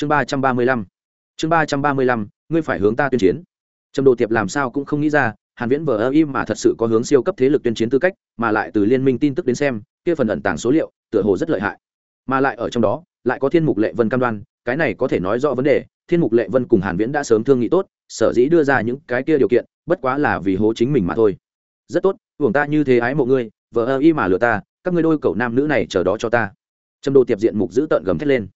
chương ba trăm ba mươi lăm. Chương ba trăm ba mươi lăm, ngươi phải hướng ta tuyên chiến. Trầm đồ tiệp làm sao cũng không nghĩ ra, hàn viễn vờ ơ im mà thật sự có hướng siêu cấp thế lực tuyên chiến tư cách, mà lại từ liên minh tin tức đến xem, kia phần ẩn tàng số liệu, tựa hồ rất lợi hại. Mà lại ở trong đó, lại có thiên mục lệ vân cam đoan, cái này có thể nói rõ vấn đề, thiên mục lệ vân cùng hàn viễn đã sớm thương nghị tốt, sở dĩ đưa ra những cái kia điều kiện, bất quá là vì hố chính mình mà thôi. Rất tốt, hưởng ta như thế ái mộ ngươi vợ ơ y mà lừa ta, các ngươi đôi cậu nam nữ này chờ đó cho ta. Trầm đồ tiệp diện mục giữ tợn gầm thét lên.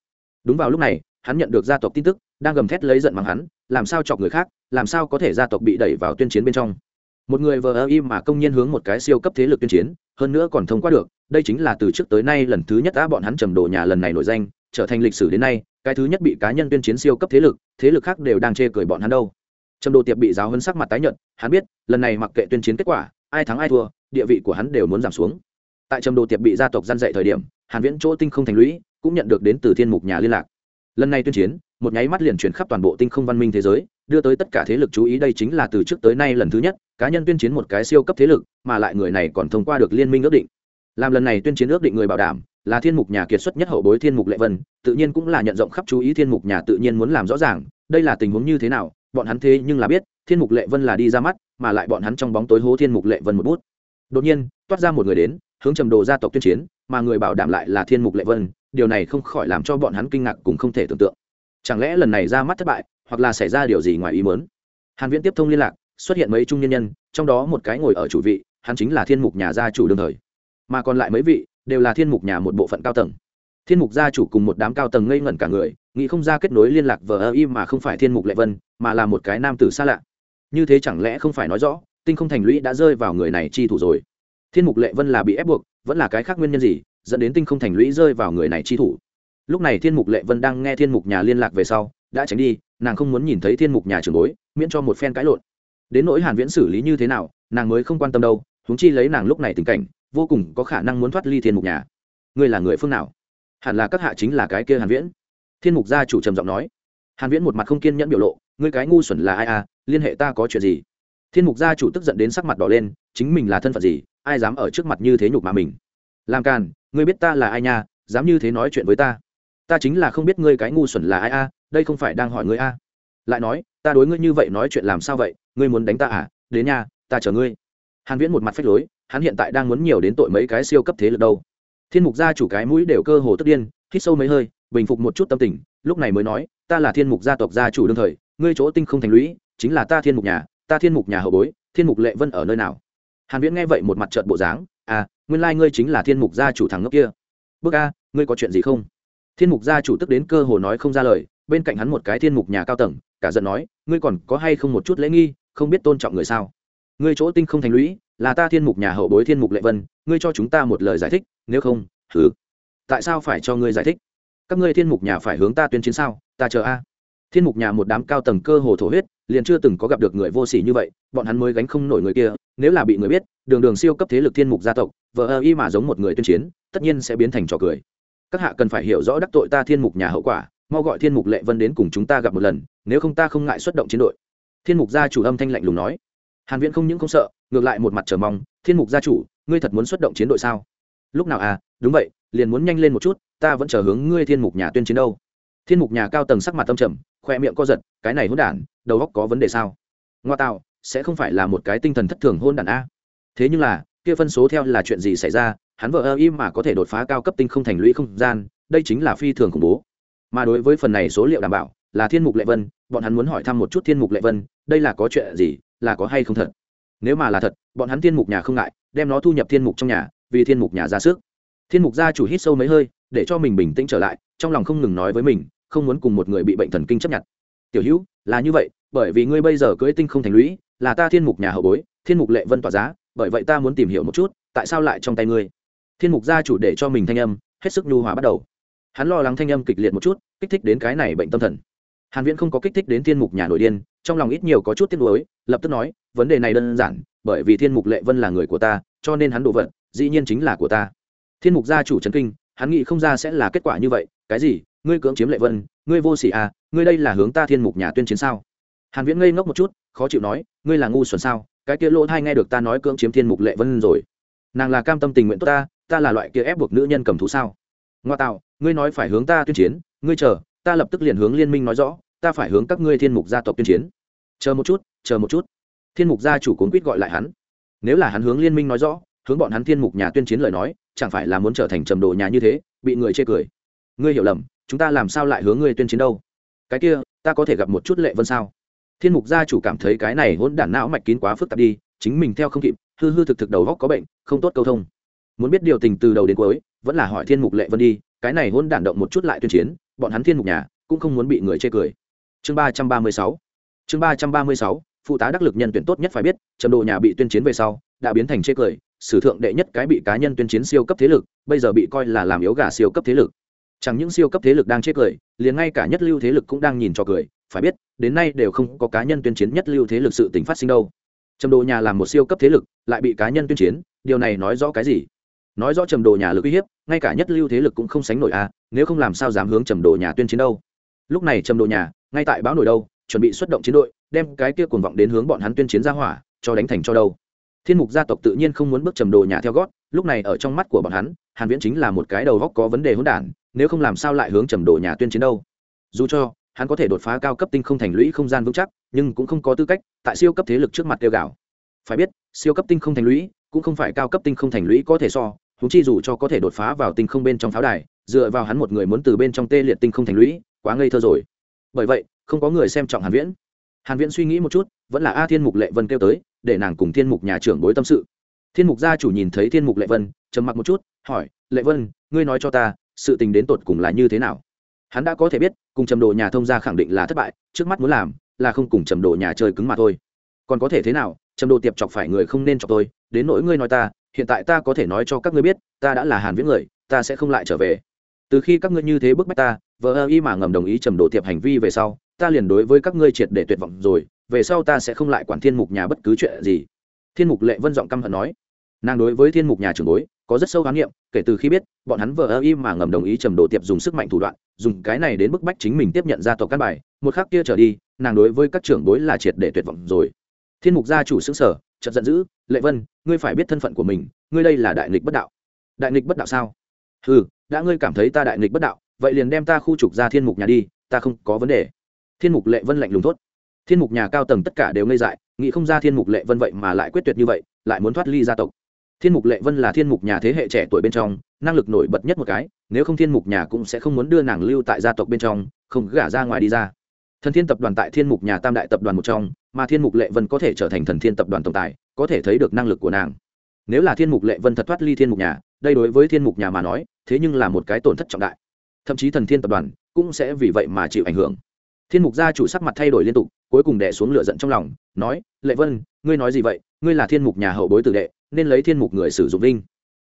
Đúng vào lúc này hắn nhận được gia tộc tin tức, đang gầm thét lấy giận bằng hắn, làm sao chọc người khác, làm sao có thể gia tộc bị đẩy vào tuyên chiến bên trong. Một người vờ ơ im mà công nhiên hướng một cái siêu cấp thế lực tuyên chiến, hơn nữa còn thông qua được, đây chính là từ trước tới nay lần thứ nhất đã bọn hắn trầm đồ nhà lần này nổi danh, trở thành lịch sử đến nay, cái thứ nhất bị cá nhân tuyên chiến siêu cấp thế lực thế lực khác đều đang chê cười bọn hắn đâu. Trầm đồ tiệp bị giáo hơn sắc mặt tái nhận hắn biết, lần này mặc kệ tuyên chiến kết quả, ai thắng ai thua, địa vị của hắn đều muốn giảm xuống. Tại trầm đồ tiệp bị gia tộc gian dạy thời điểm, hàn viễn chỗ tinh không thành lũy, cũng nhận được đến từ thiên mục nhà liên lạc lần này tuyên chiến, một nháy mắt liền chuyển khắp toàn bộ tinh không văn minh thế giới, đưa tới tất cả thế lực chú ý đây chính là từ trước tới nay lần thứ nhất, cá nhân tuyên chiến một cái siêu cấp thế lực, mà lại người này còn thông qua được liên minh ước định. Làm lần này tuyên chiến ước định người bảo đảm, là thiên mục nhà kiệt xuất nhất hậu bối thiên mục lệ vân, tự nhiên cũng là nhận rộng khắp chú ý thiên mục nhà tự nhiên muốn làm rõ ràng, đây là tình huống như thế nào, bọn hắn thế nhưng là biết, thiên mục lệ vân là đi ra mắt, mà lại bọn hắn trong bóng tối hố thiên mục lệ vân một bút. Đột nhiên, toát ra một người đến, hướng trầm đồ gia tộc tuyên chiến, mà người bảo đảm lại là thiên mục lệ vân điều này không khỏi làm cho bọn hắn kinh ngạc cũng không thể tưởng tượng. Chẳng lẽ lần này ra mắt thất bại, hoặc là xảy ra điều gì ngoài ý mớn hàn viễn tiếp thông liên lạc, xuất hiện mấy trung nhân nhân, trong đó một cái ngồi ở chủ vị, hắn chính là thiên mục nhà gia chủ đương thời. Mà còn lại mấy vị, đều là thiên mục nhà một bộ phận cao tầng. Thiên mục gia chủ cùng một đám cao tầng ngây ngẩn cả người, nghĩ không ra kết nối liên lạc vờ ơ im mà không phải thiên mục lệ vân, mà là một cái nam tử xa lạ. Như thế chẳng lẽ không phải nói rõ, tinh không thành lũy đã rơi vào người này chi thủ rồi. Thiên mục lệ vân là bị ép buộc, vẫn là cái khác nguyên nhân gì dẫn đến tinh không thành lũy rơi vào người này chi thủ. Lúc này thiên mục lệ vân đang nghe thiên mục nhà liên lạc về sau, đã tránh đi, nàng không muốn nhìn thấy thiên mục nhà trường bối, miễn cho một phen cãi lộn. Đến nỗi hàn viễn xử lý như thế nào, nàng mới không quan tâm đâu, huống chi lấy nàng lúc này tình cảnh, vô cùng có khả năng muốn thoát ly thiên mục nhà. Ngươi là người phương nào? Hẳn là các hạ chính là cái kia hàn viễn. Thiên mục gia chủ trầm giọng nói. Hàn viễn một mặt không kiên nhẫn biểu lộ, ngươi cái ngu xuẩn là ai à liên hệ ta có chuyện gì? Thiên mục gia chủ tức giận đến sắc mặt đỏ lên, chính mình là thân phận gì, ai dám ở trước mặt như thế nhục mà mình? Làm càn ngươi biết ta là ai nha, dám như thế nói chuyện với ta. Ta chính là không biết ngươi cái ngu xuẩn là ai a, đây không phải đang hỏi ngươi a. Lại nói, ta đối ngươi như vậy nói chuyện làm sao vậy, ngươi muốn đánh ta à? Đến nhà ta chờ ngươi. Hàn viễn một mặt phách lối, hắn hiện tại đang muốn nhiều đến tội mấy cái siêu cấp thế lực đâu. Thiên mục gia chủ cái mũi đều cơ hồ tức điên, hít sâu mấy hơi, bình phục một chút tâm tình, lúc này mới nói, ta là thiên mục gia tộc gia chủ đương thời, ngươi chỗ tinh không thành lũy, chính là ta thiên mục nhà, ta thiên mục nhà hậu bối, thiên mục lệ vân ở nơi nào? Hàn viễn nghe vậy một mặt trợn bộ dáng à nguyên lai ngươi chính là thiên mục gia chủ thằng ngốc kia. Bước a, ngươi có chuyện gì không? Thiên mục gia chủ tức đến cơ hồ nói không ra lời, bên cạnh hắn một cái thiên mục nhà cao tầng, cả giận nói, ngươi còn có hay không một chút lễ nghi, không biết tôn trọng người sao? Ngươi chỗ tinh không thành lũy, là ta thiên mục nhà hậu bối thiên mục lệ vân, ngươi cho chúng ta một lời giải thích, nếu không thứ. tại sao phải cho ngươi giải thích? Các ngươi thiên mục nhà phải hướng ta tuyên chiến sao? Ta chờ a. Thiên mục nhà một đám cao tầng cơ hồ thổ huyết, liền chưa từng có gặp được người vô sỉ như vậy, bọn hắn mới gánh không nổi người kia, nếu là bị người biết đường đường siêu cấp thế lực thiên mục gia tộc vợ ơ y mà giống một người tuyên chiến, tất nhiên sẽ biến thành trò cười. Các hạ cần phải hiểu rõ đắc tội ta thiên mục nhà hậu quả, mau gọi thiên mục lệ vân đến cùng chúng ta gặp một lần, nếu không ta không ngại xuất động chiến đội. Thiên mục gia chủ âm thanh lạnh lùng nói. Hàn viễn không những không sợ, ngược lại một mặt chờ mong, thiên mục gia chủ, ngươi thật muốn xuất động chiến đội sao? Lúc nào à đúng vậy, liền muốn nhanh lên một chút, ta vẫn chờ hướng ngươi thiên mục nhà tuyên chiến đâu. Thiên mục nhà cao tầng sắc mặt tâm trầm, khoe miệng co giật, cái này hỗn đản, đầu óc có vấn đề sao? Ngoa tạo, sẽ không phải là một cái tinh thần thất thường hôn đản a thế nhưng là, kia phân số theo là chuyện gì xảy ra, hắn vợ ơ im mà có thể đột phá cao cấp tinh không thành lũy không gian, đây chính là phi thường khủng bố. Mà đối với phần này số liệu đảm bảo, là thiên mục lệ vân, bọn hắn muốn hỏi thăm một chút thiên mục lệ vân, đây là có chuyện gì, là có hay không thật? Nếu mà là thật, bọn hắn thiên mục nhà không ngại, đem nó thu nhập thiên mục trong nhà, vì thiên mục nhà ra sức. Thiên mục gia chủ hít sâu mấy hơi, để cho mình bình tĩnh trở lại, trong lòng không ngừng nói với mình, không muốn cùng một người bị bệnh thần kinh chấp nhận. Tiểu hữu, là như vậy, bởi vì ngươi bây giờ cưới tinh không thành lũy, là ta thiên mục nhà hậu bối, thiên mục lệ vân tỏa giá bởi vậy ta muốn tìm hiểu một chút, tại sao lại trong tay ngươi? Thiên mục gia chủ để cho mình thanh âm, hết sức nhu hòa bắt đầu. Hắn lo lắng thanh âm kịch liệt một chút, kích thích đến cái này bệnh tâm thần. Hàn viễn không có kích thích đến thiên mục nhà nội điên, trong lòng ít nhiều có chút tiếc nuối, lập tức nói, vấn đề này đơn giản, bởi vì thiên mục lệ vân là người của ta, cho nên hắn đồ vật, dĩ nhiên chính là của ta. Thiên mục gia chủ chấn kinh, hắn nghĩ không ra sẽ là kết quả như vậy, cái gì? Ngươi cưỡng chiếm lệ vân, ngươi vô sỉ à ngươi đây là hướng ta thiên mục nhà tuyên chiến sao? Hàn viễn ngây ngốc một chút, khó chịu nói, ngươi là ngu xuẩn sao? Cái kia lỗ thai nghe được ta nói cưỡng chiếm thiên mục lệ vân rồi. Nàng là cam tâm tình nguyện tốt ta ta là loại kia ép buộc nữ nhân cầm thú sao? Ngoa tạo, ngươi nói phải hướng ta tuyên chiến, ngươi chờ, ta lập tức liền hướng liên minh nói rõ, ta phải hướng các ngươi thiên mục gia tộc tuyên chiến. Chờ một chút, chờ một chút. Thiên mục gia chủ cuốn quýt gọi lại hắn. Nếu là hắn hướng liên minh nói rõ, hướng bọn hắn thiên mục nhà tuyên chiến lời nói, chẳng phải là muốn trở thành trầm đồ nhà như thế, bị người chê cười. Ngươi hiểu lầm, chúng ta làm sao lại hướng ngươi tuyên chiến đâu? Cái kia, ta có thể gặp một chút lệ vân sao? Thiên mục gia chủ cảm thấy cái này hỗn đản não mạch kín quá phức tạp đi, chính mình theo không kịp, hư hư thực thực đầu góc có bệnh, không tốt câu thông. Muốn biết điều tình từ đầu đến cuối, vẫn là hỏi thiên mục lệ vân đi, cái này hỗn đản động một chút lại tuyên chiến, bọn hắn thiên mục nhà cũng không muốn bị người chê cười. Chương ba trăm ba mươi sáu, chương ba trăm ba mươi sáu, phụ tá đắc lực nhân tuyển tốt nhất phải biết, trầm đồ nhà bị tuyên chiến về sau, đã biến thành chê cười, sử thượng đệ nhất cái bị cá nhân tuyên chiến siêu cấp thế lực, bây giờ bị coi là làm yếu gà siêu cấp thế lực. Chẳng những siêu cấp thế lực đang chê cười, liền ngay cả nhất lưu thế lực cũng đang nhìn cho cười phải biết đến nay đều không có cá nhân tuyên chiến nhất lưu thế lực sự tính phát sinh đâu. Trầm đồ nhà làm một siêu cấp thế lực lại bị cá nhân tuyên chiến điều này nói rõ cái gì? Nói rõ trầm đồ nhà lực uy hiếp ngay cả nhất lưu thế lực cũng không sánh nổi a à, nếu không làm sao dám hướng trầm đồ nhà tuyên chiến đâu? Lúc này trầm đồ nhà ngay tại báo nổi đâu chuẩn bị xuất động chiến đội đem cái kia cuồng vọng đến hướng bọn hắn tuyên chiến ra hỏa cho đánh thành cho đâu. Thiên mục gia tộc tự nhiên không muốn bước trầm đồ nhà theo gót lúc này ở trong mắt của bọn hắn hàn viễn chính là một cái đầu góc có vấn đề hỗn đản nếu không làm sao lại hướng trầm đồ nhà tuyên chiến đâu? Dù cho hắn có thể đột phá cao cấp tinh không thành lũy không gian vững chắc, nhưng cũng không có tư cách tại siêu cấp thế lực trước mặt tiêu gạo phải biết, siêu cấp tinh không thành lũy cũng không phải cao cấp tinh không thành lũy có thể so húng chi dù cho có thể đột phá vào tinh không bên trong pháo đài, dựa vào hắn một người muốn từ bên trong tê liệt tinh không thành lũy, quá ngây thơ rồi. Bởi vậy, không có người xem trọng hàn viễn. Hàn viễn suy nghĩ một chút, vẫn là a thiên mục lệ vân kêu tới, để nàng cùng thiên mục nhà trưởng bối tâm sự. Thiên mục gia chủ nhìn thấy thiên mục lệ vân, trầm mặc một chút, hỏi, lệ vân, ngươi nói cho ta, sự tình đến tột cùng là như thế nào? Hắn đã có thể biết, cùng trầm đồ nhà thông gia khẳng định là thất bại, trước mắt muốn làm là không cùng trầm đồ nhà chơi cứng mà thôi. Còn có thể thế nào, trầm đồ tiệp chọc phải người không nên chọc tôi, đến nỗi ngươi nói ta, hiện tại ta có thể nói cho các ngươi biết, ta đã là hàn viễn người, ta sẽ không lại trở về. Từ khi các ngươi như thế bức bách ta vợ ơ y mà ngầm đồng ý trầm đồ tiệp hành vi về sau, ta liền đối với các ngươi triệt để tuyệt vọng rồi, về sau ta sẽ không lại quản thiên mục nhà bất cứ chuyện gì. Thiên mục lệ vân giọng căm hận nói. Nàng đối với thiên mục nhà trưởng bối có rất sâu khám nghiệm kể từ khi biết, bọn hắn vừa ơ im mà ngầm đồng ý trầm đồ tiệp dùng sức mạnh thủ đoạn, dùng cái này đến bức bách chính mình tiếp nhận gia tộc căn bài, một khắc kia trở đi, nàng đối với các trưởng bối là triệt để tuyệt vọng rồi. Thiên mục gia chủ xứng sở chợt giận dữ, lệ vân, ngươi phải biết thân phận của mình, ngươi đây là đại nghịch bất đạo. Đại nghịch bất đạo sao? Ừ đã ngươi cảm thấy ta đại nghịch bất đạo, vậy liền đem ta khu trục ra thiên mục nhà đi, ta không có vấn đề. Thiên mục lệ vân lạnh lùng thốt. Thiên mục nhà cao tầng tất cả đều ngây dại, nghĩ không ra thiên mục lệ vân vậy mà lại quyết tuyệt như vậy, lại muốn thoát ly gia tộc thiên mục lệ vân là thiên mục nhà thế hệ trẻ tuổi bên trong, năng lực nổi bật nhất một cái, nếu không thiên mục nhà cũng sẽ không muốn đưa nàng lưu tại gia tộc bên trong, không gả ra ngoài đi ra. Thần thiên tập đoàn tại thiên mục nhà tam đại tập đoàn một trong, mà thiên mục lệ vân có thể trở thành thần thiên tập đoàn tổng tài, có thể thấy được năng lực của nàng. Nếu là thiên mục lệ vân thật thoát ly thiên mục nhà, đây đối với thiên mục nhà mà nói, thế nhưng là một cái tổn thất trọng đại. Thậm chí thần thiên tập đoàn cũng sẽ vì vậy mà chịu ảnh hưởng. Thiên mục gia chủ sắc mặt thay đổi liên tục, cuối cùng đẻ xuống lửa giận trong lòng, nói, lệ vân, ngươi nói gì vậy? Ngươi là thiên mục nhà hậu bối tử đệ nên lấy thiên mục người sử dụng vinh.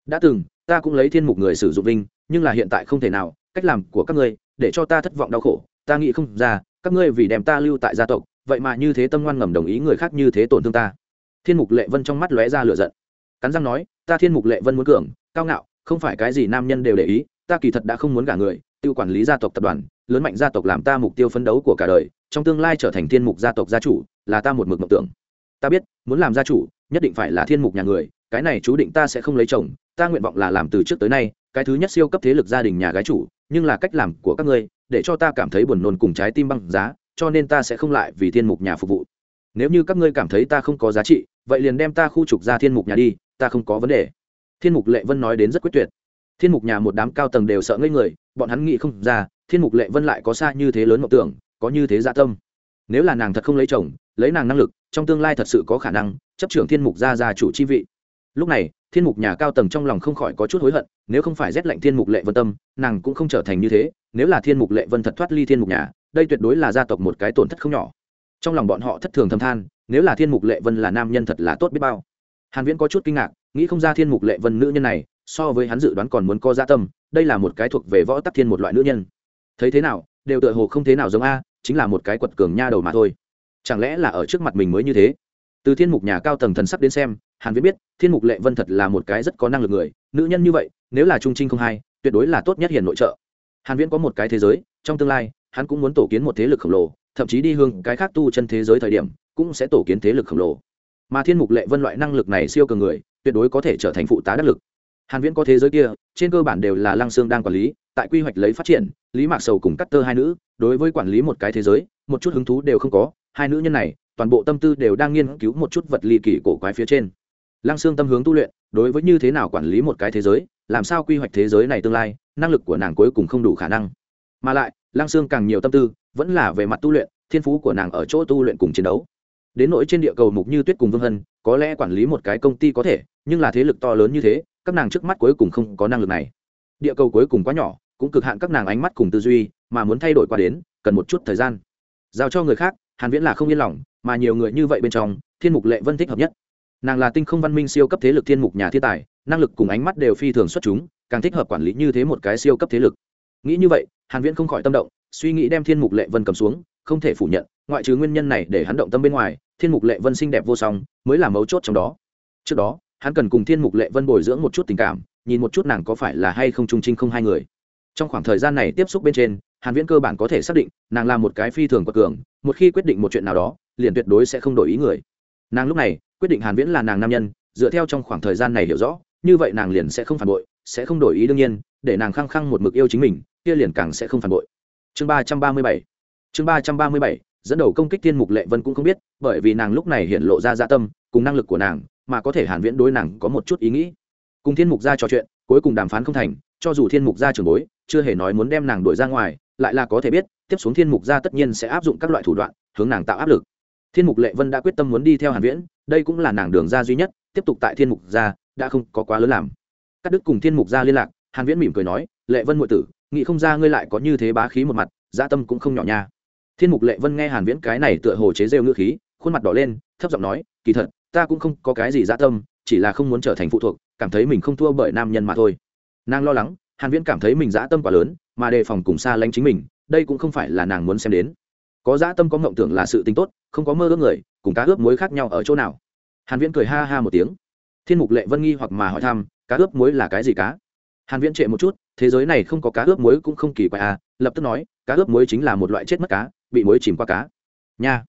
Đã từng, ta cũng lấy thiên mục người sử dụng vinh, nhưng là hiện tại không thể nào, cách làm của các ngươi, để cho ta thất vọng đau khổ. Ta nghĩ không ra, các ngươi vì đem ta lưu tại gia tộc, vậy mà như thế tâm ngoan ngầm đồng ý người khác như thế tổn thương ta. Thiên mục lệ vân trong mắt lóe ra lửa giận. Cắn răng nói, ta thiên mục lệ vân muốn cường, cao ngạo, không phải cái gì nam nhân đều để ý, ta kỳ thật đã không muốn cả người tiêu quản lý gia tộc tập đoàn, lớn mạnh gia tộc làm ta mục tiêu phấn đấu của cả đời, trong tương lai trở thành thiên mục gia tộc gia chủ, là ta một mực mộng tưởng. Ta biết, muốn làm gia chủ nhất định phải là thiên mục nhà người, cái này chú định ta sẽ không lấy chồng, ta nguyện vọng là làm từ trước tới nay, cái thứ nhất siêu cấp thế lực gia đình nhà gái chủ, nhưng là cách làm của các ngươi, để cho ta cảm thấy buồn nôn cùng trái tim băng giá, cho nên ta sẽ không lại vì thiên mục nhà phục vụ. Nếu như các ngươi cảm thấy ta không có giá trị, vậy liền đem ta khu trục ra thiên mục nhà đi, ta không có vấn đề. Thiên mục lệ vân nói đến rất quyết tuyệt. Thiên mục nhà một đám cao tầng đều sợ ngây người, bọn hắn nghĩ không ra, thiên mục lệ vân lại có xa như thế lớn mộng tưởng, có như thế dạ tâm. Nếu là nàng thật không lấy chồng, lấy nàng năng lực, trong tương lai thật sự có khả năng chấp trưởng thiên mục gia gia chủ chi vị. Lúc này, thiên mục nhà cao tầng trong lòng không khỏi có chút hối hận, nếu không phải rét lạnh thiên mục lệ vân tâm, nàng cũng không trở thành như thế, nếu là thiên mục lệ vân thật thoát ly thiên mục nhà, đây tuyệt đối là gia tộc một cái tổn thất không nhỏ. Trong lòng bọn họ thất thường thầm than, nếu là thiên mục lệ vân là nam nhân thật là tốt biết bao. Hàn viễn có chút kinh ngạc, nghĩ không ra thiên mục lệ vân nữ nhân này, so với hắn dự đoán còn muốn có gia tâm, đây là một cái thuộc về võ tắc thiên một loại nữ nhân. Thấy thế nào, đều tựa hồ không thế nào giống a, chính là một cái quật cường nha đầu mà thôi. Chẳng lẽ là ở trước mặt mình mới như thế? Từ thiên mục nhà cao tầng thần sắc đến xem, hàn viễn biết, thiên mục lệ vân thật là một cái rất có năng lực người, nữ nhân như vậy, nếu là trung trinh không hay, tuyệt đối là tốt nhất hiền nội trợ. Hàn viễn có một cái thế giới, trong tương lai, hắn cũng muốn tổ kiến một thế lực khổng lồ, thậm chí đi hướng cái khác tu chân thế giới thời điểm, cũng sẽ tổ kiến thế lực khổng lồ. Mà thiên mục lệ vân loại năng lực này siêu cường người, tuyệt đối có thể trở thành phụ tá đắc lực. Hàn viễn có thế giới kia, trên cơ bản đều là lăng xương đang quản lý, tại quy hoạch lấy phát triển, lý mạc sầu cùng cắt tơ hai nữ, đối với quản lý một cái thế giới, một chút hứng thú đều không có, hai nữ nhân này toàn bộ tâm tư đều đang nghiên cứu một chút vật ly kỳ cổ quái phía trên. Lăng xương tâm hướng tu luyện, đối với như thế nào quản lý một cái thế giới, làm sao quy hoạch thế giới này tương lai, năng lực của nàng cuối cùng không đủ khả năng. Mà lại, lăng xương càng nhiều tâm tư, vẫn là về mặt tu luyện, thiên phú của nàng ở chỗ tu luyện cùng chiến đấu. Đến nỗi trên địa cầu mục như tuyết cùng vương hân, có lẽ quản lý một cái công ty có thể, nhưng là thế lực to lớn như thế, các nàng trước mắt cuối cùng không có năng lực này. Địa cầu cuối cùng quá nhỏ, cũng cực hạn các nàng ánh mắt cùng tư duy, mà muốn thay đổi qua đến, cần một chút thời gian. Giao cho người khác hàn viễn là không yên lòng, mà nhiều người như vậy bên trong, thiên mục lệ vân thích hợp nhất. Nàng là tinh không văn minh siêu cấp thế lực thiên mục nhà thiên tài, năng lực cùng ánh mắt đều phi thường xuất chúng, càng thích hợp quản lý như thế một cái siêu cấp thế lực. Nghĩ như vậy, hàn viễn không khỏi tâm động, suy nghĩ đem thiên mục lệ vân cầm xuống, không thể phủ nhận, ngoại trừ nguyên nhân này để hắn động tâm bên ngoài, thiên mục lệ vân xinh đẹp vô song, mới là mấu chốt trong đó. Trước đó, hắn cần cùng thiên mục lệ vân bồi dưỡng một chút tình cảm, nhìn một chút nàng có phải là hay không trung trinh không hai người. Trong khoảng thời gian này tiếp xúc bên trên hàn viễn cơ bản có thể xác định, nàng là một cái phi thường quật cường, một khi quyết định một chuyện nào đó, liền tuyệt đối sẽ không đổi ý người. Nàng lúc này, quyết định hàn viễn là nàng nam nhân, dựa theo trong khoảng thời gian này hiểu rõ, như vậy nàng liền sẽ không phản bội, sẽ không đổi ý đương nhiên, để nàng khăng khăng một mực yêu chính mình, kia liền càng sẽ không phản bội. Chương 337 chương 337 dẫn đầu công kích thiên mục lệ vân cũng không biết, bởi vì nàng lúc này hiện lộ ra dạ tâm, cùng năng lực của nàng, mà có thể hàn viễn đối nàng có một chút ý nghĩ. Cùng thiên mục gia trò chuyện, cuối cùng đàm phán không thành, cho dù thiên mục gia trưởng bối, chưa hề nói muốn đem nàng đuổi ra ngoài lại là có thể biết, tiếp xuống thiên mục gia tất nhiên sẽ áp dụng các loại thủ đoạn, hướng nàng tạo áp lực. Thiên mục lệ vân đã quyết tâm muốn đi theo hàn viễn, đây cũng là nàng đường ra duy nhất, tiếp tục tại thiên mục gia, đã không có quá lớn làm. Cắt đứt cùng thiên mục gia liên lạc, hàn viễn mỉm cười nói, lệ vân muội tử, nghĩ không ra ngươi lại có như thế bá khí một mặt dạ tâm cũng không nhỏ nha. Thiên mục lệ vân nghe hàn viễn cái này tựa hồ chế rêu ngữ khí, khuôn mặt đỏ lên, thấp giọng nói, kỳ thật, ta cũng không có cái gì dạ tâm, chỉ là không muốn trở thành phụ thuộc, cảm thấy mình không thua bởi nam nhân mà thôi. Nàng lo lắng, hàn viễn cảm thấy mình dạ tâm quá lớn mà đề phòng cùng xa lánh chính mình, đây cũng không phải là nàng muốn xem đến. Có dã tâm có ngộng tưởng là sự tình tốt, không có mơ ước người, cùng cá ướp muối khác nhau ở chỗ nào? Hàn viễn cười ha ha một tiếng. Thiên mục lệ vân nghi hoặc mà hỏi thăm, cá ướp muối là cái gì cá? Hàn viễn trệ một chút, thế giới này không có cá ướp muối cũng không kỳ quái à lập tức nói, cá ướp muối chính là một loại chết mất cá, bị muối chìm qua cá. Nha.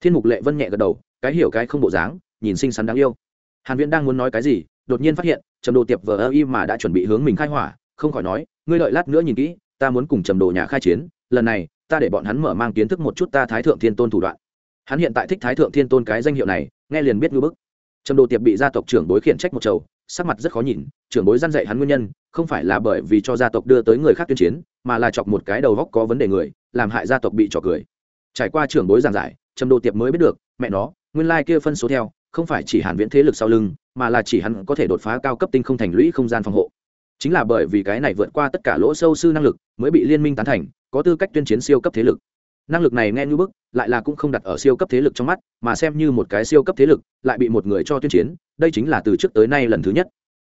Thiên mục lệ vân nhẹ gật đầu, cái hiểu cái không bộ dáng, nhìn xinh xắn đáng yêu. Hàn viễn đang muốn nói cái gì, đột nhiên phát hiện, trầm đồ tiệp vờ ơ y mà đã chuẩn bị hướng mình khai hỏa, không khỏi nói, ngươi đợi lát nữa nhìn kỹ ta muốn cùng trầm đồ nhà khai chiến, lần này, ta để bọn hắn mở mang kiến thức một chút ta thái thượng thiên tôn thủ đoạn. Hắn hiện tại thích thái thượng thiên tôn cái danh hiệu này, nghe liền biết ngư bức. Trầm đồ tiệp bị gia tộc trưởng bối khiển trách một chầu, sắc mặt rất khó nhìn, trưởng bối dăn dạy hắn nguyên nhân, không phải là bởi vì cho gia tộc đưa tới người khác tuyên chiến, mà là chọc một cái đầu góc có vấn đề người, làm hại gia tộc bị trò cười. Trải qua trưởng bối giảng giải, trầm đồ tiệp mới biết được, mẹ nó, nguyên lai kia phân số theo, không phải chỉ hàn viễn thế lực sau lưng, mà là chỉ hắn có thể đột phá cao cấp tinh không thành lũy không gian phòng hộ chính là bởi vì cái này vượt qua tất cả lỗ sâu sư năng lực, mới bị liên minh tán thành, có tư cách tuyên chiến siêu cấp thế lực. Năng lực này nghe như bức, lại là cũng không đặt ở siêu cấp thế lực trong mắt, mà xem như một cái siêu cấp thế lực, lại bị một người cho tuyên chiến, đây chính là từ trước tới nay lần thứ nhất.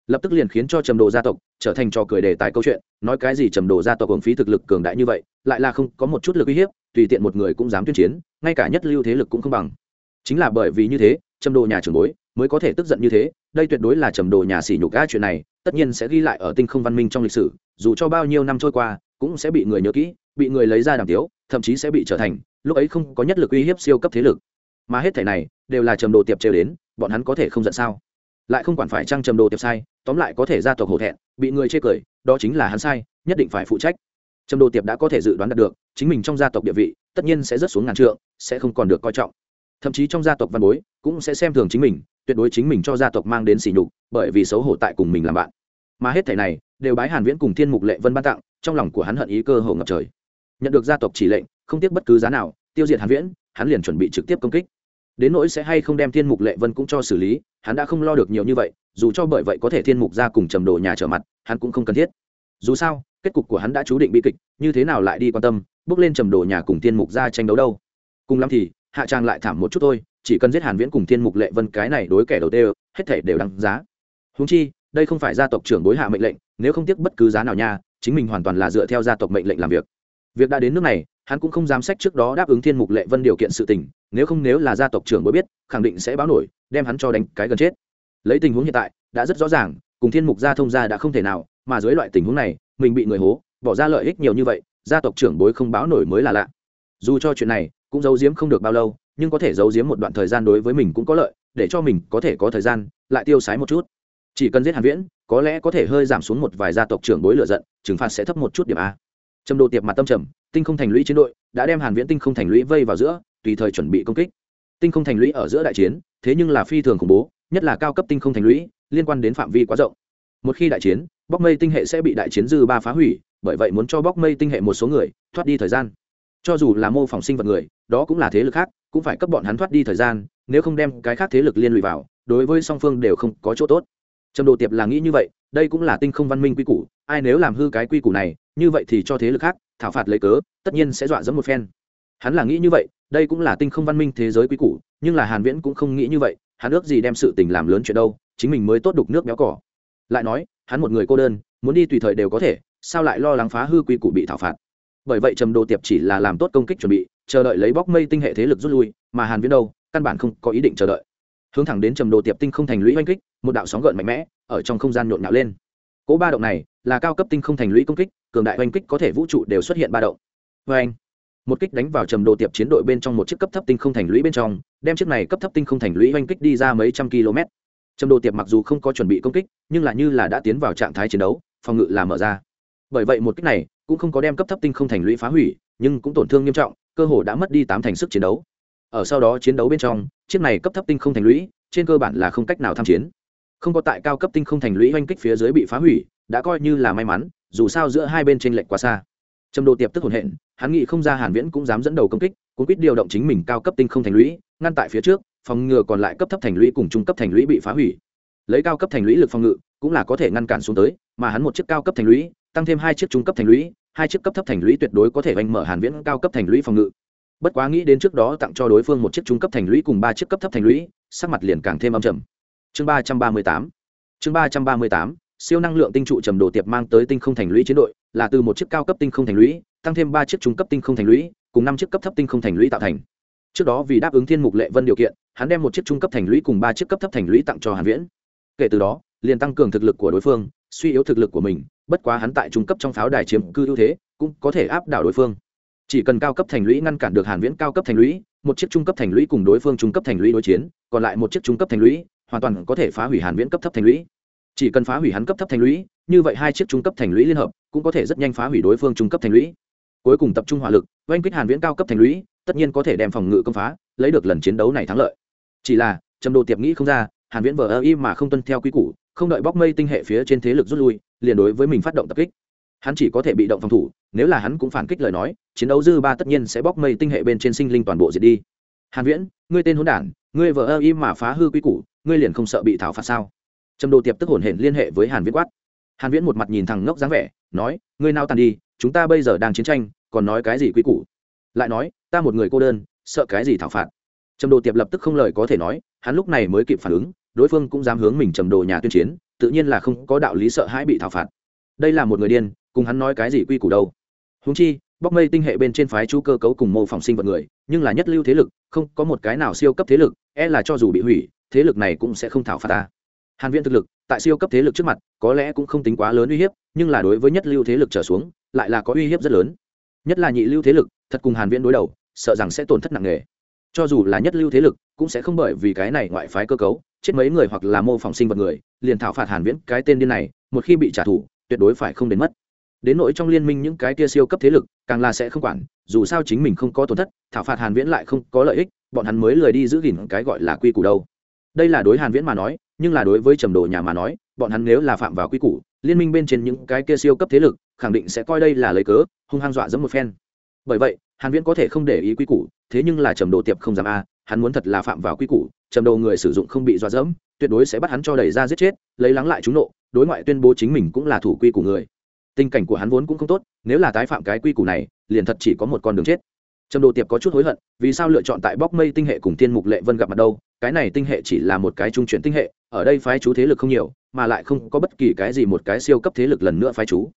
Lập tức liền khiến cho trầm đồ gia tộc trở thành trò cười đề tài câu chuyện, nói cái gì trầm đồ gia tộc hưởng phí thực lực cường đại như vậy, lại là không có một chút lực uy hiếp, tùy tiện một người cũng dám tuyên chiến, ngay cả nhất lưu thế lực cũng không bằng. Chính là bởi vì như thế, trầm đồ nhà trưởng bối mới có thể tức giận như thế đây tuyệt đối là trầm đồ nhà sỉ nhục ga chuyện này, tất nhiên sẽ ghi lại ở tinh không văn minh trong lịch sử, dù cho bao nhiêu năm trôi qua, cũng sẽ bị người nhớ kỹ, bị người lấy ra đàm tiếu, thậm chí sẽ bị trở thành, lúc ấy không có nhất lực uy hiếp siêu cấp thế lực. Mà hết thể này, đều là trầm đồ tiệp trêu đến, bọn hắn có thể không giận sao? Lại không quản phải trăng trầm đồ tiệp sai, tóm lại có thể ra tộc hổ thẹn, bị người chê cười, đó chính là hắn sai, nhất định phải phụ trách. Trầm đồ tiệp đã có thể dự đoán đạt được, chính mình trong gia tộc địa vị, tất nhiên sẽ rớt xuống ngàn trượng, sẽ không còn được coi trọng. Thậm chí trong gia tộc văn bối, cũng sẽ xem thường chính mình tuyệt đối chính mình cho gia tộc mang đến sỉ nhục, bởi vì xấu hổ tại cùng mình làm bạn. Mà hết thảy này, đều bái hàn viễn cùng thiên mục lệ vân ban tặng, trong lòng của hắn hận ý cơ hồ ngập trời. Nhận được gia tộc chỉ lệnh, không tiếc bất cứ giá nào, tiêu diệt hàn viễn, hắn liền chuẩn bị trực tiếp công kích. Đến nỗi sẽ hay không đem thiên mục lệ vân cũng cho xử lý, hắn đã không lo được nhiều như vậy, dù cho bởi vậy có thể thiên mục ra cùng trầm đồ nhà trở mặt, hắn cũng không cần thiết. Dù sao, kết cục của hắn đã chú định bi kịch, như thế nào lại đi quan tâm, bước lên trầm đồ nhà cùng thiên mục ra tranh đấu đâu. Cùng lắm thì, hạ trang lại thảm một chút thôi chỉ cần giết hàn viễn cùng thiên mục lệ vân cái này đối kẻ đầu tiêu hết thể đều đăng giá. Huống chi, đây không phải gia tộc trưởng bối hạ mệnh lệnh, nếu không tiếc bất cứ giá nào nha, chính mình hoàn toàn là dựa theo gia tộc mệnh lệnh làm việc. Việc đã đến nước này, hắn cũng không dám sách trước đó đáp ứng thiên mục lệ vân điều kiện sự tình, nếu không nếu là gia tộc trưởng bối biết, khẳng định sẽ báo nổi, đem hắn cho đánh cái gần chết. Lấy tình huống hiện tại, đã rất rõ ràng, cùng thiên mục gia thông gia đã không thể nào, mà dưới loại tình huống này, mình bị người hố, bỏ ra lợi ích nhiều như vậy, gia tộc trưởng bối không báo nổi mới là lạ. Dù cho chuyện này, cũng giấu giếm không được bao lâu nhưng có thể giấu giếm một đoạn thời gian đối với mình cũng có lợi, để cho mình có thể có thời gian, lại tiêu sái một chút. Chỉ cần giết hàn viễn, có lẽ có thể hơi giảm xuống một vài gia tộc trưởng bối lửa giận, trừng phạt sẽ thấp một chút điểm a. Trầm đồ tiệp mặt tâm trầm, tinh không thành lũy chiến đội, đã đem hàn viễn tinh không thành lũy vây vào giữa, tùy thời chuẩn bị công kích. Tinh không thành lũy ở giữa đại chiến, thế nhưng là phi thường khủng bố, nhất là cao cấp tinh không thành lũy, liên quan đến phạm vi quá rộng. Một khi đại chiến bóc mây tinh hệ sẽ bị đại chiến dư ba phá hủy, bởi vậy muốn cho bóc mây tinh hệ một số người thoát đi thời gian cho dù là mô phỏng sinh vật người, đó cũng là thế lực khác, cũng phải cấp bọn hắn thoát đi thời gian, nếu không đem cái khác thế lực liên lụy vào, đối với song phương đều không có chỗ tốt. Trầm đồ tiệp là nghĩ như vậy, đây cũng là tinh không văn minh quy củ, ai nếu làm hư cái quy củ này, như vậy thì cho thế lực khác, thảo phạt lấy cớ, tất nhiên sẽ dọa dẫm một phen. Hắn là nghĩ như vậy, đây cũng là tinh không văn minh thế giới quy củ, nhưng là hàn viễn cũng không nghĩ như vậy, hắn ước gì đem sự tình làm lớn chuyện đâu, chính mình mới tốt đục nước béo cỏ. Lại nói, hắn một người cô đơn, muốn đi tùy thời đều có thể, sao lại lo lắng phá hư quy củ bị thảo phạt? Bởi vậy trầm đồ tiệp chỉ là làm tốt công kích chuẩn bị, chờ đợi lấy bóc mây tinh hệ thế lực rút lui, mà hàn viễn đâu, căn bản không có ý định chờ đợi. Hướng thẳng đến trầm đồ tiệp tinh không thành lũy oanh kích, một đạo sóng gợn mạnh mẽ ở trong không gian nhộn nhạo lên. Cỗ ba động này là cao cấp tinh không thành lũy công kích, cường đại oanh kích có thể vũ trụ đều xuất hiện ba động. Với anh một kích đánh vào trầm đồ tiệp chiến đội bên trong một chiếc cấp thấp tinh không thành lũy bên trong, đem chiếc này cấp thấp tinh không thành lũy oanh kích đi ra mấy trăm km. Trầm đồ tiệp mặc dù không có chuẩn bị công kích, nhưng là như là đã tiến vào trạng thái chiến đấu, phòng ngự là mở ra bởi vậy một kích này cũng không có đem cấp thấp tinh không thành lũy phá hủy, nhưng cũng tổn thương nghiêm trọng, cơ hồ đã mất đi tám thành sức chiến đấu. Ở sau đó chiến đấu bên trong, chiếc này cấp thấp tinh không thành lũy, trên cơ bản là không cách nào tham chiến. Không có tại cao cấp tinh không thành lũy oanh kích phía dưới bị phá hủy, đã coi như là may mắn, dù sao giữa hai bên t r ê n lệch quá xa. Trầm đồ tiệp tức hồn hện, hắn nghĩ không ra hàn viễn cũng dám dẫn đầu công kích cũng quyết điều động chính mình cao cấp tinh không thành lũy, ngăn tại phía trước, phòng ngừa còn lại cấp thấp thành lũy cùng trung cấp thành lũy bị phá hủy. Lấy cao cấp thành lũy lực phòng ngự cũng là có thể ngăn cản xuống tới, mà hắn một chiếc cao cấp thành lũy tăng thêm hai chiếc trung cấp thành lũy, hai chiếc cấp thấp thành lũy tuyệt đối có thể oanh mở hàn viễn cao cấp thành lũy phòng ngự. Bất quá nghĩ đến trước đó tặng cho đối phương một chiếc trung cấp thành lũy cùng ba chiếc cấp thấp thành lũy, sắc mặt liền càng thêm âm trầm. Chương ba trăm ba mươi tám, chương ba trăm ba mươi tám, siêu năng lượng tinh trụ trầm đồ tiệp mang tới tinh không thành lũy chiến đội, là từ một chiếc cao cấp tinh không thành lũy, tăng thêm ba chiếc trung cấp tinh không thành lũy, cùng năm chiếc cấp thấp tinh không thành lũy tạo thành. Trước đó vì đáp ứng thiên mục lệ vân điều kiện, hắn đem một chiếc trung cấp thành lũy cùng ba chiếc cấp thấp thành lũy tặng cho hàn viễn. Kể từ đó, liền tăng cường thực lực của đối phương, suy yếu thực lực của mình bất quá hắn tại trung cấp trong pháo đài chiếm cư ưu thế, cũng có thể áp đảo đối phương. Chỉ cần cao cấp thành lũy ngăn cản được hàn viễn cao cấp thành lũy, một chiếc trung cấp thành lũy cùng đối phương trung cấp thành lũy đối chiến, còn lại một chiếc trung cấp thành lũy, hoàn toàn có thể phá hủy hàn viễn cấp thấp thành lũy. Chỉ cần phá hủy hắn cấp thấp thành lũy, như vậy hai chiếc trung cấp thành lũy liên hợp, cũng có thể rất nhanh phá hủy đối phương trung cấp thành lũy. Cuối cùng tập trung hỏa lực, oanh kích hàn viễn cao cấp thành lũy, tất nhiên có thể đem phòng ngự công phá, lấy được lần chiến đấu này thắng lợi. Chỉ là, trầm đồ tiệp nghĩ không ra, hàn viễn vờ ơ y mà không tuân theo quy củ không đợi bóc mây tinh hệ phía trên thế lực rút lui, liền đối với mình phát động tập kích. Hắn chỉ có thể bị động phòng thủ, nếu là hắn cũng phản kích lời nói, chiến đấu dư ba tất nhiên sẽ bóc mây tinh hệ bên trên sinh linh toàn bộ diệt đi. Hàn viễn, ngươi tên hỗn đản, ngươi vợ ơ im mà phá hư quy củ, ngươi liền không sợ bị thảo phạt sao? Trầm đồ tiệp tức hồn hển liên hệ với hàn viễn quát. Hàn viễn một mặt nhìn thằng ngốc dáng vẻ, nói, ngươi nào tàn đi, chúng ta bây giờ đang chiến tranh, còn nói cái gì quy củ? Lại nói, ta một người cô đơn, sợ cái gì thảo phạt? Trầm đồ tiệp lập tức không lời có thể nói, hắn lúc này mới kịp phản ứng đối phương cũng dám hướng mình trầm đồ nhà tuyên chiến, tự nhiên là không có đạo lý sợ hãi bị thảo phạt. Đây là một người điên, cùng hắn nói cái gì quy củ đâu. Húng chi, bóc mây tinh hệ bên trên phái chú cơ cấu cùng mô phỏng sinh vật người, nhưng là nhất lưu thế lực, không có một cái nào siêu cấp thế lực e là cho dù bị hủy, thế lực này cũng sẽ không thảo phạt ta. Hàn viễn thực lực, tại siêu cấp thế lực trước mặt, có lẽ cũng không tính quá lớn uy hiếp, nhưng là đối với nhất lưu thế lực trở xuống, lại là có uy hiếp rất lớn. Nhất là nhị lưu thế lực, thật cùng hàn viễn đối đầu, sợ rằng sẽ tổn thất nặng nề. Cho dù là nhất lưu thế lực, cũng sẽ không bởi vì cái này ngoại phái cơ cấu chết mấy người hoặc là mô phỏng sinh vật người, liền thảo phạt hàn viễn cái tên điên này, một khi bị trả thù, tuyệt đối phải không đến mất. Đến nỗi trong liên minh những cái kia siêu cấp thế lực, càng là sẽ không quản, dù sao chính mình không có tổn thất, thảo phạt hàn viễn lại không có lợi ích, bọn hắn mới lười đi giữ gìn cái gọi là quy củ đâu. Đây là đối hàn viễn mà nói, nhưng là đối với trầm đồ nhà mà nói, bọn hắn nếu là phạm vào quy củ, liên minh bên trên những cái kia siêu cấp thế lực, khẳng định sẽ coi đây là lấy cớ, hung hăng dọa dẫm một phen. Bởi vậy, hàn viễn có thể không để ý quy củ, thế nhưng là trầm đồ tiệp không dám a hắn muốn thật là phạm vào quy củ, trầm đầu người sử dụng không bị dọa dẫm, tuyệt đối sẽ bắt hắn cho đẩy ra giết chết, lấy lắng lại chúng nộ, đối ngoại tuyên bố chính mình cũng là thủ quy của người. Tình cảnh của hắn vốn cũng không tốt, nếu là tái phạm cái quy củ này, liền thật chỉ có một con đường chết. Trầm đồ tiệp có chút hối hận, vì sao lựa chọn tại bóc mây tinh hệ cùng thiên mục lệ vân gặp mặt đâu, cái này tinh hệ chỉ là một cái trung chuyển tinh hệ, ở đây phái chú thế lực không nhiều, mà lại không có bất kỳ cái gì một cái siêu cấp thế lực lần nữa phái chú.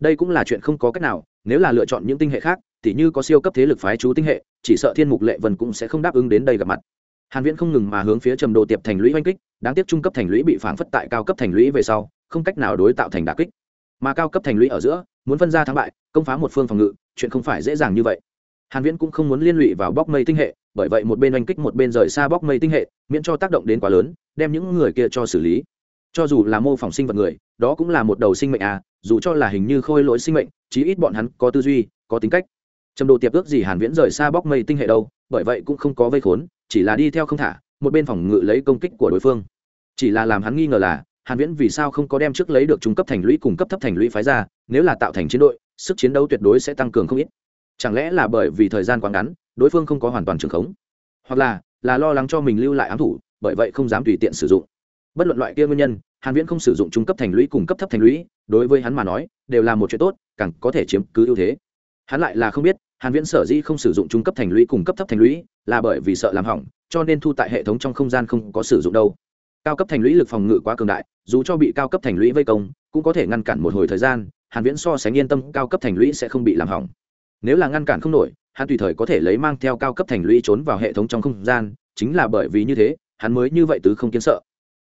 Đây cũng là chuyện không có cách nào, nếu là lựa chọn những tinh hệ khác thì như có siêu cấp thế lực phái chú tinh hệ, chỉ sợ thiên mục lệ vân cũng sẽ không đáp ứng đến đây gặp mặt. Hàn viễn không ngừng mà hướng phía trầm đồ tiệp thành lũy oanh kích, đáng tiếc trung cấp thành lũy bị phản phất tại cao cấp thành lũy về sau, không cách nào đối tạo thành đả kích. Mà cao cấp thành lũy ở giữa, muốn phân ra thắng bại, công phá một phương phòng ngự, chuyện không phải dễ dàng như vậy. Hàn viễn cũng không muốn liên lụy vào bóc mây tinh hệ, bởi vậy một bên oanh kích một bên rời xa bóc mây tinh hệ, miễn cho tác động đến quá lớn, đem những người kia cho xử lý. Cho dù là mô phỏng sinh vật người, đó cũng là một đầu sinh mệnh à dù cho là hình như khôi lỗi sinh mệnh, chí ít bọn hắn có tư duy, có tính cách trầm đồ tiệp ước gì hàn viễn rời xa bóc mây tinh hệ đâu, bởi vậy cũng không có vây khốn, chỉ là đi theo không thả, một bên phòng ngự lấy công kích của đối phương. Chỉ là làm hắn nghi ngờ là, hàn viễn vì sao không có đem trước lấy được trung cấp thành lũy cùng cấp thấp thành lũy phái ra, nếu là tạo thành chiến đội, sức chiến đấu tuyệt đối sẽ tăng cường không ít. Chẳng lẽ là bởi vì thời gian quá ngắn, đối phương không có hoàn toàn trường khống? Hoặc là là lo lắng cho mình lưu lại ám thủ, bởi vậy không dám tùy tiện sử dụng. Bất luận loại kia nguyên nhân, hàn viễn không sử dụng trung cấp thành lũy cùng cấp thấp thành lũy, đối với hắn mà nói, đều là một chuyện tốt, càng có thể chiếm cứ ưu thế hắn lại là không biết, hàn viễn sở dĩ không sử dụng trung cấp thành lũy cùng cấp thấp thành lũy, là bởi vì sợ làm hỏng, cho nên thu tại hệ thống trong không gian không có sử dụng đâu. Cao cấp thành lũy lực phòng ngự quá cường đại, dù cho bị cao cấp thành lũy vây công, cũng có thể ngăn cản một hồi thời gian, hàn viễn so sánh yên tâm, cao cấp thành lũy sẽ không bị làm hỏng. Nếu là ngăn cản không nổi, hắn tùy thời có thể lấy mang theo cao cấp thành lũy trốn vào hệ thống trong không gian, chính là bởi vì như thế, hắn mới như vậy tứ không kiến sợ.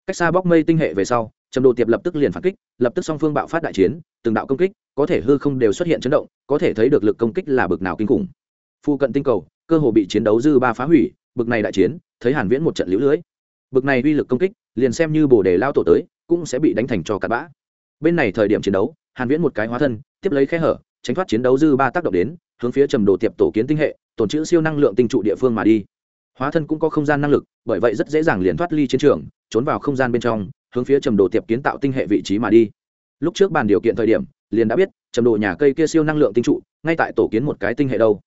Cách xa bóc mây tinh hệ về sau, trầm đồ tiệp lập tức liền phản kích, lập tức song phương bạo phát đại chiến, từng đạo công kích có thể hư không đều xuất hiện chấn động, có thể thấy được lực công kích là bực nào kinh khủng. Phu cận tinh cầu, cơ hồ bị chiến đấu dư ba phá hủy, bực này đại chiến, thấy hàn viễn một trận liễu lưới. Bực này uy lực công kích, liền xem như bồ đề lao tổ tới, cũng sẽ bị đánh thành cho cát bã. Bên này thời điểm chiến đấu, hàn viễn một cái hóa thân, tiếp lấy khe hở, tránh thoát chiến đấu dư ba tác động đến, hướng phía trầm đồ tiệp tổ kiến tinh hệ, tổn trữ siêu năng lượng tinh trụ địa phương mà đi. Hóa thân cũng có không gian năng lực, bởi vậy rất dễ dàng liền thoát ly chiến trường, trốn vào không gian bên trong, hướng phía trầm đồ tiệp kiến tạo tinh hệ vị trí mà đi. Lúc trước bàn điều kiện thời điểm liền đã biết, trầm đồ nhà cây kia siêu năng lượng tinh trụ, ngay tại tổ kiến một cái tinh hệ đâu.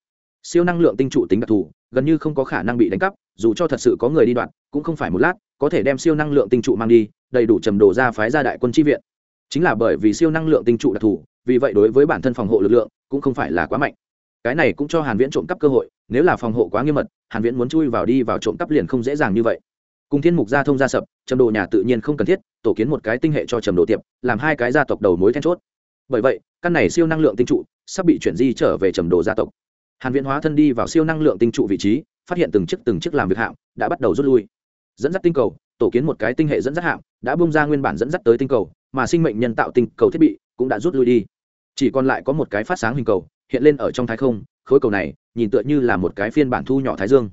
Siêu năng lượng tinh trụ tính đặc thù, gần như không có khả năng bị đánh cắp, dù cho thật sự có người đi đoạn, cũng không phải một lát, có thể đem siêu năng lượng tinh trụ mang đi, đầy đủ trầm đồ ra phái ra đại quân tri viện. Chính là bởi vì siêu năng lượng tinh trụ đặc thù, vì vậy đối với bản thân phòng hộ lực lượng, cũng không phải là quá mạnh. Cái này cũng cho hàn viễn trộm cắp cơ hội, nếu là phòng hộ quá nghiêm mật, hàn viễn muốn chui vào đi vào trộm cắp liền không dễ dàng như vậy. Cùng thiên mục gia thông gia sập, trầm đồ nhà tự nhiên không cần thiết, tổ kiến một cái tinh hệ cho trầm đồ tiệp, làm hai cái gia tộc đầu mối then chốt bởi vậy, căn này siêu năng lượng tinh trụ sắp bị chuyển di trở về trầm đồ gia tộc. Hàn viễn hóa thân đi vào siêu năng lượng tinh trụ vị trí, phát hiện từng chiếc từng chiếc làm việc hạm đã bắt đầu rút lui. Dẫn dắt tinh cầu, tổ kiến một cái tinh hệ dẫn dắt hạm, đã bung ra nguyên bản dẫn dắt tới tinh cầu, mà sinh mệnh nhân tạo tinh cầu thiết bị cũng đã rút lui đi. Chỉ còn lại có một cái phát sáng hình cầu, hiện lên ở trong thái không, khối cầu này nhìn tựa như là một cái phiên bản thu nhỏ thái dương.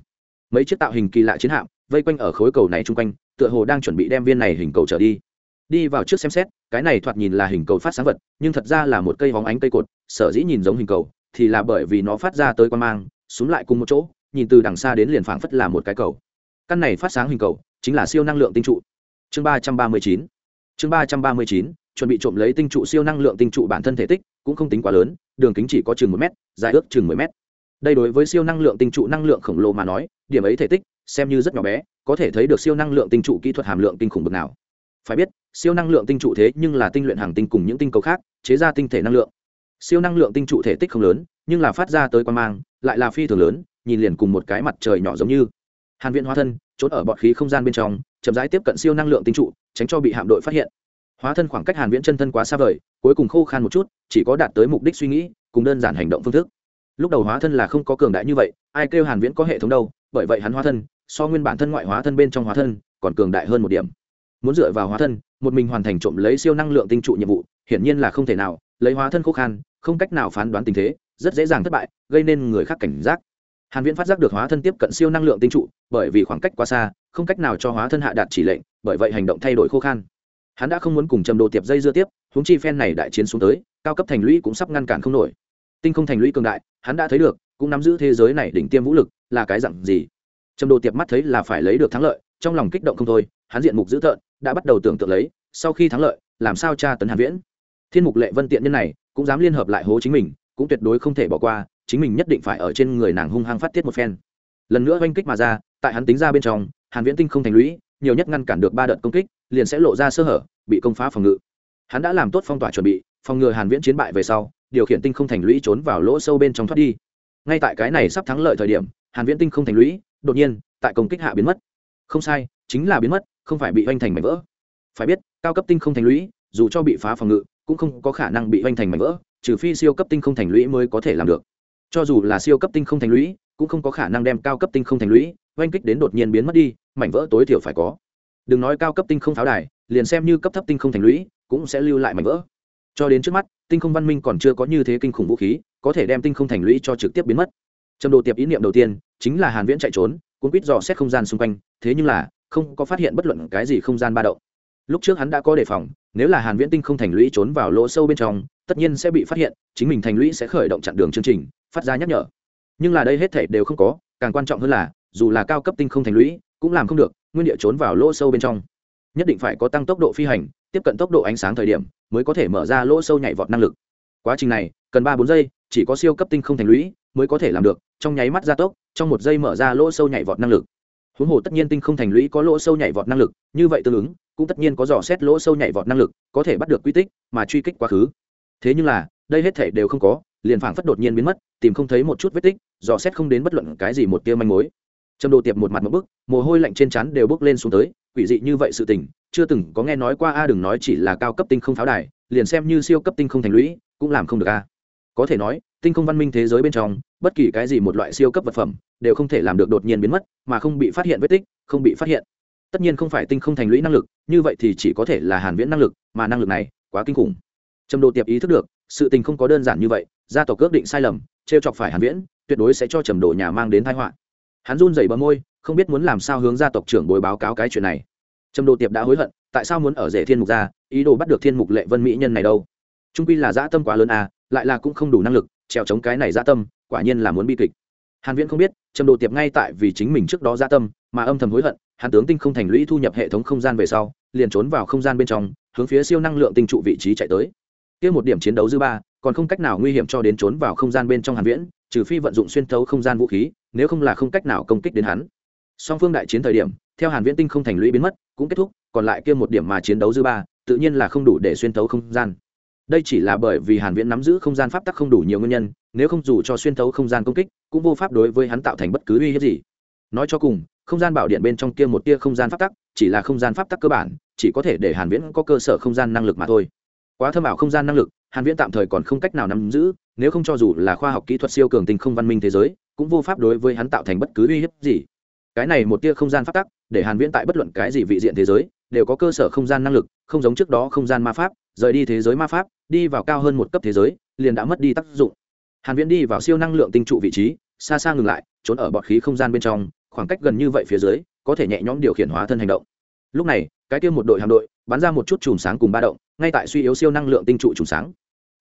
Mấy chiếc tạo hình kỳ lạ chiến hạm vây quanh ở khối cầu này chung quanh, tựa hồ đang chuẩn bị đem viên này hình cầu trở đi đi vào trước xem xét, cái này thoạt nhìn là hình cầu phát sáng vật, nhưng thật ra là một cây hóng ánh cây cột, sở dĩ nhìn giống hình cầu, thì là bởi vì nó phát ra tới quan mang xúm lại cùng một chỗ, nhìn từ đằng xa đến liền phảng phất là một cái cầu. Căn này phát sáng hình cầu, chính là siêu năng lượng tinh trụ. Chương ba trăm ba mươi chín, chương ba trăm ba mươi chín, chuẩn bị trộm lấy tinh trụ siêu năng lượng tinh trụ bản thân thể tích, cũng không tính quá lớn, đường kính chỉ có chừng một m dài ước chừng mười m đây đối với siêu năng lượng tinh trụ năng lượng khổng lồ mà nói, điểm ấy thể tích, xem như rất nhỏ bé, có thể thấy được siêu năng lượng tinh trụ kỹ thuật hàm lượng kinh khủng bực nào phải biết, siêu năng lượng tinh trụ thế nhưng là tinh luyện hàng tinh cùng những tinh cầu khác, chế ra tinh thể năng lượng. Siêu năng lượng tinh trụ thể tích không lớn, nhưng là phát ra tới quan mang, lại là phi thường lớn, nhìn liền cùng một cái mặt trời nhỏ giống như. Hàn viện hóa thân, trốn ở bọt khí không gian bên trong, chậm rãi tiếp cận siêu năng lượng tinh trụ, tránh cho bị hạm đội phát hiện. Hóa thân khoảng cách hàn viễn chân thân quá xa vời, cuối cùng khô khan một chút, chỉ có đạt tới mục đích suy nghĩ, cùng đơn giản hành động phương thức. Lúc đầu hóa thân là không có cường đại như vậy, ai kêu hàn viễn có hệ thống đâu, bởi vậy hắn hóa thân, so nguyên bản thân ngoại hóa thân bên trong hóa thân, còn cường đại hơn một điểm muốn dựa vào hóa thân, một mình hoàn thành trộm lấy siêu năng lượng tinh trụ nhiệm vụ, hiển nhiên là không thể nào, lấy hóa thân khô khan, không cách nào phán đoán tình thế, rất dễ dàng thất bại, gây nên người khác cảnh giác. Hàn viễn phát giác được hóa thân tiếp cận siêu năng lượng tinh trụ, bởi vì khoảng cách quá xa, không cách nào cho hóa thân hạ đạt chỉ lệnh, bởi vậy hành động thay đổi khô khan. Hắn đã không muốn cùng trầm đồ tiệp dây dưa tiếp, huống chi phen này đại chiến xuống tới, cao cấp thành lũy cũng sắp ngăn cản không nổi. Tinh không thành lũy cường đại, hắn đã thấy được, cũng nắm giữ thế giới này đỉnh tiêm vũ lực, là cái dạng gì? Trầm đồ tiệp mắt thấy là phải lấy được thắng lợi, trong lòng kích động không thôi, hắn diện mục dữ tợn đã bắt đầu tưởng tượng lấy, sau khi thắng lợi, làm sao tra tấn hàn viễn? Thiên mục lệ vân tiện nhân này, cũng dám liên hợp lại hố chính mình, cũng tuyệt đối không thể bỏ qua, chính mình nhất định phải ở trên người nàng hung hăng phát tiết một phen. Lần nữa oanh kích mà ra, tại hắn tính ra bên trong, hàn viễn tinh không thành lũy, nhiều nhất ngăn cản được ba đợt công kích, liền sẽ lộ ra sơ hở, bị công phá phòng ngự. Hắn đã làm tốt phong tỏa chuẩn bị, phòng ngừa hàn viễn chiến bại về sau, điều khiển tinh không thành lũy trốn vào lỗ sâu bên trong thoát đi. Ngay tại cái này sắp thắng lợi thời điểm, hàn viễn tinh không thành lũy, đột nhiên, tại công kích hạ biến mất. Không sai, chính là biến mất không phải bị hoành thành mảnh vỡ. Phải biết, cao cấp tinh không thành lũy, dù cho bị phá phòng ngự, cũng không có khả năng bị hoành thành mảnh vỡ, trừ phi siêu cấp tinh không thành lũy mới có thể làm được. Cho dù là siêu cấp tinh không thành lũy, cũng không có khả năng đem cao cấp tinh không thành lũy oanh kích đến đột nhiên biến mất đi, mảnh vỡ tối thiểu phải có. Đừng nói cao cấp tinh không pháo đài, liền xem như cấp thấp tinh không thành lũy, cũng sẽ lưu lại mảnh vỡ. Cho đến trước mắt, tinh không văn minh còn chưa có như thế kinh khủng vũ khí, có thể đem tinh không thành lũy cho trực tiếp biến mất. Trầm đồ tiệp ý niệm đầu tiên, chính là hàn viễn chạy trốn, cuốn quýt dò xét không gian xung quanh, thế nhưng là không có phát hiện bất luận cái gì không gian ba động. Lúc trước hắn đã có đề phòng, nếu là hàn viễn tinh không thành lũy trốn vào lỗ sâu bên trong, tất nhiên sẽ bị phát hiện, chính mình thành lũy sẽ khởi động chặn đường chương trình, phát ra nhắc nhở. Nhưng là đây hết thể đều không có, càng quan trọng hơn là, dù là cao cấp tinh không thành lũy, cũng làm không được, nguyên địa trốn vào lỗ sâu bên trong. Nhất định phải có tăng tốc độ phi hành, tiếp cận tốc độ ánh sáng thời điểm, mới có thể mở ra lỗ sâu nhảy vọt năng lực. Quá trình này, cần ba bốn giây, chỉ có siêu cấp tinh không thành lũy mới có thể làm được, trong nháy mắt gia tốc, trong một giây mở ra lỗ sâu nhảy vọt năng lực huống hồ tất nhiên tinh không thành lũy có lỗ sâu nhảy vọt năng lực, như vậy tương ứng, cũng tất nhiên có dò xét lỗ sâu nhảy vọt năng lực, có thể bắt được quy tích, mà truy kích quá khứ. Thế nhưng là, đây hết thể đều không có, liền phảng phất đột nhiên biến mất, tìm không thấy một chút vết tích, dò xét không đến bất luận cái gì một tia manh mối. Trầm đồ tiệp một mặt một bức, mồ hôi lạnh trên trán đều bước lên xuống tới, quỷ dị như vậy sự tình, chưa từng có nghe nói qua a, đừng nói chỉ là cao cấp tinh không pháo đài, liền xem như siêu cấp tinh không thành lũy, cũng làm không được a. Có thể nói, tinh không văn minh thế giới bên trong bất kỳ cái gì một loại siêu cấp vật phẩm, đều không thể làm được đột nhiên biến mất, mà không bị phát hiện vết tích, không bị phát hiện. Tất nhiên không phải tinh không thành lũy năng lực, như vậy thì chỉ có thể là hàn viễn năng lực, mà năng lực này quá kinh khủng. Trầm đồ tiệp ý thức được, sự tình không có đơn giản như vậy, gia tộc cước định sai lầm, trêu chọc phải hàn viễn, tuyệt đối sẽ cho trầm đồ nhà mang đến tai họa. Hắn run rẩy bờ môi, không biết muốn làm sao hướng gia tộc trưởng bồi báo cáo cái chuyện này. Trầm đồ tiệp đã hối hận, tại sao muốn ở rể thiên mục ra, ý đồ bắt được thiên mục lệ vân mỹ nhân này đâu? Trung quy là dã tâm quá lớn à lại là cũng không đủ năng lực, trèo chống cái này dã tâm quả nhiên là muốn bi kịch. Hàn viễn không biết, trầm đồ tiệp ngay tại vì chính mình trước đó ra tâm, mà âm thầm hối hận hàn tướng tinh không thành lũy thu nhập hệ thống không gian về sau, liền trốn vào không gian bên trong, hướng phía siêu năng lượng tinh trụ vị trí chạy tới. Kia một điểm chiến đấu dư ba, còn không cách nào nguy hiểm cho đến trốn vào không gian bên trong hàn viễn, trừ phi vận dụng xuyên thấu không gian vũ khí, nếu không là không cách nào công kích đến hắn. Song phương đại chiến thời điểm, theo hàn viễn tinh không thành lũy biến mất, cũng kết thúc, còn lại kia một điểm mà chiến đấu dư ba, tự nhiên là không đủ để xuyên thấu không gian. Đây chỉ là bởi vì hàn viễn nắm giữ không gian pháp tắc không đủ nhiều nguyên nhân nếu không dù cho xuyên thấu không gian công kích, cũng vô pháp đối với hắn tạo thành bất cứ uy hiếp gì. Nói cho cùng, không gian bảo điện bên trong kia một tia không gian pháp tắc, chỉ là không gian pháp tắc cơ bản, chỉ có thể để hàn viễn có cơ sở không gian năng lực mà thôi. Quá thâm ảo không gian năng lực, hàn viễn tạm thời còn không cách nào nắm giữ, nếu không cho dù là khoa học kỹ thuật siêu cường tinh không văn minh thế giới, cũng vô pháp đối với hắn tạo thành bất cứ uy hiếp gì. Cái này một tia không gian pháp tắc, để hàn viễn tại bất luận cái gì vị diện thế giới, đều có cơ sở không gian năng lực, không giống trước đó không gian ma pháp, rời đi thế giới ma pháp, đi vào cao hơn một cấp thế giới, liền đã mất đi tác dụng hàn viễn đi vào siêu năng lượng tinh trụ vị trí, xa xa ngừng lại, trốn ở bọt khí không gian bên trong, khoảng cách gần như vậy phía dưới, có thể nhẹ nhõm điều khiển hóa thân hành động. Lúc này, cái kia một đội hạm đội, bắn ra một chút chùm sáng cùng ba động, ngay tại suy yếu siêu năng lượng tinh trụ chùm sáng.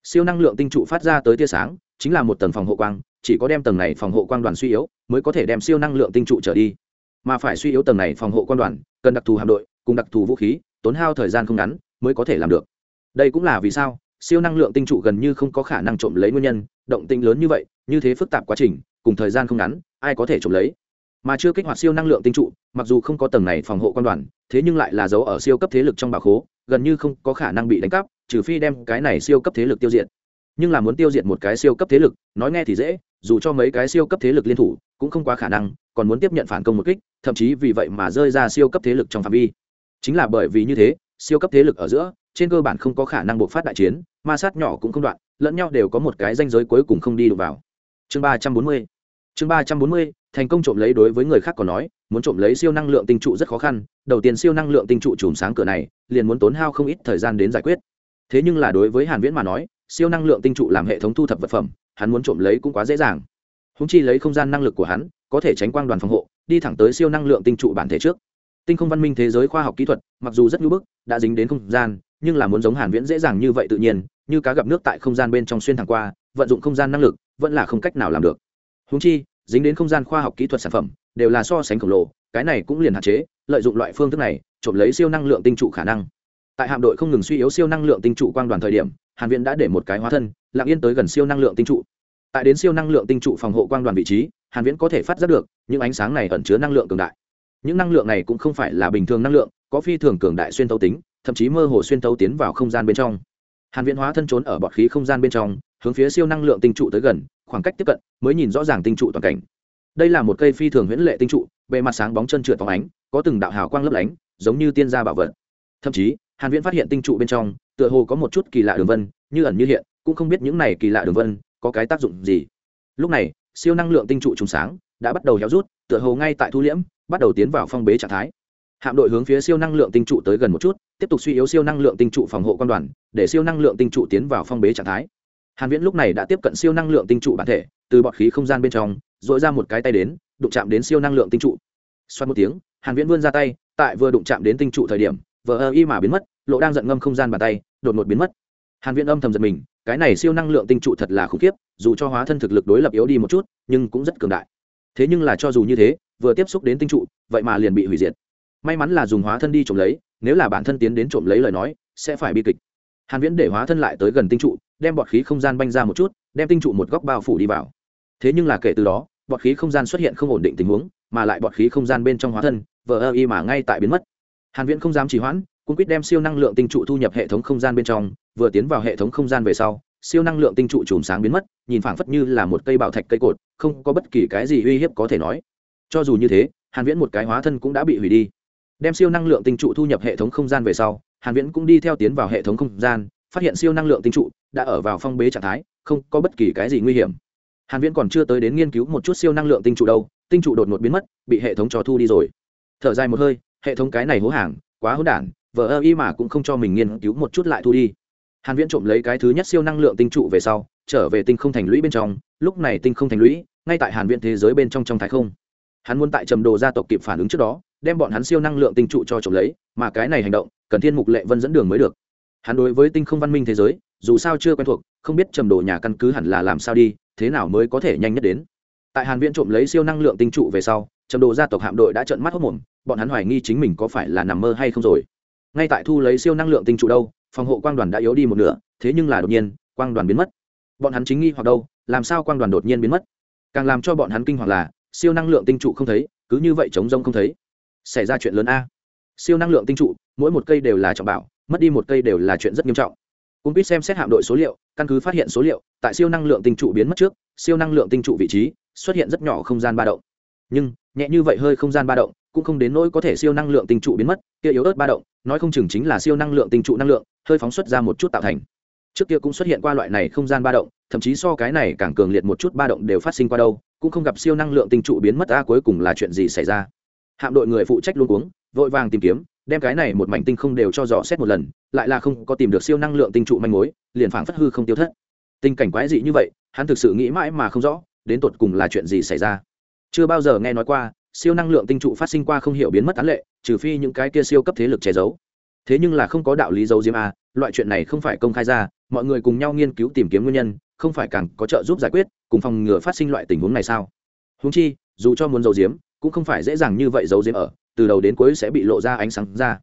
Siêu năng lượng tinh trụ phát ra tới tia sáng, chính là một tầng phòng hộ quang, chỉ có đem tầng này phòng hộ quang đoàn suy yếu, mới có thể đem siêu năng lượng tinh trụ trở đi. Mà phải suy yếu tầng này phòng hộ quang đoàn, cần đặc thù hạm đội, cùng đặc thù vũ khí, tốn hao thời gian không ngắn, mới có thể làm được. Đây cũng là vì sao, siêu năng lượng tinh trụ gần như không có khả năng trộm lấy nguyên nhân động tinh lớn như vậy, như thế phức tạp quá trình, cùng thời gian không ngắn, ai có thể trộm lấy? Mà chưa kích hoạt siêu năng lượng tinh trụ, mặc dù không có tầng này phòng hộ quan đoàn, thế nhưng lại là dấu ở siêu cấp thế lực trong bảo khố, gần như không có khả năng bị đánh cắp, trừ phi đem cái này siêu cấp thế lực tiêu diệt. Nhưng là muốn tiêu diệt một cái siêu cấp thế lực, nói nghe thì dễ, dù cho mấy cái siêu cấp thế lực liên thủ, cũng không quá khả năng, còn muốn tiếp nhận phản công một kích, thậm chí vì vậy mà rơi ra siêu cấp thế lực trong phạm vi. Chính là bởi vì như thế, siêu cấp thế lực ở giữa trên cơ bản không có khả năng buộc phát đại chiến, ma sát nhỏ cũng không đoạn, lẫn nhau đều có một cái danh giới cuối cùng không đi được vào. Chương ba trăm bốn mươi. Chương ba trăm bốn mươi, thành công trộm lấy đối với người khác còn nói, muốn trộm lấy siêu năng lượng tinh trụ rất khó khăn, đầu tiên siêu năng lượng tinh trụ chùm sáng cửa này, liền muốn tốn hao không ít thời gian đến giải quyết. Thế nhưng là đối với hàn viễn mà nói, siêu năng lượng tinh trụ làm hệ thống thu thập vật phẩm, hắn muốn trộm lấy cũng quá dễ dàng. Húng chi lấy không gian năng lực của hắn, có thể tránh quang đoàn phòng hộ, đi thẳng tới siêu năng lượng tinh trụ bản thể trước. Tinh không văn minh thế giới khoa học kỹ thuật, mặc dù rất nhu bức, đã dính đến không gian nhưng là muốn giống hàn viễn dễ dàng như vậy tự nhiên, như cá gặp nước tại không gian bên trong xuyên thẳng qua, vận dụng không gian năng lực, vẫn là không cách nào làm được. Húng chi, dính đến không gian khoa học kỹ thuật sản phẩm, đều là so sánh khổng lồ, cái này cũng liền hạn chế, lợi dụng loại phương thức này, trộm lấy siêu năng lượng tinh trụ khả năng. Tại hạm đội không ngừng suy yếu siêu năng lượng tinh trụ quang đoàn thời điểm, hàn viễn đã để một cái hóa thân, lặng yên tới gần siêu năng lượng tinh trụ. Tại đến siêu năng lượng tinh trụ phòng hộ quang đoàn vị trí, hàn viễn có thể phát giác được, những ánh sáng này ẩn chứa năng lượng cường đại. Những năng lượng này cũng không phải là bình thường năng lượng, có phi thường cường đại xuyên thấu tính thậm chí mơ hồ xuyên thấu tiến vào không gian bên trong. Hàn viễn hóa thân trốn ở bọt khí không gian bên trong, hướng phía siêu năng lượng tinh trụ tới gần, khoảng cách tiếp cận mới nhìn rõ ràng tinh trụ toàn cảnh. Đây là một cây phi thường huyễn lệ tinh trụ, bề mặt sáng bóng chân trượt phóng ánh, có từng đạo hào quang lấp lánh, giống như tiên gia bảo vật. Thậm chí, hàn viễn phát hiện tinh trụ bên trong, tựa hồ có một chút kỳ lạ đường vân, như ẩn như hiện, cũng không biết những này kỳ lạ đường vân có cái tác dụng gì. Lúc này, siêu năng lượng tinh trụ trùng sáng đã bắt đầu héo rút, tựa hồ ngay tại thu liễm, bắt đầu tiến vào phong bế trạng thái. Hạm đội hướng phía siêu năng lượng tinh trụ tới gần một chút tiếp tục suy yếu siêu năng lượng tinh trụ phòng hộ quan đoàn, để siêu năng lượng tinh trụ tiến vào phong bế trạng thái. Hàn viễn lúc này đã tiếp cận siêu năng lượng tinh trụ bản thể, từ bọt khí không gian bên trong dội ra một cái tay đến, đụng chạm đến siêu năng lượng tinh trụ. Xoát một tiếng, hàn viễn vươn ra tay, tại vừa đụng chạm đến tinh trụ thời điểm, vờ ơ y mà biến mất, lộ đang giận ngâm không gian bàn tay, đột ngột biến mất. Hàn viễn âm thầm giật mình, cái này siêu năng lượng tinh trụ thật là khủng khiếp, dù cho hóa thân thực lực đối lập yếu đi một chút, nhưng cũng rất cường đại. Thế nhưng là cho dù như thế, vừa tiếp xúc đến tinh trụ, vậy mà liền bị hủy diệt. May mắn là dùng hóa thân đi trộm lấy nếu là bản thân tiến đến trộm lấy lời nói, sẽ phải bi kịch. Hàn viễn để hóa thân lại tới gần tinh trụ, đem bọt khí không gian banh ra một chút, đem tinh trụ một góc bao phủ đi vào. Thế nhưng là kể từ đó, bọt khí không gian xuất hiện không ổn định tình huống, mà lại bọt khí không gian bên trong hóa thân, vờ ơ y mà ngay tại biến mất. Hàn viễn không dám trì hoãn, cũng quyết đem siêu năng lượng tinh trụ thu nhập hệ thống không gian bên trong, vừa tiến vào hệ thống không gian về sau, siêu năng lượng tinh trụ chùm sáng biến mất, nhìn phảng phất như là một cây bảo thạch cây cột, không có bất kỳ cái gì uy hiếp có thể nói. Cho dù như thế, hàn viễn một cái hóa thân cũng đã bị hủy đi đem siêu năng lượng tinh trụ thu nhập hệ thống không gian về sau, hàn viễn cũng đi theo tiến vào hệ thống không gian, phát hiện siêu năng lượng tinh trụ đã ở vào phong bế trạng thái, không có bất kỳ cái gì nguy hiểm. Hàn viễn còn chưa tới đến nghiên cứu một chút siêu năng lượng tinh trụ đâu, tinh trụ đột ngột biến mất, bị hệ thống cho thu đi rồi. Thở dài một hơi, hệ thống cái này hố hàng, quá hỗn đản vợ ơ y mà cũng không cho mình nghiên cứu một chút lại thu đi. Hàn viễn trộm lấy cái thứ nhất siêu năng lượng tinh trụ về sau, trở về tinh không thành lũy bên trong, lúc này tinh không thành lũy, ngay tại hàn viễn thế giới bên trong trong thái không. Hắn muốn tại trầm đồ gia tộc kịp phản ứng trước đó đem bọn hắn siêu năng lượng tinh trụ cho trộm lấy, mà cái này hành động, cần thiên mục lệ vân dẫn đường mới được. Hắn đối với tinh không văn minh thế giới, dù sao chưa quen thuộc, không biết trầm đồ nhà căn cứ hẳn là làm sao đi, thế nào mới có thể nhanh nhất đến. Tại hàn viễn trộm lấy siêu năng lượng tinh trụ về sau, trầm đồ gia tộc hạm đội đã trợn mắt hốt mồm, bọn hắn hoài nghi chính mình có phải là nằm mơ hay không rồi. Ngay tại thu lấy siêu năng lượng tinh trụ đâu, phòng hộ quang đoàn đã yếu đi một nửa, thế nhưng là đột nhiên, quang đoàn biến mất. Bọn hắn chính nghi hoặc đâu, làm sao quang đoàn đột nhiên biến mất? Càng làm cho bọn hắn kinh hoặc là, siêu năng lượng tinh trụ không thấy, cứ như vậy chống rông không thấy xảy ra chuyện lớn a. Siêu năng lượng tinh trụ, mỗi một cây đều là trọng bảo, mất đi một cây đều là chuyện rất nghiêm trọng. Cung quýt xem xét hạm đội số liệu, căn cứ phát hiện số liệu, tại siêu năng lượng tinh trụ biến mất trước, siêu năng lượng tinh trụ vị trí xuất hiện rất nhỏ không gian ba động. Nhưng, nhẹ như vậy hơi không gian ba động, cũng không đến nỗi có thể siêu năng lượng tinh trụ biến mất, kia yếu ớt ba động, nói không chừng chính là siêu năng lượng tinh trụ năng lượng, hơi phóng xuất ra một chút tạo thành. Trước kia cũng xuất hiện qua loại này không gian ba động, thậm chí so cái này càng cường liệt một chút ba động đều phát sinh qua đâu, cũng không gặp siêu năng lượng tinh trụ biến mất, a, cuối cùng là chuyện gì xảy ra? Hạm đội người phụ trách luôn cuống, vội vàng tìm kiếm, đem cái này một mảnh tinh không đều cho dò xét một lần, lại là không có tìm được siêu năng lượng tinh trụ manh mối, liền phảng phất hư không tiêu thất. Tình cảnh quái dị như vậy, hắn thực sự nghĩ mãi mà không rõ, đến tột cùng là chuyện gì xảy ra. Chưa bao giờ nghe nói qua, siêu năng lượng tinh trụ phát sinh qua không hiểu biến mất án lệ, trừ phi những cái kia siêu cấp thế lực che giấu. Thế nhưng là không có đạo lý giấu diếm a à, loại chuyện này không phải công khai ra, mọi người cùng nhau nghiên cứu tìm kiếm nguyên nhân, không phải càng có trợ giúp giải quyết, cùng phòng ngừa phát sinh loại tình huống này sao? Húng chi, dù cho muốn giấu diếm cũng không phải dễ dàng như vậy giấu diếm ở, từ đầu đến cuối sẽ bị lộ ra ánh sáng ra.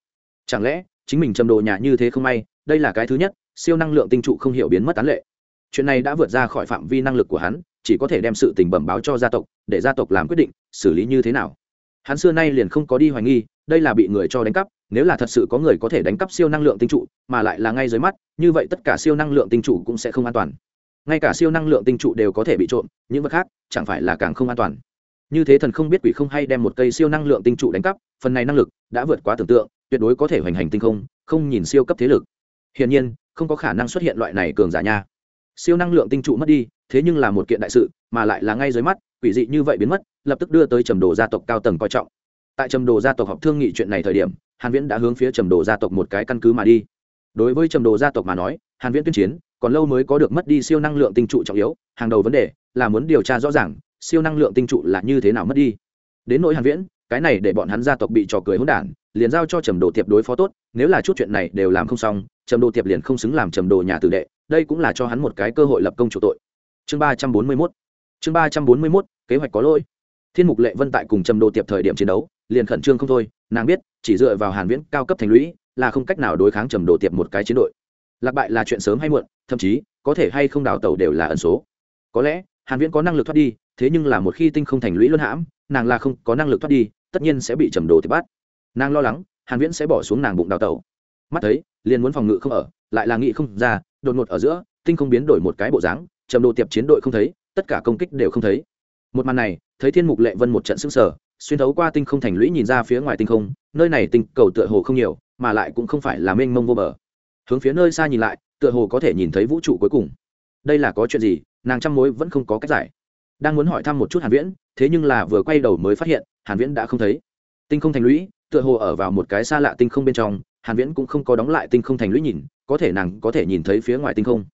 Chẳng lẽ, chính mình trầm đồ nhà như thế không may, đây là cái thứ nhất, siêu năng lượng tinh trụ không hiểu biến mất tán lệ. Chuyện này đã vượt ra khỏi phạm vi năng lực của hắn, chỉ có thể đem sự tình bẩm báo cho gia tộc, để gia tộc làm quyết định, xử lý như thế nào. Hắn xưa nay liền không có đi hoài nghi, đây là bị người cho đánh cắp, nếu là thật sự có người có thể đánh cắp siêu năng lượng tinh trụ, mà lại là ngay dưới mắt, như vậy tất cả siêu năng lượng tinh trụ cũng sẽ không an toàn. Ngay cả siêu năng lượng tinh trụ đều có thể bị trộm, những vật khác chẳng phải là càng không an toàn như thế thần không biết quỷ không hay đem một cây siêu năng lượng tinh trụ đánh cắp, phần này năng lực đã vượt quá tưởng tượng, tuyệt đối có thể hoành hành tinh không không nhìn siêu cấp thế lực. Hiển nhiên, không có khả năng xuất hiện loại này cường giả nha. Siêu năng lượng tinh trụ mất đi, thế nhưng là một kiện đại sự, mà lại là ngay dưới mắt, quỷ dị như vậy biến mất, lập tức đưa tới trầm đồ gia tộc cao tầng coi trọng. Tại trầm đồ gia tộc họp thương nghị chuyện này thời điểm, hàn viễn đã hướng phía trầm đồ gia tộc một cái căn cứ mà đi. Đối với trầm đồ gia tộc mà nói, hàn viễn tuyên chiến, còn lâu mới có được mất đi siêu năng lượng tinh trụ trọng yếu, hàng đầu vấn đề là muốn điều tra rõ ràng siêu năng lượng tinh trụ là như thế nào mất đi? Đến nỗi hàn viễn, cái này để bọn hắn gia tộc bị trò cười hỗn đản, liền giao cho trầm đồ tiệp đối phó tốt, nếu là chút chuyện này đều làm không xong, trầm đồ tiệp liền không xứng làm trầm đồ nhà tử đệ, đây cũng là cho hắn một cái cơ hội lập công chủ tội. Chương 341 chương 341 kế hoạch có lỗi. Thiên mục lệ vân tại cùng trầm đồ tiệp thời điểm chiến đấu, liền khẩn trương không thôi, nàng biết, chỉ dựa vào hàn viễn cao cấp thành lũy, là không cách nào đối kháng trầm đồ tiệp một cái chiến đội. Lạc bại là chuyện sớm hay muộn, thậm chí, có thể hay không đào tẩu đều là ẩn số. Có lẽ hàn viễn có năng lực thoát đi, thế nhưng là một khi tinh không thành lũy luân hãm, nàng là không có năng lực thoát đi, tất nhiên sẽ bị trầm đồ thì bắt. Nàng lo lắng, hàn viễn sẽ bỏ xuống nàng bụng đào tẩu. Mắt thấy, liền muốn phòng ngự không ở, lại là nghị không ra, đột ngột ở giữa, tinh không biến đổi một cái bộ dáng, trầm đồ tiệp chiến đội không thấy, tất cả công kích đều không thấy. Một màn này, thấy thiên mục lệ vân một trận sững sờ, xuyên thấu qua tinh không thành lũy nhìn ra phía ngoài tinh không, nơi này tinh cầu tựa hồ không nhiều, mà lại cũng không phải là mênh mông vô bờ. Hướng phía nơi xa nhìn lại, tựa hồ có thể nhìn thấy vũ trụ cuối cùng. Đây là có chuyện gì? Nàng trăm mối vẫn không có cách giải. Đang muốn hỏi thăm một chút hàn viễn, thế nhưng là vừa quay đầu mới phát hiện, hàn viễn đã không thấy. Tinh không thành lũy, tựa hồ ở vào một cái xa lạ tinh không bên trong, hàn viễn cũng không có đóng lại tinh không thành lũy nhìn, có thể nàng có thể nhìn thấy phía ngoài tinh không.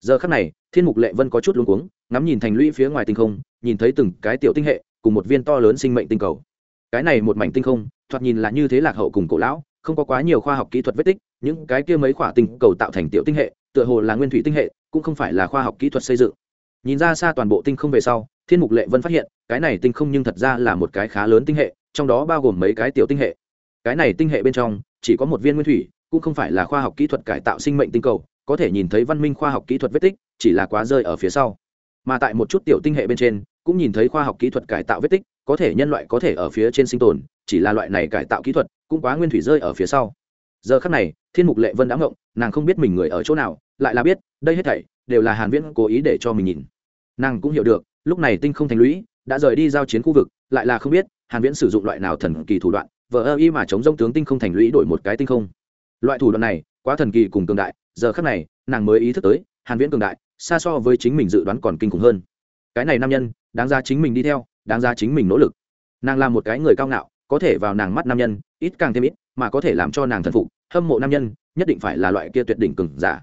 Giờ khắc này, thiên mục lệ vân có chút luống cuống, ngắm nhìn thành lũy phía ngoài tinh không, nhìn thấy từng cái tiểu tinh hệ, cùng một viên to lớn sinh mệnh tinh cầu. Cái này một mảnh tinh không, thoạt nhìn là như thế lạc hậu cùng cổ lão, không có quá nhiều khoa học kỹ thuật vết tích, những cái kia mấy khỏa tinh cầu tạo thành tiểu tinh hệ, tựa hồ là nguyên thủy tinh hệ, cũng không phải là khoa học kỹ thuật xây dựng nhìn ra xa toàn bộ tinh không về sau, thiên mục lệ vân phát hiện, cái này tinh không nhưng thật ra là một cái khá lớn tinh hệ, trong đó bao gồm mấy cái tiểu tinh hệ. Cái này tinh hệ bên trong, chỉ có một viên nguyên thủy, cũng không phải là khoa học kỹ thuật cải tạo sinh mệnh tinh cầu, có thể nhìn thấy văn minh khoa học kỹ thuật vết tích, chỉ là quá rơi ở phía sau. Mà tại một chút tiểu tinh hệ bên trên, cũng nhìn thấy khoa học kỹ thuật cải tạo vết tích, có thể nhân loại có thể ở phía trên sinh tồn, chỉ là loại này cải tạo kỹ thuật, cũng quá nguyên thủy rơi ở phía sau. Giờ khắc này, thiên mục lệ vân đã ngộng, nàng không biết mình người ở chỗ nào lại là biết, đây hết thảy đều là hàn viễn cố ý để cho mình nhìn. Nàng cũng hiểu được, lúc này tinh không thành lũy, đã rời đi giao chiến khu vực, lại là không biết hàn viễn sử dụng loại nào thần kỳ thủ đoạn vợ ơ y mà chống dông tướng tinh không thành lũy đổi một cái tinh không. Loại thủ đoạn này, quá thần kỳ cùng cường đại, giờ khắc này, nàng mới ý thức tới, hàn viễn cường đại, xa so với chính mình dự đoán còn kinh khủng hơn. Cái này nam nhân, đáng ra chính mình đi theo, đáng ra chính mình nỗ lực. Nàng là một cái người cao ngạo, có thể vào nàng mắt nam nhân, ít càng thêm ít, mà có thể làm cho nàng thần phục, hâm mộ nam nhân, nhất định phải là loại kia tuyệt đỉnh cường giả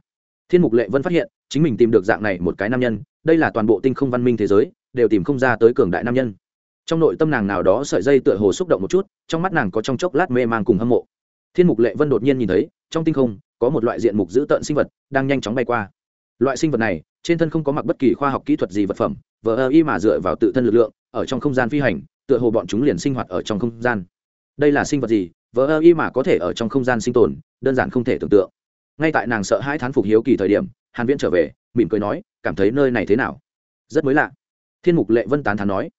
thiên mục lệ vân phát hiện, chính mình tìm được dạng này một cái nam nhân, đây là toàn bộ tinh không văn minh thế giới, đều tìm không ra tới cường đại nam nhân. Trong nội tâm nàng nào đó sợi dây tựa hồ xúc động một chút, trong mắt nàng có trong chốc lát mê mang cùng hâm mộ. Thiên mục lệ vân đột nhiên nhìn thấy, trong tinh không, có một loại diện mục dữ tợn sinh vật đang nhanh chóng bay qua. Loại sinh vật này, trên thân không có mặc bất kỳ khoa học kỹ thuật gì vật phẩm, vờ ơ y mà dựa vào tự thân lực lượng, ở trong không gian phi hành, tựa hồ bọn chúng liền sinh hoạt ở trong không gian. Đây là sinh vật gì, vờ ơ y mà có thể ở trong không gian sinh tồn, đơn giản không thể tưởng tượng ngay tại nàng sợ hai thán phục hiếu kỳ thời điểm, hàn viễn trở về, mỉm cười nói, cảm thấy nơi này thế nào? Rất mới lạ. Thiên mục lệ vân tán thán nói,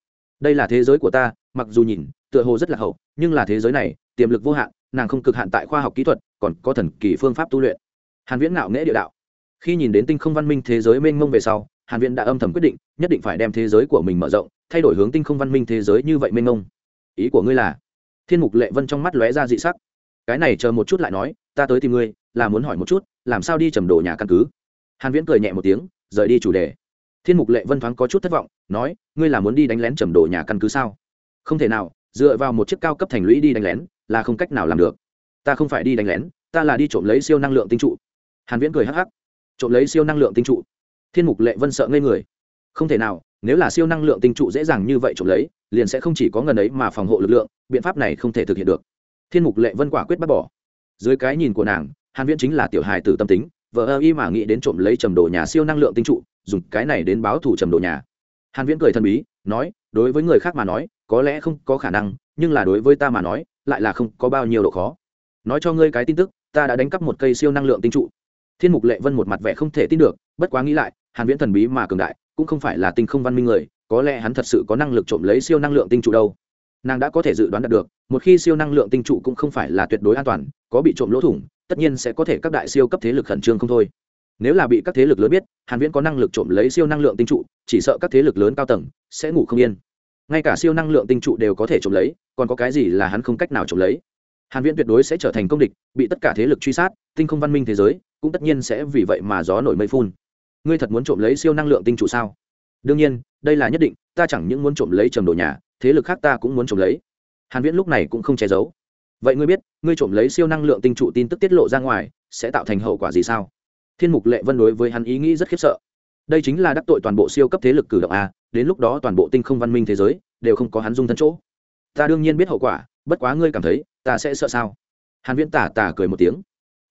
đây là thế giới của ta, mặc dù nhìn, tựa hồ rất là hậu, nhưng là thế giới này, tiềm lực vô hạn, nàng không cực hạn tại khoa học kỹ thuật, còn có thần kỳ phương pháp tu luyện. Hàn viễn ngạo nghễ địa đạo. Khi nhìn đến tinh không văn minh thế giới mênh mông về sau, hàn viễn đã âm thầm quyết định, nhất định phải đem thế giới của mình mở rộng, thay đổi hướng tinh không văn minh thế giới như vậy mênh mông. Ý của ngươi là? Thiên mục lệ vân trong mắt lóe ra dị sắc. Cái này chờ một chút lại nói, ta tới tìm ngươi là muốn hỏi một chút, làm sao đi trầm đồ nhà căn cứ? Hàn viễn cười nhẹ một tiếng, rời đi chủ đề. Thiên mục lệ vân thoáng có chút thất vọng, nói, ngươi là muốn đi đánh lén trầm đồ nhà căn cứ sao? Không thể nào, dựa vào một chiếc cao cấp thành lũy đi đánh lén, là không cách nào làm được. Ta không phải đi đánh lén, ta là đi trộm lấy siêu năng lượng tinh trụ. Hàn viễn cười hắc hắc. Trộm lấy siêu năng lượng tinh trụ? Thiên mục lệ vân sợ ngây người. Không thể nào, nếu là siêu năng lượng tinh trụ dễ dàng như vậy trộm lấy, liền sẽ không chỉ có ngần ấy mà phòng hộ lực lượng, biện pháp này không thể thực hiện được. Thiên mục lệ vân quả quyết bác bỏ. Dưới cái nhìn của nàng hàn viễn chính là tiểu hài tử tâm tính, vợ ơ y mà nghĩ đến trộm lấy trầm đồ nhà siêu năng lượng tinh trụ, dùng cái này đến báo thủ trầm đồ nhà. Hàn viễn cười thần bí, nói, đối với người khác mà nói, có lẽ không có khả năng, nhưng là đối với ta mà nói, lại là không có bao nhiêu độ khó. Nói cho ngươi cái tin tức, ta đã đánh cắp một cây siêu năng lượng tinh trụ. Thiên mục lệ vân một mặt vẻ không thể tin được, bất quá nghĩ lại, hàn viễn thần bí mà cường đại, cũng không phải là tinh không văn minh người, có lẽ hắn thật sự có năng lực trộm lấy siêu năng lượng tinh trụ đâu. Nàng đã có thể dự đoán được một khi siêu năng lượng tinh trụ cũng không phải là tuyệt đối an toàn, có bị trộm lỗ thủng, tất nhiên sẽ có thể các đại siêu cấp thế lực khẩn trương không thôi. Nếu là bị các thế lực lớn biết, hàn viễn có năng lực trộm lấy siêu năng lượng tinh trụ, chỉ sợ các thế lực lớn cao tầng sẽ ngủ không yên. Ngay cả siêu năng lượng tinh trụ đều có thể trộm lấy, còn có cái gì là hắn không cách nào trộm lấy? Hàn viễn tuyệt đối sẽ trở thành công địch, bị tất cả thế lực truy sát, tinh không văn minh thế giới cũng tất nhiên sẽ vì vậy mà gió nổi mây phun. Ngươi thật muốn trộm lấy siêu năng lượng tinh trụ sao? Đương nhiên, đây là nhất định, ta chẳng những muốn trộm lấy trầm đồ nhà, thế lực khác ta cũng muốn trộm lấy hàn viễn lúc này cũng không che giấu. Vậy ngươi biết, ngươi trộm lấy siêu năng lượng tinh trụ tin tức tiết lộ ra ngoài, sẽ tạo thành hậu quả gì sao? Thiên mục lệ vân đối với hắn ý nghĩ rất khiếp sợ. Đây chính là đắc tội toàn bộ siêu cấp thế lực cử động a, đến lúc đó toàn bộ tinh không văn minh thế giới đều không có hắn dung thân chỗ. Ta đương nhiên biết hậu quả, bất quá ngươi cảm thấy, ta sẽ sợ sao? Hàn viễn tả tả cười một tiếng.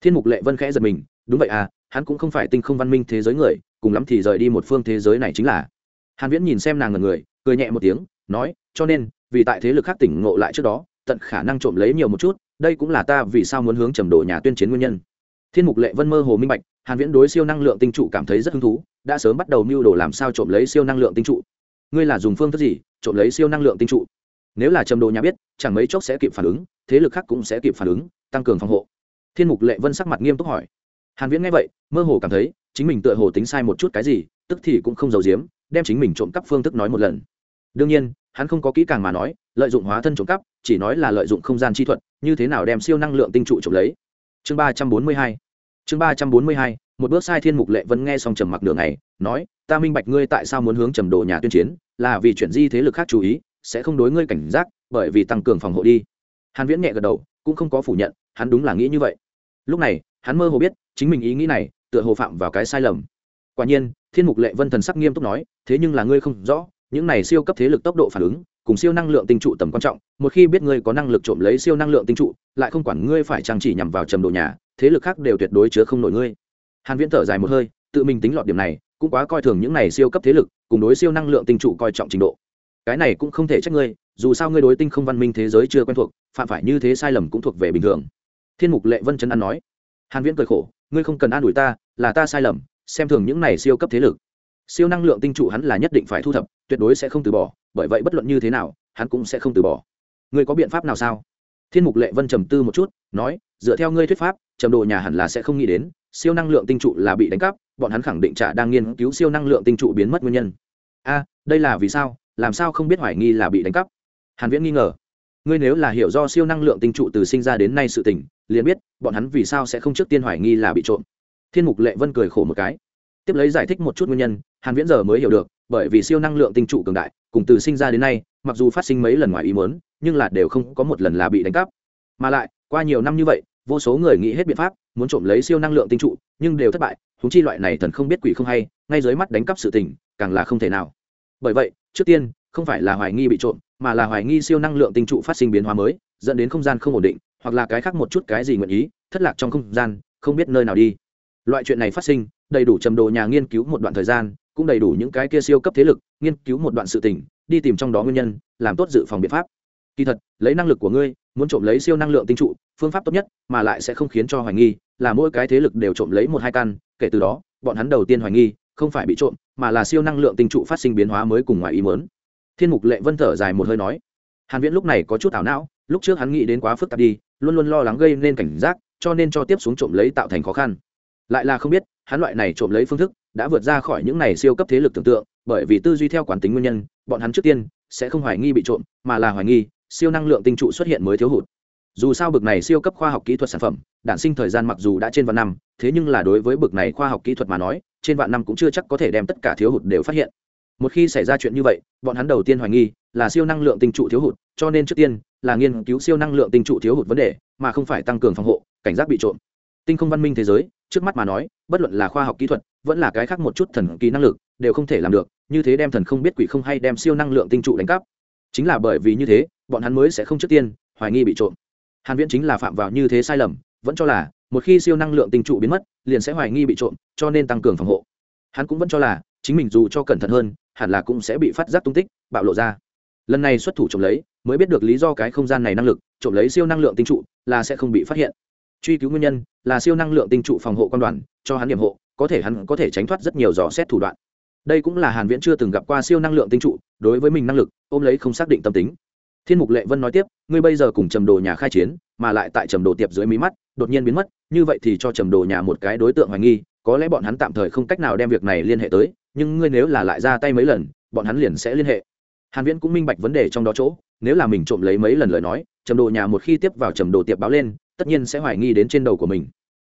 Thiên mục lệ vân khẽ giật mình, đúng vậy à hắn cũng không phải tinh không văn minh thế giới người, cùng lắm thì rời đi một phương thế giới này chính là. Hàn viễn nhìn xem nàng ngần người, cười nhẹ một tiếng, nói, cho nên vì tại thế lực khác tỉnh ngộ lại trước đó, tận khả năng trộm lấy nhiều một chút, đây cũng là ta vì sao muốn hướng trầm đồ nhà tuyên chiến nguyên nhân. Thiên mục lệ vân mơ hồ minh bạch, hàn viễn đối siêu năng lượng tinh trụ cảm thấy rất hứng thú, đã sớm bắt đầu mưu đồ làm sao trộm lấy siêu năng lượng tinh trụ. Ngươi là dùng phương thức gì, trộm lấy siêu năng lượng tinh trụ? Nếu là trầm đồ nhà biết, chẳng mấy chốc sẽ kịp phản ứng, thế lực khác cũng sẽ kịp phản ứng, tăng cường phòng hộ. Thiên mục lệ vân sắc mặt nghiêm túc hỏi. Hàn viễn nghe vậy, mơ hồ cảm thấy, chính mình tựa hồ tính sai một chút cái gì, tức thì cũng không giấu giếm, đem chính mình trộm cắp phương thức nói một lần. Đương nhiên hắn không có kỹ càng mà nói, lợi dụng hóa thân trộm cắp, chỉ nói là lợi dụng không gian chi thuật, như thế nào đem siêu năng lượng tinh trụ trộm lấy. Chương ba trăm bốn mươi hai, chương ba trăm bốn mươi hai, một bước sai thiên mục lệ vẫn nghe xong trầm mặc nửa ngày, nói, ta minh bạch ngươi tại sao muốn hướng trầm đồ nhà tuyên chiến, là vì chuyển di thế lực khác chú ý, sẽ không đối ngươi cảnh giác, bởi vì tăng cường phòng hộ đi. Hàn viễn nhẹ gật đầu, cũng không có phủ nhận, hắn đúng là nghĩ như vậy. Lúc này, hắn mơ hồ biết, chính mình ý nghĩ này, tựa hồ phạm vào cái sai lầm. Quả nhiên, thiên mục lệ vân thần sắc nghiêm túc nói, thế nhưng là ngươi không rõ những này siêu cấp thế lực tốc độ phản ứng, cùng siêu năng lượng tinh trụ tầm quan trọng, một khi biết ngươi có năng lực trộm lấy siêu năng lượng tinh trụ, lại không quản ngươi phải trang chỉ nhằm vào trầm đồ nhà, thế lực khác đều tuyệt đối chứa không nổi ngươi. Hàn viễn thở dài một hơi, tự mình tính lọt điểm này, cũng quá coi thường những này siêu cấp thế lực, cùng đối siêu năng lượng tinh trụ coi trọng trình độ. Cái này cũng không thể trách ngươi, dù sao ngươi đối tinh không văn minh thế giới chưa quen thuộc, phạm phải như thế sai lầm cũng thuộc về bình thường. Thiên mục lệ vân chân ăn nói. Hàn viễn cười khổ, ngươi không cần an ủi ta, là ta sai lầm, xem thường những này siêu cấp thế lực siêu năng lượng tinh trụ hắn là nhất định phải thu thập, tuyệt đối sẽ không từ bỏ, bởi vậy bất luận như thế nào, hắn cũng sẽ không từ bỏ. Ngươi có biện pháp nào sao? Thiên mục lệ vân trầm tư một chút, nói, dựa theo ngươi thuyết pháp, trầm đồ nhà hẳn là sẽ không nghĩ đến, siêu năng lượng tinh trụ là bị đánh cắp, bọn hắn khẳng định trả đang nghiên cứu siêu năng lượng tinh trụ biến mất nguyên nhân. A, đây là vì sao? Làm sao không biết hoài nghi là bị đánh cắp? Hàn viễn nghi ngờ. Ngươi nếu là hiểu do siêu năng lượng tinh trụ từ sinh ra đến nay sự tình, liền biết, bọn hắn vì sao sẽ không trước tiên hoài nghi là bị trộm. Thiên mục lệ vân cười khổ một cái tiếp lấy giải thích một chút nguyên nhân, hàn viễn giờ mới hiểu được, bởi vì siêu năng lượng tinh trụ cường đại, cùng từ sinh ra đến nay, mặc dù phát sinh mấy lần ngoài ý muốn, nhưng là đều không có một lần là bị đánh cắp. Mà lại, qua nhiều năm như vậy, vô số người nghĩ hết biện pháp, muốn trộm lấy siêu năng lượng tinh trụ, nhưng đều thất bại chúng chi loại này thần không biết quỷ không hay, ngay dưới mắt đánh cắp sự tình, càng là không thể nào. Bởi vậy, trước tiên, không phải là hoài nghi bị trộm, mà là hoài nghi siêu năng lượng tinh trụ phát sinh biến hóa mới, dẫn đến không gian không ổn định, hoặc là cái khác một chút cái gì nguyện ý, thất lạc trong không gian, không biết nơi nào đi loại chuyện này phát sinh, đầy đủ trầm đồ nhà nghiên cứu một đoạn thời gian, cũng đầy đủ những cái kia siêu cấp thế lực, nghiên cứu một đoạn sự tình, đi tìm trong đó nguyên nhân, làm tốt dự phòng biện pháp. Kỳ thật, lấy năng lực của ngươi, muốn trộm lấy siêu năng lượng tinh trụ, phương pháp tốt nhất mà lại sẽ không khiến cho hoài nghi, là mỗi cái thế lực đều trộm lấy một hai căn, kể từ đó, bọn hắn đầu tiên hoài nghi, không phải bị trộm, mà là siêu năng lượng tinh trụ phát sinh biến hóa mới cùng ngoài ý mớn thiên mục lệ vân thở dài một hơi nói, hàn viễn lúc này có chút ảo não, lúc trước hắn nghĩ đến quá phức tạp đi, luôn luôn lo lắng gây nên cảnh giác, cho nên cho tiếp xuống trộm lấy tạo thành khó khăn lại là không biết, hắn loại này trộm lấy phương thức, đã vượt ra khỏi những này siêu cấp thế lực tưởng tượng, bởi vì tư duy theo quán tính nguyên nhân, bọn hắn trước tiên sẽ không hoài nghi bị trộm, mà là hoài nghi siêu năng lượng tinh trụ xuất hiện mới thiếu hụt. Dù sao bực này siêu cấp khoa học kỹ thuật sản phẩm, đản sinh thời gian mặc dù đã trên vạn năm, thế nhưng là đối với bực này khoa học kỹ thuật mà nói, trên vạn năm cũng chưa chắc có thể đem tất cả thiếu hụt đều phát hiện. Một khi xảy ra chuyện như vậy, bọn hắn đầu tiên hoài nghi là siêu năng lượng tinh trụ thiếu hụt, cho nên trước tiên là nghiên cứu siêu năng lượng tinh trụ thiếu hụt vấn đề, mà không phải tăng cường phòng hộ, cảnh giác bị trộm tinh không văn minh thế giới, trước mắt mà nói, bất luận là khoa học kỹ thuật, vẫn là cái khác một chút thần kỳ năng lực, đều không thể làm được, như thế đem thần không biết quỷ không hay đem siêu năng lượng tinh trụ đánh cắp. Chính là bởi vì như thế, bọn hắn mới sẽ không trước tiên, hoài nghi bị trộm. Hàn viễn chính là phạm vào như thế sai lầm, vẫn cho là, một khi siêu năng lượng tinh trụ biến mất, liền sẽ hoài nghi bị trộm, cho nên tăng cường phòng hộ. Hắn cũng vẫn cho là, chính mình dù cho cẩn thận hơn, hẳn là cũng sẽ bị phát giác tung tích, bạo lộ ra. Lần này xuất thủ trộm lấy, mới biết được lý do cái không gian này năng lực, trộm lấy siêu năng lượng tinh trụ, là sẽ không bị phát hiện truy cứu nguyên nhân là siêu năng lượng tinh trụ phòng hộ quan đoàn, cho hắn nhiệm hộ, có thể hắn có thể tránh thoát rất nhiều dò xét thủ đoạn. Đây cũng là hàn viễn chưa từng gặp qua siêu năng lượng tinh trụ, đối với mình năng lực, ôm lấy không xác định tâm tính. Thiên mục lệ vân nói tiếp, ngươi bây giờ cùng trầm đồ nhà khai chiến, mà lại tại trầm đồ tiệp dưới mí mắt, đột nhiên biến mất, như vậy thì cho trầm đồ nhà một cái đối tượng hoài nghi, có lẽ bọn hắn tạm thời không cách nào đem việc này liên hệ tới, nhưng ngươi nếu là lại ra tay mấy lần, bọn hắn liền sẽ liên hệ. Hàn viễn cũng minh bạch vấn đề trong đó chỗ, nếu là mình trộm lấy mấy lần lời nói, trầm đồ nhà một khi tiếp vào trầm đồ tiệp báo lên tất nhiên sẽ hoài nghi đến trên đầu của mình.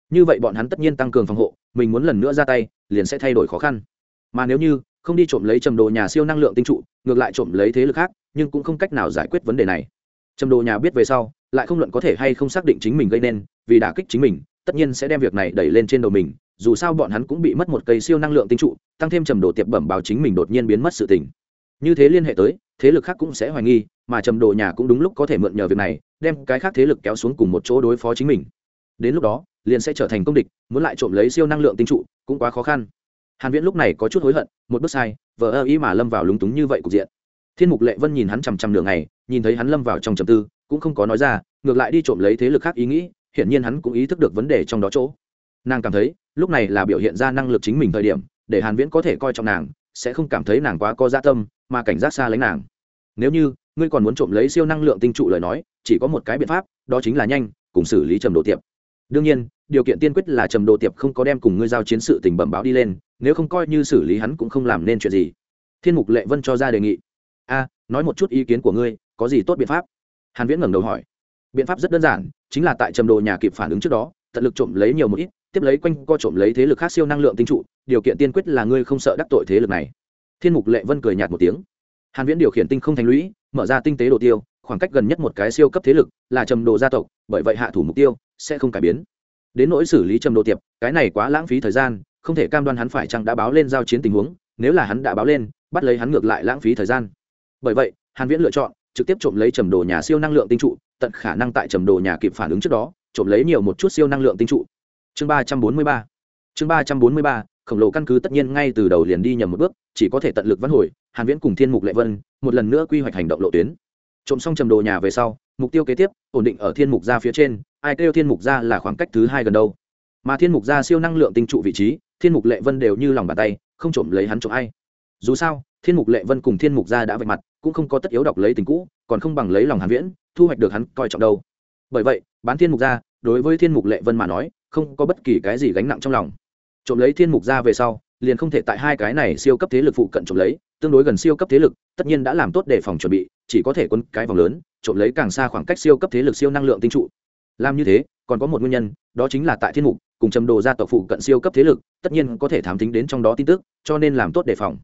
Như vậy bọn hắn tất nhiên tăng cường phòng hộ, mình muốn lần nữa ra tay, liền sẽ thay đổi khó khăn. Mà nếu như không đi trộm lấy trầm đồ nhà siêu năng lượng tinh trụ, ngược lại trộm lấy thế lực khác, nhưng cũng không cách nào giải quyết vấn đề này. Trầm đồ nhà biết về sau, lại không luận có thể hay không xác định chính mình gây nên, vì đả kích chính mình, tất nhiên sẽ đem việc này đẩy lên trên đầu mình, dù sao bọn hắn cũng bị mất một cây siêu năng lượng tinh trụ, tăng thêm trầm đồ tiệp bẩm báo chính mình đột nhiên biến mất sự tình như thế liên hệ tới, thế lực khác cũng sẽ hoài nghi, mà trầm đồ nhà cũng đúng lúc có thể mượn nhờ việc này, đem cái khác thế lực kéo xuống cùng một chỗ đối phó chính mình. Đến lúc đó, liền sẽ trở thành công địch, muốn lại trộm lấy siêu năng lượng tinh trụ, cũng quá khó khăn. Hàn viễn lúc này có chút hối hận, một bước sai vợ ơ ý mà lâm vào lúng túng như vậy cục diện. Thiên mục lệ vân nhìn hắn chằm chằm nửa ngày, nhìn thấy hắn lâm vào trong trầm tư, cũng không có nói ra, ngược lại đi trộm lấy thế lực khác ý nghĩ, hiển nhiên hắn cũng ý thức được vấn đề trong đó chỗ. Nàng cảm thấy, lúc này là biểu hiện ra năng lực chính mình thời điểm, để hàn viễn có thể coi trọng nàng, sẽ không cảm thấy nàng quá có dạ tâm mà cảnh giác xa lánh nàng. Nếu như, ngươi còn muốn trộm lấy siêu năng lượng tinh trụ lời nói, chỉ có một cái biện pháp, đó chính là nhanh, cùng xử lý trầm đồ tiệp. Đương nhiên, điều kiện tiên quyết là trầm đồ tiệp không có đem cùng ngươi giao chiến sự tình bẩm báo đi lên, nếu không coi như xử lý hắn cũng không làm nên chuyện gì. Thiên mục lệ vân cho ra đề nghị. A, nói một chút ý kiến của ngươi, có gì tốt biện pháp? Hàn viễn ngẩng đầu hỏi. Biện pháp rất đơn giản, chính là tại trầm đồ nhà kịp phản ứng trước đó, tận lực trộm lấy nhiều một ít, tiếp lấy quanh co trộm lấy thế lực khác siêu năng lượng tinh trụ, điều kiện tiên quyết là ngươi không sợ đắc tội thế lực này thiên mục lệ vân cười nhạt một tiếng. Hàn viễn điều khiển tinh không thành lũy, mở ra tinh tế đồ tiêu, khoảng cách gần nhất một cái siêu cấp thế lực là trầm đồ gia tộc, bởi vậy hạ thủ mục tiêu sẽ không cải biến. Đến nỗi xử lý trầm đồ tiệp, cái này quá lãng phí thời gian, không thể cam đoan hắn phải chăng đã báo lên giao chiến tình huống, nếu là hắn đã báo lên, bắt lấy hắn ngược lại lãng phí thời gian. Bởi vậy, hàn viễn lựa chọn trực tiếp trộm lấy trầm đồ nhà siêu năng lượng tinh trụ, tận khả năng tại trầm đồ nhà kịp phản ứng trước đó, trộm lấy nhiều một chút siêu năng lượng tinh trụ. Chương 343 chương 343 khổng lồ căn cứ tất nhiên ngay từ đầu liền đi nhầm một bước, chỉ có thể tận lực văn hồi, hàn viễn cùng thiên mục lệ vân, một lần nữa quy hoạch hành động lộ tuyến. Trộm xong trầm đồ nhà về sau, mục tiêu kế tiếp, ổn định ở thiên mục gia phía trên, ai kêu thiên mục gia là khoảng cách thứ hai gần đâu. Mà thiên mục gia siêu năng lượng tinh trụ vị trí, thiên mục lệ vân đều như lòng bàn tay, không trộm lấy hắn trộm ai. Dù sao, thiên mục lệ vân cùng thiên mục gia đã vạch mặt, cũng không có tất yếu đọc lấy tình cũ, còn không bằng lấy lòng hàn viễn, thu hoạch được hắn coi trọng đâu. Bởi vậy, bán thiên mục gia, đối với thiên mục lệ vân mà nói, không có bất kỳ cái gì gánh nặng trong lòng trộm lấy thiên mục ra về sau, liền không thể tại hai cái này siêu cấp thế lực phụ cận trộm lấy, tương đối gần siêu cấp thế lực, tất nhiên đã làm tốt để phòng chuẩn bị, chỉ có thể quân cái vòng lớn, trộm lấy càng xa khoảng cách siêu cấp thế lực siêu năng lượng tinh trụ. Làm như thế, còn có một nguyên nhân, đó chính là tại thiên mục, cùng trầm đồ gia tộc phụ cận siêu cấp thế lực, tất nhiên có thể thám tính đến trong đó tin tức, cho nên làm tốt đề phòng.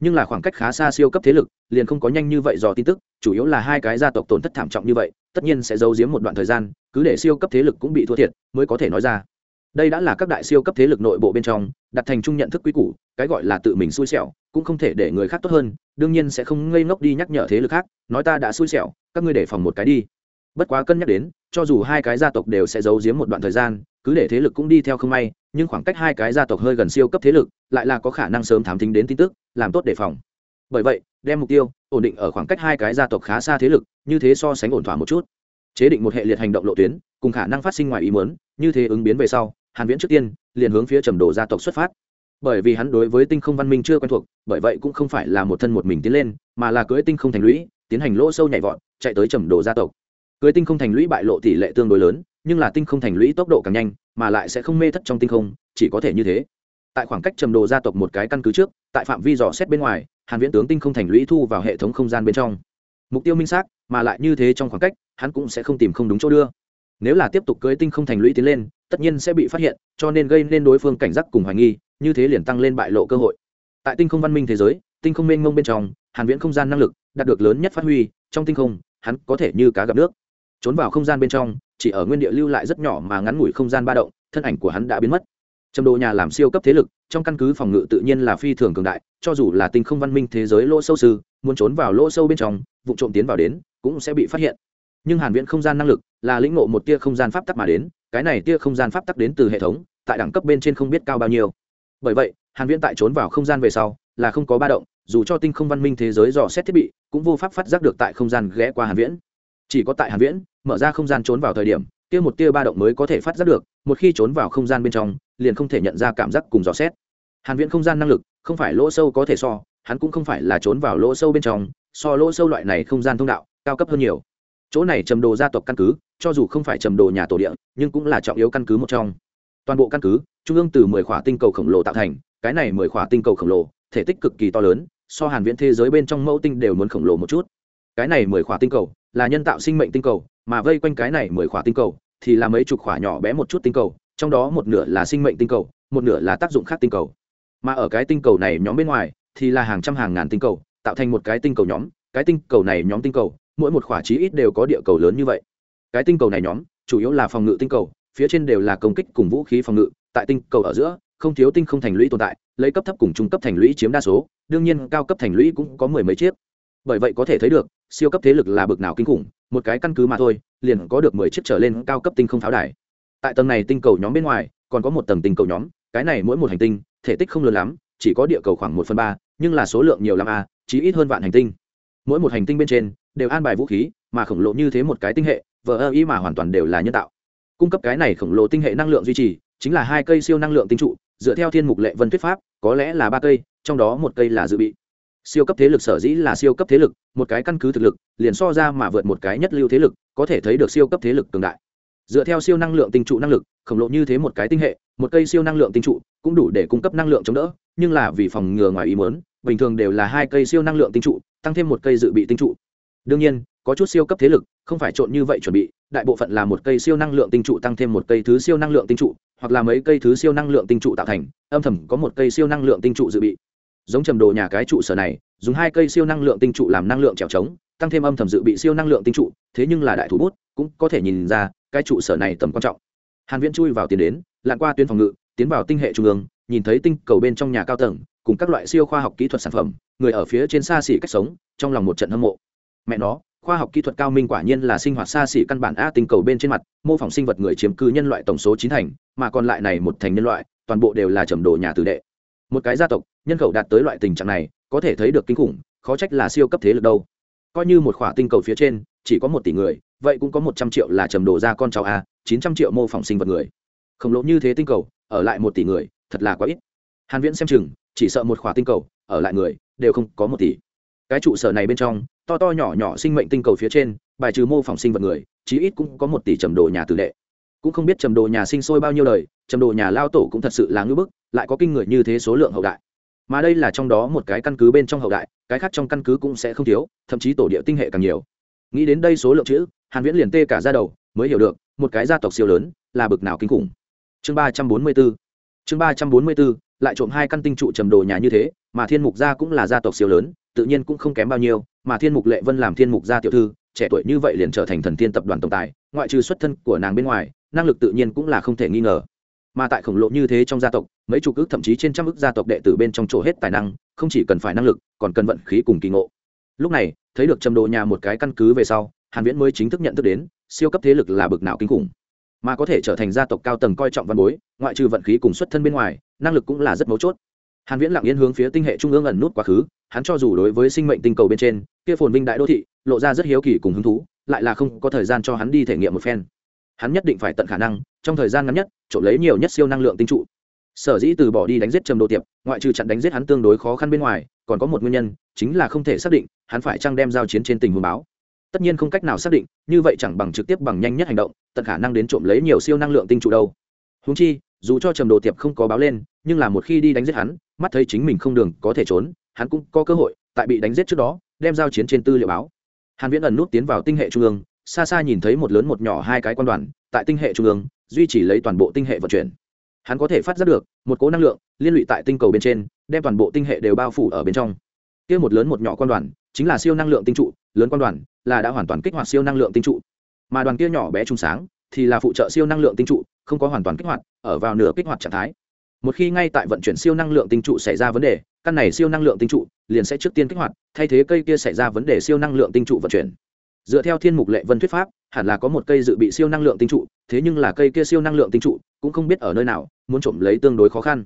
Nhưng là khoảng cách khá xa siêu cấp thế lực, liền không có nhanh như vậy do tin tức, chủ yếu là hai cái gia tộc tổn thất thảm trọng như vậy, tất nhiên sẽ giấu giếm một đoạn thời gian, cứ để siêu cấp thế lực cũng bị thua thiệt, mới có thể nói ra đây đã là các đại siêu cấp thế lực nội bộ bên trong, đặt thành chung nhận thức quý củ, cái gọi là tự mình xui xẻo, cũng không thể để người khác tốt hơn, đương nhiên sẽ không ngây ngốc đi nhắc nhở thế lực khác, nói ta đã xui xẻo, các ngươi để phòng một cái đi. Bất quá cân nhắc đến, cho dù hai cái gia tộc đều sẽ giấu giếm một đoạn thời gian, cứ để thế lực cũng đi theo không may, nhưng khoảng cách hai cái gia tộc hơi gần siêu cấp thế lực, lại là có khả năng sớm thám tính đến tin tức, làm tốt đề phòng. Bởi vậy, đem mục tiêu ổn định ở khoảng cách hai cái gia tộc khá xa thế lực, như thế so sánh ổn thỏa một chút chế định một hệ liệt hành động lộ tuyến, cùng khả năng phát sinh ngoài ý muốn, như thế ứng biến về sau, hàn viễn trước tiên liền hướng phía trầm đồ gia tộc xuất phát. Bởi vì hắn đối với tinh không văn minh chưa quen thuộc, bởi vậy cũng không phải là một thân một mình tiến lên, mà là cưỡi tinh không thành lũy, tiến hành lỗ sâu nhảy vọt, chạy tới trầm đồ gia tộc. Cưỡi tinh không thành lũy bại lộ tỷ lệ tương đối lớn, nhưng là tinh không thành lũy tốc độ càng nhanh, mà lại sẽ không mê thất trong tinh không, chỉ có thể như thế. Tại khoảng cách trầm đồ gia tộc một cái căn cứ trước, tại phạm vi dò xét bên ngoài, hàn viễn tướng tinh không thành lũy thu vào hệ thống không gian bên trong. Mục tiêu minh xác mà lại như thế trong khoảng cách, hắn cũng sẽ không tìm không đúng chỗ đưa. Nếu là tiếp tục cưới tinh không thành lũy tiến lên, tất nhiên sẽ bị phát hiện, cho nên gây nên đối phương cảnh giác cùng hoài nghi, như thế liền tăng lên bại lộ cơ hội. Tại tinh không văn minh thế giới, tinh không mênh mông bên trong, hàn viễn không gian năng lực đạt được lớn nhất phát huy, trong tinh không, hắn có thể như cá gặp nước. Trốn vào không gian bên trong, chỉ ở nguyên địa lưu lại rất nhỏ mà ngắn ngủi không gian ba động, thân ảnh của hắn đã biến mất. Trầm đồ nhà làm siêu cấp thế lực, trong căn cứ phòng ngự tự nhiên là phi thường cường đại, cho dù là tinh không văn minh thế giới lỗ sâu sư, muốn trốn vào lỗ sâu bên trong, vụ trộm tiến vào đến cũng sẽ bị phát hiện. Nhưng hàn viễn không gian năng lực là lĩnh ngộ một tia không gian pháp tắc mà đến, cái này tia không gian pháp tắc đến từ hệ thống, tại đẳng cấp bên trên không biết cao bao nhiêu. Bởi vậy, hàn viễn tại trốn vào không gian về sau là không có ba động, dù cho tinh không văn minh thế giới dò xét thiết bị, cũng vô pháp phát giác được tại không gian ghé qua hàn viễn. Chỉ có tại hàn viễn, mở ra không gian trốn vào thời điểm tia một tia ba động mới có thể phát giác được, một khi trốn vào không gian bên trong, liền không thể nhận ra cảm giác cùng dò xét. Hàn viễn không gian năng lực, không phải lỗ sâu có thể so, hắn cũng không phải là trốn vào lỗ sâu bên trong, so lỗ sâu loại này không gian thông đạo cao cấp hơn nhiều. Chỗ này trầm đồ gia tộc căn cứ, cho dù không phải trầm đồ nhà tổ địa, nhưng cũng là trọng yếu căn cứ một trong. Toàn bộ căn cứ, trung ương từ mười khỏa tinh cầu khổng lồ tạo thành, cái này mười khỏa tinh cầu khổng lồ, thể tích cực kỳ to lớn, so hàn viễn thế giới bên trong mẫu tinh đều muốn khổng lồ một chút. Cái này mười khỏa tinh cầu, là nhân tạo sinh mệnh tinh cầu, mà vây quanh cái này mười khỏa tinh cầu, thì là mấy chục khỏa nhỏ bé một chút tinh cầu, trong đó một nửa là sinh mệnh tinh cầu, một nửa là tác dụng khác tinh cầu. Mà ở cái tinh cầu này nhóm bên ngoài, thì là hàng trăm hàng ngàn tinh cầu, tạo thành một cái tinh cầu nhóm, cái tinh cầu này nhóm tinh cầu mỗi một khỏa chí ít đều có địa cầu lớn như vậy. Cái tinh cầu này nhóm, chủ yếu là phòng ngự tinh cầu, phía trên đều là công kích cùng vũ khí phòng ngự, tại tinh cầu ở giữa, không thiếu tinh không thành lũy tồn tại, lấy cấp thấp cùng trung cấp thành lũy chiếm đa số, đương nhiên cao cấp thành lũy cũng có mười mấy chiếc. Bởi vậy có thể thấy được, siêu cấp thế lực là bực nào kinh khủng, một cái căn cứ mà thôi, liền có được mười chiếc trở lên cao cấp tinh không pháo đài. Tại tầng này tinh cầu nhóm bên ngoài, còn có một tầng tinh cầu nhóm, cái này mỗi một hành tinh, thể tích không lớn lắm, chỉ có địa cầu khoảng một phần ba, nhưng là số lượng nhiều lắm a chí ít hơn vạn hành tinh. Mỗi một hành tinh bên trên đều an bài vũ khí, mà khổng lồ như thế một cái tinh hệ, vờ ơ ý mà hoàn toàn đều là nhân tạo. Cung cấp cái này khổng lồ tinh hệ năng lượng duy trì, chính là hai cây siêu năng lượng tinh trụ, dựa theo thiên mục lệ vân thuyết pháp, có lẽ là ba cây, trong đó một cây là dự bị. Siêu cấp thế lực sở dĩ là siêu cấp thế lực, một cái căn cứ thực lực, liền so ra mà vượt một cái nhất lưu thế lực, có thể thấy được siêu cấp thế lực cường đại. Dựa theo siêu năng lượng tinh trụ năng lực, khổng lồ như thế một cái tinh hệ, một cây siêu năng lượng tinh trụ cũng đủ để cung cấp năng lượng chống đỡ, nhưng là vì phòng ngừa ngoài ý muốn, bình thường đều là hai cây siêu năng lượng tinh trụ, tăng thêm một cây dự bị tinh trụ đương nhiên, có chút siêu cấp thế lực, không phải trộn như vậy chuẩn bị, đại bộ phận là một cây siêu năng lượng tinh trụ tăng thêm một cây thứ siêu năng lượng tinh trụ, hoặc là mấy cây thứ siêu năng lượng tinh trụ tạo thành, âm thầm có một cây siêu năng lượng tinh trụ dự bị. Giống trầm đồ nhà cái trụ sở này, dùng hai cây siêu năng lượng tinh trụ làm năng lượng trèo trống tăng thêm âm thầm dự bị siêu năng lượng tinh trụ, thế nhưng là đại thủ bút, cũng có thể nhìn ra, cái trụ sở này tầm quan trọng. Hàn viễn chui vào tiền đến, lặn qua tuyến phòng ngự, tiến vào tinh hệ trung ương, nhìn thấy tinh cầu bên trong nhà cao tầng, cùng các loại siêu khoa học kỹ thuật sản phẩm, người ở phía trên xa xỉ cách sống, trong lòng một trận hâm mộ mẹ nó, khoa học kỹ thuật cao minh quả nhiên là sinh hoạt xa xỉ căn bản a tinh cầu bên trên mặt, mô phỏng sinh vật người chiếm cư nhân loại tổng số chín thành, mà còn lại này một thành nhân loại, toàn bộ đều là trầm đồ nhà tử đệ. Một cái gia tộc, nhân khẩu đạt tới loại tình trạng này, có thể thấy được kinh khủng, khó trách là siêu cấp thế lực đâu. Coi như một khỏa tinh cầu phía trên, chỉ có một tỷ người, vậy cũng có một trăm triệu là trầm đồ ra con cháu a, chín trăm triệu mô phỏng sinh vật người. Khổng lồ như thế tinh cầu, ở lại một tỷ người, thật là quá ít. Hàn viễn xem chừng, chỉ sợ một khỏa tinh cầu, ở lại người, đều không có một tỷ. Cái trụ sở này bên trong to to nhỏ nhỏ sinh mệnh tinh cầu phía trên bài trừ mô phỏng sinh vật người chí ít cũng có một tỷ trầm đồ nhà tử đệ. Cũng không biết trầm đồ nhà sinh sôi bao nhiêu lời trầm đồ nhà lao tổ cũng thật sự là ngưỡng bức lại có kinh người như thế số lượng hậu đại. Mà đây là trong đó một cái căn cứ bên trong hậu đại cái khác trong căn cứ cũng sẽ không thiếu thậm chí tổ địa tinh hệ càng nhiều. Nghĩ đến đây số lượng chữ hàn viễn liền tê cả ra đầu mới hiểu được một cái gia tộc siêu lớn là bực nào kinh khủng. Chương ba trăm bốn mươi 344 chương ba trăm bốn mươi 344, lại trộm hai căn tinh trụ trầm đồ nhà như thế mà thiên mục gia cũng là gia tộc siêu lớn tự nhiên cũng không kém bao nhiêu, mà thiên mục lệ vân làm thiên mục gia tiểu thư, trẻ tuổi như vậy liền trở thành thần thiên tập đoàn tổng tài, ngoại trừ xuất thân của nàng bên ngoài, năng lực tự nhiên cũng là không thể nghi ngờ. Mà tại khổng lồ như thế trong gia tộc, mấy chục ước thậm chí trên trăm ước gia tộc đệ tử bên trong chỗ hết tài năng, không chỉ cần phải năng lực, còn cần vận khí cùng kỳ ngộ. Lúc này, thấy được trầm đồ nhà một cái căn cứ về sau, hàn viễn mới chính thức nhận thức đến, siêu cấp thế lực là bực nào kinh khủng. Mà có thể trở thành gia tộc cao tầng coi trọng văn bối, ngoại trừ vận khí cùng xuất thân bên ngoài, năng lực cũng là rất mấu chốt. Hàn viễn lặng yên hướng phía tinh hệ trung ương ẩn nút quá khứ hắn cho dù đối với sinh mệnh tinh cầu bên trên, kia phồn vinh đại đô thị, lộ ra rất hiếu kỳ cùng hứng thú, lại là không có thời gian cho hắn đi thể nghiệm một phen. Hắn nhất định phải tận khả năng, trong thời gian ngắn nhất, trộm lấy nhiều nhất siêu năng lượng tinh trụ. Sở dĩ từ bỏ đi đánh giết trầm đồ tiệp, ngoại trừ chặn đánh giết hắn tương đối khó khăn bên ngoài, còn có một nguyên nhân, chính là không thể xác định, hắn phải chăng đem giao chiến trên tình huống báo. Tất nhiên không cách nào xác định, như vậy chẳng bằng trực tiếp bằng nhanh nhất hành động, tận khả năng đến trộm lấy nhiều siêu năng lượng tinh trụ đâu. Húng chi, dù cho trầm đồ tiệp không có báo lên, nhưng là một khi đi đánh giết hắn, mắt thấy chính mình không đường có thể trốn hắn cũng có cơ hội, tại bị đánh giết trước đó, đem giao chiến trên tư liệu báo. Hàn viễn ẩn nút tiến vào tinh hệ trung ương, xa xa nhìn thấy một lớn một nhỏ hai cái quan đoàn, tại tinh hệ trung ương, duy trì lấy toàn bộ tinh hệ vận chuyển. Hắn có thể phát giác được, một cố năng lượng, liên lụy tại tinh cầu bên trên, đem toàn bộ tinh hệ đều bao phủ ở bên trong. Kia một lớn một nhỏ quan đoàn, chính là siêu năng lượng tinh trụ, lớn quan đoàn, là đã hoàn toàn kích hoạt siêu năng lượng tinh trụ. Mà đoàn kia nhỏ bé trung sáng, thì là phụ trợ siêu năng lượng tinh trụ, không có hoàn toàn kích hoạt, ở vào nửa kích hoạt trạng thái một khi ngay tại vận chuyển siêu năng lượng tinh trụ xảy ra vấn đề, căn này siêu năng lượng tinh trụ liền sẽ trước tiên kích hoạt, thay thế cây kia xảy ra vấn đề siêu năng lượng tinh trụ vận chuyển. Dựa theo thiên mục lệ vân thuyết pháp, hẳn là có một cây dự bị siêu năng lượng tinh trụ, thế nhưng là cây kia siêu năng lượng tinh trụ cũng không biết ở nơi nào, muốn trộm lấy tương đối khó khăn.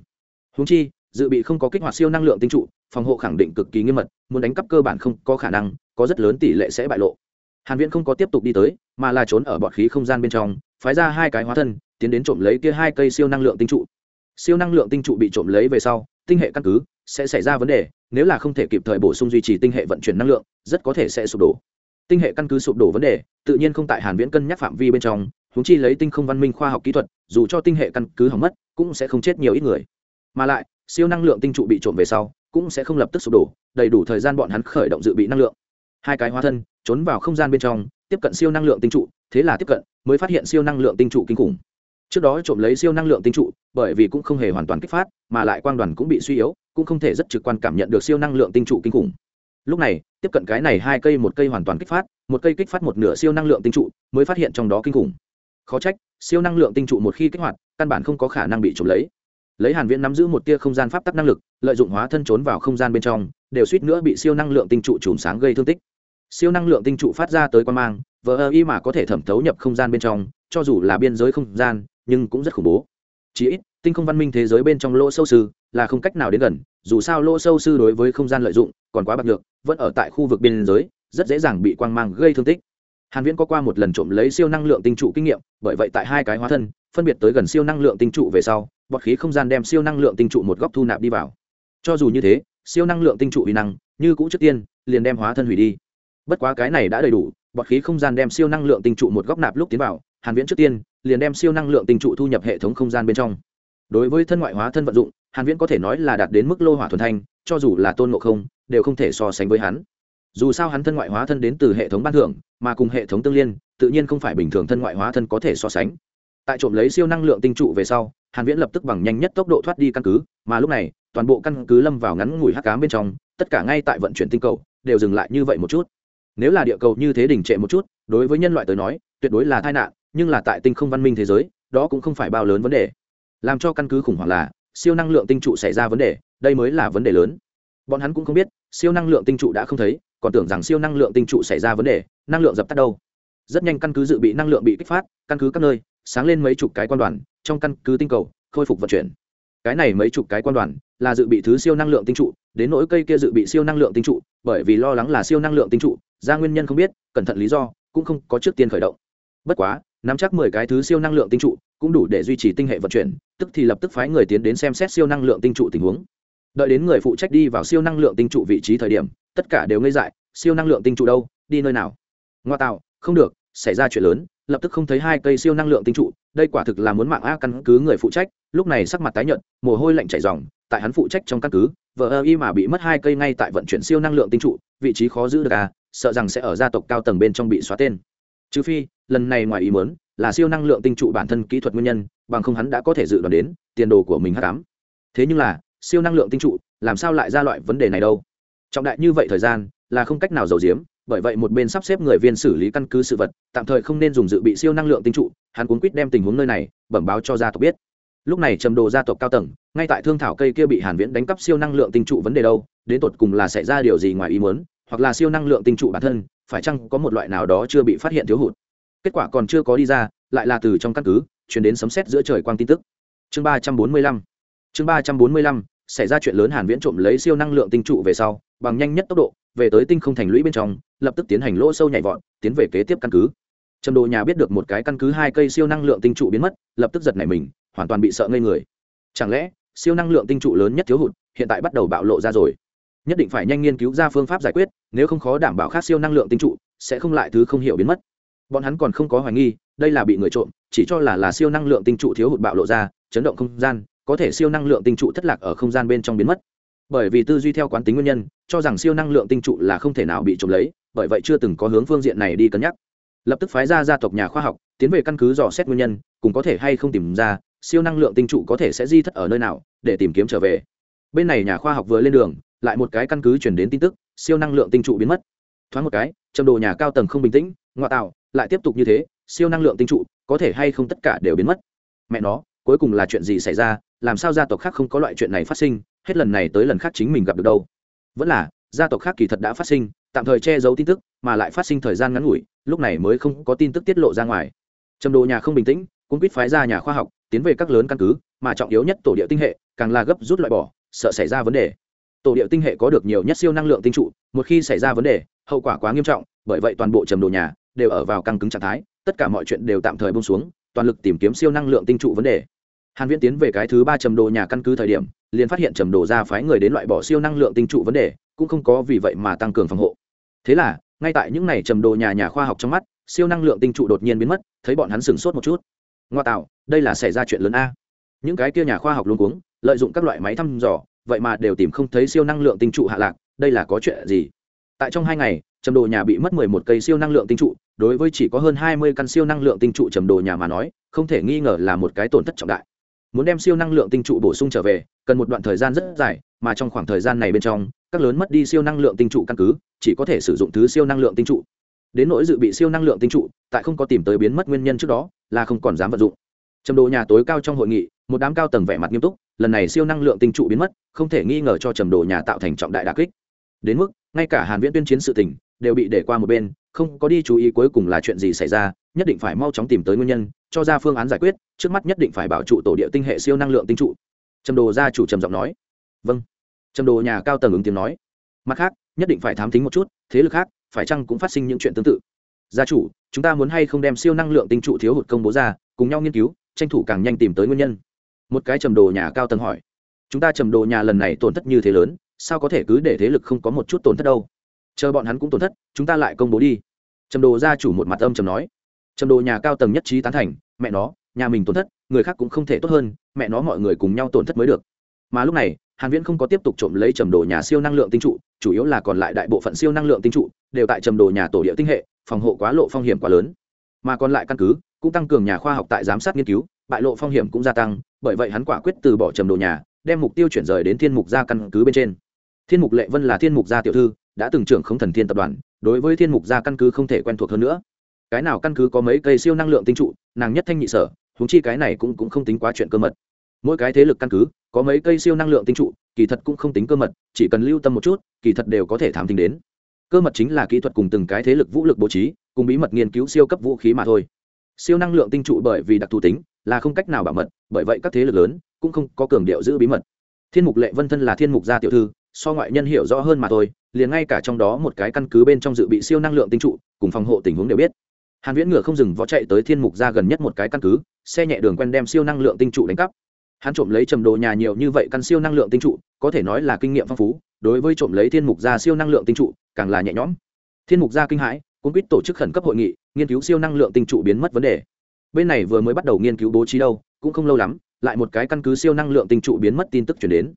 Húng chi, dự bị không có kích hoạt siêu năng lượng tinh trụ, phòng hộ khẳng định cực kỳ nghiêm mật, muốn đánh cắp cơ bản không có khả năng, có rất lớn tỷ lệ sẽ bại lộ. Hàn viễn không có tiếp tục đi tới, mà là trốn ở bọt khí không gian bên trong, phái ra hai cái hóa thân, tiến đến trộm lấy kia hai cây siêu năng lượng tinh trụ siêu năng lượng tinh trụ bị trộm lấy về sau, tinh hệ căn cứ sẽ xảy ra vấn đề, nếu là không thể kịp thời bổ sung duy trì tinh hệ vận chuyển năng lượng, rất có thể sẽ sụp đổ. Tinh hệ căn cứ sụp đổ vấn đề, tự nhiên không tại hàn viễn cân nhắc phạm vi bên trong chúng chi lấy tinh không văn minh khoa học kỹ thuật, dù cho tinh hệ căn cứ hỏng mất, cũng sẽ không chết nhiều ít người. Mà lại, siêu năng lượng tinh trụ bị trộm về sau, cũng sẽ không lập tức sụp đổ, đầy đủ thời gian bọn hắn khởi động dự bị năng lượng. Hai cái hóa thân, trốn vào không gian bên trong, tiếp cận siêu năng lượng tinh trụ, thế là tiếp cận, mới phát hiện siêu năng lượng tinh trụ kinh khủng trước đó trộm lấy siêu năng lượng tinh trụ, bởi vì cũng không hề hoàn toàn kích phát, mà lại quang đoàn cũng bị suy yếu, cũng không thể rất trực quan cảm nhận được siêu năng lượng tinh trụ kinh khủng. Lúc này, tiếp cận cái này hai cây một cây hoàn toàn kích phát, một cây kích phát một nửa siêu năng lượng tinh trụ, mới phát hiện trong đó kinh khủng. Khó trách, siêu năng lượng tinh trụ một khi kích hoạt, căn bản không có khả năng bị trộm lấy. Lấy hàn viễn nắm giữ một tia không gian pháp tắc năng lực, lợi dụng hóa thân trốn vào không gian bên trong, đều suýt nữa bị siêu năng lượng tinh trụ chùm sáng gây thương tích. Siêu năng lượng tinh trụ phát ra tới quan mang, vờ ơ y mà có thể thẩm thấu nhập không gian bên trong, cho dù là biên giới không gian nhưng cũng rất khủng bố. Chỉ ít, tinh không văn minh thế giới bên trong lỗ sâu sư là không cách nào đến gần, dù sao lỗ sâu sư đối với không gian lợi dụng còn quá bạc được vẫn ở tại khu vực biên giới, rất dễ dàng bị quang mang gây thương tích. Hàn viễn có qua một lần trộm lấy siêu năng lượng tinh trụ kinh nghiệm, bởi vậy tại hai cái hóa thân, phân biệt tới gần siêu năng lượng tinh trụ về sau, bọt khí không gian đem siêu năng lượng tinh trụ một góc thu nạp đi vào. Cho dù như thế, siêu năng lượng tinh trụ uy năng, như cũ trước tiên, liền đem hóa thân hủy đi. Bất quá cái này đã đầy đủ, bọt khí không gian đem siêu năng lượng tinh trụ một góc nạp lúc tiến vào, hàn viễn trước tiên liền đem siêu năng lượng tinh trụ thu nhập hệ thống không gian bên trong. Đối với thân ngoại hóa thân vận dụng, hàn viễn có thể nói là đạt đến mức lô hỏa thuần thanh, cho dù là tôn ngộ không, đều không thể so sánh với hắn. Dù sao hắn thân ngoại hóa thân đến từ hệ thống ban thưởng, mà cùng hệ thống tương liên, tự nhiên không phải bình thường thân ngoại hóa thân có thể so sánh. Tại trộm lấy siêu năng lượng tinh trụ về sau, hàn viễn lập tức bằng nhanh nhất tốc độ thoát đi căn cứ, mà lúc này, toàn bộ căn cứ lâm vào ngắn ngủi hắc ám bên trong, tất cả ngay tại vận chuyển tinh cầu, đều dừng lại như vậy một chút. Nếu là địa cầu như thế đình trệ một chút, đối với nhân loại tới nói, tuyệt đối là tai nạn nhưng là tại tinh không văn minh thế giới, đó cũng không phải bao lớn vấn đề. Làm cho căn cứ khủng hoảng là, siêu năng lượng tinh trụ xảy ra vấn đề, đây mới là vấn đề lớn. Bọn hắn cũng không biết, siêu năng lượng tinh trụ đã không thấy, còn tưởng rằng siêu năng lượng tinh trụ xảy ra vấn đề, năng lượng dập tắt đâu. Rất nhanh căn cứ dự bị năng lượng bị kích phát, căn cứ các nơi, sáng lên mấy chục cái quan đoàn, trong căn cứ tinh cầu, khôi phục vận chuyển. Cái này mấy chục cái quan đoàn, là dự bị thứ siêu năng lượng tinh trụ, đến nỗi cây kia dự bị siêu năng lượng tinh trụ, bởi vì lo lắng là siêu năng lượng tinh trụ, ra nguyên nhân không biết, cẩn thận lý do, cũng không có trước tiên khởi động. Bất quá nắm chắc mười cái thứ siêu năng lượng tinh trụ, cũng đủ để duy trì tinh hệ vận chuyển, tức thì lập tức phái người tiến đến xem xét siêu năng lượng tinh trụ tình huống. Đợi đến người phụ trách đi vào siêu năng lượng tinh trụ vị trí thời điểm, tất cả đều ngây dại, siêu năng lượng tinh trụ đâu, đi nơi nào? Ngoa tạo, không được, xảy ra chuyện lớn, lập tức không thấy hai cây siêu năng lượng tinh trụ, đây quả thực là muốn mạng a căn cứ người phụ trách, lúc này sắc mặt tái nhợt, mồ hôi lạnh chảy ròng, tại hắn phụ trách trong căn cứ vợ ơ y mà bị mất hai cây ngay tại vận chuyển siêu năng lượng tinh trụ, vị trí khó giữ được à sợ rằng sẽ ở gia tộc cao tầng bên trong bị xóa tên trừ phi, lần này ngoài ý muốn là siêu năng lượng tinh trụ bản thân kỹ thuật nguyên nhân, bằng không hắn đã có thể dự đoán đến tiền đồ của mình hát cám thế nhưng là, siêu năng lượng tinh trụ, làm sao lại ra loại vấn đề này đâu? Trọng đại như vậy thời gian là không cách nào giàu giếm, bởi vậy một bên sắp xếp người viên xử lý căn cứ sự vật, tạm thời không nên dùng dự bị siêu năng lượng tinh trụ, hắn cuốn quýt đem tình huống nơi này bẩm báo cho gia tộc biết. Lúc này trầm đồ gia tộc cao tầng, ngay tại thương thảo cây kia bị hàn viễn đánh cắp siêu năng lượng tinh trụ vấn đề đâu, đến tột cùng là xảy ra điều gì ngoài ý muốn? Hoặc là siêu năng lượng tinh trụ bản thân, phải chăng có một loại nào đó chưa bị phát hiện thiếu hụt? Kết quả còn chưa có đi ra, lại là từ trong căn cứ, chuyển đến sấm xét giữa trời quang tin tức. Chương ba trăm bốn mươi lăm. Chương ba trăm bốn mươi lăm, xảy ra chuyện lớn hàn viễn trộm lấy siêu năng lượng tinh trụ về sau, bằng nhanh nhất tốc độ, về tới tinh không thành lũy bên trong, lập tức tiến hành lỗ sâu nhảy vọt, tiến về kế tiếp căn cứ. Trầm đồ nhà biết được một cái căn cứ hai cây siêu năng lượng tinh trụ biến mất, lập tức giật nảy mình, hoàn toàn bị sợ ngây người. Chẳng lẽ, siêu năng lượng tinh trụ lớn nhất thiếu hụt, hiện tại bắt đầu bạo lộ ra rồi? Nhất định phải nhanh nghiên cứu ra phương pháp giải quyết, nếu không khó đảm bảo khác siêu năng lượng tinh trụ sẽ không lại thứ không hiểu biến mất. Bọn hắn còn không có hoài nghi, đây là bị người trộm, chỉ cho là là siêu năng lượng tinh trụ thiếu hụt bạo lộ ra, chấn động không gian, có thể siêu năng lượng tinh trụ thất lạc ở không gian bên trong biến mất. Bởi vì tư duy theo quán tính nguyên nhân, cho rằng siêu năng lượng tinh trụ là không thể nào bị trộm lấy, bởi vậy chưa từng có hướng phương diện này đi cân nhắc. Lập tức phái ra gia tộc nhà khoa học, tiến về căn cứ dò xét nguyên nhân, cùng có thể hay không tìm ra siêu năng lượng tinh trụ có thể sẽ di thất ở nơi nào, để tìm kiếm trở về. Bên này nhà khoa học vừa lên đường lại một cái căn cứ chuyển đến tin tức, siêu năng lượng tinh trụ biến mất. Thoáng một cái, trầm đồ nhà cao tầng không bình tĩnh, ngoại tạo, lại tiếp tục như thế, siêu năng lượng tinh trụ, có thể hay không tất cả đều biến mất? Mẹ nó, cuối cùng là chuyện gì xảy ra? Làm sao gia tộc khác không có loại chuyện này phát sinh? Hết lần này tới lần khác chính mình gặp được đâu? Vẫn là, gia tộc khác kỳ thật đã phát sinh, tạm thời che giấu tin tức, mà lại phát sinh thời gian ngắn ngủi, lúc này mới không có tin tức tiết lộ ra ngoài. Trầm đồ nhà không bình tĩnh cũng quyết phái ra nhà khoa học, tiến về các lớn căn cứ, mà trọng yếu nhất tổ địa tinh hệ, càng là gấp rút loại bỏ, sợ xảy ra vấn đề tổ điệu tinh hệ có được nhiều nhất siêu năng lượng tinh trụ, một khi xảy ra vấn đề, hậu quả quá nghiêm trọng, bởi vậy toàn bộ trầm đồ nhà đều ở vào căng cứng trạng thái, tất cả mọi chuyện đều tạm thời bông xuống, toàn lực tìm kiếm siêu năng lượng tinh trụ vấn đề. Hàn viễn tiến về cái thứ ba trầm đồ nhà căn cứ thời điểm, liền phát hiện trầm đồ ra phái người đến loại bỏ siêu năng lượng tinh trụ vấn đề, cũng không có vì vậy mà tăng cường phòng hộ. Thế là, ngay tại những ngày trầm đồ nhà nhà khoa học trong mắt, siêu năng lượng tinh trụ đột nhiên biến mất, thấy bọn hắn sửng sốt một chút. Ngoa tạo, đây là xảy ra chuyện lớn a. Những cái kia nhà khoa học luôn cuống, lợi dụng các loại máy thăm dò vậy mà đều tìm không thấy siêu năng lượng tinh trụ hạ lạc, đây là có chuyện gì? Tại trong hai ngày, trầm đồ nhà bị mất mười một cây siêu năng lượng tinh trụ, đối với chỉ có hơn hai mươi căn siêu năng lượng tinh trụ trầm đồ nhà mà nói, không thể nghi ngờ là một cái tổn thất trọng đại. Muốn đem siêu năng lượng tinh trụ bổ sung trở về, cần một đoạn thời gian rất dài, mà trong khoảng thời gian này bên trong, các lớn mất đi siêu năng lượng tinh trụ căn cứ, chỉ có thể sử dụng thứ siêu năng lượng tinh trụ. Đến nỗi dự bị siêu năng lượng tinh trụ, tại không có tìm tới biến mất nguyên nhân trước đó, là không còn dám vận dụng. Trầm đồ nhà tối cao trong hội nghị, một đám cao tầng vẻ mặt nghiêm túc lần này siêu năng lượng tinh trụ biến mất, không thể nghi ngờ cho trầm đồ nhà tạo thành trọng đại đà kích. Đến mức, ngay cả hàn viễn tuyên chiến sự tình, đều bị để qua một bên, không có đi chú ý cuối cùng là chuyện gì xảy ra, nhất định phải mau chóng tìm tới nguyên nhân, cho ra phương án giải quyết, trước mắt nhất định phải bảo trụ tổ địa tinh hệ siêu năng lượng tinh trụ. Trầm đồ gia chủ trầm giọng nói. Vâng. Trầm đồ nhà cao tầng ứng tiếng nói. Mặt khác, nhất định phải thám thính một chút, thế lực khác, phải chăng cũng phát sinh những chuyện tương tự? Gia chủ, chúng ta muốn hay không đem siêu năng lượng tinh trụ thiếu hụt công bố ra, cùng nhau nghiên cứu, tranh thủ càng nhanh tìm tới nguyên nhân một cái trầm đồ nhà cao tầng hỏi. Chúng ta trầm đồ nhà lần này tổn thất như thế lớn, sao có thể cứ để thế lực không có một chút tổn thất đâu? Chờ bọn hắn cũng tổn thất, chúng ta lại công bố đi. Trầm đồ gia chủ một mặt âm trầm nói. Trầm đồ nhà cao tầng nhất trí tán thành, mẹ nó, nhà mình tổn thất, người khác cũng không thể tốt hơn, mẹ nó mọi người cùng nhau tổn thất mới được. Mà lúc này, hàn viễn không có tiếp tục trộm lấy trầm đồ nhà siêu năng lượng tinh trụ, chủ yếu là còn lại đại bộ phận siêu năng lượng tinh trụ đều tại trầm đồ nhà tổ địa tinh hệ, phòng hộ quá lộ phong hiểm quá lớn. Mà còn lại căn cứ, cũng tăng cường nhà khoa học tại giám sát nghiên cứu bại lộ phong hiểm cũng gia tăng, bởi vậy hắn quả quyết từ bỏ trầm đồ nhà, đem mục tiêu chuyển rời đến thiên mục gia căn cứ bên trên. Thiên mục lệ vân là thiên mục gia tiểu thư, đã từng trưởng không thần thiên tập đoàn, đối với thiên mục gia căn cứ không thể quen thuộc hơn nữa. Cái nào căn cứ có mấy cây siêu năng lượng tinh trụ, nàng nhất thanh nhị sở húng chi cái này cũng cũng không tính quá chuyện cơ mật. Mỗi cái thế lực căn cứ, có mấy cây siêu năng lượng tinh trụ, kỳ thật cũng không tính cơ mật, chỉ cần lưu tâm một chút, kỳ thật đều có thể thám tính đến. Cơ mật chính là kỹ thuật cùng từng cái thế lực vũ lực bố trí, cùng bí mật nghiên cứu siêu cấp vũ khí mà thôi. Siêu năng lượng tinh trụ bởi vì đặc thù tính là không cách nào bảo mật, bởi vậy các thế lực lớn cũng không có cường điệu giữ bí mật. Thiên mục lệ vân thân là thiên mục gia tiểu thư, so ngoại nhân hiểu rõ hơn mà thôi, liền ngay cả trong đó một cái căn cứ bên trong dự bị siêu năng lượng tinh trụ, cùng phòng hộ tình huống đều biết. Hàn viễn ngựa không dừng vó chạy tới thiên mục gia gần nhất một cái căn cứ, xe nhẹ đường quen đem siêu năng lượng tinh trụ đánh cắp. Hắn trộm lấy trầm đồ nhà nhiều như vậy căn siêu năng lượng tinh trụ, có thể nói là kinh nghiệm phong phú, đối với trộm lấy thiên mục gia siêu năng lượng tinh trụ, càng là nhẹ nhõm. Thiên mục gia kinh hãi cũng biết tổ chức khẩn cấp hội nghị, nghiên cứu siêu năng lượng tinh trụ biến mất vấn đề bên này vừa mới bắt đầu nghiên cứu bố trí đâu, cũng không lâu lắm, lại một cái căn cứ siêu năng lượng tinh trụ biến mất tin tức chuyển đến.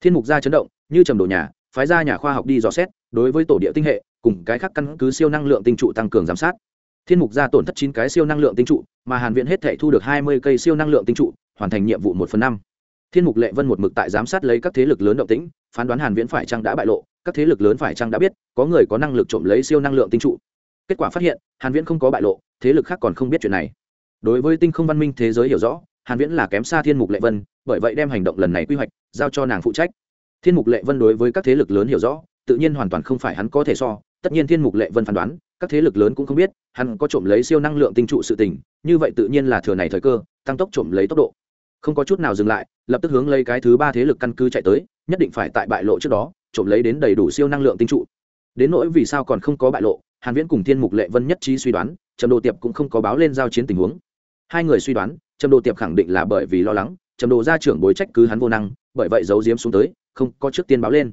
Thiên mục gia chấn động, như trầm đồ nhà, phái ra nhà khoa học đi dò xét, đối với tổ địa tinh hệ, cùng cái khác căn cứ siêu năng lượng tinh trụ tăng cường giám sát. Thiên mục gia tổn thất chín cái siêu năng lượng tinh trụ, mà hàn viện hết thể thu được hai mươi cây siêu năng lượng tinh trụ, hoàn thành nhiệm vụ một phần năm. Thiên mục lệ vân một mực tại giám sát lấy các thế lực lớn động tĩnh, phán đoán hàn viễn phải chăng đã bại lộ, các thế lực lớn phải chăng đã biết, có người có năng lực trộm lấy siêu năng lượng tinh trụ. Kết quả phát hiện, hàn viễn không có bại lộ, thế lực khác còn không biết chuyện này đối với tinh không văn minh thế giới hiểu rõ, hàn viễn là kém xa thiên mục lệ vân, bởi vậy đem hành động lần này quy hoạch, giao cho nàng phụ trách. Thiên mục lệ vân đối với các thế lực lớn hiểu rõ, tự nhiên hoàn toàn không phải hắn có thể so, tất nhiên thiên mục lệ vân phán đoán, các thế lực lớn cũng không biết, hắn có trộm lấy siêu năng lượng tinh trụ sự tình, như vậy tự nhiên là thừa này thời cơ, tăng tốc trộm lấy tốc độ. Không có chút nào dừng lại, lập tức hướng lấy cái thứ ba thế lực căn cứ chạy tới, nhất định phải tại bại lộ trước đó, trộm lấy đến đầy đủ siêu năng lượng tinh trụ. Đến nỗi vì sao còn không có bại lộ, hàn viễn cùng thiên mục lệ vân nhất trí suy đoán, trầm đồ tiệp cũng không có báo lên giao chiến tình huống hai người suy đoán trầm đồ tiệp khẳng định là bởi vì lo lắng trầm đồ gia trưởng bối trách cứ hắn vô năng, bởi vậy giấu giếm xuống tới, không có trước tiên báo lên.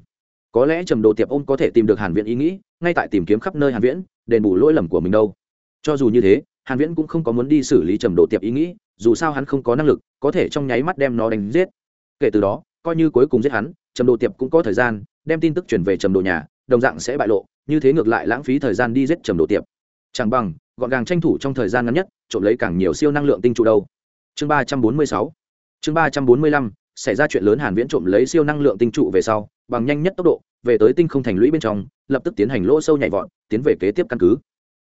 Có lẽ trầm đồ tiệp ôm có thể tìm được hàn viễn ý nghĩ, ngay tại tìm kiếm khắp nơi hàn viễn, đền bù lỗi lầm của mình đâu. Cho dù như thế, hàn viễn cũng không có muốn đi xử lý trầm đồ tiệp ý nghĩ, dù sao hắn không có năng lực, có thể trong nháy mắt đem nó đánh giết. Kể từ đó, coi như cuối cùng giết hắn trầm đồ tiệp cũng có thời gian đem tin tức chuyển về trầm đồ nhà, đồng dạng sẽ bại lộ, như thế ngược lại lãng phí thời gian đi giết trầm đồ tiệp. Chẳng bằng gọn gàng tranh thủ trong thời gian ngắn nhất, trộm lấy càng nhiều siêu năng lượng tinh trụ đâu. Chương ba trăm bốn mươi sáu. Chương ba trăm bốn mươi lăm, xảy ra chuyện lớn hàn viễn trộm lấy siêu năng lượng tinh trụ về sau, bằng nhanh nhất tốc độ, về tới tinh không thành lũy bên trong, lập tức tiến hành lỗ sâu nhảy vọt, tiến về kế tiếp căn cứ.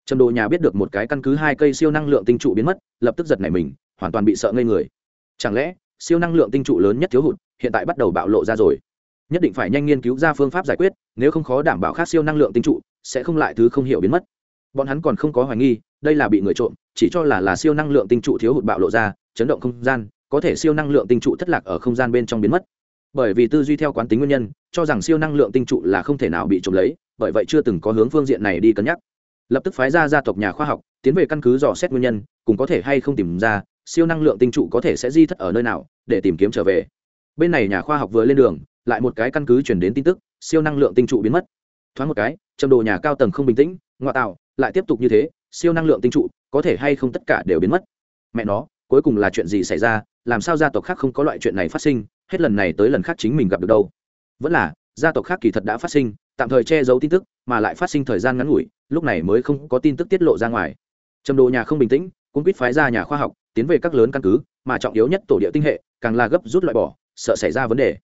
Trầm đồ nhà biết được một cái căn cứ hai cây siêu năng lượng tinh trụ biến mất, lập tức giật nảy mình, hoàn toàn bị sợ ngây người. Chẳng lẽ, siêu năng lượng tinh trụ lớn nhất thiếu hụt, hiện tại bắt đầu bạo lộ ra rồi? Nhất định phải nhanh nghiên cứu ra phương pháp giải quyết, nếu không khó đảm bảo khác siêu năng lượng tinh trụ, sẽ không lại thứ không hiểu biến mất bọn hắn còn không có hoài nghi, đây là bị người trộm, chỉ cho là là siêu năng lượng tinh trụ thiếu hụt bạo lộ ra, chấn động không gian, có thể siêu năng lượng tinh trụ thất lạc ở không gian bên trong biến mất. Bởi vì tư duy theo quán tính nguyên nhân, cho rằng siêu năng lượng tinh trụ là không thể nào bị trộm lấy, bởi vậy chưa từng có hướng phương diện này đi cân nhắc. Lập tức phái ra gia tộc nhà khoa học, tiến về căn cứ dò xét nguyên nhân, cùng có thể hay không tìm ra, siêu năng lượng tinh trụ có thể sẽ di thất ở nơi nào, để tìm kiếm trở về. Bên này nhà khoa học vừa lên đường, lại một cái căn cứ chuyển đến tin tức, siêu năng lượng tinh trụ biến mất. Thoáng một cái trầm đồ nhà cao tầng không bình tĩnh, ngoại tạo lại tiếp tục như thế, siêu năng lượng tinh trụ, có thể hay không tất cả đều biến mất. Mẹ nó, cuối cùng là chuyện gì xảy ra, làm sao gia tộc khác không có loại chuyện này phát sinh, hết lần này tới lần khác chính mình gặp được đâu. Vẫn là, gia tộc khác kỳ thật đã phát sinh, tạm thời che giấu tin tức, mà lại phát sinh thời gian ngắn ngủi, lúc này mới không có tin tức tiết lộ ra ngoài. Trầm đồ nhà không bình tĩnh cũng quyết phái ra nhà khoa học, tiến về các lớn căn cứ, mà trọng yếu nhất tổ địa tinh hệ, càng là gấp rút loại bỏ, sợ xảy ra vấn đề.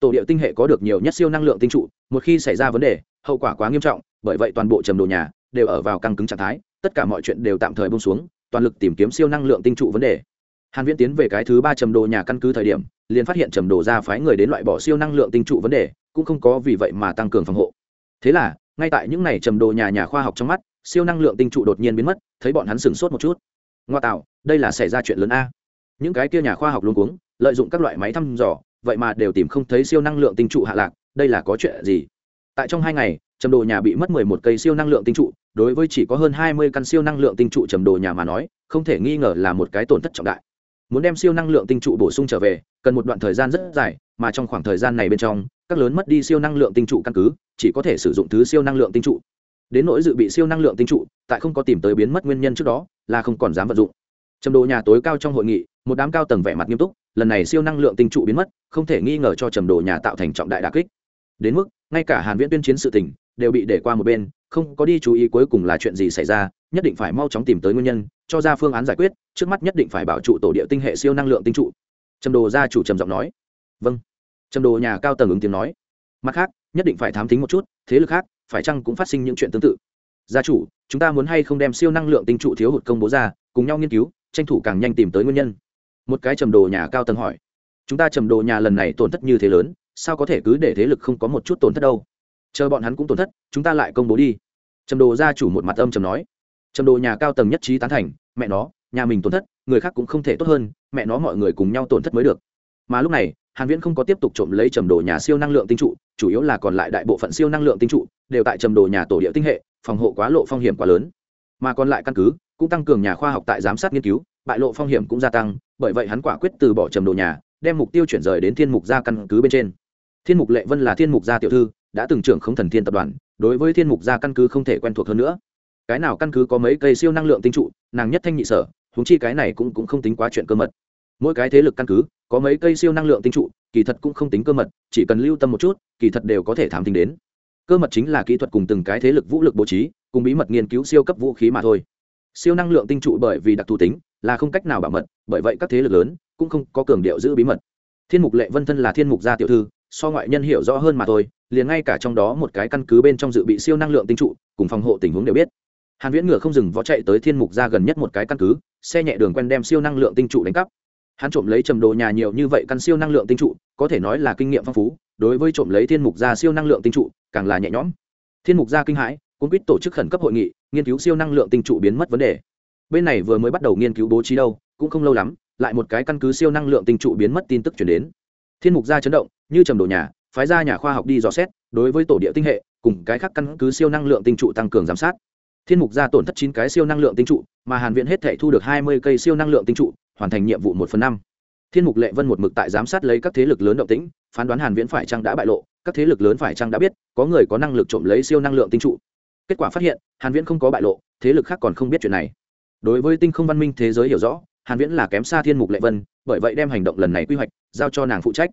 Tổ địa tinh hệ có được nhiều nhất siêu năng lượng tinh trụ, một khi xảy ra vấn đề, hậu quả quá nghiêm trọng, bởi vậy toàn bộ trầm đồ nhà đều ở vào căng cứng trạng thái, tất cả mọi chuyện đều tạm thời bông xuống, toàn lực tìm kiếm siêu năng lượng tinh trụ vấn đề. Hàn viễn tiến về cái thứ ba trầm đồ nhà căn cứ thời điểm, liền phát hiện trầm đồ ra phái người đến loại bỏ siêu năng lượng tinh trụ vấn đề, cũng không có vì vậy mà tăng cường phòng hộ. Thế là, ngay tại những ngày trầm đồ nhà nhà khoa học trong mắt, siêu năng lượng tinh trụ đột nhiên biến mất, thấy bọn hắn sửng sốt một chút. Ngoa tạo, đây là xảy ra chuyện lớn a. Những cái kia nhà khoa học luôn cuống, lợi dụng các loại máy thăm dò, vậy mà đều tìm không thấy siêu năng lượng tinh trụ hạ lạc, đây là có chuyện gì? Tại trong hai ngày trầm đồ nhà bị mất mười một cây siêu năng lượng tinh trụ, đối với chỉ có hơn hai mươi căn siêu năng lượng tinh trụ trầm đồ nhà mà nói, không thể nghi ngờ là một cái tổn thất trọng đại. Muốn đem siêu năng lượng tinh trụ bổ sung trở về, cần một đoạn thời gian rất dài, mà trong khoảng thời gian này bên trong, các lớn mất đi siêu năng lượng tinh trụ căn cứ, chỉ có thể sử dụng thứ siêu năng lượng tinh trụ. Đến nỗi dự bị siêu năng lượng tinh trụ, tại không có tìm tới biến mất nguyên nhân trước đó, là không còn dám vận dụng. Trầm đồ nhà tối cao trong hội nghị, một đám cao tầng vẻ mặt nghiêm túc, lần này siêu năng lượng tinh trụ biến mất, không thể nghi ngờ cho trầm đồ nhà tạo thành trọng đại đà kích. Đến mức, ngay cả hàn viễn tuyên chiến sự tình đều bị để qua một bên, không có đi chú ý cuối cùng là chuyện gì xảy ra, nhất định phải mau chóng tìm tới nguyên nhân, cho ra phương án giải quyết, trước mắt nhất định phải bảo trụ tổ địa tinh hệ siêu năng lượng tinh trụ. Trầm đồ gia chủ trầm giọng nói. Vâng. Trầm đồ nhà cao tầng ứng tiếng nói. Mặt khác, nhất định phải thám thính một chút, thế lực khác, phải chăng cũng phát sinh những chuyện tương tự? Gia chủ, chúng ta muốn hay không đem siêu năng lượng tinh trụ thiếu hụt công bố ra, cùng nhau nghiên cứu, tranh thủ càng nhanh tìm tới nguyên nhân. Một cái trầm đồ nhà cao tầng hỏi. Chúng ta trầm đồ nhà lần này tổn thất như thế lớn, sao có thể cứ để thế lực không có một chút tổn thất đâu? Chờ bọn hắn cũng tổn thất, chúng ta lại công bố đi. Trầm đồ gia chủ một mặt âm trầm nói. Trầm đồ nhà cao tầng nhất trí tán thành, mẹ nó, nhà mình tổn thất, người khác cũng không thể tốt hơn, mẹ nó mọi người cùng nhau tổn thất mới được. Mà lúc này, hàn viễn không có tiếp tục trộm lấy trầm đồ nhà siêu năng lượng tinh trụ, chủ yếu là còn lại đại bộ phận siêu năng lượng tinh trụ đều tại trầm đồ nhà tổ địa tinh hệ, phòng hộ quá lộ phong hiểm quá lớn. Mà còn lại căn cứ cũng tăng cường nhà khoa học tại giám sát nghiên cứu, bại lộ phong hiểm cũng gia tăng, bởi vậy hắn quả quyết từ bỏ trầm đồ nhà, đem mục tiêu chuyển rời đến thiên mục gia căn cứ bên trên. Thiên mục lệ vân là thiên mục gia tiểu thư đã từng trưởng không thần thiên tập đoàn, đối với thiên mục gia căn cứ không thể quen thuộc hơn nữa. Cái nào căn cứ có mấy cây siêu năng lượng tinh trụ, nàng nhất thanh nhị sở húng chi cái này cũng cũng không tính quá chuyện cơ mật. Mỗi cái thế lực căn cứ, có mấy cây siêu năng lượng tinh trụ, kỳ thật cũng không tính cơ mật, chỉ cần lưu tâm một chút, kỳ thật đều có thể thám tính đến. Cơ mật chính là kỹ thuật cùng từng cái thế lực vũ lực bố trí, cùng bí mật nghiên cứu siêu cấp vũ khí mà thôi. Siêu năng lượng tinh trụ bởi vì đặc thù tính, là không cách nào bảo mật, bởi vậy các thế lực lớn cũng không có cường điệu giữ bí mật. Thiên mục lệ vân thân là thiên mục gia tiểu thư so ngoại nhân hiểu rõ hơn mà thôi, liền ngay cả trong đó một cái căn cứ bên trong dự bị siêu năng lượng tinh trụ, cùng phòng hộ tình huống đều biết. Hàn viễn ngựa không dừng võ chạy tới thiên mục gia gần nhất một cái căn cứ, xe nhẹ đường quen đem siêu năng lượng tinh trụ đánh cắp. Hắn trộm lấy trầm đồ nhà nhiều như vậy căn siêu năng lượng tinh trụ, có thể nói là kinh nghiệm phong phú, đối với trộm lấy thiên mục gia siêu năng lượng tinh trụ, càng là nhẹ nhõm. Thiên mục gia kinh hãi cũng quyết tổ chức khẩn cấp hội nghị, nghiên cứu siêu năng lượng tinh trụ biến mất vấn đề. Bên này vừa mới bắt đầu nghiên cứu bố trí đâu, cũng không lâu lắm, lại một cái căn cứ siêu năng lượng tinh trụ biến mất tin tức chuyển đến thiên mục gia chấn động, như trầm đồ nhà, phái ra nhà khoa học đi dò xét, đối với tổ địa tinh hệ, cùng cái khác căn cứ siêu năng lượng tinh trụ tăng cường giám sát. Thiên mục gia tổn thất chín cái siêu năng lượng tinh trụ, mà hàn viện hết thể thu được hai mươi cây siêu năng lượng tinh trụ, hoàn thành nhiệm vụ một phần năm. Thiên mục lệ vân một mực tại giám sát lấy các thế lực lớn động tĩnh, phán đoán hàn viễn phải chăng đã bại lộ, các thế lực lớn phải chăng đã biết, có người có năng lực trộm lấy siêu năng lượng tinh trụ. Kết quả phát hiện, hàn viễn không có bại lộ, thế lực khác còn không biết chuyện này. Đối với tinh không văn minh thế giới hiểu rõ, hàn viễn là kém xa thiên mục lệ vân, bởi vậy đem hành động lần này quy hoạch giao cho nàng phụ trách.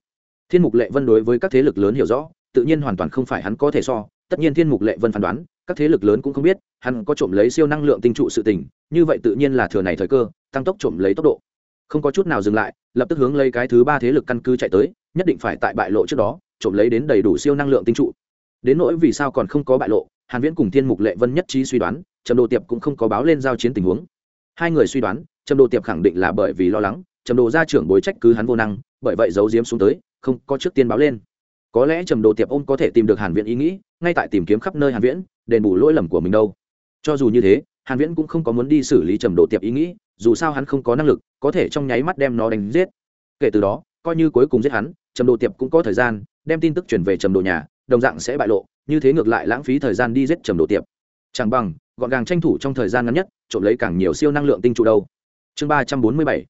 Thiên mục lệ vân đối với các thế lực lớn hiểu rõ, tự nhiên hoàn toàn không phải hắn có thể so. Tất nhiên thiên mục lệ vân phán đoán, các thế lực lớn cũng không biết, hắn có trộm lấy siêu năng lượng tinh trụ sự tình, như vậy tự nhiên là thừa này thời cơ, tăng tốc trộm lấy tốc độ. Không có chút nào dừng lại, lập tức hướng lấy cái thứ ba thế lực căn cứ chạy tới, nhất định phải tại bại lộ trước đó, trộm lấy đến đầy đủ siêu năng lượng tinh trụ. Đến nỗi vì sao còn không có bại lộ, hàn viễn cùng thiên mục lệ vân nhất trí suy đoán, trầm đồ tiệp cũng không có báo lên giao chiến tình huống. Hai người suy đoán, trầm đồ tiệp khẳng định là bởi vì lo lắng trầm đồ gia trưởng bối trách cứ hắn vô năng, bởi vậy giấu diếm xuống tới, không có trước tiên báo lên. Có lẽ trầm đồ tiệp ôn có thể tìm được hàn viễn ý nghĩ, ngay tại tìm kiếm khắp nơi hàn viễn, đền bù lỗi lầm của mình đâu. Cho dù như thế, hàn viễn cũng không có muốn đi xử lý trầm đồ tiệp ý nghĩ, dù sao hắn không có năng lực, có thể trong nháy mắt đem nó đánh giết. Kể từ đó, coi như cuối cùng giết hắn, trầm đồ tiệp cũng có thời gian đem tin tức chuyển về trầm đồ nhà, đồng dạng sẽ bại lộ, như thế ngược lại lãng phí thời gian đi giết trầm đồ tiệp. Chẳng bằng, gọn gàng tranh thủ trong thời gian ngắn nhất, trộm lấy càng nhiều siêu năng lượng tinh trụ đâu. Chương ba trăm bốn mươi bảy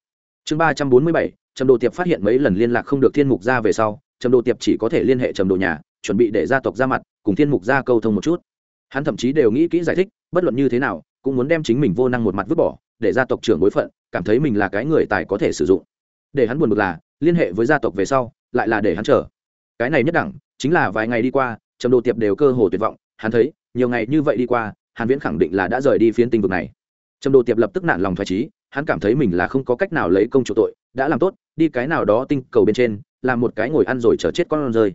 chương ba trăm bốn mươi bảy, trầm đồ tiệp phát hiện mấy lần liên lạc không được thiên mục ra về sau, trầm đồ tiệp chỉ có thể liên hệ trầm đồ nhà, chuẩn bị để gia tộc ra mặt, cùng thiên mục ra câu thông một chút. Hắn thậm chí đều nghĩ kỹ giải thích, bất luận như thế nào, cũng muốn đem chính mình vô năng một mặt vứt bỏ, để gia tộc trưởng bối phận, cảm thấy mình là cái người tài có thể sử dụng. Để hắn buồn bực là, liên hệ với gia tộc về sau, lại là để hắn chờ. Cái này nhất đẳng, chính là vài ngày đi qua, trầm đồ tiệp đều cơ hồ tuyệt vọng, hắn thấy, nhiều ngày như vậy đi qua, hàn viễn khẳng định là đã rời đi phiến tinh vực này. Trầm đồ tiệp lập tức nản lòng thoái trí hắn cảm thấy mình là không có cách nào lấy công chủ tội, đã làm tốt, đi cái nào đó tinh cầu bên trên, làm một cái ngồi ăn rồi chờ chết con rơi.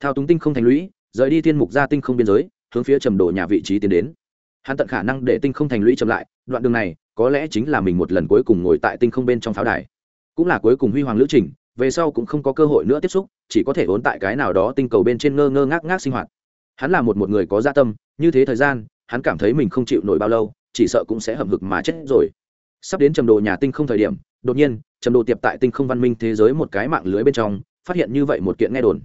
Thao túng tinh không thành lũy, rời đi thiên mục ra tinh không biên giới, hướng phía trầm đồ nhà vị trí tiến đến. Hắn tận khả năng để tinh không thành lũy chậm lại, đoạn đường này, có lẽ chính là mình một lần cuối cùng ngồi tại tinh không bên trong pháo đài. Cũng là cuối cùng huy hoàng lữ trình, về sau cũng không có cơ hội nữa tiếp xúc, chỉ có thể ốn tại cái nào đó tinh cầu bên trên ngơ ngơ ngác ngác sinh hoạt. Hắn là một một người có gia tâm, như thế thời gian, hắn cảm thấy mình không chịu nổi bao lâu, chỉ sợ cũng sẽ hầm hực mà chết rồi sắp đến trầm đồ nhà tinh không thời điểm, đột nhiên, trầm đồ tiệp tại tinh không văn minh thế giới một cái mạng lưới bên trong, phát hiện như vậy một kiện nghe đồn.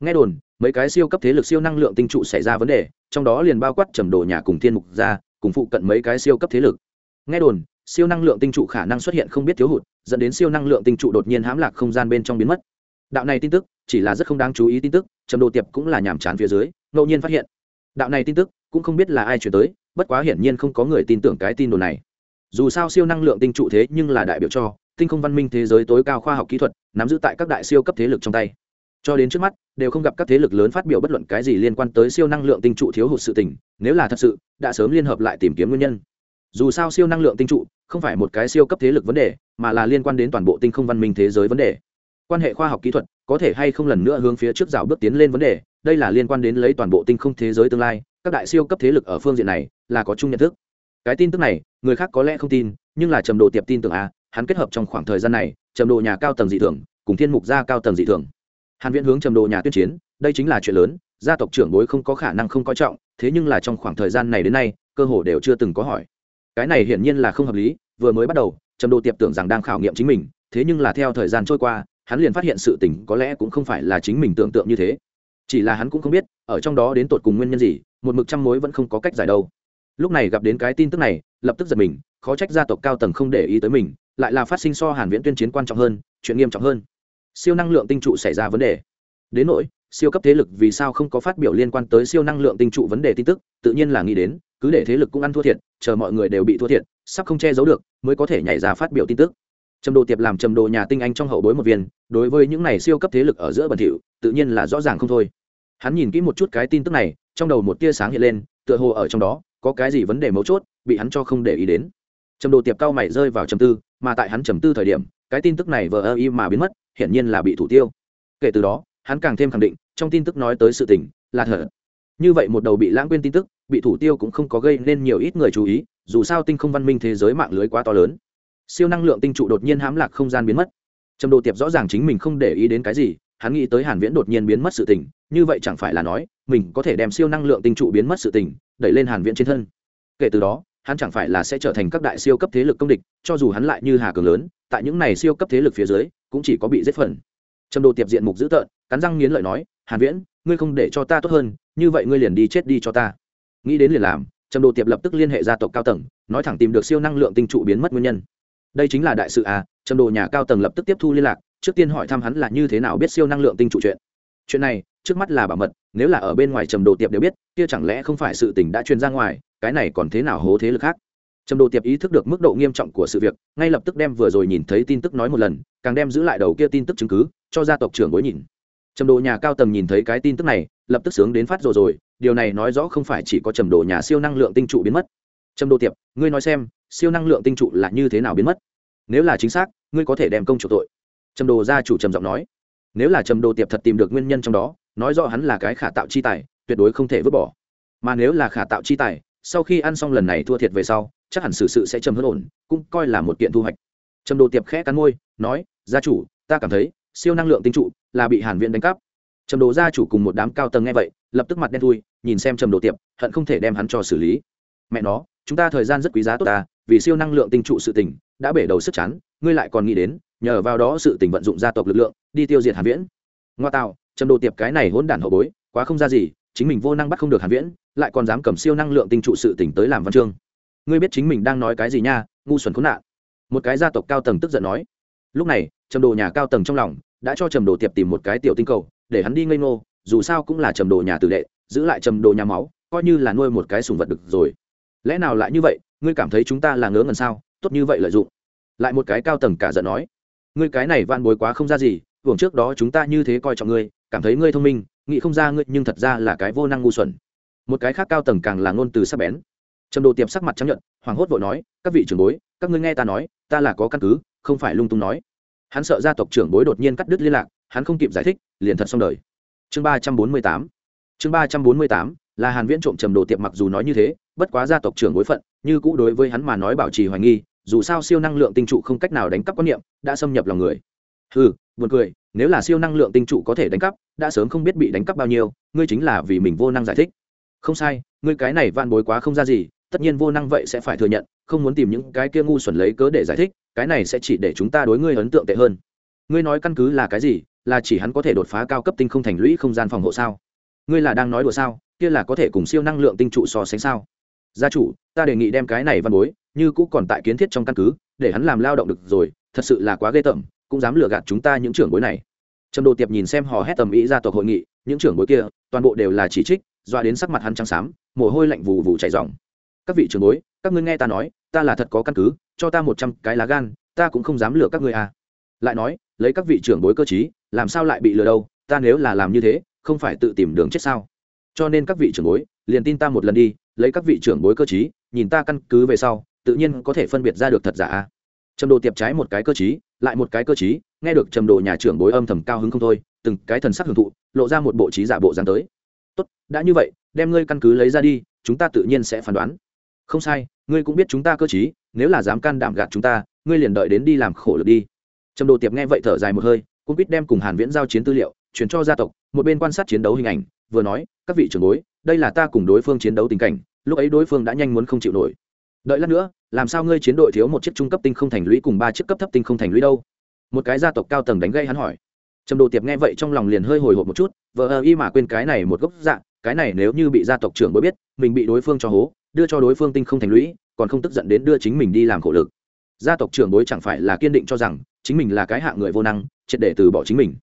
Nghe đồn, mấy cái siêu cấp thế lực siêu năng lượng tinh trụ xảy ra vấn đề, trong đó liền bao quát trầm đồ nhà cùng thiên mục ra cùng phụ cận mấy cái siêu cấp thế lực. Nghe đồn, siêu năng lượng tinh trụ khả năng xuất hiện không biết thiếu hụt, dẫn đến siêu năng lượng tinh trụ đột nhiên hãm lạc không gian bên trong biến mất. Đạo này tin tức, chỉ là rất không đáng chú ý tin tức, trầm đồ tiệp cũng là nhàm chán phía dưới, ngẫu nhiên phát hiện. Đạo này tin tức cũng không biết là ai chuyển tới, bất quá hiển nhiên không có người tin tưởng cái tin đồn này dù sao siêu năng lượng tinh trụ thế nhưng là đại biểu cho tinh không văn minh thế giới tối cao khoa học kỹ thuật, nắm giữ tại các đại siêu cấp thế lực trong tay. Cho đến trước mắt, đều không gặp các thế lực lớn phát biểu bất luận cái gì liên quan tới siêu năng lượng tinh trụ thiếu hụt sự tình, nếu là thật sự, đã sớm liên hợp lại tìm kiếm nguyên nhân. Dù sao siêu năng lượng tinh trụ không phải một cái siêu cấp thế lực vấn đề, mà là liên quan đến toàn bộ tinh không văn minh thế giới vấn đề. Quan hệ khoa học kỹ thuật có thể hay không lần nữa hướng phía trước rào bước tiến lên vấn đề, đây là liên quan đến lấy toàn bộ tinh không thế giới tương lai, các đại siêu cấp thế lực ở phương diện này là có chung nhận thức. Cái tin tức này người khác có lẽ không tin, nhưng là trầm độ tiệp tin tưởng a hắn kết hợp trong khoảng thời gian này, trầm độ nhà cao tầng dị thường, cùng thiên mục gia cao tầng dị thường. Hàn viễn hướng trầm độ nhà tuyên chiến, đây chính là chuyện lớn, gia tộc trưởng bối không có khả năng không coi trọng, thế nhưng là trong khoảng thời gian này đến nay, cơ hồ đều chưa từng có hỏi. Cái này hiển nhiên là không hợp lý, vừa mới bắt đầu, trầm đồ tiệp tưởng rằng đang khảo nghiệm chính mình, thế nhưng là theo thời gian trôi qua, hắn liền phát hiện sự tình có lẽ cũng không phải là chính mình tưởng tượng như thế. Chỉ là hắn cũng không biết, ở trong đó đến tột cùng nguyên nhân gì, một mực trăm mối vẫn không có cách giải đâu lúc này gặp đến cái tin tức này, lập tức giật mình, khó trách gia tộc cao tầng không để ý tới mình, lại là phát sinh so hàn viễn tuyên chiến quan trọng hơn, chuyện nghiêm trọng hơn. Siêu năng lượng tinh trụ xảy ra vấn đề. Đến nỗi, siêu cấp thế lực vì sao không có phát biểu liên quan tới siêu năng lượng tinh trụ vấn đề tin tức, tự nhiên là nghĩ đến, cứ để thế lực cũng ăn thua thiệt, chờ mọi người đều bị thua thiệt, sắp không che giấu được, mới có thể nhảy ra phát biểu tin tức. Trầm đồ tiệp làm trầm đồ nhà tinh anh trong hậu bối một viên, đối với những này siêu cấp thế lực ở giữa bẩn thỉu, tự nhiên là rõ ràng không thôi. Hắn nhìn kỹ một chút cái tin tức này, trong đầu một tia sáng hiện lên, tựa hồ ở trong đó có cái gì vấn đề mấu chốt, bị hắn cho không để ý đến. Trầm đồ tiệp cao mày rơi vào trầm tư, mà tại hắn trầm tư thời điểm, cái tin tức này vờ ơ y mà biến mất, hiển nhiên là bị thủ tiêu. Kể từ đó, hắn càng thêm khẳng định, trong tin tức nói tới sự tình, là thở như vậy một đầu bị lãng quên tin tức, bị thủ tiêu cũng không có gây nên nhiều ít người chú ý, dù sao tinh không văn minh thế giới mạng lưới quá to lớn. Siêu năng lượng tinh trụ đột nhiên hãm lạc không gian biến mất. Trầm đồ tiệp rõ ràng chính mình không để ý đến cái gì hắn nghĩ tới hàn viễn đột nhiên biến mất sự tình, như vậy chẳng phải là nói, mình có thể đem siêu năng lượng tinh trụ biến mất sự tình, đẩy lên hàn viễn trên thân. Kể từ đó, hắn chẳng phải là sẽ trở thành các đại siêu cấp thế lực công địch, cho dù hắn lại như hà cường lớn, tại những này siêu cấp thế lực phía dưới, cũng chỉ có bị giết phần. Trầm đồ tiệp diện mục dữ tợn, cắn răng nghiến lợi nói, hàn viễn, ngươi không để cho ta tốt hơn, như vậy ngươi liền đi chết đi cho ta. Nghĩ đến liền làm, trầm đồ tiệp lập tức liên hệ gia tộc cao tầng, nói thẳng tìm được siêu năng lượng tinh trụ biến mất nguyên nhân. Đây chính là đại sự à trầm đồ nhà cao tầng lập tức tiếp thu liên lạc trước tiên hỏi thăm hắn là như thế nào biết siêu năng lượng tinh trụ chuyện. Chuyện này, trước mắt là bảo mật, nếu là ở bên ngoài trầm đồ tiệp đều biết, kia chẳng lẽ không phải sự tình đã truyền ra ngoài, cái này còn thế nào hố thế lực khác? Trầm đồ tiệp ý thức được mức độ nghiêm trọng của sự việc, ngay lập tức đem vừa rồi nhìn thấy tin tức nói một lần, càng đem giữ lại đầu kia tin tức chứng cứ, cho gia tộc trưởng bối nhìn. Trầm đồ nhà cao tầng nhìn thấy cái tin tức này, lập tức sướng đến phát rồi rồi, điều này nói rõ không phải chỉ có trầm đồ nhà siêu năng lượng tinh trụ biến mất. Trầm đồ tiệp, ngươi nói xem, siêu năng lượng tinh trụ là như thế nào biến mất? Nếu là chính xác, ngươi có thể đem công chủ tội trầm đồ gia chủ trầm giọng nói, nếu là trầm đồ tiệp thật tìm được nguyên nhân trong đó, nói rõ hắn là cái khả tạo chi tài, tuyệt đối không thể vứt bỏ. Mà nếu là khả tạo chi tài, sau khi ăn xong lần này thua thiệt về sau, chắc hẳn xử sự sẽ trầm hơn ổn, cũng coi là một kiện thu hoạch. Trầm đồ tiệp khẽ cắn môi, nói, gia chủ, ta cảm thấy, siêu năng lượng tinh trụ là bị hàn viện đánh cắp. Trầm đồ gia chủ cùng một đám cao tầng nghe vậy, lập tức mặt đen thui, nhìn xem trầm đồ tiệp, hận không thể đem hắn cho xử lý. Mẹ nó, chúng ta thời gian rất quý giá tốt ta, vì siêu năng lượng tinh trụ sự tình, đã bể đầu sức chắn ngươi lại còn nghĩ đến nhờ vào đó sự tình vận dụng gia tộc lực lượng, đi tiêu diệt hàn viễn. Ngoa tạo, trầm đồ tiệp cái này hỗn đản hậu bối, quá không ra gì, chính mình vô năng bắt không được hàn viễn, lại còn dám cầm siêu năng lượng tinh trụ sự tình tới làm văn chương. Ngươi biết chính mình đang nói cái gì nha, ngu xuẩn khốn nạn. Một cái gia tộc cao tầng tức giận nói. Lúc này, trầm đồ nhà cao tầng trong lòng đã cho trầm đồ tiệp tìm một cái tiểu tinh cầu, để hắn đi ngây ngô, dù sao cũng là trầm đồ nhà tử đệ, giữ lại trầm đồ nhà máu, coi như là nuôi một cái sùng vật được rồi. Lẽ nào lại như vậy, ngươi cảm thấy chúng ta là ngớ ngẩn sao? Tốt như vậy lợi dụng. Lại một cái cao tầng cả giận nói ngươi cái này van bối quá không ra gì, hưởng trước đó chúng ta như thế coi trọng ngươi, cảm thấy ngươi thông minh, nghĩ không ra ngươi nhưng thật ra là cái vô năng ngu xuẩn. Một cái khác cao tầng càng là ngôn từ sắc bén. Trầm đồ tiệp sắc mặt chấp nhận hoàng hốt vội nói, các vị trưởng bối, các ngươi nghe ta nói, ta là có căn cứ, không phải lung tung nói. Hắn sợ gia tộc trưởng bối đột nhiên cắt đứt liên lạc, hắn không kịp giải thích, liền thật xong đời. Chương ba trăm bốn mươi tám. Chương ba trăm bốn mươi tám, là hàn viễn trộm trầm đồ tiệp mặc dù nói như thế, bất quá gia tộc trưởng bối phận, như cũ đối với hắn mà nói bảo trì hoài nghi dù sao siêu năng lượng tinh trụ không cách nào đánh cắp quan niệm, đã xâm nhập lòng người. Ừ buồn cười, nếu là siêu năng lượng tinh trụ có thể đánh cắp, đã sớm không biết bị đánh cắp bao nhiêu, ngươi chính là vì mình vô năng giải thích. Không sai, ngươi cái này van bối quá không ra gì, tất nhiên vô năng vậy sẽ phải thừa nhận, không muốn tìm những cái kia ngu xuẩn lấy cớ để giải thích, cái này sẽ chỉ để chúng ta đối ngươi ấn tượng tệ hơn. Ngươi nói căn cứ là cái gì, là chỉ hắn có thể đột phá cao cấp tinh không thành lũy không gian phòng hộ sao? Ngươi là đang nói đùa sao, kia là có thể cùng siêu năng lượng tinh trụ so sánh sao? Gia chủ, ta đề nghị đem cái này văn bối như cũ còn tại kiến thiết trong căn cứ, để hắn làm lao động được rồi, thật sự là quá ghê tởm, cũng dám lừa gạt chúng ta những trưởng bối này. Trầm đồ tiệp nhìn xem hò hét tầm ý ra tộc hội nghị, những trưởng bối kia, toàn bộ đều là chỉ trích, doa đến sắc mặt hắn trắng xám, mồ hôi lạnh vù vù chảy dòng các vị trưởng bối, các ngươi nghe ta nói, ta là thật có căn cứ, cho ta một trăm cái lá gan, ta cũng không dám lừa các ngươi à. Lại nói, lấy các vị trưởng bối cơ chí làm sao lại bị lừa đâu, ta nếu là làm như thế, không phải tự tìm đường chết sao? Cho nên các vị trưởng bối, liền tin ta một lần đi, lấy các vị trưởng bối cơ chí nhìn ta căn cứ về sau tự nhiên có thể phân biệt ra được thật giả a. Trầm đồ tiệp trái một cái cơ chí lại một cái cơ chí nghe được trầm đồ nhà trưởng bối âm thầm cao hứng không thôi, từng cái thần sắc hưởng thụ, lộ ra một bộ trí giả bộ dáng tới. Tốt, đã như vậy, đem ngươi căn cứ lấy ra đi, chúng ta tự nhiên sẽ phán đoán. Không sai, ngươi cũng biết chúng ta cơ chí nếu là dám can đảm gạt chúng ta, ngươi liền đợi đến đi làm khổ lực đi. Trầm đồ tiệp nghe vậy thở dài một hơi, cũng biết đem cùng hàn viễn giao chiến tư liệu chuyển cho gia tộc, một bên quan sát chiến đấu hình ảnh, vừa nói, các vị trưởng bối, đây là ta cùng đối phương chiến đấu tình cảnh, lúc ấy đối phương đã nhanh muốn không chịu nổi đợi lát nữa, làm sao ngươi chiến đội thiếu một chiếc trung cấp tinh không thành lũy cùng ba chiếc cấp thấp tinh không thành lũy đâu? Một cái gia tộc cao tầng đánh gây hắn hỏi. Trầm đồ tiệp nghe vậy trong lòng liền hơi hồi hộp một chút vợ ơ y mà quên cái này một gốc dạng cái này nếu như bị gia tộc trưởng mới biết, mình bị đối phương cho hố, đưa cho đối phương tinh không thành lũy, còn không tức giận đến đưa chính mình đi làm khổ lực. Gia tộc trưởng đối chẳng phải là kiên định cho rằng, chính mình là cái hạng người vô năng, triệt để từ bỏ chính mình.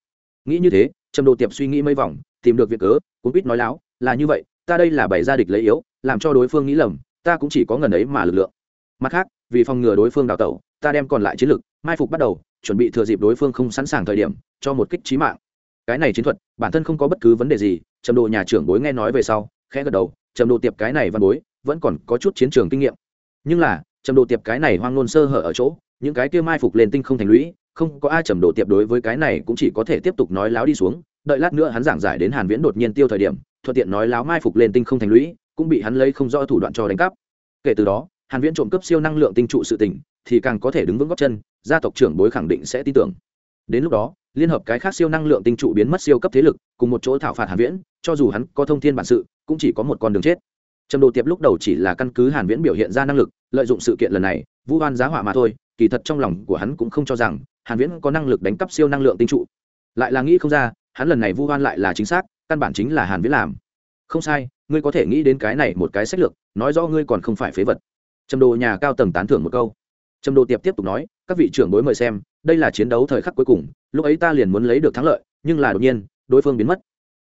Nghĩ như thế, trầm đồ tiệp suy nghĩ mấy vòng, tìm được việc cớ, cuốn quýt nói láo, là như vậy, ta đây là bày gia địch lấy yếu, làm cho đối phương nghĩ lầm ta cũng chỉ có ngần ấy mà lực lượng. Mặt khác, vì phòng ngừa đối phương đào tẩu, ta đem còn lại chiến lực, mai phục bắt đầu, chuẩn bị thừa dịp đối phương không sẵn sàng thời điểm, cho một kích trí mạng. Cái này chiến thuật, bản thân không có bất cứ vấn đề gì, trầm độ nhà trưởng bối nghe nói về sau, khẽ gật đầu, trầm độ tiệp cái này văn bối, vẫn còn có chút chiến trường kinh nghiệm. Nhưng là, trầm độ tiệp cái này hoang nôn sơ hở ở chỗ, những cái kia mai phục lên tinh không thành lũy, không có ai trầm độ tiệp đối với cái này cũng chỉ có thể tiếp tục nói láo đi xuống, đợi lát nữa hắn giảng giải đến hàn viễn đột nhiên tiêu thời điểm, thuận tiện nói láo mai phục lên tinh không thành lũy cũng bị hắn lấy không rõ thủ đoạn cho đánh cắp. Kể từ đó, hàn viễn trộm cướp siêu năng lượng tinh trụ sự tình, thì càng có thể đứng vững góc chân, gia tộc trưởng bối khẳng định sẽ tin tưởng. Đến lúc đó, liên hợp cái khác siêu năng lượng tinh trụ biến mất siêu cấp thế lực, cùng một chỗ thảo phạt hàn viễn, cho dù hắn có thông thiên bản sự, cũng chỉ có một con đường chết. Trầm đồ tiệp lúc đầu chỉ là căn cứ hàn viễn biểu hiện ra năng lực, lợi dụng sự kiện lần này, vu oan giá họa mà thôi, kỳ thật trong lòng của hắn cũng không cho rằng hàn viễn có năng lực đánh cắp siêu năng lượng tinh trụ. Lại là nghĩ không ra, hắn lần này vu oan lại là chính xác, căn bản chính là hàn viễn làm. Không sai ngươi có thể nghĩ đến cái này một cái sách lược, nói rõ ngươi còn không phải phế vật. Trầm đồ nhà cao tầng tán thưởng một câu. Trầm đồ tiệp tiếp tục nói, các vị trưởng đối mời xem, đây là chiến đấu thời khắc cuối cùng, lúc ấy ta liền muốn lấy được thắng lợi, nhưng là đột nhiên, đối phương biến mất.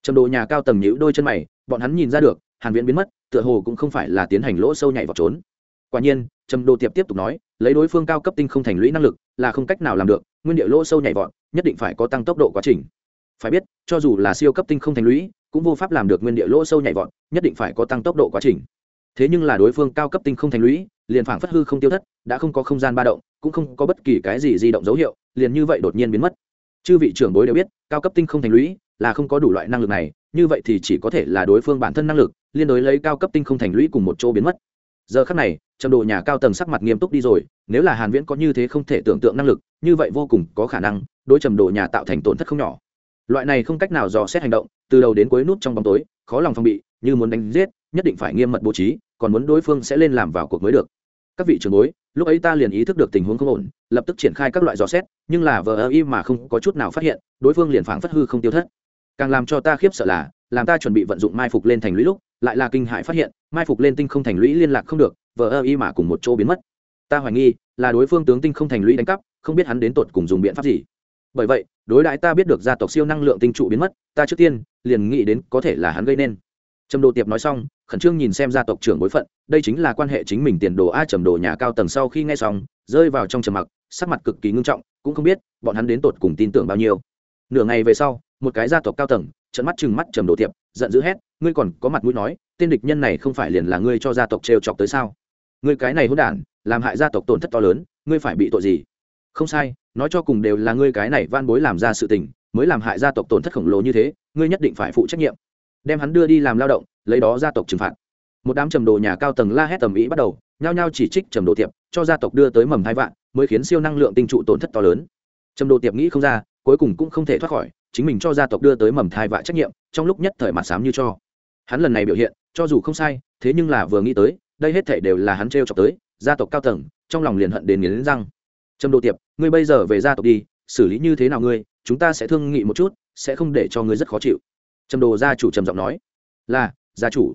Trầm đồ nhà cao tầng nhíu đôi chân mày, bọn hắn nhìn ra được, hàn viễn biến mất, tựa hồ cũng không phải là tiến hành lỗ sâu nhảy vào trốn. Quả nhiên, trầm đồ tiệp tiếp tục nói, lấy đối phương cao cấp tinh không thành lũy năng lực, là không cách nào làm được, nguyên địa lỗ sâu nhảy vọt, nhất định phải có tăng tốc độ quá trình. Phải biết, cho dù là siêu cấp tinh không thành lũy cũng vô pháp làm được nguyên địa lỗ sâu nhảy vọt, nhất định phải có tăng tốc độ quá trình. Thế nhưng là đối phương cao cấp tinh không thành lũy, liền phảng phất hư không tiêu thất, đã không có không gian ba động, cũng không có bất kỳ cái gì di động dấu hiệu, liền như vậy đột nhiên biến mất. Chư vị trưởng bối đều biết, cao cấp tinh không thành lũy là không có đủ loại năng lực này, như vậy thì chỉ có thể là đối phương bản thân năng lực, liên đối lấy cao cấp tinh không thành lũy cùng một chỗ biến mất. Giờ khắc này, trầm đồ nhà cao tầng sắc mặt nghiêm túc đi rồi, nếu là hàn viễn có như thế không thể tưởng tượng năng lực, như vậy vô cùng có khả năng, đối trầm đồ nhà tạo thành tổn thất không nhỏ loại này không cách nào dò xét hành động, từ đầu đến cuối nút trong bóng tối, khó lòng phòng bị, như muốn đánh giết, nhất định phải nghiêm mật bố trí, còn muốn đối phương sẽ lên làm vào cuộc mới được. Các vị trưởng bối, lúc ấy ta liền ý thức được tình huống không ổn, lập tức triển khai các loại dò xét, nhưng là vờ ơ y mà không có chút nào phát hiện, đối phương liền phảng phất hư không tiêu thất. Càng làm cho ta khiếp sợ là, làm ta chuẩn bị vận dụng mai phục lên thành lũy lúc, lại là kinh hại phát hiện, mai phục lên tinh không thành lũy liên lạc không được, vờ ơ y mà cùng một chỗ biến mất. Ta hoài nghi, là đối phương tướng tinh không thành lũy đánh cắp, không biết hắn đến tột cùng dùng biện pháp gì. Bởi vậy đối đãi ta biết được gia tộc siêu năng lượng tinh trụ biến mất, ta trước tiên liền nghĩ đến có thể là hắn gây nên. Trầm đồ tiệp nói xong, khẩn trương nhìn xem gia tộc trưởng bối phận, đây chính là quan hệ chính mình tiền đồ a trầm đồ nhà cao tầng sau khi nghe xong, rơi vào trong trầm mặc, sắc mặt cực kỳ ngưng trọng, cũng không biết bọn hắn đến tột cùng tin tưởng bao nhiêu. Nửa ngày về sau, một cái gia tộc cao tầng trận mắt chừng mắt trầm đồ tiệp, giận dữ hét, ngươi còn có mặt mũi nói, tên địch nhân này không phải liền là ngươi cho gia tộc trêu chọc tới sao? Ngươi cái này hỗn đản, làm hại gia tộc tổn thất to lớn, ngươi phải bị tội gì? Không sai, nói cho cùng đều là ngươi cái này van bối làm ra sự tình, mới làm hại gia tộc tổn thất khổng lồ như thế, ngươi nhất định phải phụ trách nhiệm. Đem hắn đưa đi làm lao động, lấy đó gia tộc trừng phạt. Một đám trầm đồ nhà cao tầng la hét tầm ý bắt đầu, nhao nhao chỉ trích trầm đồ tiệp, cho gia tộc đưa tới mầm hai vạn, mới khiến siêu năng lượng tinh trụ tổn thất to lớn. Trầm đồ tiệp nghĩ không ra, cuối cùng cũng không thể thoát khỏi, chính mình cho gia tộc đưa tới mầm thai vạ trách nhiệm, trong lúc nhất thời mặt sám như cho. Hắn lần này biểu hiện, cho dù không sai, thế nhưng là vừa nghĩ tới, đây hết thể đều là hắn t r chọc tới, gia tộc cao tầng, trong lòng liền hận đến nghiến răng trầm đồ tiệp, ngươi bây giờ về gia tộc đi, xử lý như thế nào ngươi, chúng ta sẽ thương nghị một chút, sẽ không để cho ngươi rất khó chịu. Trầm đồ gia chủ trầm giọng nói. Là, gia chủ.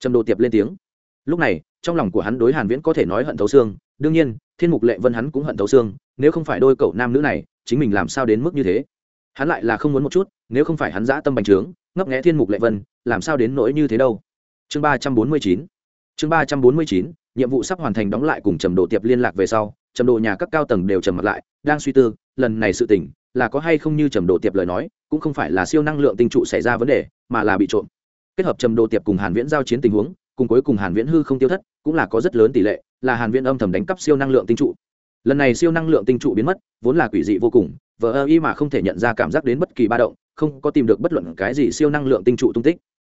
Trầm đồ tiệp lên tiếng. Lúc này, trong lòng của hắn đối hàn viễn có thể nói hận thấu xương, đương nhiên, thiên mục lệ vân hắn cũng hận thấu xương, nếu không phải đôi cậu nam nữ này, chính mình làm sao đến mức như thế? Hắn lại là không muốn một chút, nếu không phải hắn dã tâm bành trướng, ngấp nghé thiên mục lệ vân, làm sao đến nỗi như thế đâu? Chương ba trăm bốn mươi chín. Chương ba trăm bốn mươi chín, nhiệm vụ sắp hoàn thành đóng lại cùng trầm đồ tiệp liên lạc về sau trầm đồ nhà các cao tầng đều trầm mặt lại, đang suy tư, lần này sự tỉnh là có hay không như trầm đồ tiệp lời nói, cũng không phải là siêu năng lượng tinh trụ xảy ra vấn đề, mà là bị trộm. Kết hợp trầm đồ tiệp cùng hàn viễn giao chiến tình huống, cùng cuối cùng hàn viễn hư không tiêu thất, cũng là có rất lớn tỷ lệ, là hàn viễn âm thầm đánh cắp siêu năng lượng tinh trụ. Lần này siêu năng lượng tinh trụ biến mất, vốn là quỷ dị vô cùng, vờ ơ y mà không thể nhận ra cảm giác đến bất kỳ ba động, không có tìm được bất luận cái gì siêu năng lượng tinh trụ tung tích.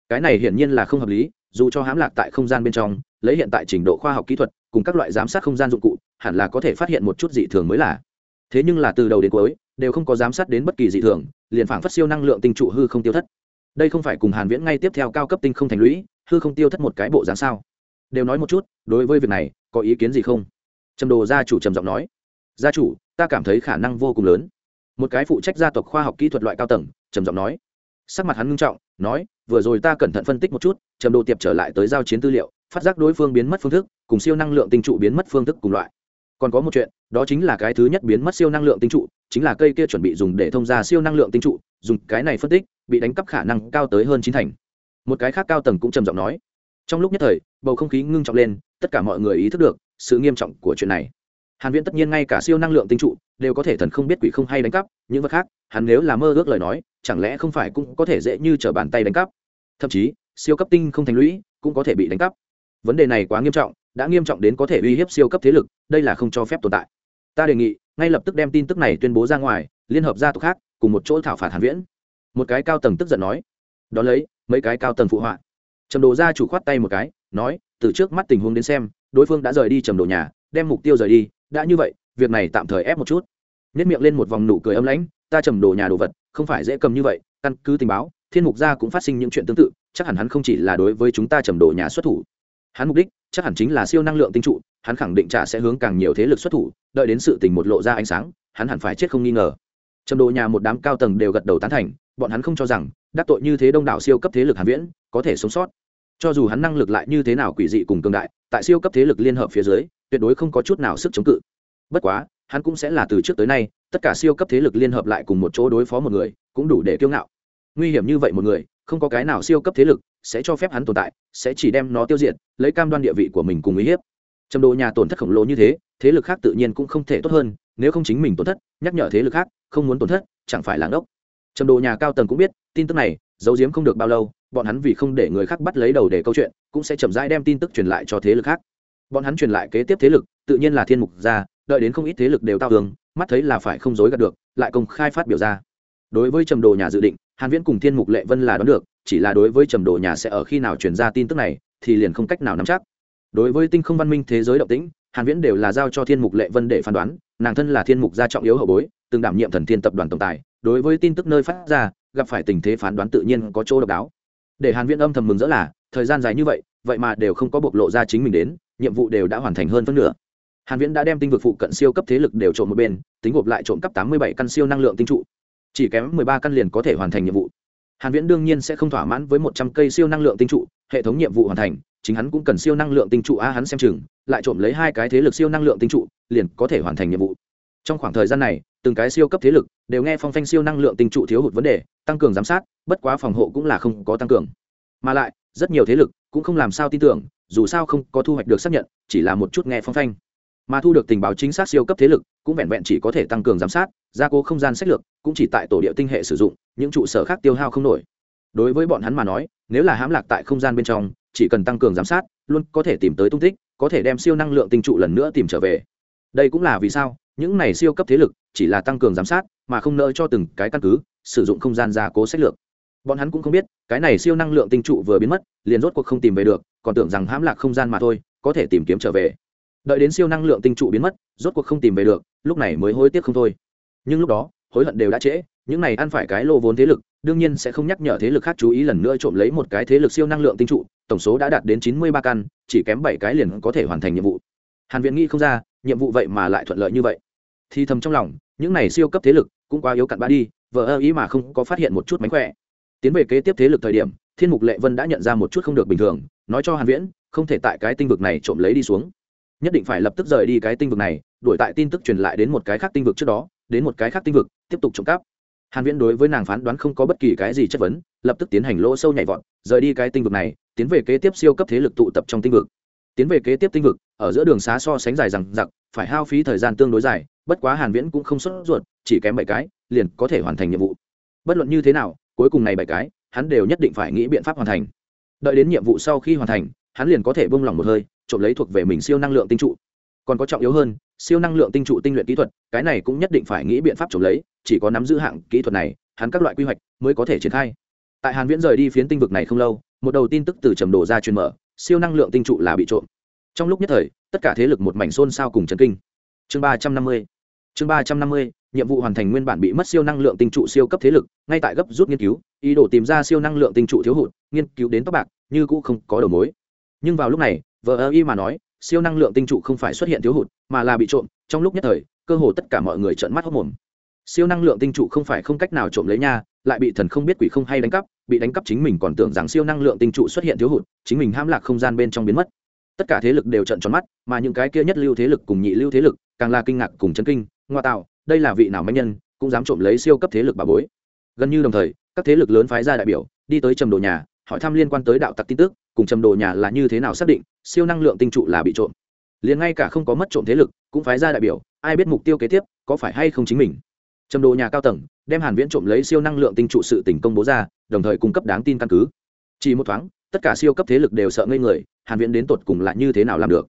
Cái này hiển nhiên là không hợp lý, dù cho hãm lạc tại không gian bên trong lấy hiện tại trình độ khoa học kỹ thuật, cùng các loại giám sát không gian dụng cụ, hẳn là có thể phát hiện một chút dị thường mới là thế nhưng là từ đầu đến cuối, đều không có giám sát đến bất kỳ dị thường, liền phảng phất siêu năng lượng tinh trụ hư không tiêu thất. Đây không phải cùng hàn viễn ngay tiếp theo cao cấp tinh không thành lũy, hư không tiêu thất một cái bộ dáng sao? Đều nói một chút, đối với việc này, có ý kiến gì không? Trầm đồ gia chủ trầm giọng nói. Gia chủ, ta cảm thấy khả năng vô cùng lớn. Một cái phụ trách gia tộc khoa học kỹ thuật loại cao tầng, trầm giọng nói. Sắc mặt hắn ngưng trọng, nói, vừa rồi ta cẩn thận phân tích một chút, trầm đồ tiệp trở lại tới giao chiến tư liệu phát giác đối phương biến mất phương thức, cùng siêu năng lượng tinh trụ biến mất phương thức cùng loại. Còn có một chuyện, đó chính là cái thứ nhất biến mất siêu năng lượng tinh trụ, chính là cây kia chuẩn bị dùng để thông ra siêu năng lượng tinh trụ, dùng cái này phân tích, bị đánh cắp khả năng cao tới hơn chín thành. Một cái khác cao tầng cũng trầm giọng nói. Trong lúc nhất thời, bầu không khí ngưng trọng lên, tất cả mọi người ý thức được sự nghiêm trọng của chuyện này. Hàn viễn tất nhiên ngay cả siêu năng lượng tinh trụ đều có thể thần không biết quỷ không hay đánh cắp, những vật khác, hắn nếu là mơ ước lời nói, chẳng lẽ không phải cũng có thể dễ như trở bàn tay đánh cắp? Thậm chí, siêu cấp tinh không thành lũy cũng có thể bị đánh cắp vấn đề này quá nghiêm trọng, đã nghiêm trọng đến có thể uy hiếp siêu cấp thế lực, đây là không cho phép tồn tại. Ta đề nghị, ngay lập tức đem tin tức này tuyên bố ra ngoài, liên hợp gia tộc khác, cùng một chỗ thảo phạt hàn viễn. Một cái cao tầng tức giận nói. Đó lấy, mấy cái cao tầng phụ họa. Trầm đồ gia chủ khoát tay một cái, nói, từ trước mắt tình huống đến xem, đối phương đã rời đi trầm đồ nhà, đem mục tiêu rời đi, đã như vậy, việc này tạm thời ép một chút. Nhất miệng lên một vòng nụ cười âm lãnh, ta trầm đồ nhà đồ vật, không phải dễ cầm như vậy, căn cứ tình báo, thiên mục gia cũng phát sinh những chuyện tương tự, chắc hẳn hắn không chỉ là đối với chúng ta trầm đồ nhà xuất thủ hắn mục đích chắc hẳn chính là siêu năng lượng tinh trụ, hắn khẳng định trả sẽ hướng càng nhiều thế lực xuất thủ, đợi đến sự tình một lộ ra ánh sáng, hắn hẳn phải chết không nghi ngờ. Trầm đồ nhà một đám cao tầng đều gật đầu tán thành, bọn hắn không cho rằng, đắc tội như thế đông đảo siêu cấp thế lực hàn viễn có thể sống sót. Cho dù hắn năng lực lại như thế nào quỷ dị cùng cường đại, tại siêu cấp thế lực liên hợp phía dưới, tuyệt đối không có chút nào sức chống cự. Bất quá, hắn cũng sẽ là từ trước tới nay, tất cả siêu cấp thế lực liên hợp lại cùng một chỗ đối phó một người, cũng đủ để kiêu ngạo. Nguy hiểm như vậy một người, không có cái nào siêu cấp thế lực sẽ cho phép hắn tồn tại, sẽ chỉ đem nó tiêu diệt, lấy cam đoan địa vị của mình cùng uy hiếp. Trầm đồ nhà tổn thất khổng lồ như thế thế lực khác tự nhiên cũng không thể tốt hơn, nếu không chính mình tổn thất, nhắc nhở thế lực khác, không muốn tổn thất, chẳng phải là ngốc. Trầm đồ nhà cao tầng cũng biết, tin tức này, giấu giếm không được bao lâu, bọn hắn vì không để người khác bắt lấy đầu để câu chuyện, cũng sẽ chậm rãi đem tin tức truyền lại cho thế lực khác. Bọn hắn truyền lại kế tiếp thế lực, tự nhiên là thiên mục gia, đợi đến không ít thế lực đều tao tường mắt thấy là phải không dối gạt được, lại công khai phát biểu ra. Đối với trầm đồ nhà dự định, hàn viễn cùng thiên mục lệ vân là đoán được chỉ là đối với trầm đồ nhà sẽ ở khi nào truyền ra tin tức này, thì liền không cách nào nắm chắc. Đối với tinh không văn minh thế giới động tĩnh, hàn viễn đều là giao cho thiên mục lệ vân để phán đoán, nàng thân là thiên mục gia trọng yếu hậu bối, từng đảm nhiệm thần thiên tập đoàn tổng tài, đối với tin tức nơi phát ra, gặp phải tình thế phán đoán tự nhiên có chỗ độc đáo. Để hàn viễn âm thầm mừng rỡ là, thời gian dài như vậy vậy mà đều không có bộc lộ ra chính mình đến, nhiệm vụ đều đã hoàn thành hơn phân nửa. Hàn viễn đã đem tinh vực phụ cận siêu cấp thế lực đều trộm một bên, tính gộp lại trộm cắp 87 căn siêu năng lượng tinh trụ. Chỉ kém 13 căn liền có thể hoàn thành nhiệm vụ hàn viễn đương nhiên sẽ không thỏa mãn với 100 cây siêu năng lượng tinh trụ, hệ thống nhiệm vụ hoàn thành, chính hắn cũng cần siêu năng lượng tinh trụ a, hắn xem chừng, lại trộm lấy hai cái thế lực siêu năng lượng tinh trụ, liền có thể hoàn thành nhiệm vụ. Trong khoảng thời gian này, từng cái siêu cấp thế lực đều nghe phong phanh siêu năng lượng tinh trụ thiếu hụt vấn đề, tăng cường giám sát, bất quá phòng hộ cũng là không có tăng cường. Mà lại, rất nhiều thế lực cũng không làm sao tin tưởng, dù sao không có thu hoạch được xác nhận, chỉ là một chút nghe phong phanh mà thu được tình báo chính xác siêu cấp thế lực, cũng vẹn vẹn chỉ có thể tăng cường giám sát, gia cố không gian sách lược, cũng chỉ tại tổ địa tinh hệ sử dụng, những trụ sở khác tiêu hao không nổi. Đối với bọn hắn mà nói, nếu là hãm lạc tại không gian bên trong, chỉ cần tăng cường giám sát, luôn có thể tìm tới tung tích, có thể đem siêu năng lượng tinh trụ lần nữa tìm trở về. Đây cũng là vì sao, những này siêu cấp thế lực chỉ là tăng cường giám sát, mà không nỡ cho từng cái căn cứ, sử dụng không gian gia cố sách lược. Bọn hắn cũng không biết, cái này siêu năng lượng tinh trụ vừa biến mất, liền rốt cuộc không tìm về được, còn tưởng rằng hãm lạc không gian mà thôi, có thể tìm kiếm trở về đợi đến siêu năng lượng tinh trụ biến mất, rốt cuộc không tìm về được, lúc này mới hối tiếc không thôi. Nhưng lúc đó, hối hận đều đã trễ, những này ăn phải cái lô vốn thế lực, đương nhiên sẽ không nhắc nhở thế lực khác chú ý lần nữa trộm lấy một cái thế lực siêu năng lượng tinh trụ, tổng số đã đạt đến chín mươi ba căn, chỉ kém bảy cái liền có thể hoàn thành nhiệm vụ. Hàn viện nghĩ không ra, nhiệm vụ vậy mà lại thuận lợi như vậy. Thì thầm trong lòng, những này siêu cấp thế lực cũng quá yếu cặn bã đi vợ ơ ý mà không có phát hiện một chút mánh khỏe. Tiến về kế tiếp thế lực thời điểm, thiên mục lệ vân đã nhận ra một chút không được bình thường, nói cho hàn viễn, không thể tại cái tinh vực này trộm lấy đi xuống nhất định phải lập tức rời đi cái tinh vực này đổi tại tin tức truyền lại đến một cái khác tinh vực trước đó, đến một cái khác tinh vực, tiếp tục trộm cắp. Hàn viễn đối với nàng phán đoán không có bất kỳ cái gì chất vấn, lập tức tiến hành lỗ sâu nhảy vọt, rời đi cái tinh vực này, tiến về kế tiếp siêu cấp thế lực tụ tập trong tinh vực. Tiến về kế tiếp tinh vực, ở giữa đường xá so sánh dài rằng giặc phải hao phí thời gian tương đối dài, bất quá hàn viễn cũng không xuất ruột, chỉ kém bảy cái, liền có thể hoàn thành nhiệm vụ. Bất luận như thế nào, cuối cùng này bảy cái, hắn đều nhất định phải nghĩ biện pháp hoàn thành. Đợi đến nhiệm vụ sau khi hoàn thành, hắn liền có thể buông lỏng một hơi trộm lấy thuộc về mình siêu năng lượng tinh trụ. Còn có trọng yếu hơn, siêu năng lượng tinh trụ tinh luyện kỹ thuật, cái này cũng nhất định phải nghĩ biện pháp trộm lấy, chỉ có nắm giữ hạng kỹ thuật này, hắn các loại quy hoạch mới có thể triển khai. Tại hàn viễn rời đi phiến tinh vực này không lâu, một đầu tin tức từ trầm đổ ra truyền mở, siêu năng lượng tinh trụ là bị trộm. Trong lúc nhất thời, tất cả thế lực một mảnh xôn xao cùng chấn kinh. Chương ba trăm năm mươi, chương ba trăm năm mươi, nhiệm vụ hoàn thành nguyên bản bị mất siêu năng lượng tinh trụ siêu cấp thế lực, ngay tại gấp rút nghiên cứu, ý đồ tìm ra siêu năng lượng tinh trụ thiếu hụt, nghiên cứu đến tóc bạc, như cũ không có đầu mối. Nhưng vào lúc này vờ ơ y mà nói, siêu năng lượng tinh trụ không phải xuất hiện thiếu hụt, mà là bị trộm. Trong lúc nhất thời, cơ hồ tất cả mọi người trợn mắt hốc mồm. Siêu năng lượng tinh trụ không phải không cách nào trộm lấy nha, lại bị thần không biết quỷ không hay đánh cắp, bị đánh cắp chính mình còn tưởng rằng siêu năng lượng tinh trụ xuất hiện thiếu hụt, chính mình ham lạc không gian bên trong biến mất. Tất cả thế lực đều trận tròn mắt, mà những cái kia nhất lưu thế lực cùng nhị lưu thế lực càng là kinh ngạc cùng chấn kinh, ngoa tạo, đây là vị nào mạnh nhân, cũng dám trộm lấy siêu cấp thế lực bà bối. Gần như đồng thời, các thế lực lớn phái ra đại biểu, đi tới trầm đồ nhà, hỏi thăm liên quan tới đạo tặc tin tức cùng trầm đồ nhà là như thế nào xác định, siêu năng lượng tinh trụ là bị trộm. Liền ngay cả không có mất trộm thế lực, cũng phái ra đại biểu, ai biết mục tiêu kế tiếp, có phải hay không chính mình. Trầm đồ nhà cao tầng, đem hàn viễn trộm lấy siêu năng lượng tinh trụ sự tình công bố ra, đồng thời cung cấp đáng tin căn cứ. Chỉ một thoáng, tất cả siêu cấp thế lực đều sợ ngây người, hàn viễn đến tột cùng là như thế nào làm được?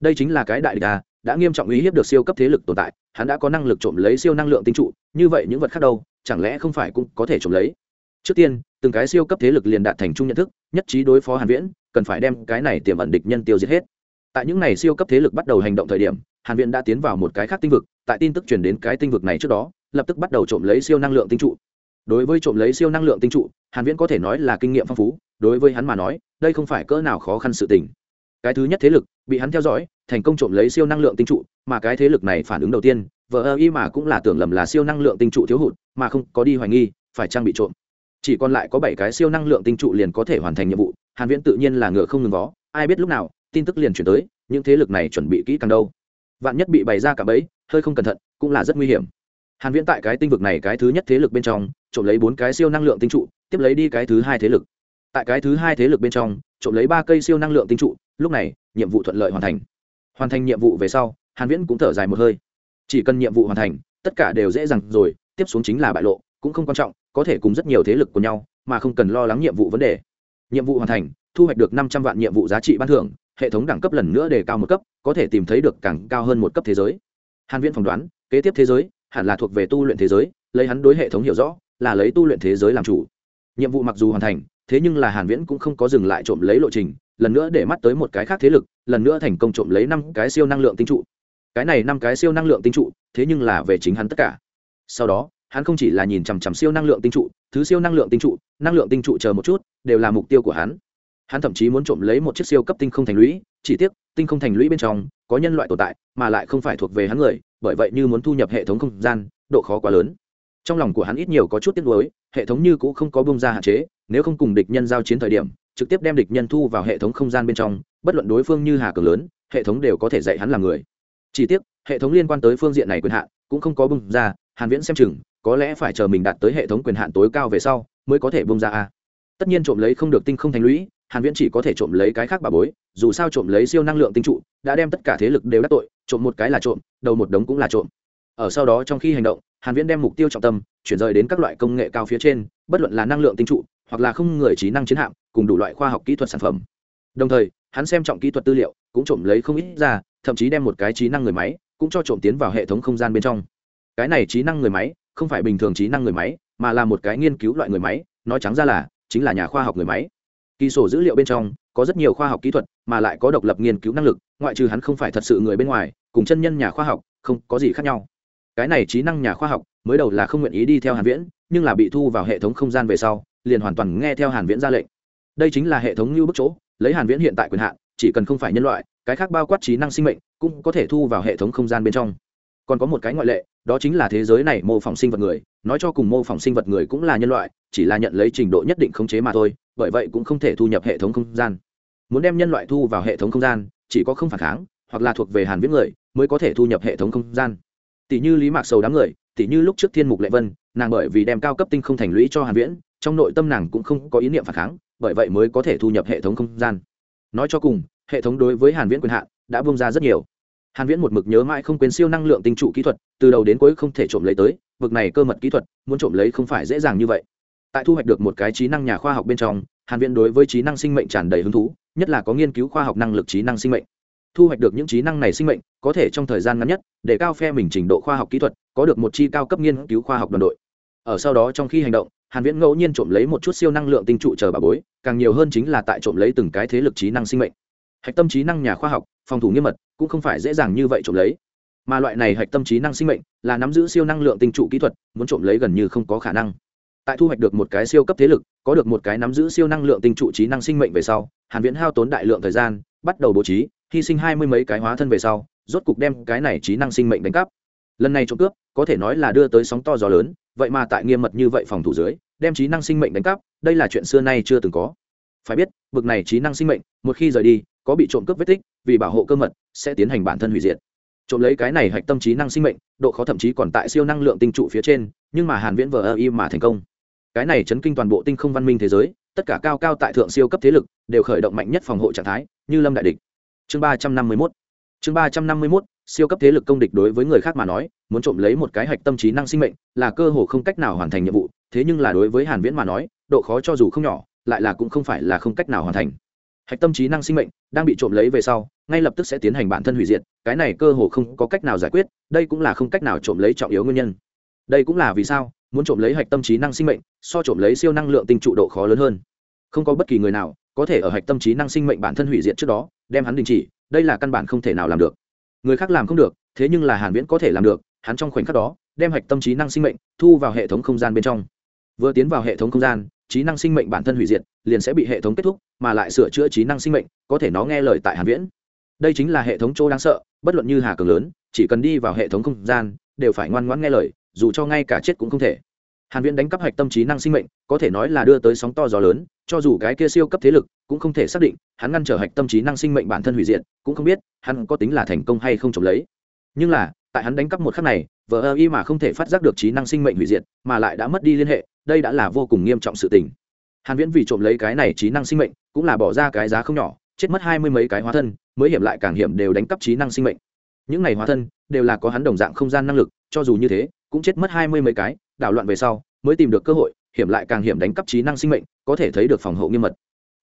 Đây chính là cái đại địch à đã nghiêm trọng ý hiếp được siêu cấp thế lực tồn tại, hắn đã có năng lực trộm lấy siêu năng lượng tinh trụ, như vậy những vật khác đâu, chẳng lẽ không phải cũng có thể trộm lấy? Trước tiên, từng cái siêu cấp thế lực liền đạt thành chung nhận thức, nhất trí đối phó hàn viễn, cần phải đem cái này tiềm ẩn địch nhân tiêu diệt hết. Tại những này siêu cấp thế lực bắt đầu hành động thời điểm, hàn viễn đã tiến vào một cái khác tinh vực, tại tin tức truyền đến cái tinh vực này trước đó, lập tức bắt đầu trộm lấy siêu năng lượng tinh trụ. Đối với trộm lấy siêu năng lượng tinh trụ, hàn viễn có thể nói là kinh nghiệm phong phú, đối với hắn mà nói, đây không phải cỡ nào khó khăn sự tình. Cái thứ nhất thế lực, bị hắn theo dõi, thành công trộm lấy siêu năng lượng tinh trụ, mà cái thế lực này phản ứng đầu tiên vợ ơ y mà cũng là tưởng lầm là siêu năng lượng tinh trụ thiếu hụt, mà không có đi hoài nghi, phải trang bị trộm chỉ còn lại có bảy cái siêu năng lượng tinh trụ liền có thể hoàn thành nhiệm vụ, hàn viễn tự nhiên là ngựa không ngừng vó, ai biết lúc nào, tin tức liền chuyển tới, những thế lực này chuẩn bị kỹ càng đâu. Vạn nhất bị bày ra cả bẫy, hơi không cẩn thận, cũng là rất nguy hiểm. Hàn viễn tại cái tinh vực này cái thứ nhất thế lực bên trong, trộm lấy bốn cái siêu năng lượng tinh trụ, tiếp lấy đi cái thứ hai thế lực. Tại cái thứ hai thế lực bên trong, trộm lấy ba cây siêu năng lượng tinh trụ, lúc này, nhiệm vụ thuận lợi hoàn thành. Hoàn thành nhiệm vụ về sau, hàn viễn cũng thở dài một hơi. Chỉ cần nhiệm vụ hoàn thành, tất cả đều dễ dàng rồi, tiếp xuống chính là bại lộ, cũng không quan trọng có thể cùng rất nhiều thế lực của nhau, mà không cần lo lắng nhiệm vụ vấn đề. Nhiệm vụ hoàn thành, thu hoạch được 500 vạn nhiệm vụ giá trị ban thưởng, hệ thống đẳng cấp lần nữa đề cao một cấp, có thể tìm thấy được càng cao hơn một cấp thế giới. Hàn viễn phỏng đoán, kế tiếp thế giới, hẳn là thuộc về tu luyện thế giới, lấy hắn đối hệ thống hiểu rõ, là lấy tu luyện thế giới làm chủ. Nhiệm vụ mặc dù hoàn thành, thế nhưng là hàn viễn cũng không có dừng lại trộm lấy lộ trình, lần nữa để mắt tới một cái khác thế lực, lần nữa thành công trộm lấy năm cái siêu năng lượng tinh trụ. Cái này năm cái siêu năng lượng tinh trụ, thế nhưng là về chính hắn tất cả. Sau đó hắn không chỉ là nhìn chằm chằm siêu năng lượng tinh trụ, thứ siêu năng lượng tinh trụ, năng lượng tinh trụ chờ một chút, đều là mục tiêu của hắn. Hắn thậm chí muốn trộm lấy một chiếc siêu cấp tinh không thành lũy, chỉ tiếc, tinh không thành lũy bên trong có nhân loại tồn tại, mà lại không phải thuộc về hắn người, bởi vậy như muốn thu nhập hệ thống không gian, độ khó quá lớn. Trong lòng của hắn ít nhiều có chút tiếc nuối, hệ thống như cũng không có bông ra hạn chế, nếu không cùng địch nhân giao chiến thời điểm, trực tiếp đem địch nhân thu vào hệ thống không gian bên trong, bất luận đối phương như hà cường lớn, hệ thống đều có thể dạy hắn làm người. Chỉ tiếc, hệ thống liên quan tới phương diện này quyền hạn cũng không có bung ra, hàn viễn xem chừng có lẽ phải chờ mình đạt tới hệ thống quyền hạn tối cao về sau mới có thể bông ra a. Tất nhiên trộm lấy không được tinh không thành lũy, hàn viễn chỉ có thể trộm lấy cái khác bà bối, dù sao trộm lấy siêu năng lượng tinh trụ, đã đem tất cả thế lực đều đắc tội, trộm một cái là trộm, đầu một đống cũng là trộm. Ở sau đó trong khi hành động, hàn viễn đem mục tiêu trọng tâm chuyển rời đến các loại công nghệ cao phía trên, bất luận là năng lượng tinh trụ, hoặc là không người trí năng chiến hạm, cùng đủ loại khoa học kỹ thuật sản phẩm. Đồng thời, hắn xem trọng kỹ thuật tư liệu, cũng trộm lấy không ít ra, thậm chí đem một cái trí năng người máy, cũng cho trộm tiến vào hệ thống không gian bên trong. Cái này trí năng người máy không phải bình thường trí năng người máy, mà là một cái nghiên cứu loại người máy, nói trắng ra là, chính là nhà khoa học người máy. Kỳ sổ dữ liệu bên trong, có rất nhiều khoa học kỹ thuật, mà lại có độc lập nghiên cứu năng lực, ngoại trừ hắn không phải thật sự người bên ngoài, cùng chân nhân nhà khoa học, không, có gì khác nhau. Cái này trí năng nhà khoa học, mới đầu là không nguyện ý đi theo hàn viễn, nhưng là bị thu vào hệ thống không gian về sau, liền hoàn toàn nghe theo hàn viễn ra lệnh. Đây chính là hệ thống như bức chỗ, lấy hàn viễn hiện tại quyền hạn, chỉ cần không phải nhân loại, cái khác bao quát trí năng sinh mệnh, cũng có thể thu vào hệ thống không gian bên trong. Còn có một cái ngoại lệ đó chính là thế giới này mô phỏng sinh vật người, nói cho cùng mô phỏng sinh vật người cũng là nhân loại, chỉ là nhận lấy trình độ nhất định khống chế mà thôi, bởi vậy cũng không thể thu nhập hệ thống không gian. Muốn đem nhân loại thu vào hệ thống không gian, chỉ có không phản kháng, hoặc là thuộc về hàn viễn người, mới có thể thu nhập hệ thống không gian. Tỷ như lý mạc sầu đám người, tỷ như lúc trước thiên mục lệ vân, nàng bởi vì đem cao cấp tinh không thành lũy cho hàn viễn, trong nội tâm nàng cũng không có ý niệm phản kháng, bởi vậy mới có thể thu nhập hệ thống không gian. Nói cho cùng, hệ thống đối với hàn viễn quyền hạn đã bung ra rất nhiều hàn viễn một mực nhớ mãi không quên siêu năng lượng tinh trụ kỹ thuật, từ đầu đến cuối không thể trộm lấy tới vực này cơ mật kỹ thuật, muốn trộm lấy không phải dễ dàng như vậy. Tại thu hoạch được một cái trí năng nhà khoa học bên trong, hàn viễn đối với trí năng sinh mệnh tràn đầy hứng thú, nhất là có nghiên cứu khoa học năng lực trí năng sinh mệnh. Thu hoạch được những trí năng này sinh mệnh, có thể trong thời gian ngắn nhất, để cao phe mình trình độ khoa học kỹ thuật, có được một chi cao cấp nghiên cứu khoa học đoàn đội. Ở sau đó trong khi hành động, hàn viễn ngẫu nhiên trộm lấy một chút siêu năng lượng tinh trụ chờ bà bối, càng nhiều hơn chính là tại trộm lấy từng cái thế lực trí năng sinh mệnh. Hạch tâm trí năng nhà khoa học phòng thủ nghiêm mật, cũng không phải dễ dàng như vậy trộm lấy. Mà loại này hạch tâm trí năng sinh mệnh, là nắm giữ siêu năng lượng tinh trụ kỹ thuật, muốn trộm lấy gần như không có khả năng. Tại thu hoạch được một cái siêu cấp thế lực, có được một cái nắm giữ siêu năng lượng tinh trụ trí năng sinh mệnh về sau, hàn viễn hao tốn đại lượng thời gian, bắt đầu bố trí, hy sinh hai mươi mấy cái hóa thân về sau, rốt cục đem cái này trí năng sinh mệnh đánh cắp. Lần này trộm cướp, có thể nói là đưa tới sóng to gió lớn, vậy mà tại nghiêm mật như vậy phòng thủ dưới, đem trí năng sinh mệnh đánh cắp, đây là chuyện xưa nay chưa từng có. Phải biết, bực này trí năng sinh mệnh, một khi rời đi có bị trộm cướp vết tích, vì bảo hộ cơ mật, sẽ tiến hành bản thân hủy diệt. Trộm lấy cái này hạch tâm trí năng sinh mệnh, độ khó thậm chí còn tại siêu năng lượng tinh trụ phía trên, nhưng mà hàn viễn vờ ơ y mà thành công. Cái này chấn kinh toàn bộ tinh không văn minh thế giới, tất cả cao cao tại thượng siêu cấp thế lực, đều khởi động mạnh nhất phòng hộ trạng thái, như lâm đại địch. Chương ba trăm năm mươi 351 chương ba trăm năm mươi 351 siêu cấp thế lực công địch đối với người khác mà nói, muốn trộm lấy một cái hạch tâm trí năng sinh mệnh, là cơ hồ không cách nào hoàn thành nhiệm vụ, thế nhưng là đối với hàn viễn mà nói, độ khó cho dù không nhỏ, lại là cũng không phải là không cách nào hoàn thành hạch tâm trí năng sinh mệnh, đang bị trộm lấy về sau, ngay lập tức sẽ tiến hành bản thân hủy diệt, cái này cơ hồ không có cách nào giải quyết, đây cũng là không cách nào trộm lấy trọng yếu nguyên nhân. Đây cũng là vì sao, muốn trộm lấy hạch tâm trí năng sinh mệnh, so trộm lấy siêu năng lượng tinh trụ độ khó lớn hơn. Không có bất kỳ người nào có thể ở hạch tâm trí năng sinh mệnh bản thân hủy diệt trước đó, đem hắn đình chỉ, đây là căn bản không thể nào làm được. Người khác làm không được, thế nhưng là hàn viễn có thể làm được, hắn trong khoảnh khắc đó, đem hạch tâm trí năng sinh mệnh thu vào hệ thống không gian bên trong. Vừa tiến vào hệ thống không gian, trí năng sinh mệnh bản thân hủy diệt liền sẽ bị hệ thống kết thúc, mà lại sửa chữa trí năng sinh mệnh, có thể nó nghe lời tại hàn viễn. Đây chính là hệ thống chỗ đáng sợ, bất luận như hà cường lớn, chỉ cần đi vào hệ thống không gian, đều phải ngoan ngoãn nghe lời, dù cho ngay cả chết cũng không thể. Hàn viễn đánh cắp hạch tâm trí năng sinh mệnh, có thể nói là đưa tới sóng to gió lớn, cho dù cái kia siêu cấp thế lực cũng không thể xác định, hắn ngăn trở hạch tâm trí năng sinh mệnh bản thân hủy diệt, cũng không biết hắn có tính là thành công hay không chống lấy. Nhưng là, tại hắn đánh cắp một khắc này, vờ ơ y mà không thể phát giác được trí năng sinh mệnh hủy diệt, mà lại đã mất đi liên hệ, đây đã là vô cùng nghiêm trọng sự tình hàn viễn vì trộm lấy cái này trí năng sinh mệnh, cũng là bỏ ra cái giá không nhỏ, chết mất hai mươi mấy cái hóa thân, mới hiểm lại càng hiểm đều đánh cắp trí năng sinh mệnh. Những này hóa thân, đều là có hắn đồng dạng không gian năng lực, cho dù như thế, cũng chết mất hai mươi mấy cái, đảo loạn về sau, mới tìm được cơ hội, hiểm lại càng hiểm đánh cắp trí năng sinh mệnh, có thể thấy được phòng hộ nghiêm mật.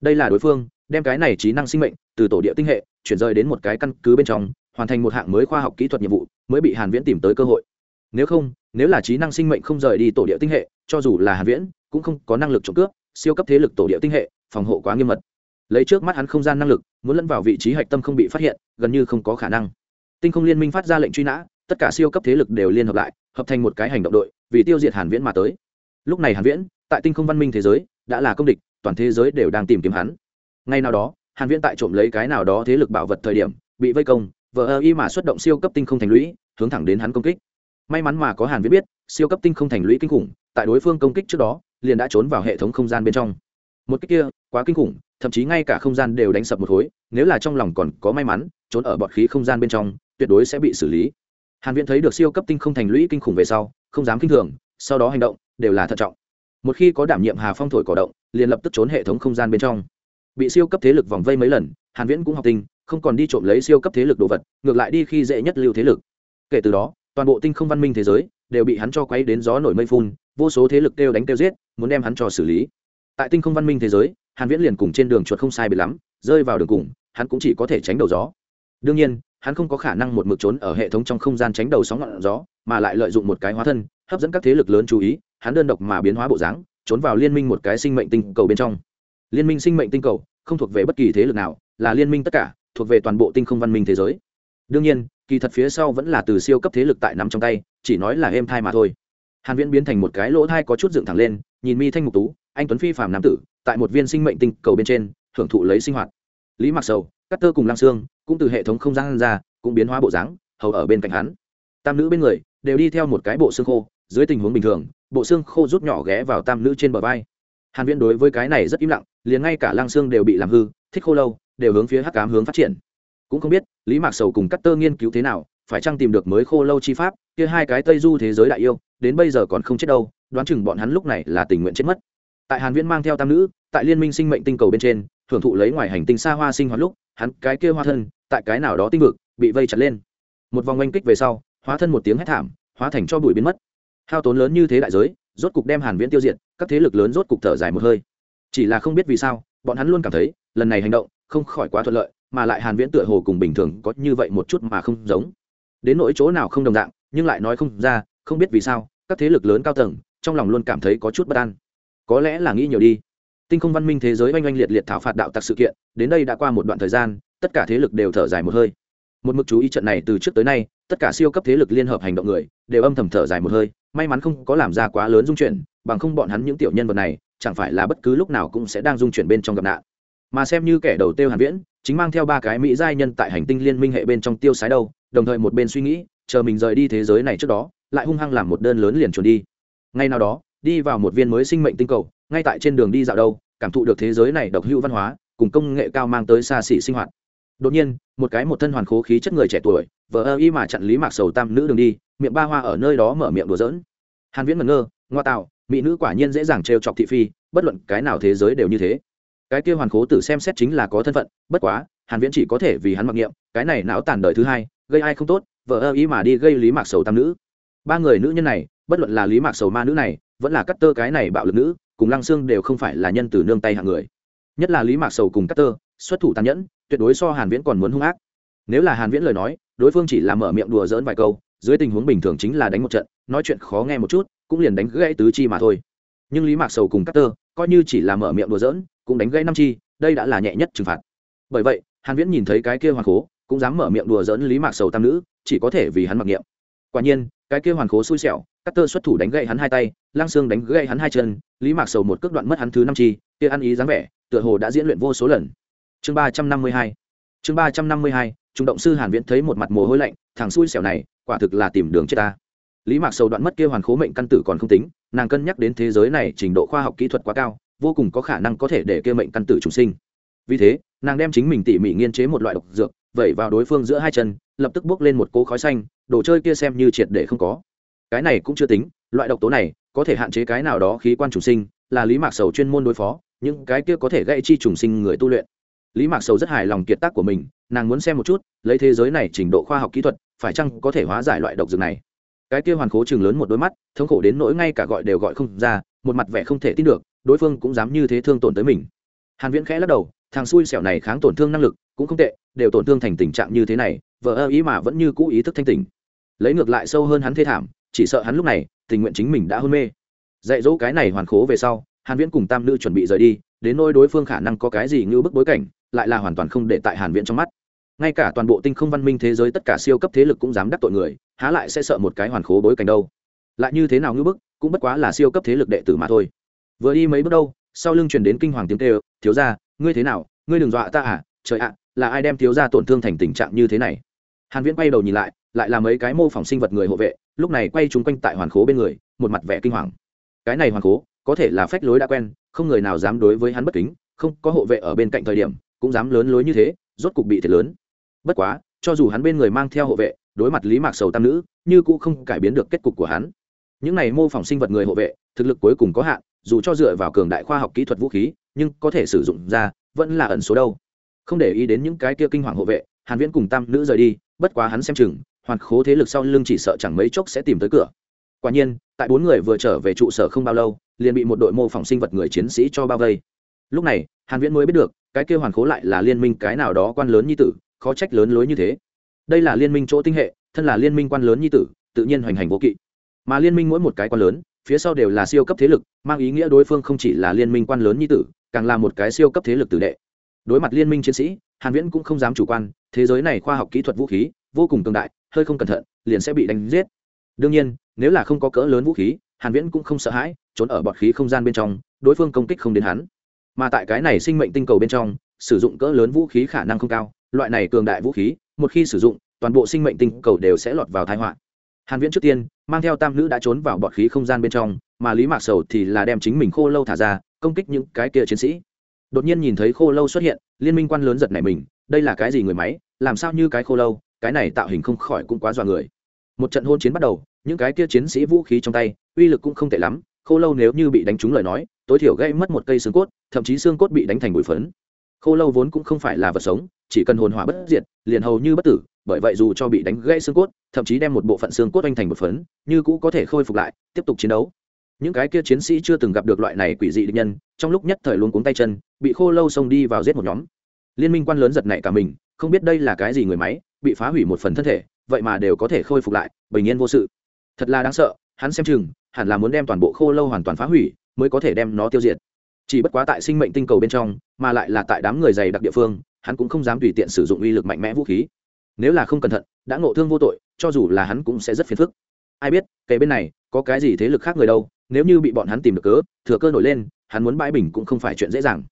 Đây là đối phương, đem cái này trí năng sinh mệnh, từ tổ địa tinh hệ, chuyển rời đến một cái căn cứ bên trong, hoàn thành một hạng mới khoa học kỹ thuật nhiệm vụ, mới bị hàn viễn tìm tới cơ hội. Nếu không, nếu là trí năng sinh mệnh không rời đi tổ địa tinh hệ, cho dù là hàn viễn, cũng không có năng lực trộm cướp siêu cấp thế lực tổ địa tinh hệ, phòng hộ quá nghiêm mật. Lấy trước mắt hắn không gian năng lực, muốn lẫn vào vị trí hạch tâm không bị phát hiện, gần như không có khả năng. Tinh không liên minh phát ra lệnh truy nã, tất cả siêu cấp thế lực đều liên hợp lại, hợp thành một cái hành động đội, vì tiêu diệt hàn viễn mà tới. Lúc này hàn viễn, tại tinh không văn minh thế giới, đã là công địch, toàn thế giới đều đang tìm kiếm hắn. Ngay nào đó, hàn viễn tại trộm lấy cái nào đó thế lực bảo vật thời điểm, bị vây công vợ ơ y mà xuất động siêu cấp tinh không thành lũy, hướng thẳng đến hắn công kích. May mắn mà có hàn viễn biết, siêu cấp tinh không thành lũy kinh khủng, tại đối phương công kích trước đó liền đã trốn vào hệ thống không gian bên trong. Một cái kia, quá kinh khủng, thậm chí ngay cả không gian đều đánh sập một khối, nếu là trong lòng còn có may mắn, trốn ở bọt khí không gian bên trong, tuyệt đối sẽ bị xử lý. Hàn viễn thấy được siêu cấp tinh không thành lũy kinh khủng về sau, không dám kinh thường, sau đó hành động, đều là thận trọng. Một khi có đảm nhiệm hà phong thổi cỏ động, liền lập tức trốn hệ thống không gian bên trong. Bị siêu cấp thế lực vòng vây mấy lần, hàn viễn cũng học tinh, không còn đi trộm lấy siêu cấp thế lực đồ vật, ngược lại đi khi dễ nhất lưu thế lực. Kể từ đó, toàn bộ tinh không văn minh thế giới đều bị hắn cho quấy đến gió nổi mây phun, vô số thế lực kêu đánh kêu giết, muốn đem hắn cho xử lý. Tại tinh không văn minh thế giới, hàn viễn liền cùng trên đường chuột không sai biệt lắm, rơi vào đường cùng, hắn cũng chỉ có thể tránh đầu gió. Đương nhiên, hắn không có khả năng một mực trốn ở hệ thống trong không gian tránh đầu sóng ngọn gió, mà lại lợi dụng một cái hóa thân, hấp dẫn các thế lực lớn chú ý, hắn đơn độc mà biến hóa bộ dáng, trốn vào liên minh một cái sinh mệnh tinh cầu bên trong. Liên minh sinh mệnh tinh cầu không thuộc về bất kỳ thế lực nào, là liên minh tất cả, thuộc về toàn bộ tinh không văn minh thế giới. Đương nhiên, kỳ thật phía sau vẫn là từ siêu cấp thế lực tại nắm trong tay chỉ nói là êm thai mà thôi. Hàn viễn biến thành một cái lỗ thai có chút dựng thẳng lên, nhìn mi thanh mục tú, anh tuấn phi phàm nam tử, tại một viên sinh mệnh tinh cầu bên trên, hưởng thụ lấy sinh hoạt. Lý mặc sầu cắt tơ cùng lang xương cũng từ hệ thống không gian ra, cũng biến hóa bộ dáng, hầu ở bên cạnh hắn. Tam nữ bên người, đều đi theo một cái bộ xương khô, dưới tình huống bình thường, bộ xương khô rút nhỏ ghé vào tam nữ trên bờ vai. Hàn viễn đối với cái này rất im lặng, liền ngay cả lang xương đều bị làm hư, thích khô lâu, đều hướng phía hắc cám hướng phát triển. Cũng không biết, lý mạc sầu cùng cắt tơ nghiên cứu thế nào phải chăng tìm được mới khô lâu chi pháp, kia hai cái tây du thế giới đại yêu, đến bây giờ còn không chết đâu, đoán chừng bọn hắn lúc này là tình nguyện chết mất. Tại hàn viễn mang theo tam nữ, tại liên minh sinh mệnh tinh cầu bên trên thưởng thụ lấy ngoài hành tinh xa hoa sinh hoạt lúc, hắn cái kia hoa thân, tại cái nào đó tinh vực, bị vây chặt lên. Một vòng oanh kích về sau, hóa thân một tiếng hét thảm, hóa thành cho bụi biến mất. Hao tốn lớn như thế đại giới, rốt cục đem hàn viễn tiêu diệt, các thế lực lớn rốt cục thở dài một hơi. Chỉ là không biết vì sao, bọn hắn luôn cảm thấy, lần này hành động, không khỏi quá thuận lợi, mà lại hàn viễn tựa hồ cùng bình thường có như vậy một chút mà không giống đến nỗi chỗ nào không đồng dạng, nhưng lại nói không ra, không biết vì sao, các thế lực lớn cao tầng, trong lòng luôn cảm thấy có chút bất an. Có lẽ là nghĩ nhiều đi. Tinh không văn minh thế giới oanh oanh liệt liệt thảo phạt đạo tặc sự kiện, đến đây đã qua một đoạn thời gian, tất cả thế lực đều thở dài một hơi. Một mực chú ý trận này từ trước tới nay, tất cả siêu cấp thế lực liên hợp hành động người, đều âm thầm thở dài một hơi, may mắn không có làm ra quá lớn dung chuyển, bằng không bọn hắn những tiểu nhân vật này, chẳng phải là bất cứ lúc nào cũng sẽ đang dung chuyển bên trong gặp nạn. Mà xem như kẻ đầu tiêu hàn viễn, chính mang theo ba cái mỹ giai nhân tại hành tinh liên minh hệ bên trong tiêu sái đâu đồng thời một bên suy nghĩ, chờ mình rời đi thế giới này trước đó, lại hung hăng làm một đơn lớn liền chuẩn đi. Ngay nào đó, đi vào một viên mới sinh mệnh tinh cầu, ngay tại trên đường đi dạo đâu, cảm thụ được thế giới này độc hữu văn hóa, cùng công nghệ cao mang tới xa xỉ sinh hoạt. Đột nhiên, một cái một thân hoàn khố khí chất người trẻ tuổi vợ ơ y mà chặn lý mạc sầu tam nữ đường đi, miệng ba hoa ở nơi đó mở miệng đùa giỡn. Hàn viễn ngẩn ngơ, ngoa tạo, mỹ nữ quả nhiên dễ dàng trêu chọc thị phi, bất luận cái nào thế giới đều như thế. Cái kia hoàn khố tử xem xét chính là có thân phận, bất quá, hàn viễn chỉ có thể vì hắn mặc niệm, cái này não tàn đời thứ hai gây ai không tốt, vợ ơ ý mà đi gây lý mạc sầu tam nữ. Ba người nữ nhân này, bất luận là lý mạc sầu ma nữ này, vẫn là cắt tơ cái này bạo lực nữ, cùng lăng xương đều không phải là nhân từ nương tay hạng người. Nhất là lý mạc sầu cùng cắt tơ xuất thủ tàn nhẫn, tuyệt đối so hàn viễn còn muốn hung ác. Nếu là hàn viễn lời nói, đối phương chỉ là mở miệng đùa giỡn vài câu, dưới tình huống bình thường chính là đánh một trận, nói chuyện khó nghe một chút, cũng liền đánh gãy tứ chi mà thôi. Nhưng lý mạc sầu cùng cắt tơ coi như chỉ là mở miệng đùa giỡn, cũng đánh gãy năm chi, đây đã là nhẹ nhất trừng phạt. Bởi vậy, hàn viễn nhìn thấy cái kia hoàn khố cũng dám mở miệng đùa giỡn lý mạc sầu tam nữ, chỉ có thể vì hắn mặc niệm. Quả nhiên, cái kia hoàn khố xui xẻo cắt tơ xuất thủ đánh gãy hắn hai tay, lang xương đánh gãy hắn hai chân, lý mạc sầu một cước đoạn mất hắn thứ năm chi, kia ăn ý dáng vẻ, tựa hồ đã diễn luyện vô số lần. Chương ba trăm năm mươi hai, chương ba trăm năm mươi hai, trung động sư hàn viễn thấy một mặt mồ hôi lạnh, thằng xui xẻo này, quả thực là tìm đường chết ta. Lý mạc sầu đoạn mất kia hoàn khố mệnh căn tử còn không tính, nàng cân nhắc đến thế giới này trình độ khoa học kỹ thuật quá cao, vô cùng có khả năng có thể để kia mệnh căn tử trùng sinh. Vì thế, nàng đem chính mình tỉ mỉ nghiên chế một loại độc dược vẩy vào đối phương giữa hai chân, lập tức bốc lên một cỗ khói xanh, đồ chơi kia xem như triệt để không có. Cái này cũng chưa tính, loại độc tố này có thể hạn chế cái nào đó khí quan trùng sinh, là lý mạc sầu chuyên môn đối phó, những cái kia có thể gây chi trùng sinh người tu luyện. Lý mạc sầu rất hài lòng kiệt tác của mình, nàng muốn xem một chút, lấy thế giới này trình độ khoa học kỹ thuật, phải chăng có thể hóa giải loại độc dược này. Cái kia hoàn khố chừng lớn một đôi mắt, thống khổ đến nỗi ngay cả gọi đều gọi không ra, một mặt vẻ không thể tin được, đối phương cũng dám như thế thương tổn tới mình. Hàn viễn khẽ lắc đầu thằng xui xẻo này kháng tổn thương năng lực, cũng không tệ, đều tổn thương thành tình trạng như thế này, vợ ơ ý mà vẫn như cũ ý thức thanh tỉnh. Lấy ngược lại sâu hơn hắn thê thảm, chỉ sợ hắn lúc này, tình nguyện chính mình đã hôn mê. Dạy dỗ cái này hoàn khố về sau, hàn viễn cùng tam nữ chuẩn bị rời đi, đến nỗi đối phương khả năng có cái gì như bức bối cảnh, lại là hoàn toàn không để tại hàn viễn trong mắt. Ngay cả toàn bộ tinh không văn minh thế giới tất cả siêu cấp thế lực cũng dám đắc tội người, há lại sẽ sợ một cái hoàn khố bối cảnh đâu. Lại như thế nào như bức, cũng bất quá là siêu cấp thế lực đệ tử mà thôi. Vừa đi mấy bước đâu, sau lưng truyền đến kinh hoàng tiếng kêu, thiếu gia ngươi thế nào, ngươi đừng dọa ta à trời ạ, là ai đem thiếu gia tổn thương thành tình trạng như thế này? Hàn viễn quay đầu nhìn lại lại là mấy cái mô phỏng sinh vật người hộ vệ, lúc này quay chúng quanh tại hoàn khố bên người, một mặt vẻ kinh hoàng. Cái này hoàn khố, có thể là phách lối đã quen, không người nào dám đối với hắn bất kính, không có hộ vệ ở bên cạnh thời điểm, cũng dám lớn lối như thế, rốt cục bị thiệt lớn. Bất quá, cho dù hắn bên người mang theo hộ vệ, đối mặt lý mạc sầu tam nữ, như cũng không cải biến được kết cục của hắn. Những này mô phỏng sinh vật người hộ vệ, thực lực cuối cùng có hạn, dù cho dựa vào cường đại khoa học kỹ thuật vũ khí nhưng có thể sử dụng ra, vẫn là ẩn số đâu. Không để ý đến những cái kia kinh hoàng hộ vệ, hàn viễn cùng tam nữ rời đi, bất quá hắn xem chừng, hoàn khố thế lực sau lưng chỉ sợ chẳng mấy chốc sẽ tìm tới cửa. Quả nhiên, tại bốn người vừa trở về trụ sở không bao lâu, liền bị một đội mô phỏng sinh vật người chiến sĩ cho bao vây. Lúc này, hàn viễn mới biết được, cái kia hoàn khố lại là liên minh cái nào đó quan lớn như tử, khó trách lớn lối như thế. Đây là liên minh chỗ tinh hệ, thân là liên minh quan lớn như tử, tự nhiên hoành hành vô kỵ. Mà liên minh mỗi một cái quan lớn, phía sau đều là siêu cấp thế lực, mang ý nghĩa đối phương không chỉ là liên minh quan lớn như tử càng là một cái siêu cấp thế lực tử đệ. Đối mặt liên minh chiến sĩ, hàn viễn cũng không dám chủ quan, thế giới này khoa học kỹ thuật vũ khí, vô cùng cường đại, hơi không cẩn thận, liền sẽ bị đánh giết. Đương nhiên, nếu là không có cỡ lớn vũ khí, hàn viễn cũng không sợ hãi, trốn ở bọt khí không gian bên trong, đối phương công kích không đến hắn. Mà tại cái này sinh mệnh tinh cầu bên trong, sử dụng cỡ lớn vũ khí khả năng không cao, loại này cường đại vũ khí, một khi sử dụng, toàn bộ sinh mệnh tinh cầu đều sẽ lọt vào tai họa. Hàn viễn trước tiên, mang theo tam nữ đã trốn vào bọt khí không gian bên trong, mà lý mạc sầu thì là đem chính mình khô lâu thả ra công kích những cái kia chiến sĩ. Đột nhiên nhìn thấy khô lâu xuất hiện, liên minh quan lớn giật này mình, đây là cái gì người máy, làm sao như cái khô lâu, cái này tạo hình không khỏi cũng quá dọa người. Một trận hôn chiến bắt đầu, những cái kia chiến sĩ vũ khí trong tay, uy lực cũng không tệ lắm, khô lâu nếu như bị đánh trúng lời nói, tối thiểu gây mất một cây xương cốt, thậm chí xương cốt bị đánh thành bụi phấn. Khô lâu vốn cũng không phải là vật sống, chỉ cần hồn hỏa bất diệt, liền hầu như bất tử, bởi vậy dù cho bị đánh gãy xương cốt, thậm chí đem một bộ phận xương cốt anh thành một phấn, như cũ có thể khôi phục lại, tiếp tục chiến đấu những cái kia chiến sĩ chưa từng gặp được loại này quỷ dị địch nhân, trong lúc nhất thời luôn cuống tay chân, bị khô lâu xông đi vào giết một nhóm. Liên minh quan lớn giật nảy cả mình, không biết đây là cái gì người máy, bị phá hủy một phần thân thể, vậy mà đều có thể khôi phục lại, bình yên vô sự. Thật là đáng sợ, hắn xem chừng, hẳn là muốn đem toàn bộ khô lâu hoàn toàn phá hủy, mới có thể đem nó tiêu diệt. Chỉ bất quá tại sinh mệnh tinh cầu bên trong, mà lại là tại đám người dày đặc địa phương, hắn cũng không dám tùy tiện sử dụng uy lực mạnh mẽ vũ khí. Nếu là không cẩn thận, đã ngộ thương vô tội, cho dù là hắn cũng sẽ rất phiền phức. Ai biết kể bên này, có cái gì thế lực khác người đâu nếu như bị bọn hắn tìm được cớ, thừa cơ nổi lên, hắn muốn bãi bình cũng không phải chuyện dễ dàng.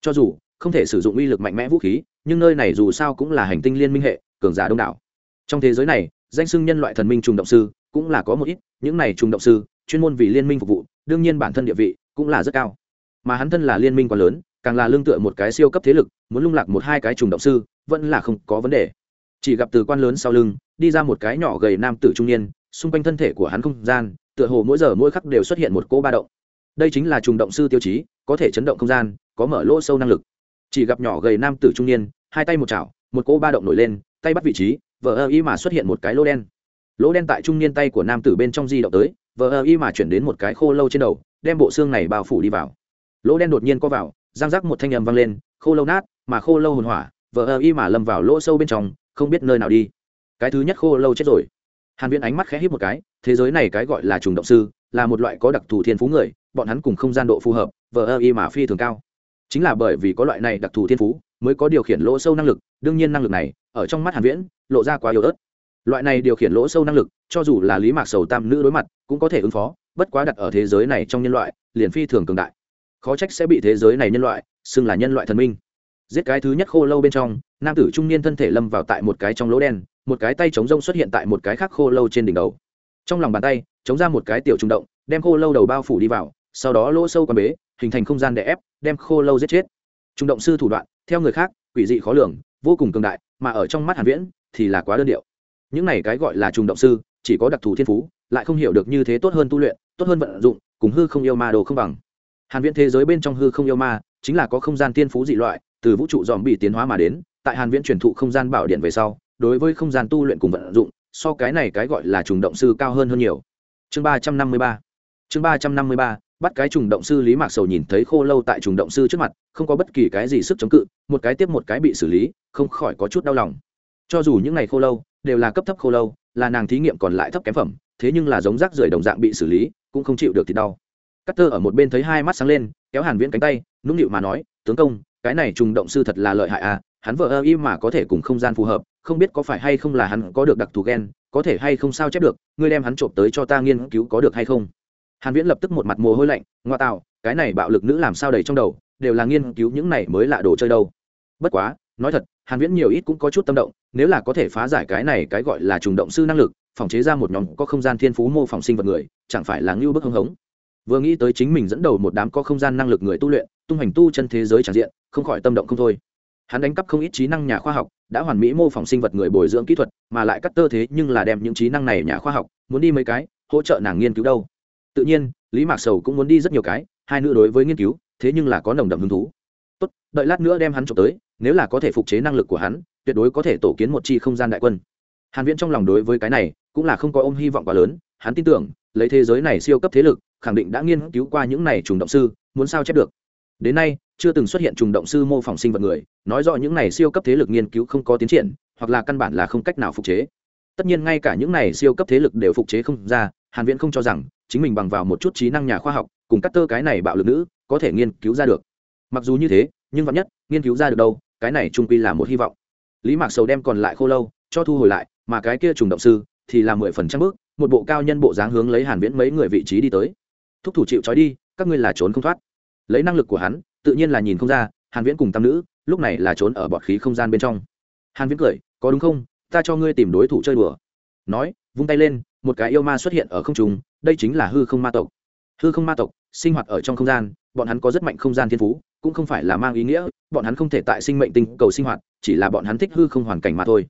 Cho dù, không thể sử dụng uy lực mạnh mẽ vũ khí, nhưng nơi này dù sao cũng là hành tinh liên minh hệ, cường giả đông đảo. Trong thế giới này, danh xưng nhân loại thần minh trùng động sư cũng là có một ít, những này trùng động sư, chuyên môn vì liên minh phục vụ, đương nhiên bản thân địa vị cũng là rất cao. Mà hắn thân là liên minh quá lớn, càng là lương tựa một cái siêu cấp thế lực, muốn lung lạc một hai cái trùng động sư, vẫn là không có vấn đề. Chỉ gặp từ quan lớn sau lưng, đi ra một cái nhỏ gầy nam tử trung niên, xung quanh thân thể của hắn không gian tựa hồ mỗi giờ mỗi khắc đều xuất hiện một cỗ ba động. Đây chính là trùng động sư tiêu chí, có thể chấn động không gian, có mở lỗ sâu năng lực. Chỉ gặp nhỏ gầy nam tử trung niên, hai tay một chảo, một cỗ ba động nổi lên, tay bắt vị trí, vờ ơ y mà xuất hiện một cái lỗ đen. Lỗ đen tại trung niên tay của nam tử bên trong di động tới, vờ ơ y mà chuyển đến một cái khô lâu trên đầu, đem bộ xương này bao phủ đi vào. Lỗ đen đột nhiên có vào giang rắc một thanh âm vang lên, khô lâu nát, mà khô lâu hồn hỏa, vờ ơ y mà lâm vào lỗ sâu bên trong, không biết nơi nào đi. Cái thứ nhất khô lâu chết rồi hàn viễn ánh mắt khẽ híp một cái, thế giới này cái gọi là trùng động sư, là một loại có đặc thù thiên phú người, bọn hắn cùng không gian độ phù hợp, vờ ơ y mà phi thường cao. Chính là bởi vì có loại này đặc thù thiên phú, mới có điều khiển lỗ sâu năng lực, đương nhiên năng lực này, ở trong mắt hàn viễn, lộ ra quá yếu ớt. Loại này điều khiển lỗ sâu năng lực, cho dù là lý mạc sầu tam nữ đối mặt, cũng có thể ứng phó, bất quá đặt ở thế giới này trong nhân loại, liền phi thường cường đại. Khó trách sẽ bị thế giới này nhân loại, xưng là nhân loại thần minh. Giết cái thứ nhất khô lâu bên trong, nam tử trung niên thân thể lâm vào tại một cái trong lỗ đen một cái tay chống rông xuất hiện tại một cái khác khô lâu trên đỉnh đầu. Trong lòng bàn tay, chống ra một cái tiểu trung động, đem khô lâu đầu bao phủ đi vào, sau đó lỗ sâu quán bế, hình thành không gian để ép, đem khô lâu giết chết. Trung động sư thủ đoạn, theo người khác, quỷ dị khó lường, vô cùng cường đại, mà ở trong mắt hàn viễn thì là quá đơn điệu. Những này cái gọi là trung động sư, chỉ có đặc thù thiên phú, lại không hiểu được như thế tốt hơn tu luyện, tốt hơn vận dụng, cùng hư không yêu ma đồ không bằng. Hàn viễn thế giới bên trong hư không yêu ma, chính là có không gian thiên phú dị loại, từ vũ trụ dòm bị tiến hóa mà đến, tại hàn viễn truyền thụ không gian bảo điện về sau đối với không gian tu luyện cùng vận dụng, so cái này cái gọi là trùng động sư cao hơn hơn nhiều. Chương 353 chương 353 bắt cái trùng động sư lý mạc sầu nhìn thấy khô lâu tại trùng động sư trước mặt, không có bất kỳ cái gì sức chống cự, một cái tiếp một cái bị xử lý, không khỏi có chút đau lòng. Cho dù những ngày khô lâu đều là cấp thấp khô lâu, là nàng thí nghiệm còn lại thấp kém phẩm, thế nhưng là giống rác rưởi đồng dạng bị xử lý, cũng không chịu được thì đau. Cắt tơ ở một bên thấy hai mắt sáng lên, kéo hàn viễn cánh tay, nũng nịu mà nói, tướng công, cái này trùng động sư thật là lợi hại à hắn vợ ơ im mà có thể cùng không gian phù hợp không biết có phải hay không là hắn có được đặc thù gen, có thể hay không sao chép được, ngươi đem hắn trộm tới cho ta nghiên cứu có được hay không? Hàn viễn lập tức một mặt mồ hôi lạnh, ngoa tạo, cái này bạo lực nữ làm sao đầy trong đầu, đều là nghiên cứu những này mới lạ đồ chơi đâu. Bất quá, nói thật, hàn viễn nhiều ít cũng có chút tâm động, nếu là có thể phá giải cái này cái gọi là trùng động sư năng lực, phòng chế ra một nhóm có không gian thiên phú mô phỏng sinh vật người, chẳng phải là ngưu bức hưng hống. Vừa nghĩ tới chính mình dẫn đầu một đám có không gian năng lực người tu luyện, tung hành tu chân thế giới tràn diện, không khỏi tâm động không thôi. Hắn đánh cắp không ít trí năng nhà khoa học đã hoàn mỹ mô phỏng sinh vật người bồi dưỡng kỹ thuật, mà lại cắt tơ thế nhưng là đem những trí năng này nhà khoa học, muốn đi mấy cái, hỗ trợ nàng nghiên cứu đâu. Tự nhiên, lý mạc sầu cũng muốn đi rất nhiều cái, hai nữ đối với nghiên cứu, thế nhưng là có nồng đậm hứng thú. Tốt, đợi lát nữa đem hắn trộm tới, nếu là có thể phục chế năng lực của hắn, tuyệt đối có thể tổ kiến một chi không gian đại quân. Hàn viễn trong lòng đối với cái này, cũng là không có ôm hy vọng quá lớn, hắn tin tưởng, lấy thế giới này siêu cấp thế lực, khẳng định đã nghiên cứu qua những này trùng động sư, muốn sao chép được đến nay, chưa từng xuất hiện trùng động sư mô phỏng sinh vật người, nói rõ những này siêu cấp thế lực nghiên cứu không có tiến triển, hoặc là căn bản là không cách nào phục chế. Tất nhiên ngay cả những này siêu cấp thế lực đều phục chế không ra, hàn viễn không cho rằng, chính mình bằng vào một chút trí năng nhà khoa học, cùng cắt tơ cái này bạo lực nữ, có thể nghiên cứu ra được. Mặc dù như thế, nhưng vẫn nhất, nghiên cứu ra được đâu, cái này trung quy là một hy vọng. Lý mạc sầu đem còn lại khô lâu, cho thu hồi lại, mà cái kia trùng động sư, thì là mười phần trăm bước, một bộ cao nhân bộ dáng hướng lấy hàn viễn mấy người vị trí đi tới. Thúc thủ chịu trói đi, các ngươi là trốn không thoát lấy năng lực của hắn, tự nhiên là nhìn không ra, hàn viễn cùng tam nữ, lúc này là trốn ở bọt khí không gian bên trong. Hàn viễn cười, có đúng không? Ta cho ngươi tìm đối thủ chơi đùa. Nói, vung tay lên, một cái yêu ma xuất hiện ở không trung, đây chính là hư không ma tộc. Hư không ma tộc, sinh hoạt ở trong không gian, bọn hắn có rất mạnh không gian thiên phú, cũng không phải là mang ý nghĩa, bọn hắn không thể tại sinh mệnh tinh cầu sinh hoạt, chỉ là bọn hắn thích hư không hoàn cảnh mà thôi.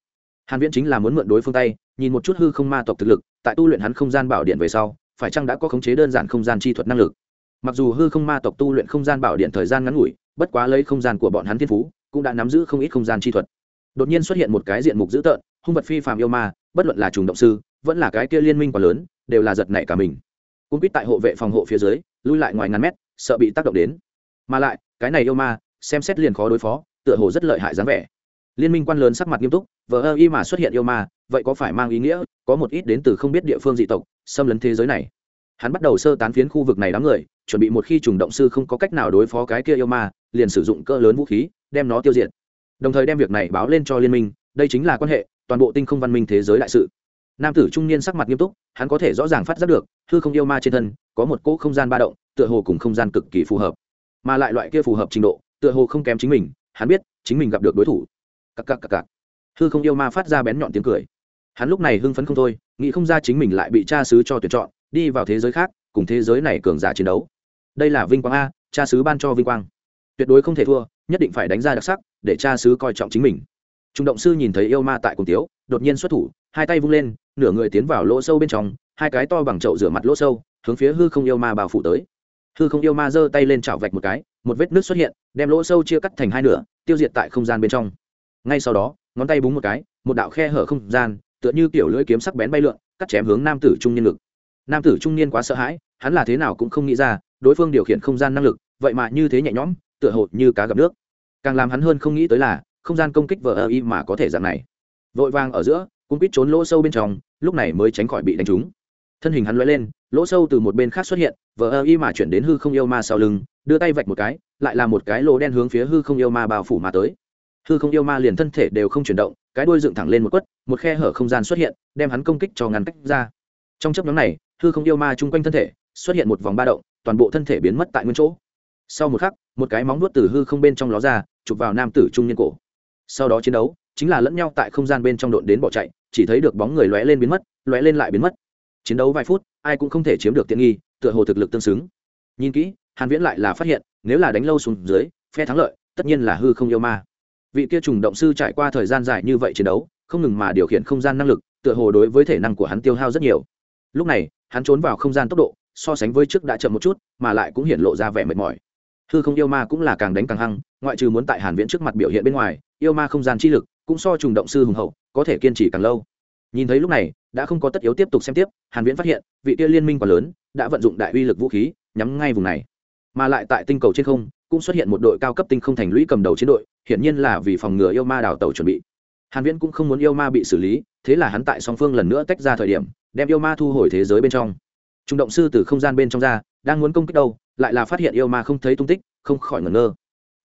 Hàn viễn chính là muốn mượn đối phương tay, nhìn một chút hư không ma tộc thực lực, tại tu luyện hắn không gian bảo điện về sau, phải chăng đã có khống chế đơn giản không gian chi thuật năng lực? Mặc dù hư không ma tộc tu luyện không gian bảo điện thời gian ngắn ngủi, bất quá lấy không gian của bọn hắn thiên phú, cũng đã nắm giữ không ít không gian chi thuật. Đột nhiên xuất hiện một cái diện mục dữ tợn, hung vật phi phàm yêu ma, bất luận là trùng động sư, vẫn là cái kia liên minh quá lớn, đều là giật nảy cả mình. Cung quýt tại hộ vệ phòng hộ phía dưới, lui lại ngoài ngàn mét, sợ bị tác động đến. Mà lại, cái này yêu ma, xem xét liền khó đối phó, tựa hồ rất lợi hại dáng vẻ. Liên minh quan lớn sắc mặt nghiêm túc, vờ ơ y mà xuất hiện yêu ma, vậy có phải mang ý nghĩa, có một ít đến từ không biết địa phương dị tộc, xâm lấn thế giới này. Hắn bắt đầu sơ tán phiến khu vực này đám người chuẩn bị một khi trùng động sư không có cách nào đối phó cái kia yêu ma, liền sử dụng cỡ lớn vũ khí, đem nó tiêu diệt. Đồng thời đem việc này báo lên cho liên minh, đây chính là quan hệ, toàn bộ tinh không văn minh thế giới đại sự. Nam tử trung niên sắc mặt nghiêm túc, hắn có thể rõ ràng phát giác được, hư không yêu ma trên thân, có một cỗ không gian ba động, tựa hồ cùng không gian cực kỳ phù hợp. Mà lại loại kia phù hợp trình độ, tựa hồ không kém chính mình, hắn biết, chính mình gặp được đối thủ. Cặc cặc cặc cặc. Hư không yêu ma phát ra bén nhọn tiếng cười. Hắn lúc này hưng phấn không thôi, nghĩ không ra chính mình lại bị cha xứ cho tuyển chọn, đi vào thế giới khác, cùng thế giới này cường giả chiến đấu đây là vinh quang a, cha sứ ban cho vinh quang. Tuyệt đối không thể thua, nhất định phải đánh ra đặc sắc, để cha sứ coi trọng chính mình. Trung động sư nhìn thấy yêu ma tại cùng tiếu, đột nhiên xuất thủ, hai tay vung lên, nửa người tiến vào lỗ sâu bên trong, hai cái to bằng chậu rửa mặt lỗ sâu, hướng phía hư không yêu ma bao phủ tới. Hư không yêu ma giơ tay lên chảo vạch một cái, một vết nước xuất hiện, đem lỗ sâu chia cắt thành hai nửa, tiêu diệt tại không gian bên trong. Ngay sau đó, ngón tay búng một cái, một đạo khe hở không gian, tựa như kiểu lưỡi kiếm sắc bén bay lượn, cắt chém hướng nam tử trung niên lực nam tử trung niên quá sợ hãi, hắn là thế nào cũng không nghĩ ra đối phương điều khiển không gian năng lực, vậy mà như thế nhẹ nhõm, tựa hồ như cá gặp nước. Càng làm hắn hơn không nghĩ tới là, không gian công kích vờ ơ y mà có thể dạng này. Vội vàng ở giữa cũng quýt trốn lỗ sâu bên trong, lúc này mới tránh khỏi bị đánh trúng. Thân hình hắn l lên, lỗ sâu từ một bên khác xuất hiện, vờ ơ y mà chuyển đến hư không yêu ma sau lưng, đưa tay vạch một cái, lại là một cái lỗ đen hướng phía hư không yêu ma bao phủ mà tới. Hư không yêu ma liền thân thể đều không chuyển động, cái đuôi dựng thẳng lên một quất, một khe hở không gian xuất hiện, đem hắn công kích cho ngăn cách ra. Trong chấp nhóm này, hư không yêu ma chung quanh thân thể, xuất hiện một vòng ba động toàn bộ thân thể biến mất tại nguyên chỗ. Sau một khắc, một cái móng nuốt từ hư không bên trong ló ra, chụp vào nam tử trung niên cổ. Sau đó chiến đấu, chính là lẫn nhau tại không gian bên trong độn đến bỏ chạy, chỉ thấy được bóng người lóe lên biến mất, lóe lên lại biến mất. Chiến đấu vài phút, ai cũng không thể chiếm được tiện nghi, tựa hồ thực lực tương xứng. Nhìn kỹ, hàn viễn lại là phát hiện, nếu là đánh lâu xuống dưới, phe thắng lợi, tất nhiên là hư không yêu ma. Vị kia trùng động sư trải qua thời gian dài như vậy chiến đấu, không ngừng mà điều khiển không gian năng lực, tựa hồ đối với thể năng của hắn tiêu hao rất nhiều. Lúc này, hắn trốn vào không gian tốc độ so sánh với trước đã chậm một chút, mà lại cũng hiện lộ ra vẻ mệt mỏi. Hư không yêu ma cũng là càng đánh càng hăng, ngoại trừ muốn tại hàn viễn trước mặt biểu hiện bên ngoài, yêu ma không gian chi lực cũng so trùng động sư hùng hậu, có thể kiên trì càng lâu. Nhìn thấy lúc này, đã không có tất yếu tiếp tục xem tiếp, hàn viễn phát hiện, vị kia liên minh quá lớn, đã vận dụng đại uy lực vũ khí, nhắm ngay vùng này. Mà lại tại tinh cầu trên không, cũng xuất hiện một đội cao cấp tinh không thành lũy cầm đầu chiến đội, hiển nhiên là vì phòng ngừa yêu ma đào tàu chuẩn bị. Hàn viễn cũng không muốn yêu ma bị xử lý, thế là hắn tại song phương lần nữa tách ra thời điểm, đem yêu ma thu hồi thế giới bên trong trung động sư từ không gian bên trong ra, đang muốn công kích đâu, lại là phát hiện yêu ma không thấy tung tích, không khỏi ngẩn ngơ.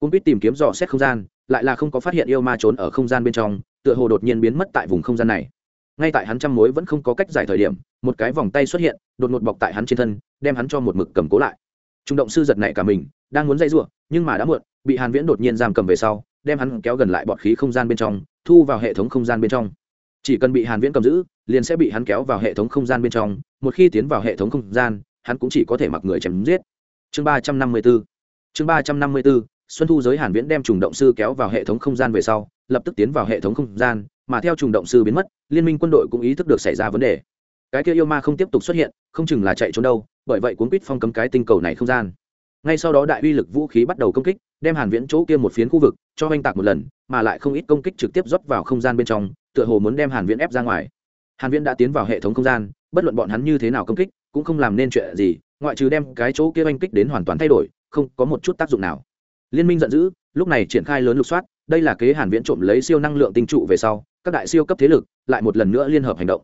Cũng biết tìm kiếm dò xét không gian, lại là không có phát hiện yêu ma trốn ở không gian bên trong, tựa hồ đột nhiên biến mất tại vùng không gian này. Ngay tại hắn trăm mối vẫn không có cách giải thời điểm, một cái vòng tay xuất hiện, đột ngột bọc tại hắn trên thân, đem hắn cho một mực cầm cố lại. Trung động sư giật này cả mình, đang muốn dây giụa nhưng mà đã muộn, bị hàn viễn đột nhiên giam cầm về sau, đem hắn kéo gần lại bọt khí không gian bên trong, thu vào hệ thống không gian bên trong chỉ cần bị hàn viễn cầm giữ, liền sẽ bị hắn kéo vào hệ thống không gian bên trong, một khi tiến vào hệ thống không gian, hắn cũng chỉ có thể mặc người chém giết. Chương 354 chương 354 xuân thu giới hàn viễn đem trùng động sư kéo vào hệ thống không gian về sau, lập tức tiến vào hệ thống không gian, mà theo trùng động sư biến mất, liên minh quân đội cũng ý thức được xảy ra vấn đề. Cái kia yêu ma không tiếp tục xuất hiện, không chừng là chạy trốn đâu, bởi vậy cuốn quýt phong cấm cái tinh cầu này không gian ngay sau đó đại uy lực vũ khí bắt đầu công kích, đem hàn viễn chỗ kia một phiến khu vực cho oanh tạc một lần, mà lại không ít công kích trực tiếp rót vào không gian bên trong, tựa hồ muốn đem hàn viễn ép ra ngoài. Hàn viễn đã tiến vào hệ thống không gian, bất luận bọn hắn như thế nào công kích, cũng không làm nên chuyện gì, ngoại trừ đem cái chỗ kia oanh kích đến hoàn toàn thay đổi, không có một chút tác dụng nào. Liên minh giận dữ, lúc này triển khai lớn lục soát, đây là kế hàn viễn trộm lấy siêu năng lượng tinh trụ về sau, các đại siêu cấp thế lực lại một lần nữa liên hợp hành động.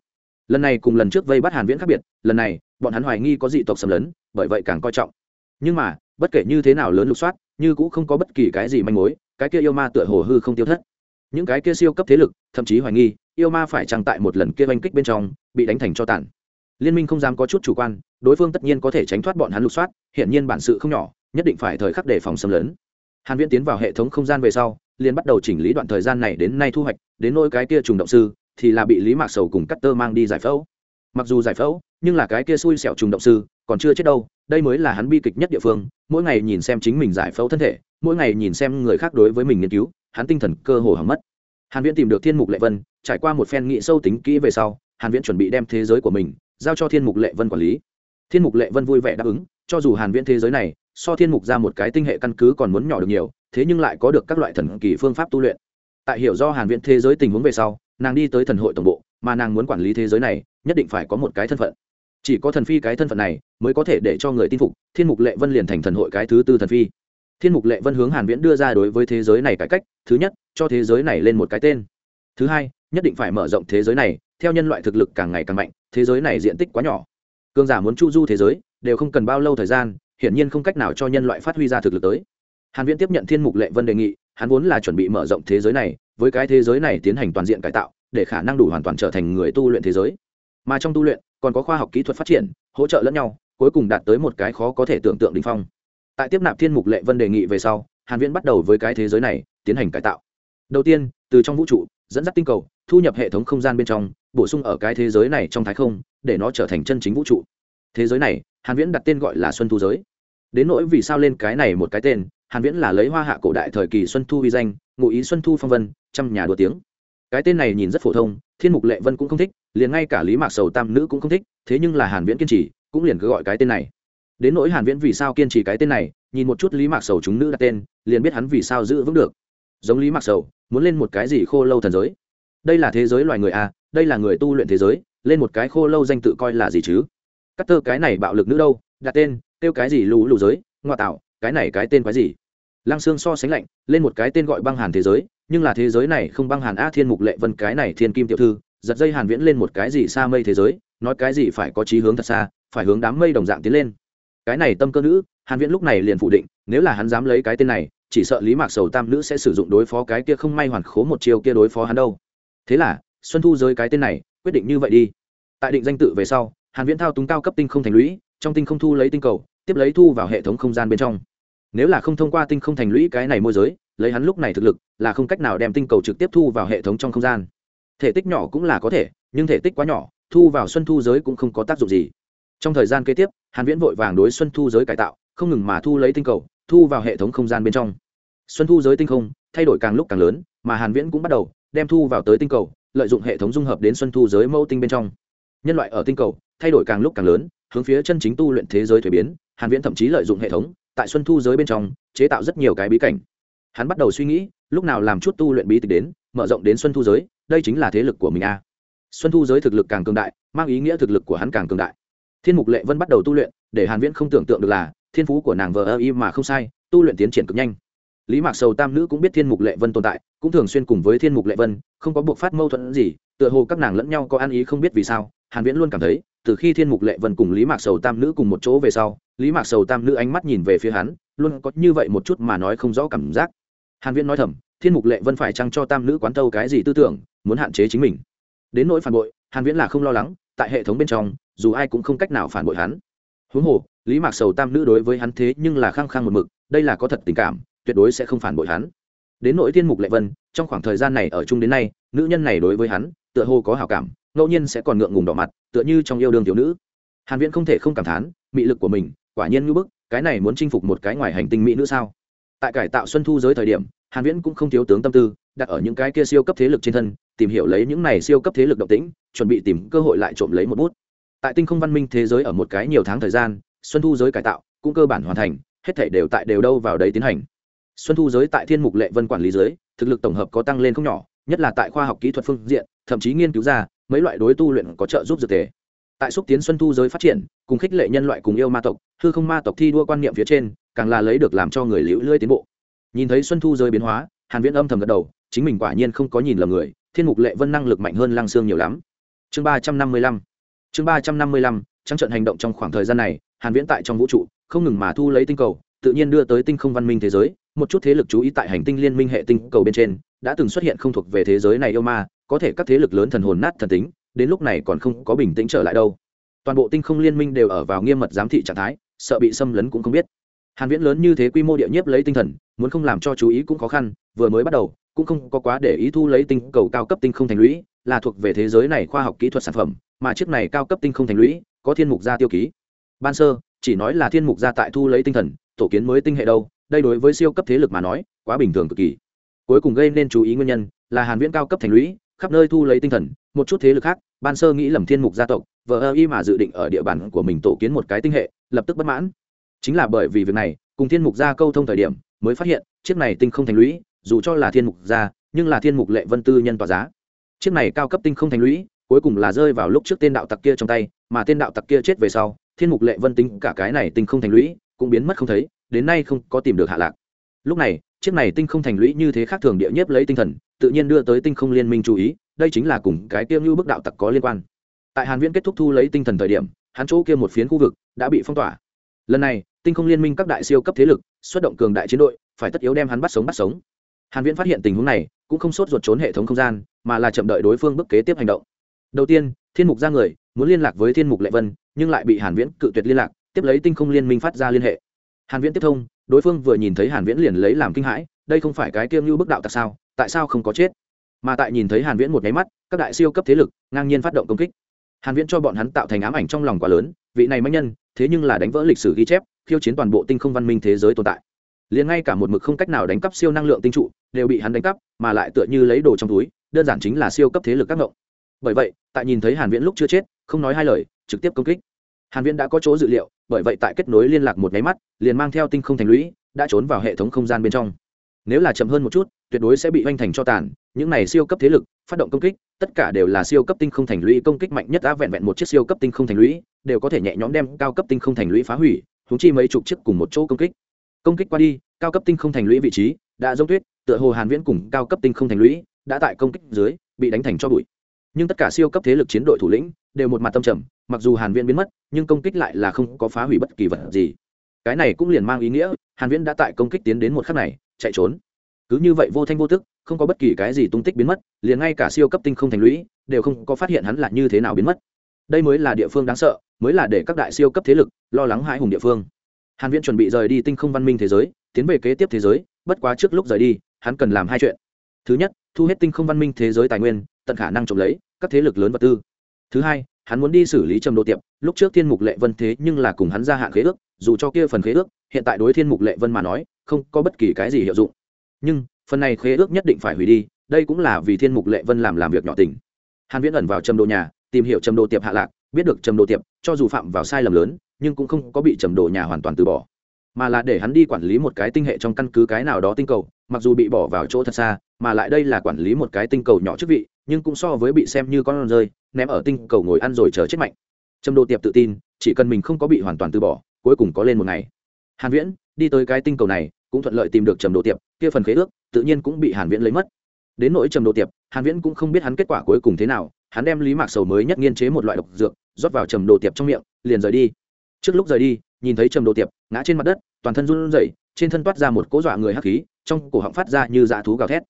Lần này cùng lần trước vây bắt hàn viễn khác biệt, lần này, bọn hắn hoài nghi có dị tộc xâm lấn, bởi vậy càng coi trọng. Nhưng mà bất kể như thế nào lớn lục soát, như cũng không có bất kỳ cái gì manh mối, cái kia yêu ma tựa hồ hư không tiêu thất. Những cái kia siêu cấp thế lực, thậm chí hoài nghi, yêu ma phải trang tại một lần kia oanh kích bên trong, bị đánh thành cho tàn. Liên minh không dám có chút chủ quan, đối phương tất nhiên có thể tránh thoát bọn hắn lục soát hiện nhiên bản sự không nhỏ, nhất định phải thời khắc đề phòng xâm lấn. Hàn viễn tiến vào hệ thống không gian về sau, liền bắt đầu chỉnh lý đoạn thời gian này đến nay thu hoạch, đến nỗi cái kia trùng động sư, thì là bị lý mạc sầu cùng cắt tơ mang đi giải phẫu. Mặc dù giải phẫu, nhưng là cái kia xui xẻo trùng động sư, còn chưa chết đâu đây mới là hắn bi kịch nhất địa phương, mỗi ngày nhìn xem chính mình giải phẫu thân thể, mỗi ngày nhìn xem người khác đối với mình nghiên cứu, hắn tinh thần cơ hồ hỏng mất. Hàn viễn tìm được thiên mục lệ vân, trải qua một phen nghị sâu tính kỹ về sau, hàn viễn chuẩn bị đem thế giới của mình giao cho thiên mục lệ vân quản lý. Thiên mục lệ vân vui vẻ đáp ứng, cho dù hàn viễn thế giới này, so thiên mục ra một cái tinh hệ căn cứ còn muốn nhỏ được nhiều, thế nhưng lại có được các loại thần kỳ phương pháp tu luyện. Tại hiểu do hàn viễn thế giới tình huống về sau, nàng đi tới thần hội tổng bộ, mà nàng muốn quản lý thế giới này, nhất định phải có một cái thân phận chỉ có thần phi cái thân phận này mới có thể để cho người tin phục, thiên mục lệ vân liền thành thần hội cái thứ tư thần phi. Thiên mục lệ vân hướng hàn viễn đưa ra đối với thế giới này cải cách, thứ nhất, cho thế giới này lên một cái tên. Thứ hai, nhất định phải mở rộng thế giới này, theo nhân loại thực lực càng ngày càng mạnh, thế giới này diện tích quá nhỏ. Cương giả muốn chu du thế giới, đều không cần bao lâu thời gian, hiển nhiên không cách nào cho nhân loại phát huy ra thực lực tới. Hàn viễn tiếp nhận thiên mục lệ vân đề nghị, hắn vốn là chuẩn bị mở rộng thế giới này, với cái thế giới này tiến hành toàn diện cải tạo, để khả năng đủ hoàn toàn trở thành người tu luyện thế giới. Mà trong tu luyện còn có khoa học kỹ thuật phát triển, hỗ trợ lẫn nhau, cuối cùng đạt tới một cái khó có thể tưởng tượng đ ỉ n h phong. Tại tiếp nạp thiên mục lệ vân đề nghị về sau, hàn viễn bắt đầu với cái thế giới này, tiến hành cải tạo. Đầu tiên, từ trong vũ trụ, dẫn dắt tinh cầu, thu nhập hệ thống không gian bên trong, bổ sung ở cái thế giới này trong thái không, để nó trở thành chân chính vũ trụ. Thế giới này, hàn viễn đặt tên gọi là xuân thu giới. Đến nỗi vì sao lên cái này một cái tên, hàn viễn là lấy hoa hạ cổ đại thời kỳ xuân thu vi danh, ngụ ý xuân thu phong vân, trăm nhà đua tiếng cái tên này nhìn rất phổ thông, thiên mục lệ vân cũng không thích, liền ngay cả lý mạc sầu tam nữ cũng không thích, thế nhưng là hàn viễn kiên trì, cũng liền cứ gọi cái tên này. Đến nỗi hàn viễn vì sao kiên trì cái tên này, nhìn một chút lý mạc sầu chúng nữ đặt tên, liền biết hắn vì sao giữ vững được. Giống lý mạc sầu, muốn lên một cái gì khô lâu thần giới? Đây là thế giới loài người à đây là người tu luyện thế giới, lên một cái khô lâu danh tự coi là gì chứ? Cắt tơ cái này bạo lực nữ đâu, đặt tên tiêu cái gì lù lù giới, ngoa tạo, cái này cái tên cái gì? Lăng xương so sánh lạnh, lên một cái tên gọi băng hàn thế giới nhưng là thế giới này không băng hàn a thiên mục lệ vân cái này thiên kim tiểu thư, giật dây hàn viễn lên một cái gì xa mây thế giới, nói cái gì phải có chí hướng thật xa, phải hướng đám mây đồng dạng tiến lên. Cái này tâm cơ nữ, hàn viễn lúc này liền phủ định, nếu là hắn dám lấy cái tên này, chỉ sợ lý mạc sầu tam nữ sẽ sử dụng đối phó cái kia không may hoàn khố một chiều kia đối phó hắn đâu. Thế là, xuân thu giới cái tên này, quyết định như vậy đi. Tại định danh tự về sau, hàn viễn thao túng cao cấp tinh không thành lũy, trong tinh không thu lấy tinh cầu, tiếp lấy thu vào hệ thống không gian bên trong. Nếu là không thông qua tinh không thành lũy cái này môi giới lấy hắn lúc này thực lực, là không cách nào đem tinh cầu trực tiếp thu vào hệ thống trong không gian. Thể tích nhỏ cũng là có thể, nhưng thể tích quá nhỏ, thu vào xuân thu giới cũng không có tác dụng gì. Trong thời gian kế tiếp, hàn viễn vội vàng đối xuân thu giới cải tạo, không ngừng mà thu lấy tinh cầu, thu vào hệ thống không gian bên trong. Xuân thu giới tinh không thay đổi càng lúc càng lớn, mà hàn viễn cũng bắt đầu đem thu vào tới tinh cầu, lợi dụng hệ thống dung hợp đến xuân thu giới mẫu tinh bên trong. Nhân loại ở tinh cầu, thay đổi càng lúc càng lớn, hướng phía chân chính tu luyện thế giới thuế biến, hàn viễn thậm chí lợi dụng hệ thống, tại xuân thu giới bên trong, chế tạo rất nhiều cái bí cảnh hắn bắt đầu suy nghĩ, lúc nào làm chút tu luyện bí tịch đến, mở rộng đến xuân thu giới, đây chính là thế lực của mình a. Xuân thu giới thực lực càng cường đại, mang ý nghĩa thực lực của hắn càng cường đại. Thiên mục lệ vân bắt đầu tu luyện, để hàn viễn không tưởng tượng được là, thiên phú của nàng vợ ơ y mà không sai, tu luyện tiến triển cực nhanh. Lý mạc sầu tam nữ cũng biết thiên mục lệ vân tồn tại, cũng thường xuyên cùng với thiên mục lệ vân, không có buộc phát mâu thuẫn gì, tựa hồ các nàng lẫn nhau có ăn ý không biết vì sao, hàn viễn luôn cảm thấy từ khi thiên mục lệ vân cùng lý mạc sầu tam nữ cùng một chỗ về sau, lý mạc sầu tam nữ ánh mắt nhìn về phía hắn, luôn có như vậy một chút mà nói không rõ cảm giác. Hàn viễn nói thầm, thiên mục lệ vân phải chăng cho tam nữ quán tâu cái gì tư tưởng, muốn hạn chế chính mình. Đến nỗi phản bội, hàn viễn là không lo lắng, tại hệ thống bên trong, dù ai cũng không cách nào phản bội hắn. Huống hồ, lý mạc sầu tam nữ đối với hắn thế nhưng là khăng khăng một mực, đây là có thật tình cảm, tuyệt đối sẽ không phản bội hắn. Đến nỗi thiên mục lệ vân, trong khoảng thời gian này ở chung đến nay, nữ nhân này đối với hắn, tựa hồ có hảo cảm ngẫu nhiên sẽ còn ngượng ngùng đỏ mặt, tựa như trong yêu đương thiếu nữ. Hàn viễn không thể không cảm thán, mị lực của mình, quả nhiên như bức, cái này muốn chinh phục một cái ngoài hành tinh mỹ nữ sao? Tại cải tạo xuân thu giới thời điểm, hàn viễn cũng không thiếu tướng tâm tư, đặt ở những cái kia siêu cấp thế lực trên thân, tìm hiểu lấy những này siêu cấp thế lực động tĩnh, chuẩn bị tìm cơ hội lại trộm lấy một bút. Tại tinh không văn minh thế giới ở một cái nhiều tháng thời gian, xuân thu giới cải tạo cũng cơ bản hoàn thành, hết thảy đều tại đều đâu vào đấy tiến hành. Xuân thu giới tại thiên mục lệ vân quản lý giới, thực lực tổng hợp có tăng lên không nhỏ, nhất là tại khoa học kỹ thuật phương diện, thậm chí nghiên cứu ra mấy loại đối tu luyện có trợ giúp dược thể tại xúc tiến xuân thu giới phát triển, cùng khích lệ nhân loại cùng yêu ma tộc, hư không ma tộc thi đua quan niệm phía trên, càng là lấy được làm cho người liễu lưỡi tiến bộ. Nhìn thấy xuân thu giới biến hóa, hàn viễn âm thầm gật đầu, chính mình quả nhiên không có nhìn lầm người, thiên mục lệ vân năng lực mạnh hơn lăng xương nhiều lắm. Chương ba trăm năm mươi lăm, chương ba trăm năm mươi lăm, trắng trận hành động trong khoảng thời gian này, hàn viễn tại trong vũ trụ, không ngừng mà thu lấy tinh cầu, tự nhiên đưa tới tinh không văn minh thế giới, một chút thế lực chú ý tại hành tinh liên minh hệ tinh cầu bên trên, đã từng xuất hiện không thuộc về thế giới này yêu ma có thể các thế lực lớn thần hồn nát thần tính, đến lúc này còn không có bình tĩnh trở lại đâu. Toàn bộ tinh không liên minh đều ở vào nghiêm mật giám thị trạng thái, sợ bị xâm lấn cũng không biết. Hàn viễn lớn như thế quy mô địa nhiếp lấy tinh thần, muốn không làm cho chú ý cũng khó khăn, vừa mới bắt đầu, cũng không có quá để ý thu lấy tinh cầu cao cấp tinh không thành lũy, là thuộc về thế giới này khoa học kỹ thuật sản phẩm, mà chiếc này cao cấp tinh không thành lũy, có thiên mục gia tiêu ký. Ban sơ, chỉ nói là thiên mục gia tại thu lấy tinh thần, tổ kiến mới tinh hệ đâu, đây đối với siêu cấp thế lực mà nói, quá bình thường cực kỳ. Cuối cùng gây nên chú ý nguyên nhân, là hàn viễn cao cấp thành lũy khắp nơi thu lấy tinh thần, một chút thế lực khác, ban sơ nghĩ lầm thiên mục gia tộc vợ ơ y mà dự định ở địa bàn của mình tổ kiến một cái tinh hệ, lập tức bất mãn. Chính là bởi vì việc này, cùng thiên mục gia câu thông thời điểm, mới phát hiện, chiếc này tinh không thành lũy, dù cho là thiên mục gia, nhưng là thiên mục lệ vân tư nhân tỏa giá. Chiếc này cao cấp tinh không thành lũy, cuối cùng là rơi vào lúc trước tên đạo tặc kia trong tay, mà tên đạo tặc kia chết về sau, thiên mục lệ vân tính cả cái này tinh không thành lũy, cũng biến mất không thấy, đến nay không có tìm được hạ lạc. Lúc này, chiếc này tinh không thành lũy như thế khác thường địa nhiếp lấy tinh thần tự nhiên đưa tới tinh không liên minh chú ý, đây chính là cùng cái kia như bức đạo tặc có liên quan. Tại hàn viễn kết thúc thu lấy tinh thần thời điểm, hắn chỗ kia một phiến khu vực đã bị phong tỏa. Lần này, tinh không liên minh các đại siêu cấp thế lực, xuất động cường đại chiến đội, phải tất yếu đem hắn bắt sống bắt sống. Hàn viễn phát hiện tình huống này, cũng không sốt ruột trốn hệ thống không gian, mà là chậm đợi đối phương bước kế tiếp hành động. Đầu tiên, thiên mục ra người, muốn liên lạc với thiên mục lệ vân, nhưng lại bị hàn viễn cự tuyệt liên lạc, tiếp lấy tinh không liên minh phát ra liên hệ. Hàn viễn tiếp thông, đối phương vừa nhìn thấy hàn viễn liền lấy làm kinh hãi, đây không phải cái kiêm như bức đạo tại sao? Tại sao không có chết? Mà tại nhìn thấy hàn viễn một máy mắt, các đại siêu cấp thế lực ngang nhiên phát động công kích. Hàn viễn cho bọn hắn tạo thành ám ảnh trong lòng quá lớn, vị này mạnh nhân, thế nhưng là đánh vỡ lịch sử ghi chép, khiêu chiến toàn bộ tinh không văn minh thế giới tồn tại. Liền ngay cả một mực không cách nào đánh cắp siêu năng lượng tinh trụ, đều bị hắn đánh cắp, mà lại tựa như lấy đồ trong túi, đơn giản chính là siêu cấp thế lực các ngộng. Bởi vậy, tại nhìn thấy hàn viễn lúc chưa chết, không nói hai lời, trực tiếp công kích. Hàn viễn đã có chỗ dự liệu, bởi vậy tại kết nối liên lạc một máy mắt, liền mang theo tinh không thành lũy, đã trốn vào hệ thống không gian bên trong nếu là chậm hơn một chút, tuyệt đối sẽ bị oanh thành cho tàn. Những này siêu cấp thế lực, phát động công kích, tất cả đều là siêu cấp tinh không thành lũy, công kích mạnh nhất đã vẹn vẹn một chiếc siêu cấp tinh không thành lũy, đều có thể nhẹ nhõm đem cao cấp tinh không thành lũy phá hủy húng chi mấy chục chiếc cùng một chỗ công kích. Công kích qua đi, cao cấp tinh không thành lũy vị trí đã giống tuyết, tựa hồ hàn viễn cùng cao cấp tinh không thành lũy đã tại công kích dưới bị đánh thành cho bụi. Nhưng tất cả siêu cấp thế lực chiến đội thủ lĩnh đều một mặt tâm trầm, mặc dù hàn viễn biến mất, nhưng công kích lại là không có phá hủy bất kỳ vật gì cái này cũng liền mang ý nghĩa, hàn viễn đã tại công kích tiến đến một khắc này, chạy trốn. Cứ như vậy vô thanh vô tức, không có bất kỳ cái gì tung tích biến mất, liền ngay cả siêu cấp tinh không thành lũy, đều không có phát hiện hắn là như thế nào biến mất. Đây mới là địa phương đáng sợ, mới là để các đại siêu cấp thế lực lo lắng hãi hùng địa phương. Hàn viễn chuẩn bị rời đi tinh không văn minh thế giới, tiến về kế tiếp thế giới, bất quá trước lúc rời đi, hắn cần làm hai chuyện. Thứ nhất, thu hết tinh không văn minh thế giới tài nguyên, tận khả năng trộm lấy các thế lực lớn vật tư. Thứ hai hắn muốn đi xử lý trầm đồ tiệp. Lúc trước thiên mục lệ vân thế nhưng là cùng hắn gia hạn khế ước, dù cho kia phần khế ước, hiện tại đối thiên mục lệ vân mà nói, không có bất kỳ cái gì hiệu dụng. Nhưng, phần này khế ước nhất định phải hủy đi, đây cũng là vì thiên mục lệ vân làm làm việc nhỏ tình. Hàn viễn ẩn vào trầm đồ nhà, tìm hiểu trầm đồ tiệp hạ lạc, biết được trầm đồ tiệp cho dù phạm vào sai lầm lớn, nhưng cũng không có bị trầm đồ nhà hoàn toàn từ bỏ mà là để hắn đi quản lý một cái tinh hệ trong căn cứ cái nào đó tinh cầu, mặc dù bị bỏ vào chỗ thật xa, mà lại đây là quản lý một cái tinh cầu nhỏ chức vị, nhưng cũng so với bị xem như con rơi, ném ở tinh cầu ngồi ăn rồi chờ chết mạnh. Trầm đồ tiệp tự tin, chỉ cần mình không có bị hoàn toàn từ bỏ, cuối cùng có lên một ngày. Hàn viễn, đi tới cái tinh cầu này, cũng thuận lợi tìm được trầm đồ tiệp, kia phần khế ước, tự nhiên cũng bị hàn viễn lấy mất. Đến nỗi trầm đồ tiệp, hàn viễn cũng không biết hắn kết quả cuối cùng thế nào, hắn đem lý mạc sầu mới nhất nghiên chế một loại độc dược, rót vào trầm đồ tiệp trong miệng, liền rời đi. Trước lúc rời đi nhìn thấy trầm đồ tiệp ngã trên mặt đất, toàn thân run rẩy, trên thân toát ra một cỗ dọa người hắc khí, trong cổ họng phát ra như dạ thú gào thét.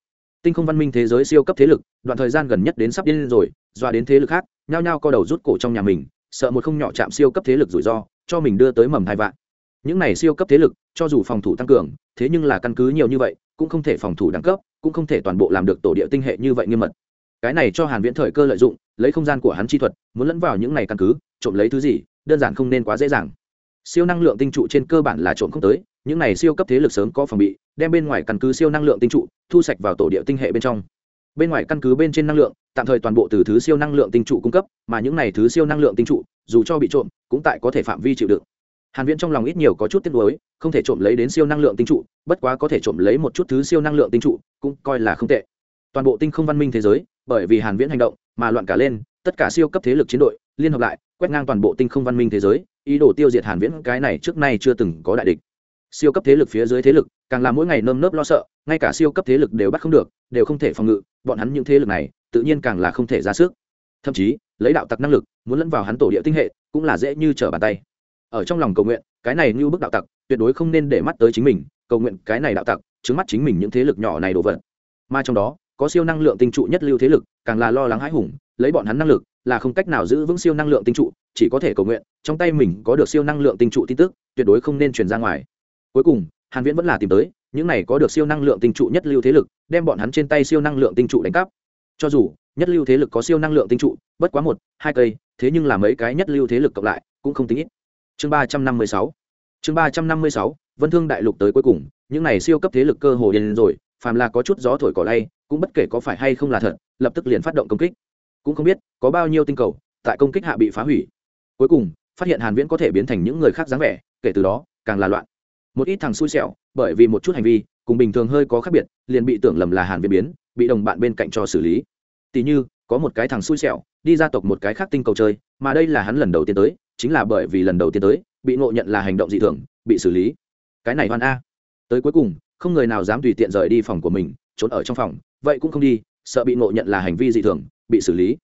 Tinh không văn minh thế giới siêu cấp thế lực, đoạn thời gian gần nhất đến sắp điên rồi, dọa đến thế lực khác, nhao nhao co đầu rút cổ trong nhà mình, sợ một không nhỏ chạm siêu cấp thế lực rủi ro, cho mình đưa tới mầm hai vạn. Những này siêu cấp thế lực, cho dù phòng thủ tăng cường, thế nhưng là căn cứ nhiều như vậy, cũng không thể phòng thủ đẳng cấp, cũng không thể toàn bộ làm được tổ địa tinh hệ như vậy nghiêm mật. Cái này cho hàn viễn thời cơ lợi dụng, lấy không gian của hắn chi thuật, muốn lẫn vào những này căn cứ, trộm lấy thứ gì, đơn giản không nên quá dễ dàng siêu năng lượng tinh trụ trên cơ bản là trộm không tới, những này siêu cấp thế lực sớm có phòng bị, đem bên ngoài căn cứ siêu năng lượng tinh trụ thu sạch vào tổ địa tinh hệ bên trong. Bên ngoài căn cứ bên trên năng lượng, tạm thời toàn bộ từ thứ siêu năng lượng tinh trụ cung cấp, mà những này thứ siêu năng lượng tinh trụ, dù cho bị trộm, cũng tại có thể phạm vi chịu đựng. Hàn viễn trong lòng ít nhiều có chút tiếc nuối, không thể trộm lấy đến siêu năng lượng tinh trụ, bất quá có thể trộm lấy một chút thứ siêu năng lượng tinh trụ, cũng coi là không tệ. Toàn bộ tinh không văn minh thế giới, bởi vì hàn viễn hành động mà loạn cả lên, tất cả siêu cấp thế lực chiến đội, liên hợp lại quét ngang toàn bộ tinh không văn minh thế giới, ý đồ tiêu diệt hàn viễn, cái này trước nay chưa từng có đại địch. Siêu cấp thế lực phía dưới thế lực, càng làm mỗi ngày nơm nớp lo sợ, ngay cả siêu cấp thế lực đều bắt không được, đều không thể phòng ngự, bọn hắn những thế lực này, tự nhiên càng là không thể ra sức. Thậm chí, lấy đạo tặc năng lực, muốn lẫn vào hắn tổ địa tinh hệ, cũng là dễ như trở bàn tay. Ở trong lòng cầu nguyện, cái này như bức đạo tặc, tuyệt đối không nên để mắt tới chính mình, cầu nguyện cái này đạo tặc chứng mắt chính mình những thế lực nhỏ này đổ vật. Mà trong đó, có siêu năng lượng tinh trụ nhất lưu thế lực, càng là lo lắng hãi hùng, lấy bọn hắn năng lực là không cách nào giữ vững siêu năng lượng tinh trụ, chỉ có thể cầu nguyện, trong tay mình có được siêu năng lượng tinh trụ tin tức, tuyệt đối không nên truyền ra ngoài. Cuối cùng, hàn viễn vẫn là tìm tới, những này có được siêu năng lượng tinh trụ nhất lưu thế lực, đem bọn hắn trên tay siêu năng lượng tinh trụ đánh cắp. Cho dù, nhất lưu thế lực có siêu năng lượng tinh trụ, bất quá một, hai cây, thế nhưng là mấy cái nhất lưu thế lực cộng lại, cũng không tính ít. Chương ba trăm năm mươi sáu, chương ba trăm năm mươi sáu, vân thương đại lục tới cuối cùng, những này siêu cấp thế lực cơ hồ điền rồi, phàm là có chút gió thổi cỏ lay, cũng bất kể có phải hay không là thật, lập tức liền phát động công kích cũng không biết có bao nhiêu tinh cầu tại công kích hạ bị phá hủy. Cuối cùng, phát hiện hàn viễn có thể biến thành những người khác dáng vẻ, kể từ đó, càng là loạn. Một ít thằng xui xẻo, bởi vì một chút hành vi, cùng bình thường hơi có khác biệt, liền bị tưởng lầm là hàn viễn biến, bị đồng bạn bên cạnh cho xử lý. Tỷ như, có một cái thằng xui xẻo, đi gia tộc một cái khác tinh cầu chơi, mà đây là hắn lần đầu tiên tới, chính là bởi vì lần đầu tiên tới, bị ngộ nhận là hành động dị thường, bị xử lý. Cái này hoan a. Tới cuối cùng, không người nào dám tùy tiện rời đi phòng của mình, trốn ở trong phòng, vậy cũng không đi, sợ bị ngộ nhận là hành vi dị thường bị xử lý.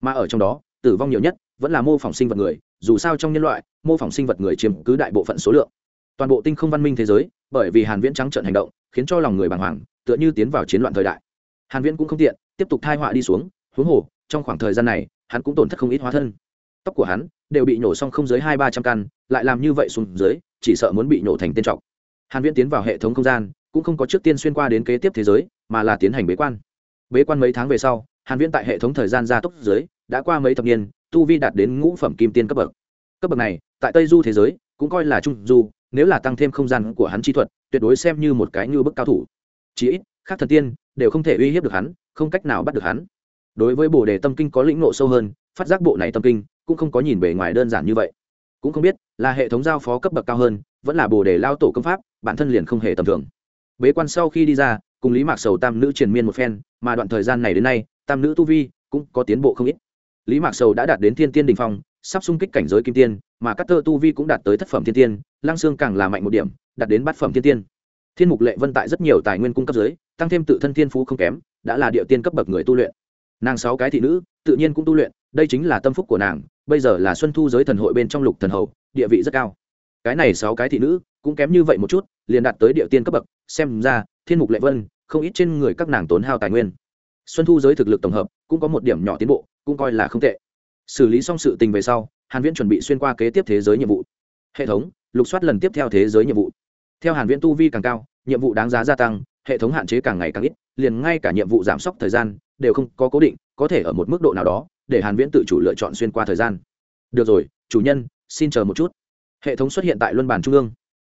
Mà ở trong đó, tử vong nhiều nhất vẫn là mô phỏng sinh vật người, dù sao trong nhân loại, mô phỏng sinh vật người chiếm cứ đại bộ phận số lượng. Toàn bộ tinh không văn minh thế giới, bởi vì hàn viễn trắng trợn hành động, khiến cho lòng người bàng hoàng, tựa như tiến vào chiến loạn thời đại. Hàn viễn cũng không tiện, tiếp tục thai họa đi xuống, huống hồ, trong khoảng thời gian này, hắn cũng tổn thất không ít hóa thân. Tóc của hắn đều bị nhổ xong không dưới hai ba trăm căn, lại làm như vậy xuống dưới, chỉ sợ muốn bị nhổ thành tên trọc. Hàn viễn tiến vào hệ thống không gian, cũng không có trước tiên xuyên qua đến kế tiếp thế giới, mà là tiến hành bế quan. Bế quan mấy tháng về sau hàn viễn tại hệ thống thời gian gia tốc dưới đã qua mấy thập niên, tu vi đạt đến ngũ phẩm kim tiên cấp bậc. Cấp bậc này, tại tây du thế giới, cũng coi là trung du, nếu là tăng thêm không gian của hắn chi thuật, tuyệt đối xem như một cái như bức cao thủ. Chỉ ít, khác thần tiên, đều không thể uy hiếp được hắn, không cách nào bắt được hắn. Đối với bồ đề tâm kinh có lĩnh ngộ sâu hơn, phát giác bộ này tâm kinh, cũng không có nhìn bề ngoài đơn giản như vậy. Cũng không biết, là hệ thống giao phó cấp bậc cao hơn, vẫn là bồ đề lao tổ công pháp, bản thân liền không hề tầm thường. Bế quan sau khi đi ra, cùng lý mạc sầu tam nữ triền miên một phen, mà đoạn thời gian này đến nay tam nữ tu vi cũng có tiến bộ không ít. Lý mạc sầu đã đạt đến thiên tiên đình phong, sắp xung kích cảnh giới kim tiên, mà các tơ tu vi cũng đạt tới thất phẩm thiên tiên, lăng xương càng là mạnh một điểm, đạt đến bát phẩm thiên tiên. Thiên mục lệ vân tại rất nhiều tài nguyên cung cấp giới, tăng thêm tự thân thiên phú không kém, đã là địa tiên cấp bậc người tu luyện. Nàng sáu cái thị nữ, tự nhiên cũng tu luyện, đây chính là tâm phúc của nàng, bây giờ là xuân thu giới thần hội bên trong lục thần hầu, địa vị rất cao. Cái này sáu cái thị nữ, cũng kém như vậy một chút, liền đạt tới địa tiên cấp bậc, xem ra, thiên mục lệ vân, không ít trên người các nàng tốn hao tài nguyên xuân thu giới thực lực tổng hợp cũng có một điểm nhỏ tiến bộ, cũng coi là không tệ. Xử lý xong sự tình về sau, hàn viễn chuẩn bị xuyên qua kế tiếp thế giới nhiệm vụ. Hệ thống, lục soát lần tiếp theo thế giới nhiệm vụ. Theo hàn viễn tu vi càng cao, nhiệm vụ đáng giá gia tăng, hệ thống hạn chế càng ngày càng ít, liền ngay cả nhiệm vụ giảm sốc thời gian đều không có cố định, có thể ở một mức độ nào đó để hàn viễn tự chủ lựa chọn xuyên qua thời gian. Được rồi, chủ nhân, xin chờ một chút. Hệ thống xuất hiện tại luân bàn trung ương.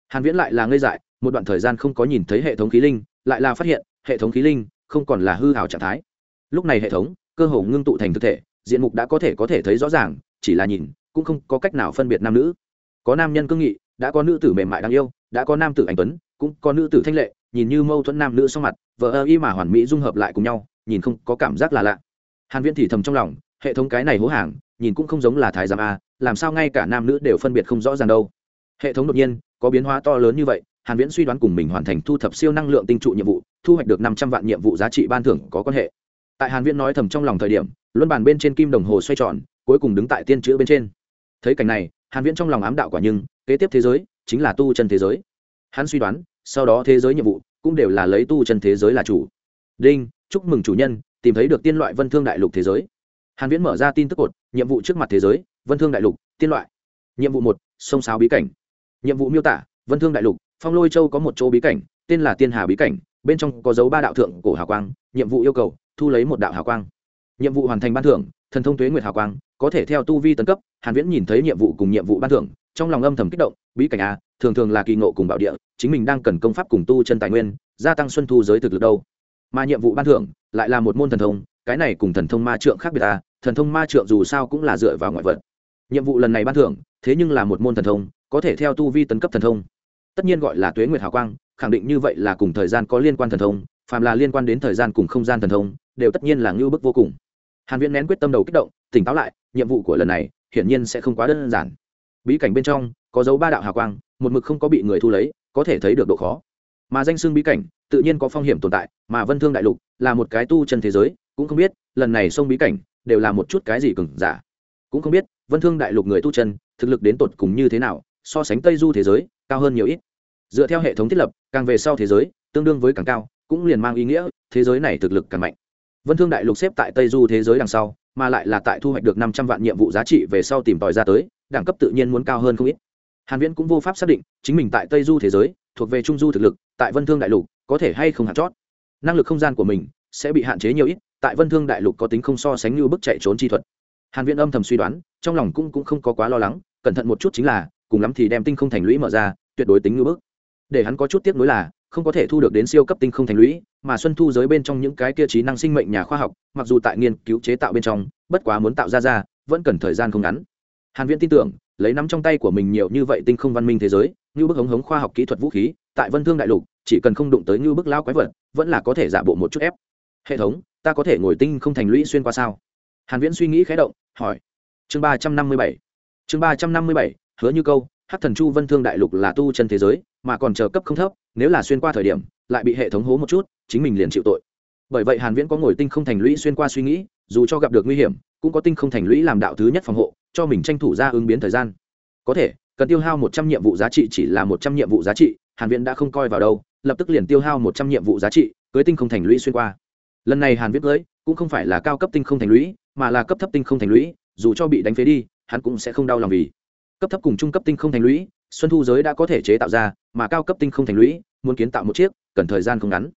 Hàn viễn lại là ngây dại, một đoạn thời gian không có nhìn thấy hệ thống khí linh, lại là phát hiện hệ thống khí linh không còn là hư hào trạng thái. Lúc này hệ thống, cơ hồ ngưng tụ thành thực thể, diện mục đã có thể có thể thấy rõ ràng, chỉ là nhìn, cũng không có cách nào phân biệt nam nữ. Có nam nhân cương nghị, đã có nữ tử mềm mại đáng yêu, đã có nam tử anh tuấn, cũng có nữ tử thanh lệ, nhìn như mâu thuẫn nam nữ sau mặt vợ ơ y mà hoàn mỹ dung hợp lại cùng nhau, nhìn không có cảm giác là lạ. Hàn viễn thì thầm trong lòng, hệ thống cái này hố hàng, nhìn cũng không giống là thái giám a, làm sao ngay cả nam nữ đều phân biệt không rõ ràng đâu. Hệ thống đột nhiên, có biến hóa to lớn như vậy hàn viễn suy đoán cùng mình hoàn thành thu thập siêu năng lượng tinh trụ nhiệm vụ, thu hoạch được 500 vạn nhiệm vụ giá trị ban thưởng có quan hệ. Tại hàn viễn nói thầm trong lòng thời điểm, luân bàn bên trên kim đồng hồ xoay tròn, cuối cùng đứng tại tiên chữ bên trên. Thấy cảnh này, hàn viễn trong lòng ám đạo quả nhưng, kế tiếp thế giới chính là tu chân thế giới. Hắn suy đoán, sau đó thế giới nhiệm vụ cũng đều là lấy tu chân thế giới là chủ. Đinh, chúc mừng chủ nhân, tìm thấy được tiên loại vân thương đại lục thế giới. Hàn viễn mở ra tin tức cột, nhiệm vụ trước mặt thế giới, vân thương đại lục, tiên loại. Nhiệm vụ một, sông sáo bí cảnh. Nhiệm vụ miêu tả, vân thương đại lục phong lôi châu có một chỗ bí cảnh, tên là tiên hà bí cảnh, bên trong có dấu ba đạo thượng cổ hào quang, nhiệm vụ yêu cầu, thu lấy một đạo hào quang. Nhiệm vụ hoàn thành ban thưởng, thần thông tuế nguyệt hào quang, có thể theo tu vi tấn cấp, hàn viễn nhìn thấy nhiệm vụ cùng nhiệm vụ ban thưởng, trong lòng âm thầm kích động, bí cảnh a, thường thường là kỳ ngộ cùng bảo địa, chính mình đang cần công pháp cùng tu chân tài nguyên, gia tăng xuân thu giới thực lực đâu. Mà nhiệm vụ ban thưởng, lại là một môn thần thông, cái này cùng thần thông ma trượng khác biệt a, thần thông ma trượng dù sao cũng là dựa vào ngoại vật. Nhiệm vụ lần này ban thưởng, thế nhưng là một môn thần thông, có thể theo tu vi tấn cấp thần thông tất nhiên gọi là tuế nguyệt hào quang, khẳng định như vậy là cùng thời gian có liên quan thần thông, phàm là liên quan đến thời gian cùng không gian thần thông, đều tất nhiên là ngưu bức vô cùng. Hàn viễn nén quyết tâm đầu kích động, tỉnh táo lại, nhiệm vụ của lần này, hiển nhiên sẽ không quá đơn giản. Bí cảnh bên trong, có dấu ba đạo hào quang, một mực không có bị người thu lấy, có thể thấy được độ khó. Mà danh xưng bí cảnh, tự nhiên có phong hiểm tồn tại, mà vân thương đại lục là một cái tu chân thế giới, cũng không biết, lần này sông bí cảnh, đều là một chút cái gì cứng giả. Cũng không biết, vân thương đại lục người tu chân, thực lực đến tột cùng như thế nào, so sánh tây du thế giới, cao hơn nhiều ít dựa theo hệ thống thiết lập, càng về sau thế giới, tương đương với càng cao, cũng liền mang ý nghĩa, thế giới này thực lực càng mạnh. Vân thương đại lục xếp tại tây du thế giới đằng sau, mà lại là tại thu hoạch được năm trăm vạn nhiệm vụ giá trị về sau tìm tòi ra tới, đẳng cấp tự nhiên muốn cao hơn không ít. Hàn viễn cũng vô pháp xác định, chính mình tại tây du thế giới, thuộc về trung du thực lực, tại vân thương đại lục, có thể hay không hạt chót. Năng lực không gian của mình, sẽ bị hạn chế nhiều ít, tại vân thương đại lục có tính không so sánh như bức chạy trốn chi thuật. Hàn viễn âm thầm suy đoán, trong lòng cũng cũng không có quá lo lắng, cẩn thận một chút chính là, cùng lắm thì đem tinh không thành lũy mở ra, tuyệt đối tính như bức để hắn có chút tiếc nuối là, không có thể thu được đến siêu cấp tinh không thành lũy, mà xuân thu giới bên trong những cái kia trí năng sinh mệnh nhà khoa học, mặc dù tại nghiên cứu chế tạo bên trong, bất quá muốn tạo ra ra, vẫn cần thời gian không ngắn. Hàn viễn tin tưởng, lấy nắm trong tay của mình nhiều như vậy tinh không văn minh thế giới, như bức hống hống khoa học kỹ thuật vũ khí, tại vân thương đại lục, chỉ cần không đụng tới như bức lao quái vật, vẫn là có thể giả bộ một chút ép. Hệ thống, ta có thể ngồi tinh không thành lũy xuyên qua sao? Hàn viễn suy nghĩ khẽ động, hỏi. Chương 357 chương 357 hứa như câu hắc thần chu vân thương đại lục là tu chân thế giới, mà còn chờ cấp không thấp, nếu là xuyên qua thời điểm, lại bị hệ thống hố một chút, chính mình liền chịu tội. Bởi vậy hàn viễn có ngồi tinh không thành lũy xuyên qua suy nghĩ, dù cho gặp được nguy hiểm, cũng có tinh không thành lũy làm đạo thứ nhất phòng hộ, cho mình tranh thủ ra ứng biến thời gian. Có thể, cần tiêu hao 100 nhiệm vụ giá trị chỉ là 100 nhiệm vụ giá trị, hàn viễn đã không coi vào đâu, lập tức liền tiêu hao 100 nhiệm vụ giá trị, cưới tinh không thành lũy xuyên qua. Lần này hàn viễn cưới, cũng không phải là cao cấp tinh không thành lũy, mà là cấp thấp tinh không thành lũy, dù cho bị đánh phế đi, hắn cũng sẽ không đau lòng vì cấp thấp cùng trung cấp tinh không thành lũy, xuân thu giới đã có thể chế tạo ra, mà cao cấp tinh không thành lũy, muốn kiến tạo một chiếc, cần thời gian không ngắn.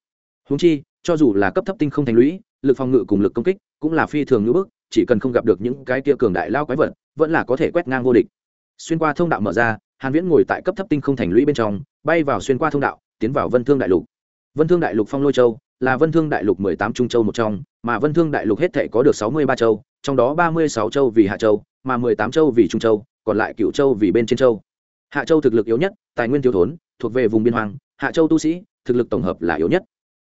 Húng chi, cho dù là cấp thấp tinh không thành lũy, lực phòng ngự cùng lực công kích cũng là phi thường ngữ bức, chỉ cần không gặp được những cái tia cường đại lao quái vật, vẫn là có thể quét ngang vô địch. Xuyên qua thông đạo mở ra, hàn viễn ngồi tại cấp thấp tinh không thành lũy bên trong, bay vào xuyên qua thông đạo, tiến vào vân thương đại lục. Vân thương đại lục phong lôi châu là vân thương đại lục 18 trung châu một trong, mà vân thương đại lục hết thể có được 63 châu, trong đó 36 châu vì hạ châu, mà 18 châu vì trung châu còn lại cựu châu vì bên trên châu. Hạ châu thực lực yếu nhất, tài nguyên thiếu thốn, thuộc về vùng biên hoàng hạ châu tu sĩ, thực lực tổng hợp là yếu nhất.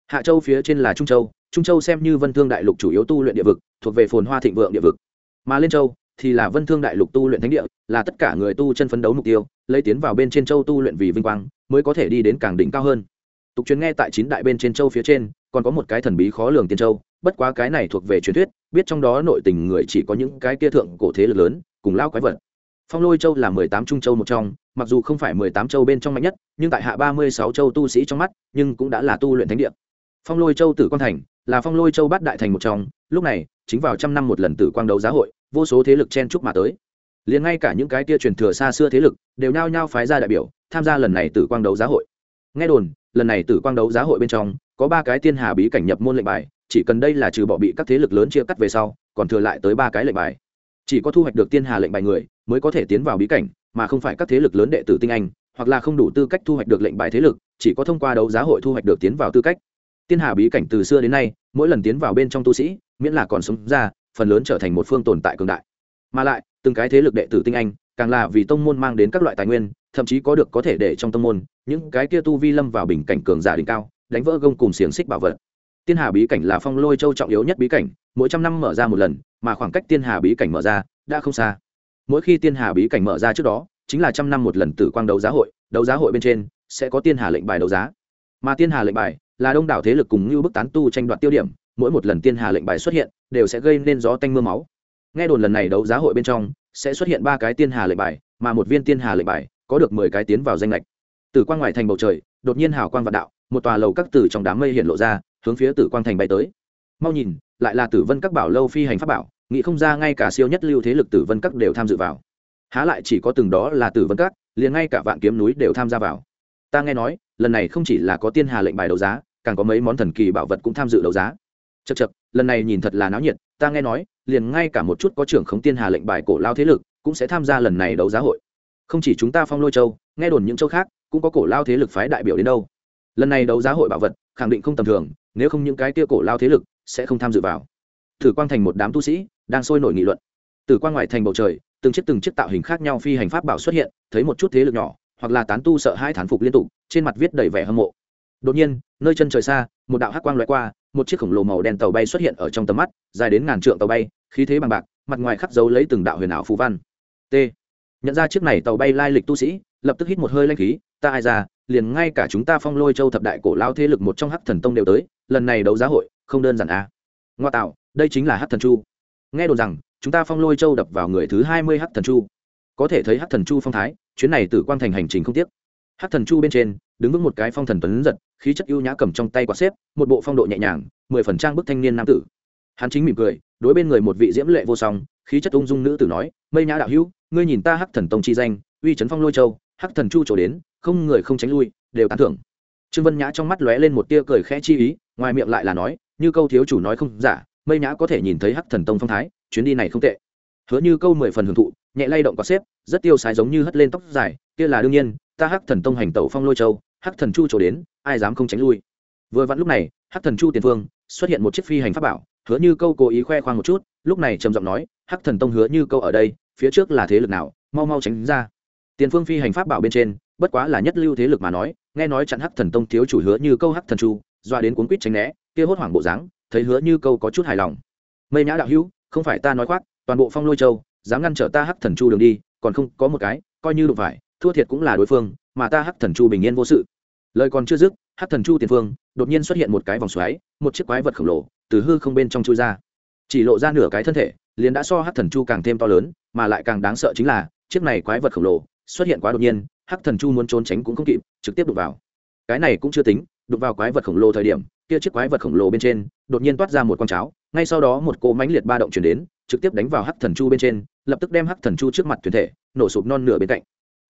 Hạ châu phía trên là trung châu trung châu xem như vân thương đại lục chủ yếu tu luyện địa vực, thuộc về phồn hoa thịnh vượng địa vực. Mà lên châu thì là vân thương đại lục tu luyện thánh địa, là tất cả người tu chân phấn đấu mục tiêu, lấy tiến vào bên trên châu tu luyện vì vinh quang, mới có thể đi đến càng đỉnh cao hơn. Tục truyền nghe tại chín đại bên trên châu phía trên, còn có một cái thần bí khó lường tiên châu, bất quá cái này thuộc về truyền thuyết, biết trong đó nội tình người chỉ có những cái kia thượng cổ thế lực lớn, cùng lao quái vật phong lôi châu là mười tám trung châu một trong, mặc dù không phải mười tám châu bên trong mạnh nhất, nhưng tại hạ ba mươi sáu châu tu sĩ trong mắt, nhưng cũng đã là tu luyện thánh địa. Phong lôi châu tử quang thành là phong lôi châu bát đại thành một trong, lúc này, chính vào trăm năm một lần tử quang đấu giá hội, vô số thế lực chen chúc mà tới. Liền ngay cả những cái tia truyền thừa xa xưa thế lực, đều nhao nhao phái ra đại biểu, tham gia lần này tử quang đấu giá hội. Nghe đồn, lần này tử quang đấu giá hội bên trong, có ba cái tiên hà bí cảnh nhập môn lệnh bài, chỉ cần đây là trừ bỏ bị các thế lực lớn chia cắt về sau, còn thừa lại tới ba cái lệnh bài chỉ có thu hoạch được tiên hà lệnh bài người, mới có thể tiến vào bí cảnh, mà không phải các thế lực lớn đệ tử tinh anh, hoặc là không đủ tư cách thu hoạch được lệnh bài thế lực, chỉ có thông qua đấu giá hội thu hoạch được tiến vào tư cách. Tiên hà bí cảnh từ xưa đến nay, mỗi lần tiến vào bên trong tu sĩ, miễn là còn sống ra, phần lớn trở thành một phương tồn tại cường đại. Mà lại, từng cái thế lực đệ tử tinh anh, càng là vì tông môn mang đến các loại tài nguyên, thậm chí có được có thể để trong tông môn, những cái kia tu vi lâm vào bình cảnh cường giả đỉnh cao, đánh vỡ gông cùng xiềng xích bảo vật. Tiên hà bí cảnh là phong lôi châu trọng yếu nhất bí cảnh, mỗi trăm năm mở ra một lần mà khoảng cách tiên hà bí cảnh mở ra đã không xa. Mỗi khi tiên hà bí cảnh mở ra trước đó, chính là trăm năm một lần tử quang đấu giá hội, đấu giá hội bên trên sẽ có tiên hà lệnh bài đấu giá. Mà tiên hà lệnh bài là đông đảo thế lực cùng như bức tán tu tranh đoạt tiêu điểm, mỗi một lần tiên hà lệnh bài xuất hiện đều sẽ gây nên gió tanh m ư a máu. Nghe đồn lần này đấu giá hội bên trong sẽ xuất hiện ba cái tiên hà lệnh bài, mà một viên tiên hà lệnh bài có được mười cái tiến vào danh lệch từ quang ngoài thành bầu trời, đột nhiên hào quang vạn đạo, một tòa lầu các tử trong đám mây hiện lộ ra, hướng phía tử quang thành bay tới. Mau nhìn lại là tử vân các bảo lâu phi hành pháp bảo, nghĩ không ra ngay cả siêu nhất lưu thế lực tử vân các đều tham dự vào. Há lại chỉ có từng đó là tử vân các, liền ngay cả vạn kiếm núi đều tham gia vào. Ta nghe nói, lần này không chỉ là có tiên hà lệnh bài đấu giá, càng có mấy món thần kỳ bảo vật cũng tham dự đấu giá. Chật chật lần này nhìn thật là náo nhiệt, ta nghe nói, liền ngay cả một chút có trưởng khống tiên hà lệnh bài cổ lao thế lực, cũng sẽ tham gia lần này đấu giá hội. Không chỉ chúng ta phong lôi châu, nghe đồn những châu khác, cũng có cổ lao thế lực phái đại biểu đến đâu. Lần này đấu giá hội bảo vật, khẳng định không tầm thường, nếu không những cái kia cổ lao thế lực sẽ không tham dự vào. Thử quang thành một đám tu sĩ đang sôi nổi nghị luận. Từ quang ngoài thành bầu trời, từng chiếc từng chiếc tạo hình khác nhau phi hành pháp bảo xuất hiện, thấy một chút thế lực nhỏ, hoặc là tán tu sợ hai thán phục liên tục, trên mặt viết đầy vẻ hâm mộ. Đột nhiên, nơi chân trời xa, một đạo hắc quang loại qua, một chiếc khổng lồ màu đen tàu bay xuất hiện ở trong tầm mắt, dài đến ngàn trượng tàu bay, khí thế bằng bạc, mặt ngoài khắc dấu lấy từng đạo huyền ảo phù văn. T. Nhận ra chiếc này tàu bay lai lịch tu sĩ, lập tức hít một hơi lanh khí, ta ai ra, liền ngay cả chúng ta phong lôi châu thập đại cổ lao thế lực một trong hắc thần tông đều tới, lần này đấu giá hội không đơn giản à. ngoa tạo, đây chính là hát thần chu. Nghe đồn rằng, chúng ta phong lôi châu đập vào người thứ hai mươi hát thần chu. Có thể thấy hát thần chu phong thái, chuyến này từ quang thành hành trình không tiếc. Hát thần chu bên trên, đứng vững một cái phong thần tuấn giật, khí chất ưu nhã cầm trong tay quạt xếp, một bộ phong độ nhẹ nhàng, mười phần trang bức thanh niên nam tử. Hắn chính mỉm cười, đối bên người một vị diễm lệ vô song, khí chất ung dung nữ tử nói, mây nhã đạo hữu, ngươi nhìn ta hắc thần tông chi danh, uy trấn phong lôi châu, hắc thần chu trổ đến, không người không tránh lui, đều tán thưởng. Trương vân nhã trong mắt lóe lên một tia cười khẽ chi ý, ngoài miệng lại là nói như câu thiếu chủ nói không giả, mây nhã có thể nhìn thấy hắc thần tông phong thái, chuyến đi này không tệ. Hứa như câu mười phần hưởng thụ, nhẹ lay động có xếp, rất tiêu sái giống như hất lên tóc dài, kia là đương nhiên, ta hắc thần tông hành tẩu phong lôi châu, hắc thần chu trổ đến, ai dám không tránh lui. Vừa vặn lúc này, hắc thần chu tiền phương, xuất hiện một chiếc phi hành pháp bảo, hứa như câu cố ý khoe khoang một chút, lúc này trầm giọng nói, hắc thần tông hứa như câu ở đây, phía trước là thế lực nào, mau mau tránh ra. Tiền phương phi hành pháp bảo bên trên, bất quá là nhất lưu thế lực mà nói, nghe nói chặn hắc thần tông thiếu chủ hứa như câu hắc thần chu, doa đến cuốn quýt tránh né kia hốt hoảng bộ dáng, thấy hứa như câu có chút hài lòng. Mây nhã đạo hữu, không phải ta nói khoác, toàn bộ phong lôi châu, dám ngăn trở ta hắc thần chu đường đi, còn không, có một cái, coi như đụng phải, thua thiệt cũng là đối phương, mà ta hắc thần chu bình yên vô sự. Lời còn chưa dứt, hắc thần chu tiền phương, đột nhiên xuất hiện một cái vòng xoáy, một chiếc quái vật khổng lồ, từ hư không bên trong chui ra. Chỉ lộ ra nửa cái thân thể, liền đã so hắc thần chu càng thêm to lớn, mà lại càng đáng sợ chính là, chiếc này quái vật khổng lồ, xuất hiện quá đột nhiên, hắc thần chu muốn trốn tránh cũng không kịp, trực tiếp đụng vào. Cái này cũng chưa tính, đụng vào quái vật khổng lồ thời điểm kia chiếc quái vật khổng lồ bên trên, đột nhiên toát ra một con cháo, ngay sau đó một cỗ mãnh liệt ba động chuyển đến, trực tiếp đánh vào hắc thần chu bên trên, lập tức đem hắc thần chu trước mặt thuyền thể, nổ sụp non nửa bên cạnh.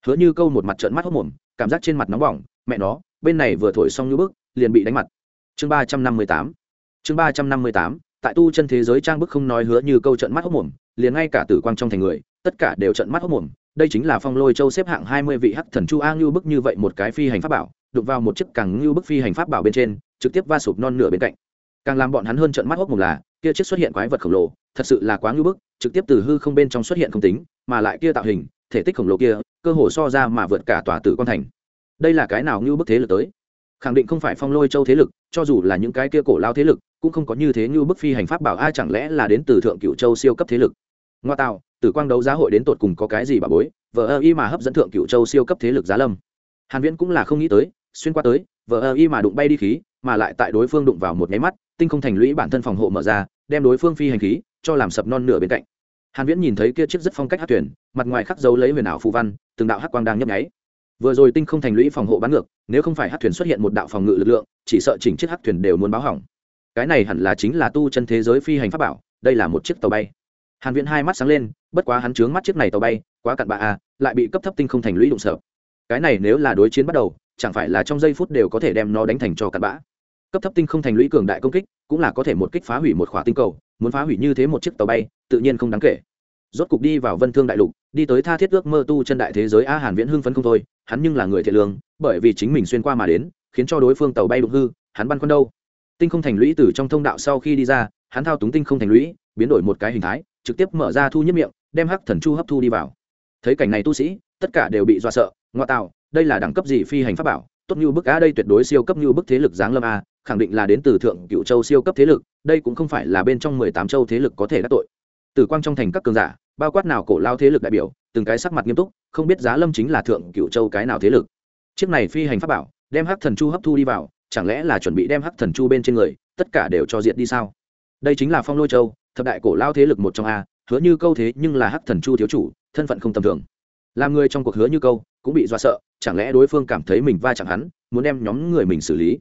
Hứa như câu một mặt trợn mắt hốc mồm, cảm giác trên mặt nóng bỏng, mẹ nó, bên này vừa thổi xong như bước liền bị đánh mặt. Chương ba trăm năm mươi tám. Chương ba trăm năm mươi tám, tại tu chân thế giới trang bức không nói hứa như câu trợn mắt hốc mồm, liền ngay cả tử quang trong thành người, tất cả đều trợn mắt hốc mồm. Đây chính là phong lôi châu xếp hạng hai mươi vị hắc thần chu a ngưu bức như vậy một cái phi hành pháp bảo, đụng vào một chiếc càng ngưu bức phi hành pháp bảo bên trên trực tiếp va sụp non nửa bên cạnh. Càng làm bọn hắn hơn trận mắt hốc mồm là, kia chiếc xuất hiện quái vật khổng lồ, thật sự là quá ngưỡng bức, trực tiếp từ hư không bên trong xuất hiện không tính, mà lại kia tạo hình, thể tích khổng lồ kia, cơ hồ so ra mà vượt cả tòa tử quan thành. Đây là cái nào ngưỡng bức thế lực tới? Khẳng định không phải phong lôi châu thế lực, cho dù là những cái kia cổ lao thế lực, cũng không có như thế ngưỡng bức phi hành pháp bảo ai chẳng lẽ là đến từ thượng cựu châu siêu cấp thế lực? Ngoa tạo, tử quang đấu giá hội đến tột cùng có cái gì bà bối vợ ơ y mà hấp dẫn thượng cựu châu siêu cấp thế lực giá lâm. Hàn viễn cũng là không nghĩ tới, xuyên qua tới vợ ơ y mà đụng bay đi khí mà lại tại đối phương đụng vào một nháy mắt, tinh không thành lũy bản thân phòng hộ mở ra, đem đối phương phi hành khí cho làm sập non nửa bên cạnh. Hàn viễn nhìn thấy kia chiếc rất phong cách hát tuyển mặt ngoài khắc dấu lấy huyền ảo phù văn, từng đạo hắc quang đang nhấp nháy. Vừa rồi tinh không thành lũy phòng hộ bắn ngược, nếu không phải hát thuyền xuất hiện một đạo phòng ngự lực lượng, chỉ sợ chỉnh chiếc hát thuyền đều muốn báo hỏng. Cái này hẳn là chính là tu chân thế giới phi hành pháp bảo, đây là một chiếc tàu bay. Hàn viễn hai mắt sáng lên, bất quá hắn trướng mắt chiếc này tàu bay, quá cặn bạ a à, lại bị cấp thấp tinh không thành lũy đụng sợ. Cái này nếu là đối chiến bắt đầu, chẳng phải là trong giây phút đều có thể đem nó đánh thành cho cặn bã cấp thấp tinh không thành lũy cường đại công kích, cũng là có thể một kích phá hủy một khỏa tinh cầu, muốn phá hủy như thế một chiếc tàu bay, tự nhiên không đáng kể. Rốt cục đi vào vân thương đại lục, đi tới tha thiết ước mơ tu chân đại thế giới a hàn viễn hưng phấn không thôi, hắn nhưng là người thiện lương, bởi vì chính mình xuyên qua mà đến, khiến cho đối phương tàu bay đụng hư, hắn băn khoăn đâu. Tinh không thành lũy từ trong thông đạo sau khi đi ra, hắn thao túng tinh không thành lũy, biến đổi một cái hình thái, trực tiếp mở ra thu nhất miệng, đem hắc thần chu hấp thu đi vào. Thấy cảnh này tu sĩ, tất cả đều bị dọa sợ, ngoa tạo, đây là đẳng cấp gì phi hành pháp bảo, tốt như bức a, đây tuyệt đối siêu cấp như bức thế lực giáng lâm a khẳng định là đến từ thượng cựu châu siêu cấp thế lực, đây cũng không phải là bên trong mười tám châu thế lực có thể đắc tội. Tử quang trong thành các cường giả, bao quát nào cổ lao thế lực đại biểu, từng cái sắc mặt nghiêm túc, không biết giá lâm chính là thượng cựu châu cái nào thế lực. Chiếc này phi hành pháp bảo, đem hắc thần chu hấp thu đi vào, chẳng lẽ là chuẩn bị đem hắc thần chu bên trên người, tất cả đều cho diện đi sao? Đây chính là phong lôi châu, thập đại cổ lao thế lực một trong a, hứa như câu thế nhưng là hắc thần chu thiếu chủ, thân phận không tầm thường. Làm người trong cuộc hứa như câu, cũng bị dọa sợ, chẳng lẽ đối phương cảm thấy mình va chẳng hắn, muốn đem nhóm người mình xử lý?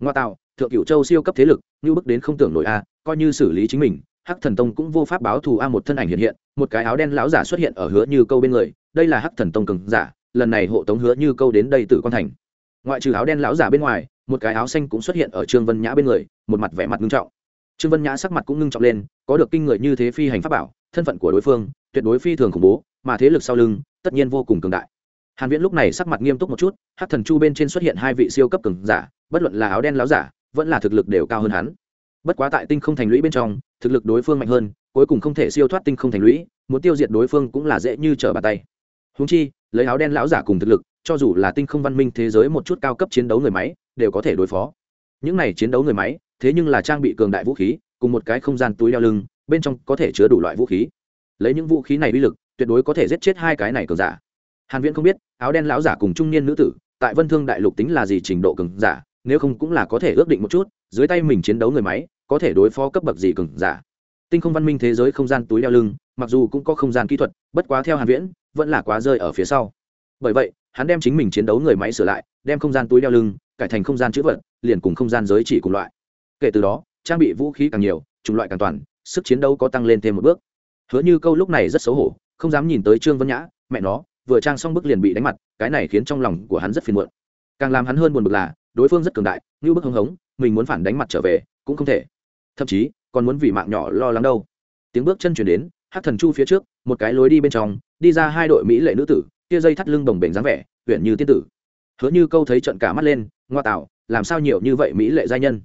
Ngoa tạo thượng cửu châu siêu cấp thế lực, như bước đến không tưởng nổi a, coi như xử lý chính mình, hắc thần tông cũng vô pháp báo thù a một thân ảnh hiện hiện, một cái áo đen lão giả xuất hiện ở hứa như câu bên người, đây là hắc thần tông cường giả, lần này hộ tống hứa như câu đến đây từ quan thành. Ngoại trừ áo đen lão giả bên ngoài, một cái áo xanh cũng xuất hiện ở trương vân nhã bên người, một mặt vẻ mặt ngưng trọng. Trương vân nhã sắc mặt cũng ngưng trọng lên, có được kinh người như thế phi hành pháp bảo, thân phận của đối phương, tuyệt đối phi thường khủng bố, mà thế lực sau lưng, tất nhiên vô cùng cường đại. Hàn viễn lúc này sắc mặt nghiêm túc một chút, hắc thần chu bên trên xuất hiện hai vị siêu cấp cường giả, bất luận là áo đen lão giả vẫn là thực lực đều cao hơn hắn. Bất quá tại tinh không thành lũy bên trong, thực lực đối phương mạnh hơn, cuối cùng không thể siêu thoát tinh không thành lũy, muốn tiêu diệt đối phương cũng là dễ như trở bàn tay. Húng chi, lấy áo đen lão giả cùng thực lực, cho dù là tinh không văn minh thế giới một chút cao cấp chiến đấu người máy, đều có thể đối phó. Những này chiến đấu người máy, thế nhưng là trang bị cường đại vũ khí, cùng một cái không gian túi đeo lưng, bên trong có thể chứa đủ loại vũ khí. Lấy những vũ khí này uy lực, tuyệt đối có thể giết chết hai cái này cường giả. Hàn viễn không biết, áo đen lão giả cùng trung niên nữ tử, tại vân thương đại lục tính là gì trình độ cường giả nếu không cũng là có thể ước định một chút, dưới tay mình chiến đấu người máy, có thể đối phó cấp bậc gì cường giả. Tinh không văn minh thế giới không gian túi đeo lưng, mặc dù cũng có không gian kỹ thuật, bất quá theo hàn viễn, vẫn là quá rơi ở phía sau. Bởi vậy, hắn đem chính mình chiến đấu người máy sửa lại, đem không gian túi đeo lưng, cải thành không gian chữ vật, liền cùng không gian giới chỉ cùng loại. Kể từ đó, trang bị vũ khí càng nhiều, chủng loại càng toàn, sức chiến đấu có tăng lên thêm một bước. Hứa như câu lúc này rất xấu hổ, không dám nhìn tới trương vân nhã, mẹ nó, vừa trang xong bức liền bị đánh mặt, cái này khiến trong lòng của hắn rất phiền muộn. Càng làm hắn hơn buồn bực là đối phương rất cường đại, như bức hống hống, mình muốn phản đánh mặt trở về, cũng không thể. Thậm chí, còn muốn vì mạng nhỏ lo lắng đâu. Tiếng bước chân chuyển đến hát thần chu phía trước, một cái lối đi bên trong, đi ra hai đội mỹ lệ nữ tử, kia dây thắt lưng đồng bềnh dáng vẻ huyện như tiên tử. Hứa như câu thấy trận cả mắt lên, ngoa tạo, làm sao nhiều như vậy mỹ lệ giai nhân?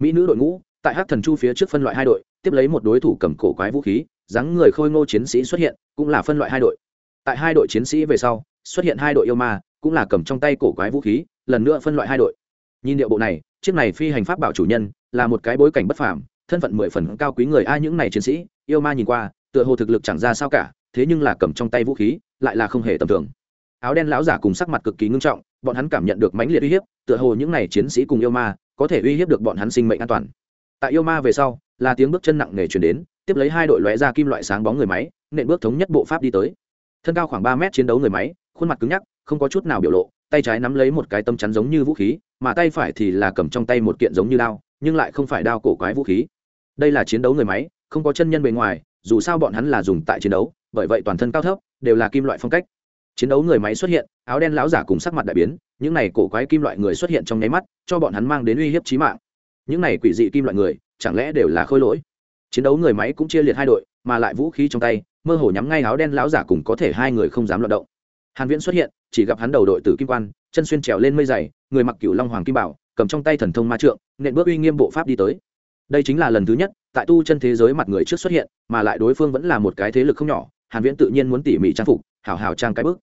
Mỹ nữ đội ngũ, tại hát thần chu phía trước phân loại hai đội, tiếp lấy một đối thủ cầm cổ quái vũ khí, dáng người khôi ngô chiến sĩ xuất hiện, cũng là phân loại hai đội. Tại hai đội chiến sĩ về sau, xuất hiện hai đội yêu ma, cũng là cầm trong tay cổ quái vũ khí, lần nữa phân loại hai đội nhìn điệu bộ này, chiếc này phi hành pháp bảo chủ nhân là một cái bối cảnh bất phàm, thân phận mười phần cao quý người ai những này chiến sĩ, yêu ma nhìn qua, tựa hồ thực lực chẳng ra sao cả, thế nhưng là cầm trong tay vũ khí, lại là không hề tầm thường. Áo đen lão giả cùng sắc mặt cực kỳ ngưng trọng, bọn hắn cảm nhận được mãnh liệt uy hiếp, tựa hồ những này chiến sĩ cùng yêu ma có thể uy hiếp được bọn hắn sinh mệnh an toàn. Tại yêu ma về sau, là tiếng bước chân nặng nề chuyển đến, tiếp lấy hai đội lóe ra kim loại sáng bóng người máy, nện bước thống nhất bộ pháp đi tới. Thân cao khoảng ba mét chiến đấu người máy, khuôn mặt cứng nhắc, không có chút nào biểu lộ, tay trái nắm lấy một cái tâm chắn giống như vũ khí mà tay phải thì là cầm trong tay một kiện giống như đao, nhưng lại không phải đao cổ quái vũ khí. Đây là chiến đấu người máy, không có chân nhân bề ngoài, dù sao bọn hắn là dùng tại chiến đấu, bởi vậy toàn thân cao thấp, đều là kim loại phong cách. Chiến đấu người máy xuất hiện, áo đen lão giả cùng sắc mặt đại biến, những này cổ quái kim loại người xuất hiện trong nháy mắt, cho bọn hắn mang đến uy hiếp chí mạng. Những này quỷ dị kim loại người, chẳng lẽ đều là khôi lỗi? Chiến đấu người máy cũng chia liệt hai đội, mà lại vũ khí trong tay, mơ hồ nhắm ngay áo đen lão giả cùng có thể hai người không dám loạt động. Hàn viễn xuất hiện, chỉ gặp hắn đầu đội tử kim quan chân xuyên trèo lên mây dày, người mặc cửu long hoàng kim bảo, cầm trong tay thần thông ma trượng, nện bước uy nghiêm bộ pháp đi tới. Đây chính là lần thứ nhất, tại tu chân thế giới mặt người trước xuất hiện, mà lại đối phương vẫn là một cái thế lực không nhỏ, hàn viễn tự nhiên muốn tỉ mỉ trang phục, hảo hảo trang cái bước.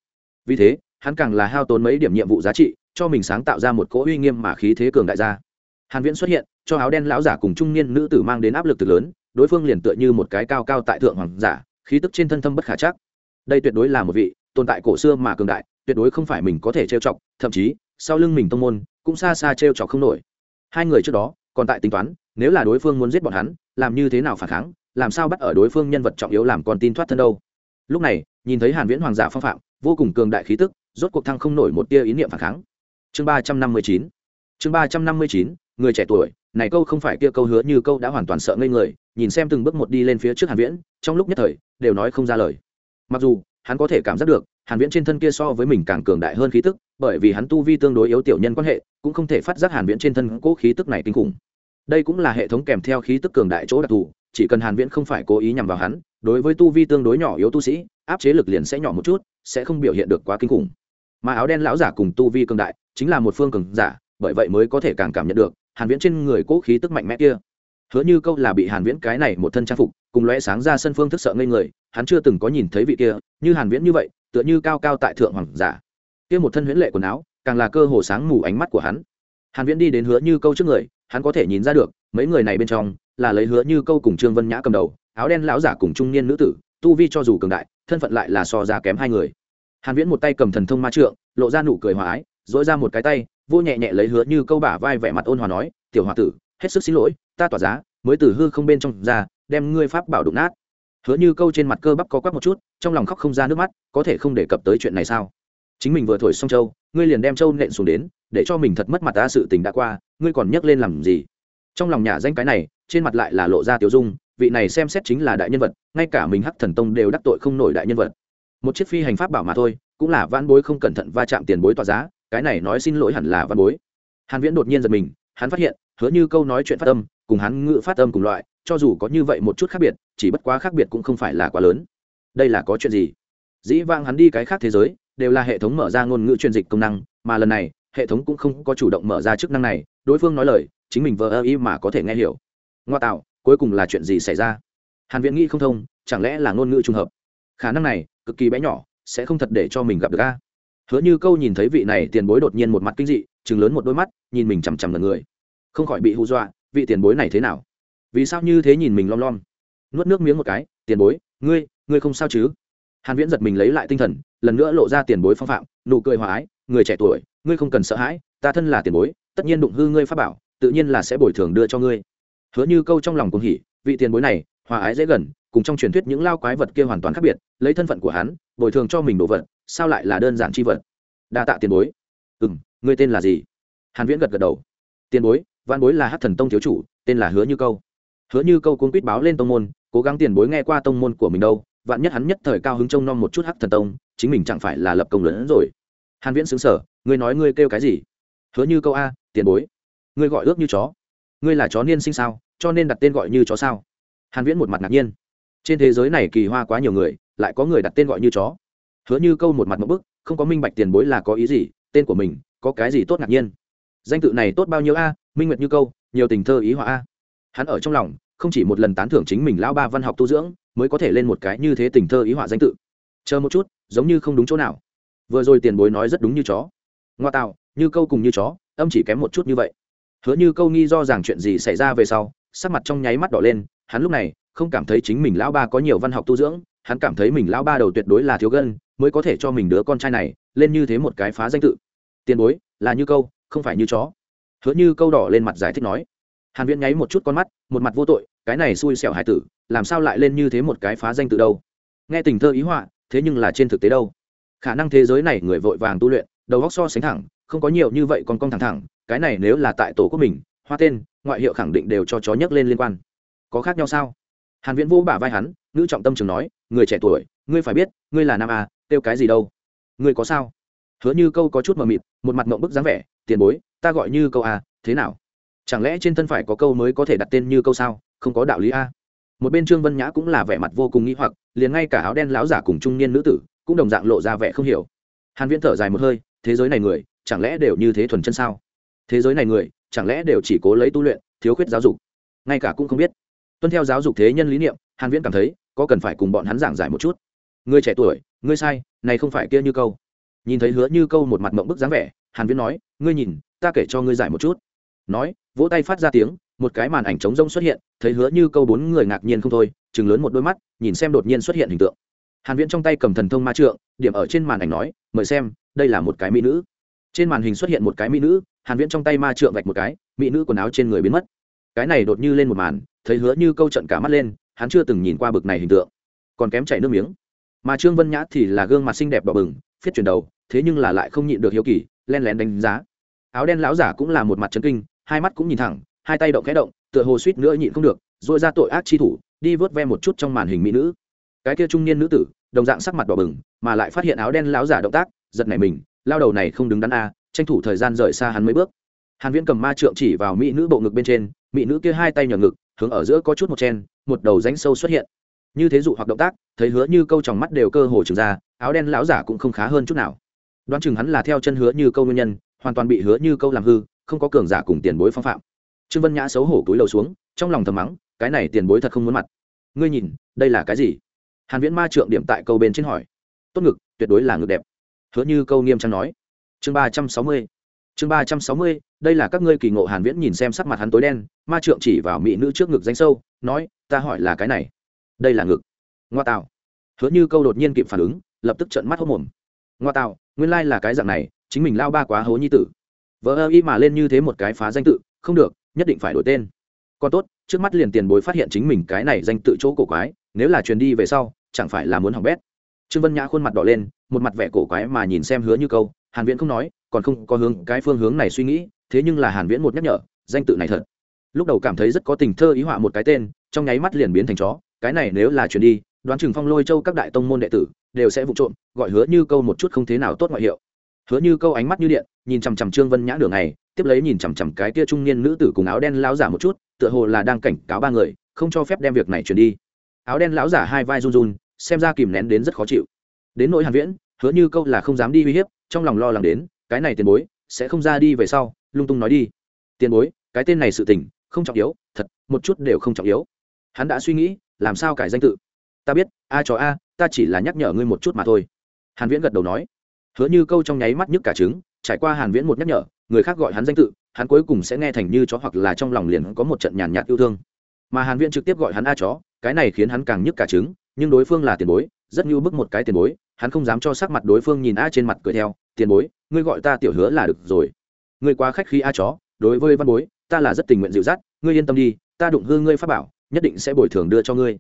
Vì thế, hắn càng là hao tốn mấy điểm nhiệm vụ giá trị, cho mình sáng tạo ra một cỗ uy nghiêm mà khí thế cường đại gia hàn viễn xuất hiện, cho áo đen lão giả cùng trung niên nữ tử mang đến áp lực từ lớn, đối phương liền tựa như một cái cao cao tại thượng hoàng giả, khí tức trên thân thâm bất khả chắc. Đây tuyệt đối là một vị tồn tại cổ xưa mà cường đại, tuyệt đối không phải mình có thể trêu chọc thậm chí, sau lưng mình tông môn, cũng xa xa trêu chọc không nổi. Hai người trước đó, còn tại tính toán, nếu là đối phương muốn giết bọn hắn, làm như thế nào phản kháng, làm sao bắt ở đối phương nhân vật trọng yếu làm con tin thoát thân đâu. Lúc này, nhìn thấy hàn viễn hoàng giả phong phạm, vô cùng cường đại khí tức, rốt cuộc thăng không nổi một tia ý niệm phản kháng. Chương ba trăm năm mươi chín, chương ba trăm năm mươi chín, người trẻ tuổi, này câu không phải kia câu hứa như câu đã hoàn toàn sợ ngây người, nhìn xem từng bước một đi lên phía trước hàn viễn, trong lúc nhất thời, đều nói không ra lời. Mặc dù, hắn có thể cảm giác được, hàn viễn trên thân kia so với mình càng cường đại hơn khí tức bởi vì hắn tu vi tương đối yếu tiểu nhân quan hệ, cũng không thể phát giác hàn viễn trên thân cố khí tức này kinh khủng. Đây cũng là hệ thống kèm theo khí tức cường đại chỗ đặc thù, chỉ cần hàn viễn không phải cố ý nhằm vào hắn, đối với tu vi tương đối nhỏ yếu tu sĩ, áp chế lực liền sẽ nhỏ một chút, sẽ không biểu hiện được quá kinh khủng. Mà áo đen lão giả cùng tu vi cường đại, chính là một phương cường giả, bởi vậy mới có thể càng cảm nhận được hàn viễn trên người cố khí tức mạnh mẽ kia. Hứa như câu là bị hàn viễn cái này một thân trang phục, cùng lóe sáng ra sân phương thức sợ ngây người, hắn chưa từng có nhìn thấy vị kia, như hàn viễn như vậy, tựa như cao cao tại thượng hoàng giả kia một thân huyễn lệ quần áo, càng là cơ hồ sáng mù ánh mắt của hắn. Hàn viễn đi đến hứa như câu trước người, hắn có thể nhìn ra được, mấy người này bên trong, là lấy hứa như câu cùng trương vân nhã cầm đầu, áo đen lão giả cùng trung niên nữ tử, tu vi cho dù cường đại, thân phận lại là so ra kém hai người. Hàn viễn một tay cầm thần thông ma trượng, lộ ra nụ cười hòa ái dỗi ra một cái tay, vô nhẹ nhẹ lấy hứa như câu bả vai vẻ mặt ôn hòa nói, tiểu hòa tử, hết sức xin lỗi, ta tỏa giá, mới từ hư không bên trong ra, đem ngươi pháp bảo đụng nát. Hứa như câu trên mặt cơ bắp có quắc một chút, trong lòng khóc không ra nước mắt, có thể không đề cập tới chuyện này sao? Chính mình vừa thổi xong châu ngươi liền đem châu nện xuống đến, để cho mình thật mất mặt ta sự tình đã qua, ngươi còn nhắc lên làm gì? Trong lòng nhà danh cái này, trên mặt lại là lộ ra tiểu dung, vị này xem xét chính là đại nhân vật, ngay cả mình hắc thần tông đều đắc tội không nổi đại nhân vật. Một chiếc phi hành pháp bảo mà thôi, cũng là van bối không cẩn thận va chạm tiền bối tỏa giá, cái này nói xin lỗi hẳn là van bối. Hàn viễn đột nhiên giật mình, hắn phát hiện, hứa như câu nói chuyện phát âm, cùng hắn ngữ phát âm cùng loại, cho dù có như vậy một chút khác biệt, chỉ bất quá khác biệt cũng không phải là quá lớn. Đây là có chuyện gì? Dĩ vãng hắn đi cái khác thế giới đều là hệ thống mở ra ngôn ngữ truyền dịch công năng, mà lần này, hệ thống cũng không có chủ động mở ra chức năng này, đối phương nói lời, chính mình vờ ơ y mà có thể nghe hiểu. Ngoa tạo, cuối cùng là chuyện gì xảy ra? Hàn viễn nghĩ không thông, chẳng lẽ là ngôn ngữ trùng hợp? Khả năng này, cực kỳ bé nhỏ, sẽ không thật để cho mình gặp được a. Hứa như câu nhìn thấy vị này tiền bối đột nhiên một mặt kinh dị chừng lớn một đôi mắt, nhìn mình chằm chằm lần người. Không khỏi bị hù dọa, vị tiền bối này thế nào? Vì sao như thế nhìn mình lom lom? Nuốt nước miếng một cái, tiền bối, ngươi ngươi không sao chứ? Hàn viễn giật mình lấy lại tinh thần lần nữa lộ ra tiền bối phong phạm nụ cười hòa ái người trẻ tuổi ngươi không cần sợ hãi ta thân là tiền bối tất nhiên đụng hư ngươi pháp bảo tự nhiên là sẽ bồi thường đưa cho ngươi. Hứa như câu trong lòng cũng hỉ vị tiền bối này hòa ái dễ gần cùng trong truyền thuyết những lao quái vật kia hoàn toàn khác biệt lấy thân phận của hắn bồi thường cho mình đồ vật sao lại là đơn giản chi vật? Đa tạ tiền bối. Ừm, ngươi tên là gì? Hàn viễn gật gật đầu. Tiền bối văn bối là Hắc thần tông thiếu chủ tên là hứa như câu. Hứa như câu cuốn quýt báo lên tông môn cố gắng tiền bối nghe qua tông môn của mình đâu vạn nhất hắn nhất thời cao hứng trông nom một chút hắc thần tông, chính mình chẳng phải là lập công lớn hơn rồi. Hàn viễn xứng sở ngươi nói ngươi kêu cái gì? Hứa như câu a, tiền bối. Ngươi gọi ước như chó. Ngươi là chó niên sinh sao, cho nên đặt tên gọi như chó sao? Hàn viễn một mặt ngạc nhiên. Trên thế giới này kỳ hoa quá nhiều người, lại có người đặt tên gọi như chó. Hứa như câu một mặt một bức, không có minh bạch tiền bối là có ý gì, tên của mình có cái gì tốt ngạc nhiên? Danh tự này tốt bao nhiêu a, minh nguyệt như câu, nhiều tình thơ ý họa a. Hắn ở trong lòng, không chỉ một lần tán thưởng chính mình lão ba văn học tu dưỡng mới có thể lên một cái như thế tình thơ ý họa danh tự. Chờ một chút, giống như không đúng chỗ nào. Vừa rồi tiền bối nói rất đúng như chó. Ngoa tạo, như câu cùng như chó, âm chỉ kém một chút như vậy. Hứa như câu nghi do rằng chuyện gì xảy ra về sau, sắc mặt trong nháy mắt đỏ lên, hắn lúc này không cảm thấy chính mình lão ba có nhiều văn học tu dưỡng, hắn cảm thấy mình lão ba đầu tuyệt đối là thiếu gân, mới có thể cho mình đứa con trai này lên như thế một cái phá danh tự. Tiền bối, là như câu, không phải như chó. Hứa như câu đỏ lên mặt giải thích nói. Hàn viễn nháy một chút con mắt, một mặt vô tội cái này xui xẻo hải tử, làm sao lại lên như thế một cái phá danh tự đâu? Nghe tình thơ ý họa, thế nhưng là trên thực tế đâu? Khả năng thế giới này người vội vàng tu luyện, đầu góc so sánh thẳng, không có nhiều như vậy còn con thẳng thẳng, cái này nếu là tại tổ quốc mình, hoa tên, ngoại hiệu khẳng định đều cho chó nhấc lên liên quan. Có khác nhau sao? Hàn viễn vô bả vai hắn nữ trọng tâm trường nói, người trẻ tuổi, ngươi phải biết, ngươi là nam à, a tiêu cái gì đâu? Ngươi có sao? Hứa như câu có chút mờ mịt, một mặt mộng bức dáng vẻ, tiền bối, ta gọi như câu a thế nào? Chẳng lẽ trên thân phải có câu mới có thể đặt tên như câu sao? Không có đạo lý a. Một bên trương vân nhã cũng là vẻ mặt vô cùng nghĩ hoặc, liền ngay cả áo đen láo giả cùng trung niên nữ tử cũng đồng dạng lộ ra vẻ không hiểu. Hàn viễn thở dài một hơi, thế giới này người, chẳng lẽ đều như thế thuần chân sao? Thế giới này người, chẳng lẽ đều chỉ cố lấy tu luyện, thiếu khuyết giáo dục? Ngay cả cũng không biết. Tuân theo giáo dục thế nhân lý niệm, hàn viễn cảm thấy có cần phải cùng bọn hắn giảng giải một chút. Ngươi trẻ tuổi ngươi sai, này không phải kia như câu. Nhìn thấy hứa như câu một mặt mộng bức dáng vẻ, hàn viễn nói, ngươi nhìn, ta kể cho ngươi giải một chút. Nói, vỗ tay phát ra tiếng một cái màn ảnh trống rông xuất hiện, thấy hứa như câu bốn người ngạc nhiên không thôi chừng lớn một đôi mắt, nhìn xem đột nhiên xuất hiện hình tượng. Hàn viễn trong tay cầm thần thông ma trượng, điểm ở trên màn ảnh nói, mời xem, đây là một cái mỹ nữ. Trên màn hình xuất hiện một cái mỹ nữ, hàn viễn trong tay ma trượng vạch một cái, mỹ nữ quần áo trên người biến mất. Cái này đột như lên một màn, thấy hứa như câu trận cả mắt lên, hắn chưa từng nhìn qua bực này hình tượng. Còn kém chảy nước miếng. Mà trương vân nhã thì là gương mặt xinh đẹp đỏ bừng, phiết chuyển đầu, thế nhưng là lại không nhịn được hiếu kỳ, len lén đánh giá. Áo đen lão giả cũng là một mặt chấn kinh, hai mắt cũng nhìn thẳng hai tay động khẽ động, tựa hồ suýt nữa nhịn không được dội ra tội ác chi thủ, đi vớt ve một chút trong màn hình mỹ nữ. Cái kia trung niên nữ tử, đồng dạng sắc mặt đỏ bừng, mà lại phát hiện áo đen láo giả động tác, giật nảy mình, lao đầu này không đứng đắn a, tranh thủ thời gian rời xa hắn mấy bước. Hàn viễn cầm ma trượng chỉ vào mỹ nữ bộ ngực bên trên, mỹ nữ kia hai tay nhờ ngực, hướng ở giữa có chút một chen, một đầu rãnh sâu xuất hiện. Như thế dụ hoặc động tác, thấy hứa như câu trong mắt đều cơ hồ trừng ra, áo đen lão giả cũng không khá hơn chút nào. Đoán chừng hắn là theo chân hứa như câu nguyên nhân, hoàn toàn bị hứa như câu làm hư, không có cường giả cùng tiền bối phong phạm trương vân nhã xấu hổ túi lầu xuống, trong lòng thầm mắng, cái này tiền bối thật không muốn mặt. Ngươi nhìn, đây là cái gì? Hàn viễn ma trượng điểm tại câu bên trên hỏi. Tốt ngực, tuyệt đối là ngực đẹp. Hứa như câu nghiêm trang nói. Chương ba trăm sáu mươi. Chương ba trăm sáu mươi, đây là các ngươi kỳ ngộ hàn viễn nhìn xem sắc mặt hắn tối đen, ma trượng chỉ vào mỹ nữ trước ngực danh sâu, nói, ta hỏi là cái này. Đây là ngực. Ngoa tạo. Hứa như câu đột nhiên kịp phản ứng, lập tức trợn mắt hốt mồm. Ngoa tạo, nguyên lai là cái dạng này, chính mình lao ba quá hố nhi tử. Vợ ơ y mà lên như thế một cái phá danh tự, không được nhất định phải đổi tên. Còn tốt, trước mắt liền tiền bối phát hiện chính mình cái này danh tự chỗ cổ quái, nếu là truyền đi về sau, chẳng phải là muốn hỏng bét. Trương vân nhã khuôn mặt đỏ lên, một mặt vẻ cổ quái mà nhìn xem hứa như câu, hàn viễn không nói, còn không có hướng cái phương hướng này suy nghĩ, thế nhưng là hàn viễn một nhắc nhở, danh tự này thật. Lúc đầu cảm thấy rất có tình thơ ý họa một cái tên, trong nháy mắt liền biến thành chó, cái này nếu là truyền đi, đoán chừng phong lôi châu các đại tông môn đệ tử đều sẽ vụ trộm, gọi hứa như câu một chút không thế nào tốt ngoại hiệu. Hứa như câu ánh mắt như điện, nhìn chằm chằm trương vân nhã đường này tiếp lấy nhìn chằm chằm cái kia trung niên nữ tử cùng áo đen lão giả một chút, tựa hồ là đang cảnh cáo ba người, không cho phép đem việc này truyền đi. Áo đen lão giả hai vai run run, xem ra kìm nén đến rất khó chịu. Đến nỗi hàn viễn, hứa như câu là không dám đi uy hiếp, trong lòng lo lắng đến, cái này tiền bối sẽ không ra đi về sau, lung tung nói đi. Tiền bối, cái tên này sự tình, không trọng yếu, thật, một chút đều không trọng yếu. Hắn đã suy nghĩ, làm sao cải danh tự? Ta biết, a cho a, ta chỉ là nhắc nhở ngươi một chút mà thôi. Hàn viễn gật đầu nói. Hứa như câu trong nháy mắt nhức cả trứng trải qua hàn viễn một nhắc nhở, người khác gọi hắn danh tự, hắn cuối cùng sẽ nghe thành như chó hoặc là trong lòng liền có một trận nhàn nhạt yêu thương. Mà hàn viễn trực tiếp gọi hắn a chó, cái này khiến hắn càng nhức cả trứng, nhưng đối phương là tiền bối, rất như bức một cái tiền bối, hắn không dám cho sắc mặt đối phương nhìn a trên mặt cười theo, tiền bối, ngươi gọi ta tiểu hứa là được rồi. Ngươi quá khách khí a chó, đối với văn bối, ta là rất tình nguyện dịu dắt, ngươi yên tâm đi, ta đụng hư ngươi pháp bảo, nhất định sẽ bồi thường đưa cho ngươi.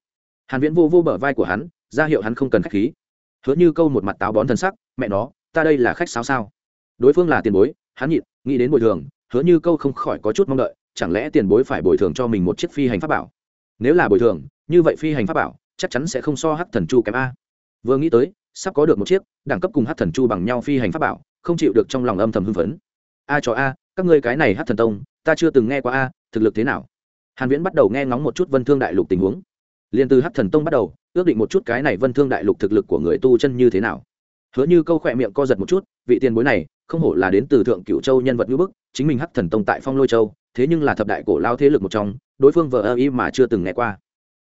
Hàn viễn vô vô bờ vai của hắn, ra hiệu hắn không cần khách khí. Hứa như câu một mặt táo bón thân sắc, mẹ nó, ta đây là khách sao sao? Đối phương là tiền bối, hắn nhịn, nghĩ đến bồi thường, hứa như câu không khỏi có chút mong đợi, chẳng lẽ tiền bối phải bồi thường cho mình một chiếc phi hành pháp bảo? Nếu là bồi thường, như vậy phi hành pháp bảo, chắc chắn sẽ không so hắc thần chu kém a. Vừa nghĩ tới, sắp có được một chiếc, đẳng cấp cùng hắc thần chu bằng nhau phi hành pháp bảo, không chịu được trong lòng âm thầm hưng phấn. A cho a, các ngươi cái này hắc thần tông, ta chưa từng nghe qua a, thực lực thế nào? Hàn viễn bắt đầu nghe ngóng một chút vân thương đại lục tình huống. Liền từ hắc thần tông bắt đầu, ước định một chút cái này vân thương đại lục thực lực của người tu chân như thế nào. Hứa như câu khỏe miệng co giật một chút, vị tiền bối này không hổ là đến từ thượng cựu châu nhân vật ngữ bức, chính mình hắc thần tông tại phong lôi châu, thế nhưng là thập đại cổ lao thế lực một trong, đối phương vợ ơ y mà chưa từng nghe qua.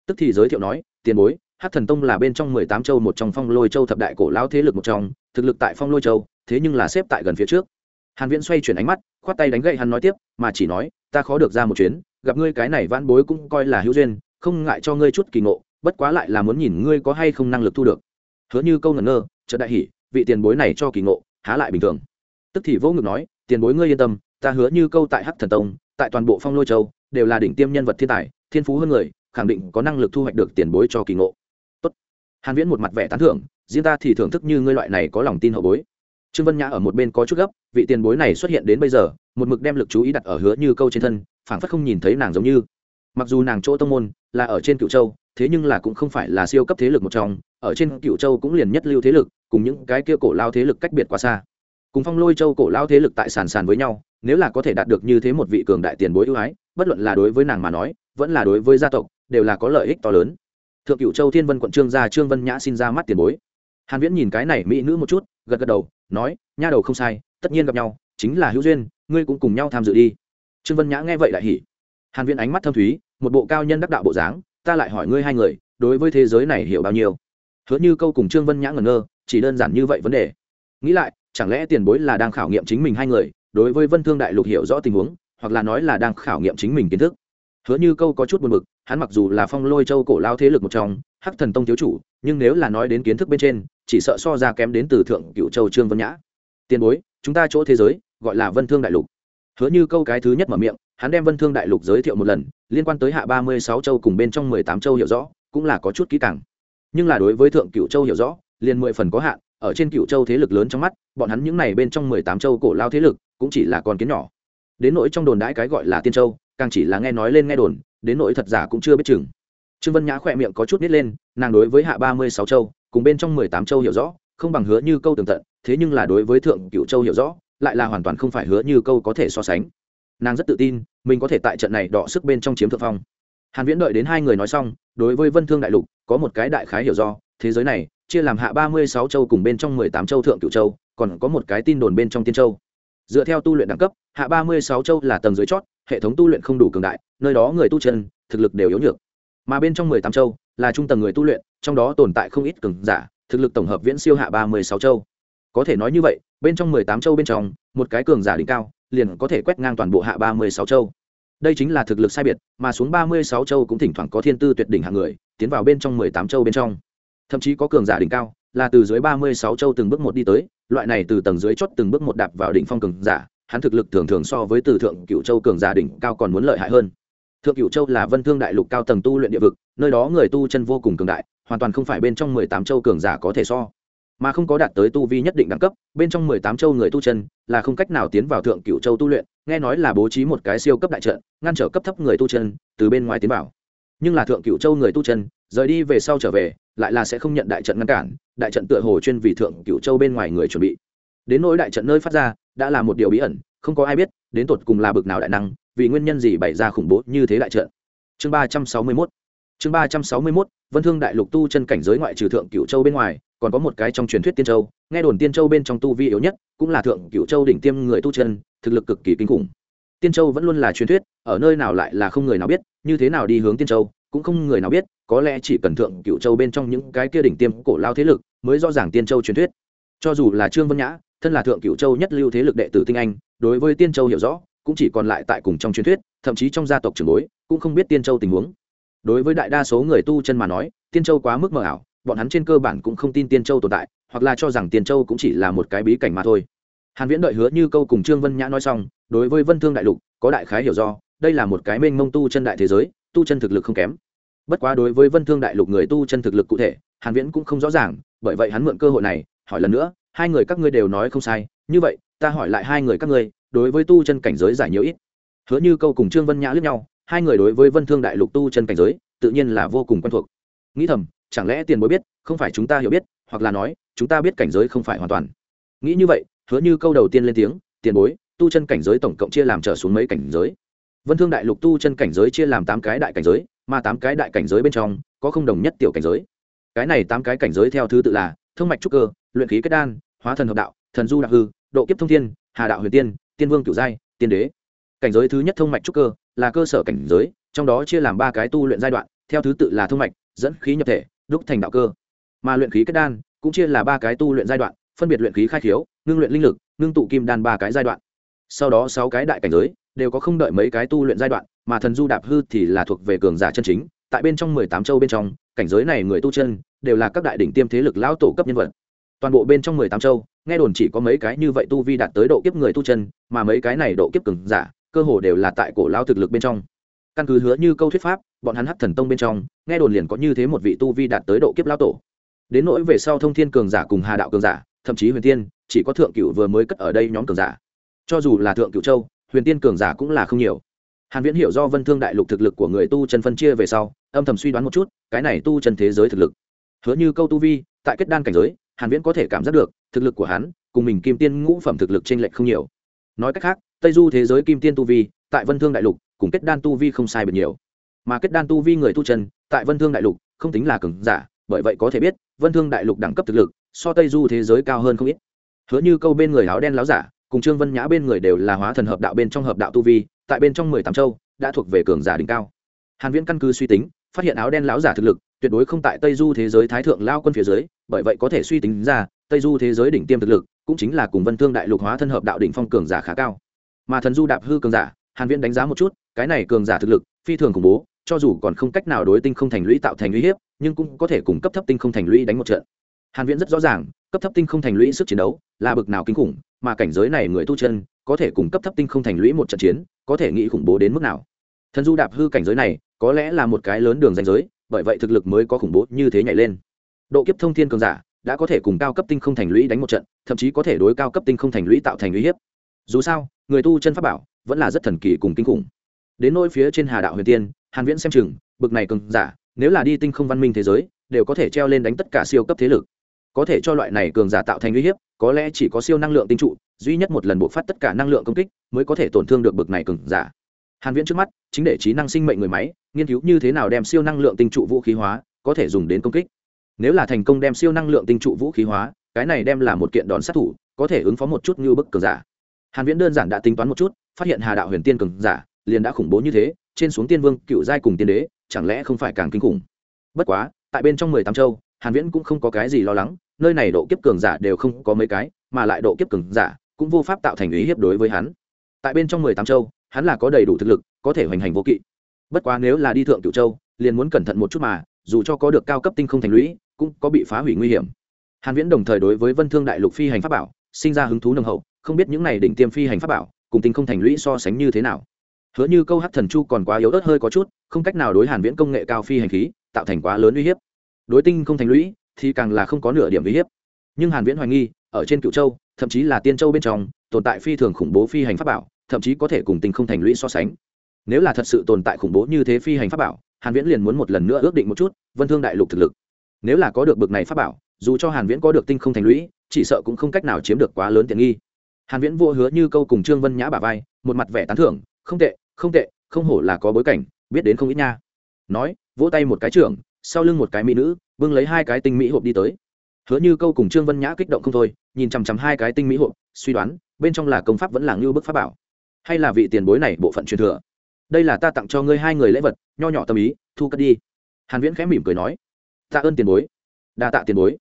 Tức thì giới thiệu nói, tiền bối, hắc thần tông là bên trong mười tám châu một trong phong lôi châu thập đại cổ lao thế lực một trong, thực lực tại phong lôi châu, thế nhưng là xếp tại gần phía trước. Hàn viễn xoay chuyển ánh mắt, khoát tay đánh gậy hắn nói tiếp, mà chỉ nói, ta khó được ra một chuyến, gặp ngươi cái này vãn bối cũng coi là hữu duyên, không ngại cho ngươi chút kỳ ngộ, bất quá lại là muốn nhìn ngươi có hay không năng lực thu được. Hứa như câu ngẩn ngơ, chợt đại hỉ, vị tiền bối này cho kỳ ngộ, há lại bình thường tức thì vô ngực nói, tiền bối ngươi yên tâm, ta hứa như câu tại hắc thần tông, tại toàn bộ phong lôi châu, đều là đỉnh tiêm nhân vật thiên tài, thiên phú hơn người, khẳng định có năng lực thu hoạch được tiền bối cho kỳ ngộ. Tốt. hàn viễn một mặt vẻ tán thưởng, riêng ta thì thưởng thức như ngươi loại này có lòng tin hậu bối. Trương vân nhã ở một bên có chút gấp, vị tiền bối này xuất hiện đến bây giờ, một mực đem lực chú ý đặt ở hứa như câu trên thân, phảng phất không nhìn thấy nàng giống như. Mặc dù nàng chỗ tông môn là ở trên cựu châu, thế nhưng là cũng không phải là siêu cấp thế lực một trong, ở trên cựu châu cũng liền nhất lưu thế lực, cùng những cái kia cổ lao thế lực cách biệt quá xa cùng phong lôi châu cổ lao thế lực tại sàn sàn với nhau, nếu là có thể đạt được như thế một vị cường đại tiền bối ưu ái, bất luận là đối với nàng mà nói, vẫn là đối với gia tộc, đều là có lợi ích to lớn. Thượng cựu châu thiên vân quận trương gia trương vân nhã xin ra mắt tiền bối. Hàn viễn nhìn cái này mỹ nữ một chút, gật gật đầu, nói, nha đầu không sai, tất nhiên gặp nhau, chính là hữu duyên, ngươi cũng cùng nhau tham dự đi. Trương vân nhã nghe vậy lại hỉ. Hàn viễn ánh mắt thâm thúy, một bộ cao nhân đắc đạo bộ dáng, ta lại hỏi ngươi hai người, đối với thế giới này hiểu bao nhiêu? Hứa như câu cùng trương vân nhã ngẩn ngơ, chỉ đơn giản như vậy vấn đề. Nghĩ lại chẳng lẽ tiền bối là đang khảo nghiệm chính mình hai người, đối với vân thương đại lục hiểu rõ tình huống, hoặc là nói là đang khảo nghiệm chính mình kiến thức? Hứa như câu có chút buồn bực, hắn mặc dù là phong lôi châu cổ lao thế lực một trong, hắc thần tông thiếu chủ, nhưng nếu là nói đến kiến thức bên trên, chỉ sợ so ra kém đến từ thượng cựu châu trương vân nhã. Tiền bối, chúng ta chỗ thế giới, gọi là vân thương đại lục. Hứa như câu cái thứ nhất mở miệng, hắn đem vân thương đại lục giới thiệu một lần, liên quan tới hạ ba mươi sáu châu cùng bên trong mười tám châu hiểu rõ, cũng là có chút kỹ càng. Nhưng là đối với thượng cựu châu hiểu rõ, liền mười phần có hạn ở trên cựu châu thế lực lớn trong mắt, bọn hắn những này bên trong mười tám châu cổ lao thế lực, cũng chỉ là con kiến nhỏ. Đến nỗi trong đồn đãi cái gọi là tiên châu, càng chỉ là nghe nói lên nghe đồn, đến nỗi thật giả cũng chưa biết chừng. Trương vân nhã khỏe miệng có chút nít lên, nàng đối với hạ ba mươi sáu châu, cùng bên trong mười tám châu hiểu rõ, không bằng hứa như câu tường tận, thế nhưng là đối với thượng cựu châu hiểu rõ, lại là hoàn toàn không phải hứa như câu có thể so sánh. Nàng rất tự tin, mình có thể tại trận này đọ sức bên trong chiếm thượng phong. Hàn viễn đợi đến hai người nói xong, đối với vân thương đại lục, có một cái đại khái hiểu do thế giới này, chia làm hạ ba mươi sáu châu cùng bên trong mười tám châu thượng cửu châu, còn có một cái tin đồn bên trong tiên châu. Dựa theo tu luyện đẳng cấp, hạ ba mươi sáu châu là tầng dưới chót, hệ thống tu luyện không đủ cường đại, nơi đó người tu chân, thực lực đều yếu nhược. Mà bên trong mười tám châu là trung tầng người tu luyện, trong đó tồn tại không ít cường giả, thực lực tổng hợp viễn siêu hạ ba mươi sáu châu. Có thể nói như vậy, bên trong mười tám châu bên trong, một cái cường giả đỉnh cao, liền có thể quét ngang toàn bộ hạ ba mươi sáu châu. Đây chính là thực lực sai biệt, mà xuống ba mươi sáu châu cũng thỉnh thoảng có thiên tư tuyệt đỉnh hạng người, tiến vào bên trong mười tám châu bên trong thậm chí có cường giả đỉnh cao, là từ dưới ba mươi sáu châu từng bước một đi tới, loại này từ tầng dưới chót từng bước một đạp vào đỉnh phong cường giả, hắn thực lực thường thường so với từ thượng cựu châu cường giả đỉnh cao còn muốn lợi hại hơn. Thượng cựu châu là vân thương đại lục cao tầng tu luyện địa vực, nơi đó người tu chân vô cùng cường đại, hoàn toàn không phải bên trong mười tám châu cường giả có thể so. Mà không có đạt tới tu vi nhất định đẳng cấp, bên trong mười tám châu người tu chân là không cách nào tiến vào thượng cựu châu tu luyện, nghe nói là bố trí một cái siêu cấp đại trận, ngăn trở cấp thấp người tu chân từ bên ngoài tiến vào. Nhưng là thượng cựu châu người tu chân, rời đi về sau trở về lại là sẽ không nhận đại trận ngăn cản, đại trận tựa hồ chuyên vì thượng cựu châu bên ngoài người chuẩn bị. Đến nỗi đại trận nơi phát ra, đã là một điều bí ẩn, không có ai biết, đến tột cùng là bực nào đại năng, vì nguyên nhân gì bày ra khủng bố như thế đại trận. Chương ba trăm sáu mươi mốt. Chương ba trăm sáu mươi mốt, vân thương đại lục tu chân cảnh giới ngoại trừ thượng cựu châu bên ngoài, còn có một cái trong truyền thuyết tiên châu, nghe đồn tiên châu bên trong tu vi yếu nhất cũng là thượng cựu châu đỉnh tiêm người tu chân, thực lực cực kỳ kinh khủng. Tiên châu vẫn luôn là truyền thuyết, ở nơi nào lại là không người nào biết, như thế nào đi hướng tiên châu cũng không người nào biết, có lẽ chỉ cần thượng cựu châu bên trong những cái kia đỉnh tiêm cổ lao thế lực mới rõ ràng tiên châu truyền thuyết. Cho dù là trương vân nhã, thân là thượng cựu châu nhất lưu thế lực đệ tử tinh anh, đối với tiên châu hiểu rõ, cũng chỉ còn lại tại cùng trong truyền thuyết, thậm chí trong gia tộc trường bối, cũng không biết tiên châu tình huống. Đối với đại đa số người tu chân mà nói, tiên châu quá mức mờ ảo, bọn hắn trên cơ bản cũng không tin tiên châu tồn tại, hoặc là cho rằng tiên châu cũng chỉ là một cái bí cảnh mà thôi. Hàn viễn đợi hứa như câu cùng trương vân nhã nói xong, đối với vân thương đại lục, có đại khái hiểu do, đây là một cái mênh mông tu chân đại thế giới tu chân thực lực không kém. Bất quá đối với vân thương đại lục người tu chân thực lực cụ thể, hàn viễn cũng không rõ ràng, bởi vậy hắn mượn cơ hội này, hỏi lần nữa, hai người các ngươi đều nói không sai, như vậy, ta hỏi lại hai người các ngươi, đối với tu chân cảnh giới giải nhiều ít. Hứa như câu cùng trương vân nhã liếc nhau, hai người đối với vân thương đại lục tu chân cảnh giới, tự nhiên là vô cùng quen thuộc. Nghĩ thầm, chẳng lẽ tiền bối biết, không phải chúng ta hiểu biết, hoặc là nói, chúng ta biết cảnh giới không phải hoàn toàn. Nghĩ như vậy, hứa như câu đầu tiên lên tiếng, tiền bối, tu chân cảnh giới tổng cộng chia làm trở xuống mấy cảnh giới? Vân thương đại lục tu chân cảnh giới chia làm tám cái đại cảnh giới, mà tám cái đại cảnh giới bên trong, có không đồng nhất tiểu cảnh giới. Cái này tám cái cảnh giới theo thứ tự là thương mạch trúc cơ, luyện khí kết đan, hóa thần hợp đạo, thần du đạo hư, độ kiếp thông thiên, hà đạo huyền tiên tiên vương cửu giai, tiên đế. Cảnh giới thứ nhất thông mạch trúc cơ, là cơ sở cảnh giới, trong đó chia làm ba cái tu luyện giai đoạn, theo thứ tự là thông mạch, dẫn khí nhập thể, đúc thành đạo cơ. Mà luyện khí kết đan cũng chia là ba cái tu luyện giai đoạn, phân biệt luyện khí khai khiếu, ngưng luyện linh lực, ngưng tụ kim đan ba cái giai đoạn. Sau đó sáu cái đại cảnh giới đều có không đợi mấy cái tu luyện giai đoạn, mà thần du đạp hư thì là thuộc về cường giả chân chính, tại bên trong mười tám châu bên trong, cảnh giới này người tu chân đều là các đại đỉnh tiêm thế lực lão tổ cấp nhân vật. Toàn bộ bên trong mười tám châu, nghe đồn chỉ có mấy cái như vậy tu vi đạt tới độ kiếp người tu chân, mà mấy cái này độ kiếp cường giả, cơ hồ đều là tại cổ lao thực lực bên trong. Căn cứ hứa như câu thuyết pháp, bọn hắn hắc thần tông bên trong, nghe đồn liền có như thế một vị tu vi đạt tới độ kiếp lao tổ. Đến nỗi về sau thông thiên cường giả cùng hà đạo cường giả, thậm chí huyền tiên, chỉ có thượng cựu vừa mới cất ở đây nhóm cường giả. Cho dù là thượng cựu châu huyền tiên cường giả cũng là không nhiều. Hàn viễn hiểu do vân thương đại lục thực lực của người tu chân phân chia về sau, âm thầm suy đoán một chút, cái này tu chân thế giới thực lực. Hứa như câu tu vi, tại kết đan cảnh giới, hàn viễn có thể cảm giác được, thực lực của hắn cùng mình kim tiên ngũ phẩm thực lực trên lệch không nhiều. Nói cách khác, tây du thế giới kim tiên tu vi, tại vân thương đại lục cùng kết đan tu vi không sai biệt nhiều. Mà kết đan tu vi người tu chân, tại vân thương đại lục không tính là cường giả, bởi vậy có thể biết, vân thương đại lục đẳng cấp thực lực so tây du thế giới cao hơn không ít. Hứa như câu bên người áo đen láo giả cùng trương vân nhã bên người đều là hóa thần hợp đạo bên trong hợp đạo tu vi, tại bên trong mười tám châu, đã thuộc về cường giả đỉnh cao. Hàn viễn căn cứ suy tính, phát hiện áo đen lão giả thực lực, tuyệt đối không tại tây du thế giới thái thượng lao quân phía dưới, bởi vậy có thể suy tính ra, tây du thế giới đỉnh tiêm thực lực, cũng chính là cùng vân thương đại lục hóa thân hợp đạo đỉnh phong cường giả khá cao. Mà thần du đạp hư cường giả, hàn viễn đánh giá một chút, cái này cường giả thực lực, phi thường khủng bố, cho dù còn không cách nào đối tinh không thành lũy tạo thành uy hiếp, nhưng cũng có thể cùng cấp thấp tinh không thành lũy đánh một trận hàn viễn rất rõ ràng, cấp thấp tinh không thành lũy sức chiến đấu là bực nào kinh khủng, mà cảnh giới này người tu chân có thể cùng cấp thấp tinh không thành lũy một trận chiến, có thể nghĩ khủng bố đến mức nào. Thần du đạp hư cảnh giới này có lẽ là một cái lớn đường danh giới, bởi vậy thực lực mới có khủng bố như thế nhảy lên. Độ kiếp thông thiên cường giả đã có thể cùng cao cấp tinh không thành lũy đánh một trận, thậm chí có thể đối cao cấp tinh không thành lũy tạo thành uy hiếp. Dù sao, người tu chân pháp bảo vẫn là rất thần kỳ cùng kinh khủng. Đến nỗi phía trên hà đạo huyền tiên, hàn viễn xem chừng, bực này cường giả, nếu là đi tinh không văn minh thế giới, đều có thể treo lên đánh tất cả siêu cấp thế lực có thể cho loại này cường giả tạo thành uy hiếp, có lẽ chỉ có siêu năng lượng tinh trụ, duy nhất một lần bộ phát tất cả năng lượng công kích mới có thể tổn thương được bực này cường giả. Hàn viễn trước mắt, chính để trí năng sinh mệnh người máy, nghiên cứu như thế nào đem siêu năng lượng tinh trụ vũ khí hóa có thể dùng đến công kích. Nếu là thành công đem siêu năng lượng tinh trụ vũ khí hóa, cái này đem là một kiện đòn sát thủ, có thể ứng phó một chút như bức cường giả. Hàn viễn đơn giản đã tính toán một chút, phát hiện hà đạo huyền tiên cường giả, liền đã khủng bố như thế, trên xuống tiên vương, cựu giai cùng tiên đế, chẳng lẽ không phải càng kinh khủng? Bất quá, tại bên trong mười tám châu hàn viễn cũng không có cái gì lo lắng, nơi này độ kiếp cường giả đều không có mấy cái, mà lại độ kiếp cường giả cũng vô pháp tạo thành ý hiếp đối với hắn. Tại bên trong mười tám châu, hắn là có đầy đủ thực lực, có thể hoành hành vô kỵ. Bất quá nếu là đi thượng cửu châu, liền muốn cẩn thận một chút mà, dù cho có được cao cấp tinh không thành lũy, cũng có bị phá hủy nguy hiểm. Hàn viễn đồng thời đối với vân thương đại lục phi hành pháp bảo, sinh ra hứng thú nồng hậu, không biết những này đỉnh tiêm phi hành pháp bảo, cùng tinh không thành lũy so sánh như thế nào. Hứa như câu hắc thần chu còn quá yếu ớt hơi có chút, không cách nào đối hàn viễn công nghệ cao phi hành khí, tạo thành quá lớn uy hiếp đối tinh không thành lũy thì càng là không có nửa điểm uy hiếp. Nhưng hàn viễn hoài nghi, ở trên cựu châu, thậm chí là tiên châu bên trong, tồn tại phi thường khủng bố phi hành pháp bảo, thậm chí có thể cùng tinh không thành lũy so sánh. Nếu là thật sự tồn tại khủng bố như thế phi hành pháp bảo, hàn viễn liền muốn một lần nữa ước định một chút, vân thương đại lục thực lực. Nếu là có được bực này pháp bảo, dù cho hàn viễn có được tinh không thành lũy, chỉ sợ cũng không cách nào chiếm được quá lớn tiện nghi. Hàn viễn vô hứa như câu cùng trương vân nhã bà vai, một mặt vẻ tán thưởng, không tệ không tệ, không hổ là có bối cảnh, biết đến không ít nha. Nói, vỗ tay một cái trưởng sau lưng một cái mỹ nữ bưng lấy hai cái tinh mỹ hộp đi tới. Hứa như câu cùng trương vân nhã kích động không thôi, nhìn chằm chằm hai cái tinh mỹ hộp, suy đoán, bên trong là công pháp vẫn là ngưu bức pháp bảo. Hay là vị tiền bối này bộ phận truyền thừa? Đây là ta tặng cho ngươi hai người lễ vật, nho nhỏ tâm ý, thu cất đi. Hàn viễn khẽ mỉm cười nói, tạ ơn tiền bối. Đa tạ tiền bối.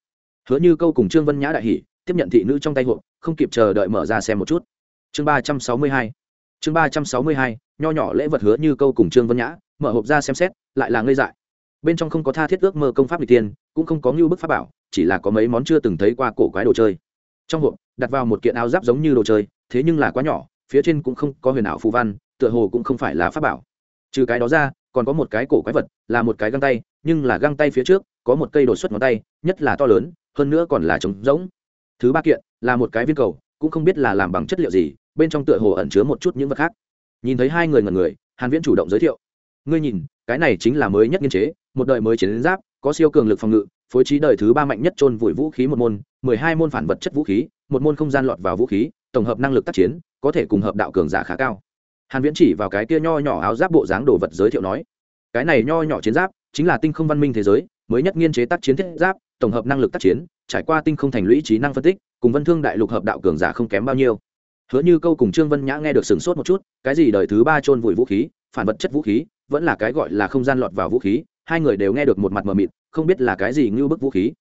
Hứa như câu cùng trương vân nhã đại hỉ, tiếp nhận thị nữ trong tay hộp, không kịp chờ đợi mở ra xem một chút. Chương ba trăm sáu mươi hai, chương ba trăm sáu mươi hai, nho nhỏ lễ vật hứa như câu cùng trương vân nhã, mở hộp ra xem xét, lại là ngây dại bên trong không có tha thiết ước mơ công pháp lịch tiên, cũng không có ngưu bức pháp bảo, chỉ là có mấy món chưa từng thấy qua cổ quái đồ chơi. Trong hộp, đặt vào một kiện áo giáp giống như đồ chơi, thế nhưng là quá nhỏ, phía trên cũng không có huyền ảo phù văn, tựa hồ cũng không phải là pháp bảo. Trừ cái đó ra, còn có một cái cổ quái vật, là một cái găng tay, nhưng là găng tay phía trước, có một cây đột xuất ngón tay, nhất là to lớn, hơn nữa còn là trống rỗng. Thứ ba kiện, là một cái viên cầu, cũng không biết là làm bằng chất liệu gì, bên trong tựa hồ ẩn chứa một chút những vật khác. Nhìn thấy hai người ngần người, hàn viễn chủ động giới thiệu. Ngươi nhìn, cái này chính là mới nhất nghiên chế một đời mới chiến giáp, có siêu cường lực phòng ngự, phối trí đời thứ ba mạnh nhất trôn vùi vũ khí một môn, mười hai môn phản vật chất vũ khí, một môn không gian lọt vào vũ khí, tổng hợp năng lực tác chiến, có thể cùng hợp đạo cường giả khá cao. Hàn viễn chỉ vào cái kia nho nhỏ áo giáp bộ dáng đồ vật giới thiệu nói, cái này nho nhỏ chiến giáp chính là tinh không văn minh thế giới, mới nhất nghiên chế tác chiến thiết giáp, tổng hợp năng lực tác chiến, trải qua tinh không thành lũy trí năng phân tích, cùng vân thương đại lục hợp đạo cường giả không kém bao nhiêu. Hứa như câu cùng trương vân nhã nghe được sửng sốt một chút, cái gì đời thứ ba chôn vùi vũ khí, phản vật chất vũ khí, vẫn là cái gọi là không gian lọt vào vũ khí hai người đều nghe được một mặt mờ mịt, không biết là cái gì ngưu bức vũ khí.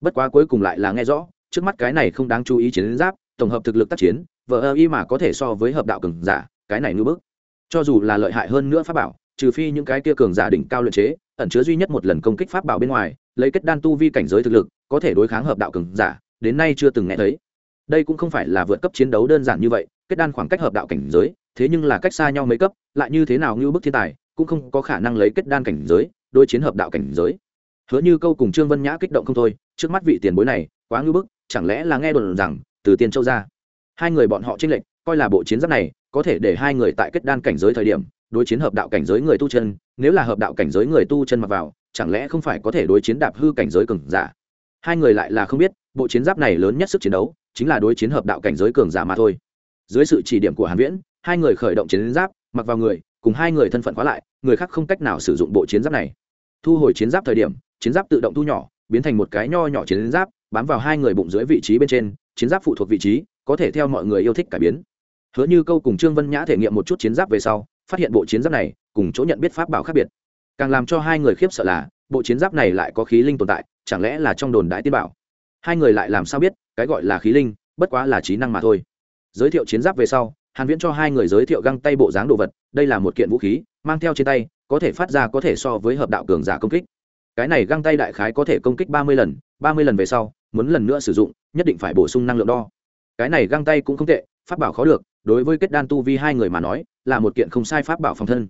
Bất quá cuối cùng lại là nghe rõ, trước mắt cái này không đáng chú ý chiến giáp, tổng hợp thực lực tác chiến vợ ơ y mà có thể so với hợp đạo cường giả, cái này ngưu bức. Cho dù là lợi hại hơn nữa pháp bảo, trừ phi những cái kia cường giả đỉnh cao luyện chế, ẩn chứa duy nhất một lần công kích pháp bảo bên ngoài, lấy kết đan tu vi cảnh giới thực lực, có thể đối kháng hợp đạo cường giả, đến nay chưa từng nghe thấy. Đây cũng không phải là vượt cấp chiến đấu đơn giản như vậy, kết đan khoảng cách hợp đạo cảnh giới, thế nhưng là cách xa nhau mấy cấp, lại như thế nào như bức thiên tài, cũng không có khả năng lấy kết đan cảnh giới đôi chiến hợp đạo cảnh giới. Hứa như câu cùng trương vân nhã kích động không thôi, trước mắt vị tiền bối này, quá ngưỡng bức, chẳng lẽ là nghe đồn rằng, từ tiền châu ra. Hai người bọn họ tranh lệch, coi là bộ chiến giáp này, có thể để hai người tại kết đan cảnh giới thời điểm, đối chiến hợp đạo cảnh giới người tu chân, nếu là hợp đạo cảnh giới người tu chân mặc vào, chẳng lẽ không phải có thể đối chiến đạp hư cảnh giới cường giả? Hai người lại là không biết, bộ chiến giáp này lớn nhất sức chiến đấu, chính là đối chiến hợp đạo cảnh giới cường giả mà thôi. Dưới sự chỉ điểm của hàn viễn, hai người khởi động chiến giáp, mặc vào người, cùng hai người thân phận khóa lại, người khác không cách nào sử dụng bộ chiến giáp này thu hồi chiến giáp thời điểm, chiến giáp tự động thu nhỏ, biến thành một cái nho nhỏ chiến giáp, bám vào hai người bụng dưới vị trí bên trên, chiến giáp phụ thuộc vị trí, có thể theo mọi người yêu thích cải biến. Hứa như câu cùng trương vân nhã thể nghiệm một chút chiến giáp về sau, phát hiện bộ chiến giáp này cùng chỗ nhận biết pháp bảo khác biệt. Càng làm cho hai người khiếp sợ là, bộ chiến giáp này lại có khí linh tồn tại, chẳng lẽ là trong đồn đại tiên bảo? Hai người lại làm sao biết, cái gọi là khí linh, bất quá là trí năng mà thôi. Giới thiệu chiến giáp về sau, hàn viễn cho hai người giới thiệu găng tay bộ dáng đồ vật, đây là một kiện vũ khí, mang theo trên tay có thể phát ra có thể so với hợp đạo cường giả công kích. Cái này găng tay đại khái có thể công kích 30 lần 30 lần về sau, muốn lần nữa sử dụng, nhất định phải bổ sung năng lượng đo. Cái này găng tay cũng không tệ, pháp bảo khó được, đối với kết đan tu vi hai người mà nói, là một kiện không sai pháp bảo phòng thân.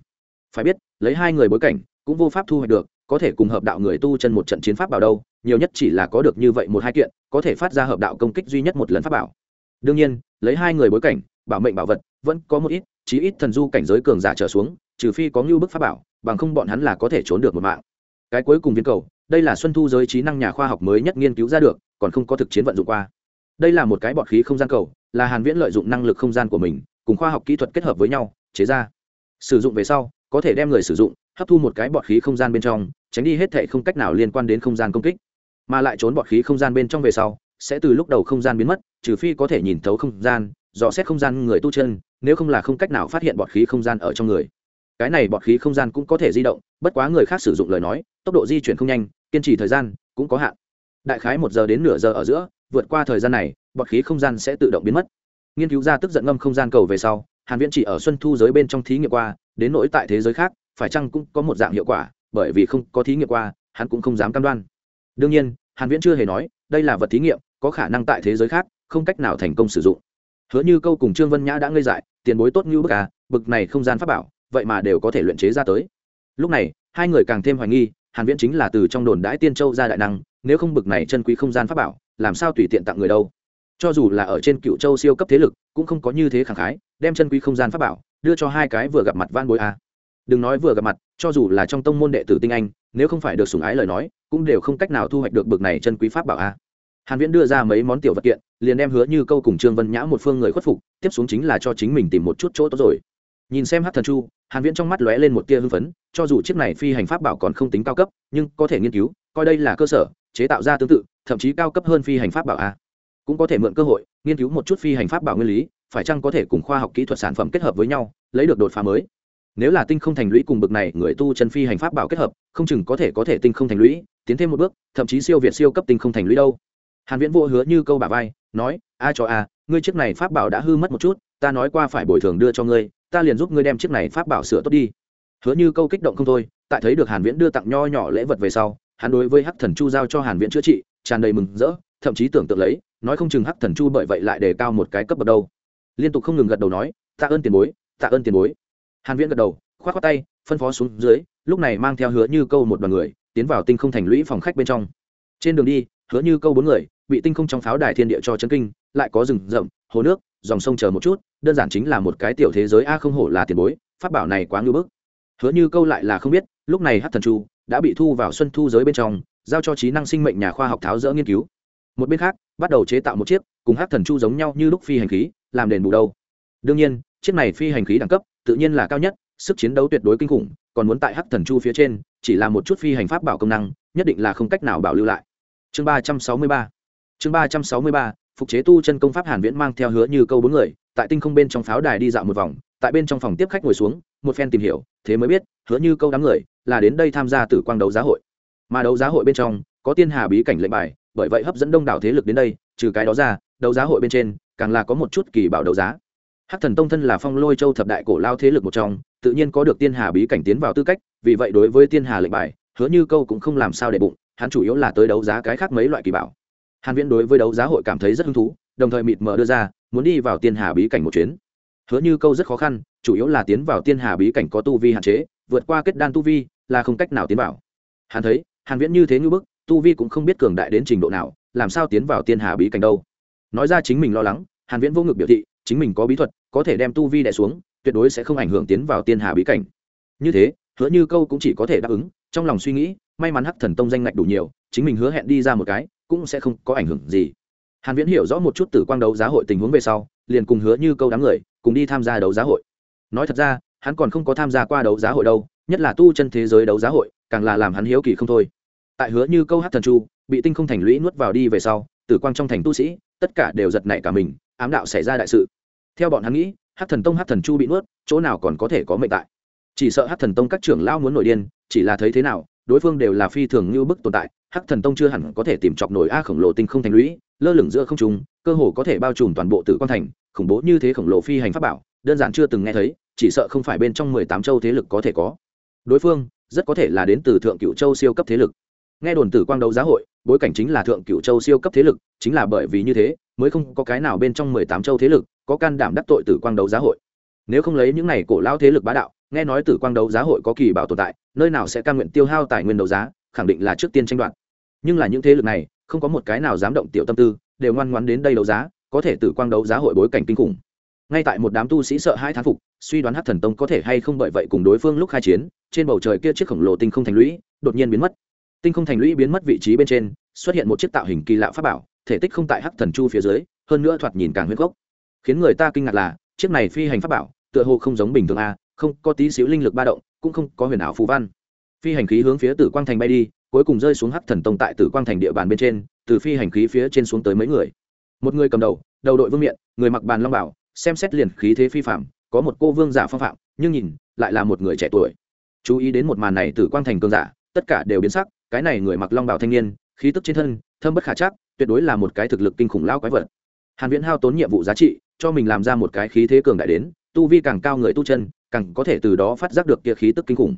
Phải biết, lấy hai người bối cảnh, cũng vô pháp thu hoạch được, có thể cùng hợp đạo người tu chân một trận chiến pháp bảo đâu, nhiều nhất chỉ là có được như vậy một hai kiện, có thể phát ra hợp đạo công kích duy nhất một lần pháp bảo. Đương nhiên, lấy hai người bối cảnh, bảo mệnh bảo vật, vẫn có một ít, chí ít thần du cảnh giới cường giả trở xuống, trừ phi có ngưu bức pháp bảo bằng không bọn hắn là có thể trốn được một mạng. Cái cuối cùng viên cầu, đây là xuân thu giới trí năng nhà khoa học mới nhất nghiên cứu ra được, còn không có thực chiến vận dụng qua. Đây là một cái bọt khí không gian cầu, là hàn viễn lợi dụng năng lực không gian của mình, cùng khoa học kỹ thuật kết hợp với nhau, chế ra. Sử dụng về sau, có thể đem người sử dụng, hấp thu một cái bọt khí không gian bên trong, tránh đi hết thệ không cách nào liên quan đến không gian công kích. Mà lại trốn bọt khí không gian bên trong về sau, sẽ từ lúc đầu không gian biến mất, trừ phi có thể nhìn thấu không gian, dò xét không gian người tu chân, nếu không là không cách nào phát hiện bọt khí không gian ở trong người cái này bọt khí không gian cũng có thể di động, bất quá người khác sử dụng lời nói, tốc độ di chuyển không nhanh, kiên trì thời gian cũng có hạn. Đại khái một giờ đến nửa giờ ở giữa, vượt qua thời gian này, bọt khí không gian sẽ tự động biến mất. Nghiên cứu ra tức giận ngâm không gian cầu về sau, hàn viễn chỉ ở xuân thu giới bên trong thí nghiệm qua, đến nỗi tại thế giới khác, phải chăng cũng có một dạng hiệu quả, bởi vì không có thí nghiệm qua, hắn cũng không dám cam đoan. Đương nhiên, hàn viễn chưa hề nói, đây là vật thí nghiệm, có khả năng tại thế giới khác, không cách nào thành công sử dụng. Hứa như câu cùng trương vân nhã đã ngây dại, tiền bối tốt như bức à bực này không gian pháp bảo vậy mà đều có thể luyện chế ra tới. Lúc này, hai người càng thêm hoài nghi, hàn viễn chính là từ trong đồn đãi tiên châu ra đại năng, nếu không bực này chân quý không gian pháp bảo, làm sao tùy tiện tặng người đâu? Cho dù là ở trên cựu châu siêu cấp thế lực, cũng không có như thế khẳng khái, đem chân quý không gian pháp bảo đưa cho hai cái vừa gặp mặt van bối a. Đừng nói vừa gặp mặt, cho dù là trong tông môn đệ tử tinh anh, nếu không phải được sủng ái lời nói, cũng đều không cách nào thu hoạch được bực này chân quý pháp bảo a. Hàn viễn đưa ra mấy món tiểu vật kiện, liền đem hứa như câu cùng trương vân nhã một phương người khuất phục, tiếp xuống chính là cho chính mình tìm một chút chỗ tốt rồi nhìn xem hát thần chu, hàn viễn trong mắt lóe lên một tia hưng phấn, cho dù chiếc này phi hành pháp bảo còn không tính cao cấp, nhưng có thể nghiên cứu, coi đây là cơ sở, chế tạo ra tương tự, thậm chí cao cấp hơn phi hành pháp bảo a. Cũng có thể mượn cơ hội, nghiên cứu một chút phi hành pháp bảo nguyên lý, phải chăng có thể cùng khoa học kỹ thuật sản phẩm kết hợp với nhau, lấy được đột phá mới. Nếu là tinh không thành lũy cùng bực này, người tu chân phi hành pháp bảo kết hợp, không chừng có thể có thể tinh không thành lũy, tiến thêm một bước, thậm chí siêu việt siêu cấp tinh không thành lũy đâu. Hàn viễn vô hứa như câu bà vai, nói, a cho a à, ngươi chiếc này pháp bảo đã hư mất một chút, ta nói qua phải bồi thường đưa cho ngươi ta liền giúp ngươi đem chiếc này pháp bảo sửa tốt đi. Hứa như câu kích động không thôi, tại thấy được hàn viễn đưa tặng nho nhỏ lễ vật về sau, hắn đối với hắc thần chu giao cho hàn viễn chữa trị, tràn đầy mừng rỡ, thậm chí tưởng tượng lấy, nói không chừng hắc thần chu bởi vậy lại đề cao một cái cấp bậc đâu. Liên tục không ngừng gật đầu nói, tạ ơn tiền bối, tạ ơn tiền bối. Hàn viễn gật đầu, khoát khoát tay, phân phó xuống dưới, lúc này mang theo hứa như câu một đoàn người, tiến vào tinh không thành lũy phòng khách bên trong. Trên đường đi, hứa như câu bốn người, bị tinh không trong pháo đài thiên địa cho chấn kinh lại có rừng rậm, hồ nước, dòng sông chờ một chút, đơn giản chính là một cái tiểu thế giới a không hổ là tiền bối Phát bảo này quá ngưỡng bức. Hứa như câu lại là không biết, lúc này hát thần chu đã bị thu vào xuân thu giới bên trong, giao cho trí năng sinh mệnh nhà khoa học tháo rỡ nghiên cứu. Một bên khác, bắt đầu chế tạo một chiếc cùng hát thần chu giống nhau như lúc phi hành khí, làm đền bù đâu. Đương nhiên, chiếc này phi hành khí đẳng cấp, tự nhiên là cao nhất, sức chiến đấu tuyệt đối kinh khủng, còn muốn tại hắc thần chu phía trên, chỉ là một chút phi hành pháp bảo công năng, nhất định là không cách nào bảo lưu lại. Chương ba trăm sáu mươi ba. Chương ba trăm sáu mươi ba phục chế tu chân công pháp hàn viễn mang theo hứa như câu bốn người, tại tinh không bên trong pháo đài đi dạo một vòng, tại bên trong phòng tiếp khách ngồi xuống, một phen tìm hiểu, thế mới biết, hứa như câu đám người là đến đây tham gia tử quang đấu giá hội. Mà đấu giá hội bên trong, có tiên hà bí cảnh lệnh bài, bởi vậy hấp dẫn đông đảo thế lực đến đây, trừ cái đó ra, đấu giá hội bên trên, càng là có một chút kỳ bảo đấu giá. Hắc thần tông thân là phong lôi châu thập đại cổ lao thế lực một trong, tự nhiên có được tiên hà bí cảnh tiến vào tư cách, vì vậy đối với tiên hà lệnh bài, hứa như câu cũng không làm sao để bụng, hắn chủ yếu là tới đấu giá cái khác mấy loại kỳ bảo hàn viễn đối với đấu giá hội cảm thấy rất hứng thú, đồng thời mịt mờ đưa ra, muốn đi vào tiên hà bí cảnh một chuyến. Hứa như câu rất khó khăn, chủ yếu là tiến vào tiên hà bí cảnh có tu vi hạn chế, vượt qua kết đan tu vi, là không cách nào tiến vào. Hàn thấy, hàn viễn như thế như bức, tu vi cũng không biết cường đại đến trình độ nào, làm sao tiến vào tiên hà bí cảnh đâu? Nói ra chính mình lo lắng, hàn viễn vô ngực biểu thị, chính mình có bí thuật, có thể đem tu vi đè xuống, tuyệt đối sẽ không ảnh hưởng tiến vào tiên hà bí cảnh. Như thế, hứa như câu cũng chỉ có thể đáp ứng, trong lòng suy nghĩ, may mắn hắc thần tông danh ngạch đủ nhiều, chính mình hứa hẹn đi ra một cái cũng sẽ không có ảnh hưởng gì. Hàn viễn hiểu rõ một chút tử quang đấu giá hội tình huống về sau, liền cùng hứa như câu đám người, cùng đi tham gia đấu giá hội. Nói thật ra, hắn còn không có tham gia qua đấu giá hội đâu, nhất là tu chân thế giới đấu giá hội, càng là làm hắn hiếu kỳ không thôi. Tại hứa như câu hát thần chu, bị tinh không thành lũy nuốt vào đi về sau, tử quang trong thành tu sĩ, tất cả đều giật nảy cả mình, ám đạo xảy ra đại sự. Theo bọn hắn nghĩ, hát thần tông hát thần chu bị nuốt, chỗ nào còn có thể có mệnh tại? Chỉ sợ hát thần tông các trưởng lao muốn nổi điên, chỉ là thấy thế nào, đối phương đều là phi thường như bức tồn tại hắc thần tông chưa hẳn có thể tìm chọc nổi a khổng lồ tinh không thành lũy, lơ lửng giữa không trung, cơ hồ có thể bao trùm toàn bộ tử quang thành, khủng bố như thế khổng lồ phi hành pháp bảo, đơn giản chưa từng nghe thấy, chỉ sợ không phải bên trong mười tám châu thế lực có thể có. Đối phương, rất có thể là đến từ thượng cựu châu siêu cấp thế lực. Nghe đồn tử quang đấu giá hội, bối cảnh chính là thượng cựu châu siêu cấp thế lực, chính là bởi vì như thế, mới không có cái nào bên trong mười tám châu thế lực có can đảm đắc tội tử quang đấu giá hội. Nếu không lấy những này cổ lao thế lực bá đạo, nghe nói tử quang đấu giá hội có kỳ bảo tồn tại, nơi nào sẽ cam nguyện tiêu hao tài nguyên đấu giá khẳng định là trước tiên tranh đoạt. Nhưng là những thế lực này, không có một cái nào dám động tiểu tâm tư, đều ngoan ngoãn đến đây đấu giá, có thể tử quang đấu giá hội bối cảnh kinh khủng. Ngay tại một đám tu sĩ sợ hai thán phục, suy đoán hát thần tông có thể hay không bởi vậy cùng đối phương lúc khai chiến, trên bầu trời kia chiếc khổng lồ tinh không thành lũy đột nhiên biến mất. Tinh không thành lũy biến mất vị trí bên trên, xuất hiện một chiếc tạo hình kỳ lạ pháp bảo, thể tích không tại hắc thần chu phía dưới, hơn nữa thoạt nhìn càng huyết gốc. Khiến người ta kinh ngạc là, chiếc này phi hành pháp bảo, tựa hồ không giống bình thường a, không có tí xíu linh lực ba động, cũng không có huyền ảo phù văn phi hành khí hướng phía tử quang thành bay đi, cuối cùng rơi xuống hắc thần tông tại tử quang thành địa bàn bên trên, từ phi hành khí phía trên xuống tới mấy người. Một người cầm đầu đầu đội vương miện, người mặc bàn long bảo, xem xét liền khí thế phi phạm có một cô vương giả phong phạm, nhưng nhìn, lại là một người trẻ tuổi. Chú ý đến một màn này tử quang thành cường giả, tất cả đều biến sắc, cái này người mặc long bảo thanh niên, khí tức trên thân, thâm bất khả chắc, tuyệt đối là một cái thực lực kinh khủng lao quái vật. Hàn viễn hao tốn nhiệm vụ giá trị, cho mình làm ra một cái khí thế cường đại đến, tu vi càng cao người tu chân, càng có thể từ đó phát giác được kia khí tức kinh khủng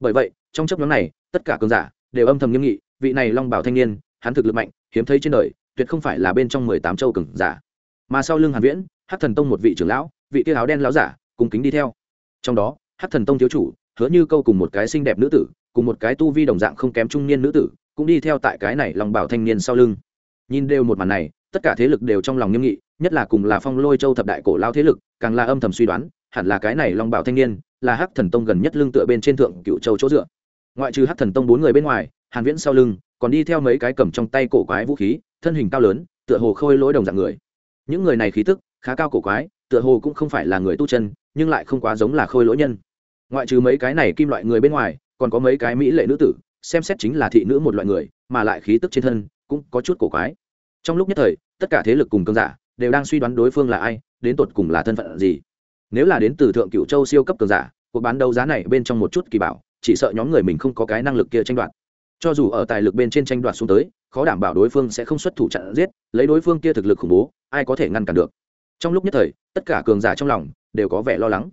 bởi vậy, trong chấp nhóm này, tất cả cường giả đều âm thầm nghiêm nghị, vị này long bảo thanh niên, hắn thực lực mạnh, hiếm thấy trên đời, tuyệt không phải là bên trong mười tám châu cường giả. Mà sau lưng hàn viễn, hắc thần tông một vị trưởng lão, vị kia áo đen lão giả, cùng kính đi theo. Trong đó, hắc thần tông thiếu chủ, hứa như câu cùng một cái xinh đẹp nữ tử, cùng một cái tu vi đồng dạng không kém trung niên nữ tử, cũng đi theo tại cái này long bảo thanh niên sau lưng. Nhìn đều một màn này, tất cả thế lực đều trong lòng nghiêm nghị, nhất là cùng là phong lôi châu thập đại cổ lao thế lực, càng là âm thầm suy đoán, hẳn là cái này long bảo thanh niên là hắc thần tông gần nhất lưng tựa bên trên thượng cựu châu chỗ dựa. Ngoại trừ hắc thần tông bốn người bên ngoài, hàn viễn sau lưng còn đi theo mấy cái cầm trong tay cổ quái vũ khí, thân hình cao lớn, tựa hồ khôi lỗi đồng dạng người. Những người này khí tức khá cao cổ quái, tựa hồ cũng không phải là người tu chân, nhưng lại không quá giống là khôi lỗi nhân. Ngoại trừ mấy cái này kim loại người bên ngoài, còn có mấy cái mỹ lệ nữ tử, xem xét chính là thị nữ một loại người, mà lại khí tức trên thân cũng có chút cổ quái. Trong lúc nhất thời, tất cả thế lực cùng cơn giả đều đang suy đoán đối phương là ai, đến tột cùng là thân phận gì nếu là đến từ thượng cựu châu siêu cấp cường giả, cuộc bán đấu giá này bên trong một chút kỳ bảo, chỉ sợ nhóm người mình không có cái năng lực kia tranh đoạt. Cho dù ở tài lực bên trên tranh đoạt xuống tới, khó đảm bảo đối phương sẽ không xuất thủ chặn giết, lấy đối phương kia thực lực khủng bố, ai có thể ngăn cản được? Trong lúc nhất thời, tất cả cường giả trong lòng đều có vẻ lo lắng.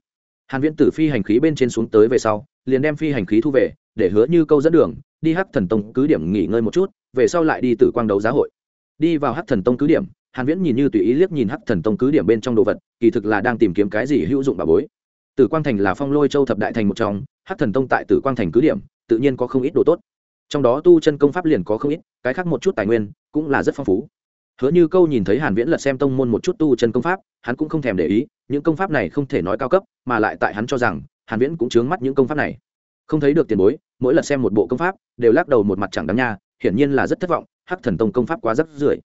Hàn viễn tử phi hành khí bên trên xuống tới về sau, liền đem phi hành khí thu về, để hứa như câu dẫn đường, đi hắc thần tông cứ điểm nghỉ ngơi một chút, về sau lại đi tử quang đấu giá hội. Đi vào hắc thần tông cứ điểm hàn viễn nhìn như tùy ý liếc nhìn hắc thần tông cứ điểm bên trong đồ vật, kỳ thực là đang tìm kiếm cái gì hữu dụng bà bối. Tử quang thành là phong lôi châu thập đại thành một trong, hắc thần tông tại tử quang thành cứ điểm, tự nhiên có không ít đồ tốt. Trong đó tu chân công pháp liền có không ít, cái khác một chút tài nguyên cũng là rất phong phú. Hứa như câu nhìn thấy hàn viễn lật xem tông môn một chút tu chân công pháp, hắn cũng không thèm để ý, những công pháp này không thể nói cao cấp, mà lại tại hắn cho rằng, hàn viễn cũng chướng mắt những công pháp này. Không thấy được tiền bối, mỗi lần xem một bộ công pháp, đều lắc đầu một mặt chẳng đáng nha, hiển nhiên là rất thất vọng, hắc thần tông công pháp quá rất rưởi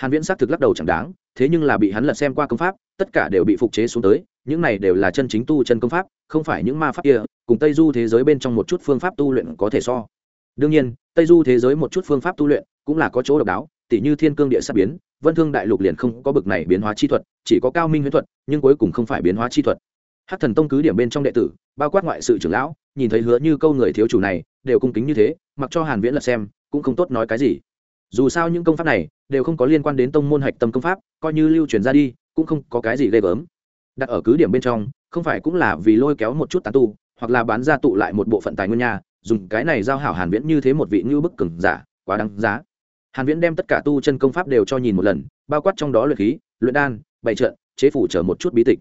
hàn viễn xác thực lắc đầu chẳng đáng, thế nhưng là bị hắn lật xem qua công pháp, tất cả đều bị phục chế xuống tới, những này đều là chân chính tu chân công pháp, không phải những ma pháp kia, cùng tây du thế giới bên trong một chút phương pháp tu luyện có thể so. Đương nhiên, tây du thế giới một chút phương pháp tu luyện cũng là có chỗ độc đáo, tỉ như thiên cương địa sát biến, vân thương đại lục liền không có bực này biến hóa chi thuật, chỉ có cao minh huyễn thuật, nhưng cuối cùng không phải biến hóa chi thuật. Hát thần tông cứ điểm bên trong đệ tử, bao quát ngoại sự trưởng lão, nhìn thấy hứa như câu người thiếu chủ này, đều cung kính như thế, mặc cho hàn viễn lật xem, cũng không tốt nói cái gì dù sao những công pháp này đều không có liên quan đến tông môn hạch tâm công pháp, coi như lưu truyền ra đi, cũng không có cái gì ghê gớm. Đặt ở cứ điểm bên trong, không phải cũng là vì lôi kéo một chút tán tu, hoặc là bán ra tụ lại một bộ phận tài nguyên nhà dùng cái này giao hảo hàn viễn như thế một vị ngưu bức cường giả, quá đáng giá. Hàn viễn đem tất cả tu chân công pháp đều cho nhìn một lần, bao quát trong đó luyện khí, luyện đan, bày trận, chế phủ trở một chút bí tịch.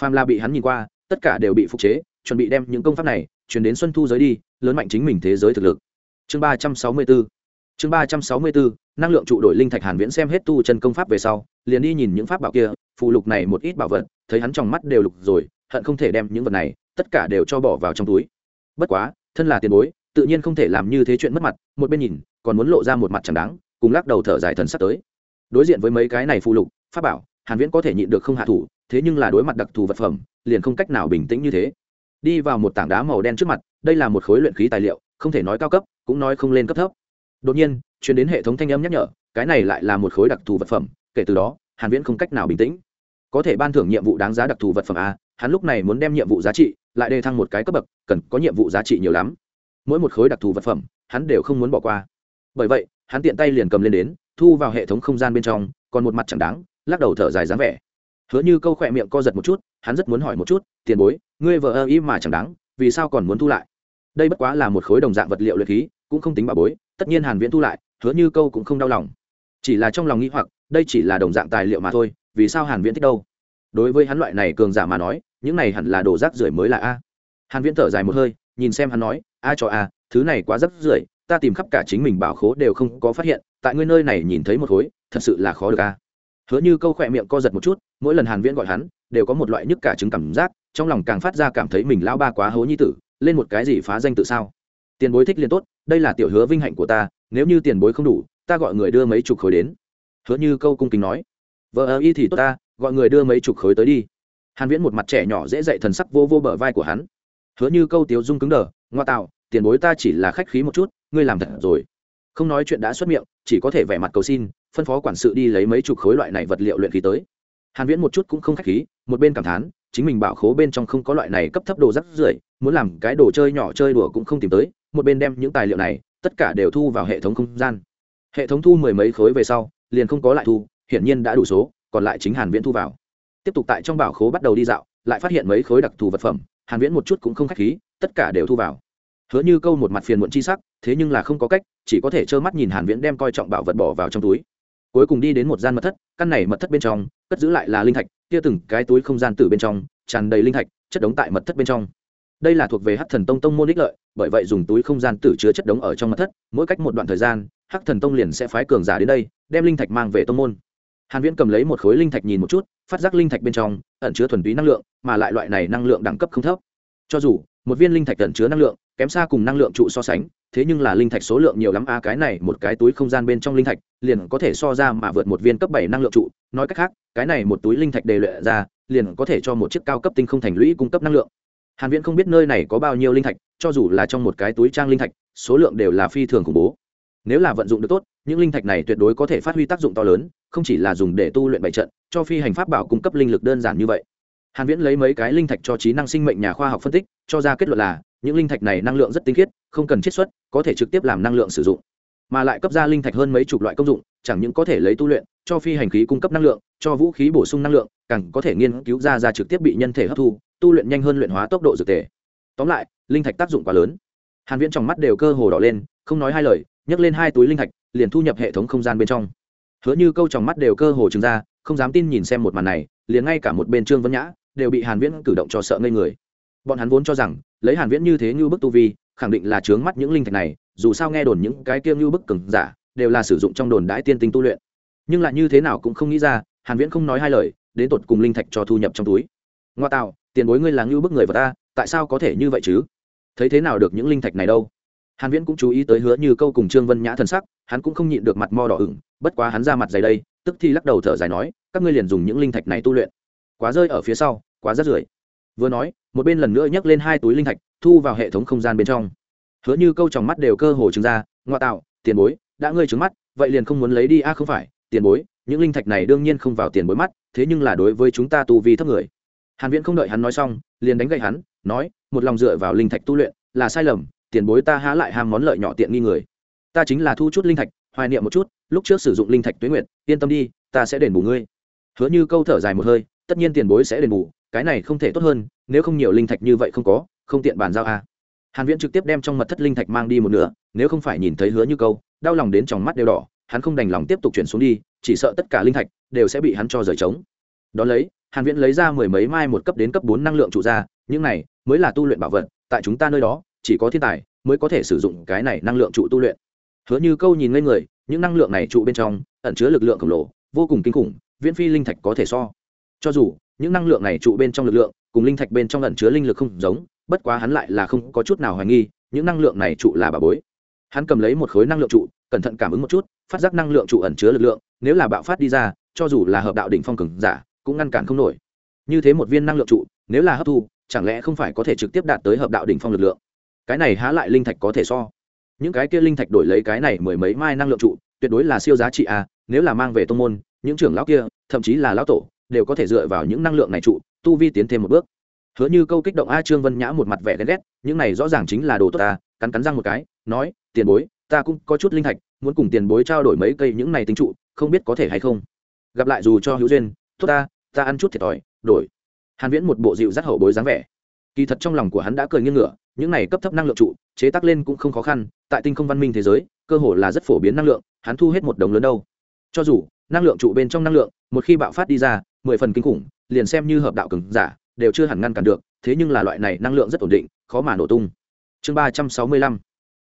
Phàm la bị hắn nhìn qua, tất cả đều bị phục chế, chuẩn bị đem những công pháp này truyền đến xuân thu giới đi, lớn mạnh chính mình thế giới thực lực. Chương 364 chương 364 năng lượng trụ đổi linh thạch hàn viễn xem hết tu chân công pháp về sau, liền đi nhìn những pháp bảo kia phụ lục này một ít bảo vật, thấy hắn trong mắt đều lục rồi, hận không thể đem những vật này, tất cả đều cho bỏ vào trong túi. Bất quá, thân là tiền bối, tự nhiên không thể làm như thế chuyện mất mặt, một bên nhìn, còn muốn lộ ra một mặt chẳng đáng, cùng lắc đầu thở dài thần sắp tới. Đối diện với mấy cái này phụ lục, pháp bảo, hàn viễn có thể nhịn được không hạ thủ, thế nhưng là đối mặt đặc thù vật phẩm, liền không cách nào bình tĩnh như thế. Đi vào một tảng đá màu đen trước mặt, đây là một khối luyện khí tài liệu, không thể nói cao cấp, cũng nói không lên cấp thấp đột nhiên, truyền đến hệ thống thanh âm nhắc nhở, cái này lại là một khối đặc thù vật phẩm, kể từ đó, hàn viễn không cách nào bình tĩnh. Có thể ban thưởng nhiệm vụ đáng giá đặc thù vật phẩm a, hắn lúc này muốn đem nhiệm vụ giá trị lại đề thăng một cái cấp bậc, cần có nhiệm vụ giá trị nhiều lắm. Mỗi một khối đặc thù vật phẩm, hắn đều không muốn bỏ qua. Bởi vậy, hắn tiện tay liền cầm lên đến, thu vào hệ thống không gian bên trong, còn một mặt chẳng đáng, lắc đầu thở dài dáng vẻ. Hứa như câu khỏe miệng co giật một chút, hắn rất muốn hỏi một chút, tiền bối, ngươi vợ ơ ý mà chẳng đáng, vì sao còn muốn thu lại? Đây bất quá là một khối đồng dạng vật liệu luyện khí cũng không tính bà bối, tất nhiên hàn viễn thu lại, hứa như câu cũng không đau lòng. Chỉ là trong lòng nghĩ hoặc, đây chỉ là đồng dạng tài liệu mà thôi, vì sao hàn viễn thích đâu? Đối với hắn loại này cường giả mà nói, những này hẳn là đồ rác rưởi mới là a. Hàn viễn thở dài một hơi, nhìn xem hắn nói, a cho a, thứ này quá rác rưởi, ta tìm khắp cả chính mình bảo khố đều không có phát hiện, tại ngươi nơi này nhìn thấy một khối, thật sự là khó được a. Hứa như câu khỏe miệng co giật một chút, mỗi lần hàn viễn gọi hắn, đều có một loại nhức cả chứng cảm giác, trong lòng càng phát ra cảm thấy mình lão ba quá hố nhi tử, lên một cái gì phá danh tự sao? Tiền bối thích liền tốt đây là tiểu hứa vinh hạnh của ta, nếu như tiền bối không đủ, ta gọi người đưa mấy chục khối đến. Hứa như câu cung kính nói. Vợ ơ y thì tốt ta, gọi người đưa mấy chục khối tới đi. Hàn viễn một mặt trẻ nhỏ dễ dạy thần sắc vô vô bờ vai của hắn. Hứa như câu tiếu dung cứng đờ, ngoa tạo, tiền bối ta chỉ là khách khí một chút, ngươi làm thật rồi. Không nói chuyện đã xuất miệng, chỉ có thể vẻ mặt cầu xin, phân phó quản sự đi lấy mấy chục khối loại này vật liệu luyện khí tới. Hàn viễn một chút cũng không khách khí, một bên cảm thán, chính mình bảo khố bên trong không có loại này cấp thấp đồ rắc rưởi, muốn làm cái đồ chơi nhỏ chơi đùa cũng không tìm tới một bên đem những tài liệu này, tất cả đều thu vào hệ thống không gian. Hệ thống thu mười mấy khối về sau, liền không có lại thu, hiển nhiên đã đủ số, còn lại chính hàn viễn thu vào. Tiếp tục tại trong bảo khố bắt đầu đi dạo, lại phát hiện mấy khối đặc thù vật phẩm, hàn viễn một chút cũng không khách khí, tất cả đều thu vào. Hứa như câu một mặt phiền muộn chi sắc, thế nhưng là không có cách, chỉ có thể trơ mắt nhìn hàn viễn đem coi trọng bảo vật bỏ vào trong túi. Cuối cùng đi đến một gian mật thất, căn này mật thất bên trong, cất giữ lại là linh thạch, kia từng cái túi không gian từ bên trong, tràn đầy linh thạch, chất đống tại mật thất bên trong đây là thuộc về hắc thần tông tông môn ích lợi, bởi vậy dùng túi không gian tử chứa chất đống ở trong mật thất, mỗi cách một đoạn thời gian, hắc thần tông liền sẽ phái cường giả đến đây, đem linh thạch mang về tông môn. Hàn viễn cầm lấy một khối linh thạch nhìn một chút, phát giác linh thạch bên trong ẩn chứa thuần túy năng lượng, mà lại loại này năng lượng đẳng cấp không thấp. Cho dù một viên linh thạch ẩn chứa năng lượng, kém xa cùng năng lượng trụ so sánh, thế nhưng là linh thạch số lượng nhiều lắm, a, cái này một cái túi không gian bên trong linh thạch liền có thể so ra mà vượt một viên cấp bảy năng lượng trụ. Nói cách khác, cái này một túi linh thạch đề luyện ra, liền có thể cho một chiếc cao cấp tinh không thành lũy cung cấp năng lượng hàn viễn không biết nơi này có bao nhiêu linh thạch, cho dù là trong một cái túi trang linh thạch, số lượng đều là phi thường khủng bố. Nếu là vận dụng được tốt, những linh thạch này tuyệt đối có thể phát huy tác dụng to lớn, không chỉ là dùng để tu luyện bảy trận, cho phi hành pháp bảo cung cấp linh lực đơn giản như vậy. Hàn viễn lấy mấy cái linh thạch cho trí năng sinh mệnh nhà khoa học phân tích, cho ra kết luận là, những linh thạch này năng lượng rất tinh khiết, không cần chiết xuất, có thể trực tiếp làm năng lượng sử dụng. Mà lại cấp ra linh thạch hơn mấy chục loại công dụng, chẳng những có thể lấy tu luyện cho phi hành khí cung cấp năng lượng, cho vũ khí bổ sung năng lượng, càng có thể nghiên cứu ra ra trực tiếp bị nhân thể hấp thu, tu luyện nhanh hơn luyện hóa tốc độ dược thể. Tóm lại, linh thạch tác dụng quá lớn. Hàn viễn trong mắt đều cơ hồ đỏ lên, không nói hai lời, nhấc lên hai túi linh thạch, liền thu nhập hệ thống không gian bên trong. Hứa như câu trong mắt đều cơ hồ trừng ra, không dám tin nhìn xem một màn này, liền ngay cả một bên trương vân nhã đều bị hàn viễn cử động cho sợ ngây người. Bọn hắn vốn cho rằng, lấy hàn viễn như thế như bức tu vi, khẳng định là chướng mắt những linh thạch này, dù sao nghe đồn những cái kia như bức cường giả đều là sử dụng trong đồn đãi tiên tinh tu luyện nhưng lại như thế nào cũng không nghĩ ra, hàn viễn không nói hai lời, đến tột cùng linh thạch cho thu nhập trong túi. Ngoa tạo, tiền bối ngươi là như bức người vào ta, tại sao có thể như vậy chứ? Thấy thế nào được những linh thạch này đâu? Hàn viễn cũng chú ý tới hứa như câu cùng trương vân nhã thần sắc, hắn cũng không nhịn được mặt mo đỏ ửng, bất quá hắn ra mặt dày đây tức thì lắc đầu thở dài nói, các ngươi liền dùng những linh thạch này tu luyện. Quá rơi ở phía sau, quá rất rưởi. Vừa nói, một bên lần nữa nhấc lên hai túi linh thạch, thu vào hệ thống không gian bên trong. Hứa như câu trong mắt đều cơ hồ trừng ra ngoại tạo, tiền bối, đã ngươi trứng mắt, vậy liền không muốn lấy đi a không phải tiền bối, những linh thạch này đương nhiên không vào tiền bối mắt, thế nhưng là đối với chúng ta tu vi thấp người. Hàn viễn không đợi hắn nói xong, liền đánh gậy hắn, nói, một lòng dựa vào linh thạch tu luyện, là sai lầm, tiền bối ta há lại ham món lợi nhỏ tiện nghi người. Ta chính là thu chút linh thạch, hoài niệm một chút, lúc trước sử dụng linh thạch tuế nguyện yên tâm đi, ta sẽ đền bù ngươi. Hứa như câu thở dài một hơi, tất nhiên tiền bối sẽ đền bù, cái này không thể tốt hơn, nếu không nhiều linh thạch như vậy không có, không tiện bàn giao à? hàn viễn trực tiếp đem trong mật thất linh thạch mang đi một nửa, nếu không phải nhìn thấy hứa như câu, đau lòng đến trong mắt đều đỏ hắn không đành lòng tiếp tục chuyển xuống đi, chỉ sợ tất cả linh thạch đều sẽ bị hắn cho rời trống. Đó lấy, hàn viễn lấy ra mười mấy mai một cấp đến cấp 4 năng lượng trụ ra, những này mới là tu luyện bảo vật, tại chúng ta nơi đó, chỉ có thiên tài mới có thể sử dụng cái này năng lượng trụ tu luyện. Hứa như câu nhìn lên người, những năng lượng này trụ bên trong ẩn chứa lực lượng khổng lồ, vô cùng kinh khủng, viễn phi linh thạch có thể so. Cho dù những năng lượng này trụ bên trong lực lượng cùng linh thạch bên trong ẩn chứa linh lực không giống, bất quá hắn lại là không có chút nào hoài nghi, những năng lượng này trụ là bà bối. Hắn cầm lấy một khối năng lượng trụ, cẩn thận cảm ứng một chút phát giác năng lượng trụ ẩn chứa lực lượng, nếu là bạo phát đi ra, cho dù là hợp đạo đỉnh phong cường giả, cũng ngăn cản không nổi. Như thế một viên năng lượng trụ, nếu là hấp thu, chẳng lẽ không phải có thể trực tiếp đạt tới hợp đạo đỉnh phong lực lượng? Cái này há lại linh thạch có thể so. Những cái kia linh thạch đổi lấy cái này mười mấy mai năng lượng trụ, tuyệt đối là siêu giá trị a nếu là mang về tông môn, những trưởng lão kia, thậm chí là lão tổ, đều có thể dựa vào những năng lượng này trụ, tu vi tiến thêm một bước. Hứa như câu kích động a trương vân nhã một mặt vẻ ghen ghét, những này rõ ràng chính là đồ tốt ta cắn cắn răng một cái, nói, tiền bối ta cũng có chút linh thạch, muốn cùng tiền bối trao đổi mấy cây những này tính trụ, không biết có thể hay không. Gặp lại dù cho hữu duyên, tốt ta ta ăn chút thiệt thòi, đổi. Hàn viễn một bộ dịu dắt hậu bối dáng vẻ. Kỳ thật trong lòng của hắn đã cười nghiêng ngửa, những này cấp thấp năng lượng trụ, chế tác lên cũng không khó khăn, tại tinh không văn minh thế giới, cơ hồ là rất phổ biến năng lượng, hắn thu hết một đồng lớn đâu. Cho dù, năng lượng trụ bên trong năng lượng, một khi bạo phát đi ra, mười phần kinh khủng, liền xem như hợp đạo cường giả, đều chưa hẳn ngăn cản được, thế nhưng là loại này năng lượng rất ổn định, khó mà nổ tung. Chương ba trăm sáu mươi lăm.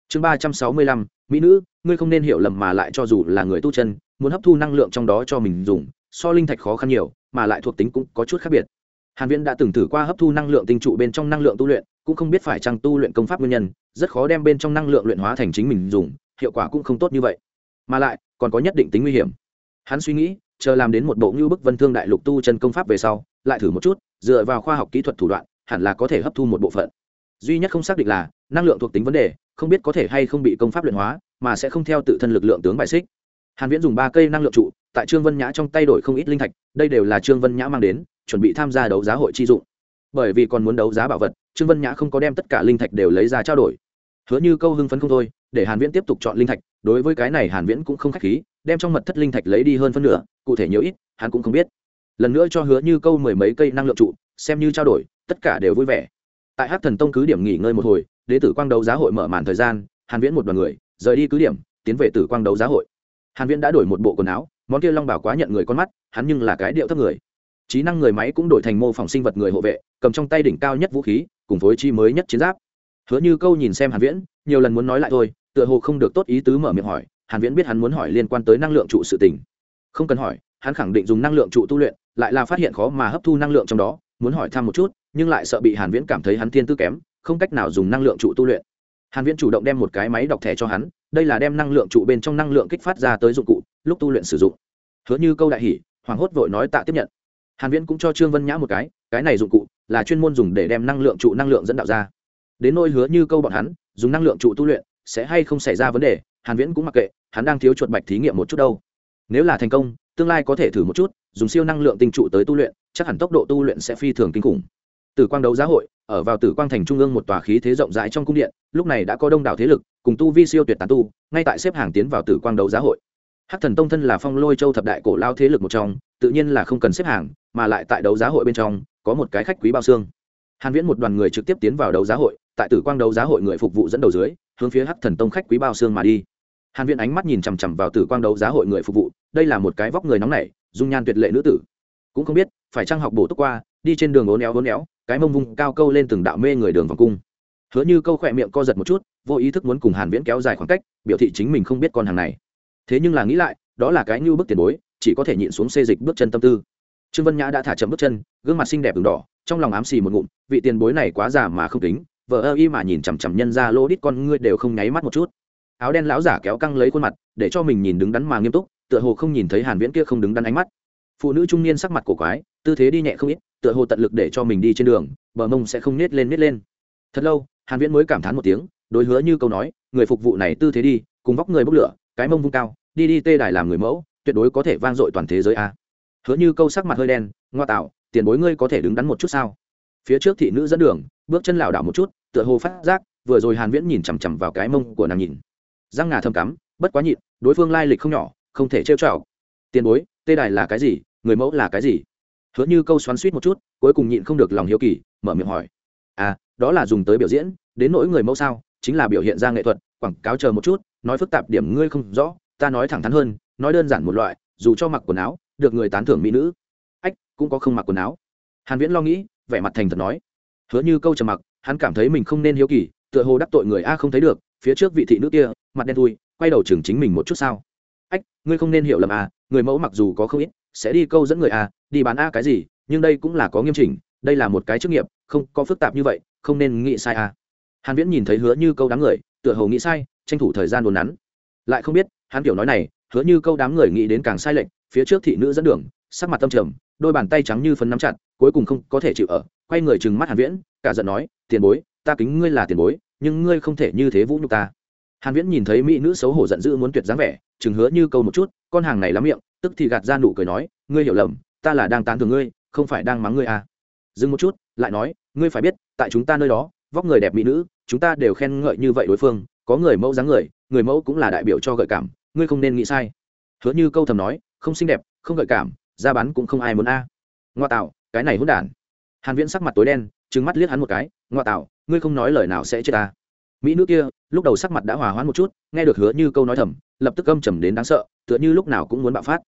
Chương ba trăm sáu mươi lăm mỹ nữ, ngươi không nên hiểu lầm mà lại cho dù là người tu chân, muốn hấp thu năng lượng trong đó cho mình dùng, so linh thạch khó khăn nhiều, mà lại thuộc tính cũng có chút khác biệt. Hàn viễn đã từng thử qua hấp thu năng lượng tinh trụ bên trong năng lượng tu luyện, cũng không biết phải chăng tu luyện công pháp nguyên nhân, rất khó đem bên trong năng lượng luyện hóa thành chính mình dùng, hiệu quả cũng không tốt như vậy. Mà lại, còn có nhất định tính nguy hiểm. Hắn suy nghĩ, chờ làm đến một bộ như bức vân thương đại lục tu chân công pháp về sau, lại thử một chút, dựa vào khoa học kỹ thuật thủ đoạn, hẳn là có thể hấp thu một bộ phận. Duy nhất không xác định là năng lượng thuộc tính vấn đề không biết có thể hay không bị công pháp luyện hóa, mà sẽ không theo tự thân lực lượng tướng bài xích. Hàn viễn dùng ba cây năng lượng trụ, tại trương vân nhã trong tay đổi không ít linh thạch, đây đều là trương vân nhã mang đến, chuẩn bị tham gia đấu giá hội chi dụng. Bởi vì còn muốn đấu giá bảo vật, trương vân nhã không có đem tất cả linh thạch đều lấy ra trao đổi. Hứa như câu hưng phấn không thôi, để hàn viễn tiếp tục chọn linh thạch, đối với cái này hàn viễn cũng không khách khí, đem trong mật thất linh thạch lấy đi hơn phân nửa, cụ thể nhiều ít, hắn cũng không biết. Lần nữa cho hứa như câu mười mấy cây năng lượng trụ, xem như trao đổi, tất cả đều vui vẻ. Tại hắc thần tông cứ điểm nghỉ ngơi một hồi đế tử quang đấu giá hội mở màn thời gian, hàn viễn một đoàn người, rời đi cứ điểm, tiến về tử quang đấu giá hội. Hàn viễn đã đổi một bộ quần áo, món kia long bảo quá nhận người con mắt, hắn nhưng là cái điệu thấp người. Trí năng người máy cũng đổi thành mô phỏng sinh vật người hộ vệ, cầm trong tay đỉnh cao nhất vũ khí, cùng phối chi mới nhất chiến giáp. Hứa như câu nhìn xem hàn viễn, nhiều lần muốn nói lại thôi, tựa hồ không được tốt ý tứ mở miệng hỏi, hàn viễn biết hắn muốn hỏi liên quan tới năng lượng trụ sự tình. Không cần hỏi, hắn khẳng định dùng năng lượng trụ tu luyện, lại là phát hiện khó mà hấp thu năng lượng trong đó, muốn hỏi thăm một chút, nhưng lại sợ bị hàn viễn cảm thấy hắn thiên tư kém không cách nào dùng năng lượng trụ tu luyện. Hàn viễn chủ động đem một cái máy đọc thẻ cho hắn, đây là đem năng lượng trụ bên trong năng lượng kích phát ra tới dụng cụ, lúc tu luyện sử dụng. Hứa như câu đại hỉ, hoàng hốt vội nói tạ tiếp nhận. Hàn viễn cũng cho trương vân nhã một cái cái này dụng cụ là chuyên môn dùng để đem năng lượng trụ năng lượng dẫn đạo ra. Đến nỗi hứa như câu bọn hắn, dùng năng lượng trụ tu luyện, sẽ hay không xảy ra vấn đề, hàn viễn cũng mặc kệ, hắn đang thiếu chuột bạch thí nghiệm một chút đâu. Nếu là thành công, tương lai có thể thử một chút, dùng siêu năng lượng tinh trụ tới tu luyện, chắc hẳn tốc độ tu luyện sẽ phi thường kinh khủng tử quang đấu giá hội, ở vào tử quang thành trung ương một tòa khí thế rộng rãi trong cung điện, lúc này đã có đông đảo thế lực, cùng tu vi siêu tuyệt tán tu, ngay tại xếp hàng tiến vào tử quang đấu giá hội. Hắc thần tông thân là phong lôi châu thập đại cổ lao thế lực một trong, tự nhiên là không cần xếp hàng, mà lại tại đấu giá hội bên trong, có một cái khách quý bao xương. Hàn viễn một đoàn người trực tiếp tiến vào đấu giá hội, tại tử quang đấu giá hội người phục vụ dẫn đầu dưới, hướng phía hắc thần tông khách quý bao xương mà đi. Hàn viễn ánh mắt nhìn chằm chằm vào tử quang đấu giá hội người phục vụ, đây là một cái vóc người nóng nảy, dung nhan tuyệt lệ nữ tử. Cũng không biết, phải trang học bổ túc qua, đi trên đường uốn éo uốn éo cái mông vung cao câu lên từng đạo mê người đường vòng cung. Hứa như câu khỏe miệng co giật một chút, vô ý thức muốn cùng hàn viễn kéo dài khoảng cách, biểu thị chính mình không biết con hàng này. Thế nhưng là nghĩ lại, đó là cái như bước tiền bối, chỉ có thể nhịn xuống xê dịch bước chân tâm tư. Trương vân nhã đã thả chậm bước chân, gương mặt xinh đẹp đường đỏ, trong lòng ám xì một ngụm, vị tiền bối này quá già mà không tính vợ ơ y mà nhìn chằm chằm nhân ra lô đít con ngươi đều không nháy mắt một chút. Áo đen lão giả kéo căng lấy khuôn mặt, để cho mình nhìn đứng đắn mà nghiêm túc, tựa hồ không nhìn thấy hàn viễn kia không đứng đắn ánh mắt. Phụ nữ trung niên sắc mặt cổ quái, tư thế đi nhẹ không ít tựa hồ tận lực để cho mình đi trên đường, bờ mông sẽ không nết lên nết lên. Thật lâu, hàn viễn mới cảm thán một tiếng, đối hứa như câu nói, người phục vụ này tư thế đi, cùng vóc người bốc lửa, cái mông vung cao, đi đi tê đài làm người mẫu, tuyệt đối có thể vang dội toàn thế giới a. Hứa như câu sắc mặt hơi đen, ngoa tạo, tiền bối ngươi có thể đứng đắn một chút sao? Phía trước thị nữ dẫn đường, bước chân lảo đảo một chút, tựa hồ phát giác, vừa rồi hàn viễn nhìn chằm chằm vào cái mông của nàng nhìn. Răng ngà thâm cắm, bất quá nhịn, đối phương lai lịch không nhỏ, không thể trêu chọc. Tiền bối, tê đài là cái gì, người mẫu là cái gì? Hứa như câu xoắn suýt một chút, cuối cùng nhịn không được lòng hiếu kỳ, mở miệng hỏi. À đó là dùng tới biểu diễn, đến nỗi người mẫu sao, chính là biểu hiện ra nghệ thuật, quảng cáo chờ một chút, nói phức tạp điểm ngươi không rõ, ta nói thẳng thắn hơn, nói đơn giản một loại, dù cho mặc quần áo, được người tán thưởng mỹ nữ. Ách, cũng có không mặc quần áo. Hàn viễn lo nghĩ, vẻ mặt thành thật nói. Hứa như câu trầm mặc, hắn cảm thấy mình không nên hiếu kỳ, tựa hồ đắc tội người a không thấy được, phía trước vị thị nữ kia, mặt đen thui, quay đầu chừng chính mình một chút sao. Ách, ngươi không nên hiểu lầm a, người mẫu mặc dù có không ít, sẽ đi câu dẫn người a đi bán a cái gì, nhưng đây cũng là có nghiêm chỉnh, đây là một cái chức nghiệp, không có phức tạp như vậy, không nên nghĩ sai a. hàn viễn nhìn thấy hứa như câu đám người, tựa hồ nghĩ sai, tranh thủ thời gian đồn nắn. Lại không biết, hắn kiểu nói này, hứa như câu đám người nghĩ đến càng sai lệch, phía trước thị nữ dẫn đường, sắc mặt tâm trầm, đôi bàn tay trắng như phấn nắm chặt, cuối cùng không có thể chịu ở, quay người trừng mắt hàn viễn, cả giận nói, tiền bối, ta kính ngươi là tiền bối, nhưng ngươi không thể như thế vũ nhục ta. Hàn viễn nhìn thấy mỹ nữ xấu hổ giận dữ muốn tuyệt dáng vẻ chừng hứa như câu một chút, con hàng này lắm miệng. Tức thì gạt ra nụ cười nói, ngươi hiểu lầm ta là đang tán thưởng ngươi, không phải đang mắng ngươi à. Dừng một chút, lại nói, ngươi phải biết, tại chúng ta nơi đó, vóc người đẹp mỹ nữ, chúng ta đều khen ngợi như vậy đối phương, có người mẫu dáng người người mẫu cũng là đại biểu cho gợi cảm, ngươi không nên nghĩ sai. Hứa như câu thầm nói, không xinh đẹp, không gợi cảm, ra bán cũng không ai muốn a. À. ngoa tạo, cái này hỗn đản. Hàn viễn sắc mặt tối đen, trừng mắt liếc hắn một cái, ngoa tạo, ngươi không nói lời nào sẽ chết ta. Mỹ nữ kia, lúc đầu sắc mặt đã hòa hoãn một chút, nghe được hứa như câu nói thầm, lập tức âm trầm đến đáng sợ, tựa như lúc nào cũng muốn bạo phát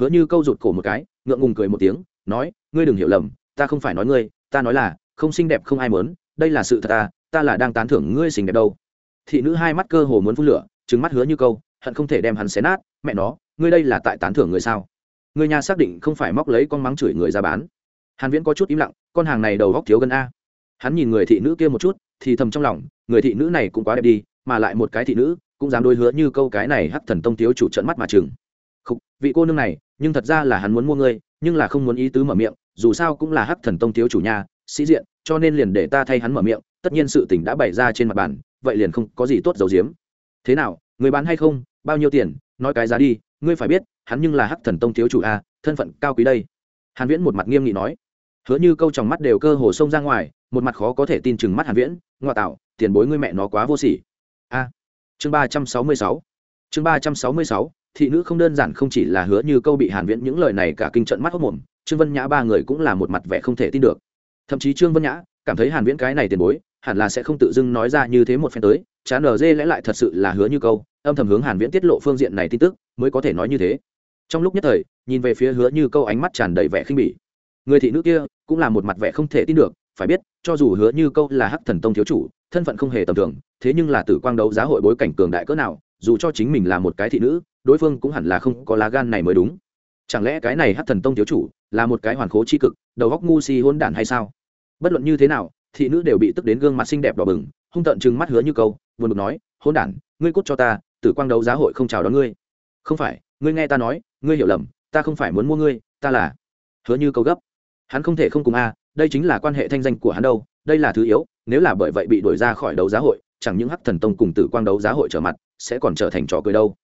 hứa như câu rụt cổ một cái ngượng ngùng cười một tiếng nói ngươi đừng hiểu lầm ta không phải nói ngươi ta nói là không xinh đẹp không ai muốn đây là sự thật ta ta là đang tán thưởng ngươi xinh đẹp đâu. Thị nữ hai mắt cơ hồ muốn phun lửa trừng mắt hứa như câu hận không thể đem hắn xé nát mẹ nó ngươi đây là tại tán thưởng người sao? Người nhà xác định không phải móc lấy con mắng chửi người ra bán. Hàn viễn có chút im lặng con hàng này đầu góc thiếu gần a. Hắn nhìn người thị nữ kia một chút thì thầm trong lòng người thị nữ này cũng quá đẹp đi mà lại một cái thị nữ cũng dám đối hứa như câu cái này hắc thần tông thiếu chủ trận mắt mà chừng Khúc, vị cô nương này nhưng thật ra là hắn muốn mua ngươi, nhưng là không muốn ý tứ mở miệng, dù sao cũng là hắc thần tông thiếu chủ nhà sĩ diện, cho nên liền để ta thay hắn mở miệng, tất nhiên sự tình đã bày ra trên mặt bàn, vậy liền không có gì tốt giấu giếm. Thế nào, người bán hay không, bao nhiêu tiền, nói cái giá đi, ngươi phải biết, hắn nhưng là hắc thần tông thiếu chủ a, thân phận cao quý đây. Hàn viễn một mặt nghiêm nghị nói. Hứa như câu trong mắt đều cơ hồ xông ra ngoài, một mặt khó có thể tin chừng mắt hàn viễn ngoại tạo, tiền bối ngươi mẹ nó quá vô sỉ. A. Chương 366 chương 366 thị nữ không đơn giản không chỉ là hứa như câu bị hàn viễn những lời này cả kinh trận mắt hốt mồm, trương vân nhã ba người cũng là một mặt vẻ không thể tin được. Thậm chí trương vân nhã cảm thấy hàn viễn cái này tiền bối, hẳn là sẽ không tự dưng nói ra như thế một phen tới chán ở dê lẽ lại thật sự là hứa như câu, âm thầm hướng hàn viễn tiết lộ phương diện này tin tức, mới có thể nói như thế. Trong lúc nhất thời, nhìn về phía hứa như câu ánh mắt tràn đầy vẻ khinh bỉ. Người thị nữ kia cũng là một mặt vẻ không thể tin được, phải biết, cho dù hứa như câu là hắc thần tông thiếu chủ, thân phận không hề tầm thường, thế nhưng là tử quang đấu giá hội bối cảnh cường đại cỡ nào, dù cho chính mình là một cái thị nữ đối phương cũng hẳn là không có lá gan này mới đúng. Chẳng lẽ cái này hắc thần tông thiếu chủ là một cái hoàn khố chi cực, đầu góc ngu si hôn đản hay sao? Bất luận như thế nào, thị nữ đều bị tức đến gương mặt xinh đẹp đỏ bừng, hung tợn chừng mắt hứa như câu, buồn bực nói hôn đản, ngươi cút cho ta, tử quang đấu giá hội không chào đón ngươi. Không phải, ngươi nghe ta nói, ngươi hiểu lầm, ta không phải muốn mua ngươi, ta là hứa như câu gấp. Hắn không thể không cùng a, đây chính là quan hệ thanh danh của hắn đâu, đây là thứ yếu, nếu là bởi vậy bị đuổi ra khỏi đấu giá hội, chẳng những hắc thần tông cùng tử quang đấu giá hội trở mặt, sẽ còn trở thành trò cười đâu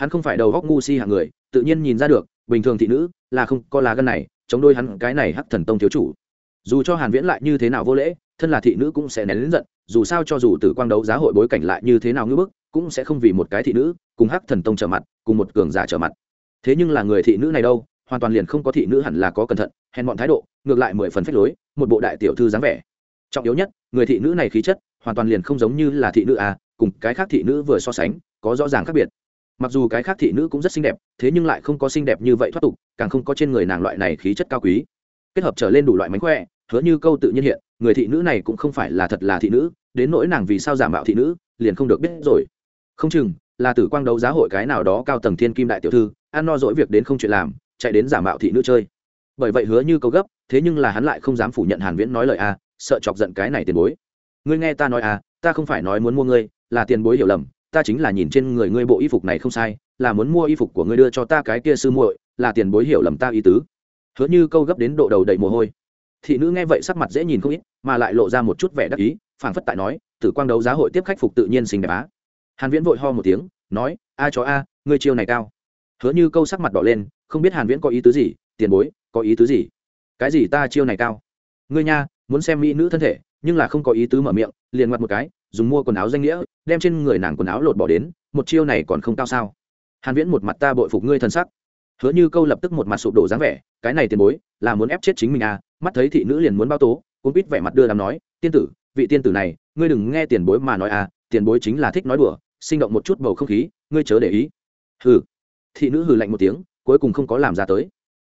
hắn không phải đầu góc ngu si hạng người, tự nhiên nhìn ra được, bình thường thị nữ là không có lá gân này, chống đôi hắn cái này hắc thần tông thiếu chủ. Dù cho hàn viễn lại như thế nào vô lễ, thân là thị nữ cũng sẽ nén lớn giận, dù sao cho dù tử quang đấu giá hội bối cảnh lại như thế nào ngưỡng bức, cũng sẽ không vì một cái thị nữ, cùng hắc thần tông trở mặt, cùng một cường giả trở mặt. Thế nhưng là người thị nữ này đâu, hoàn toàn liền không có thị nữ hẳn là có cẩn thận, hèn bọn thái độ, ngược lại mười phần phách lối, một bộ đại tiểu thư dáng vẻ. Trọng yếu nhất, người thị nữ này khí chất, hoàn toàn liền không giống như là thị nữ à cùng cái khác thị nữ vừa so sánh, có rõ ràng khác biệt mặc dù cái khác thị nữ cũng rất xinh đẹp, thế nhưng lại không có xinh đẹp như vậy thoát tục, càng không có trên người nàng loại này khí chất cao quý. Kết hợp trở lên đủ loại mánh khỏe, hứa như câu tự nhiên hiện, người thị nữ này cũng không phải là thật là thị nữ, đến nỗi nàng vì sao giả mạo thị nữ, liền không được biết rồi. Không chừng, là tử quang đấu giá hội cái nào đó cao tầng thiên kim đại tiểu thư, ăn no dỗi việc đến không chuyện làm, chạy đến giả mạo thị nữ chơi. Bởi vậy hứa như câu gấp, thế nhưng là hắn lại không dám phủ nhận hàn viễn nói lời a sợ chọc giận cái này tiền bối. Ngươi nghe ta nói à ta không phải nói muốn mua ngươi, là tiền bối hiểu lầm ta chính là nhìn trên người ngươi bộ y phục này không sai, là muốn mua y phục của ngươi đưa cho ta cái kia sư muội, là tiền bối hiểu lầm ta ý tứ. Hứa như câu gấp đến độ đầu đầy mồ hôi. Thị nữ nghe vậy sắc mặt dễ nhìn không ít, mà lại lộ ra một chút vẻ đắc ý, phảng phất tại nói, tử quang đấu giá hội tiếp khách phục tự nhiên xinh đẹp á. Hàn viễn vội ho một tiếng, nói, a chó a, ngươi chiêu này cao. Hứa như câu sắc mặt đỏ lên, không biết hàn viễn có ý tứ gì, tiền bối, có ý tứ gì? Cái gì ta chiêu này cao? Ngươi nha, muốn xem mỹ nữ thân thể, nhưng là không có ý tứ mở miệng, liền ngoặt một cái dùng mua quần áo danh nghĩa, đem trên người nàng quần áo lột bỏ đến, một chiêu này còn không cao sao. Hàn viễn một mặt ta bội phục ngươi thân sắc. Hứa như câu lập tức một mặt sụp đổ dáng vẻ, cái này tiền bối, là muốn ép chết chính mình à mắt thấy thị nữ liền muốn bao tố, cũng biết vẻ mặt đưa làm nói, tiên tử, vị tiên tử này, ngươi đừng nghe tiền bối mà nói à tiền bối chính là thích nói đùa, sinh động một chút bầu không khí, ngươi chớ để ý. Hừ. Thị nữ hừ lạnh một tiếng, cuối cùng không có làm ra tới.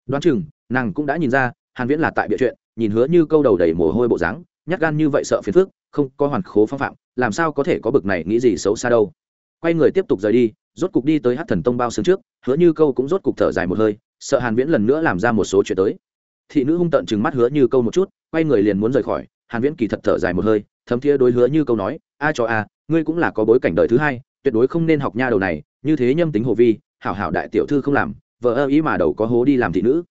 Đoán chừng, nàng cũng đã nhìn ra, hàn viễn là tại bịa chuyện, nhìn hứa như câu đầu đầy mồ hôi bộ dáng, nhát gan như vậy sợ phiền phức, không có hoàn khố phong phạm làm sao có thể có bực này nghĩ gì xấu xa đâu. Quay người tiếp tục rời đi, rốt cục đi tới hát thần tông bao xương trước, hứa như câu cũng rốt cục thở dài một hơi, sợ hàn viễn lần nữa làm ra một số chuyện tới. Thị nữ hung tận chừng mắt hứa như câu một chút, quay người liền muốn rời khỏi, hàn viễn kỳ thật thở dài một hơi, thấm thiế đối hứa như câu nói, a cho a, ngươi cũng là có bối cảnh đời thứ hai, tuyệt đối không nên học nha đầu này, như thế nhâm tính hồ vi, hảo hảo đại tiểu thư không làm vợ ơ ý mà đầu có hố đi làm thị nữ.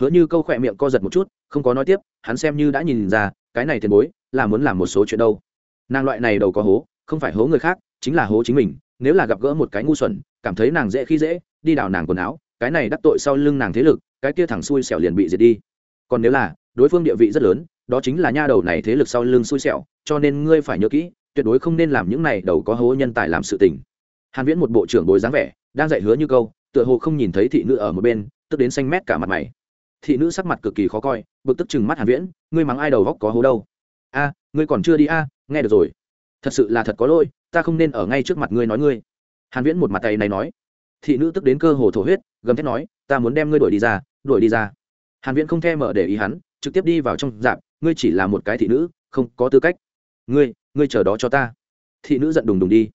Hứa như câu khỏe miệng co giật một chút, không có nói tiếp, hắn xem như đã nhìn ra, cái này tiền bối, là muốn làm một số chuyện đâu nàng loại này đầu có hố, không phải hố người khác, chính là hố chính mình, nếu là gặp gỡ một cái ngu xuẩn, cảm thấy nàng dễ khi dễ, đi đào nàng quần áo, cái này đắc tội sau lưng nàng thế lực, cái kia thẳng xui xẻo liền bị diệt đi. Còn nếu là, đối phương địa vị rất lớn, đó chính là nha đầu này thế lực sau lưng xui xẻo, cho nên ngươi phải nhớ kỹ, tuyệt đối không nên làm những này đầu có hố nhân tài làm sự tình. Hàn viễn một bộ trưởng bối dáng vẻ, đang dạy hứa như câu, tựa hồ không nhìn thấy thị nữ ở một bên, tức đến xanh mét cả mặt mày. Thị nữ sắc mặt cực kỳ khó coi, bực tức chừng mắt hàn viễn, ngươi mắng ai đầu góc có hố đâu? A ngươi còn chưa đi a, nghe được rồi. Thật sự là thật có lỗi, ta không nên ở ngay trước mặt ngươi nói ngươi. Hàn viễn một mặt tay này nói. Thị nữ tức đến cơ hồ thổ huyết, gầm thét nói, ta muốn đem ngươi đuổi đi ra, đuổi đi ra. Hàn viễn không thèm mở để ý hắn, trực tiếp đi vào trong dạp, ngươi chỉ là một cái thị nữ, không có tư cách. Ngươi ngươi chờ đó cho ta. Thị nữ giận đùng đùng đi.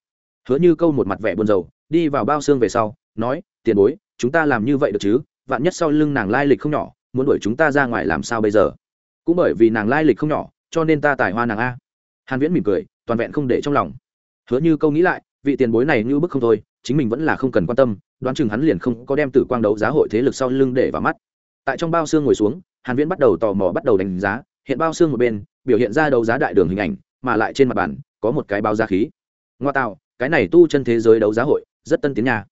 Hứa như câu một mặt vẻ buồn rầu, đi vào bao xương về sau, nói, tiền bối, chúng ta làm như vậy được chứ? Vạn nhất sau lưng nàng lai lịch không nhỏ, muốn đuổi chúng ta ra ngoài làm sao bây giờ? Cũng bởi vì nàng lai lịch không nhỏ cho nên ta tài hoa nàng a. Hàn viễn mỉm cười, toàn vẹn không để trong lòng. Hứa như câu nghĩ lại, vị tiền bối này như bức không thôi, chính mình vẫn là không cần quan tâm, đoán chừng hắn liền không có đem tử quang đấu giá hội thế lực sau lưng để vào mắt. Tại trong bao xương ngồi xuống, hàn viễn bắt đầu tò mò bắt đầu đánh giá, hiện bao xương một bên, biểu hiện ra đấu giá đại đường hình ảnh, mà lại trên mặt bàn, có một cái bao giá khí. Ngoa tạo, cái này tu chân thế giới đấu giá hội, rất tân tiến nha.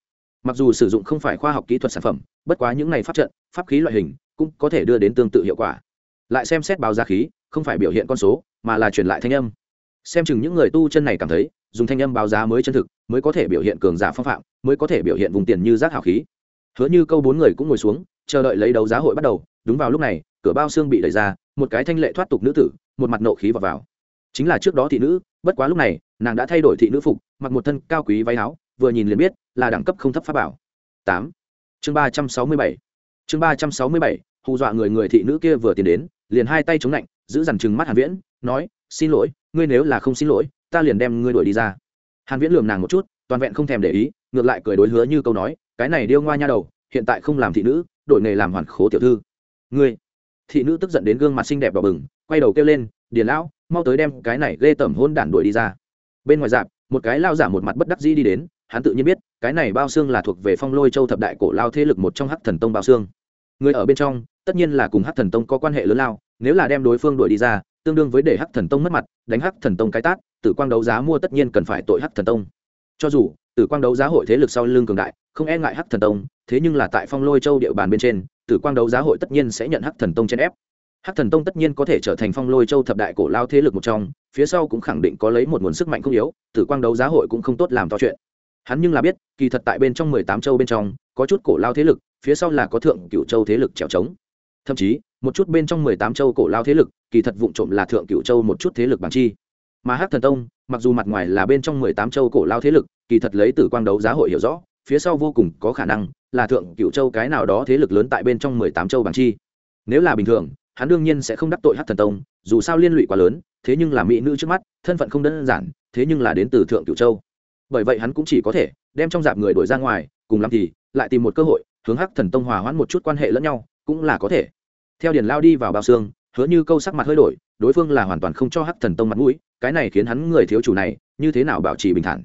Mặc dù sử dụng không phải khoa học kỹ thuật sản phẩm, bất quá những này pháp trận, pháp khí loại hình, cũng có thể đưa đến tương tự hiệu quả lại xem xét báo giá khí, không phải biểu hiện con số, mà là truyền lại thanh âm. Xem chừng những người tu chân này cảm thấy, dùng thanh âm báo giá mới chân thực, mới có thể biểu hiện cường giả phong phạm, mới có thể biểu hiện vùng tiền như rác hào khí. Hứa như câu bốn người cũng ngồi xuống, chờ đợi lấy đấu giá hội bắt đầu, đúng vào lúc này, cửa bao xương bị đẩy ra, một cái thanh lệ thoát tục nữ tử, một mặt nộ khí vào vào. Chính là trước đó thị nữ, bất quá lúc này, nàng đã thay đổi thị nữ phục, mặc một thân cao quý váy áo, vừa nhìn liền biết là đẳng cấp không thấp pháp bảo. Tám. Chương ba trăm sáu mươi bảy. Chương ba trăm sáu mươi bảy hù dọa người người thị nữ kia vừa tiến đến, liền hai tay chống lạnh giữ dằn chừng mắt hàn viễn, nói, xin lỗi, ngươi nếu là không xin lỗi, ta liền đem ngươi đuổi đi ra. Hàn viễn lườm nàng một chút, toàn vẹn không thèm để ý, ngược lại cười đối hứa như câu nói, cái này điêu ngoa nha đầu, hiện tại không làm thị nữ đổi nghề làm hoàn khố tiểu thư. Ngươi? Thị nữ tức giận đến gương mặt xinh đẹp đỏ bừng, quay đầu kêu lên, điền lão, mau tới đem cái này ghê tởm hôn đản đuổi đi ra. Bên ngoài dạp, một cái lao giả một mặt bất đắc dĩ đi đến, hắn tự nhiên biết, cái này bao xương là thuộc về phong lôi châu thập đại cổ lao thế lực một trong hắc thần tông bao xương. Người ở bên trong tất nhiên là cùng hắc thần tông có quan hệ lớn lao, nếu là đem đối phương đuổi đi ra, tương đương với để hắc thần tông mất mặt, đánh hắc thần tông cái tát, tử quang đấu giá mua tất nhiên cần phải tội hắc thần tông. Cho dù, tử quang đấu giá hội thế lực sau lưng cường đại, không e ngại hắc thần tông, thế nhưng là tại phong lôi châu địa bàn bên trên, tử quang đấu giá hội tất nhiên sẽ nhận hắc thần tông chen ép. Hắc thần tông tất nhiên có thể trở thành phong lôi châu thập đại cổ lao thế lực một trong, phía sau cũng khẳng định có lấy một nguồn sức mạnh không yếu, tử quang đấu giá hội cũng không tốt làm to chuyện. Hắn nhưng là biết, kỳ thật tại bên trong mười tám châu bên trong, có chút cổ lao thế lực, phía sau là có thượng cựu châu thế lực trèo trống thậm chí, một chút bên trong mười tám châu cổ lao thế lực, kỳ thật vụng trộm là thượng cựu châu một chút thế lực bằng chi. Mà hắc thần tông, mặc dù mặt ngoài là bên trong mười tám châu cổ lao thế lực, kỳ thật lấy tử quang đấu giá hội hiểu rõ, phía sau vô cùng có khả năng là thượng cựu châu cái nào đó thế lực lớn tại bên trong mười tám châu bằng chi. Nếu là bình thường, hắn đương nhiên sẽ không đắc tội hắc thần tông, dù sao liên lụy quá lớn, thế nhưng là mỹ nữ trước mắt, thân phận không đơn giản, thế nhưng là đến từ thượng cựu châu. Bởi vậy hắn cũng chỉ có thể đem trong dạp người đổi ra ngoài, cùng làm thì lại tìm một cơ hội, hướng hắc thần tông hòa hoãn một chút quan hệ lẫn nhau cũng là có thể. Theo điền lao đi vào bao xương, hứa như câu sắc mặt hơi đổi, đối phương là hoàn toàn không cho hắc thần tông mặt mũi, cái này khiến hắn người thiếu chủ này, như thế nào bảo trì bình thản.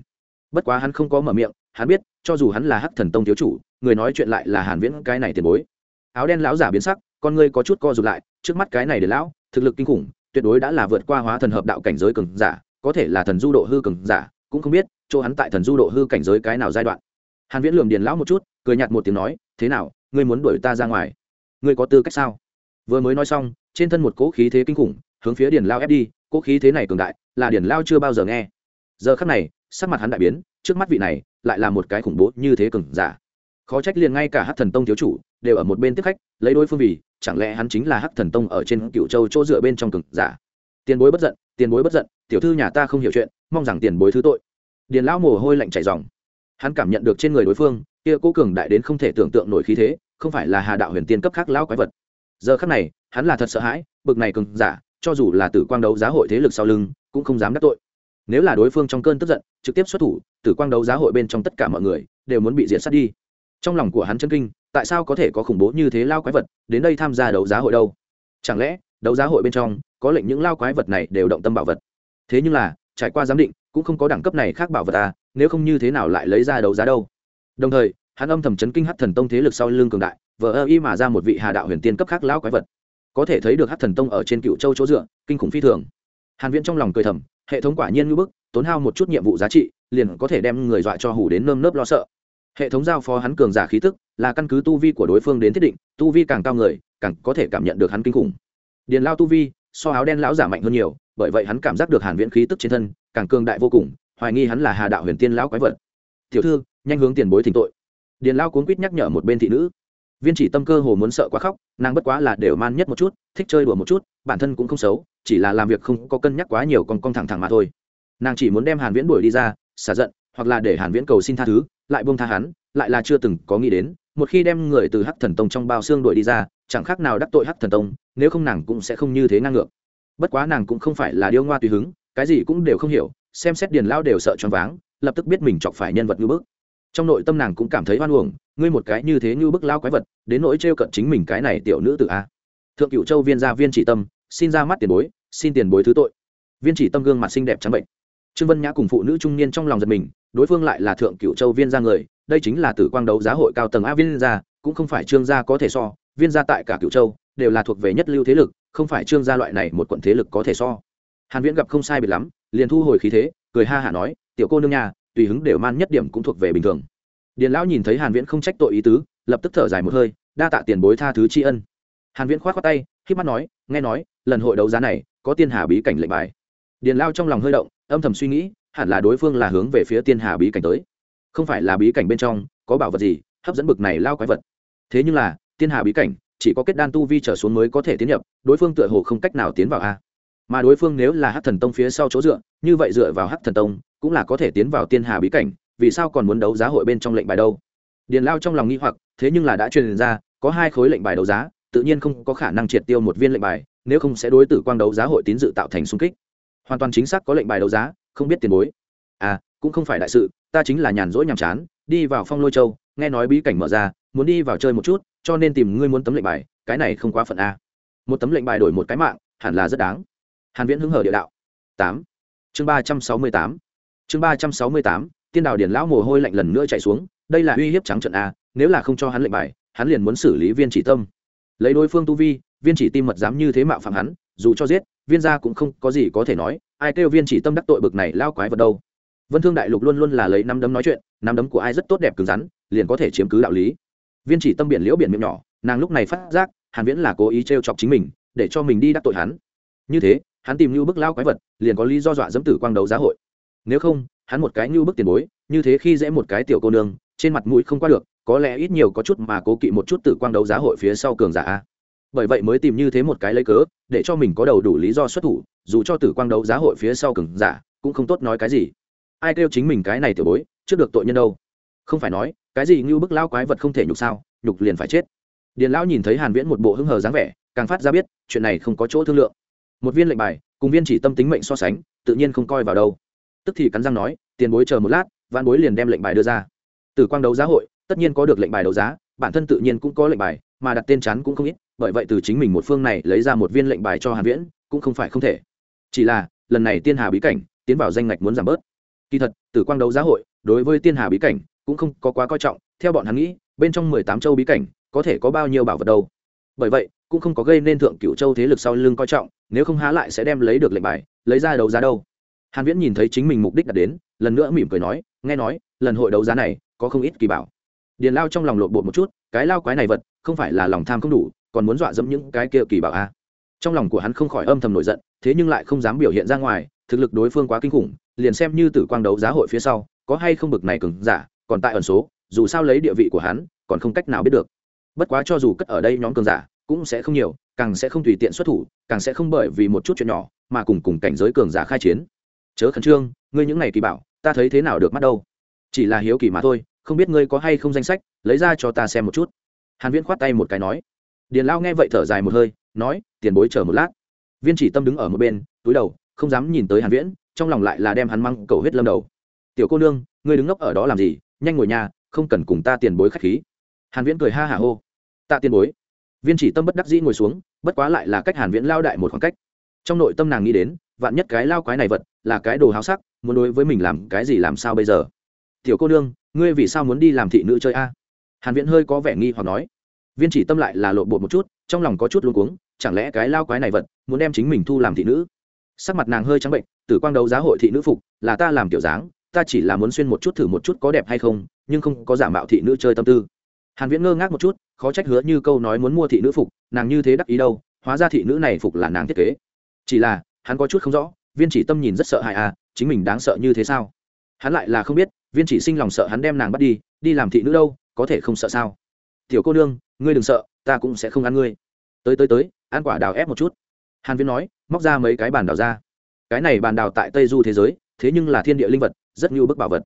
Bất quá hắn không có mở miệng, hắn biết, cho dù hắn là hắc thần tông thiếu chủ, người nói chuyện lại là hàn viễn cái này tiền bối. Áo đen lão giả biến sắc, con ngươi có chút co rụt lại, trước mắt cái này để lão, thực lực kinh khủng, tuyệt đối đã là vượt qua hóa thần hợp đạo cảnh giới cường giả, có thể là thần du độ hư cường giả, cũng không biết, chỗ hắn tại thần du độ hư cảnh giới cái nào giai đoạn. Hàn viễn lườm điền lão một chút, cười nhạt một tiếng nói, thế nào, ngươi muốn đuổi ta ra ngoài? Ngươi có tư cách sao? Vừa mới nói xong, trên thân một cỗ khí thế kinh khủng, hướng phía điền lao ép đi, cỗ khí thế này cường đại, là điền lao chưa bao giờ nghe. Giờ khắc này, sắc mặt hắn đại biến, trước mắt vị này, lại là một cái khủng bố như thế cường giả. Khó trách liền ngay cả hắc thần tông thiếu chủ, đều ở một bên tiếp khách, lấy đối phương vì, chẳng lẽ hắn chính là hắc thần tông ở trên cựu châu chỗ dựa bên trong cường giả? Tiền bối bất giận, tiền bối bất giận, tiểu thư nhà ta không hiểu chuyện, mong rằng tiền bối thứ tội. Điền lão mồ hôi lạnh chảy dòng hắn cảm nhận được trên người đối phương, kia cố cường đại đến không thể tưởng tượng nổi khí thế không phải là hà đạo huyền tiên cấp khác lão quái vật. Giờ khắc này, hắn là thật sợ hãi, bực này cường giả, cho dù là tử quang đấu giá hội thế lực sau lưng, cũng không dám đắc tội. Nếu là đối phương trong cơn tức giận, trực tiếp xuất thủ, tử quang đấu giá hội bên trong tất cả mọi người đều muốn bị diệt sát đi. Trong lòng của hắn chân kinh, tại sao có thể có khủng bố như thế lao quái vật đến đây tham gia đấu giá hội đâu? Chẳng lẽ, đấu giá hội bên trong, có lệnh những lao quái vật này đều động tâm bảo vật? Thế nhưng là, trải qua giám định, cũng không có đẳng cấp này khác bảo vật à nếu không như thế nào lại lấy ra đấu giá đâu? Đồng thời hắn âm thầm chấn kinh hát thần tông thế lực sau lưng cường đại, vờ ơ y mà ra một vị hà đạo huyền tiên cấp khác lão quái vật. Có thể thấy được hát thần tông ở trên cựu châu chỗ dựa, kinh khủng phi thường. Hàn viễn trong lòng cười thầm, hệ thống quả nhiên như bức, tốn hao một chút nhiệm vụ giá trị, liền có thể đem người dọa cho hủ đến nơm nớp lo sợ. Hệ thống giao phó hắn cường giả khí tức, là căn cứ tu vi của đối phương đến thiết định, tu vi càng cao người, càng có thể cảm nhận được hắn kinh khủng. Điền lao tu vi, so áo đen lão giả mạnh hơn nhiều, bởi vậy hắn cảm giác được hàn viễn khí tức trên thân, càng cường đại vô cùng, hoài nghi hắn là hà đạo huyền tiên lão quái vật. Tiểu thư, nhanh hướng tiền bối thỉnh tội điền lao cuốn quýt nhắc nhở một bên thị nữ. Viên chỉ tâm cơ hồ muốn sợ quá khóc, nàng bất quá là đều man nhất một chút, thích chơi đùa một chút, bản thân cũng không xấu, chỉ là làm việc không có cân nhắc quá nhiều còn con thẳng thẳng mà thôi. Nàng chỉ muốn đem hàn viễn đuổi đi ra, xả giận, hoặc là để hàn viễn cầu xin tha thứ, lại buông tha hắn, lại là chưa từng có nghĩ đến, một khi đem người từ hắc thần tông trong bao xương đuổi đi ra, chẳng khác nào đắc tội hắc thần tông, nếu không nàng cũng sẽ không như thế ngang ngược. Bất quá nàng cũng không phải là điêu ngoa tùy hứng, cái gì cũng đều không hiểu, xem xét điền lao đều sợ choáng váng, lập tức biết mình chọc phải nhân vật như bức trong nội tâm nàng cũng cảm thấy hoan uổng, ngươi một cái như thế như bức lao quái vật, đến nỗi trêu cận chính mình cái này tiểu nữ tự a. Thượng cựu châu viên gia viên chỉ tâm, xin ra mắt tiền bối, xin tiền bối thứ tội. Viên chỉ tâm gương mặt xinh đẹp trắng bệnh. Trương vân nhã cùng phụ nữ trung niên trong lòng giật mình, đối phương lại là thượng cựu châu viên gia người, đây chính là tử quang đấu giá hội cao tầng a viên gia, cũng không phải trương gia có thể so, viên gia tại cả cựu châu, đều là thuộc về nhất lưu thế lực, không phải trương gia loại này một quận thế lực có thể so. Hàn viễn gặp không sai biệt lắm, liền thu hồi khí thế, cười ha hả nói, tiểu cô nương nhà tùy hứng đều man nhất điểm cũng thuộc về bình thường. Điền lão nhìn thấy hàn viễn không trách tội ý tứ, lập tức thở dài một hơi, đa tạ tiền bối tha thứ tri ân. Hàn viễn khoát khoát tay khi mắt nói, nghe nói, lần hội đấu giá này, có tiên hà bí cảnh lệnh bài. Điền lao trong lòng hơi động, âm thầm suy nghĩ, hẳn là đối phương là hướng về phía tiên hà bí cảnh tới. Không phải là bí cảnh bên trong, có bảo vật gì, hấp dẫn bực này lao quái vật. Thế nhưng là, tiên hà bí cảnh, chỉ có kết đan tu vi trở xuống mới có thể tiến nhập, đối phương tựa hồ không cách nào tiến vào a mà đối phương nếu là hắc thần tông phía sau chỗ dựa, như vậy dựa vào hắc thần tông, cũng là có thể tiến vào tiên hà bí cảnh, vì sao còn muốn đấu giá hội bên trong lệnh bài đâu? Điền lao trong lòng nghi hoặc, thế nhưng là đã truyền ra, có hai khối lệnh bài đấu giá, tự nhiên không có khả năng triệt tiêu một viên lệnh bài, nếu không sẽ đối tử quang đấu giá hội tín dự tạo thành xung kích. Hoàn toàn chính xác có lệnh bài đấu giá, không biết tiền bối. À cũng không phải đại sự, ta chính là nhàn rỗi nhàm chán, đi vào phong lôi châu, nghe nói bí cảnh mở ra, muốn đi vào chơi một chút, cho nên tìm ngươi muốn tấm lệnh bài, cái này không quá phận a. Một tấm lệnh bài đổi một cái mạng, hẳn là rất đáng hàn viễn hứng hở địa đạo. Tám. Chương ba trăm sáu mươi tám. Chương ba trăm sáu mươi tám, tiên đào điển lão mồ hôi lạnh lần nữa chạy xuống, đây là uy hiếp trắng trận a, nếu là không cho hắn lệnh bài, hắn liền muốn xử lý viên chỉ tâm. Lấy đối phương tu vi, viên chỉ tim mật dám như thế mạo phạm hắn, dù cho giết, viên gia cũng không có gì có thể nói, ai kêu viên chỉ tâm đắc tội bực này lao quái vật đâu. Vân thương đại lục luôn luôn là lấy năm đấm nói chuyện năm đấm của ai rất tốt đẹp cứng rắn, liền có thể chiếm cứ đạo lý. Viên chỉ tâm biển liễu biển miệng nhỏ, nàng lúc này phát giác, hàn viễn là cố ý trêu chọc chính mình, để cho mình đi đắc tội hắn. Như thế hắn tìm như bức lao quái vật, liền có lý do dọa dẫm tử quang đấu giá hội. Nếu không, hắn một cái như bức tiền bối, như thế khi dễ một cái tiểu cô nương, trên mặt mũi không qua được, có lẽ ít nhiều có chút mà cố kỵ một chút tử quang đấu giá hội phía sau cường giả bởi vậy mới tìm như thế một cái lấy cớ, để cho mình có đầu đủ lý do xuất thủ, dù cho tử quang đấu giá hội phía sau cường giả, cũng không tốt nói cái gì. Ai kêu chính mình cái này tiểu bối, trước được tội nhân đâu? Không phải nói, cái gì như bức lao quái vật không thể nhục sao, nhục liền phải chết. Điền lão nhìn thấy hàn viễn một bộ hưng hờ dáng vẻ, càng phát ra biết, chuyện này không có chỗ thương lượng một viên lệnh bài, cùng viên chỉ tâm tính mệnh so sánh, tự nhiên không coi vào đâu. Tức thì cắn răng nói, tiền bối chờ một lát văn bối liền đem lệnh bài đưa ra. Từ quang đấu giá hội, tất nhiên có được lệnh bài đấu giá, bản thân tự nhiên cũng có lệnh bài, mà đặt tên chắn cũng không ít, bởi vậy từ chính mình một phương này lấy ra một viên lệnh bài cho hàn viễn, cũng không phải không thể. Chỉ là, lần này tiên hà bí cảnh, tiến vào danh ngạch muốn giảm bớt. Kỳ thật từ quang đấu giá hội, đối với tiên hà bí cảnh, cũng không có quá coi trọng, theo bọn hắn nghĩ, bên trong 18 châu bí cảnh, có thể có bao nhiêu bảo vật đâu bởi vậy, cũng không có gây nên thượng cựu châu thế lực sau lưng coi trọng, nếu không há lại sẽ đem lấy được lệnh bài, lấy ra đấu giá đâu. Hàn viễn nhìn thấy chính mình mục đích đạt đến, lần nữa mỉm cười nói, nghe nói, lần hội đấu giá này có không ít kỳ bảo. Điền lao trong lòng lộn bột một chút, cái lao quái này vật, không phải là lòng tham không đủ, còn muốn dọa dẫm những cái kia kỳ bảo a à. trong lòng của hắn không khỏi âm thầm nổi giận, thế nhưng lại không dám biểu hiện ra ngoài, thực lực đối phương quá kinh khủng, liền xem như tử quang đấu giá hội phía sau, có hay không bực này cứng giả, còn tại ẩn số, dù sao lấy địa vị của hắn, còn không cách nào biết được bất quá cho dù cất ở đây nhóm cường giả, cũng sẽ không nhiều, càng sẽ không tùy tiện xuất thủ, càng sẽ không bởi vì một chút chuyện nhỏ mà cùng cùng cảnh giới cường giả khai chiến. Chớ khẩn trương, ngươi những ngày kỳ bảo, ta thấy thế nào được mắt đâu. Chỉ là hiếu kỳ mà thôi, không biết ngươi có hay không danh sách, lấy ra cho ta xem một chút. Hàn viễn khoát tay một cái nói. Điền lao nghe vậy thở dài một hơi, nói, tiền bối chờ một lát. Viên chỉ tâm đứng ở một bên, túi đầu, không dám nhìn tới hàn viễn, trong lòng lại là đem hắn măng cầu huyết lâm đầu. Tiểu cô nương, ngươi đứng ngốc ở đó làm gì? Nhanh ngồi nhà, không cần cùng ta tiền bối khách khí. Hàn viễn cười ha hả hô tạ tiền bối. Viên chỉ tâm bất đắc dĩ ngồi xuống, bất quá lại là cách hàn viễn lao đại một khoảng cách. Trong nội tâm nàng nghĩ đến, vạn nhất cái lao quái này vật là cái đồ háo sắc, muốn đối với mình làm cái gì làm sao bây giờ? Tiểu cô nương, ngươi vì sao muốn đi làm thị nữ chơi a? Hàn viễn hơi có vẻ nghi hoặc nói. Viên chỉ tâm lại là lộ bộ một chút, trong lòng có chút luống cuống, chẳng lẽ cái lao quái này vật muốn đem chính mình thu làm thị nữ? Sắc mặt nàng hơi trắng bệnh, tử quang đấu giá hội thị nữ phục, là ta làm tiểu dáng, ta chỉ là muốn xuyên một chút thử một chút có đẹp hay không, nhưng không có giả mạo thị nữ chơi tâm tư hàn viễn ngơ ngác một chút, khó trách hứa như câu nói muốn mua thị nữ phục, nàng như thế đắc ý đâu, hóa ra thị nữ này phục là nàng thiết kế. Chỉ là, hắn có chút không rõ, viên chỉ tâm nhìn rất sợ hãi à chính mình đáng sợ như thế sao? Hắn lại là không biết, viên chỉ sinh lòng sợ hắn đem nàng bắt đi đi làm thị nữ đâu, có thể không sợ sao? Tiểu cô nương, ngươi đừng sợ, ta cũng sẽ không ăn ngươi. Tới tới tới, ăn quả đào ép một chút. Hàn viễn nói, móc ra mấy cái bàn đào ra. Cái này bàn đào tại tây du thế giới, thế nhưng là thiên địa linh vật, rất nhiều bức bảo vật.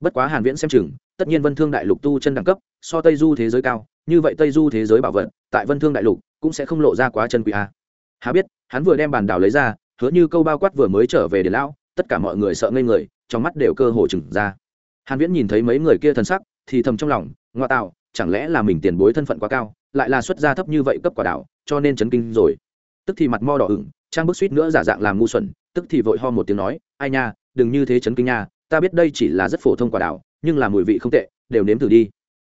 Bất quá hàn viễn xem chừng, tất nhiên vân thương đại lục tu chân đẳng cấp so tây du thế giới cao, như vậy tây du thế giới bảo vật, tại vân thương đại lục, cũng sẽ không lộ ra quá chân quý à. a hà biết, hắn vừa đem bàn đảo lấy ra, hứa như câu bao quát vừa mới trở về để lão, tất cả mọi người sợ ngây người, trong mắt đều cơ hồ chừng ra. Hàn viễn nhìn thấy mấy người kia thần sắc, thì thầm trong lòng, ngoa tạo, chẳng lẽ là mình tiền bối thân phận quá cao, lại là xuất gia thấp như vậy cấp quả đảo, cho nên chấn kinh rồi. Tức thì mặt mo đỏ ửng, trang bức suýt nữa giả dạng làm ngu xuẩn, tức thì vội ho một tiếng nói, ai nha, đừng như thế chấn kinh nha, ta biết đây chỉ là rất phổ thông quả đảo, nhưng là mùi vị không tệ, đều nếm thử đi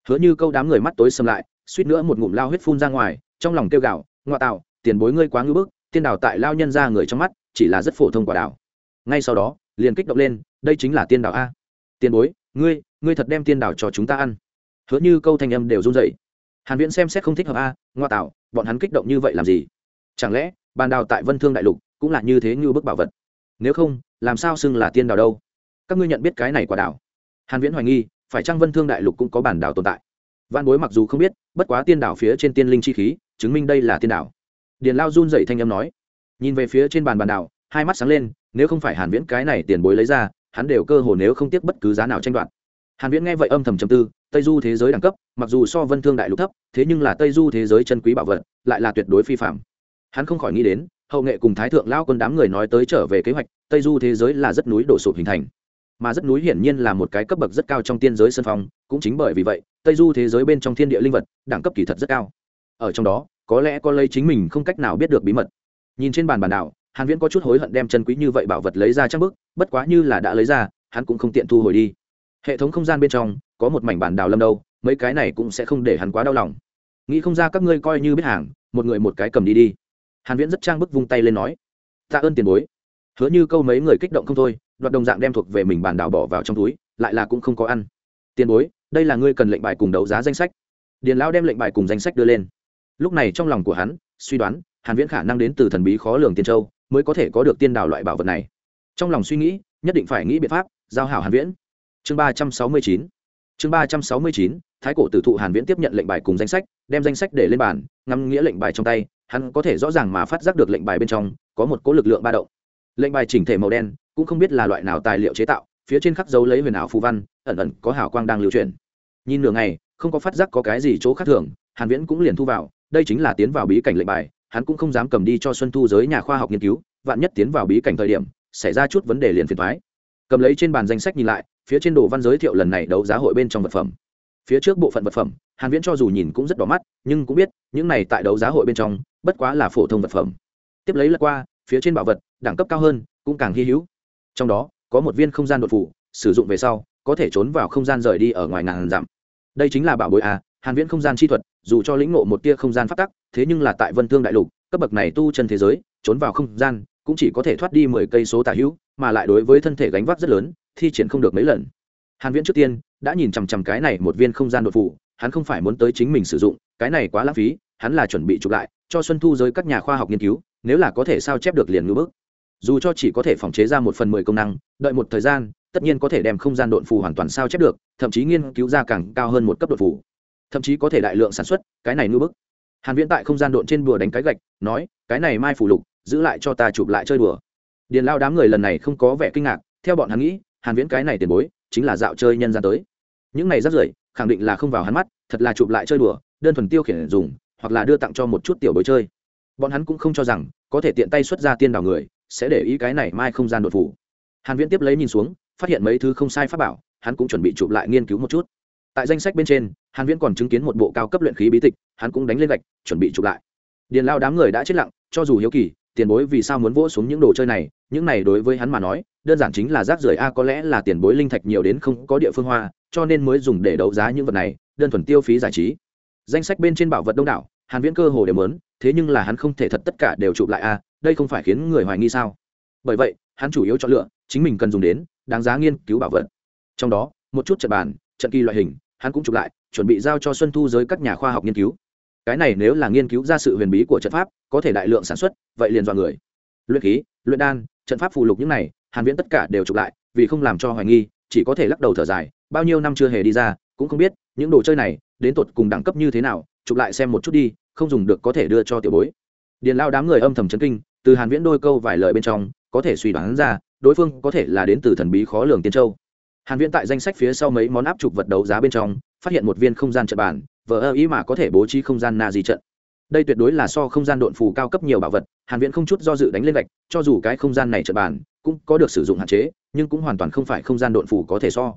hứa như câu đám người mắt tối xâm lại, suýt nữa một ngụm lao huyết phun ra ngoài, trong lòng kêu gạo ngoa tạo, tiền bối ngươi quá ngưỡng bức, tiên đào tại lao nhân ra người trong mắt, chỉ là rất phổ thông quả đảo. Ngay sau đó, liền kích động lên, đây chính là tiên đào a. Tiền bối, ngươi ngươi thật đem tiên đào cho chúng ta ăn. Hứa như câu thanh âm đều run dậy hàn viễn xem xét không thích hợp a, ngoa tạo, bọn hắn kích động như vậy làm gì? Chẳng lẽ, bàn đào tại vân thương đại lục cũng là như thế như bức bảo vật? Nếu không, làm sao xưng là tiên đào đâu? Các ngươi nhận biết cái này quả đảo? Hàn viễn hoài nghi phải chăng vân thương đại lục cũng có bản đảo tồn tại? Văn bối mặc dù không biết, bất quá tiên đảo phía trên tiên linh chi khí, chứng minh đây là tiên đảo. Điền lao run dậy thanh âm nói. Nhìn về phía trên bàn bàn đảo, hai mắt sáng lên, nếu không phải hàn viễn cái này tiền bối lấy ra, hắn đều cơ hồ nếu không tiếc bất cứ giá nào tranh đoạt. Hàn viễn nghe vậy âm thầm trầm tư, tây du thế giới đẳng cấp, mặc dù so vân thương đại lục thấp, thế nhưng là tây du thế giới chân quý bảo vật, lại là tuyệt đối phi phạm. Hắn không khỏi nghĩ đến, hậu nghệ cùng thái thượng lao quân đám người nói tới trở về kế hoạch, tây du thế giới là rất núi đổ sụp hình thành mà rất núi hiển nhiên là một cái cấp bậc rất cao trong tiên giới sân phong, cũng chính bởi vì vậy, tây du thế giới bên trong thiên địa linh vật, đẳng cấp kỳ thật rất cao. Ở trong đó, có lẽ có lấy chính mình không cách nào biết được bí mật. Nhìn trên bàn bàn đảo hàn viễn có chút hối hận đem chân quý như vậy bảo vật lấy ra trang bức, bất quá như là đã lấy ra, hắn cũng không tiện thu hồi đi. Hệ thống không gian bên trong, có một mảnh bàn đào lâm đâu, mấy cái này cũng sẽ không để hắn quá đau lòng. Nghĩ không ra các ngươi coi như biết hàng, một người một cái cầm đi đi. Hàn viễn rất trang bức vung tay lên nói tạ ơn tiền bối. Hứa như câu mấy người kích động không thôi đoạt đồng dạng đem thuộc về mình bàn đảo bỏ vào trong túi, lại là cũng không có ăn. Tiền bối, đây là ngươi cần lệnh bài cùng đấu giá danh sách. Điền lão đem lệnh bài cùng danh sách đưa lên. Lúc này trong lòng của hắn, suy đoán, hàn viễn khả năng đến từ thần bí khó lường tiên châu, mới có thể có được tiên đảo loại bảo vật này. Trong lòng suy nghĩ, nhất định phải nghĩ biện pháp, giao hảo hàn viễn. Chương ba trăm sáu mươi chín. Chương ba trăm sáu mươi chín, thái cổ tử thụ hàn viễn tiếp nhận lệnh bài cùng danh sách, đem danh sách để lên bàn, ngắm nghĩa lệnh bài trong tay, hắn có thể rõ ràng mà phát giác được lệnh bài bên trong có một cỗ lực lượng ba động. Lệnh bài chỉnh thể màu đen cũng không biết là loại nào tài liệu chế tạo, phía trên khắc dấu lấy huyền ảo phù văn, ẩn ẩn có hào quang đang lưu truyền nhìn nửa ngày, không có phát giác có cái gì chỗ khác thường, hàn viễn cũng liền thu vào, đây chính là tiến vào bí cảnh lệnh bài, hắn cũng không dám cầm đi cho xuân thu giới nhà khoa học nghiên cứu, vạn nhất tiến vào bí cảnh thời điểm, xảy ra chút vấn đề liền phiền toái. Cầm lấy trên bàn danh sách nhìn lại, phía trên đồ văn giới thiệu lần này đấu giá hội bên trong vật phẩm. Phía trước bộ phận vật phẩm, hàn viễn cho dù nhìn cũng rất đỏ mắt, nhưng cũng biết, những này tại đấu giá hội bên trong, bất quá là phổ thông vật phẩm. Tiếp lấy lật qua, phía trên bảo vật, đẳng cấp cao hơn, cũng càng hy hữu trong đó, có một viên không gian đột phủ, sử dụng về sau, có thể trốn vào không gian rời đi ở ngoài ngàn dặm. Đây chính là bảo bối à hàn viễn không gian chi thuật, dù cho lĩnh ngộ một tia không gian phát tắc, thế nhưng là tại vân thương đại lục, cấp bậc này tu chân thế giới, trốn vào không gian, cũng chỉ có thể thoát đi 10 cây số tả hữu, mà lại đối với thân thể gánh vác rất lớn, thi triển không được mấy lần. Hàn viễn trước tiên, đã nhìn chằm chằm cái này một viên không gian đột phủ, hắn không phải muốn tới chính mình sử dụng, cái này quá lãng phí, hắn là chuẩn bị chụp lại, cho xuân thu giới các nhà khoa học nghiên cứu, nếu là có thể sao chép được liền ngữ bước dù cho chỉ có thể phòng chế ra một phần mười công năng, đợi một thời gian, tất nhiên có thể đem không gian độn phù hoàn toàn sao chép được, thậm chí nghiên cứu ra càng cao hơn một cấp đột phù. Thậm chí có thể đại lượng sản xuất, cái này ngư bức. Hàn viễn tại không gian độn trên bùa đánh cái gạch, nói, cái này mai phủ lục, giữ lại cho ta chụp lại chơi đùa. Điền lao đám người lần này không có vẻ kinh ngạc, theo bọn hắn nghĩ, hàn viễn cái này tiền bối, chính là dạo chơi nhân gian tới. Những này rất rưởi, khẳng định là không vào hắn mắt, thật là chụp lại chơi đùa, đơn thuần tiêu khiển dùng, hoặc là đưa tặng cho một chút tiểu bối chơi. Bọn hắn cũng không cho rằng, có thể tiện tay xuất ra tiên đảo người sẽ để ý cái này mai không gian đột phủ. Hàn viễn tiếp lấy nhìn xuống, phát hiện mấy thứ không sai pháp bảo, hắn cũng chuẩn bị chụp lại nghiên cứu một chút. Tại danh sách bên trên, hàn viễn còn chứng kiến một bộ cao cấp luyện khí bí tịch, hắn cũng đánh lên gạch, chuẩn bị chụp lại. Điền lao đám người đã chết lặng, cho dù hiếu kỳ, tiền bối vì sao muốn vỗ xuống những đồ chơi này, những này đối với hắn mà nói, đơn giản chính là rác rưởi a, có lẽ là tiền bối linh thạch nhiều đến không có địa phương hoa, cho nên mới dùng để đấu giá những vật này, đơn thuần tiêu phí giải trí. Danh sách bên trên bảo vật đông đảo, hàn viễn cơ hồ đều muốn, thế nhưng là hắn không thể thật tất cả đều chụp lại a đây không phải khiến người hoài nghi sao? Bởi vậy, hắn chủ yếu chọn lựa, chính mình cần dùng đến, đáng giá nghiên cứu bảo vật. Trong đó, một chút trận bàn, trận kỳ loại hình, hắn cũng chụp lại, chuẩn bị giao cho xuân thu giới các nhà khoa học nghiên cứu. Cái này nếu là nghiên cứu ra sự huyền bí của trận pháp, có thể đại lượng sản xuất, vậy liền dọn người. Luyện khí, luyện đan, trận pháp phù lục những này, hàn viễn tất cả đều chụp lại, vì không làm cho hoài nghi, chỉ có thể lắc đầu thở dài, bao nhiêu năm chưa hề đi ra, cũng không biết, những đồ chơi này, đến tột cùng đẳng cấp như thế nào, chụp lại xem một chút đi, không dùng được có thể đưa cho tiểu bối. Điền lao đám người âm thầm chấn kinh từ hàn viễn đôi câu vài lời bên trong có thể suy đoán ra đối phương có thể là đến từ thần bí khó lường tiên châu. Hàn viễn tại danh sách phía sau mấy món áp trục vật đấu giá bên trong phát hiện một viên không gian trận bản, vờ ơ ý mà có thể bố trí không gian na di trận. Đây tuyệt đối là so không gian độn phù cao cấp nhiều bảo vật hàn viễn không chút do dự đánh lên gạch cho dù cái không gian này trận bản cũng có được sử dụng hạn chế nhưng cũng hoàn toàn không phải không gian độn phù có thể so.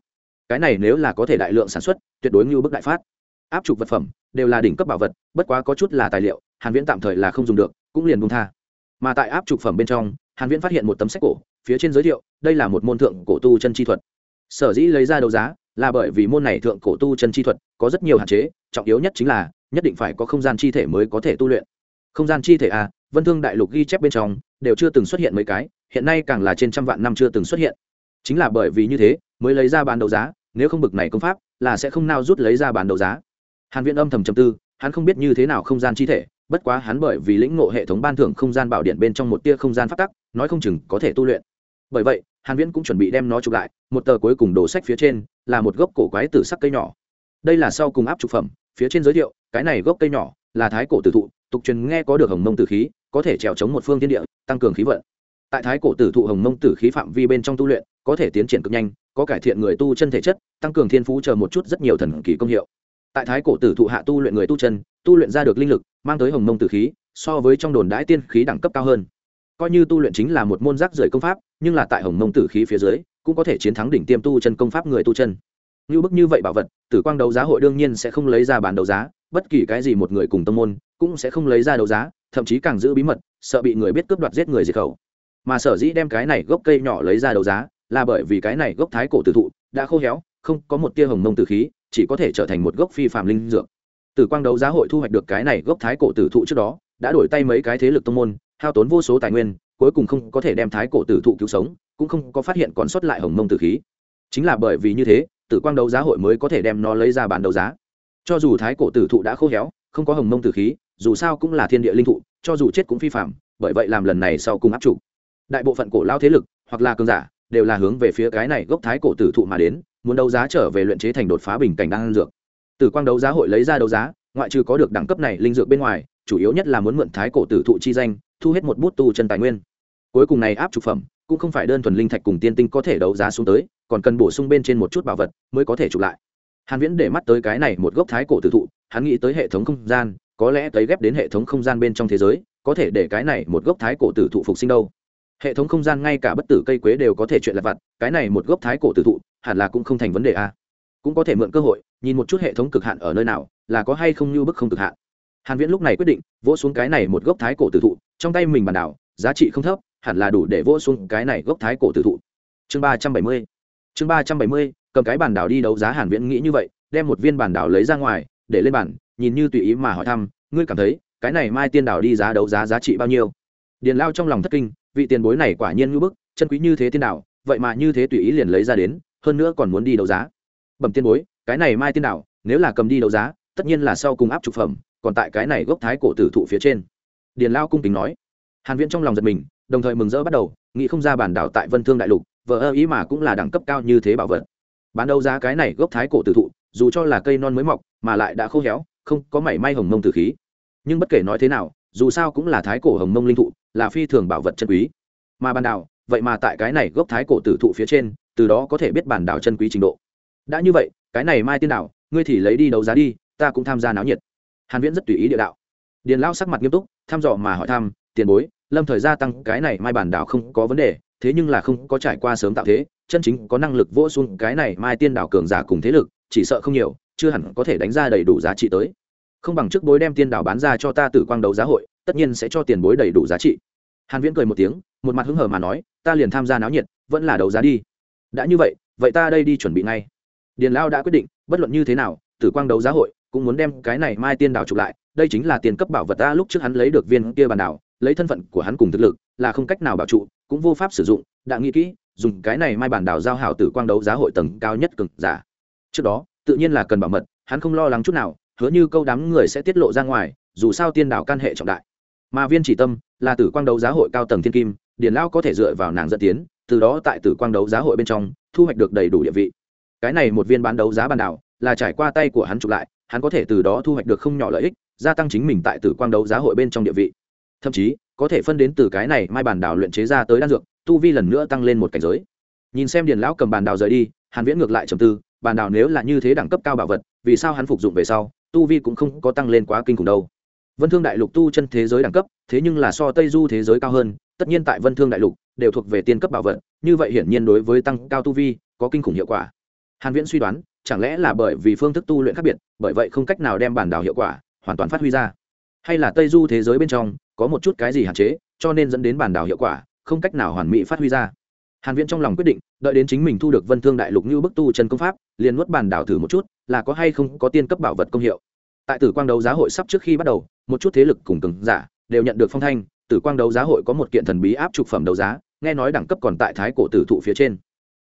Cái này nếu là có thể đại lượng sản xuất tuyệt đối như bức đại phát. Áp trục vật phẩm đều là đỉnh cấp bảo vật bất quá có chút là tài liệu hàn viễn tạm thời là không dùng được cũng liền buông tha mà tại áp trục phẩm bên trong, hàn viễn phát hiện một tấm sách cổ, phía trên giới thiệu, đây là một môn thượng cổ tu chân chi thuật. Sở dĩ lấy ra đấu giá, là bởi vì môn này thượng cổ tu chân chi thuật có rất nhiều hạn chế, trọng yếu nhất chính là, nhất định phải có không gian chi thể mới có thể tu luyện. Không gian chi thể a vân thương đại lục ghi chép bên trong, đều chưa từng xuất hiện mấy cái, hiện nay càng là trên trăm vạn năm chưa từng xuất hiện. Chính là bởi vì như thế, mới lấy ra bán đấu giá, nếu không bực này công pháp, là sẽ không nào rút lấy ra bán đấu giá. Hàn viễn âm thầm trầm tư, hắn không biết như thế nào không gian chi thể bất quá hắn bởi vì lĩnh ngộ hệ thống ban thưởng không gian bảo điện bên trong một tia không gian phát tắc, nói không chừng có thể tu luyện. Bởi vậy, hàn viễn cũng chuẩn bị đem nó chụp lại, một tờ cuối cùng đồ sách phía trên là một gốc cổ quái tử sắc cây nhỏ. Đây là sau cùng áp trục phẩm, phía trên giới thiệu, cái này gốc cây nhỏ là thái cổ tử thụ, tục truyền nghe có được hồng mông tử khí, có thể trèo chống một phương thiên địa, tăng cường khí vận. Tại thái cổ tử thụ hồng mông tử khí phạm vi bên trong tu luyện, có thể tiến triển cực nhanh, có cải thiện người tu chân thể chất, tăng cường thiên phú chờ một chút rất nhiều thần kỳ công hiệu tại thái cổ tử thụ hạ tu luyện người tu chân, tu luyện ra được linh lực, mang tới hồng mông tử khí, so với trong đồn đãi tiên khí đẳng cấp cao hơn. Coi như tu luyện chính là một môn rác rưởi công pháp, nhưng là tại hồng mông tử khí phía dưới, cũng có thể chiến thắng đỉnh tiêm tu chân công pháp người tu chân. Như bức như vậy bảo vật, tử quang đấu giá hội đương nhiên sẽ không lấy ra bán đấu giá, bất kỳ cái gì một người cùng tâm môn cũng sẽ không lấy ra đấu giá, thậm chí càng giữ bí mật, sợ bị người biết cướp đoạt giết người diệt khẩu. Mà sở dĩ đem cái này gốc cây nhỏ lấy ra đấu giá, là bởi vì cái này gốc thái cổ tử thụ đã khô héo, không có một tia hồng mông tử khí chỉ có thể trở thành một gốc phi phạm linh dược. Tử quang đấu giá hội thu hoạch được cái này gốc thái cổ tử thụ trước đó, đã đổi tay mấy cái thế lực tông môn, hao tốn vô số tài nguyên, cuối cùng không có thể đem thái cổ tử thụ cứu sống, cũng không có phát hiện còn sót lại hồng mông tử khí. Chính là bởi vì như thế tử quang đấu giá hội mới có thể đem nó lấy ra bán đấu giá. Cho dù thái cổ tử thụ đã khô héo, không có hồng mông tử khí, dù sao cũng là thiên địa linh thụ, cho dù chết cũng phi phạm bởi vậy làm lần này sau cùng áp chủ đại bộ phận cổ lao thế lực, hoặc là cường giả, đều là hướng về phía cái này gốc thái cổ tử thụ mà đến muốn đấu giá trở về luyện chế thành đột phá bình cảnh đang dược. Tử quang đấu giá hội lấy ra đấu giá, ngoại trừ có được đẳng cấp này linh dược bên ngoài, chủ yếu nhất là muốn mượn thái cổ tử thụ chi danh, thu hết một bút tu chân tài nguyên. Cuối cùng này áp trục phẩm, cũng không phải đơn thuần linh thạch cùng tiên tinh có thể đấu giá xuống tới, còn cần bổ sung bên trên một chút bảo vật mới có thể chụp lại. Hàn viễn để mắt tới cái này một gốc thái cổ tử thụ, hắn nghĩ tới hệ thống không gian, có lẽ tới ghép đến hệ thống không gian bên trong thế giới, có thể để cái này một gốc thái cổ tử thụ phục sinh đâu hệ thống không gian ngay cả bất tử cây quế đều có thể chuyện lặt vặt, cái này một gốc thái cổ tử thụ, hẳn là cũng không thành vấn đề a cũng có thể mượn cơ hội, nhìn một chút hệ thống cực hạn ở nơi nào, là có hay không như bức không cực hạn. Hàn viễn lúc này quyết định, vỗ xuống cái này một gốc thái cổ tử thụ, trong tay mình bàn đảo, giá trị không thấp, hẳn là đủ để vỗ xuống cái này gốc thái cổ tử thụ. Chương 370 chương 370 cầm cái bàn đảo đi đấu giá hàn viễn nghĩ như vậy, đem một viên bàn đảo lấy ra ngoài, để lên bàn, nhìn như tùy ý mà hỏi thăm, ngươi cảm thấy, cái này mai tiên đảo đi giá đấu giá giá trị bao nhiêu? Điền lao trong lòng thất kinh vị tiền bối này quả nhiên ngưỡng bức, chân quý như thế tiên đảo vậy mà như thế tùy ý liền lấy ra đến, hơn nữa còn muốn đi đấu giá. Bẩm tiên bối, cái này mai tiên đảo nếu là cầm đi đấu giá, tất nhiên là sau cùng áp trục phẩm, còn tại cái này gốc thái cổ tử thụ phía trên. Điền lao cung kính nói. Hàn viễn trong lòng giật mình, đồng thời mừng rỡ bắt đầu, nghĩ không ra bản đảo tại vân thương đại lục vợ ơ ý mà cũng là đẳng cấp cao như thế bảo vật. Bán đấu giá cái này gốc thái cổ tử thụ, dù cho là cây non mới mọc, mà lại đã khô héo, không có mảy may hồng mông tử khí. Nhưng bất kể nói thế nào, dù sao cũng là thái cổ hồng mông linh thụ là phi thường bảo vật chân quý. Mà bản đảo, vậy mà tại cái này gốc thái cổ tử thụ phía trên, từ đó có thể biết bản đảo chân quý trình độ. Đã như vậy, cái này mai tiên đảo, ngươi thì lấy đi đấu giá đi, ta cũng tham gia náo nhiệt. Hàn viễn rất tùy ý địa đạo. Điền lao sắc mặt nghiêm túc, thăm dò mà hỏi thăm, tiền bối, lâm thời gia tăng cái này mai bản đảo không có vấn đề, thế nhưng là không có trải qua sớm tạo thế, chân chính có năng lực vỗ xuống cái này mai tiên đảo cường giả cùng thế lực, chỉ sợ không nhiều, chưa hẳn có thể đánh ra đầy đủ giá trị tới. Không bằng trước bối đem tiên đảo bán ra cho ta tử quang đấu giá hội tất nhiên sẽ cho tiền bối đầy đủ giá trị. Hàn viễn cười một tiếng, một mặt hứng hở mà nói, ta liền tham gia náo nhiệt, vẫn là đấu giá đi. Đã như vậy vậy ta đây đi chuẩn bị ngay. Điền lao đã quyết định, bất luận như thế nào, tử quang đấu giá hội cũng muốn đem cái này mai tiên đảo chụp lại, đây chính là tiền cấp bảo vật ta lúc trước hắn lấy được viên kia bàn đảo, lấy thân phận của hắn cùng thực lực, là không cách nào bảo trụ, cũng vô pháp sử dụng, đã nghĩ kỹ, dùng cái này mai bản đảo giao hảo tử quang đấu giá hội tầng cao nhất cực giả. Trước đó, tự nhiên là cần bảo mật, hắn không lo lắng chút nào, hứa như câu đám người sẽ tiết lộ ra ngoài, dù sao tiên đảo can hệ trọng đại mà viên chỉ tâm là tử quang đấu giá hội cao tầng thiên kim, Điền lao có thể dựa vào nàng dẫn tiến, từ đó tại tử quang đấu giá hội bên trong thu hoạch được đầy đủ địa vị. Cái này một viên bán đấu giá bàn đảo là trải qua tay của hắn chụp lại, hắn có thể từ đó thu hoạch được không nhỏ lợi ích, gia tăng chính mình tại tử quang đấu giá hội bên trong địa vị. Thậm chí, có thể phân đến từ cái này mai bản đảo luyện chế ra tới đan dược, tu vi lần nữa tăng lên một cảnh giới. Nhìn xem điền lão cầm bàn đào rời đi, hàn viễn ngược lại trầm tư, bàn đào nếu là như thế đẳng cấp cao bảo vật, vì sao hắn phục dụng về sau, tu vi cũng không có tăng lên quá kinh khủng đâu vân thương đại lục tu chân thế giới đẳng cấp, thế nhưng là so tây du thế giới cao hơn, tất nhiên tại vân thương đại lục đều thuộc về tiên cấp bảo vật, như vậy hiển nhiên đối với tăng cao tu vi, có kinh khủng hiệu quả. Hàn viễn suy đoán, chẳng lẽ là bởi vì phương thức tu luyện khác biệt, bởi vậy không cách nào đem bản đảo hiệu quả hoàn toàn phát huy ra. Hay là tây du thế giới bên trong có một chút cái gì hạn chế, cho nên dẫn đến bản đảo hiệu quả không cách nào hoàn mỹ phát huy ra. Hàn viễn trong lòng quyết định, đợi đến chính mình thu được vân thương đại lục như bức tu chân công pháp, liền nuốt bản đảo thử một chút, là có hay không có tiên cấp bảo vật công hiệu. Tại tử quang đấu giá hội sắp trước khi bắt đầu một chút thế lực cùng cường giả, đều nhận được phong thanh, tử quang đấu giá hội có một kiện thần bí áp trục phẩm đấu giá, nghe nói đẳng cấp còn tại thái cổ tử thụ phía trên.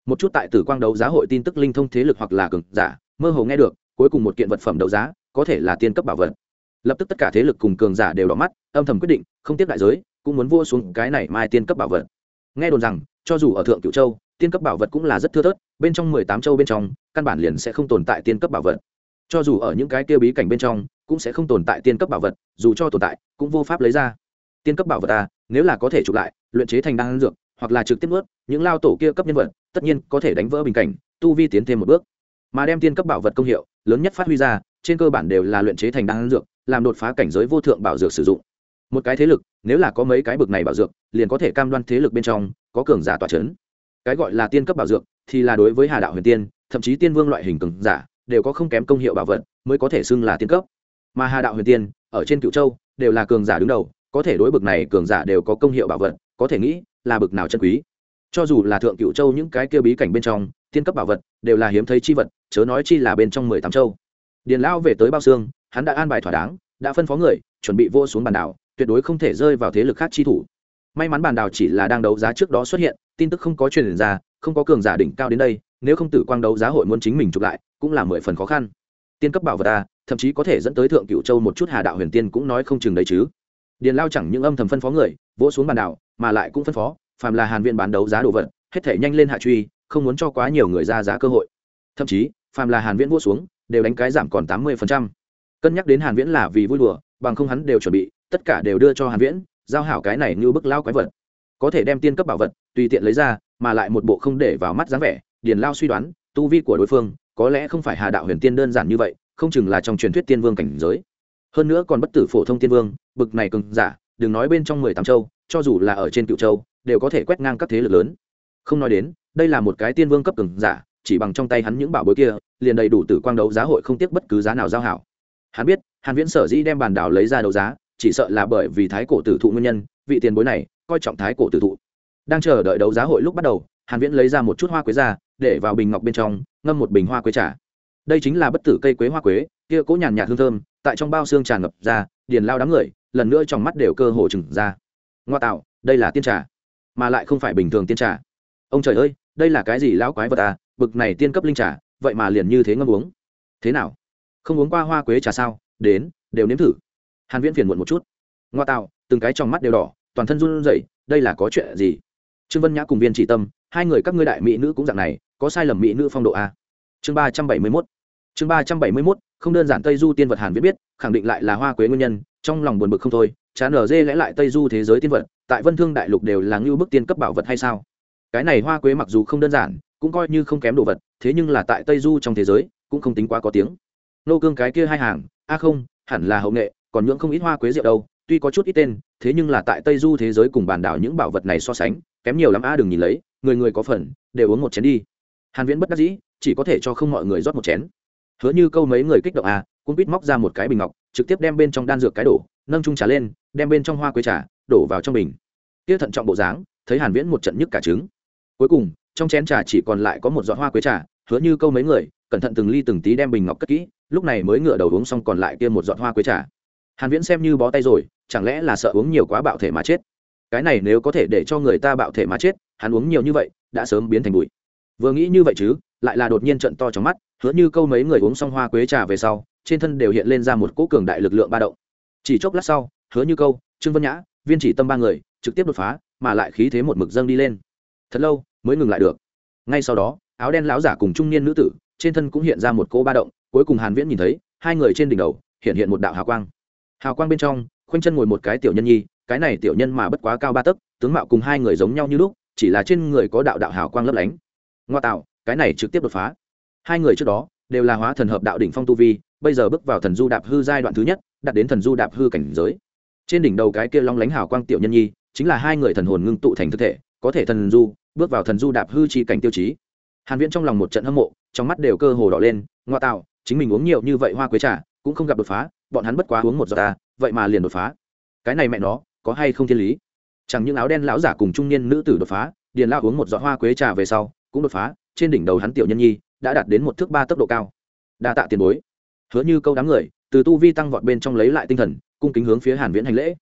Một chút tại tử quang đấu giá hội tin tức linh thông thế lực hoặc là cường giả, mơ hồ nghe được, cuối cùng một kiện vật phẩm đấu giá, có thể là tiên cấp bảo vật. Lập tức tất cả thế lực cùng cường giả đều đỏ mắt, âm thầm quyết định, không tiếp đại giới, cũng muốn vua xuống cái này mai tiên cấp bảo vật. Nghe đồn rằng, cho dù ở thượng cựu châu, tiên cấp bảo vật cũng là rất thưa thớt, bên trong mười tám châu bên trong, căn bản liền sẽ không tồn tại tiên cấp bảo vật. Cho dù ở những cái kia bí cảnh bên trong cũng sẽ không tồn tại tiên cấp bảo vật, dù cho tồn tại, cũng vô pháp lấy ra. Tiên cấp bảo vật à nếu là có thể chụp lại, luyện chế thành đan dược, hoặc là trực tiếp ướt những lao tổ kia cấp nhân vật, tất nhiên có thể đánh vỡ bình cảnh, tu vi tiến thêm một bước. Mà đem tiên cấp bảo vật công hiệu, lớn nhất phát huy ra, trên cơ bản đều là luyện chế thành đan dược, làm đột phá cảnh giới vô thượng bảo dược sử dụng. Một cái thế lực, nếu là có mấy cái bực này bảo dược, liền có thể cam đoan thế lực bên trong, có cường giả tỏa c h ấ n cái gọi là tiên cấp bảo dược, thì là đối với hà đạo huyền tiên, thậm chí tiên vương loại hình cường giả, đều có không kém công hiệu bảo vật, mới có thể xưng là tiên cấp mà hà đạo huyền tiên, ở trên cựu châu, đều là cường giả đứng đầu, có thể đối bực này cường giả đều có công hiệu bảo vật, có thể nghĩ là bực nào chân quý. Cho dù là thượng cựu châu những cái kia bí cảnh bên trong, tiên cấp bảo vật, đều là hiếm thấy chi vật, chớ nói chi là bên trong mười tám châu. Điền lão về tới bao xương hắn đã an bài thỏa đáng, đã phân phó người, chuẩn bị vô xuống bàn đảo, tuyệt đối không thể rơi vào thế lực khác chi thủ. May mắn bàn đảo chỉ là đang đấu giá trước đó xuất hiện, tin tức không có truyền ra, không có cường giả đỉnh cao đến đây, nếu không tử quang đấu giá hội muốn chính mình chụp lại, cũng là mười phần khó khăn tiên cấp bảo vật ta thậm chí có thể dẫn tới thượng cựu châu một chút hà đạo huyền tiên cũng nói không chừng đấy chứ. Điền lao chẳng những âm thầm phân phó người, vỗ xuống bàn đảo, mà lại cũng phân phó, phàm là hàn viện bán đấu giá đồ vật, hết thể nhanh lên hạ truy, không muốn cho quá nhiều người ra giá cơ hội. Thậm chí, phàm là hàn viễn vỗ xuống, đều đánh cái giảm còn tám mươi cân nhắc đến hàn viễn là vì vui đùa, bằng không hắn đều chuẩn bị, tất cả đều đưa cho hàn viễn, giao hảo cái này như bức lao quái vật. Có thể đem tiên cấp bảo vật, tùy tiện lấy ra, mà lại một bộ không để vào mắt dáng vẻ, điền lao suy đoán, tu vi của đối phương có lẽ không phải hà đạo huyền tiên đơn giản như vậy, không chừng là trong truyền thuyết tiên vương cảnh giới. Hơn nữa còn bất tử phổ thông tiên vương, bực này cường giả, đừng nói bên trong mười tám châu, cho dù là ở trên cựu châu, đều có thể quét ngang các thế lực lớn. Không nói đến, đây là một cái tiên vương cấp cường giả, chỉ bằng trong tay hắn những bảo bối kia, liền đầy đủ tử quang đấu giá hội không tiếc bất cứ giá nào giao hảo. Hắn biết, hàn viễn sở dĩ đem bàn đảo lấy ra đấu giá, chỉ sợ là bởi vì thái cổ tử thụ nguyên nhân, vị tiền bối này, coi trọng thái cổ tử thụ. Đang chờ đợi đấu giá hội lúc bắt đầu, hàn viễn lấy ra một chút hoa quế ra, để vào bình ngọc bên trong ngâm một bình hoa quế trà. Đây chính là bất tử cây quế hoa quế, kia cố nhàn nhạt hương thơm, tại trong bao xương tràn ngập ra, điền lao đám người, lần nữa trong mắt đều cơ hồ chừng ra. Ngoa tạo, đây là tiên trà, mà lại không phải bình thường tiên trà. Ông trời ơi, đây là cái gì lão quái vật à bực này tiên cấp linh trà, vậy mà liền như thế ngâm uống. Thế nào? Không uống qua hoa quế trà sao? Đến, đều nếm thử. Hàn viễn phiền muộn một chút. Ngoa tạo, từng cái trong mắt đều đỏ, toàn thân run rẩy, đây là có chuyện gì? Trương vân nhã cùng viên chỉ tâm, hai người các ngươi đại mỹ nữ cũng dạng này có sai lầm mỹ nữ phong độ a. Chương ba trăm bảy mươi 371 chương ba trăm bảy mươi 371 không đơn giản tây du tiên vật hàn viết biết, khẳng định lại là hoa quế nguyên nhân, trong lòng buồn bực không thôi, chán ở dê lẽ lại tây du thế giới tiên vật, tại vân thương đại lục đều là ngưu bức tiên cấp bảo vật hay sao? Cái này hoa quế mặc dù không đơn giản, cũng coi như không kém đồ vật, thế nhưng là tại tây du trong thế giới, cũng không tính quá có tiếng. Nô cương cái kia hai hàng, a không, hẳn là hậu nghệ, còn nhưỡng không ít hoa quế rượu đâu, tuy có chút ít tên, thế nhưng là tại tây du thế giới cùng bàn đảo những bảo vật này so sánh, kém nhiều lắm a, đừng nhìn lấy, người người có phần, đều uống một chén đi hàn viễn bất đắc dĩ, chỉ có thể cho không mọi người rót một chén. Hứa như câu mấy người kích động à cũng biết móc ra một cái bình ngọc, trực tiếp đem bên trong đan dược cái đổ, nâng chung trà lên, đem bên trong hoa quế trà, đổ vào trong bình. Kia thận trọng bộ dáng, thấy hàn viễn một trận nhức cả trứng. Cuối cùng, trong chén trà chỉ còn lại có một giọt hoa quế trà, hứa như câu mấy người, cẩn thận từng ly từng tí đem bình ngọc cất kỹ, lúc này mới ngửa đầu uống xong còn lại kia một giọt hoa quế trà. Hàn viễn xem như bó tay rồi, chẳng lẽ là sợ uống nhiều quá bạo thể mà chết? Cái này nếu có thể để cho người ta bạo thể mà chết, hắn uống nhiều như vậy, đã sớm biến thành bụi vừa nghĩ như vậy chứ, lại là đột nhiên trận to trong mắt, hứa như câu mấy người uống xong hoa quế trà về sau, trên thân đều hiện lên ra một cỗ cường đại lực lượng ba động. Chỉ chốc lát sau, hứa như câu, trương vân nhã, viên chỉ tâm ba người, trực tiếp đột phá, mà lại khí thế một mực dâng đi lên. Thật lâu, mới ngừng lại được. Ngay sau đó, áo đen lão giả cùng trung niên nữ tử, trên thân cũng hiện ra một cỗ ba động, cuối cùng hàn viễn nhìn thấy, hai người trên đỉnh đầu, hiện hiện một đạo hào quang. Hào quang bên trong, khoanh chân ngồi một cái tiểu nhân nhi, cái này tiểu nhân mà bất quá cao ba tấc, tướng mạo cùng hai người giống nhau như lúc, chỉ là trên người có đạo đạo hào quang lấp lánh ngoa tạo, cái này trực tiếp đột phá. Hai người trước đó đều là hóa thần hợp đạo đỉnh phong tu vi, bây giờ bước vào thần du đạp hư giai đoạn thứ nhất, đạt đến thần du đạp hư cảnh giới. Trên đỉnh đầu cái kia long lánh hào quang tiểu nhân nhi, chính là hai người thần hồn ngưng tụ thành thực thể, có thể thần du, bước vào thần du đạp hư chi cảnh tiêu chí. Hàn viễn trong lòng một trận hâm mộ, trong mắt đều cơ hồ đỏ lên, ngoa tạo, chính mình uống nhiều như vậy hoa quế trà, cũng không gặp đột phá, bọn hắn bất quá uống một giọt ta, vậy mà liền đột phá. Cái này mẹ nó, có hay không thiên lý? Chẳng những áo đen lão giả cùng trung niên nữ tử đột phá, điền Lão uống một giọt hoa quế trà về sau cũng đột phá, trên đỉnh đầu hắn tiểu nhân nhi đã đạt đến một thước ba tốc độ cao. Đa tạ tiền bối. Hứa như câu đám người, từ tu vi tăng vọt bên trong lấy lại tinh thần, cung kính hướng phía hàn viễn hành lễ.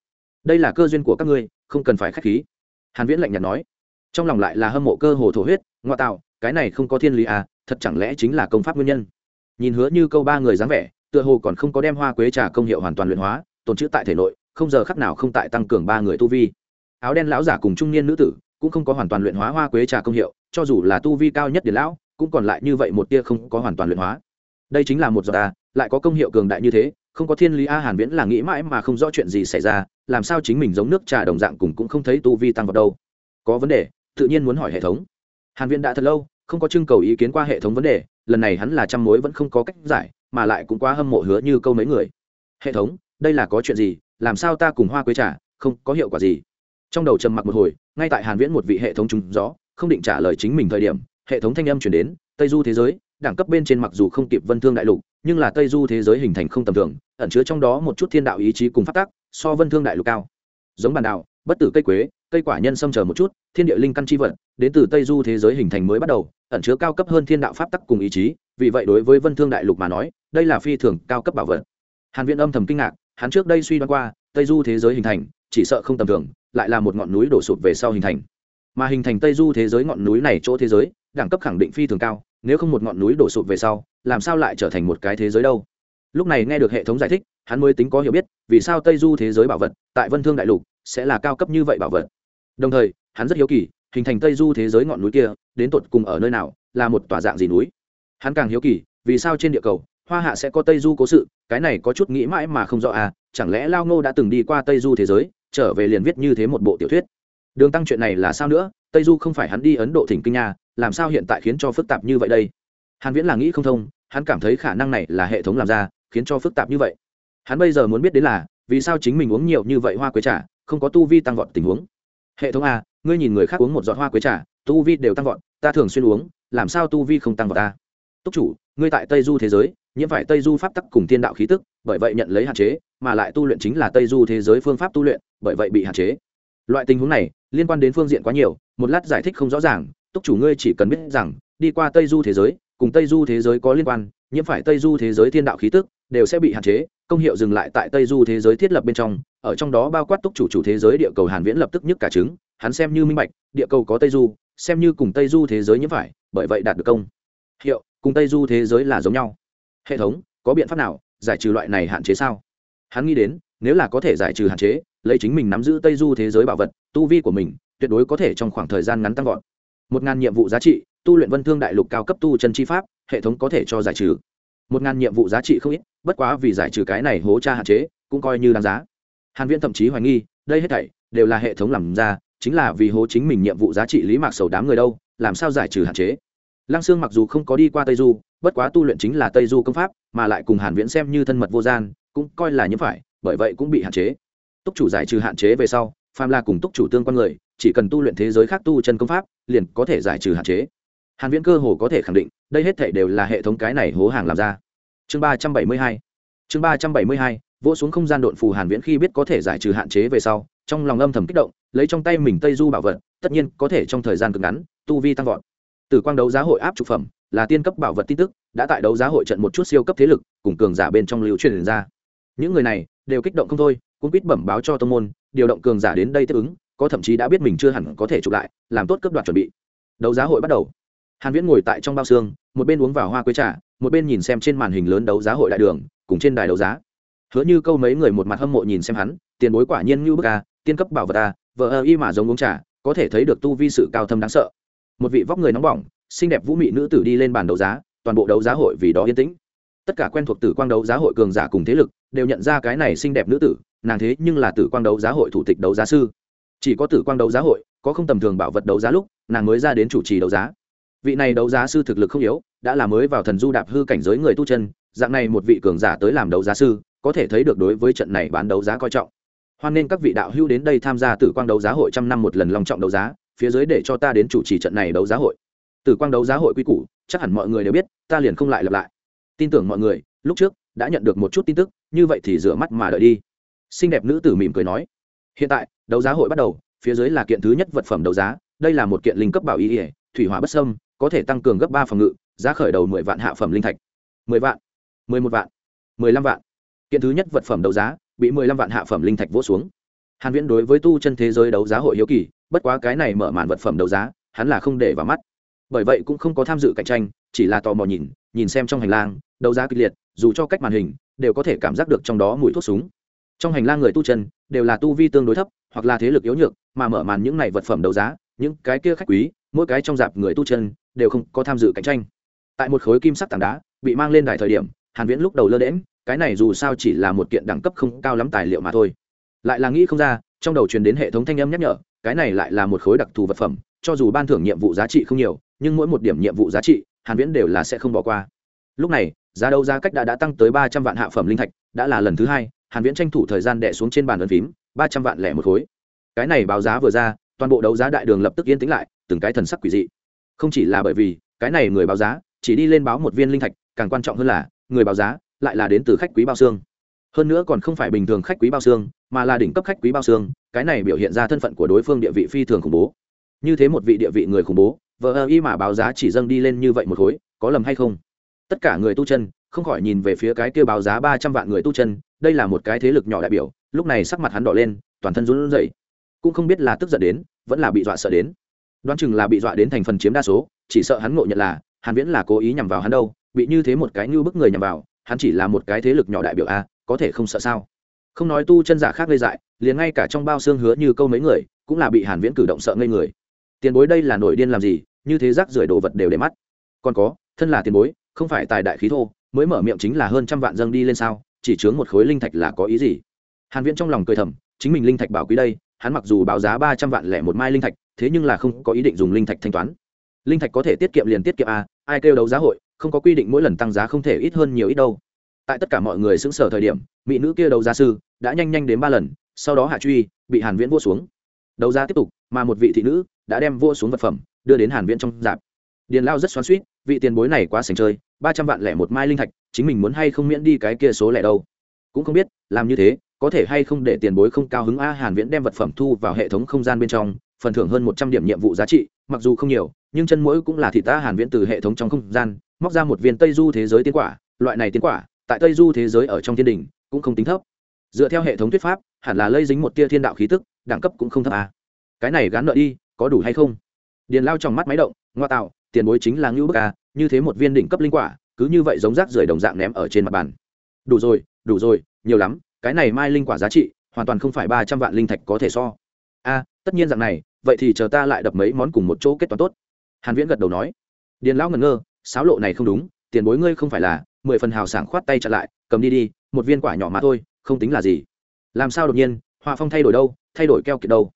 Đây là cơ duyên của các ngươi, không cần phải khách khí. Hàn viễn lạnh nhạt nói. Trong lòng lại là hâm mộ cơ hồ thổ huyết, ngoa tạo, cái này không có thiên lý à thật chẳng lẽ chính là công pháp nguyên nhân? Nhìn hứa như câu ba người dáng vẻ, tựa hồ còn không có đem hoa quế trà công hiệu hoàn toàn luyện hóa, tồn trữ tại thể nội, không giờ khắc nào không tại tăng cường ba người tu vi. Áo đen lão giả cùng trung niên nữ tử cũng không có hoàn toàn luyện hóa hoa quế trà công hiệu cho dù là tu vi cao nhất điển lão, cũng còn lại như vậy một tia không có hoàn toàn luyện hóa. Đây chính là một giọt ta, lại có công hiệu cường đại như thế, không có thiên lý a hàn viễn là nghĩ mãi mà không rõ chuyện gì xảy ra, làm sao chính mình giống nước trà đồng dạng cùng cũng không thấy tu vi tăng vào đâu. Có vấn đề, tự nhiên muốn hỏi hệ thống. Hàn viễn đã thật lâu không có trưng cầu ý kiến qua hệ thống vấn đề, lần này hắn là trăm mối vẫn không có cách giải, mà lại cũng quá hâm mộ hứa như câu mấy người. Hệ thống, đây là có chuyện gì, làm sao ta cùng hoa quế trà, không có hiệu quả gì? Trong đầu trầm mặc một hồi, ngay tại hàn viễn một vị hệ thống trúng gió không định trả lời chính mình thời điểm, hệ thống thanh âm chuyển đến, tây du thế giới, đẳng cấp bên trên mặc dù không kịp vân thương đại lục, nhưng là tây du thế giới hình thành không tầm thường, ẩn chứa trong đó một chút thiên đạo ý chí cùng phát tác so vân thương đại lục cao. Giống bàn đạo, bất tử cây quế, cây quả nhân xâm chờ một chút, thiên địa linh căn chi vật, đến từ tây du thế giới hình thành mới bắt đầu, ẩn chứa cao cấp hơn thiên đạo pháp tắc cùng ý chí, vì vậy đối với vân thương đại lục mà nói, đây là phi thường cao cấp bảo vật. Hàn viện âm thầm kinh ngạc, hắn trước đây suy đoán qua, tây du thế giới hình thành, chỉ sợ không tầm thường, lại là một ngọn núi đổ sụp về sau hình thành mà hình thành tây du thế giới ngọn núi này chỗ thế giới, đẳng cấp khẳng định phi thường cao, nếu không một ngọn núi đổ sụp về sau, làm sao lại trở thành một cái thế giới đâu? Lúc này nghe được hệ thống giải thích, hắn mới tính có hiểu biết, vì sao tây du thế giới bảo vật tại vân thương đại lục sẽ là cao cấp như vậy bảo vật. Đồng thời, hắn rất hiếu kỳ, hình thành tây du thế giới ngọn núi kia, đến tột cùng ở nơi nào, là một tòa dạng gì núi? Hắn càng hiếu kỳ, vì sao trên địa cầu, hoa hạ sẽ có tây du cố sự, cái này có chút nghĩ mãi mà không rõ à chẳng lẽ lao ngô đã từng đi qua tây du thế giới, trở về liền viết như thế một bộ tiểu thuyết? Đường tăng chuyện này là sao nữa? Tây du không phải hắn đi ấn độ thỉnh kinh nha, làm sao hiện tại khiến cho phức tạp như vậy đây? Hàn viễn là nghĩ không thông, hắn cảm thấy khả năng này là hệ thống làm ra, khiến cho phức tạp như vậy. Hắn bây giờ muốn biết đến là, vì sao chính mình uống nhiều như vậy hoa quế trà, không có tu vi tăng vọt tình huống? Hệ thống a, ngươi nhìn người khác uống một giọt hoa quế trà, tu vi đều tăng vọt, ta thường xuyên uống, làm sao tu vi không tăng vọt ta túc chủ, ngươi tại tây du thế giới, nhiễm phải tây du pháp tắc cùng thiên đạo khí tức, bởi vậy nhận lấy hạn chế, mà lại tu luyện chính là tây du thế giới phương pháp tu luyện, bởi vậy bị hạn chế. Loại tình huống này liên quan đến phương diện quá nhiều, một lát giải thích không rõ ràng, túc chủ ngươi chỉ cần biết rằng, đi qua tây du thế giới, cùng tây du thế giới có liên quan, nhiễm phải tây du thế giới thiên đạo khí tức, đều sẽ bị hạn chế, công hiệu dừng lại tại tây du thế giới thiết lập bên trong, ở trong đó bao quát túc chủ chủ thế giới địa cầu hàn viễn lập tức nhức cả trứng, hắn xem như minh bạch, địa cầu có tây du, xem như cùng tây du thế giới nhiễm phải, bởi vậy đạt được công hiệu, cùng tây du thế giới là giống nhau. Hệ thống, có biện pháp nào giải trừ loại này hạn chế sao? Hắn nghĩ đến, nếu là có thể giải trừ hạn chế lấy chính mình nắm giữ tây du thế giới bảo vật, tu vi của mình tuyệt đối có thể trong khoảng thời gian ngắn tăng vọt. Một ngàn nhiệm vụ giá trị, tu luyện vân thương đại lục cao cấp tu chân chi pháp, hệ thống có thể cho giải trừ. Một ngàn nhiệm vụ giá trị không ít, bất quá vì giải trừ cái này hố tra hạn chế, cũng coi như đáng giá. Hàn viễn thậm chí hoài nghi, đây hết thảy đều là hệ thống làm ra, chính là vì hố chính mình nhiệm vụ giá trị lý mạc sầu đám người đâu, làm sao giải trừ hạn chế? Lăng sương mặc dù không có đi qua tây du, bất quá tu luyện chính là tây du công pháp, mà lại cùng hàn viễn xem như thân mật vô gian, cũng coi là như phải, bởi vậy cũng bị hạn chế túc chủ giải trừ hạn chế về sau phàm là cùng túc chủ tương quan người, chỉ cần tu luyện thế giới khác tu chân công pháp, liền có thể giải trừ hạn chế. Hàn viễn cơ hồ có thể khẳng định, đây hết thảy đều là hệ thống cái này hố hàng làm ra. Chương ba trăm bảy mươi hai, chương ba trăm bảy mươi hai, vỗ xuống không gian độn phù hàn viễn khi biết có thể giải trừ hạn chế về sau, trong lòng âm thầm kích động, lấy trong tay mình tây du bảo vật, tất nhiên có thể trong thời gian cực ngắn, tu vi tăng vọt. Từ quang đấu giá hội áp trục phẩm, là tiên cấp bảo vật tin tức, đã tại đấu giá hội trận một chút siêu cấp thế lực, cùng cường giả bên trong lưu truyền ra. Những người này, đều kích động không thôi cũng biết bẩm báo cho tông môn, điều động cường giả đến đây tiếp ứng, có thậm chí đã biết mình chưa hẳn có thể chụp lại, làm tốt cấp đoạt chuẩn bị. Đấu giá hội bắt đầu. Hàn viễn ngồi tại trong bao xương, một bên uống vào hoa quế trà, một bên nhìn xem trên màn hình lớn đấu giá hội đại đường, cùng trên đài đấu giá. Hứa như câu mấy người một mặt hâm mộ nhìn xem hắn, tiền bối quả nhiên như bức a, tiên cấp bảo vật a vợ ơ y mà giống uống trà, có thể thấy được tu vi sự cao thâm đáng sợ. Một vị vóc người nóng bỏng, xinh đẹp vũ mị nữ tử đi lên bàn đấu giá, toàn bộ đấu giá hội vì đó yên tĩnh tất cả quen thuộc tử quang đấu giá hội cường giả cùng thế lực đều nhận ra cái này xinh đẹp nữ tử nàng thế nhưng là tử quang đấu giá hội thủ tịch đấu giá sư chỉ có tử quang đấu giá hội có không tầm thường bảo vật đấu giá lúc nàng mới ra đến chủ trì đấu giá vị này đấu giá sư thực lực không yếu đã là mới vào thần du đạp hư cảnh giới người tu chân dạng này một vị cường giả tới làm đấu giá sư có thể thấy được đối với trận này bán đấu giá coi trọng hoan nên các vị đạo hữu đến đây tham gia tử quang đấu giá hội trăm năm một lần long trọng đấu giá phía dưới để cho ta đến chủ trì trận này đấu giá hội tử quang đấu giá hội quy củ chắc hẳn mọi người đều biết ta liền không lại lặp lại tin tưởng mọi người, lúc trước đã nhận được một chút tin tức, như vậy thì rửa mắt mà đợi đi. Xinh đẹp nữ tử mỉm cười nói. Hiện tại, đấu giá hội bắt đầu, phía dưới là kiện thứ nhất vật phẩm đấu giá, đây là một kiện linh cấp bảo y ỉa thủy hỏa bất sâm có thể tăng cường gấp ba phòng ngự, giá khởi đầu mười vạn hạ phẩm linh thạch. Mười vạn, mười một vạn, mười lăm vạn. Kiện thứ nhất vật phẩm đấu giá, bị mười lăm vạn hạ phẩm linh thạch vỗ xuống. Hàn viễn đối với tu chân thế giới đấu giá hội hiếu kỳ, bất quá cái này mở màn vật phẩm đấu giá, hắn là không để vào mắt. Bởi vậy cũng không có tham dự cạnh tranh, chỉ là tò mò nhìn nhìn xem trong hành lang, đấu giá kịch liệt, dù cho cách màn hình, đều có thể cảm giác được trong đó mùi thuốc súng. Trong hành lang người tu chân, đều là tu vi tương đối thấp, hoặc là thế lực yếu nhược, mà mở màn những này vật phẩm đấu giá, những cái kia khách quý, mỗi cái trong dạp người tu chân, đều không có tham dự cạnh tranh. Tại một khối kim sắc tảng đá, bị mang lên đài thời điểm, hàn viễn lúc đầu lơ đễm cái này dù sao chỉ là một kiện đẳng cấp không cao lắm tài liệu mà thôi. Lại là nghĩ không ra, trong đầu truyền đến hệ thống thanh âm nhắc nhở, cái này lại là một khối đặc thù vật phẩm, cho dù ban thưởng nhiệm vụ giá trị không nhiều, nhưng mỗi một điểm nhiệm vụ giá trị hàn viễn đều là sẽ không bỏ qua. Lúc này, giá đấu giá cách đã đã tăng tới 300 vạn hạ phẩm linh thạch, đã là lần thứ hai, hàn viễn tranh thủ thời gian đè xuống trên bàn ấn phím 300 vạn lẻ một khối. Cái này báo giá vừa ra, toàn bộ đấu giá đại đường lập tức yên tĩnh lại, từng cái thần sắc quỷ dị. Không chỉ là bởi vì, cái này người báo giá, chỉ đi lên báo một viên linh thạch, càng quan trọng hơn là, người báo giá lại là đến từ khách quý bao xương. Hơn nữa còn không phải bình thường khách quý bao xương, mà là đỉnh cấp khách quý bao xương, cái này biểu hiện ra thân phận của đối phương địa vị phi thường khủng bố. Như thế một vị địa vị người khủng bố vờ ơ y mà báo giá chỉ dâng đi lên như vậy một khối, có lầm hay không? Tất cả người tu chân, không khỏi nhìn về phía cái kia báo giá ba trăm vạn người tu chân, đây là một cái thế lực nhỏ đại biểu, lúc này sắc mặt hắn đỏ lên, toàn thân run rẩy. Cũng không biết là tức giận đến, vẫn là bị dọa sợ đến. Đoán chừng là bị dọa đến thành phần chiếm đa số, chỉ sợ hắn ngộ nhận là, hàn viễn là cố ý nhằm vào hắn đâu, bị như thế một cái như bức người nhằm vào, hắn chỉ là một cái thế lực nhỏ đại biểu a, có thể không sợ sao? Không nói tu chân giả khác gây dại, liền ngay cả trong bao xương hứa như câu mấy người, cũng là bị hàn viễn cử động sợ ngây người tiền bối đây là nổi điên làm gì, như thế rác rưởi đồ vật đều để mắt. Còn có, thân là tiền bối, không phải tài đại khí thô, mới mở miệng chính là hơn trăm vạn dâng đi lên sao, chỉ chướng một khối linh thạch là có ý gì? Hàn viễn trong lòng cười thầm, chính mình linh thạch bảo quý đây, hắn mặc dù báo giá ba trăm vạn lẻ một mai linh thạch, thế nhưng là không có ý định dùng linh thạch thanh toán. Linh thạch có thể tiết kiệm liền tiết kiệm a ai kêu đấu giá hội, không có quy định mỗi lần tăng giá không thể ít hơn nhiều ít đâu. Tại tất cả mọi người xứng sở thời điểm, mỹ nữ kia đấu giá sư đã nhanh nhanh đến ba lần, sau đó hạ truy, bị hàn viễn vua xuống. Đấu giá tiếp tục, mà một vị thị nữ đã đem vua xuống vật phẩm đưa đến hàn viễn trong dạp. Điền lao rất xoắn xuýt, vị tiền bối này quá sành chơi, ba trăm vạn lẻ một mai linh thạch, chính mình muốn hay không miễn đi cái kia số lẻ đâu? Cũng không biết, làm như thế, có thể hay không để tiền bối không cao hứng a, hàn viễn đem vật phẩm thu vào hệ thống không gian bên trong, phần thưởng hơn một trăm điểm nhiệm vụ giá trị, mặc dù không nhiều, nhưng chân mũi cũng là thị ta hàn viễn từ hệ thống trong không gian, móc ra một viên tây du thế giới tiên quả, loại này tiên quả, tại tây du thế giới ở trong thiên đình, cũng không tính thấp. Dựa theo hệ thống thuyết pháp, hẳn là lây dính một tia thiên đạo khí tức, đẳng cấp cũng không thấp à. cái này gắn nợ đi có đủ hay không? Điền lao trong mắt máy động, ngoa tạo, tiền bối chính là ngưu bức à như thế một viên đỉnh cấp linh quả, cứ như vậy giống rác rưởi đồng dạng ném ở trên mặt bàn. Đủ rồi đủ rồi, nhiều lắm, cái này mai linh quả giá trị, hoàn toàn không phải ba trăm vạn linh thạch có thể so. A, tất nhiên dạng này, vậy thì chờ ta lại đập mấy món cùng một chỗ kết toán tốt. Hàn viễn gật đầu nói. Điền lão ngẩn ngơ sáo lộ này không đúng, tiền bối ngươi không phải là, mười phần hào sảng khoát tay chặn lại, cầm đi đi, một viên quả nhỏ mà thôi, không tính là gì. Làm sao đột nhiên, họa phong thay đổi đâu, thay đổi keo kiệt đâu.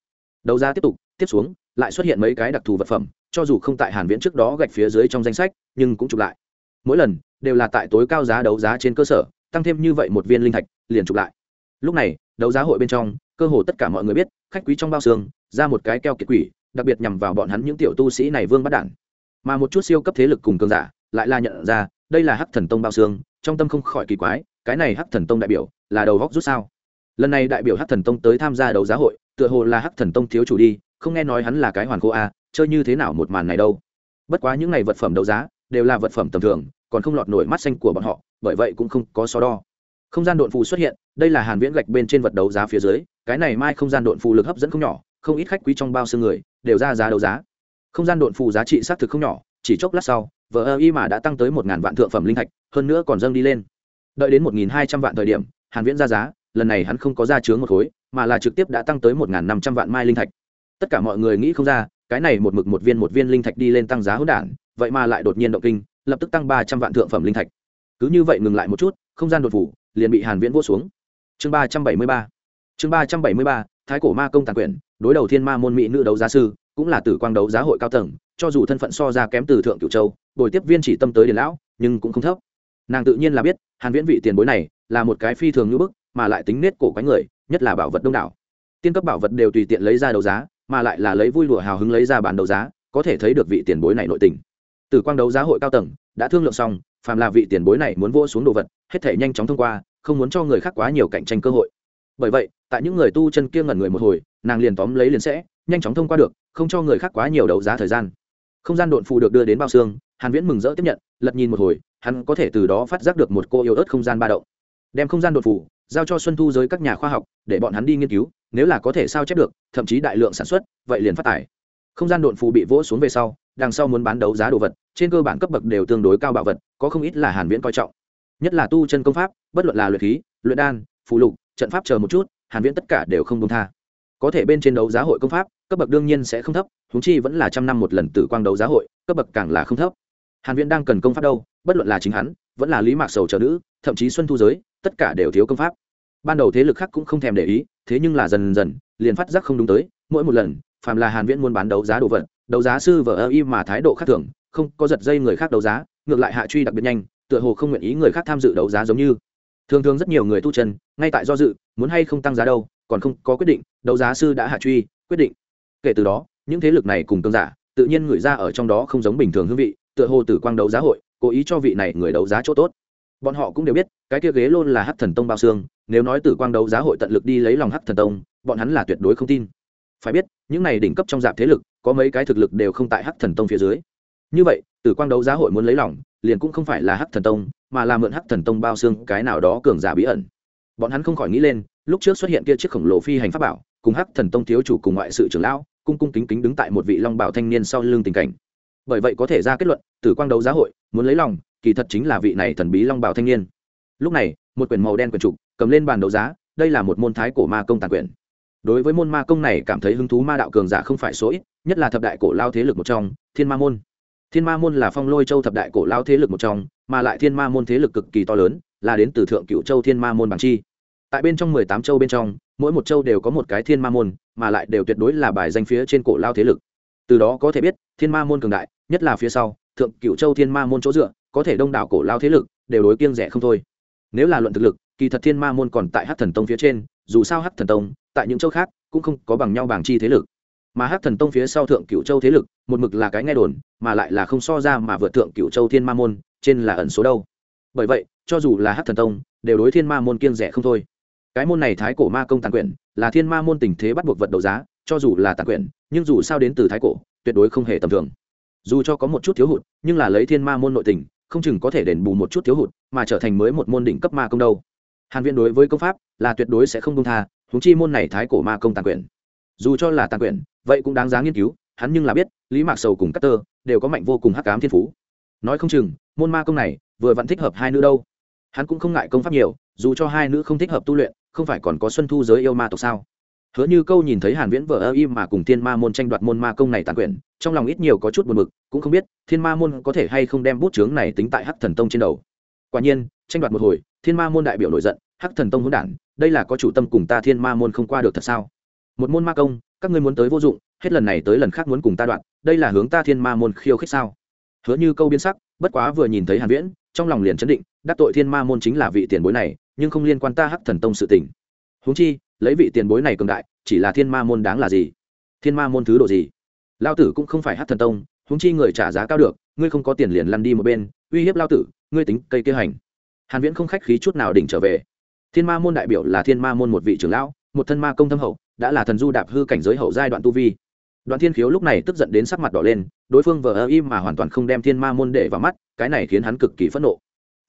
Đầu ra tiếp tục, tiếp xuống lại xuất hiện mấy cái đặc thù vật phẩm, cho dù không tại hàn viễn trước đó gạch phía dưới trong danh sách, nhưng cũng chụp lại. Mỗi lần, đều là tại tối cao giá đấu giá trên cơ sở, tăng thêm như vậy một viên linh thạch, liền chụp lại. Lúc này, đấu giá hội bên trong, cơ hồ tất cả mọi người biết, khách quý trong bao xương, ra một cái keo kiệt quỷ, đặc biệt nhằm vào bọn hắn những tiểu tu sĩ này vương bắt đản. Mà một chút siêu cấp thế lực cùng cường giả, lại là nhận ra, đây là hắc thần tông bao xương, trong tâm không khỏi kỳ quái, cái này hắc thần tông đại biểu, là đầu góc rút sao? Lần này đại biểu hắc thần tông tới tham gia đấu giá hội, tựa hồ là hắc thần tông thiếu chủ đi không nghe nói hắn là cái hoàn khô a, chơi như thế nào một màn này đâu. Bất quá những ngày vật phẩm đấu giá đều là vật phẩm tầm thường, còn không lọt nổi mắt xanh của bọn họ, bởi vậy cũng không có so đo. Không gian độn phù xuất hiện, đây là hàn viễn gạch bên trên vật đấu giá phía dưới, cái này mai không gian độn phù lực hấp dẫn không nhỏ, không ít khách quý trong bao xương người đều ra giá đấu giá. Không gian độn phù giá trị xác thực không nhỏ, chỉ chốc lát sau vợ ơ y mà đã tăng tới một ngàn vạn thượng phẩm linh thạch, hơn nữa còn dâng đi lên. Đợi đến một nghìn hai trăm vạn thời điểm, hàn viễn ra giá, lần này hắn không có ra chướng một khối, mà là trực tiếp đã tăng tới một ngàn năm trăm vạn mai linh thạch tất cả mọi người nghĩ không ra, cái này một mực một viên một viên linh thạch đi lên tăng giá hỗn đản, vậy mà lại đột nhiên động kinh, lập tức tăng ba trăm vạn thượng phẩm linh thạch. Cứ như vậy ngừng lại một chút, không gian đột phủ, liền bị hàn viễn vỗ xuống. Chương ba trăm bảy mươi ba. Chương ba trăm bảy mươi ba, thái cổ ma công tàn quyển, đối đầu thiên ma môn mỹ nữ đấu giá sư, cũng là tử quang đấu giá hội cao tầng, cho dù thân phận so ra kém từ thượng cửu châu, bồi tiếp viên chỉ tâm tới điền lão, nhưng cũng không thấp. Nàng tự nhiên là biết, hàn viễn vị tiền bối này, là một cái phi thường như bức, mà lại tính nết cổ quái người, nhất là bảo vật đông đảo. Tiên cấp bảo vật đều tùy tiện lấy ra đấu giá mà lại là lấy vui lụa hào hứng lấy ra bàn đấu giá, có thể thấy được vị tiền bối này nội tình. Từ quang đấu giá hội cao tầng, đã thương lượng xong, phàm là vị tiền bối này muốn vô xuống đồ vật, hết thể nhanh chóng thông qua, không muốn cho người khác quá nhiều cạnh tranh cơ hội. Bởi vậy, tại những người tu chân kia ngẩn người một hồi, nàng liền tóm lấy liền sẽ, nhanh chóng thông qua được, không cho người khác quá nhiều đấu giá thời gian. Không gian độn phù được đưa đến bao xương, hàn viễn mừng rỡ tiếp nhận, lật nhìn một hồi, hắn có thể từ đó phát giác được một cô yêu ớt không gian ba động. Đem không gian đột phù giao cho xuân thu giới các nhà khoa học, để bọn hắn đi nghiên cứu, nếu là có thể sao chép được, thậm chí đại lượng sản xuất, vậy liền phát tải. Không gian đột phù bị vỗ xuống về sau, đằng sau muốn bán đấu giá đồ vật, trên cơ bản cấp bậc đều tương đối cao bảo vật, có không ít là hàn viễn coi trọng. Nhất là tu chân công pháp, bất luận là luyện khí, luyện đan, phù lục, trận pháp chờ một chút, hàn viễn tất cả đều không công tha. Có thể bên trên đấu giá hội công pháp, cấp bậc đương nhiên sẽ không thấp chúng chi vẫn là trăm năm một lần tử quang đấu giá hội, cấp bậc càng là không thấp. Hàn viễn đang cần công pháp đâu, bất luận là chính hắn vẫn là lý mạc sầu trở nữ, thậm chí xuân thu giới, tất cả đều thiếu công pháp. Ban đầu thế lực khác cũng không thèm để ý, thế nhưng là dần dần, liền phát giác không đúng tới, mỗi một lần, phàm là hàn viễn muốn bán đấu giá đồ vật, đấu giá sư vợ ơ y mà thái độ khác thường, không có giật dây người khác đấu giá, ngược lại hạ truy đặc biệt nhanh, tựa hồ không nguyện ý người khác tham dự đấu giá giống như. Thường thường rất nhiều người tu chân, ngay tại do dự, muốn hay không tăng giá đâu, còn không có quyết định, đấu giá sư đã hạ truy, quyết định. Kể từ đó, những thế lực này cùng tương giả, tự nhiên người ra ở trong đó không giống bình thường hương vị, tựa hồ tử quang đấu giá hội cố ý cho vị này người đấu giá chỗ tốt. Bọn họ cũng đều biết, cái kia ghế luôn là hắc thần tông bao xương, nếu nói tử quang đấu giá hội tận lực đi lấy lòng hắc thần tông, bọn hắn là tuyệt đối không tin. Phải biết, những này đỉnh cấp trong dạp thế lực, có mấy cái thực lực đều không tại hắc thần tông phía dưới. Như vậy, tử quang đấu giá hội muốn lấy lòng, liền cũng không phải là hắc thần tông, mà là mượn hắc thần tông bao xương cái nào đó cường giả bí ẩn. Bọn hắn không khỏi nghĩ lên, lúc trước xuất hiện kia chiếc khổng lồ phi hành pháp bảo, cùng hắc thần tông thiếu chủ cùng ngoại sự trưởng lão, cung cung kính kính đứng tại một vị long bảo thanh niên sau lưng tình cảnh bởi vậy có thể ra kết luận, tử quang đấu giá hội muốn lấy lòng, kỳ thật chính là vị này thần bí long bảo thanh niên. Lúc này, một quyển màu đen quyển trục cầm lên bàn đấu giá, đây là một môn thái cổ ma công tàn quyển. Đối với môn ma công này cảm thấy hứng thú ma đạo cường giả không phải số ít, nhất là thập đại cổ lao thế lực một trong, thiên ma môn. Thiên ma môn là phong lôi châu thập đại cổ lao thế lực một trong, mà lại thiên ma môn thế lực cực kỳ to lớn, là đến từ thượng cựu châu thiên ma môn bằng chi. Tại bên trong mười tám châu bên trong, mỗi một châu đều có một cái thiên ma môn, mà lại đều tuyệt đối là bài danh phía trên cổ lao thế lực. Từ đó có thể biết thiên ma môn cường đại, nhất là phía sau, thượng cựu châu thiên ma môn chỗ dựa, có thể đông đảo cổ lao thế lực, đều đối kiêng rẻ không thôi. Nếu là luận thực lực, kỳ thật thiên ma môn còn tại hát thần tông phía trên, dù sao hát thần tông, tại những châu khác, cũng không có bằng nhau bảng chi thế lực. Mà hát thần tông phía sau thượng cựu châu thế lực, một mực là cái nghe đồn, mà lại là không so ra mà vượt thượng cựu châu thiên ma môn, trên là ẩn số đâu. Bởi vậy, cho dù là hát thần tông, đều đối thiên ma môn kiêng rẻ không thôi. Cái môn này thái cổ ma công tàn quyển, là thiên ma môn tình thế bắt buộc vật đấu giá, cho dù là tàn quyển, nhưng dù sao đến từ thái cổ tuyệt đối không hề tầm thường. Dù cho có một chút thiếu hụt, nhưng là lấy thiên ma môn nội tình, không chừng có thể đền bù một chút thiếu hụt, mà trở thành mới một môn đỉnh cấp ma công đâu. Hàn viễn đối với công pháp, là tuyệt đối sẽ không công tha, huống chi môn này thái cổ ma công tàn quyển. Dù cho là tàn quyển, vậy cũng đáng giá nghiên cứu, hắn nhưng là biết, lý mạc sầu cùng cát tơ đều có mạnh vô cùng hắc ám thiên phú. Nói không chừng, môn ma công này vừa vẫn thích hợp hai nữ đâu. Hắn cũng không ngại công pháp nhiều, dù cho hai nữ không thích hợp tu luyện, không phải còn có xuân thu giới yêu ma tộc sao? Hứa như câu nhìn thấy hàn viễn vợ ơ im mà cùng thiên ma môn tranh đoạt môn ma công này tàn quyển, trong lòng ít nhiều có chút buồn bực, cũng không biết thiên ma môn có thể hay không đem bút chướng này tính tại hắc thần tông trên đầu. Quả nhiên, tranh đoạt một hồi, thiên ma môn đại biểu nổi giận, hắc thần tông hỗn đản, đây là có chủ tâm cùng ta thiên ma môn không qua được thật sao? Một môn ma công, các ngươi muốn tới vô dụng, hết lần này tới lần khác muốn cùng ta đoạn đây là hướng ta thiên ma môn khiêu khích sao? Hứa như câu biến sắc, bất quá vừa nhìn thấy hàn viễn, trong lòng liền chấn định, đắc tội thiên ma môn chính là vị tiền bối này, nhưng không liên quan ta hắc thần tông sự tình. Huống chi lấy vị tiền bối này cường đại, chỉ là thiên ma môn đáng là gì? Thiên ma môn thứ độ gì? Lao tử cũng không phải hắc thần tông, huống chi người trả giá cao được, ngươi không có tiền liền lăn đi một bên, uy hiếp lao tử, ngươi tính cây kia hành. Hàn viễn không khách khí chút nào đỉnh trở về. Thiên ma môn đại biểu là thiên ma môn một vị trưởng lão, một thân ma công thâm hậu, đã là thần du đạp hư cảnh giới hậu giai đoạn tu vi. Đoạn thiên khiếu lúc này tức giận đến sắc mặt đỏ lên, đối phương vờ ơ im mà hoàn toàn không đem thiên ma môn để vào mắt, cái này khiến hắn cực kỳ phẫn nộ.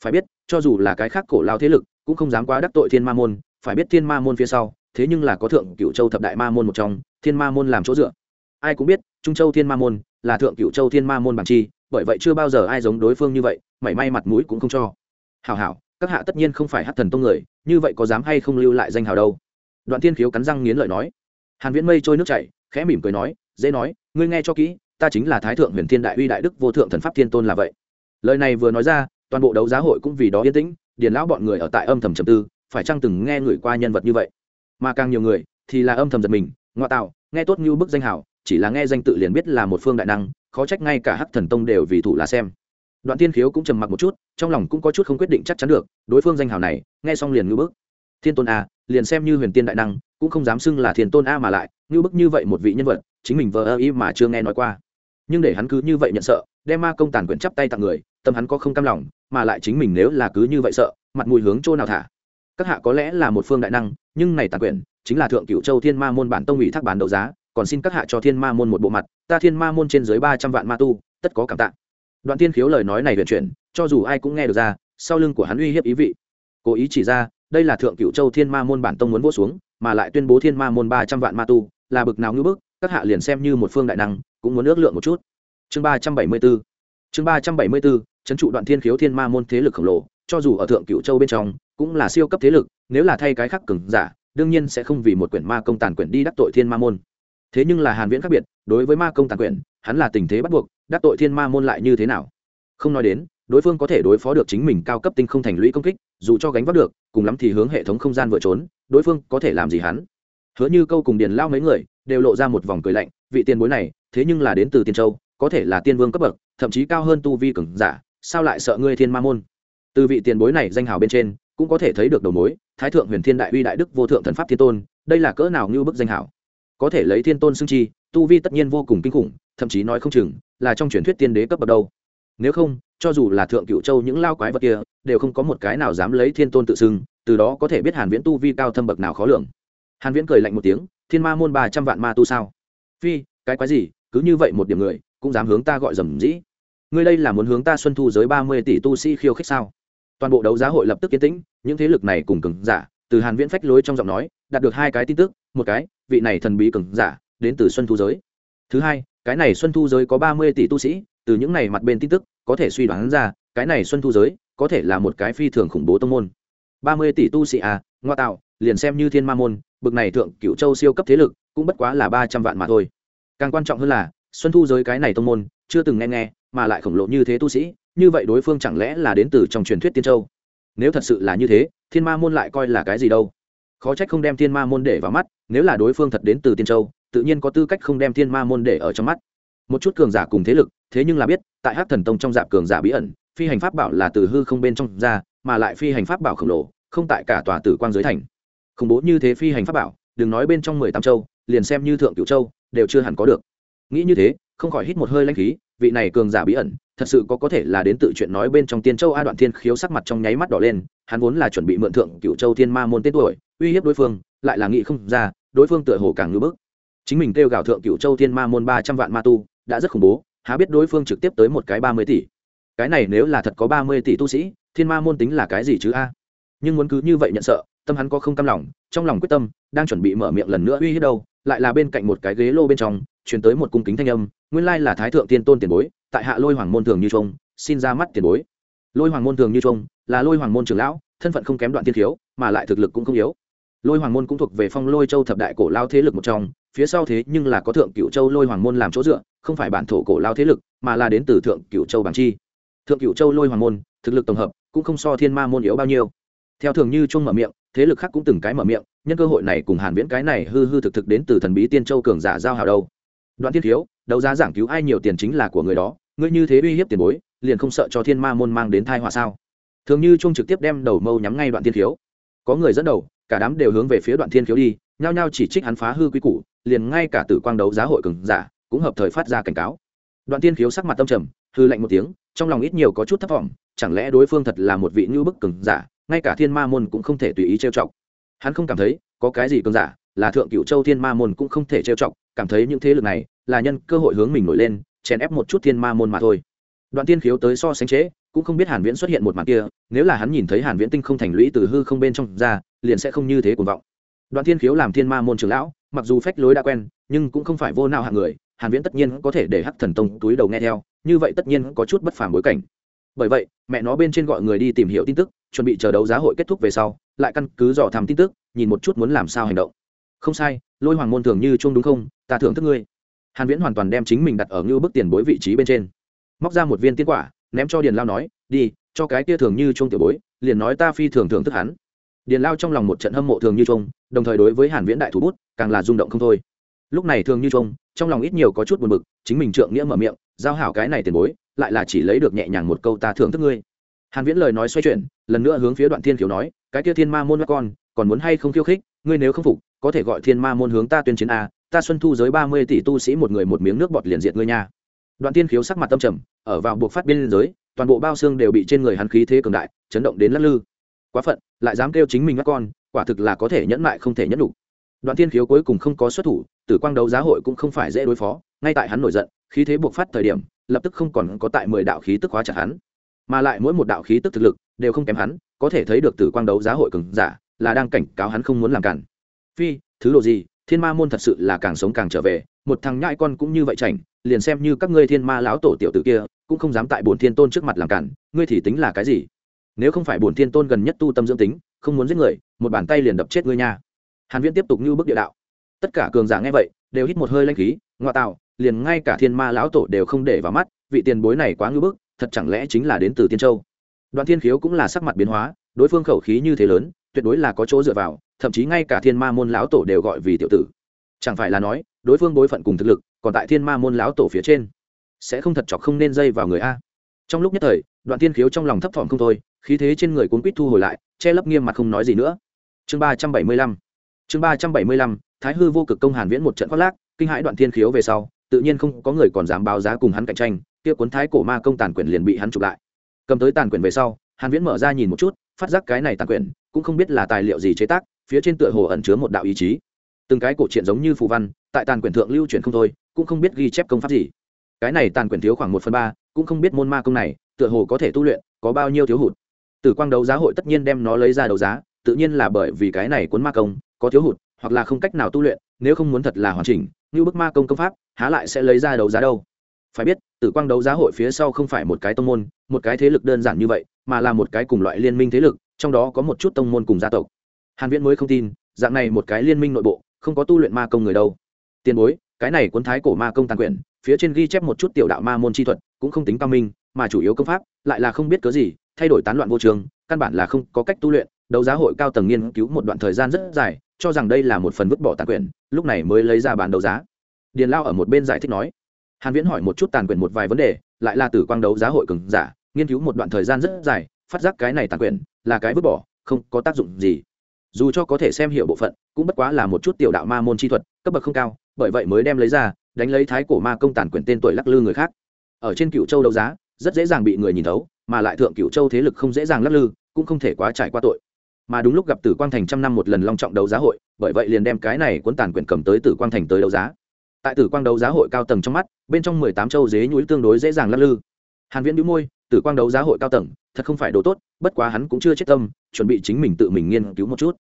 Phải biết, cho dù là cái khác cổ lao thế lực, cũng không dám quá đắc tội thiên ma môn, phải biết thiên ma môn phía sau thế nhưng là có thượng cựu châu thập đại ma môn một trong, thiên ma môn làm chỗ dựa. Ai cũng biết, trung châu thiên ma môn là thượng cựu châu thiên ma môn bằng chi, bởi vậy chưa bao giờ ai giống đối phương như vậy, mảy may mặt mũi cũng không cho. Hảo hảo, các hạ tất nhiên không phải hát thần tông người, như vậy có dám hay không lưu lại danh hào đâu? Đoạn thiên khiếu cắn răng nghiến lợi nói. Hàn viễn mây trôi nước chảy, khẽ mỉm cười nói, dễ nói, ngươi nghe cho kỹ, ta chính là thái thượng huyền thiên đại uy đại đức vô thượng thần pháp thiên tôn là vậy. Lời này vừa nói ra, toàn bộ đấu giá hội cũng vì đó yên tĩnh, điền lão bọn người ở tại âm thầm trầm tư, phải chăng từng nghe người qua nhân vật như vậy? Mà càng nhiều người thì là âm thầm giật mình, ngoại tạo, nghe tốt như bức danh hảo chỉ là nghe danh tự liền biết là một phương đại năng, khó trách ngay cả hắc thần tông đều vì thủ là xem. Đoạn tiên khiếu cũng trầm mặc một chút, trong lòng cũng có chút không quyết định chắc chắn được, đối phương danh hảo này, nghe xong liền ngưu bức. Thiên tôn a, liền xem như huyền tiên đại năng, cũng không dám xưng là thiên tôn a mà lại ngưu bức như vậy một vị nhân vật, chính mình vờ ơ y mà chưa nghe nói qua. Nhưng để hắn cứ như vậy nhận sợ, đem ma công tàn quyển chắp tay tặng người, tâm hắn có không cam lòng, mà lại chính mình nếu là cứ như vậy sợ, mặt mùi hướng chỗ nào thả? Các hạ có lẽ là một phương đại năng, nhưng này tàn quyển chính là thượng cựu châu thiên ma môn bản tông ủy thác bán đấu giá, còn xin các hạ cho thiên ma môn một bộ mặt, ta thiên ma môn trên dưới ba trăm vạn ma tu, tất có cảm tạ. Đoạn tiên khiếu lời nói này huyền chuyển, cho dù ai cũng nghe được ra, sau lưng của hắn uy hiếp ý vị. Cố ý chỉ ra, đây là thượng cựu châu thiên ma môn bản tông muốn vỗ xuống, mà lại tuyên bố thiên ma môn ba trăm vạn ma tu, là bực nào ngưỡng bức, các hạ liền xem như một phương đại năng, cũng muốn ước lượng một chút. Chương ba trăm bảy mươi b ố chương ba trăm bảy mươi b ố trấn trụ đoạn thiên khiếu thiên ma môn thế lực khổng lồ cho dù ở thượng cựu châu bên trong, cũng là siêu cấp thế lực, nếu là thay cái khác cứng giả, đương nhiên sẽ không vì một quyển ma công tàn quyển đi đắc tội thiên ma môn. Thế nhưng là hàn viễn khác biệt, đối với ma công tàn quyển, hắn là tình thế bắt buộc, đắc tội thiên ma môn lại như thế nào? Không nói đến, đối phương có thể đối phó được chính mình cao cấp tinh không thành lũy công kích, dù cho gánh vác được, cùng lắm thì hướng hệ thống không gian vừa trốn, đối phương có thể làm gì hắn? Hứa như câu cùng điền lao mấy người đều lộ ra một vòng cười lạnh, vị tiền bối này, thế nhưng là đến từ tiên châu, có thể là tiên vương cấp bậc, thậm chí cao hơn tu vi cường giả, sao lại sợ ngươi thiên ma môn? Từ vị tiền bối này danh hào bên trên, cũng có thể thấy được đầu mối, thái thượng huyền thiên đại uy đại đức vô thượng thần pháp thiên tôn, đây là cỡ nào như bức danh hảo có thể lấy thiên tôn xưng chi, tu vi tất nhiên vô cùng kinh khủng, thậm chí nói không chừng, là trong truyền thuyết tiên đế cấp bậc đâu. Nếu không, cho dù là thượng cựu châu những lao quái vật kia, đều không có một cái nào dám lấy thiên tôn tự xưng, từ đó có thể biết hàn viễn tu vi cao thâm bậc nào khó lường. Hàn viễn cười lạnh một tiếng, thiên ma môn ba trăm vạn ma tu sao? Phi, cái quái gì, cứ như vậy một điểm người, cũng dám hướng ta gọi dầm dĩ. Ngươi đây là muốn hướng ta xuân thu giới ba mươi tỷ tu sĩ khiêu khích sao? Toàn bộ đấu giá hội lập tức yên tĩnh, những thế lực này cùng cường giả, từ hàn viễn phách lối trong giọng nói, đạt được hai cái tin tức, một cái, vị này thần bí cường giả, đến từ xuân thu giới. Thứ hai, cái này xuân thu giới có ba mươi tỷ tu sĩ, từ những này mặt bên tin tức, có thể suy đoán ra, cái này xuân thu giới có thể là một cái phi thường khủng bố tông môn. Ba mươi tỷ tu sĩ à ngoa tạo, liền xem như thiên ma môn, bực này thượng cựu châu siêu cấp thế lực, cũng bất quá là ba trăm vạn mà thôi. Càng quan trọng hơn là, xuân thu giới cái này tông môn, chưa từng nghe nghe, mà lại khổng lồ như thế tu sĩ như vậy đối phương chẳng lẽ là đến từ trong truyền thuyết tiên châu? Nếu thật sự là như thế, thiên ma môn lại coi là cái gì đâu? Khó trách không đem thiên ma môn để vào mắt, nếu là đối phương thật đến từ tiên châu, tự nhiên có tư cách không đem thiên ma môn để ở trong mắt. Một chút cường giả cùng thế lực, thế nhưng là biết, tại hát thần tông trong dạp cường giả bí ẩn, phi hành pháp bảo là từ hư không bên trong ra, mà lại phi hành pháp bảo khổng lồ, không tại cả tòa tử quang giới thành. Khủng bố như thế phi hành pháp bảo, đừng nói bên trong mười tám châu, liền xem như thượng cửu châu, đều chưa hẳn có được. Nghĩ như thế không khỏi hít một hơi lãnh khí, vị này cường giả bí ẩn, thật sự có có thể là đến tự chuyện nói bên trong tiên châu a đoạn thiên khiếu sắc mặt trong nháy mắt đỏ lên, hắn vốn là chuẩn bị mượn thượng cựu châu thiên ma môn tên tuổi, uy hiếp đối phương, lại là nghĩ không ra, đối phương tựa hồ càng ngưỡng bức. Chính mình kêu gào thượng cựu châu thiên ma môn ba trăm vạn ma tu, đã rất khủng bố, há biết đối phương trực tiếp tới một cái ba mươi tỷ. Cái này nếu là thật có ba mươi tỷ tu sĩ, thiên ma môn tính là cái gì chứ a? Nhưng muốn cứ như vậy nhận sợ, tâm hắn có không cam lòng, trong lòng quyết tâm, đang chuẩn bị mở miệng lần nữa uy hiếp đâu, lại là bên cạnh một cái ghế lô bên trong truyền tới một cung kính thanh âm, nguyên lai là thái thượng tiên tôn tiền bối, tại hạ lôi hoàng môn thường như trung xin ra mắt tiền bối. Lôi hoàng môn thường như trung là lôi hoàng môn trưởng lão, thân phận không kém đoạn tiên thiếu, mà lại thực lực cũng không yếu. Lôi hoàng môn cũng thuộc về phong lôi châu thập đại cổ lao thế lực một trong, phía sau thế nhưng là có thượng cựu châu lôi hoàng môn làm chỗ dựa, không phải bản thổ cổ lao thế lực, mà là đến từ thượng cựu châu bằng chi. Thượng cựu châu lôi hoàng môn, thực lực tổng hợp, cũng không so thiên ma môn yếu bao nhiêu. Theo thường như trung mở miệng, thế lực khác cũng từng cái mở miệng, nhân cơ hội này cùng hàn viễn cái này hư hư thực thực đến từ thần bí tiên châu cường giả giao hảo đâu đoạn Thiên thiếu, đấu giá giảng cứu ai nhiều tiền chính là của người đó, ngươi như thế uy hiếp tiền bối, liền không sợ cho thiên ma môn mang đến thai họa sao? Thường như chung trực tiếp đem đầu mâu nhắm ngay đoạn Thiên thiếu. Có người dẫn đầu, cả đám đều hướng về phía đoạn thiên thiếu đi, nhao nhao chỉ trích hắn phá hư quy củ, liền ngay cả tử quang đấu giá hội cường giả cũng hợp thời phát ra cảnh cáo. Đoạn Thiên thiếu sắc mặt tâm trầm, hư lạnh một tiếng, trong lòng ít nhiều có chút thất vọng, chẳng lẽ đối phương thật là một vị ngưu bức cường giả, ngay cả thiên ma môn cũng không thể tùy ý trêu chọc. Hắn không cảm thấy, có cái gì cường giả, là thượng cựu châu thiên ma môn cũng không thể trêu chọc cảm thấy những thế lực này là nhân cơ hội hướng mình nổi lên chèn ép một chút thiên ma môn mà thôi. Đoạn tiên khiếu tới so sánh chế, cũng không biết hàn viễn xuất hiện một màn kia nếu là hắn nhìn thấy hàn viễn tinh không thành lũy từ hư không bên trong ra liền sẽ không như thế cuồng vọng. Đoạn tiên khiếu làm thiên ma môn trưởng lão mặc dù phách lối đã quen nhưng cũng không phải vô nào hạng người hàn viễn tất nhiên có thể để hắc thần tông túi đầu nghe theo như vậy tất nhiên có chút bất phàm bối cảnh. Bởi vậy mẹ nó bên trên gọi người đi tìm hiểu tin tức chuẩn bị chờ đấu giá hội kết thúc về sau lại căn cứ dò thăm tin tức nhìn một chút muốn làm sao hành động. Không sai lôi hoàng môn thường như chuông đúng không? Ta thưởng thức ngươi. Hàn viễn hoàn toàn đem chính mình đặt ở ngưu bức tiền bối vị trí bên trên. Móc ra một viên tiên quả ném cho điền lao nói đi cho cái kia thường như Trung tiểu bối liền nói ta phi thường thưởng thức hắn. Điền lao trong lòng một trận hâm mộ thường như Trung, đồng thời đối với hàn viễn đại thủ bút càng là rung động không thôi. Lúc này thường như Trung trong lòng ít nhiều có chút buồn bực chính mình trượng nghĩa mở miệng giao hảo cái này tiền bối lại là chỉ lấy được nhẹ nhàng một câu ta thưởng thức ngươi. Hàn viễn lời nói xoay chuyển lần nữa hướng phía đoạn thiên Kiều nói cái kia thiên ma môn các con còn muốn hay không khiêu khích? Ngươi nếu không phục có thể gọi thiên ma môn hướng ta tuyên chiến a ta xuân thu giới 30 tỷ tu sĩ một người một miếng nước bọt liền diệt ngươi nha. Đoạn thiên khiếu sắc mặt tâm trầm, ở vào buộc phát biên giới, toàn bộ bao xương đều bị trên người hắn khí thế cường đại, chấn động đến lắc lư. Quá phận, lại dám kêu chính mình các con, quả thực là có thể nhẫn mại không thể nhẫn đủ. Đoạn thiên khiếu cuối cùng không có xuất thủ, tử quang đấu giá hội cũng không phải dễ đối phó, ngay tại hắn nổi giận, khí thế buộc phát thời điểm, lập tức không còn có tại mười đạo khí tức hóa chặt hắn. Mà lại mỗi một đạo khí tức thực lực đều không kém hắn, có thể thấy được tử quang đấu giá hội cường giả, là đang cảnh cáo hắn không muốn làm cản. Phi, thứ đồ gì? Thiên ma môn thật sự là càng sống càng trở về, một thằng nhãi con cũng như vậy chảnh, liền xem như các ngươi thiên ma lão tổ tiểu tử kia, cũng không dám tại bổn thiên tôn trước mặt làm cản, ngươi thì tính là cái gì? Nếu không phải bổn thiên tôn gần nhất tu tâm dưỡng tính, không muốn giết người, một bàn tay liền đập chết ngươi nha. Hàn viễn tiếp tục như bức địa đạo. Tất cả cường giả nghe vậy, đều hít một hơi lanh khí ngoại tạo, liền ngay cả thiên ma lão tổ đều không để vào mắt, vị tiền bối này quá ngư bức, thật chẳng lẽ chính là đến từ tiên châu? Đoạn thiên khiếu cũng là sắc mặt biến hóa, đối phương khẩu khí như thế lớn, tuyệt đối là có chỗ dựa vào thậm chí ngay cả thiên ma môn lão tổ đều gọi vì tiểu tử. Chẳng phải là nói, đối phương bối phận cùng thực lực, còn tại thiên ma môn lão tổ phía trên. Sẽ không thật chọc không nên dây vào người a. Trong lúc nhất thời, đoạn thiên khiếu trong lòng thấp thỏm không thôi, khí thế trên người cuốn quýt thu hồi lại, che lấp nghiêm mặt không nói gì nữa. Chương ba trăm bảy mươi lăm, chương ba trăm bảy mươi lăm, thái hư vô cực công hàn viễn một trận khoác lác, kinh hãi đoạn thiên khiếu về sau, tự nhiên không có người còn dám báo giá cùng hắn cạnh tranh, kia cuốn thái cổ ma công tàn quyển liền bị hắn chụp lại. Cầm tới tàn quyển về sau, hàn viễn mở ra nhìn một chút, phát giác cái này tàn quyển, cũng không biết là tài liệu gì chế tác phía trên tựa hồ ẩn chứa một đạo ý chí. Từng cái cổ truyện giống như phù văn, tại tàn quyển thượng lưu truyền không thôi, cũng không biết ghi chép công pháp gì. Cái này tàn quyển thiếu khoảng một phần ba, cũng không biết môn ma công này, tựa hồ có thể tu luyện, có bao nhiêu thiếu hụt. Tử quang đấu giá hội tất nhiên đem nó lấy ra đấu giá, tự nhiên là bởi vì cái này cuốn ma công, có thiếu hụt, hoặc là không cách nào tu luyện, nếu không muốn thật là hoàn chỉnh, như bức ma công công pháp, há lại sẽ lấy ra đấu giá đâu. Phải biết, tử quang đấu giá hội phía sau không phải một cái tông môn, một cái thế lực đơn giản như vậy, mà là một cái cùng loại liên minh thế lực, trong đó có một chút tông môn cùng gia tộc hàn viễn mới không tin, dạng này một cái liên minh nội bộ, không có tu luyện ma công người đâu. Tiền bối, cái này cuốn thái cổ ma công tàn quyển, phía trên ghi chép một chút tiểu đạo ma môn chi thuật, cũng không tính cao minh, mà chủ yếu công pháp, lại là không biết cớ gì, thay đổi tán loạn vô trường, căn bản là không có cách tu luyện, đấu giá hội cao tầng nghiên cứu một đoạn thời gian rất dài, cho rằng đây là một phần vứt bỏ tàn quyển, lúc này mới lấy ra bàn đấu giá. Điền lao ở một bên giải thích nói. Hàn viễn hỏi một chút tàn quyển một vài vấn đề, lại là tử quang đấu giá hội cường giả, nghiên cứu một đoạn thời gian rất dài, phát giác cái này tàn quyển là cái vứt bỏ, không có tác dụng gì dù cho có thể xem hiểu bộ phận, cũng bất quá là một chút tiểu đạo ma môn chi thuật, cấp bậc không cao, bởi vậy mới đem lấy ra, đánh lấy thái cổ ma công tàn quyền tên tuổi lắc lư người khác. Ở trên cựu châu đấu giá, rất dễ dàng bị người nhìn thấu, mà lại thượng cựu châu thế lực không dễ dàng lắc lư, cũng không thể quá trải qua tội. Mà đúng lúc gặp tử quang thành trăm năm một lần long trọng đấu giá hội, bởi vậy liền đem cái này cuốn tàn quyền cầm tới tử quang thành tới đấu giá. Tại tử quang đấu giá hội cao tầng trong mắt, bên trong mười tám châu dế nhúi tương đối dễ dàng lắc lư hàn viễn đĩu môi, tử quang đấu giá hội cao tầng, thật không phải đồ tốt, bất quá hắn cũng chưa chết tâm, chuẩn bị chính mình tự mình nghiên cứu một chút.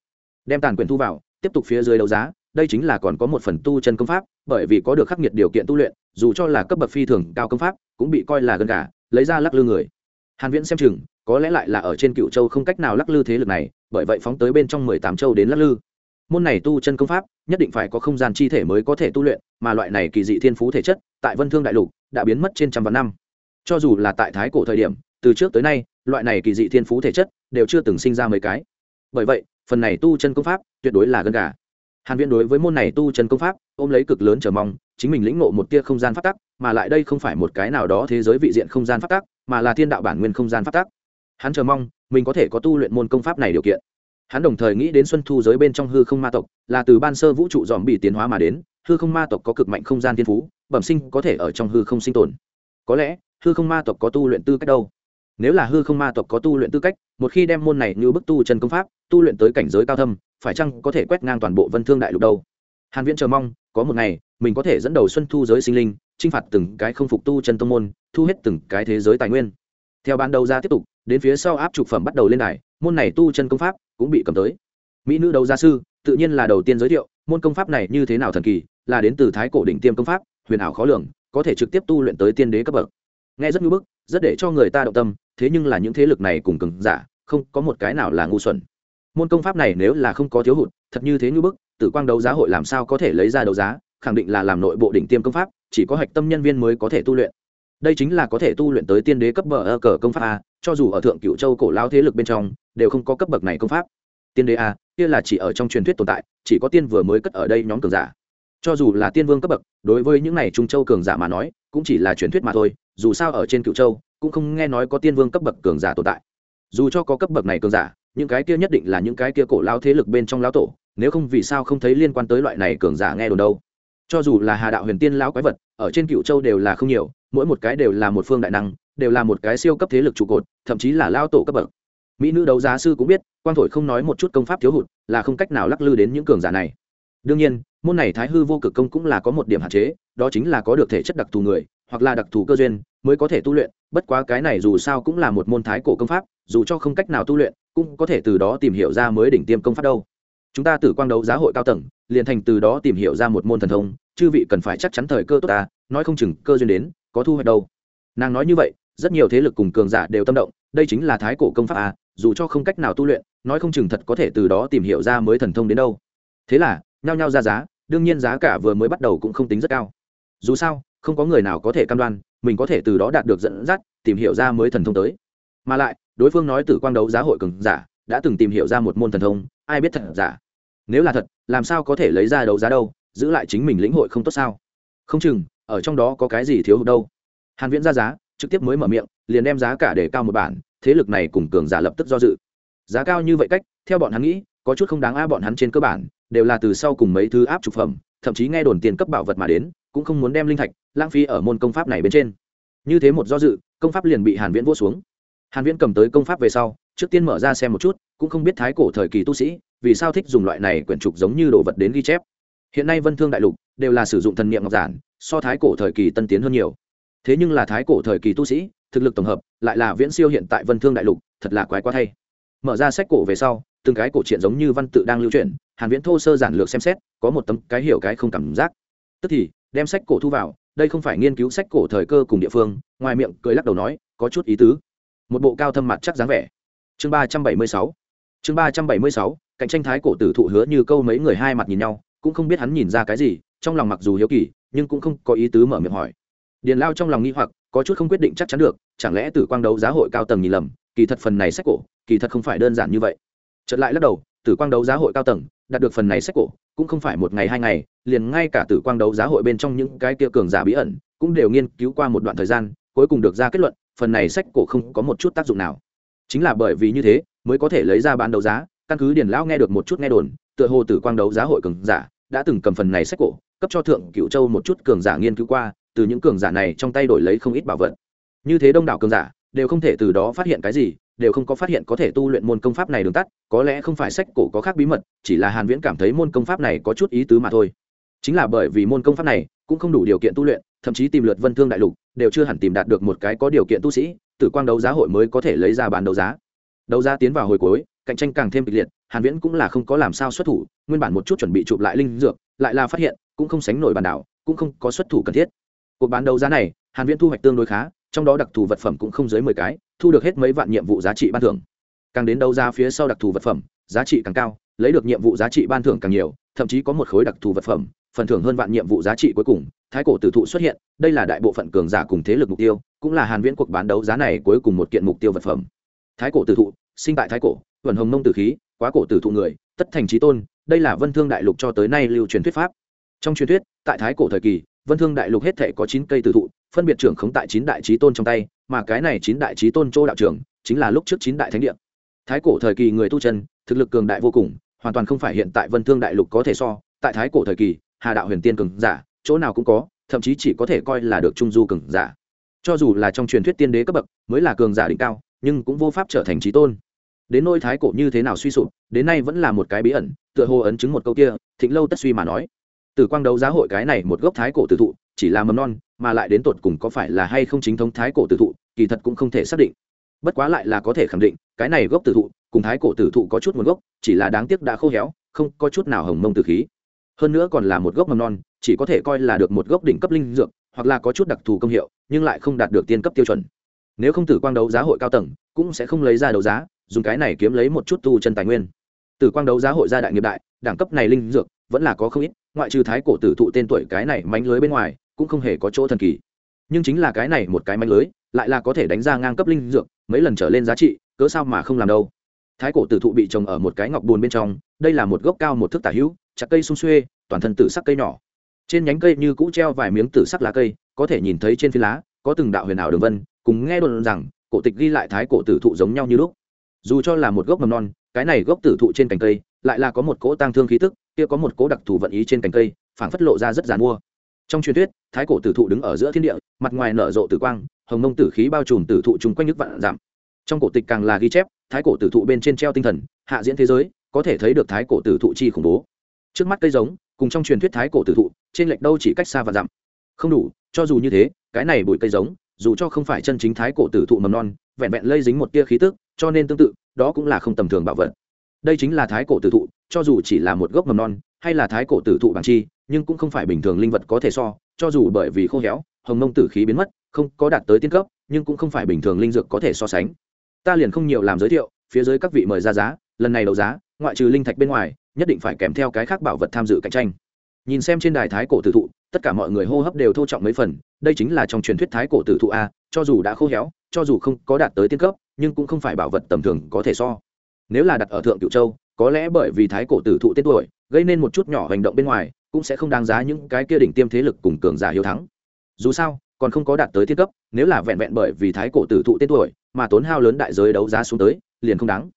Đem tàn quyển thu vào, tiếp tục phía dưới đấu giá, đây chính là còn có một phần tu chân công pháp, bởi vì có được khắc nghiệt điều kiện tu luyện, dù cho là cấp bậc phi thường cao công pháp, cũng bị coi là gần cả lấy ra lắc lư người. Hàn viễn xem chừng, có lẽ lại là ở trên cựu châu không cách nào lắc lư thế lực này, bởi vậy phóng tới bên trong mười tám châu đến lắc lư. Môn này tu chân công pháp, nhất định phải có không gian chi thể mới có thể tu luyện, mà loại này kỳ dị thiên phú thể chất, tại vân thương đại lục, đã biến mất trên trăm vạn năm cho dù là tại thái cổ thời điểm, từ trước tới nay, loại này kỳ dị thiên phú thể chất đều chưa từng sinh ra mấy cái. Bởi vậy, phần này tu chân công pháp tuyệt đối là gần gà. Hàn viễn đối với môn này tu chân công pháp ôm lấy cực lớn chờ mong, chính mình lĩnh ngộ một tia không gian pháp tắc, mà lại đây không phải một cái nào đó thế giới vị diện không gian pháp tắc, mà là thiên đạo bản nguyên không gian pháp tắc. Hắn chờ mong, mình có thể có tu luyện môn công pháp này điều kiện. Hắn đồng thời nghĩ đến xuân thu giới bên trong hư không ma tộc, là từ ban sơ vũ trụ dòm bị tiến hóa mà đến, hư không ma tộc có cực mạnh không gian thiên phú, bẩm sinh có thể ở trong hư không sinh tồn. Có lẽ hư không ma tộc có tu luyện tư cách đâu. Nếu là hư không ma tộc có tu luyện tư cách, một khi đem môn này như bức tu chân công pháp, tu luyện tới cảnh giới cao thâm, phải chăng có thể quét ngang toàn bộ vân thương đại lục đâu? Hàn viễn chờ mong, có một ngày, mình có thể dẫn đầu xuân thu giới sinh linh, chinh phạt từng cái không phục tu chân tông môn, thu hết từng cái thế giới tài nguyên. Theo ban đầu ra tiếp tục, đến phía sau áp trục phẩm bắt đầu lên đài, môn này tu chân công pháp cũng bị cầm tới. Mỹ nữ đấu gia sư, tự nhiên là đầu tiên giới thiệu, môn công pháp này như thế nào thần kỳ, là đến từ thái cổ đỉnh tiêm công pháp, huyền ảo khó lường, có thể trực tiếp tu luyện tới tiên đế cấp bậc nghe rất ngu bức, rất để cho người ta động tâm, thế nhưng là những thế lực này cùng cường giả, không có một cái nào là ngu xuẩn. Môn công pháp này nếu là không có thiếu hụt, thật như thế ngu bức, tử quang đấu giá hội làm sao có thể lấy ra đấu giá, khẳng định là làm nội bộ đỉnh tiêm công pháp, chỉ có hạch tâm nhân viên mới có thể tu luyện. Đây chính là có thể tu luyện tới tiên đế cấp bậc ơ cờ công pháp a, cho dù ở thượng cựu châu cổ lao thế lực bên trong, đều không có cấp bậc này công pháp. Tiên đế a, kia là chỉ ở trong truyền thuyết tồn tại, chỉ có tiên vừa mới cất ở đây nhóm cường giả. Cho dù là tiên vương cấp bậc, đối với những này trung châu cường giả mà nói, cũng chỉ là truyền thuyết mà thôi dù sao ở trên cựu châu cũng không nghe nói có tiên vương cấp bậc cường giả tồn tại. Dù cho có cấp bậc này cường giả, những cái kia nhất định là những cái kia cổ lao thế lực bên trong lão tổ, nếu không vì sao không thấy liên quan tới loại này cường giả nghe đồn đâu. Cho dù là hà đạo huyền tiên lão quái vật, ở trên cựu châu đều là không nhiều, mỗi một cái đều là một phương đại năng, đều là một cái siêu cấp thế lực trụ cột, thậm chí là lao tổ cấp bậc. Mỹ nữ đấu giá sư cũng biết, quang thổi không nói một chút công pháp thiếu hụt, là không cách nào lắc lư đến những cường giả này. Đương nhiên, môn này thái hư vô cực công cũng là có một điểm hạn chế, đó chính là có được thể chất đặc thù người hoặc là đặc thù cơ duyên mới có thể tu luyện, bất quá cái này dù sao cũng là một môn thái cổ công pháp, dù cho không cách nào tu luyện, cũng có thể từ đó tìm hiểu ra mới đỉnh tiêm công pháp đâu. Chúng ta từ quang đấu giá hội cao tầng, liền thành từ đó tìm hiểu ra một môn thần thông, chư vị cần phải chắc chắn thời cơ tốt ta, nói không chừng cơ duyên đến, có thu hoạch đâu. Nàng nói như vậy, rất nhiều thế lực cùng cường giả đều tâm động, đây chính là thái cổ công pháp à dù cho không cách nào tu luyện, nói không chừng thật có thể từ đó tìm hiểu ra mới thần thông đến đâu. Thế là, nhao nhao ra giá, đương nhiên giá cả vừa mới bắt đầu cũng không tính rất cao. Dù sao không có người nào có thể cam đoan, mình có thể từ đó đạt được dẫn dắt, tìm hiểu ra mới thần thông tới. Mà lại, đối phương nói tử quang đấu giá hội cường giả, đã từng tìm hiểu ra một môn thần thông, ai biết thật giả? Nếu là thật, làm sao có thể lấy ra đấu giá đâu, giữ lại chính mình lĩnh hội không tốt sao? Không chừng, ở trong đó có cái gì thiếu hụt đâu. Hàn viễn ra giá, trực tiếp mới mở miệng, liền đem giá cả để cao một bản, thế lực này cùng cường giả lập tức do dự. Giá cao như vậy cách, theo bọn hắn nghĩ, có chút không đáng a bọn hắn trên cơ bản, đều là từ sau cùng mấy thứ áp trục phẩm, thậm chí nghe đồn tiền cấp bảo vật mà đến cũng không muốn đem linh thạch, lãng phí ở môn công pháp này bên trên. Như thế một do dự, công pháp liền bị hàn viễn vỗ xuống. Hàn viễn cầm tới công pháp về sau, trước tiên mở ra xem một chút, cũng không biết thái cổ thời kỳ tu sĩ, vì sao thích dùng loại này quyển trục giống như đồ vật đến ghi chép. Hiện nay vân thương đại lục đều là sử dụng thần niệm ngọc giản, so thái cổ thời kỳ tân tiến hơn nhiều. Thế nhưng là thái cổ thời kỳ tu sĩ, thực lực tổng hợp, lại là viễn siêu hiện tại vân thương đại lục, thật là quái quá thay. Mở ra sách cổ về sau, từng cái cổ truyện giống như văn tự đang lưu truyền, hàn viễn thô sơ giản lược xem xét, có một tấm cái hiểu cái không cảm giác. Tức thì đem sách cổ thu vào, đây không phải nghiên cứu sách cổ thời cơ cùng địa phương, ngoài miệng cười lắc đầu nói, có chút ý tứ. Một bộ cao thâm mặt chắc dáng vẻ. Chương ba trăm bảy mươi sáu. Chương ba trăm bảy mươi sáu, cạnh tranh thái cổ tử thụ hứa như câu mấy người hai mặt nhìn nhau, cũng không biết hắn nhìn ra cái gì, trong lòng mặc dù hiếu kỳ, nhưng cũng không có ý tứ mở miệng hỏi. Điền lao trong lòng nghi hoặc, có chút không quyết định chắc chắn được, chẳng lẽ tử quang đấu giá hội cao tầng nhìn lầm, kỳ thật phần này sách cổ, kỳ thật không phải đơn giản như vậy. Chợt lại lắc đầu, tử quang đấu giá hội cao tầng, đạt được phần này sách cổ cũng không phải một ngày hai ngày, liền ngay cả tử quang đấu giá hội bên trong những cái kia cường giả bí ẩn cũng đều nghiên cứu qua một đoạn thời gian, cuối cùng được ra kết luận, phần này sách cổ không có một chút tác dụng nào. Chính là bởi vì như thế, mới có thể lấy ra bán đấu giá, căn cứ điền lão nghe được một chút nghe đồn, tựa hồ tử quang đấu giá hội cường giả đã từng cầm phần này sách cổ, cấp cho thượng cựu châu một chút cường giả nghiên cứu qua, từ những cường giả này trong tay đổi lấy không ít bảo vật. Như thế đông đảo cường giả đều không thể từ đó phát hiện cái gì đều không có phát hiện có thể tu luyện môn công pháp này đường tắt, có lẽ không phải sách cổ có khác bí mật, chỉ là hàn viễn cảm thấy môn công pháp này có chút ý tứ mà thôi. Chính là bởi vì môn công pháp này cũng không đủ điều kiện tu luyện, thậm chí tìm lượt vân thương đại lục đều chưa hẳn tìm đạt được một cái có điều kiện tu sĩ, tử quang đấu giá hội mới có thể lấy ra bán đấu giá. Đấu giá tiến vào hồi cuối, cạnh tranh càng thêm kịch liệt, hàn viễn cũng là không có làm sao xuất thủ, nguyên bản một chút chuẩn bị chụp lại linh dược, lại là phát hiện cũng không sánh nổi bản đảo, cũng không có xuất thủ cần thiết. Cuộc bán đấu giá này, hàn viễn thu hoạch tương đối khá, trong đó đặc thù vật phẩm cũng không dưới 10 cái thu được hết mấy vạn nhiệm vụ giá trị ban thưởng. Càng đến đấu giá phía sau đặc thù vật phẩm, giá trị càng cao, lấy được nhiệm vụ giá trị ban thưởng càng nhiều, thậm chí có một khối đặc thù vật phẩm, phần thưởng hơn vạn nhiệm vụ giá trị cuối cùng, thái cổ tử thụ xuất hiện, đây là đại bộ phận cường giả cùng thế lực mục tiêu, cũng là hàn viễn cuộc bán đấu giá này cuối cùng một kiện mục tiêu vật phẩm. Thái cổ tử thụ, sinh tại thái cổ vần hồng nông tử khí, quá cổ tử thụ người, tất thành trí tôn, đây là vân thương đại lục cho tới nay lưu truyền thuyết pháp. Trong truyền thuyết, tại thái cổ thời kỳ, vân thương đại lục hết thể có chín cây tử thụ, phân biệt trưởng khống tại chín đại trí tôn trong tay mà cái này chín đại trí tôn châu đạo trưởng chính là lúc trước chín đại thánh địa. Thái cổ thời kỳ người tu chân, thực lực cường đại vô cùng, hoàn toàn không phải hiện tại vân thương đại lục có thể so, tại thái cổ thời kỳ, hà đạo huyền tiên cường giả, chỗ nào cũng có, thậm chí chỉ có thể coi là được trung du cường giả. Cho dù là trong truyền thuyết tiên đế cấp bậc, mới là cường giả đỉnh cao, nhưng cũng vô pháp trở thành trí tôn. Đến nôi thái cổ như thế nào suy sụp, đến nay vẫn là một cái bí ẩn, tựa hồ ấn chứng một câu kia, thịnh lâu tất suy mà nói. Từ quang đấu giá hội cái này một gốc thái cổ tử thụ, chỉ là mầm non, mà lại đến tột cùng có phải là hay không chính thống thái cổ tử thụ kỳ thật cũng không thể xác định. Bất quá lại là có thể khẳng định, cái này gốc tử thụ cùng thái cổ tử thụ có chút nguồn gốc, chỉ là đáng tiếc đã khô héo, không có chút nào hồng mông tử khí. Hơn nữa còn là một gốc mầm non, chỉ có thể coi là được một gốc đỉnh cấp linh dược, hoặc là có chút đặc thù công hiệu, nhưng lại không đạt được tiên cấp tiêu chuẩn. Nếu không tử quang đấu giá hội cao tầng, cũng sẽ không lấy ra đấu giá, dùng cái này kiếm lấy một chút tu chân tài nguyên. Tử quang đấu giá hội gia đại nghiệp đại, đẳng cấp này linh dược vẫn là có không ít, ngoại trừ thái cổ tử thụ tên tuổi cái này mánh lưới bên ngoài, cũng không hề có chỗ thần kỳ nhưng chính là cái này một cái mánh lưới, lại là có thể đánh ra ngang cấp linh dược, mấy lần trở lên giá trị, cớ sao mà không làm đâu. Thái cổ tử thụ bị trồng ở một cái ngọc bùn bên trong, đây là một gốc cao một thước tả hữu, chặt cây sung xuê, toàn thân tử sắc cây nhỏ. Trên nhánh cây như cũ treo vài miếng tử sắc lá cây, có thể nhìn thấy trên phi lá, có từng đạo huyền ảo đường vân, cùng nghe đồn rằng, cổ tịch ghi lại thái cổ tử thụ giống nhau như lúc. Dù cho là một gốc mầm non, cái này gốc tử thụ trên cành cây, lại là có một cỗ tăng thương khí tức, kia có một cỗ đặc thù vận ý trên cành cây, phảng phất lộ ra rất giàn mua trong truyền thuyết, thái cổ tử thụ đứng ở giữa thiên địa, mặt ngoài nở rộ tử quang, hồng mông tử khí bao trùm tử thụ chung quanh nước vạn giảm trong cổ tịch càng là ghi chép, thái cổ tử thụ bên trên treo tinh thần, hạ diễn thế giới, có thể thấy được thái cổ tử thụ chi khủng bố. Trước mắt cây giống, cùng trong truyền thuyết thái cổ tử thụ, trên lệch đâu chỉ cách xa và dặm. Không đủ, cho dù như thế, cái này bụi cây giống, dù cho không phải chân chính thái cổ tử thụ mầm non, vẹn vẹn lây dính một tia khí tức, cho nên tương tự, đó cũng là không tầm thường bảo vật. Đây chính là thái cổ tử thụ, cho dù chỉ là một gốc mầm non, hay là thái cổ tử thụ bằng chi nhưng cũng không phải bình thường linh vật có thể so, cho dù bởi vì khô héo, hồng mông tử khí biến mất, không có đạt tới tiên cấp, nhưng cũng không phải bình thường linh dược có thể so sánh. Ta liền không nhiều làm giới thiệu, phía dưới các vị mời ra giá, lần này đấu giá, ngoại trừ linh thạch bên ngoài, nhất định phải kèm theo cái khác bảo vật tham dự cạnh tranh. Nhìn xem trên đài thái cổ tử thụ, tất cả mọi người hô hấp đều thô trọng mấy phần, đây chính là trong truyền thuyết thái cổ tử thụ a, cho dù đã khô héo, cho dù không có đạt tới tiên cấp, nhưng cũng không phải bảo vật tầm thường có thể so. Nếu là đặt ở thượng cựu châu, có lẽ bởi vì thái cổ tử thụ tên tuổi, gây nên một chút nhỏ hành động bên ngoài cũng sẽ không đáng giá những cái kia đỉnh tiêm thế lực cùng cường giả hiếu thắng. Dù sao, còn không có đạt tới thiên cấp, nếu là vẹn vẹn bởi vì thái cổ tử thụ tên tuổi mà tốn hao lớn đại giới đấu giá xuống tới, liền không đáng.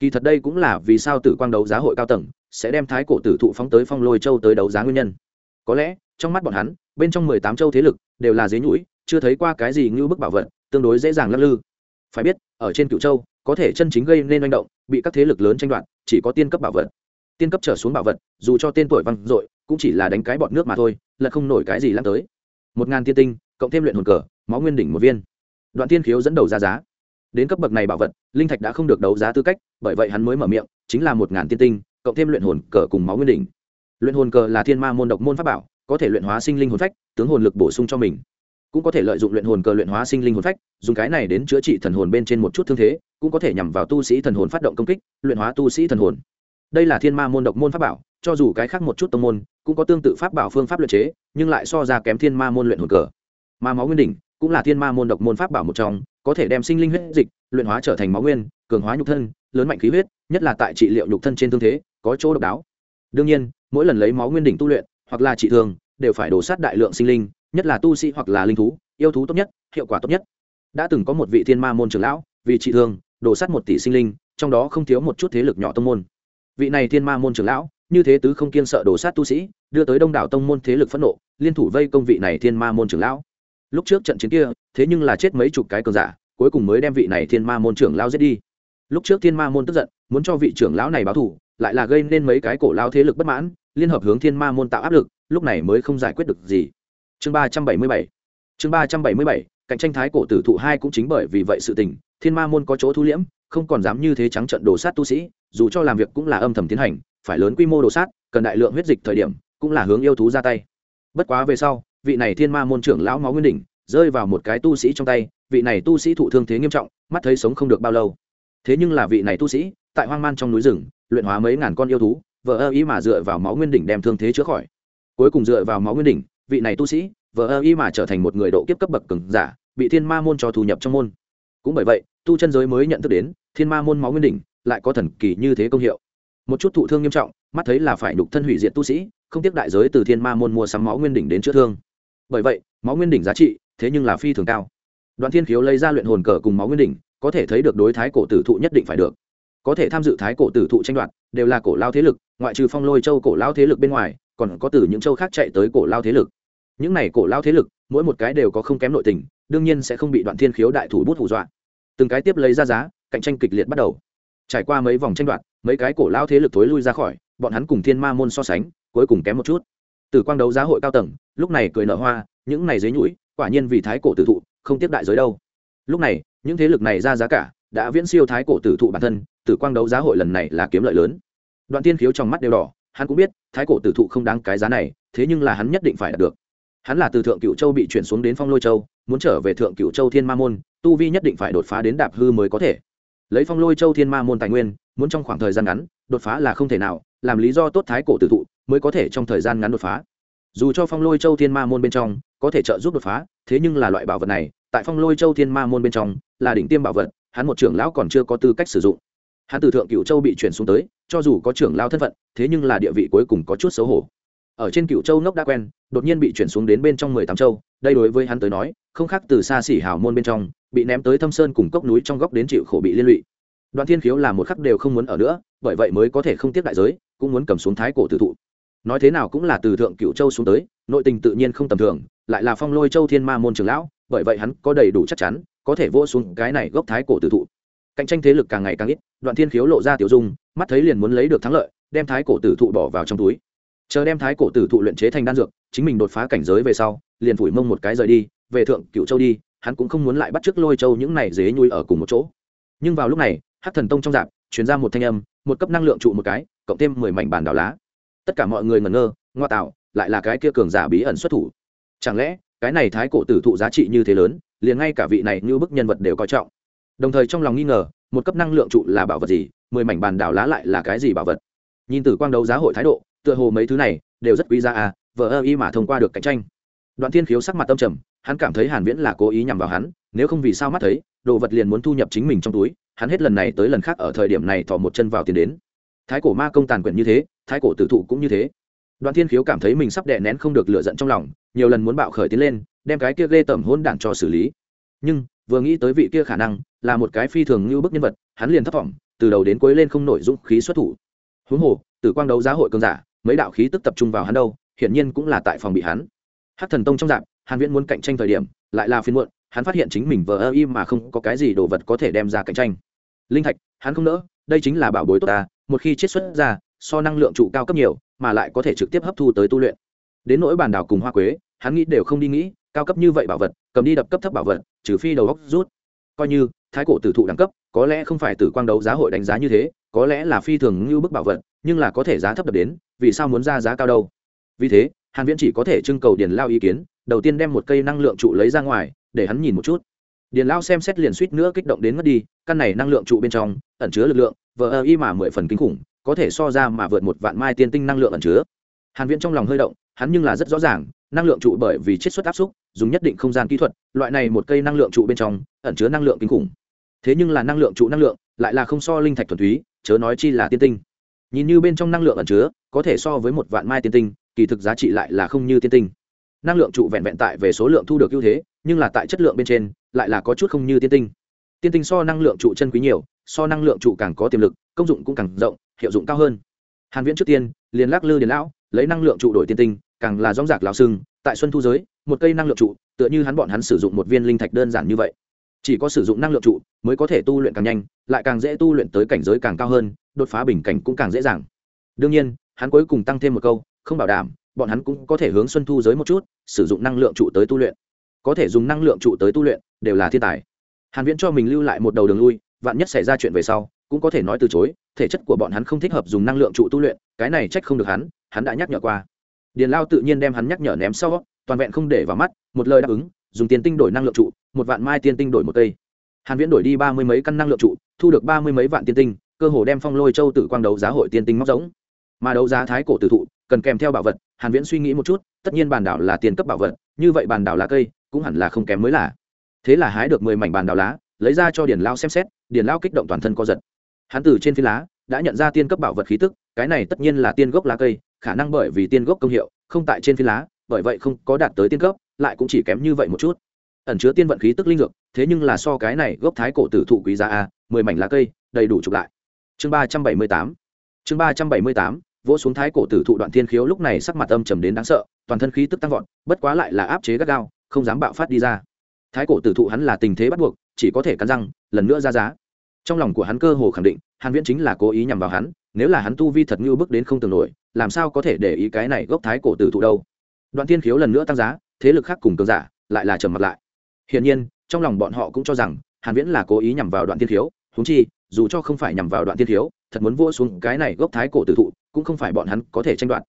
Kỳ thật đây cũng là vì sao tử quang đấu giá hội cao tầng sẽ đem thái cổ tử thụ phóng tới phong lôi châu tới đấu giá nguyên nhân. Có lẽ, trong mắt bọn hắn, bên trong mười tám châu thế lực đều là dế nhũi, chưa thấy qua cái gì như bức bảo vật, tương đối dễ dàng lắc lư. Phải biết, ở trên cựu châu, có thể chân chính gây nên manh động, bị các thế lực lớn tranh đoạt, chỉ có tiên cấp bảo vật. Tiên cấp trở xuống bảo vật, dù cho tên tuổi văng dội cũng chỉ là đánh cái bọt nước mà thôi, là không nổi cái gì lắm tới. Một ngàn tiên tinh, cộng thêm luyện hồn cờ, máu nguyên đỉnh một viên. Đoạn tiên khiếu dẫn đầu ra giá. Đến cấp bậc này bảo vật, linh thạch đã không được đấu giá tư cách, bởi vậy hắn mới mở miệng, chính là một ngàn tiên tinh, cộng thêm luyện hồn cờ cùng máu nguyên đỉnh. Luyện hồn cờ là thiên ma môn độc môn pháp bảo, có thể luyện hóa sinh linh hồn phách, tướng hồn lực bổ sung cho mình. Cũng có thể lợi dụng luyện hồn cờ luyện hóa sinh linh hồn phách, dùng cái này đến chữa trị thần hồn bên trên một chút thương thế, cũng có thể nhằm vào tu sĩ thần hồn phát động công kích, luyện hóa tu sĩ thần hồn. Đây là thiên ma môn độc môn pháp bảo cho dù cái khác một chút tông môn, cũng có tương tự pháp bảo phương pháp luyện chế, nhưng lại so ra kém thiên ma môn luyện hồn cờ. Ma máu nguyên đỉnh cũng là thiên ma môn độc môn pháp bảo một trong, có thể đem sinh linh huyết dịch luyện hóa trở thành máu nguyên, cường hóa nhục thân, lớn mạnh khí huyết, nhất là tại trị liệu nhục thân trên thương thế, có chỗ độc đáo. Đương nhiên, mỗi lần lấy máu nguyên đỉnh tu luyện, hoặc là trị thương, đều phải đổ sát đại lượng sinh linh, nhất là tu sĩ hoặc là linh thú, yêu thú tốt nhất, hiệu quả tốt nhất. Đã từng có một vị thiên ma môn trưởng lão, vì trị thương, đổ sát một tỷ sinh linh, trong đó không thiếu một chút thế lực nhỏ tông môn. Vị này thiên ma môn trưởng lão như thế tứ không kiên sợ đổ sát tu sĩ, đưa tới đông đảo tông môn thế lực phẫn nộ, liên thủ vây công vị này thiên ma môn trưởng lão. Lúc trước trận chiến kia, thế nhưng là chết mấy chục cái cường giả, cuối cùng mới đem vị này thiên ma môn trưởng lão giết đi. Lúc trước thiên ma môn tức giận, muốn cho vị trưởng lão này báo thù, lại là gây nên mấy cái cổ lao thế lực bất mãn, liên hợp hướng thiên ma môn tạo áp lực, lúc này mới không giải quyết được gì. Chương ba trăm bảy mươi bảy. Chương ba trăm bảy mươi bảy, cạnh tranh thái cổ tử thụ hai cũng chính bởi vì vậy sự tình, thiên ma môn có chỗ thu liễm, không còn dám như thế trắng trận đổ sát tu sĩ, dù cho làm việc cũng là âm thầm tiến hành phải lớn quy mô đồ sát, cần đại lượng huyết dịch thời điểm, cũng là hướng yêu thú ra tay. Bất quá về sau, vị này thiên ma môn trưởng lão máu nguyên đỉnh, rơi vào một cái tu sĩ trong tay, vị này tu sĩ thụ thương thế nghiêm trọng, mắt thấy sống không được bao lâu. Thế nhưng là vị này tu sĩ, tại hoang man trong núi rừng, luyện hóa mấy ngàn con yêu thú vợ ơ ý mà dựa vào máu nguyên đỉnh đem thương thế chữa khỏi. Cuối cùng dựa vào máu nguyên đỉnh, vị này tu sĩ vợ ơ ý mà trở thành một người độ kiếp cấp bậc cường giả, bị thiên ma môn cho thu nhập trong môn. Cũng bởi vậy, tu chân giới mới nhận thức đến, thiên ma môn máu nguyên đỉnh, lại có thần kỳ như thế công hiệu một chút thụ thương nghiêm trọng, mắt thấy là phải nhục thân hủy diệt tu sĩ, không tiếc đại giới từ thiên ma môn mua sắm máu nguyên đỉnh đến chữa thương. Bởi vậy, máu nguyên đỉnh giá trị, thế nhưng là phi thường cao. Đoạn thiên khiếu lấy ra luyện hồn cờ cùng máu nguyên đỉnh, có thể thấy được đối thái cổ tử thụ nhất định phải được. Có thể tham dự thái cổ tử thụ tranh đoạt, đều là cổ lao thế lực, ngoại trừ phong lôi châu cổ lao thế lực bên ngoài, còn có từ những châu khác chạy tới cổ lao thế lực. Những này cổ lao thế lực, mỗi một cái đều có không kém nội tình, đương nhiên sẽ không bị đoạn thiên khiếu đại thủ bút hù dọa. Từng cái tiếp lấy ra giá, cạnh tranh kịch liệt bắt đầu. Trải qua mấy vòng tranh đoạt mấy cái cổ lao thế lực thối lui ra khỏi, bọn hắn cùng thiên ma môn so sánh, cuối cùng kém một chút. Từ quang đấu giá hội cao tầng, lúc này cười nở hoa, những này dế nhũi, quả nhiên vì thái cổ tử thụ, không tiếp đại giới đâu. Lúc này, những thế lực này ra giá cả, đã viễn siêu thái cổ tử thụ bản thân, tử quang đấu giá hội lần này là kiếm lợi lớn. Đoạn tiên khiếu trong mắt đều đỏ, hắn cũng biết, thái cổ tử thụ không đáng cái giá này, thế nhưng là hắn nhất định phải đạt được. Hắn là từ thượng cựu châu bị chuyển xuống đến phong lôi châu, muốn trở về thượng cựu châu thiên ma môn, tu vi nhất định phải đột phá đến đạp hư mới có thể lấy phong lôi châu thiên ma môn tài nguyên, muốn trong khoảng thời gian ngắn đột phá là không thể nào, làm lý do tốt thái cổ tử thụ mới có thể trong thời gian ngắn đột phá. Dù cho phong lôi châu thiên ma môn bên trong có thể trợ giúp đột phá, thế nhưng là loại bảo vật này, tại phong lôi châu thiên ma môn bên trong là đỉnh tiêm bảo vật, hắn một trưởng lão còn chưa có tư cách sử dụng. Hắn từ thượng cựu châu bị chuyển xuống tới, cho dù có trưởng lao thân phận, thế nhưng là địa vị cuối cùng có chút xấu hổ. Ở trên cựu châu ngốc đã quen, đột nhiên bị chuyển xuống đến bên trong mười tám châu, đây đối với hắn tới nói không khác từ xa xỉ hào môn bên trong, bị ném tới thâm sơn cùng cốc núi trong góc đến chịu khổ bị liên lụy. Đoạn thiên khiếu là một khắc đều không muốn ở nữa, bởi vậy mới có thể không tiếp đại giới, cũng muốn cầm xuống thái cổ tử thụ. Nói thế nào cũng là từ thượng cựu châu xuống tới, nội tình tự nhiên không tầm thường, lại là phong lôi châu thiên ma môn trường lão, bởi vậy hắn có đầy đủ chắc chắn, có thể vô xuống cái này gốc thái cổ tử thụ. Cạnh tranh thế lực càng ngày càng ít, đoạn thiên khiếu lộ ra tiểu dung, mắt thấy liền muốn lấy được thắng lợi, đem thái cổ tử thụ bỏ vào trong túi. Chờ đem thái cổ tử thụ luyện chế thành đan dược, chính mình đột phá cảnh giới về sau, liền phủi mông một cái rời đi về thượng cựu châu đi, hắn cũng không muốn lại bắt chước lôi châu những này dế nhui ở cùng một chỗ. Nhưng vào lúc này hát thần tông trong dạp chuyển ra một thanh âm, một cấp năng lượng trụ một cái, cộng thêm mười mảnh bàn đảo lá. Tất cả mọi người ngẩn ngơ, ngoa tạo, lại là cái kia cường giả bí ẩn xuất thủ. Chẳng lẽ, cái này thái cổ tử thụ giá trị như thế lớn, liền ngay cả vị này như bức nhân vật đều coi trọng? Đồng thời trong lòng nghi ngờ, một cấp năng lượng trụ là bảo vật gì, mười mảnh bàn đảo lá lại là cái gì bảo vật? Nhìn từ quang đấu giá hội thái độ, tựa hồ mấy thứ này đều rất quý giá à vờ ơ y mà thông qua được cạnh tranh. Đoạn thiên khiếu sắc mặt tâm trầm hắn cảm thấy hàn viễn là cố ý nhằm vào hắn, nếu không vì sao mắt thấy, đồ vật liền muốn thu nhập chính mình trong túi, hắn hết lần này tới lần khác ở thời điểm này thò một chân vào tiền đến. Thái cổ ma công tàn quyển như thế, thái cổ tử thụ cũng như thế. Đoạn thiên khiếu cảm thấy mình sắp đè nén không được lửa giận trong lòng, nhiều lần muốn bạo khởi tiến lên, đem cái kia ghê tởm hỗn đản cho xử lý. Nhưng, vừa nghĩ tới vị kia khả năng, là một cái phi thường như bức nhân vật, hắn liền thất vọng, từ đầu đến cuối lên không nổi dũng khí xuất thủ. Huống hồ, tử quang đấu giá hội cường giả, mấy đạo khí tức tập trung vào hắn đâu, hiển nhiên cũng là tại phòng bị hắn. Hắc thần tông trong dạng hàn viễn muốn cạnh tranh thời điểm, lại là phiên muộn, hắn phát hiện chính mình vờ ơ im mà không có cái gì đồ vật có thể đem ra cạnh tranh. Linh thạch, hắn không nỡ, đây chính là bảo bối tốt ta, một khi chiết xuất ra, so năng lượng trụ cao cấp nhiều, mà lại có thể trực tiếp hấp thu tới tu luyện. Đến nỗi bàn đảo cùng hoa quế, hắn nghĩ đều không đi nghĩ, cao cấp như vậy bảo vật, cầm đi đập cấp thấp bảo vật, trừ phi đầu góc rút. Coi như, thái cổ tử thụ đẳng cấp, có lẽ không phải tử quang đấu giá hội đánh giá như thế, có lẽ là phi thường như bức bảo vật, nhưng là có thể giá thấp đập đến, vì sao muốn ra giá cao đâu? Vì thế, hàn viễn chỉ có thể trưng cầu điền lao ý kiến đầu tiên đem một cây năng lượng trụ lấy ra ngoài, để hắn nhìn một chút. Điền lao xem xét liền suýt nữa kích động đến mất đi, căn này năng lượng trụ bên trong, ẩn chứa lực lượng, vờ ơ y mà mười phần kinh khủng, có thể so ra mà vượt một vạn mai tiên tinh năng lượng ẩn chứa. Hàn viễn trong lòng hơi động, hắn nhưng là rất rõ ràng, năng lượng trụ bởi vì chiết xuất áp xúc, dùng nhất định không gian kỹ thuật, loại này một cây năng lượng trụ bên trong, ẩn chứa năng lượng kinh khủng. Thế nhưng là năng lượng trụ năng lượng, lại là không so linh thạch thuần túy, chớ nói chi là tiên tinh. Nhìn như bên trong năng lượng ẩn chứa, có thể so với một vạn mai tiên tinh, kỳ thực giá trị lại là không như tiên tinh năng lượng trụ vẹn vẹn tại về số lượng thu được ưu thế, nhưng là tại chất lượng bên trên, lại là có chút không như tiên tinh. Tiên tinh so năng lượng trụ chân quý nhiều, so năng lượng trụ càng có tiềm lực, công dụng cũng càng rộng, hiệu dụng cao hơn. Hàn viễn trước tiên, liền lắc lư điền lão, lấy năng lượng trụ đổi tiên tinh, càng là rong rạc lão sưng tại xuân thu giới, một cây năng lượng trụ, tựa như hắn bọn hắn sử dụng một viên linh thạch đơn giản như vậy. Chỉ có sử dụng năng lượng trụ, mới có thể tu luyện càng nhanh, lại càng dễ tu luyện tới cảnh giới càng cao hơn, đột phá bình cảnh cũng càng dễ dàng. Đương nhiên, hắn cuối cùng tăng thêm một câu, không bảo đảm bọn hắn cũng có thể hướng xuân thu giới một chút, sử dụng năng lượng trụ tới tu luyện. Có thể dùng năng lượng trụ tới tu luyện, đều là thiên tài. Hàn viễn cho mình lưu lại một đầu đường lui, vạn nhất xảy ra chuyện về sau, cũng có thể nói từ chối, thể chất của bọn hắn không thích hợp dùng năng lượng trụ tu luyện, cái này trách không được hắn hắn đã nhắc nhở qua. Điền lao tự nhiên đem hắn nhắc nhở ném sau, toàn vẹn không để vào mắt, một lời đáp ứng, dùng tiền tinh đổi năng lượng trụ, một vạn mai tiên tinh đổi một cây. Hàn viễn đổi đi ba mươi mấy căn năng lượng trụ, thu được ba mươi mấy vạn tiên tinh, cơ hồ đem phong lôi châu tử quang đấu giá hội tiên tinh móc giống mà đấu giá thái cổ tử thụ cần kèm theo bảo vật, hàn viễn suy nghĩ một chút, tất nhiên bàn đảo là tiền cấp bảo vật, như vậy bàn đảo lá cây, cũng hẳn là không kém mới là. Thế là hái được mười mảnh bàn đảo lá, lấy ra cho điền lao xem xét, điền lao kích động toàn thân co giật. Hắn từ trên phi lá, đã nhận ra tiên cấp bảo vật khí tức, cái này tất nhiên là tiên gốc lá cây, khả năng bởi vì tiên gốc công hiệu, không tại trên phi lá, bởi vậy không có đạt tới tiên cấp, lại cũng chỉ kém như vậy một chút. Ẩn chứa tiên vận khí tức linh dược, thế nhưng là so cái này gốc thái cổ tử thụ quý giá a, mười mảnh lá cây, đầy đủ chụp lại. Chương ba trăm bảy mươi tám. Chương ba trăm bảy mươi tám vỗ xuống thái cổ tử thụ đoạn thiên khiếu lúc này sắc mặt âm trầm đến đáng sợ, toàn thân khí tức tăng vọt, bất quá lại là áp chế gắt gao, không dám bạo phát đi ra. Thái cổ tử thụ hắn là tình thế bắt buộc, chỉ có thể cắn răng, lần nữa ra giá. Trong lòng của hắn cơ hồ khẳng định, hàn viễn chính là cố ý nhằm vào hắn, nếu là hắn tu vi thật như bước đến không tưởng nổi, làm sao có thể để ý cái này gốc thái cổ tử thụ đâu. Đoạn thiên khiếu lần nữa tăng giá, thế lực khác cùng cường giả, lại là trầm mặt lại. Hiển nhiên, trong lòng bọn họ cũng cho rằng, hàn viễn là cố ý nhằm vào đoạn thiên khiếu chúng chi, dù cho không phải nhằm vào đoạn thiên khiếu thật muốn vua xuống cái này gốc thái cổ tử thụ, cũng không phải bọn hắn có thể tranh đoạt.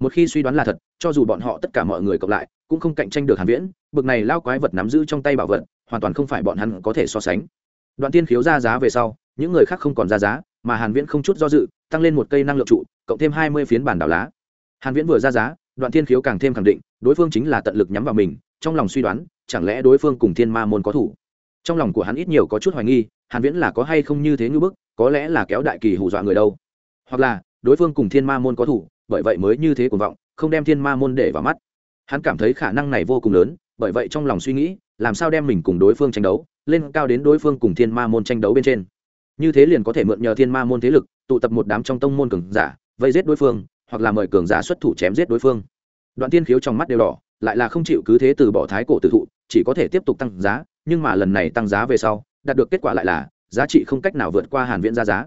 Một khi suy đoán là thật, cho dù bọn họ tất cả mọi người cộng lại, cũng không cạnh tranh được hàn viễn, bực này lao quái vật nắm giữ trong tay bảo vật, hoàn toàn không phải bọn hắn có thể so sánh. Đoạn tiên khiếu ra giá về sau, những người khác không còn ra giá, mà hàn viễn không chút do dự, tăng lên một cây năng lượng trụ, cộng thêm 20 phiến bản đảo lá. Hàn viễn vừa ra giá, đoạn tiên khiếu càng thêm khẳng định, đối phương chính là tận lực nhắm vào mình, trong lòng suy đoán, chẳng lẽ đối phương cùng thiên ma môn có thủ? Trong lòng của hắn ít nhiều có chút hoài nghi hàn viễn là có hay không như thế như bức, có lẽ là kéo đại kỳ hù dọa người đâu. Hoặc là, đối phương cùng thiên ma môn có thủ, bởi vậy mới như thế cuồng vọng, không đem thiên ma môn để vào mắt. Hắn cảm thấy khả năng này vô cùng lớn, bởi vậy trong lòng suy nghĩ, làm sao đem mình cùng đối phương tranh đấu, lên cao đến đối phương cùng thiên ma môn tranh đấu bên trên. Như thế liền có thể mượn nhờ thiên ma môn thế lực, tụ tập một đám trong tông môn cường giả, vây giết đối phương, hoặc là mời cường giả xuất thủ chém giết đối phương. Đoạn tiên khiếu trong mắt đều đỏ, lại là không chịu cứ thế từ bỏ thái cổ tử thụ, chỉ có thể tiếp tục tăng giá, nhưng mà lần này tăng giá về sau đạt được kết quả lại là, giá trị không cách nào vượt qua hàn viễn ra giá.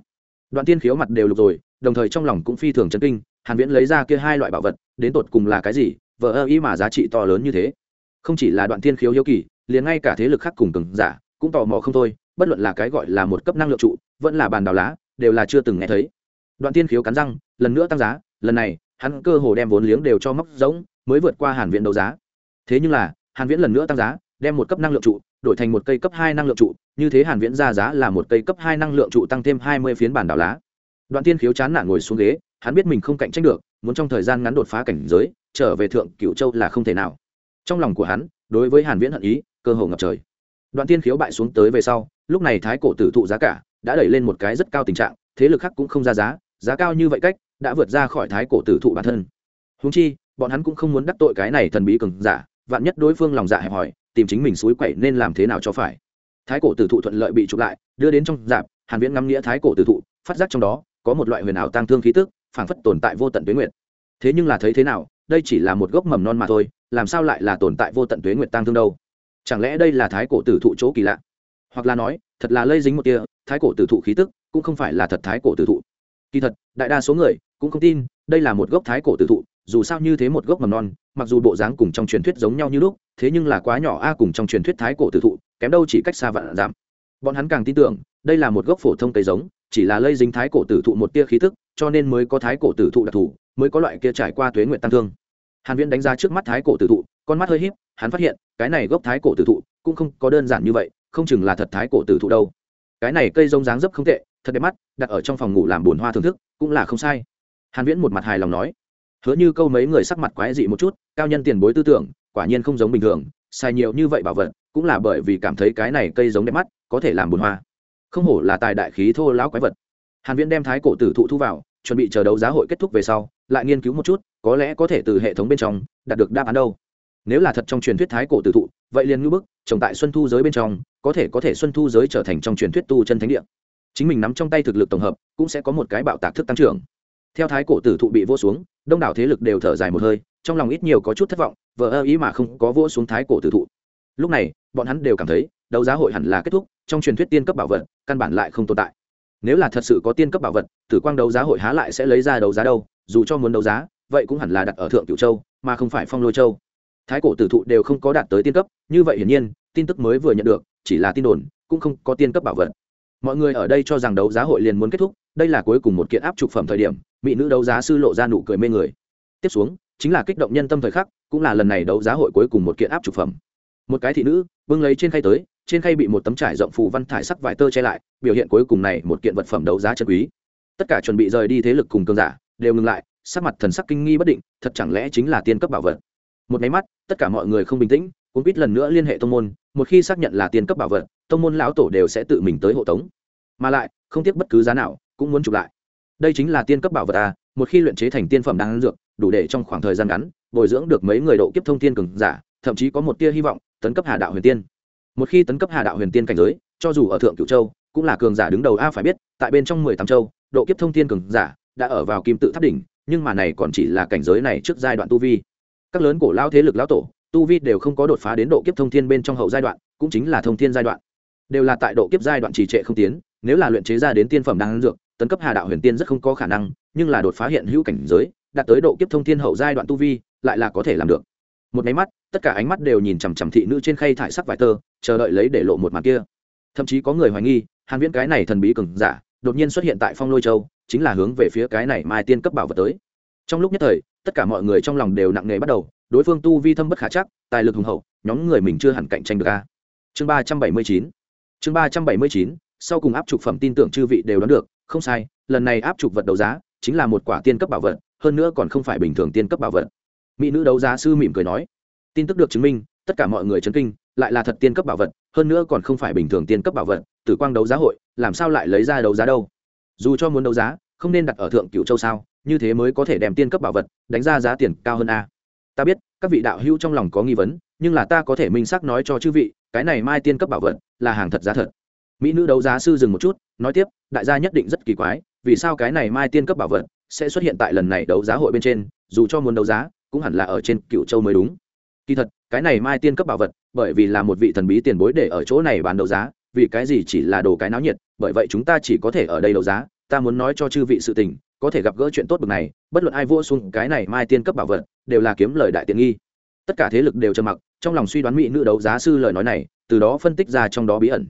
Đoạn tiên khiếu mặt đều lục rồi, đồng thời trong lòng cũng phi thường chấn kinh, hàn viễn lấy ra kia hai loại bảo vật, đến tột cùng là cái gì vợ ơ ý mà giá trị to lớn như thế. Không chỉ là đoạn tiên khiếu hiếu kỳ, liền ngay cả thế lực khác cùng cường giả, cũng tò mò không thôi, bất luận là cái gọi là một cấp năng lượng trụ, vẫn là bàn đào lá, đều là chưa từng nghe thấy. Đoạn tiên khiếu cắn răng, lần nữa tăng giá, lần này, hắn cơ hồ đem vốn liếng đều cho móc giống mới vượt qua hàn viễn đấu giá. Thế nhưng là, hàn viễn lần nữa tăng giá, đem một cấp năng lượng trụ, đổi thành một cây cấp hai năng lượng trụ như thế hàn viễn ra giá là một cây cấp hai năng lượng trụ tăng thêm 20 phiến bản đảo lá. Đoạn tiên khiếu chán nản ngồi xuống ghế, hắn biết mình không cạnh tranh được, muốn trong thời gian ngắn đột phá cảnh giới, trở về thượng cửu châu là không thể nào. Trong lòng của hắn, đối với hàn viễn hận ý, cơ hồ ngập trời. Đoạn tiên khiếu bại xuống tới về sau, lúc này thái cổ tử thụ giá cả đã đẩy lên một cái rất cao tình trạng, thế lực khác cũng không ra giá giá cao như vậy cách đã vượt ra khỏi thái cổ tử thụ bản thân. Huống chi, bọn hắn cũng không muốn đắc tội cái này thần bí cường giả, vạn nhất đối phương lòng dạ hẹp hòi, tìm chính mình suối quậy nên làm thế nào cho phải thái cổ tử thụ thuận lợi bị chụp lại, đưa đến trong dạp, hàn viễn ngắm nghĩa thái cổ tử thụ, phát giác trong đó có một loại huyền ảo tăng thương khí tức, phảng phất tồn tại vô tận tuế nguyệt. Thế nhưng là thấy thế nào, đây chỉ là một gốc mầm non mà thôi, làm sao lại là tồn tại vô tận tuế nguyệt tăng thương đâu? Chẳng lẽ đây là thái cổ tử thụ chỗ kỳ lạ? Hoặc là nói, thật là lây dính một tia, thái cổ tử thụ khí tức cũng không phải là thật thái cổ tử thụ. Kỳ thật, đại đa số người cũng không tin đây là một gốc thái cổ tử thụ, dù sao như thế một gốc mầm non, mặc dù bộ dáng cùng trong truyền thuyết giống nhau như lúc, thế nhưng là quá nhỏ a cùng trong truyền thuyết thái cổ tử thụ kém đâu chỉ cách xa vạn giảm. Bọn hắn càng tin tưởng, đây là một gốc phổ thông cây giống, chỉ là lây dính thái cổ tử thụ một tia khí tức, cho nên mới có thái cổ tử thụ đặc thù, mới có loại kia trải qua tuế nguyện tăng thương. Hàn viễn đánh giá trước mắt thái cổ tử thụ, con mắt hơi híp, hắn phát hiện, cái này gốc thái cổ tử thụ, cũng không có đơn giản như vậy, không chừng là thật thái cổ tử thụ đâu. Cái này cây giống dáng dấp không tệ, thật đẹp mắt, đặt ở trong phòng ngủ làm buồn hoa thưởng thức, cũng là không sai. Hàn viễn một mặt hài lòng nói. Hứa như câu mấy người sắc mặt quái dị một chút, cao nhân tiền bối tư tưởng quả nhiên không giống bình thường sai nhiều như vậy bảo vật, cũng là bởi vì cảm thấy cái này cây giống đẹp mắt, có thể làm bùn hoa. Không hổ là tài đại khí thô lão quái vật. Hàn viễn đem thái cổ tử thụ thu vào, chuẩn bị chờ đấu giá hội kết thúc về sau, lại nghiên cứu một chút, có lẽ có thể từ hệ thống bên trong đạt được đáp án đâu. Nếu là thật trong truyền thuyết thái cổ tử thụ, vậy liền ngư bức, trồng tại xuân thu giới bên trong, có thể có thể xuân thu giới trở thành trong truyền thuyết tu chân thánh địa. Chính mình nắm trong tay thực lực tổng hợp, cũng sẽ có một cái bạo tạc thức tăng trưởng. Theo thái cổ tử thụ bị vô xuống, đông đảo thế lực đều thở dài một hơi, trong lòng ít nhiều có chút thất vọng vờ ơ ý mà không có vỗ xuống thái cổ tử thụ. Lúc này, bọn hắn đều cảm thấy, đấu giá hội hẳn là kết thúc, trong truyền thuyết tiên cấp bảo vật, căn bản lại không tồn tại. Nếu là thật sự có tiên cấp bảo vật, tử quang đấu giá hội há lại sẽ lấy ra đấu giá đâu, dù cho muốn đấu giá, vậy cũng hẳn là đặt ở thượng cửu châu, mà không phải phong lôi châu. Thái cổ tử thụ đều không có đạt tới tiên cấp, như vậy hiển nhiên, tin tức mới vừa nhận được, chỉ là tin đồn, cũng không có tiên cấp bảo vật. Mọi người ở đây cho rằng đấu giá hội liền muốn kết thúc, đây là cuối cùng một kiện áp trục phẩm thời điểm, mỹ nữ đấu giá sư lộ ra nụ cười mê người. Tiếp xuống, chính là kích động nhân tâm thời khắc cũng là lần này đấu giá hội cuối cùng một kiện áp trục phẩm. Một cái thị nữ, bưng lấy trên khay tới, trên khay bị một tấm trải rộng phủ văn thải sắc vải tơ che lại, biểu hiện cuối cùng này một kiện vật phẩm đấu giá chân quý. Tất cả chuẩn bị rời đi thế lực cùng cường giả, đều ngừng lại, sắc mặt thần sắc kinh nghi bất định, thật chẳng lẽ chính là tiên cấp bảo vật? Một máy mắt, tất cả mọi người không bình tĩnh, cũng biết lần nữa liên hệ tông môn, một khi xác nhận là tiên cấp bảo vật, tông môn lão tổ đều sẽ tự mình tới hộ tống. Mà lại, không tiếc bất cứ giá nào, cũng muốn chụp lại. Đây chính là tiên cấp bảo vật à một khi luyện chế thành tiên phẩm đang dược, đủ để trong khoảng thời gian ngắn bồi dưỡng được mấy người độ kiếp thông thiên cường giả, thậm chí có một tia hy vọng, tấn cấp hà đạo huyền tiên. Một khi tấn cấp hà đạo huyền tiên cảnh giới, cho dù ở thượng cửu châu, cũng là cường giả đứng đầu a phải biết, tại bên trong mười tám châu, độ kiếp thông thiên cường giả đã ở vào kim tự tháp đỉnh, nhưng mà này còn chỉ là cảnh giới này trước giai đoạn tu vi. Các lớn cổ lao thế lực lão tổ, tu vi đều không có đột phá đến độ kiếp thông thiên bên trong hậu giai đoạn, cũng chính là thông thiên giai đoạn. Đều là tại độ kiếp giai đoạn trì trệ không tiến, nếu là luyện chế ra đến tiên phẩm đang dược, tấn cấp hà đạo huyền tiên rất không có khả năng, nhưng là đột phá hiện hữu cảnh giới, đạt tới độ kiếp thông thiên hậu giai đoạn tu vi lại là có thể làm được. Một máy mắt, tất cả ánh mắt đều nhìn chằm chằm thị nữ trên khay thải sắc vải tơ, chờ đợi lấy để lộ một màn kia. Thậm chí có người hoài nghi, hàn viễn cái này thần bí cường giả, đột nhiên xuất hiện tại phong lôi châu, chính là hướng về phía cái này mai tiên cấp bảo vật tới. Trong lúc nhất thời, tất cả mọi người trong lòng đều nặng nề bắt đầu, đối phương tu vi thâm bất khả chắc, tài lực hùng hậu, nhóm người mình chưa hẳn cạnh tranh được a. Chương ba trăm bảy mươi chín, chương ba trăm bảy mươi chín, sau cùng áp trục phẩm tin tưởng chư vị đều đoán được, không sai, lần này áp trục vật đấu giá, chính là một quả tiên cấp bảo vật, hơn nữa còn không phải bình thường tiên cấp bảo vật mỹ nữ đấu giá sư mỉm cười nói, tin tức được chứng minh, tất cả mọi người chấn kinh, lại là thật tiên cấp bảo vật, hơn nữa còn không phải bình thường tiên cấp bảo vật, tử quang đấu giá hội, làm sao lại lấy ra đấu giá đâu? Dù cho muốn đấu giá, không nên đặt ở thượng cửu châu sao, như thế mới có thể đem tiên cấp bảo vật đánh ra giá tiền cao hơn a. Ta biết, các vị đạo hữu trong lòng có nghi vấn, nhưng là ta có thể minh xác nói cho chư vị, cái này mai tiên cấp bảo vật là hàng thật giá thật. Mỹ nữ đấu giá sư dừng một chút, nói tiếp, đại gia nhất định rất kỳ quái, vì sao cái này mai tiên cấp bảo vật sẽ xuất hiện tại lần này đấu giá hội bên trên, dù cho muốn đấu giá cũng hẳn là ở trên cựu châu mới đúng. Kỳ thật, cái này mai tiên cấp bảo vật, bởi vì là một vị thần bí tiền bối để ở chỗ này bán đấu giá, vì cái gì chỉ là đồ cái náo nhiệt, bởi vậy chúng ta chỉ có thể ở đây đấu giá. Ta muốn nói cho chư vị sự tình, có thể gặp gỡ chuyện tốt bực này, bất luận ai vua xuống cái này mai tiên cấp bảo vật, đều là kiếm lời đại tiện nghi. Tất cả thế lực đều trầm mặc, trong lòng suy đoán mỹ nữ đấu giá sư lời nói này, từ đó phân tích ra trong đó bí ẩn.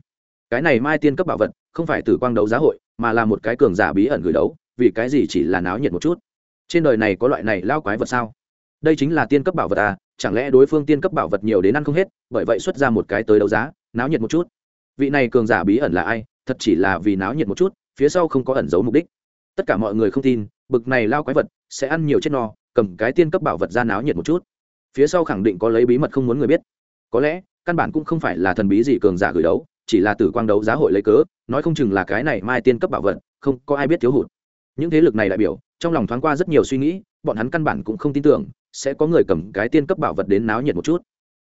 Cái này mai tiên cấp bảo vật, không phải từ quang đấu giá hội, mà là một cái cường giả bí ẩn gửi đấu, vì cái gì chỉ là náo nhiệt một chút? Trên đời này có loại này lao quái vật sao? Đây chính là tiên cấp bảo vật à chẳng lẽ đối phương tiên cấp bảo vật nhiều đến ăn không hết, bởi vậy xuất ra một cái tới đấu giá, náo nhiệt một chút. Vị này cường giả bí ẩn là ai? Thật chỉ là vì náo nhiệt một chút, phía sau không có ẩn giấu mục đích. Tất cả mọi người không tin, bực này lao quái vật, sẽ ăn nhiều chết no, cầm cái tiên cấp bảo vật ra náo nhiệt một chút. Phía sau khẳng định có lấy bí mật không muốn người biết. Có lẽ, căn bản cũng không phải là thần bí gì cường giả gửi đấu, chỉ là tử quang đấu giá hội lấy cớ, nói không chừng là cái này mai tiên cấp bảo vật, không có ai biết thiếu hụt. Những thế lực này đại biểu, trong lòng thoáng qua rất nhiều suy nghĩ bọn hắn căn bản cũng không tin tưởng, sẽ có người cầm cái tiên cấp bảo vật đến náo nhiệt một chút.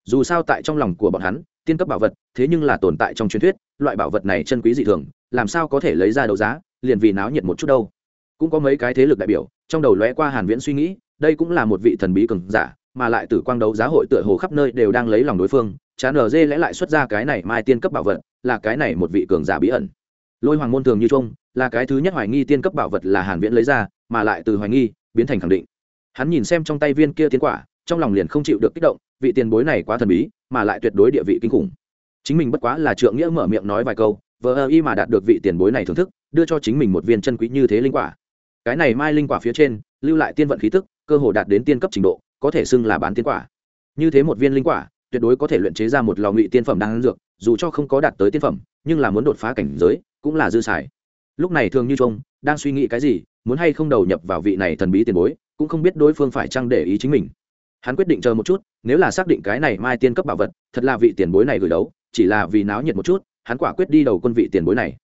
Dù sao tại trong lòng của bọn hắn, tiên cấp bảo vật, thế nhưng là tồn tại trong truyền thuyết, loại bảo vật này chân quý dị thường, làm sao có thể lấy ra đấu giá, liền vì náo nhiệt một chút đâu. Cũng có mấy cái thế lực đại biểu, trong đầu lóe qua hàn viễn suy nghĩ, đây cũng là một vị thần bí cường giả, mà lại tử quang đấu giá hội tựa hồ khắp nơi đều đang lấy lòng đối phương, chán ở dê lẽ lại xuất ra cái này mai tiên cấp bảo vật, là cái này một vị cường giả bí ẩn. Lôi hoàng môn thường như trung, là cái thứ nhất hoài nghi tiên cấp bảo vật là hàn viễn lấy ra, mà lại từ hoài nghi biến thành khẳng định. Hắn nhìn xem trong tay viên kia tiến quả, trong lòng liền không chịu được kích động, vị tiền bối này quá thần bí, mà lại tuyệt đối địa vị kinh khủng. Chính mình bất quá là trượng nghĩa mở miệng nói vài câu, vờ ơ y mà đạt được vị tiền bối này thưởng thức, đưa cho chính mình một viên chân quý như thế linh quả. Cái này mai linh quả phía trên, lưu lại tiên vận khí tức, cơ hồ đạt đến tiên cấp trình độ, có thể xưng là bán tiên quả. Như thế một viên linh quả, tuyệt đối có thể luyện chế ra một lò ngụy tiên phẩm đang dược, dù cho không có đạt tới tiên phẩm, nhưng là muốn đột phá cảnh giới, cũng là dư xài. Lúc này thường như trông, đang suy nghĩ cái gì muốn hay không đầu nhập vào vị này thần bí tiền bối, cũng không biết đối phương phải chăng để ý chính mình. Hắn quyết định chờ một chút, nếu là xác định cái này mai tiên cấp bảo vật, thật là vị tiền bối này gửi đấu, chỉ là vì náo nhiệt một chút, hắn quả quyết đi đầu quân vị tiền bối này.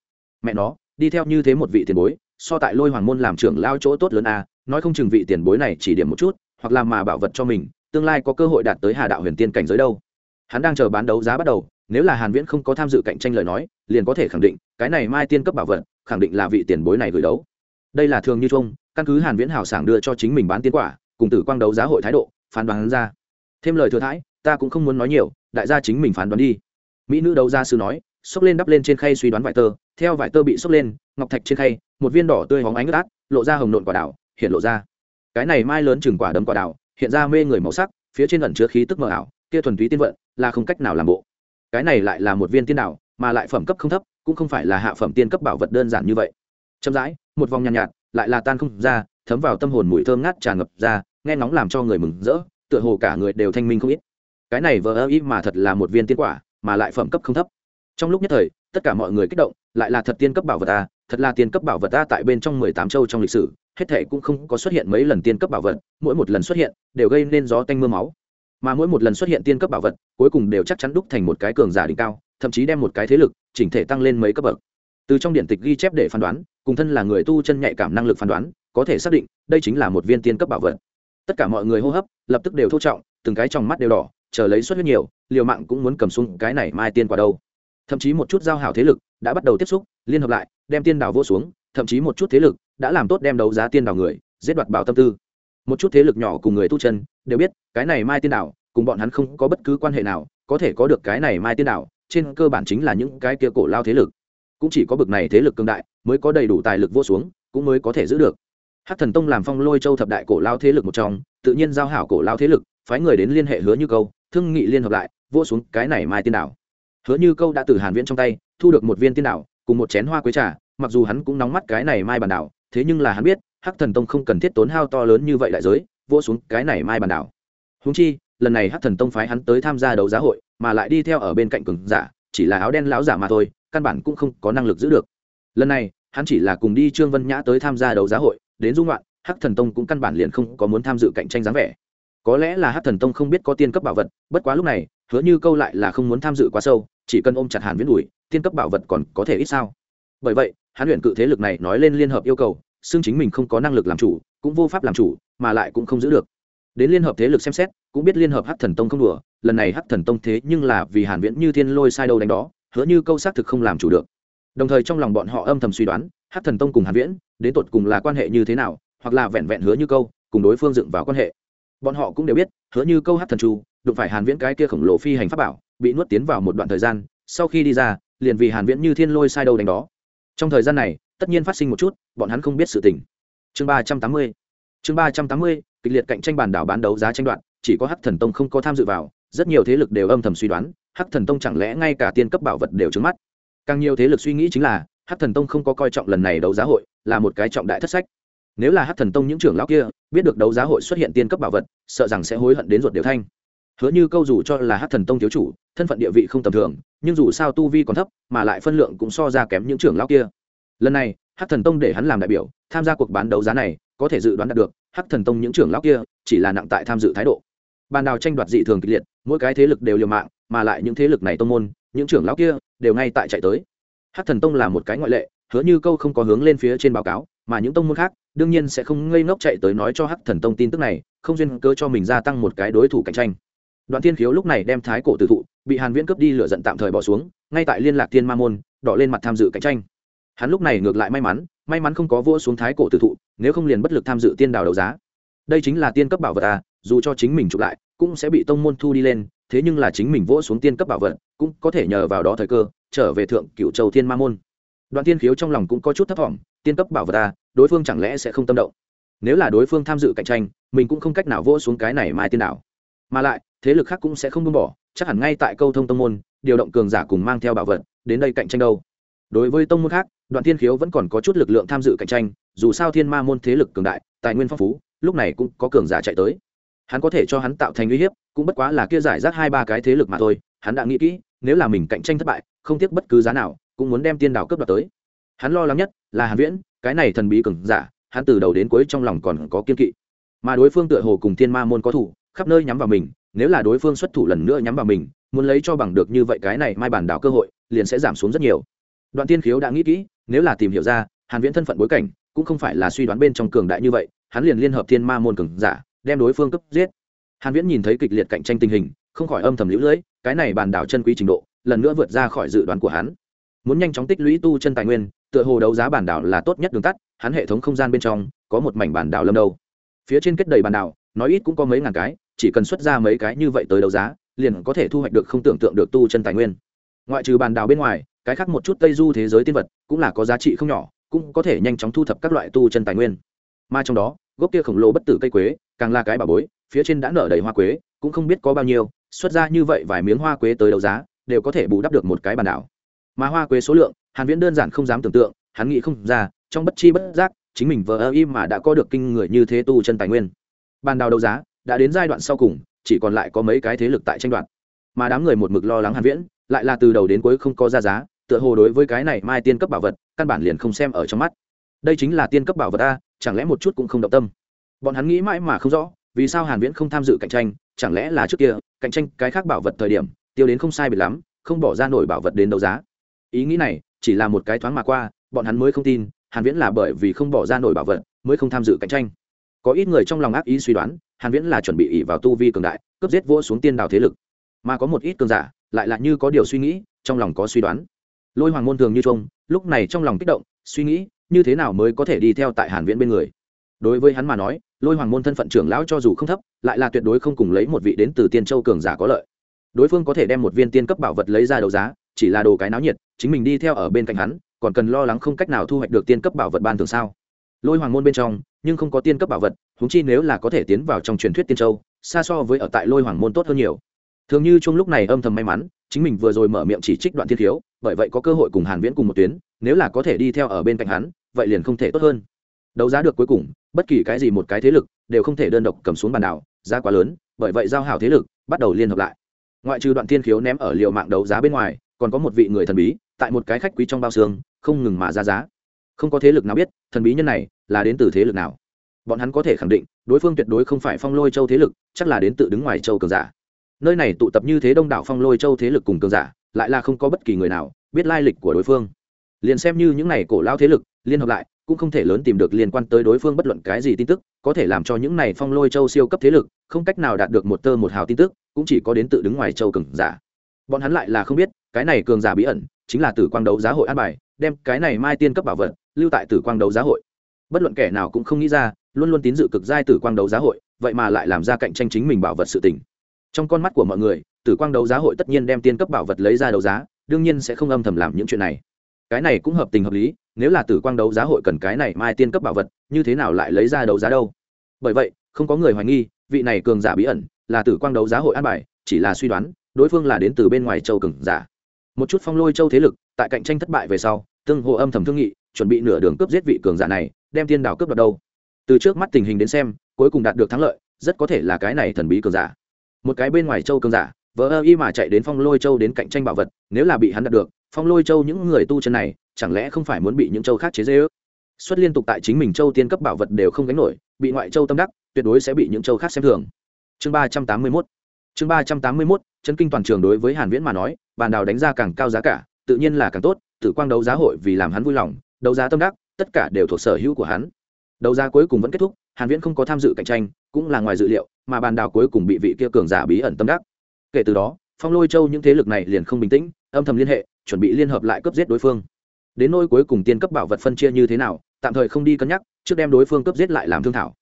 Mẹ nó, đi theo như thế một vị tiền bối, so tại lôi hoàng môn làm trưởng lao chỗ tốt lớn a, nói không chừng vị tiền bối này chỉ điểm một chút, hoặc làm mà bảo vật cho mình, tương lai có cơ hội đạt tới hà đạo huyền tiên cảnh giới đâu. Hắn đang chờ bán đấu giá bắt đầu, nếu là hàn viễn không có tham dự cạnh tranh lời nói, liền có thể khẳng định, cái này mai tiên cấp bảo vật, khẳng định là vị tiền bối này gửi đấu đây là thường như chung căn cứ hàn viễn hảo sảng đưa cho chính mình bán tiên quả, cùng tử quang đấu giá hội thái độ, phán đoán ra. Thêm lời thừa thãi, ta cũng không muốn nói nhiều, đại gia chính mình phán đoán đi. Mỹ nữ đấu gia sư nói, xốc lên đắp lên trên khay suy đoán vải tơ, theo vải tơ bị xốc lên, ngọc thạch trên khay, một viên đỏ tươi hóng ánh ướt át, lộ ra hồng nộn quả đào, hiện lộ ra. Cái này mai lớn chừng quả đấm quả đào, hiện ra mê người màu sắc, phía trên ẩn chứa khí tức mờ ảo, kia thuần túy tiên vận, là không cách nào làm bộ. Cái này lại là một viên tiên đảo mà lại phẩm cấp không thấp, cũng không phải là hạ phẩm tiên cấp bảo vật đơn giản như vậy chậm rãi một vòng nhàn nhạt, nhạt lại là tan không ra thấm vào tâm hồn mùi thơm ngát tràn ngập ra nghe nóng làm cho người mừng rỡ tựa hồ cả người đều thanh minh không ít. Cái này vờ ơ ý mà thật là một viên tiên quả mà lại phẩm cấp không thấp. Trong lúc nhất thời tất cả mọi người kích động lại là thật tiên cấp bảo vật ta thật là tiên cấp bảo vật ta tại bên trong mười tám châu trong lịch sử hết thể cũng không có xuất hiện mấy lần tiên cấp bảo vật mỗi một lần xuất hiện đều gây nên gió tanh m ư a máu. Mà mỗi một lần xuất hiện tiên cấp bảo vật cuối cùng đều chắc chắn đúc thành một cái cường giả đỉnh cao thậm chí đem một cái thế lực chỉnh thể tăng lên mấy cấp bậc từ trong điện tịch ghi chép để phán đoán, cùng thân là người tu chân nhạy cảm năng lực phán đoán, có thể xác định, đây chính là một viên tiên cấp bảo vật. Tất cả mọi người hô hấp, lập tức đều thô trọng, từng cái trong mắt đều đỏ, chờ lấy suất huyết nhiều, liều mạng cũng muốn cầm xuống cái này mai tiên quả đâu. Thậm chí một chút giao hảo thế lực đã bắt đầu tiếp xúc, liên hợp lại, đem tiên đào vô xuống, thậm chí một chút thế lực đã làm tốt đem đấu giá tiên đào người, giết đoạt bảo tâm tư. Một chút thế lực nhỏ cùng người tu chân đều biết, cái này mai tiên đảo cùng bọn hắn không có bất cứ quan hệ nào, có thể có được cái này mai tiên đảo trên cơ bản chính là những cái kia cổ lao thế lực cũng chỉ có bực này thế lực cương đại mới có đầy đủ tài lực vô xuống, cũng mới có thể giữ được. Hắc thần tông làm phong lôi châu thập đại cổ lao thế lực một trong, tự nhiên giao hảo cổ lao thế lực, phái người đến liên hệ hứa như câu, thương nghị liên hợp lại vô xuống cái này mai tiên đảo. Hứa như câu đã từ hàn viễn trong tay, thu được một viên tiên đảo, cùng một chén hoa quế trà, mặc dù hắn cũng nóng mắt cái này mai bản đảo, thế nhưng là hắn biết, hắc thần tông không cần thiết tốn hao to lớn như vậy đại giới vô xuống cái này mai bản đảo. Húng chi, lần này hắc thần tông phái hắn tới tham gia đấu giá hội, mà lại đi theo ở bên cạnh cường giả chỉ là áo đen lão giả mà thôi, căn bản cũng không có năng lực giữ được. Lần này, hắn chỉ là cùng đi trương vân nhã tới tham gia đấu giá hội, đến dung loạn, hắc thần tông cũng căn bản liền không có muốn tham dự cạnh tranh dáng vẻ. Có lẽ là hắc thần tông không biết có tiên cấp bảo vật, bất quá lúc này, hứa như câu lại là không muốn tham dự quá sâu, chỉ cần ôm chặt hàn viễn đùi tiên cấp bảo vật còn có thể ít sao? Bởi vậy, hắn luyện cự thế lực này nói lên liên hợp yêu cầu xương chính mình không có năng lực làm chủ, cũng vô pháp làm chủ, mà lại cũng không giữ được đến liên hợp thế lực xem xét, cũng biết liên hợp hắc thần tông không đùa, lần này hắc thần tông thế nhưng là vì hàn viễn như thiên lôi sai đâu đánh đó, hứa như câu xác thực không làm chủ được. Đồng thời trong lòng bọn họ âm thầm suy đoán, hắc thần tông cùng hàn viễn, đến tột cùng là quan hệ như thế nào, hoặc là vẹn vẹn hứa như câu, cùng đối phương dựng vào quan hệ. Bọn họ cũng đều biết, hứa như câu hắc thần chu, đụng phải hàn viễn cái kia khổng lồ phi hành pháp bảo, bị nuốt tiến vào một đoạn thời gian, sau khi đi ra, liền vì hàn viễn như thiên lôi sai đâu đánh đó. Trong thời gian này, tất nhiên phát sinh một chút, bọn hắn không biết sự tình. Chương 380 chương 380 kịch liệt cạnh tranh bàn đảo bán đấu giá tranh đoạt, chỉ có hắc thần tông không có tham dự vào, rất nhiều thế lực đều âm thầm suy đoán, hắc thần tông chẳng lẽ ngay cả tiên cấp bảo vật đều trứng mắt. Càng nhiều thế lực suy nghĩ chính là, hắc thần tông không có coi trọng lần này đấu giá hội, là một cái trọng đại thất sách. Nếu là hắc thần tông những trưởng lão kia, biết được đấu giá hội xuất hiện tiên cấp bảo vật, sợ rằng sẽ hối hận đến ruột đều thanh. Hứa như câu dù cho là hắc thần tông thiếu chủ, thân phận địa vị không tầm thường, nhưng dù sao tu vi còn thấp, mà lại phân lượng cũng so ra kém những trưởng lão kia. Lần này, hắc thần tông để hắn làm đại biểu, tham gia cuộc bán đấu giá này có thể dự đoán đạt được, hắc thần tông những trưởng lão kia chỉ là nặng tại tham dự thái độ. Bàn đào tranh đoạt dị thường kịch liệt, mỗi cái thế lực đều liều mạng, mà lại những thế lực này tông môn, những trưởng lão kia đều ngay tại chạy tới. Hắc thần tông là một cái ngoại lệ, hứa như câu không có hướng lên phía trên báo cáo, mà những tông môn khác đương nhiên sẽ không ngây ngốc chạy tới nói cho hắc thần tông tin tức này, không duyên cơ cho mình gia tăng một cái đối thủ cạnh tranh. Đoạn thiên khiếu lúc này đem thái cổ tử thụ bị hàn viễn cướp đi lửa giận tạm thời bỏ xuống, ngay tại liên lạc thiên ma môn, đỏ lên mặt tham dự cạnh tranh. Hắn lúc này ngược lại may mắn may mắn không có vua xuống thái cổ tử thụ, nếu không liền bất lực tham dự tiên đào đấu giá. Đây chính là tiên cấp bảo vật à dù cho chính mình chụp lại, cũng sẽ bị tông môn thu đi lên, thế nhưng là chính mình vỗ xuống tiên cấp bảo vật, cũng có thể nhờ vào đó thời cơ, trở về thượng cựu châu thiên ma môn. Đoạn tiên khiếu trong lòng cũng có chút thấp thỏm, tiên cấp bảo vật à đối phương chẳng lẽ sẽ không tâm động? Nếu là đối phương tham dự cạnh tranh, mình cũng không cách nào vỗ xuống cái này mai tiên đảo. Mà lại, thế lực khác cũng sẽ không buông bỏ, chắc hẳn ngay tại câu thông tông môn, điều động cường giả cùng mang theo bảo vật, đến đây cạnh tranh đâu. Đối với tông môn khác đoạn thiên khiếu vẫn còn có chút lực lượng tham dự cạnh tranh, dù sao thiên ma môn thế lực cường đại, tài nguyên phong phú, lúc này cũng có cường giả chạy tới. Hắn có thể cho hắn tạo thành uy hiếp, cũng bất quá là kia giải rác hai ba cái thế lực mà thôi, hắn đã nghĩ kỹ, nếu là mình cạnh tranh thất bại, không tiếc bất cứ giá nào, cũng muốn đem tiên đảo cướp đoạt tới. Hắn lo lắng nhất là hàn viễn, cái này thần bí cường giả, hắn từ đầu đến cuối trong lòng còn có kiên kỵ. Mà đối phương tựa hồ cùng thiên ma môn có thủ, khắp nơi nhắm vào mình, nếu là đối phương xuất thủ lần nữa nhắm vào mình, muốn lấy cho bằng được như vậy cái này mai bản đảo cơ hội, liền sẽ giảm xuống rất nhiều. Đoạn tiên khiếu đã nghĩ kỹ nếu là tìm hiểu ra, hàn viễn thân phận bối cảnh, cũng không phải là suy đoán bên trong cường đại như vậy, hắn liền liên hợp thiên ma môn cường giả, đem đối phương cấp giết. Hàn viễn nhìn thấy kịch liệt cạnh tranh tình hình, không khỏi âm thầm liễu lưỡi cái này bàn đảo chân quý trình độ, lần nữa vượt ra khỏi dự đoán của hắn. Muốn nhanh chóng tích lũy tu chân tài nguyên, tựa hồ đấu giá bản đảo là tốt nhất đường tắt, hắn hệ thống không gian bên trong, có một mảnh bản đảo lâm đầu. Phía trên kết đầy bản đảo, nói ít cũng có mấy ngàn cái, chỉ cần xuất ra mấy cái như vậy tới đấu giá, liền có thể thu hoạch được không tưởng tượng được tu chân tài nguyên. Ngoại trừ bản đảo bên ngoài cái khác một chút tây du thế giới tiên vật, cũng là có giá trị không nhỏ, cũng có thể nhanh chóng thu thập các loại tu chân tài nguyên. Mà trong đó, gốc kia khổng lồ bất tử cây quế, càng là cái bà bối, phía trên đã nở đầy hoa quế, cũng không biết có bao nhiêu, xuất ra như vậy vài miếng hoa quế tới đấu giá, đều có thể bù đắp được một cái bàn đảo. Mà hoa quế số lượng, hàn viễn đơn giản không dám tưởng tượng, hắn nghĩ không ra, trong bất chi bất giác, chính mình vờ im mà đã có được kinh người như thế tu chân tài nguyên. Bàn đào đấu giá, đã đến giai đoạn sau cùng, chỉ còn lại có mấy cái thế lực tại tranh đoạt. Mà đám người một mực lo lắng hàn viễn, lại là từ đầu đến cuối không có ra giá tựa hồ đối với cái này mai tiên cấp bảo vật, căn bản liền không xem ở trong mắt. Đây chính là tiên cấp bảo vật a, chẳng lẽ một chút cũng không động tâm? Bọn hắn nghĩ mãi mà không rõ, vì sao hàn viễn không tham dự cạnh tranh, chẳng lẽ là trước kia, cạnh tranh cái khác bảo vật thời điểm, tiêu đến không sai biệt lắm, không bỏ ra nổi bảo vật đến đấu giá. Ý nghĩ này, chỉ là một cái thoáng mà qua, bọn hắn mới không tin, hàn viễn là bởi vì không bỏ ra nổi bảo vật, mới không tham dự cạnh tranh. Có ít người trong lòng ác ý suy đoán, hàn viễn là chuẩn bị ỉ vào tu vi cường đại, cướp giết vua xuống tiên đào thế lực. Mà có một ít cường giả, lại là như có điều suy nghĩ, trong lòng có suy đoán lôi hoàng môn thường như trông, lúc này trong lòng kích động, suy nghĩ, như thế nào mới có thể đi theo tại hàn viễn bên người. Đối với hắn mà nói, lôi hoàng môn thân phận trưởng lão cho dù không thấp, lại là tuyệt đối không cùng lấy một vị đến từ tiên châu cường giả có lợi. Đối phương có thể đem một viên tiên cấp bảo vật lấy ra đấu giá, chỉ là đồ cái náo nhiệt, chính mình đi theo ở bên cạnh hắn, còn cần lo lắng không cách nào thu hoạch được tiên cấp bảo vật ban thường sao? Lôi hoàng môn bên trong, nhưng không có tiên cấp bảo vật húng chi nếu là có thể tiến vào trong truyền thuyết tiên châu, xa so với ở tại lôi hoàng môn tốt hơn nhiều thường như trong lúc này âm thầm may mắn, chính mình vừa rồi mở miệng chỉ trích đoạn thiên thiếu bởi vậy có cơ hội cùng hàn viễn cùng một tuyến, nếu là có thể đi theo ở bên cạnh hắn, vậy liền không thể tốt hơn. Đấu giá được cuối cùng, bất kỳ cái gì một cái thế lực đều không thể đơn độc cầm xuống bàn đảo, giá quá lớn, bởi vậy giao hảo thế lực bắt đầu liên hợp lại. Ngoại trừ đoạn thiên khiếu ném ở liều mạng đấu giá bên ngoài, còn có một vị người thần bí, tại một cái khách quý trong bao xương, không ngừng mà ra giá. Không có thế lực nào biết, thần bí nhân này là đến từ thế lực nào. Bọn hắn có thể khẳng định, đối phương tuyệt đối không phải phong lôi châu thế lực, chắc là đến tự đứng ngoài châu cường giả nơi này tụ tập như thế đông đảo phong lôi châu thế lực cùng cường giả, lại là không có bất kỳ người nào biết lai lịch của đối phương. Liền xem như những này cổ lao thế lực, liên hợp lại, cũng không thể lớn tìm được liên quan tới đối phương bất luận cái gì tin tức, có thể làm cho những này phong lôi châu siêu cấp thế lực, không cách nào đạt được một tơ một hào tin tức, cũng chỉ có đến tự đứng ngoài châu cường giả. Bọn hắn lại là không biết, cái này cường giả bí ẩn, chính là tử quang đấu giá hội an bài, đem cái này mai tiên cấp bảo vật, lưu tại tử quang đấu giá hội. Bất luận kẻ nào cũng không nghĩ ra, luôn luôn tín dự cực giai tử quang đấu giá hội, vậy mà lại làm ra cạnh tranh chính mình bảo vật sự tình trong con mắt của mọi người, tử quang đấu giá hội tất nhiên đem tiên cấp bảo vật lấy ra đấu giá, đương nhiên sẽ không âm thầm làm những chuyện này. Cái này cũng hợp tình hợp lý, nếu là tử quang đấu giá hội cần cái này mai tiên cấp bảo vật, như thế nào lại lấy ra đấu giá đâu? Bởi vậy, không có người hoài nghi, vị này cường giả bí ẩn là tử quang đấu giá hội an bài, chỉ là suy đoán, đối phương là đến từ bên ngoài châu cường giả. Một chút phong lôi châu thế lực, tại cạnh tranh thất bại về sau, tương hộ âm thầm thương nghị, chuẩn bị nửa đường cướp giết vị cường giả này, đem tiên đảo cướp đoạt đâu. Từ trước mắt tình hình đến xem, cuối cùng đạt được thắng lợi, rất có thể là cái này thần bí cường giả một cái bên ngoài châu cường giả vỡ ơ y mà chạy đến phong lôi châu đến cạnh tranh bảo vật, nếu là bị hắn đạt được, phong lôi châu những người tu chân này, chẳng lẽ không phải muốn bị những châu khác chế dễ ước xuất liên tục tại chính mình châu tiên cấp bảo vật đều không gánh nổi, bị ngoại châu tâm đắc, tuyệt đối sẽ bị những châu khác xem thường. Chương ba trăm tám mươi mốt. Chương ba trăm tám mươi mốt, chân kinh toàn trường đối với hàn viễn mà nói, bàn đào đánh ra càng cao giá cả, tự nhiên là càng tốt, tử quang đấu giá hội vì làm hắn vui lòng, đấu giá tâm đắc, tất cả đều thuộc sở hữu của hắn. Đấu giá cuối cùng vẫn kết thúc, hàn viễn không có tham dự cạnh tranh, cũng là ngoài dự liệu mà bàn đào cuối cùng bị vị kia cường giả bí ẩn tâm đắc. Kể từ đó, phong lôi châu những thế lực này liền không bình tĩnh, âm thầm liên hệ, chuẩn bị liên hợp lại cướp giết đối phương. Đến nỗi cuối cùng tiên cấp bảo vật phân chia như thế nào, tạm thời không đi cân nhắc, trước đem đối phương cướp giết lại làm thương thảo.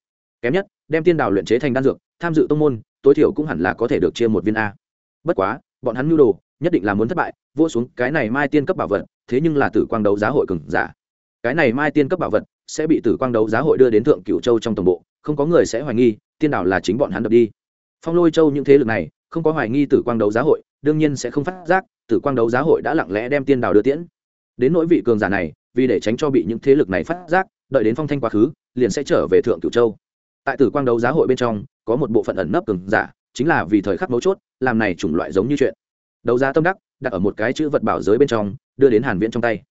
Kém nhất, đem tiên đào luyện chế thành đan dược, tham dự tông môn, tối thiểu cũng hẳn là có thể được chia một viên a. Bất quá, bọn hắn nhu đồ, nhất định là muốn thất bại, vô xuống, cái này mai tiên cấp bảo vật, thế nhưng là tử quang đấu giá hội cường giả. Cái này mai tiên cấp bảo vật sẽ bị tử quang đấu giá hội đưa đến thượng cửu châu trong tổng bộ, không có người sẽ hoài nghi tiên đảo là chính bọn hắn đập đi. Phong lôi châu những thế lực này, không có hoài nghi tử quang đấu giá hội, đương nhiên sẽ không phát giác, tử quang đấu giá hội đã lặng lẽ đem tiên đảo đưa tiễn. Đến nỗi vị cường giả này, vì để tránh cho bị những thế lực này phát giác, đợi đến phong thanh quá khứ, liền sẽ trở về thượng cửu châu. Tại tử quang đấu giá hội bên trong, có một bộ phận ẩn nấp cường giả, chính là vì thời khắc mấu chốt, làm này chủng loại giống như chuyện. Đấu giá tâm đắc, đặt ở một cái chữ vật bảo giới bên trong, đưa đến hàn viễn trong tay.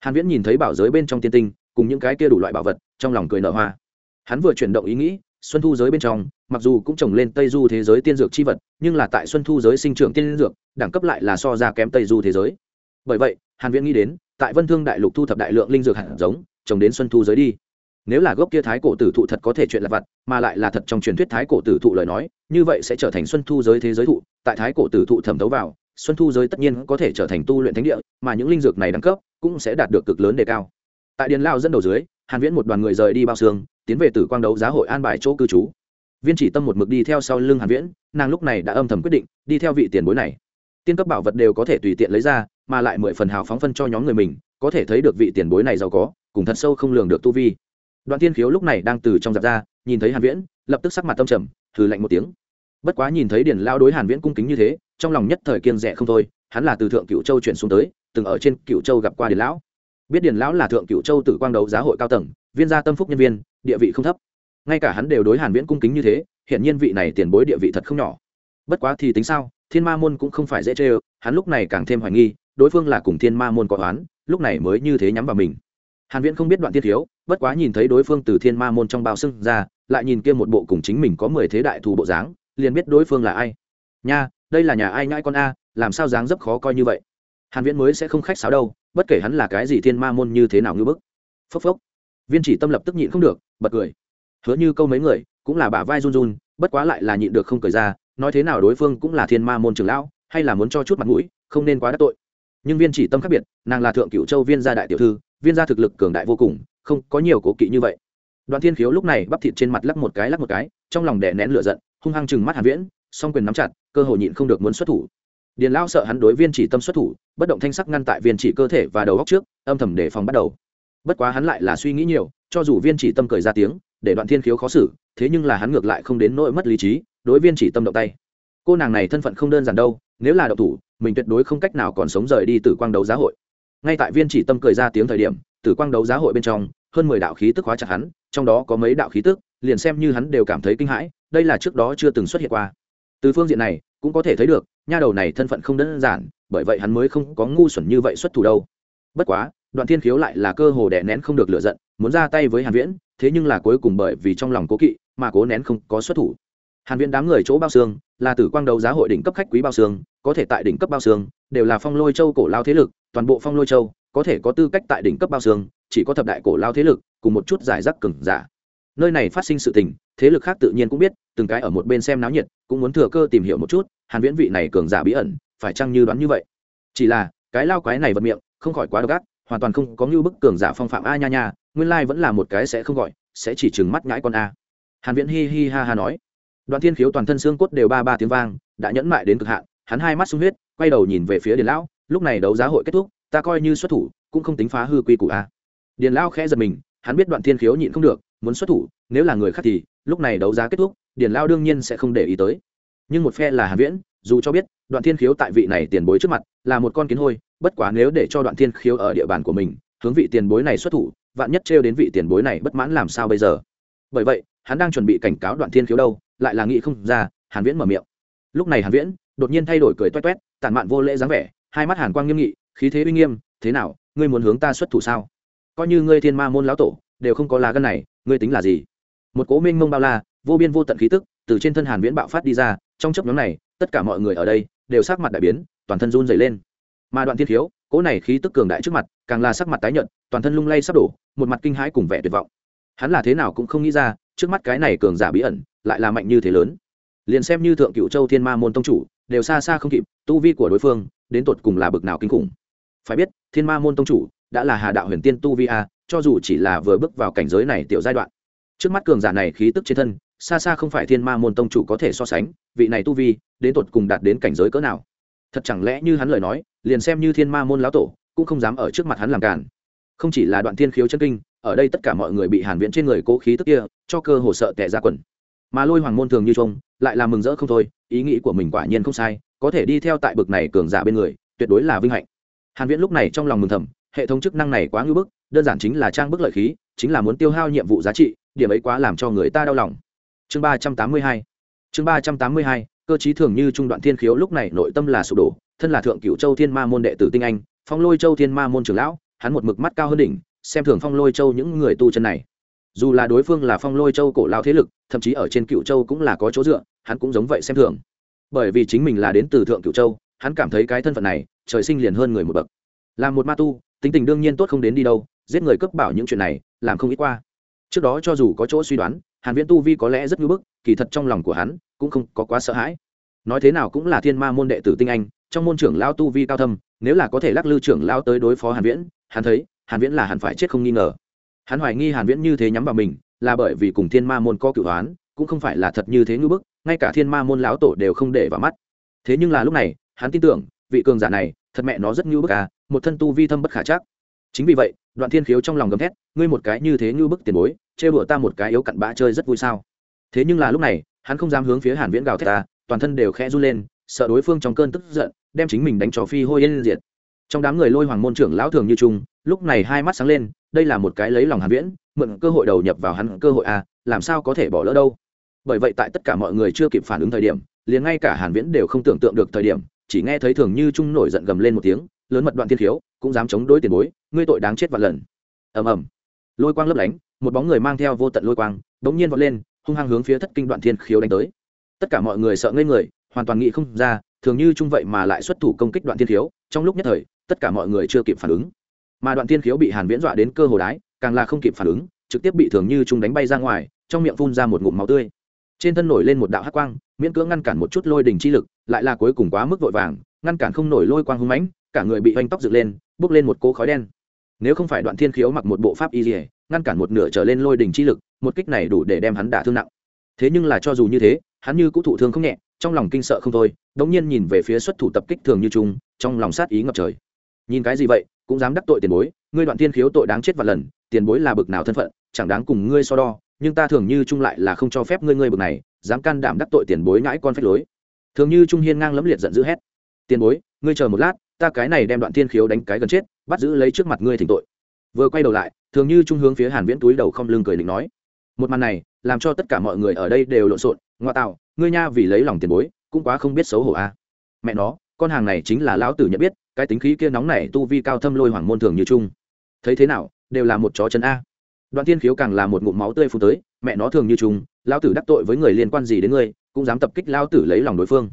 Hàn viễn nhìn thấy bảo giới bên trong tiên tinh, cùng những cái kia đủ loại bảo vật, trong lòng cười nở hoa. Hắn vừa chuyển động ý nghĩ xuân thu giới bên trong, mặc dù cũng trồng lên tây du thế giới tiên dược chi vật, nhưng là tại xuân thu giới sinh trưởng tiên dược, đẳng cấp lại là so ra kém tây du thế giới. Bởi vậy, hàn viễn nghĩ đến, tại vân thương đại lục thu thập đại lượng linh dược hạt giống, trồng đến xuân thu giới đi. Nếu là gốc kia thái cổ tử thụ thật có thể chuyện là vật mà lại là thật trong truyền thuyết thái cổ tử thụ lời nói, như vậy sẽ trở thành xuân thu giới thế giới thụ, tại thái cổ tử thụ thẩm thấu vào, xuân thu giới tất nhiên có thể trở thành tu luyện thánh địa, mà những linh dược này đẳng cấp cũng sẽ đạt được cực lớn đề cao. Tại điền lao dẫn đầu dưới hàn viễn một đoàn người rời đi bao xương, tiến về tử quang đấu giá hội an bài chỗ cư trú. Viên chỉ tâm một mực đi theo sau lưng hàn viễn, nàng lúc này đã âm thầm quyết định, đi theo vị tiền bối này. Tiên cấp bảo vật đều có thể tùy tiện lấy ra, mà lại mười phần hào phóng phân cho nhóm người mình, có thể thấy được vị tiền bối này giàu có, cùng thật sâu không lường được tu vi. Đoạn tiên khiếu lúc này đang từ trong giặt ra, nhìn thấy hàn viễn, lập tức sắc mặt tâm trầm thử lạnh một tiếng. Bất quá nhìn thấy điển lao đối hàn viễn cung kính như thế, trong lòng nhất thời kiên rẻ không thôi, hắn là từ thượng cựu châu chuyển xuống tới, từng ở trên cựu châu gặp qua điển lão biết Điền lão là thượng cựu châu tử quang đấu giá hội cao tầng viên gia tâm phúc nhân viên địa vị không thấp. Ngay cả hắn đều đối hàn viễn cung kính như thế hiện nhiên vị này tiền bối địa vị thật không nhỏ. Bất quá thì tính sao thiên ma môn cũng không phải dễ chơi hắn lúc này càng thêm hoài nghi đối phương là cùng thiên ma môn có oán, lúc này mới như thế nhắm vào mình. Hàn viễn không biết đoạn tiết thiếu bất quá nhìn thấy đối phương từ thiên ma môn trong bao xưng ra lại nhìn kia một bộ cùng chính mình có mười thế đại thù bộ dáng liền biết đối phương là ai. Nha đây là nhà ai nhãi con a làm sao dáng dấp khó coi như vậy? Hàn viễn mới sẽ không khách sáo đâu bất kể hắn là cái gì thiên ma môn như thế nào ngư bức. Phốc phốc. Viên chỉ tâm lập tức nhịn không được, bật cười. Hứa như câu mấy người, cũng là bả vai run run, bất quá lại là nhịn được không cười ra, nói thế nào đối phương cũng là thiên ma môn trưởng lão, hay là muốn cho chút mặt mũi, không nên quá đắc tội. Nhưng viên chỉ tâm khác biệt, nàng là thượng cựu châu viên gia đại tiểu thư, viên gia thực lực cường đại vô cùng, không có nhiều cố kỵ như vậy. Đoàn thiên khiếu lúc này bắp thịt trên mặt lắc một cái lắc một cái, trong lòng đè nén lửa giận, hung hăng chừng mắt hàn viễn, song quyền nắm chặt, cơ hội nhịn không được muốn xuất thủ điền lao sợ hắn đối viên chỉ tâm xuất thủ, bất động thanh sắc ngăn tại viên chỉ cơ thể và đầu góc trước, âm thầm để phòng bắt đầu. Bất quá hắn lại là suy nghĩ nhiều, cho dù viên chỉ tâm cười ra tiếng, để đoạn thiên khiếu khó xử, thế nhưng là hắn ngược lại không đến nỗi mất lý trí, đối viên chỉ tâm động tay. Cô nàng này thân phận không đơn giản đâu, nếu là độc thủ, mình tuyệt đối không cách nào còn sống rời đi từ quang đấu giá hội. Ngay tại viên chỉ tâm cười ra tiếng thời điểm từ quang đấu giá hội bên trong, hơn mười đạo khí tức hóa chặt hắn, trong đó có mấy đạo khí tức, liền xem như hắn đều cảm thấy kinh hãi, đây là trước đó chưa từng xuất hiện qua. Từ phương diện này, cũng có thể thấy được nha đầu này thân phận không đơn giản, bởi vậy hắn mới không có ngu xuẩn như vậy xuất thủ đâu. Bất quá, đoạn thiên khiếu lại là cơ hồ đè nén không được lựa giận, muốn ra tay với hàn viễn, thế nhưng là cuối cùng bởi vì trong lòng cố kỵ mà cố nén không có xuất thủ. Hàn viễn đám người chỗ bao xương, là tử quang đấu giá hội đỉnh cấp khách quý bao xương, có thể tại đỉnh cấp bao xương, đều là phong lôi châu cổ lao thế lực, toàn bộ phong lôi châu có thể có tư cách tại đỉnh cấp bao xương, chỉ có thập đại cổ lao thế lực, cùng một chút giải rác cứng giả. Nơi này phát sinh sự tình, thế lực khác tự nhiên cũng biết, từng cái ở một bên xem náo nhiệt cũng muốn thừa cơ tìm hiểu một chút, hàn viễn vị này cường giả bí ẩn, phải chăng như đoán như vậy? Chỉ là, cái lao quái này vật miệng, không khỏi quá độc ác, hoàn toàn không có như bức cường giả phong phạm a nha nha, nguyên lai vẫn là một cái sẽ không gọi, sẽ chỉ chừng mắt nhãi con a. Hàn viễn hi hi ha ha nói. Đoạn thiên khiếu toàn thân xương cốt đều ba ba tiếng vang, đã nhẫn mại đến cực hạn, hắn hai mắt sung huyết, quay đầu nhìn về phía điền lão, lúc này đấu giá hội kết thúc, ta coi như xuất thủ, cũng không tính phá hư quy củ a. Điền lão khẽ giật mình, hắn biết đoạn thiên khiếu nhịn không được, muốn xuất thủ, nếu là người khác thì lúc này đấu giá kết thúc, điền lao đương nhiên sẽ không để ý tới. Nhưng một phe là hàn viễn, dù cho biết, đoạn thiên khiếu tại vị này tiền bối trước mặt là một con kiến hôi, bất quá nếu để cho đoạn thiên khiếu ở địa bàn của mình, hướng vị tiền bối này xuất thủ, vạn nhất trêu đến vị tiền bối này bất mãn làm sao bây giờ? Bởi vậy, hắn đang chuẩn bị cảnh cáo đoạn thiên khiếu đâu, lại là nghĩ không ra, hàn viễn mở miệng. Lúc này hàn viễn đột nhiên thay đổi cười toét toét tàn mạn vô lễ dáng vẻ, hai mắt hàn quang nghiêm nghị, khí thế uy nghiêm, thế nào, ngươi muốn hướng ta xuất thủ sao? Coi như ngươi thiên ma môn lão tổ, đều không có lá gân này, ngươi tính là gì? Một cố minh mông bao la, vô biên vô tận khí tức từ trên thân hàn viễn bạo phát đi ra, trong chấp nhóm này, tất cả mọi người ở đây đều sắc mặt đại biến, toàn thân run rẩy lên. Mà đoạn thiên thiếu, cố này khí tức cường đại trước mặt, càng là sắc mặt tái nhợt, toàn thân lung lay sắp đổ, một mặt kinh hãi cùng vẻ tuyệt vọng. Hắn là thế nào cũng không nghĩ ra, trước mắt cái này cường giả bí ẩn lại là mạnh như thế lớn. Liền xem như thượng cựu châu thiên ma môn tông chủ, đều xa xa không kịp, tu vi của đối phương, đến tột cùng là bực nào kinh khủng. Phải biết, thiên ma môn tông chủ đã là hà đạo huyền tiên tu vi a, cho dù chỉ là vừa bước vào cảnh giới này tiểu giai đoạn trước mắt cường giả này khí tức trên thân, xa xa không phải thiên ma môn tông chủ có thể so sánh, vị này tu vi, đến tột cùng đạt đến cảnh giới cỡ nào? Thật chẳng lẽ như hắn lời nói, liền xem như thiên ma môn lão tổ, cũng không dám ở trước mặt hắn làm cản không chỉ là đoạn thiên khiếu chân kinh, ở đây tất cả mọi người bị hàn viễn trên người cố khí tức kia, cho cơ hồ sợ tệ ra quần. Mà lôi hoàng môn thường như trông, lại là mừng rỡ không thôi, ý nghĩ của mình quả nhiên không sai, có thể đi theo tại bực này cường giả bên người, tuyệt đối là vinh hạnh. Hàn viễn lúc này trong lòng mừng thầm, hệ thống chức năng này quá ngưỡng bức, đơn giản chính là trang bức lợi khí, chính là muốn tiêu hao nhiệm vụ giá trị điểm ấy quá làm cho người ta đau lòng. Chương 382 chương 382 cơ chí thường như trung đoạn thiên khiếu lúc này nội tâm là sụp đổ, thân là thượng cửu châu thiên ma môn đệ tử tinh anh, phong lôi châu thiên ma môn trưởng lão, hắn một mực mắt cao hơn đỉnh, xem thường phong lôi châu những người tu chân này. Dù là đối phương là phong lôi châu cổ lao thế lực, thậm chí ở trên cựu châu cũng là có chỗ dựa, hắn cũng giống vậy xem thường. Bởi vì chính mình là đến từ thượng cựu châu, hắn cảm thấy cái thân phận này, trời sinh liền hơn người một bậc. Làm một ma tu, tính tình đương nhiên tốt không đến đi đâu, giết người cướp bảo những chuyện này, làm không ít qua trước đó cho dù có chỗ suy đoán, hàn viễn tu vi có lẽ rất ngưỡng bức, kỳ thật trong lòng của hắn cũng không có quá sợ hãi. Nói thế nào cũng là thiên ma môn đệ tử tinh anh, trong môn trưởng lao tu vi cao thâm, nếu là có thể lắc lư trưởng lao tới đối phó hàn viễn, hắn thấy, hàn viễn là hẳn phải chết không nghi ngờ. Hắn hoài nghi hàn viễn như thế nhắm vào mình, là bởi vì cùng thiên ma môn có cửu hoán cũng không phải là thật như thế ngưỡng bức, ngay cả thiên ma môn lão tổ đều không để vào mắt. Thế nhưng là lúc này, hắn tin tưởng, vị cường giả này, thật mẹ nó rất ngưỡng bức à một thân tu vi thâm bất khả chắc chính vì vậy, đoạn thiên khiếu trong lòng gầm thét, ngươi một cái như thế như bức tiền bối chê bựa ta một cái yếu cặn bã chơi rất vui sao? Thế nhưng là lúc này, hắn không dám hướng phía hàn viễn gào thét ta, toàn thân đều khẽ run lên, sợ đối phương trong cơn tức giận, đem chính mình đánh trò phi hôi yên diệt. Trong đám người lôi hoàng môn trưởng lão thường như trung lúc này hai mắt sáng lên, đây là một cái lấy lòng hàn viễn, mượn cơ hội đầu nhập vào hắn cơ hội à làm sao có thể bỏ lỡ đâu? Bởi vậy tại tất cả mọi người chưa kịp phản ứng thời điểm, liền ngay cả hàn viễn đều không tưởng tượng được thời điểm, chỉ nghe thấy thường như trung nổi giận gầm lên một tiếng lớn mật đoạn thiên khiếu, cũng dám chống đối tiền bối, ngươi tội đáng chết vạn lần. Ầm ầm. Lôi quang lấp lánh, một bóng người mang theo vô tận lôi quang đống nhiên vọt lên, hung hăng hướng phía thất kinh đoạn thiên khiếu đánh tới. Tất cả mọi người sợ ngây người, hoàn toàn nghĩ không ra, thường như trung vậy mà lại xuất thủ công kích đoạn thiên khiếu, trong lúc nhất thời, tất cả mọi người chưa kịp phản ứng. Mà đoạn thiên khiếu bị hàn viễn dọa đến cơ hồ đái, càng là không kịp phản ứng, trực tiếp bị thường như trung đánh bay ra ngoài, trong miệng phun ra một ngụm máu tươi. Trên thân nổi lên một đạo hắc quang, miễn cưỡng ngăn cản một chút lôi đình chi lực, lại là cuối cùng quá mức vội vàng ngăn cản không nổi lôi quang hung mãnh, cả người bị oanh tóc dựng lên, bốc lên một cỗ khói đen. Nếu không phải đoạn thiên khiếu mặc một bộ pháp y dỉa ngăn cản một nửa trở lên lôi đỉnh chi lực, một kích này đủ để đem hắn đả thương nặng. Thế nhưng là cho dù như thế, hắn như cũng thụ thương không nhẹ, trong lòng kinh sợ không thôi, đống nhiên nhìn về phía xuất thủ tập kích thường như trung trong lòng sát ý ngập trời. Nhìn cái gì vậy, cũng dám đắc tội tiền bối, ngươi đoạn thiên khiếu tội đáng chết và lần, tiền bối là bực nào thân phận, chẳng đáng cùng ngươi so đo, nhưng ta thường như trung lại là không cho phép ngươi ngươi bực này, dám can đảm đắc tội tiền bối ngãi con phép lối. Thường như trung hiên ngang lẫm liệt giận dữ hét tiền bối, ngươi chờ một lát, ta cái này đem đoạn thiên khiếu đánh cái gần chết, bắt giữ lấy trước mặt ngươi thỉnh tội. Vừa quay đầu lại, thường như trung hướng phía hàn viễn túi đầu không lưng cười định nói, một màn này, làm cho tất cả mọi người ở đây đều lộn xộn, ngoa tạo, ngươi nha vì lấy lòng tiền bối, cũng quá không biết xấu hổ a. À. mẹ nó, con hàng này chính là lão tử nhận biết, cái tính khí kia nóng này tu vi cao thâm lôi hoàng môn thường như trung. Thấy thế nào, đều là một chó chân a. Đoạn thiên khiếu càng là một ngụm máu tươi phun tới, mẹ nó thường như trung, lão tử đắc tội với người liên quan gì đến ngươi, cũng dám tập kích lão tử lấy lòng đối phương.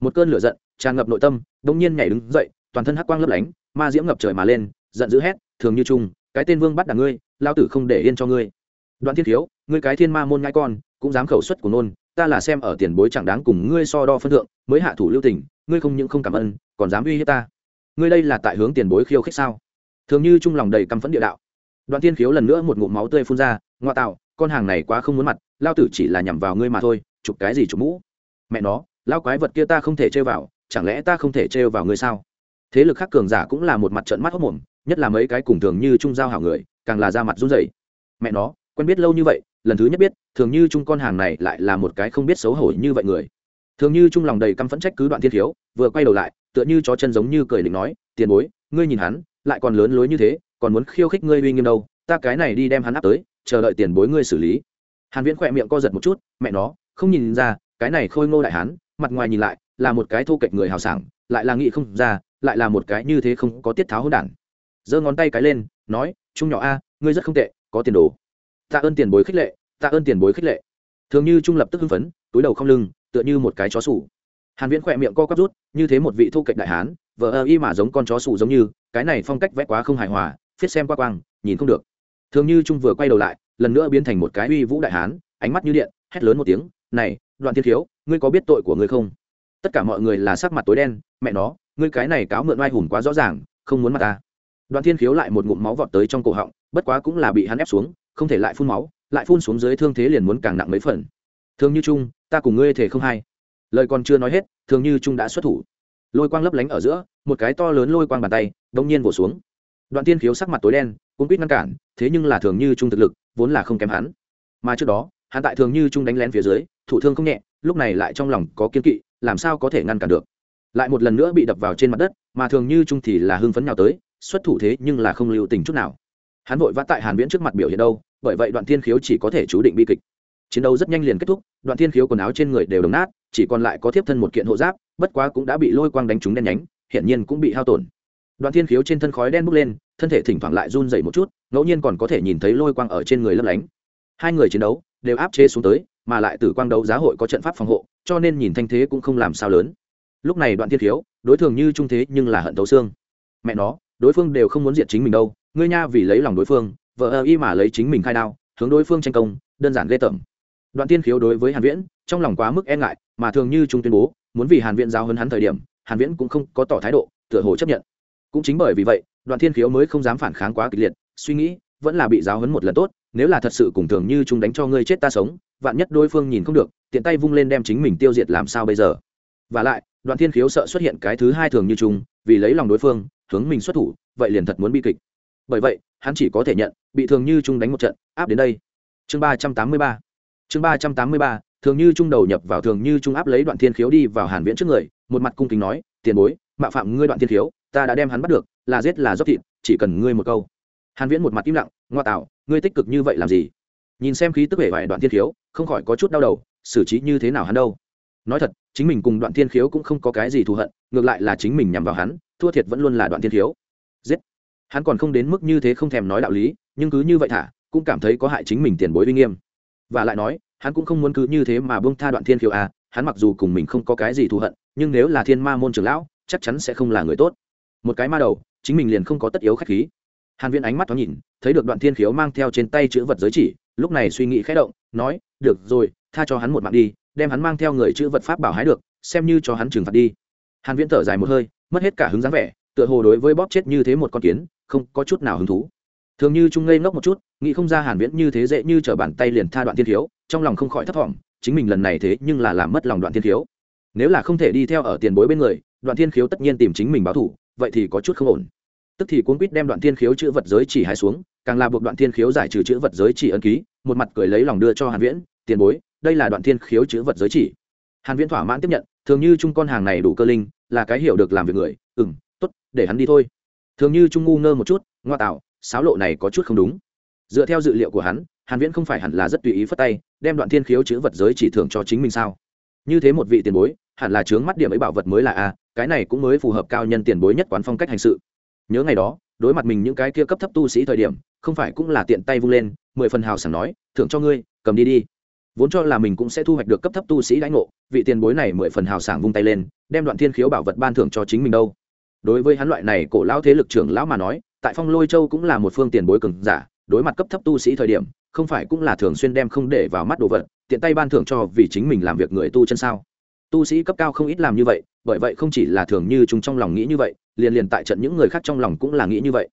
Một cơn lửa giận tràn ngập nội tâm bỗng nhiên nhảy đứng dậy, toàn thân hắc quang lấp lánh, ma diễm ngập trời mà lên, giận dữ hét, thường như trung, cái tên vương bắt đằng ngươi lão tử không để yên cho ngươi. Đoạn thiên thiếu, ngươi cái thiên ma môn ngai con, cũng dám khẩu xuất của nôn, ta là xem ở tiền bối chẳng đáng cùng ngươi so đo phân thượng, mới hạ thủ lưu tình, ngươi không những không cảm ơn, còn dám uy hiếp ta. Ngươi đây là tại hướng tiền bối khiêu khích sao? Thường như trung lòng đầy căm phẫn địa đạo. Đoạn thiên khiếu lần nữa một ngụm máu tươi phun ra, ngoa tạo, con hàng này quá không muốn mặt, lao tử chỉ là nhằm vào ngươi mà thôi, chụp cái gì chụp mũ? Mẹ nó, lao quái vật kia ta không thể chơi vào chẳng lẽ ta không thể trêu vào ngươi sao? Thế lực khác cường giả cũng là một mặt trận mắt hốc mồm nhất là mấy cái cùng thường như trung giao hảo người, càng là ra mặt run rẩy. Mẹ nó, quen biết lâu như vậy, lần thứ nhất biết, thường như trung con hàng này lại là một cái không biết xấu hổ như vậy người. Thường như trung lòng đầy căm phẫn trách cứ đoạn thiên thiếu, vừa quay đầu lại, tựa như chó chân giống như cười định nói, tiền bối, ngươi nhìn hắn, lại còn lớn lối như thế, còn muốn khiêu khích ngươi uy nghiêm đâu, ta cái này đi đem hắn áp tới, chờ đợi tiền bối ngươi xử lý. Hàn viễn khỏe miệng co giật một chút, mẹ nó, không nhìn ra, cái này khôi ngô đại hán, mặt ngoài nhìn lại là một cái thô kệch người hào sảng, lại là nghị không ra, lại là một cái như thế không có tiết tháo hỗn đản. Giơ ngón tay cái lên, nói, trung nhỏ a, ngươi rất không tệ, có tiền đồ. Tạ ơn tiền bối khích lệ, tạ ơn tiền bối khích lệ. Thường như trung lập tức hưng phấn, túi đầu không lưng, tựa như một cái chó sủ. Hàn viễn khỏe miệng co quắp rút, như thế một vị thu kệch đại hán vợ ơ y mà giống con chó sủ giống như, cái này phong cách vẽ quá không hài hòa, phiết xem qua quang, nhìn không được. Thường như trung vừa quay đầu lại, lần nữa biến thành một cái uy vũ đại hán, ánh mắt như điện, hét lớn một tiếng, này, đoạn thiên thiếu, ngươi có biết tội của ngươi không? Tất cả mọi người là sắc mặt tối đen, mẹ nó, ngươi cái này cáo mượn oai hùng quá rõ ràng, không muốn mặt ta. Đoàn thiên khiếu lại một ngụm máu vọt tới trong cổ họng, bất quá cũng là bị hắn ép xuống, không thể lại phun máu, lại phun xuống dưới thương thế liền muốn càng nặng mấy phần. Thường như trung, ta cùng ngươi thể không hay. Lời còn chưa nói hết thường như trung đã xuất thủ. Lôi quang lấp lánh ở giữa, một cái to lớn lôi quang bàn tay đông nhiên vỗ xuống. Đoạn tiên khiếu sắc mặt tối đen, cũng quýt ngăn cản, thế nhưng là thường như trung thực lực, vốn là không kém hắn. Mà trước đó, hắn tại thường như trung đánh lén phía dưới thủ thương không nhẹ, lúc này lại trong lòng có kiên kỵ làm sao có thể ngăn cản được? Lại một lần nữa bị đập vào trên mặt đất, mà thường như trung thì là hưng phấn nào tới, xuất thủ thế nhưng là không lưu tình chút nào. Hắn vội vã tại hàn viễn trước mặt biểu hiện đâu, bởi vậy đoạn thiên khiếu chỉ có thể chú định bi kịch. Chiến đấu rất nhanh liền kết thúc, đoạn thiên khiếu quần áo trên người đều đồng nát, chỉ còn lại có thiếp thân một kiện hộ giáp, bất quá cũng đã bị lôi quang đánh trúng đen nhánh, hiển nhiên cũng bị hao tổn. Đoạn thiên khiếu trên thân khói đen bốc lên, thân thể thỉnh thoảng lại run dậy một chút, ngẫu nhiên còn có thể nhìn thấy lôi quang ở trên người lấp lánh. Hai người chiến đấu đều áp chế xuống tới mà lại tử quang đấu giá hội có trận pháp phòng hộ, cho nên nhìn thanh thế cũng không làm sao lớn. Lúc này đoạn thiên khiếu đối thường như trung thế nhưng là hận tấu xương. Mẹ nó, đối phương đều không muốn diệt chính mình đâu, ngươi nha vì lấy lòng đối phương, vợ ơ y mà lấy chính mình khai đao, hướng đối phương tranh công, đơn giản ghê tởm. Đoạn tiên khiếu đối với hàn viễn, trong lòng quá mức e ngại, mà thường như trung tuyên bố, muốn vì hàn viễn giao hơn hắn thời điểm, hàn viễn cũng không có tỏ thái độ, tựa hồ chấp nhận. Cũng chính bởi vì vậy, đoạn thiên khiếu mới không dám phản kháng quá kịch liệt, suy nghĩ, vẫn là bị giáo huấn một lần tốt, nếu là thật sự cùng thường như chúng đánh cho ngươi chết ta sống vạn nhất đối phương nhìn không được, tiện tay vung lên đem chính mình tiêu diệt làm sao bây giờ? Và lại, đoạn thiên khiếu sợ xuất hiện cái thứ hai thường như chúng, vì lấy lòng đối phương, hướng mình xuất thủ, vậy liền thật muốn bi kịch. Bởi vậy, hắn chỉ có thể nhận, bị thường như trung đánh một trận, áp đến đây. Chương ba trăm tám mươi ba. Chương ba trăm tám mươi ba, thường như trung đầu nhập vào thường như trung áp lấy đoạn thiên khiếu đi vào hàn viễn trước người, một mặt cung kính nói, tiền bối, mạo phạm ngươi đoạn thiên khiếu, ta đã đem hắn bắt được, là giết là dốc thịt, chỉ cần ngươi một câu. Hàn viễn một mặt im lặng, ngoa tạo, ngươi tích cực như vậy làm gì? Nhìn xem khí tức vẻ vải đoạn thiên khiếu, không khỏi có chút đau đầu, xử trí như thế nào hắn đâu? Nói thật, chính mình cùng đoạn thiên khiếu cũng không có cái gì thù hận, ngược lại là chính mình nhằm vào hắn, thua thiệt vẫn luôn là đoạn thiên khiếu. Giết! Hắn còn không đến mức như thế không thèm nói đạo lý, nhưng cứ như vậy thả, cũng cảm thấy có hại chính mình tiền bối uy nghiêm. Và lại nói, hắn cũng không muốn cứ như thế mà bông tha đoạn thiên khiếu à hắn mặc dù cùng mình không có cái gì thù hận, nhưng nếu là thiên ma môn trưởng lão, chắc chắn sẽ không là người tốt. Một cái ma đầu, chính mình liền không có tất yếu khách khí hàn viễn ánh mắt thoáng nhìn, thấy được đoạn thiên khiếu mang theo trên tay chữ vật giới chỉ, lúc này suy nghĩ khẽ động, nói, được rồi, tha cho hắn một mạng đi, đem hắn mang theo người chữ vật pháp bảo hái được, xem như cho hắn trừng phạt đi. Hàn viễn thở dài một hơi, mất hết cả hứng dáng vẻ, tựa hồ đối với bóp chết như thế một con kiến, không có chút nào hứng thú. Thường như trung ngây ngốc một chút, nghĩ không ra hàn viễn như thế dễ như trở bàn tay liền tha đoạn thiên thiếu trong lòng không khỏi thất vọng, chính mình lần này thế nhưng là làm mất lòng đoạn thiên thiếu nếu là không thể đi theo ở tiền bối bên người, đoạn thiên khiếu tất nhiên tìm chính mình báo thủ vậy thì có chút không ổn tức thì cuốn quýt đem đoạn thiên khiếu chữ vật giới chỉ hai xuống, càng là buộc đoạn thiên khiếu giải trừ chữ vật giới chỉ ấn ký, một mặt cười lấy lòng đưa cho hàn viễn, tiền bối, đây là đoạn thiên khiếu chữ vật giới chỉ. Hàn viễn thỏa mãn tiếp nhận, thường như trung con hàng này đủ cơ linh, là cái hiểu được làm việc người, ừm, tốt, để hắn đi thôi. Thường như trung ngu ngơ một chút, ngoa tạo, sáo lộ này có chút không đúng. Dựa theo dự liệu của hắn, hàn viễn không phải hẳn là rất tùy ý phất tay, đem đoạn thiên khiếu chữ vật giới chỉ thưởng cho chính mình sao? Như thế một vị tiền bối, hẳn là chướng mắt điểm ấy bảo vật mới là a, cái này cũng mới phù hợp cao nhân tiền bối nhất quán phong cách hành sự nhớ ngày đó, đối mặt mình những cái kia cấp thấp tu sĩ thời điểm, không phải cũng là tiện tay vung lên, mười phần hào sảng nói, thưởng cho ngươi, cầm đi đi. Vốn cho là mình cũng sẽ thu hoạch được cấp thấp tu sĩ đãi ngộ, vị tiền bối này mười phần hào sảng vung tay lên, đem đoạn thiên khiếu bảo vật ban thưởng cho chính mình đâu. Đối với hắn loại này cổ lão thế lực trưởng lão mà nói, tại phong lôi châu cũng là một phương tiền bối cường giả, đối mặt cấp thấp tu sĩ thời điểm, không phải cũng là thường xuyên đem không để vào mắt đồ vật, tiện tay ban thưởng cho vì chính mình làm việc người tu chân sao? Tu sĩ cấp cao không ít làm như vậy, bởi vậy không chỉ là thường như chúng trong lòng nghĩ như vậy liền liền tại trận những người khác trong lòng cũng là nghĩ như vậy.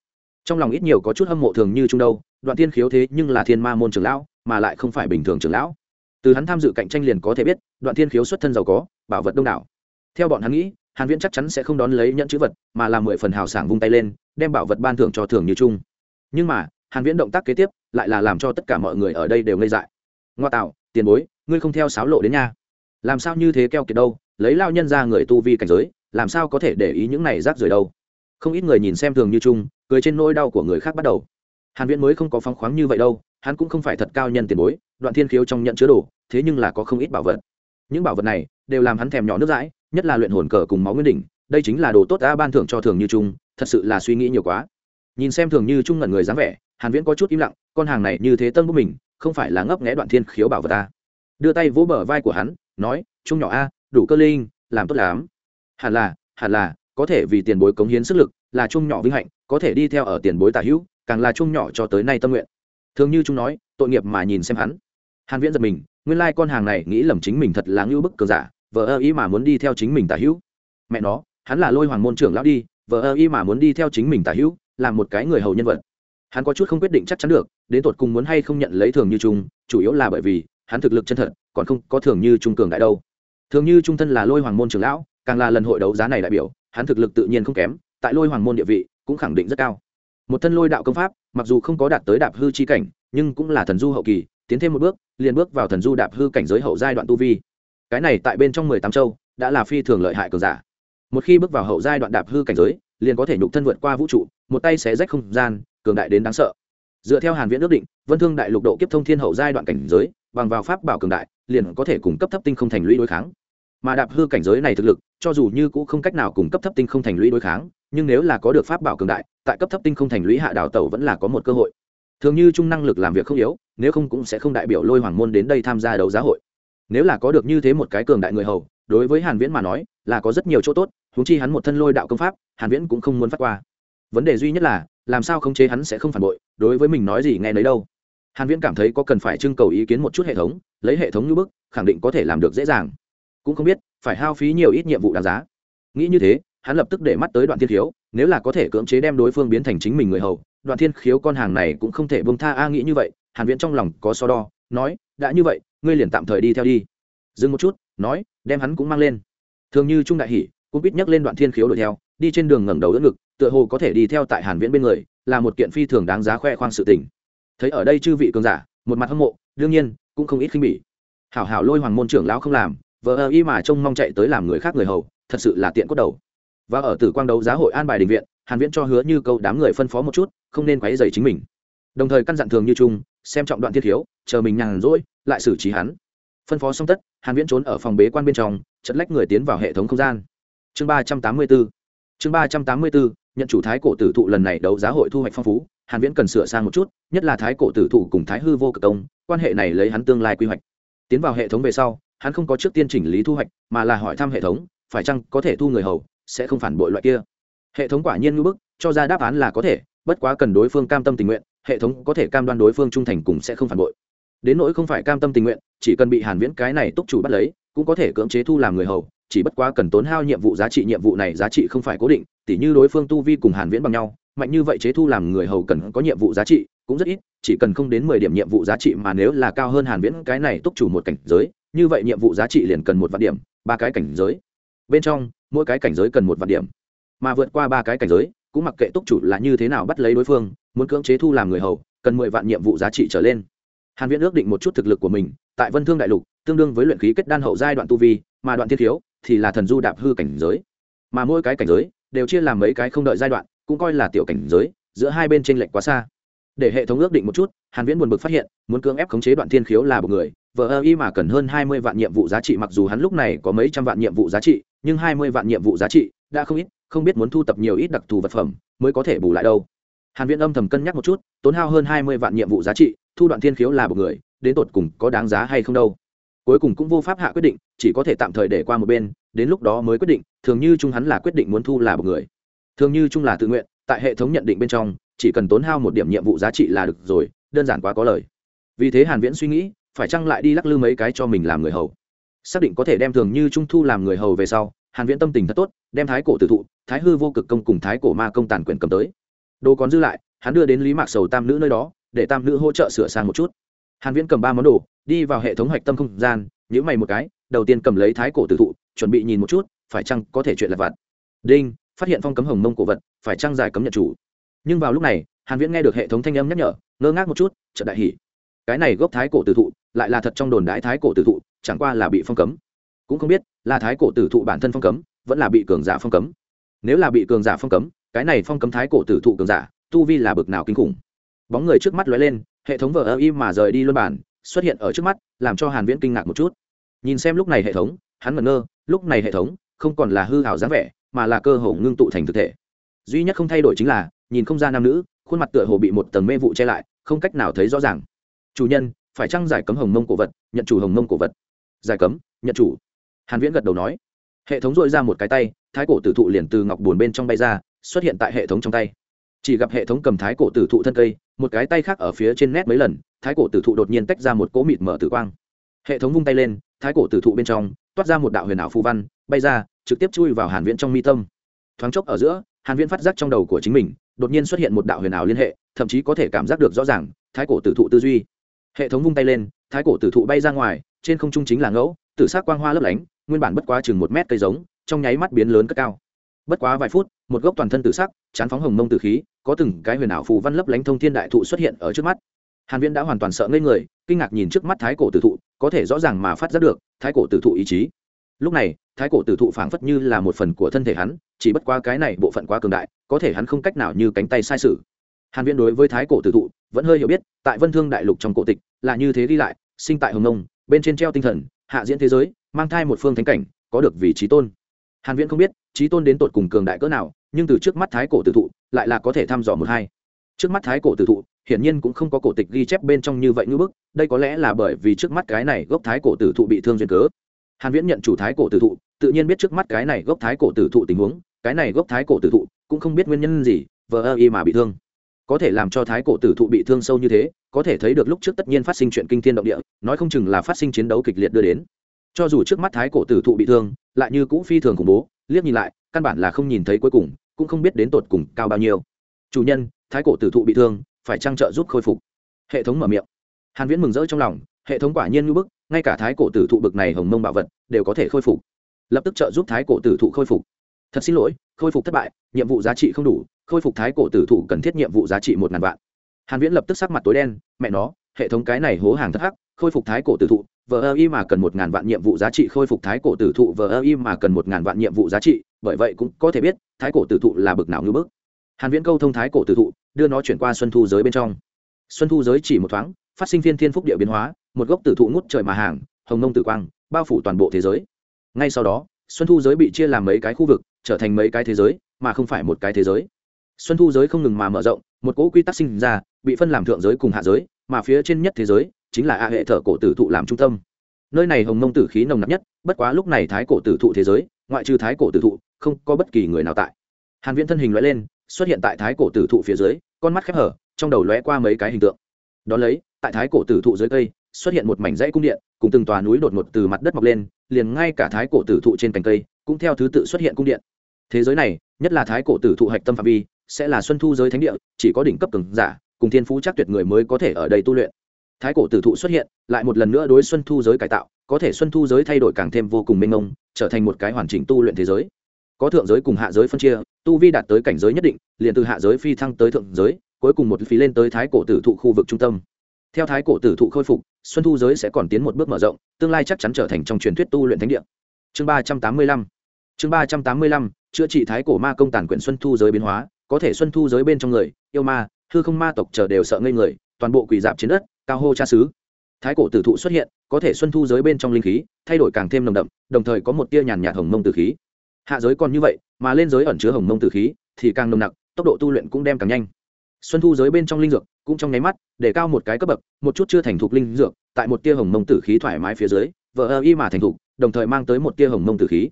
Trong lòng ít nhiều có chút hâm mộ thường như trung đâu, đoạn thiên khiếu thế nhưng là thiên ma môn trưởng lão, mà lại không phải bình thường trưởng lão. Từ hắn tham dự cạnh tranh liền có thể biết, đoạn thiên khiếu xuất thân giàu có, bảo vật đông đảo. Theo bọn hắn nghĩ, hàn viễn chắc chắn sẽ không đón lấy nhận chữ vật, mà là mười phần hào sảng vung tay lên, đem bảo vật ban thưởng cho thường như trung nhưng mà, hàn viễn động tác kế tiếp lại là làm cho tất cả mọi người ở đây đều ngây dại. Ngoa tạo, tiền bối, ngươi không theo sáo lộ đến nha làm sao như thế keo kiệt đâu, lấy lao nhân ra người tu vi cảnh giới làm sao có thể để ý những này rác rưởi đâu? Không ít người nhìn xem thường như chung cười trên nỗi đau của người khác bắt đầu. Hàn viễn mới không có phóng khoáng như vậy đâu, hắn cũng không phải thật cao nhân tiền bối, đoạn thiên khiếu trong nhận chứa đồ, thế nhưng là có không ít bảo vật. Những bảo vật này đều làm hắn thèm nhỏ nước dãi, nhất là luyện hồn cờ cùng máu nguyên đỉnh, đây chính là đồ tốt đã ban thưởng cho thường như trung, thật sự là suy nghĩ nhiều quá. Nhìn xem thường như trung ngẩn người dáng vẻ, hàn viễn có chút im lặng, con hàng này như thế tân của mình, không phải là ngấp nghé đoạn thiên khiếu bảo vật ta đưa tay vỗ bờ vai của hắn, nói, trung nhỏ a, đủ cơ linh, làm tốt lắm hẳn là hẳn là, có thể vì tiền bối cống hiến sức lực là trung nhỏ vinh hạnh, có thể đi theo ở tiền bối tả hữu, càng là trung nhỏ cho tới nay tâm nguyện. Thường như chúng nói, tội nghiệp mà nhìn xem hắn. Hàn viễn giật mình, nguyên lai con hàng này nghĩ lầm chính mình thật là ngưu bức cờ giả vợ ơ ý mà muốn đi theo chính mình tả hữu. Mẹ nó, hắn là lôi hoàng môn trưởng lão đi vợ ơ ý mà muốn đi theo chính mình tả hữu làm một cái người hầu nhân vật. Hắn có chút không quyết định chắc chắn được, đến tột cùng muốn hay không nhận lấy thường như trung chủ yếu là bởi vì, hắn thực lực chân thật, còn không có thường như trung cường đại đâu. Thường như trung thân là lôi hoàng môn trưởng lão càng là lần hội đấu giá này đại biểu, hắn thực lực tự nhiên không kém, tại lôi hoàng môn địa vị cũng khẳng định rất cao. Một thân lôi đạo công pháp, mặc dù không có đạt tới đạp hư chi cảnh, nhưng cũng là thần du hậu kỳ, tiến thêm một bước, liền bước vào thần du đạp hư cảnh giới hậu giai đoạn tu vi. Cái này tại bên trong mười tám châu, đã là phi thường lợi hại cường giả. Một khi bước vào hậu giai đoạn đạp hư cảnh giới, liền có thể nhục thân vượt qua vũ trụ, một tay xé rách không gian, cường đại đến đáng sợ. Dựa theo hàn viễn ước định, vân thương đại lục độ kiếp thông thiên hậu giai đoạn cảnh giới, bằng vào pháp bảo cường đại, liền có thể cùng cấp thấp tinh không thành lũy đối kháng mà đạp hư cảnh giới này thực lực, cho dù như cũng không cách nào cùng cấp thấp tinh không thành lũy đối kháng, nhưng nếu là có được pháp bảo cường đại, tại cấp thấp tinh không thành lũy hạ đảo tẩu vẫn là có một cơ hội. Thường như trung năng lực làm việc không yếu, nếu không cũng sẽ không đại biểu lôi hoàng môn đến đây tham gia đấu giá hội. Nếu là có được như thế một cái cường đại người hầu, đối với hàn viễn mà nói, là có rất nhiều chỗ tốt, huống chi hắn một thân lôi đạo công pháp, hàn viễn cũng không muốn phát qua. Vấn đề duy nhất là, làm sao khống chế hắn sẽ không phản bội, đối với mình nói gì nghe nấy đâu. Hàn viễn cảm thấy có cần phải trưng cầu ý kiến một chút hệ thống, lấy hệ thống như bức, khẳng định có thể làm được dễ dàng cũng không biết phải hao phí nhiều ít nhiệm vụ đáng giá. Nghĩ như thế, hắn lập tức để mắt tới đoạn thiên khiếu, nếu là có thể cưỡng chế đem đối phương biến thành chính mình người hầu, đoạn thiên khiếu con hàng này cũng không thể bông tha a nghĩ như vậy, hàn viễn trong lòng có so đo, nói, đã như vậy, ngươi liền tạm thời đi theo đi. Dừng một chút, nói, đem hắn cũng mang lên. Thường như trung đại hỉ cũng biết nhắc lên đoạn thiên khiếu đuổi theo, đi trên đường ngẩng đầu đỡ ngực, tựa hồ có thể đi theo tại hàn viễn bên người, là một kiện phi thường đáng giá khoe khoang sự tình. Thấy ở đây chư vị cường giả, một mặt hâm mộ, đương nhiên, cũng không ít khinh bỉ. Hảo hảo lôi hoàng môn trưởng lão không làm vờ ơ y mà trông mong chạy tới làm người khác người hầu, thật sự là tiện cốt đầu. Và ở tử quang đấu giá hội an bài đình viện, hàn viễn cho hứa như câu đám người phân phó một chút, không nên quấy rầy chính mình. Đồng thời căn dặn thường như chung, xem trọng đoạn thiết thiếu chờ mình nhàn rỗi, lại xử trí hắn. Phân phó xong tất, hàn viễn trốn ở phòng bế quan bên trong, chật lách người tiến vào hệ thống không gian. Chương 384 chương 384 nhận chủ thái cổ tử thụ lần này đấu giá hội thu hoạch phong phú, hàn viễn cần sửa sang một chút, nhất là thái cổ tử thụ cùng thái hư vô cực công quan hệ này lấy hắn tương lai quy hoạch. Tiến vào hệ thống về sau hắn không có trước tiên chỉnh lý thu hoạch, mà là hỏi thăm hệ thống, phải chăng có thể thu người hầu, sẽ không phản bội loại kia. Hệ thống quả nhiên ngưỡng bức, cho ra đáp án là có thể, bất quá cần đối phương cam tâm tình nguyện, hệ thống có thể cam đoan đối phương trung thành cùng sẽ không phản bội. Đến nỗi không phải cam tâm tình nguyện, chỉ cần bị hàn viễn cái này túc chủ bắt lấy, cũng có thể cưỡng chế thu làm người hầu, chỉ bất quá cần tốn hao nhiệm vụ giá trị, nhiệm vụ này giá trị không phải cố định, tỉ như đối phương tu vi cùng hàn viễn bằng nhau, mạnh như vậy chế thu làm người hầu cần có nhiệm vụ giá trị, cũng rất ít, chỉ cần không đến 10 điểm nhiệm vụ giá trị mà nếu là cao hơn hàn viễn cái này túc chủ một cảnh giới như vậy nhiệm vụ giá trị liền cần một vạn điểm, ba cái cảnh giới. Bên trong, mỗi cái cảnh giới cần một vạn điểm. Mà vượt qua ba cái cảnh giới, cũng mặc kệ túc chủ là như thế nào bắt lấy đối phương, muốn cưỡng chế thu làm người hầu, cần mười vạn nhiệm vụ giá trị trở lên. Hàn viễn ước định một chút thực lực của mình, tại vân thương đại lục, tương đương với luyện khí kết đan hậu giai đoạn tu vi, mà đoạn thiên thiếu thì là thần du đạp hư cảnh giới. Mà mỗi cái cảnh giới đều chia làm mấy cái không đợi giai đoạn, cũng coi là tiểu cảnh giới, giữa hai bên chênh lệch quá xa để hệ thống ước định một chút, hàn viễn buồn bực phát hiện, muốn cưỡng ép khống chế đoạn thiên khiếu là một người vợ ơ y mà cần hơn 20 vạn nhiệm vụ giá trị mặc dù hắn lúc này có mấy trăm vạn nhiệm vụ giá trị, nhưng 20 vạn nhiệm vụ giá trị đã không ít, không biết muốn thu tập nhiều ít đặc thù vật phẩm mới có thể bù lại đâu. Hàn viễn âm thầm cân nhắc một chút, tốn hao hơn 20 vạn nhiệm vụ giá trị, thu đoạn thiên khiếu là một người, đến tột cùng có đáng giá hay không đâu. Cuối cùng cũng vô pháp hạ quyết định, chỉ có thể tạm thời để qua một bên, đến lúc đó mới quyết định, thường như chung hắn là quyết định muốn thu là một người. Thường như chung là tự nguyện tại hệ thống nhận định bên trong, chỉ cần tốn hao một điểm nhiệm vụ giá trị là được rồi, đơn giản quá có lời. Vì thế hàn viễn suy nghĩ, phải chăng lại đi lắc lư mấy cái cho mình làm người hầu? Xác định có thể đem thường như trung thu làm người hầu về sau, hàn viễn tâm tình thật tốt, đem thái cổ tử thụ, thái hư vô cực công cùng thái cổ ma công tàn quyền cầm tới. Đồ còn dư lại, hắn đưa đến lý mạc sầu tam nữ nơi đó, để tam nữ hỗ trợ sửa sang một chút. Hàn viễn cầm ba món đồ, đi vào hệ thống hoạch tâm không gian, nhíu mày một cái, đầu tiên cầm lấy thái cổ tử thụ, chuẩn bị nhìn một chút, phải chăng có thể chuyện là vặt. Đinh! Phát hiện phong cấm hồng mông cổ vật, phải trang giải cấm nhận chủ. Nhưng vào lúc này, hàn viễn nghe được hệ thống thanh âm nhắc nhở, ngơ ngác một chút, chợt đại hỉ. Cái này gốc thái cổ tử thụ, lại là thật trong đồn đái thái cổ tử thụ, chẳng qua là bị phong cấm. Cũng không biết, là thái cổ tử thụ bản thân phong cấm, vẫn là bị cường giả phong cấm. Nếu là bị cường giả phong cấm, cái này phong cấm thái cổ tử thụ cường giả, tu vi là bực nào kinh khủng. Bóng người trước mắt lóe lên, hệ thống vờ ơ im mà rời đi luân bản, xuất hiện ở trước mắt, làm cho hàn viễn kinh ngạc một chút. Nhìn xem lúc này hệ thống, hắn ngẩn ngơ, lúc này hệ thống, không còn là hư hảo dáng vẻ mà là cơ hồ ngưng tụ thành thực thể. Duy nhất không thay đổi chính là, nhìn không ra nam nữ, khuôn mặt tựa hồ bị một tầng mê vụ che lại, không cách nào thấy rõ ràng. Chủ nhân, phải chăng giải cấm hồng mông cổ vật, nhận chủ hồng mông cổ vật? Giải cấm, nhận chủ. Hàn viễn gật đầu nói. Hệ thống dội ra một cái tay, thái cổ tử thụ liền từ ngọc buồn bên trong bay ra, xuất hiện tại hệ thống trong tay. Chỉ gặp hệ thống cầm thái cổ tử thụ thân cây, một cái tay khác ở phía trên nét mấy lần, thái cổ tử thụ đột nhiên tách ra một cỗ mịt mở tử quang. Hệ thống vung tay lên, thái cổ tử thụ bên trong, toát ra một đạo huyền ảo phù văn, bay ra trực tiếp chui vào hàn viễn trong mi tâm. Thoáng chốc ở giữa, hàn viễn phát giác trong đầu của chính mình, đột nhiên xuất hiện một đạo huyền ảo liên hệ, thậm chí có thể cảm giác được rõ ràng, thái cổ tử thụ tư duy. Hệ thống vung tay lên, thái cổ tử thụ bay ra ngoài, trên không trung chính là ngẫu, tử sắc quang hoa lấp lánh, nguyên bản bất quá chừng một mét cây giống, trong nháy mắt biến lớn cất cao. Bất quá vài phút, một gốc toàn thân tử sắc, chán phóng hồng mông tử khí, có từng cái huyền ảo phù văn lấp lánh thông thiên đại thụ xuất hiện ở trước mắt. Hàn viễn đã hoàn toàn sợ ngây người, kinh ngạc nhìn trước mắt thái cổ tử thụ, có thể rõ ràng mà phát giác được thái cổ tử thụ ý chí lúc này, thái cổ tử thụ phảng phất như là một phần của thân thể hắn, chỉ bất quá cái này bộ phận quá cường đại, có thể hắn không cách nào như cánh tay sai sự. Hàn viễn đối với thái cổ tử thụ vẫn hơi hiểu biết, tại vân thương đại lục trong cổ tịch là như thế đi lại, sinh tại hồng nông, bên trên treo tinh thần, hạ diễn thế giới, mang thai một phương thánh cảnh, có được vị trí tôn. Hàn viễn không biết, trí tôn đến tột cùng cường đại cỡ nào, nhưng từ trước mắt thái cổ tử thụ lại là có thể thăm dò một hai. Trước mắt thái cổ tử thụ, hiển nhiên cũng không có cổ tịch ghi chép bên trong như vậy như bức, đây có lẽ là bởi vì trước mắt cái này gốc thái cổ tử thụ bị thương duyên cớ hàn viễn nhận chủ thái cổ tử thụ, tự nhiên biết trước mắt cái này gốc thái cổ tử thụ tình huống, cái này gốc thái cổ tử thụ cũng không biết nguyên nhân gì, vờ ơ y mà bị thương. Có thể làm cho thái cổ tử thụ bị thương sâu như thế, có thể thấy được lúc trước tất nhiên phát sinh chuyện kinh thiên động địa, nói không chừng là phát sinh chiến đấu kịch liệt đưa đến. Cho dù trước mắt thái cổ tử thụ bị thương, lại như cũ phi thường khủng bố, liếc nhìn lại, căn bản là không nhìn thấy cuối cùng, cũng không biết đến tột cùng cao bao nhiêu. Chủ nhân, thái cổ tử thụ bị thương, phải trang trợ giúp khôi phục? Hệ thống mở miệng. Hàn viễn mừng rỡ trong lòng, hệ thống quả nhiên như bức ngay cả thái cổ tử thụ bực này hồng mông bảo vật đều có thể khôi phục. Lập tức trợ giúp thái cổ tử thụ khôi phục. Thật xin lỗi, khôi phục thất bại, nhiệm vụ giá trị không đủ, khôi phục thái cổ tử thụ cần thiết nhiệm vụ giá trị một ngàn vạn. Hàn viễn lập tức sắc mặt tối đen, mẹ nó, hệ thống cái này hố hàng thất hắc, khôi phục thái cổ tử thụ, vờ ơ y mà cần một ngàn vạn nhiệm vụ giá trị khôi phục thái cổ tử thụ, vờ ơ y mà cần một ngàn vạn nhiệm vụ giá trị, bởi vậy cũng có thể biết, thái cổ tử thụ là bực nào ngưỡng bức. Hàn viễn câu thông thái cổ tử thụ, đưa nó chuyển qua xuân thu giới bên trong. Xuân thu giới chỉ một thoáng, phát sinh thiên thiên phúc địa biến hóa một gốc tử thụ ngút trời mà hàng, hồng nông tử quang, bao phủ toàn bộ thế giới. Ngay sau đó, xuân thu giới bị chia làm mấy cái khu vực, trở thành mấy cái thế giới, mà không phải một cái thế giới. Xuân thu giới không ngừng mà mở rộng, một cỗ quy tắc sinh ra, bị phân làm thượng giới cùng hạ giới, mà phía trên nhất thế giới chính là a hệ thở cổ tử thụ làm trung tâm. Nơi này hồng mông tử khí nồng nặc nhất, bất quá lúc này thái cổ tử thụ thế giới, ngoại trừ thái cổ tử thụ, không có bất kỳ người nào tại. Hàn viễn thân hình lóe lên, xuất hiện tại thái cổ tử thụ phía dưới, con mắt khép hở, trong đầu lóe qua mấy cái hình tượng. Đó lấy, tại thái cổ tử thụ dưới cây xuất hiện một mảnh dãy cung điện, cùng từng tòa núi đột ngột từ mặt đất mọc lên, liền ngay cả thái cổ tử thụ trên cành cây cũng theo thứ tự xuất hiện cung điện. Thế giới này, nhất là thái cổ tử thụ hạch tâm phạm vi, sẽ là xuân thu giới thánh địa, chỉ có đỉnh cấp cường giả, cùng thiên phú chắc tuyệt người mới có thể ở đây tu luyện. Thái cổ tử thụ xuất hiện, lại một lần nữa đối xuân thu giới cải tạo, có thể xuân thu giới thay đổi càng thêm vô cùng mênh mông, trở thành một cái hoàn chỉnh tu luyện thế giới. Có thượng giới cùng hạ giới phân chia, tu vi đạt tới cảnh giới nhất định, liền từ hạ giới phi thăng tới thượng giới, cuối cùng một phí lên tới thái cổ tử thụ khu vực trung tâm theo thái cổ tử thụ khôi phục, xuân thu giới sẽ còn tiến một bước mở rộng, tương lai chắc chắn trở thành trong truyền thuyết tu luyện thánh địa. Chương ba trăm tám mươi lăm. Chương ba trăm tám mươi lăm, chữa trị thái cổ ma công tàn quyển xuân thu giới biến hóa, có thể xuân thu giới bên trong người, yêu ma, hư không ma tộc chờ đều sợ ngây người, toàn bộ quỷ dạp trên đất, cao hô cha sứ. thái cổ tử thụ xuất hiện, có thể xuân thu giới bên trong linh khí, thay đổi càng thêm nồng đậm, đồng thời có một tia nhàn nhạt hồng mông tử khí. Hạ giới còn như vậy, mà lên giới ẩn chứa hồng mông tử khí, thì càng nồng nặc, tốc độ tu luyện cũng đem càng nhanh xuân thu giới bên trong linh dược cũng trong nháy mắt để cao một cái cấp bậc, một chút chưa thành thục linh dược, tại một tia hồng mông tử khí thoải mái phía dưới vợ ơ y mà thành thục, đồng thời mang tới một tia hồng mông tử khí.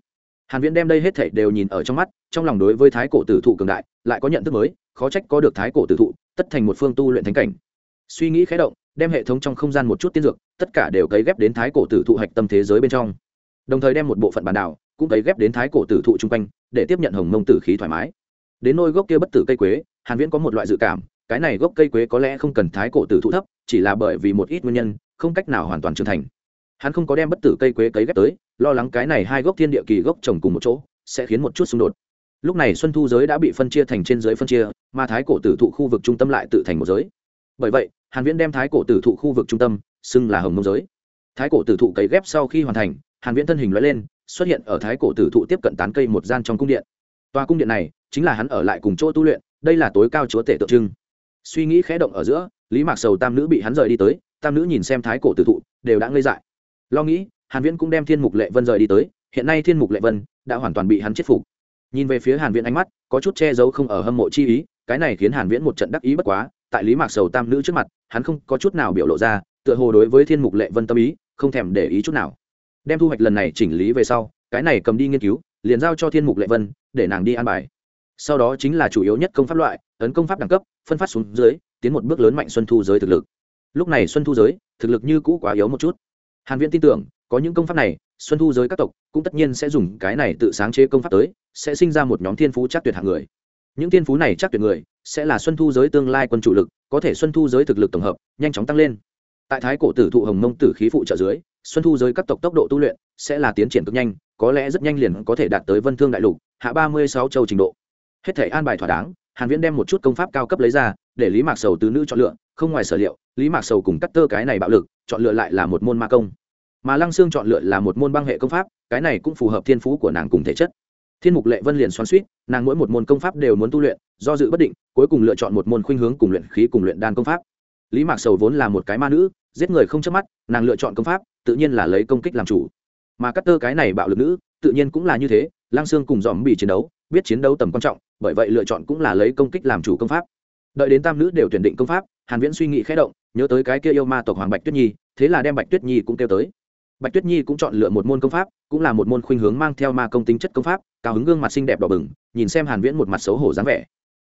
Hàn viễn đem đây hết thảy đều nhìn ở trong mắt, trong lòng đối với thái cổ tử thụ cường đại, lại có nhận thức mới, khó trách có được thái cổ tử thụ, tất thành một phương tu luyện thánh cảnh. Suy nghĩ khẽ động, đem hệ thống trong không gian một chút tiên dược, tất cả đều cấy ghép đến thái cổ tử thụ hạch tâm thế giới bên trong. Đồng thời đem một bộ phận bản đảo cũng cấy ghép đến thái cổ tử thụ chung quanh, để tiếp nhận hồng mông tử khí thoải mái đến nôi gốc kia bất tử cây quế, hàn viễn có một loại dự cảm, cái này gốc cây quế có lẽ không cần thái cổ tử thụ thấp, chỉ là bởi vì một ít nguyên nhân, không cách nào hoàn toàn trưởng thành. Hắn không có đem bất tử cây quế cấy ghép tới, lo lắng cái này hai gốc thiên địa kỳ gốc trồng cùng một chỗ, sẽ khiến một chút xung đột. Lúc này xuân thu giới đã bị phân chia thành trên giới phân chia, mà thái cổ tử thụ khu vực trung tâm lại tự thành một giới. Bởi vậy, hàn viễn đem thái cổ tử thụ khu vực trung tâm xưng là hồng mông giới. Thái cổ tử thụ cấy ghép sau khi hoàn thành, hàn viễn thân hình lóe lên, xuất hiện ở thái cổ tử thụ tiếp cận tán cây một gian trong cung điện tòa cung điện này chính là hắn ở lại cùng chỗ tu luyện, đây là tối cao chúa tể tượng trưng. Suy nghĩ khẽ động ở giữa, lý mạc sầu tam nữ bị hắn rời đi tới, tam nữ nhìn xem thái cổ tử thụ, đều đã ngây dại. Lo nghĩ, hàn viễn cũng đem thiên mục lệ vân rời đi tới, hiện nay thiên mục lệ vân đã hoàn toàn bị hắn chết phục. Nhìn về phía hàn viễn ánh mắt, có chút che giấu không ở hâm mộ chi ý, cái này khiến hàn viễn một trận đắc ý bất quá, tại lý mạc sầu tam nữ trước mặt, hắn không có chút nào biểu lộ ra, tựa hồ đối với thiên mục lệ vân tâm ý không thèm để ý chút nào. Đem thu hoạch lần này chỉnh lý về sau, cái này cầm đi nghiên cứu liền giao cho thiên mục lệ vân, để nàng đi an bài. Sau đó chính là chủ yếu nhất công pháp loại, ấn công pháp đẳng cấp, phân phát xuống dưới, tiến một bước lớn mạnh xuân thu giới thực lực. Lúc này xuân thu giới, thực lực như cũ quá yếu một chút. Hàn viễn tin tưởng, có những công pháp này, xuân thu giới các tộc cũng tất nhiên sẽ dùng cái này tự sáng chế công pháp tới, sẽ sinh ra một nhóm thiên phú chắc tuyệt hạng người. Những thiên phú này chắc tuyệt người, sẽ là xuân thu giới tương lai quân chủ lực, có thể xuân thu giới thực lực tổng hợp, nhanh chóng tăng lên. Tại thái cổ tử thụ hồng mông tử khí phụ trợ dưới, xuân thu giới các tộc tốc độ tu luyện sẽ là tiến triển cực nhanh có lẽ rất nhanh liền có thể đạt tới vân thương đại lục, hạ ba mươi sáu châu trình độ. Hết thể an bài thỏa đáng, hàn viễn đem một chút công pháp cao cấp lấy ra, để lý mạc sầu tứ nữ chọn lựa, không ngoài sở liệu, lý mạc sầu cùng cắt tơ cái này bạo lực, chọn lựa lại là một môn ma công. Mà lăng xương chọn lựa là một môn băng hệ công pháp, cái này cũng phù hợp thiên phú của nàng cùng thể chất. Thiên mục lệ vân liền xoắn suýt nàng mỗi một môn công pháp đều muốn tu luyện, do dự bất định, cuối cùng lựa chọn một môn khuynh hướng cùng luyện khí cùng luyện đan công pháp. Lý mạc sầu vốn là một cái ma nữ, giết người không chớp mắt, nàng lựa chọn công pháp, tự nhiên là lấy công kích làm chủ mà cắt tơ cái này bạo lực nữ, tự nhiên cũng là như thế lăng xương cùng dòm bị chiến đấu, biết chiến đấu tầm quan trọng, bởi vậy lựa chọn cũng là lấy công kích làm chủ công pháp. Đợi đến tam nữ đều tuyển định công pháp, hàn viễn suy nghĩ khẽ động, nhớ tới cái kia yêu ma tộc hoàng bạch tuyết nhi, thế là đem bạch tuyết nhi cũng kêu tới. Bạch tuyết nhi cũng chọn lựa một môn công pháp, cũng là một môn khuynh hướng mang theo ma công tính chất công pháp, cao hứng gương mặt xinh đẹp đỏ bừng, nhìn xem hàn viễn một mặt xấu hổ dáng vẻ.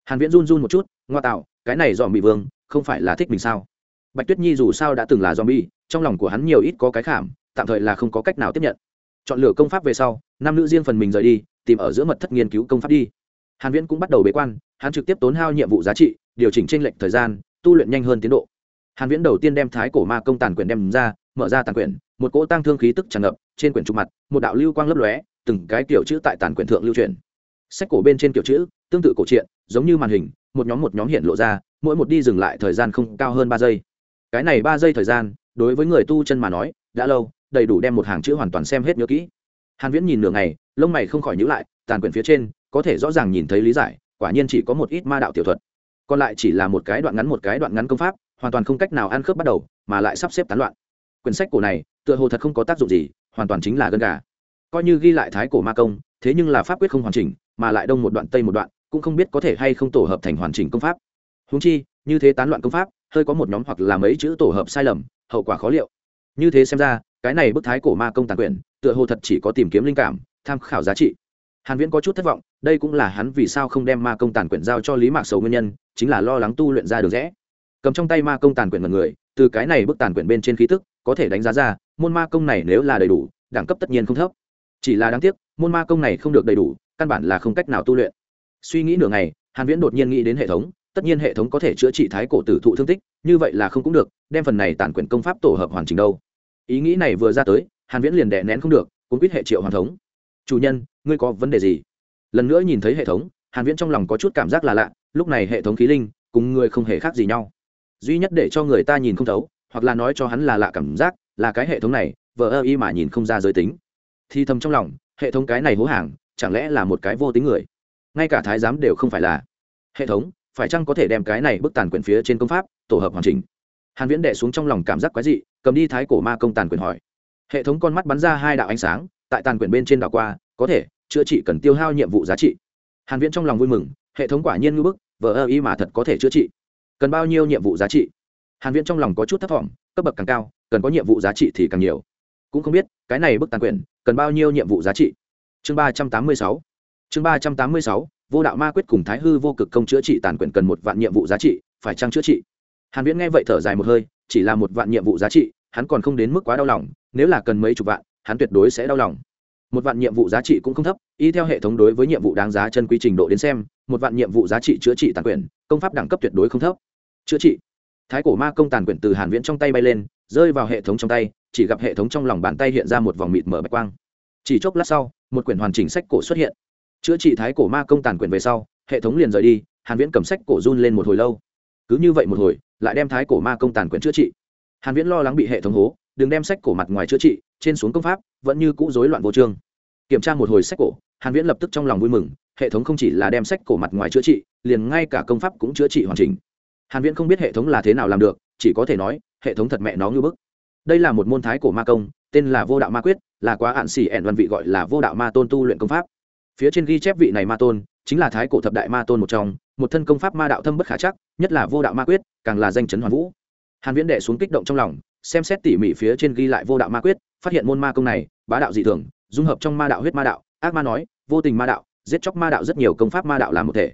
Hàn viễn run run một chút, ngoa tạo, cái này dòm bị vương, không phải là thích mình sao? Bạch tuyết nhi dù sao đã từng là dòm bị trong lòng của hắn nhiều ít có cái khảm tạm thời là không có cách nào tiếp nhận. Chọn lựa công pháp về sau, nam nữ riêng phần mình rời đi, tìm ở giữa mật thất nghiên cứu công pháp đi. Hàn viễn cũng bắt đầu bế quan, hắn trực tiếp tốn hao nhiệm vụ giá trị, điều chỉnh trên lệnh thời gian, tu luyện nhanh hơn tiến độ. Hàn viễn đầu tiên đem thái cổ ma công tàn quyển đem ra, mở ra tàn quyển, một cỗ tăng thương khí tức tràn ngập, trên quyển trục mặt, một đạo lưu quang lấp lóe, từng cái kiểu chữ tại tàn quyển thượng lưu truyền. Sách cổ bên trên kiểu chữ, tương tự cổ truyện, giống như màn hình, một nhóm một nhóm hiện lộ ra, mỗi một đi dừng lại thời gian không cao hơn ba giây. Cái này ba giây thời gian, đối với người tu chân mà nói, đã lâu đầy đủ đem một hàng chữ hoàn toàn xem hết nhớ kỹ. Hàn viễn nhìn nửa ngày, lông mày không khỏi nhíu lại, tàn quyển phía trên, có thể rõ ràng nhìn thấy lý giải, quả nhiên chỉ có một ít ma đạo tiểu thuật. Còn lại chỉ là một cái đoạn ngắn một cái đoạn ngắn công pháp, hoàn toàn không cách nào ăn khớp bắt đầu, mà lại sắp xếp tán loạn. Quyển sách cổ này, tựa hồ thật không có tác dụng gì, hoàn toàn chính là gân gà. Coi như ghi lại thái cổ ma công, thế nhưng là pháp quyết không hoàn chỉnh, mà lại đông một đoạn tây một đoạn, cũng không biết có thể hay không tổ hợp thành hoàn chỉnh công pháp. Húng chi, như thế tán loạn công pháp, hơi có một nhóm hoặc là mấy chữ tổ hợp sai lầm, hậu quả khó liệu. Như thế xem ra cái này bức thái cổ ma công tàn quyển, tựa hồ thật chỉ có tìm kiếm linh cảm, tham khảo giá trị. Hàn viễn có chút thất vọng, đây cũng là hắn vì sao không đem ma công tàn quyển giao cho lý mạc sầu nguyên nhân, chính là lo lắng tu luyện ra được rẽ. Cầm trong tay ma công tàn quyển mật người, từ cái này bức tàn quyển bên trên khí tức, có thể đánh giá ra, môn ma công này nếu là đầy đủ, đẳng cấp tất nhiên không thấp. Chỉ là đáng tiếc, môn ma công này không được đầy đủ, căn bản là không cách nào tu luyện. Suy nghĩ nửa ngày, hàn viễn đột nhiên nghĩ đến hệ thống, tất nhiên hệ thống có thể chữa trị thái cổ tử thụ thương tích, như vậy là không cũng được, đem phần này tàn quyển công pháp tổ hợp hoàn chỉnh đâu ý nghĩ này vừa ra tới, hàn viễn liền đè nén không được cũng quyết hệ triệu hoàn thống. Chủ nhân, ngươi có vấn đề gì? Lần nữa nhìn thấy hệ thống, hàn viễn trong lòng có chút cảm giác là lạ, lúc này hệ thống khí linh cùng người không hề khác gì nhau. Duy nhất để cho người ta nhìn không thấu, hoặc là nói cho hắn là lạ cảm giác, là cái hệ thống này, vờ ơ y mà nhìn không ra giới tính. Thì thầm trong lòng, hệ thống cái này hố hàng, chẳng lẽ là một cái vô tính người? Ngay cả thái giám đều không phải là. Hệ thống, phải chăng có thể đem cái này bức tàn quyển phía trên công pháp tổ hợp hoàn chỉnh? Hàn viễn đệ xuống trong lòng cảm giác quái dị cầm đi thái cổ ma công tàn quyền hỏi. Hệ thống con mắt bắn ra hai đạo ánh sáng, tại tàn quyền bên trên đảo qua, có thể chữa trị cần tiêu hao nhiệm vụ giá trị. Hàn viễn trong lòng vui mừng, hệ thống quả nhiên ngưỡng bức, vờ ơ y mà thật có thể chữa trị. Cần bao nhiêu nhiệm vụ giá trị? Hàn viễn trong lòng có chút thất vọng cấp bậc càng cao, cần có nhiệm vụ giá trị thì càng nhiều. Cũng không biết, cái này bức tàn quyền, cần bao nhiêu nhiệm vụ giá trị? Chương 386 chương 386 vô đạo ma quyết cùng thái hư vô cực công chữa trị tàn quyền cần một vạn nhiệm vụ giá trị, phải trang chữa trị? Hàn viễn nghe vậy thở dài một hơi chỉ là một vạn nhiệm vụ giá trị, hắn còn không đến mức quá đau lòng, nếu là cần mấy chục vạn, hắn tuyệt đối sẽ đau lòng. Một vạn nhiệm vụ giá trị cũng không thấp, y theo hệ thống đối với nhiệm vụ đáng giá chân quý trình độ đến xem, một vạn nhiệm vụ giá trị chữa trị tàn quyền công pháp đẳng cấp tuyệt đối không thấp. Chữa trị. Thái cổ ma công tàn quyền từ hàn viễn trong tay bay lên, rơi vào hệ thống trong tay, chỉ gặp hệ thống trong lòng bàn tay hiện ra một vòng mịt mở bạch quang. Chỉ chốc lát sau, một quyển hoàn chỉnh sách cổ xuất hiện. Chữa trị thái cổ ma công tàn quyền về sau, hệ thống liền rời đi, hàn viễn cầm sách cổ run lên một hồi lâu. Cứ như vậy một hồi lại đem thái cổ ma công tàn quyển chữa trị. Hàn viễn lo lắng bị hệ thống hố, đừng đem sách cổ mặt ngoài chữa trị, trên xuống công pháp, vẫn như cũ rối loạn vô chương kiểm tra một hồi sách cổ, hàn viễn lập tức trong lòng vui mừng, hệ thống không chỉ là đem sách cổ mặt ngoài chữa trị, liền ngay cả công pháp cũng chữa trị hoàn chỉnh. Hàn viễn không biết hệ thống là thế nào làm được, chỉ có thể nói, hệ thống thật mẹ nó như bức. Đây là một môn thái cổ ma công, tên là vô đạo ma quyết, là quá hạn xỉ ẻn văn vị gọi là vô đạo ma tôn tu luyện công pháp. Phía trên ghi chép vị này ma tôn, chính là thái cổ thập đại ma tôn một trong, một thân công pháp ma đạo thâm bất khả chắc nhất là vô đạo ma quyết, càng là danh chấn hoàn vũ. Hàn viễn đệ xuống kích động trong lòng, xem xét tỉ mỉ phía trên ghi lại vô đạo ma quyết, phát hiện môn ma công này, bá đạo dị thường, dung hợp trong ma đạo huyết ma đạo, ác ma nói, vô tình ma đạo, giết chóc ma đạo rất nhiều công pháp ma đạo làm một thể.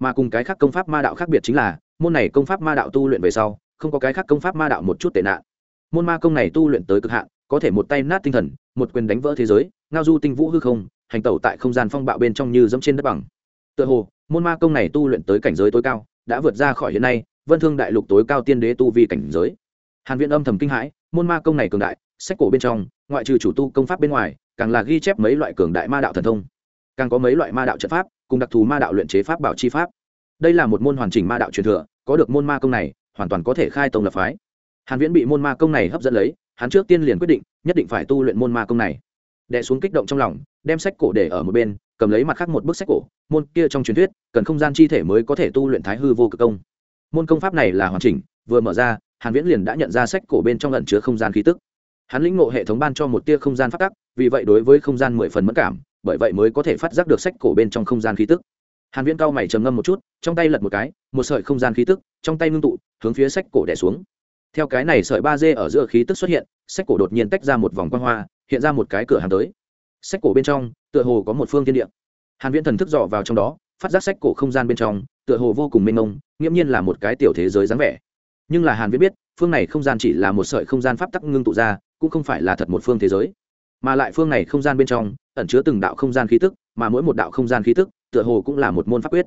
Mà cùng cái khác công pháp ma đạo khác biệt chính là, môn này công pháp ma đạo tu luyện về sau, không có cái khác công pháp ma đạo một chút tệ nạn. Môn ma công này tu luyện tới cực hạn, có thể một tay nát tinh thần, một quyền đánh vỡ thế giới, ngao du tinh vũ hư không, hành tẩu tại không gian phong bạo bên trong như dẫm trên đất bằng. Tựa hồ, môn ma công này tu luyện tới cảnh giới tối cao đã vượt ra khỏi hiện nay, vân thương đại lục tối cao tiên đế tu vi cảnh giới. Hàn viện âm thầm kinh hãi, môn ma công này cường đại, sách cổ bên trong, ngoại trừ chủ tu công pháp bên ngoài, càng là ghi chép mấy loại cường đại ma đạo thần thông. Càng có mấy loại ma đạo trận pháp, cùng đặc thù ma đạo luyện chế pháp bảo chi pháp. Đây là một môn hoàn chỉnh ma đạo truyền thừa, có được môn ma công này, hoàn toàn có thể khai tông lập phái. Hàn viễn bị môn ma công này hấp dẫn lấy, hắn trước tiên liền quyết định, nhất định phải tu luyện môn ma công này. Đè xuống kích động trong lòng, đem sách cổ để ở một bên cầm lấy mặt khác một bức sách cổ, môn kia trong truyền thuyết, cần không gian chi thể mới có thể tu luyện thái hư vô cực công. Môn công pháp này là hoàn chỉnh, vừa mở ra, hàn viễn liền đã nhận ra sách cổ bên trong ẩn chứa không gian khí tức. Hắn lĩnh ngộ hệ thống ban cho một tia không gian phát tắc, vì vậy đối với không gian mười phần mất cảm, bởi vậy mới có thể phát giác được sách cổ bên trong không gian khí tức. Hàn viễn cao mày trầm ngâm một chút, trong tay lật một cái, một sợi không gian khí tức, trong tay ngưng tụ, hướng phía sách cổ đè xuống. Theo cái này sợi ba d ở giữa khí tức xuất hiện, sách cổ đột nhiên tách ra một vòng quang hoa, hiện ra một cái cửa hàng tới sách cổ bên trong, tựa hồ có một phương thiên địa. Hàn viễn thần thức dò vào trong đó, phát giác sách cổ không gian bên trong, tựa hồ vô cùng mênh mông, nghiễm nhiên là một cái tiểu thế giới dáng vẻ. Nhưng là hàn viễn biết, phương này không gian chỉ là một sợi không gian pháp tắc ngưng tụ ra, cũng không phải là thật một phương thế giới. Mà lại phương này không gian bên trong, ẩn chứa từng đạo không gian khí tức, mà mỗi một đạo không gian khí tức, tựa hồ cũng là một môn pháp quyết.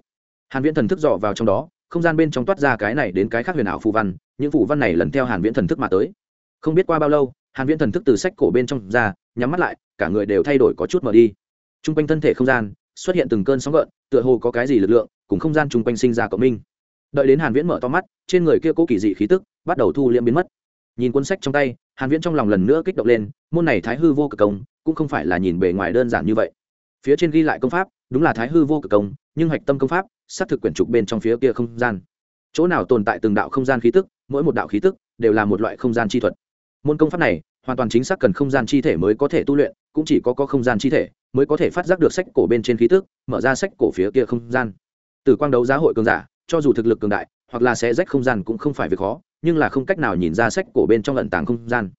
Hàn viễn thần thức dò vào trong đó, không gian bên trong toát ra cái này đến cái khác huyền ảo phù văn, những phù văn này lần theo hàn viễn thần thức mà tới. Không biết qua bao lâu, hàn viễn thần thức từ sách cổ bên trong ra nhắm mắt lại, cả người đều thay đổi có chút mở đi. Trung quanh thân thể không gian, xuất hiện từng cơn sóng gợn, tựa hồ có cái gì lực lượng, cùng không gian trung quanh sinh ra cộng minh. Đợi đến hàn viễn mở to mắt, trên người kia cố kỳ dị khí tức bắt đầu thu liễm biến mất. Nhìn cuốn sách trong tay, hàn viễn trong lòng lần nữa kích động lên, môn này thái hư vô cực công, cũng không phải là nhìn bề ngoài đơn giản như vậy. Phía trên ghi lại công pháp, đúng là thái hư vô cực công, nhưng hạch tâm công pháp xác thực quyển trục bên trong phía kia không gian. Chỗ nào tồn tại từng đạo không gian khí tức, mỗi một đạo khí tức, đều là một loại không gian chi thuật. Môn công pháp này hoàn toàn chính xác cần không gian chi thể mới có thể tu luyện, cũng chỉ có có không gian chi thể mới có thể phát giác được sách cổ bên trên khí tức, mở ra sách cổ phía kia không gian. Từ quang đấu giá hội cường giả, cho dù thực lực cường đại, hoặc là sẽ rách không gian cũng không phải việc khó, nhưng là không cách nào nhìn ra sách cổ bên trong lận tàng không gian.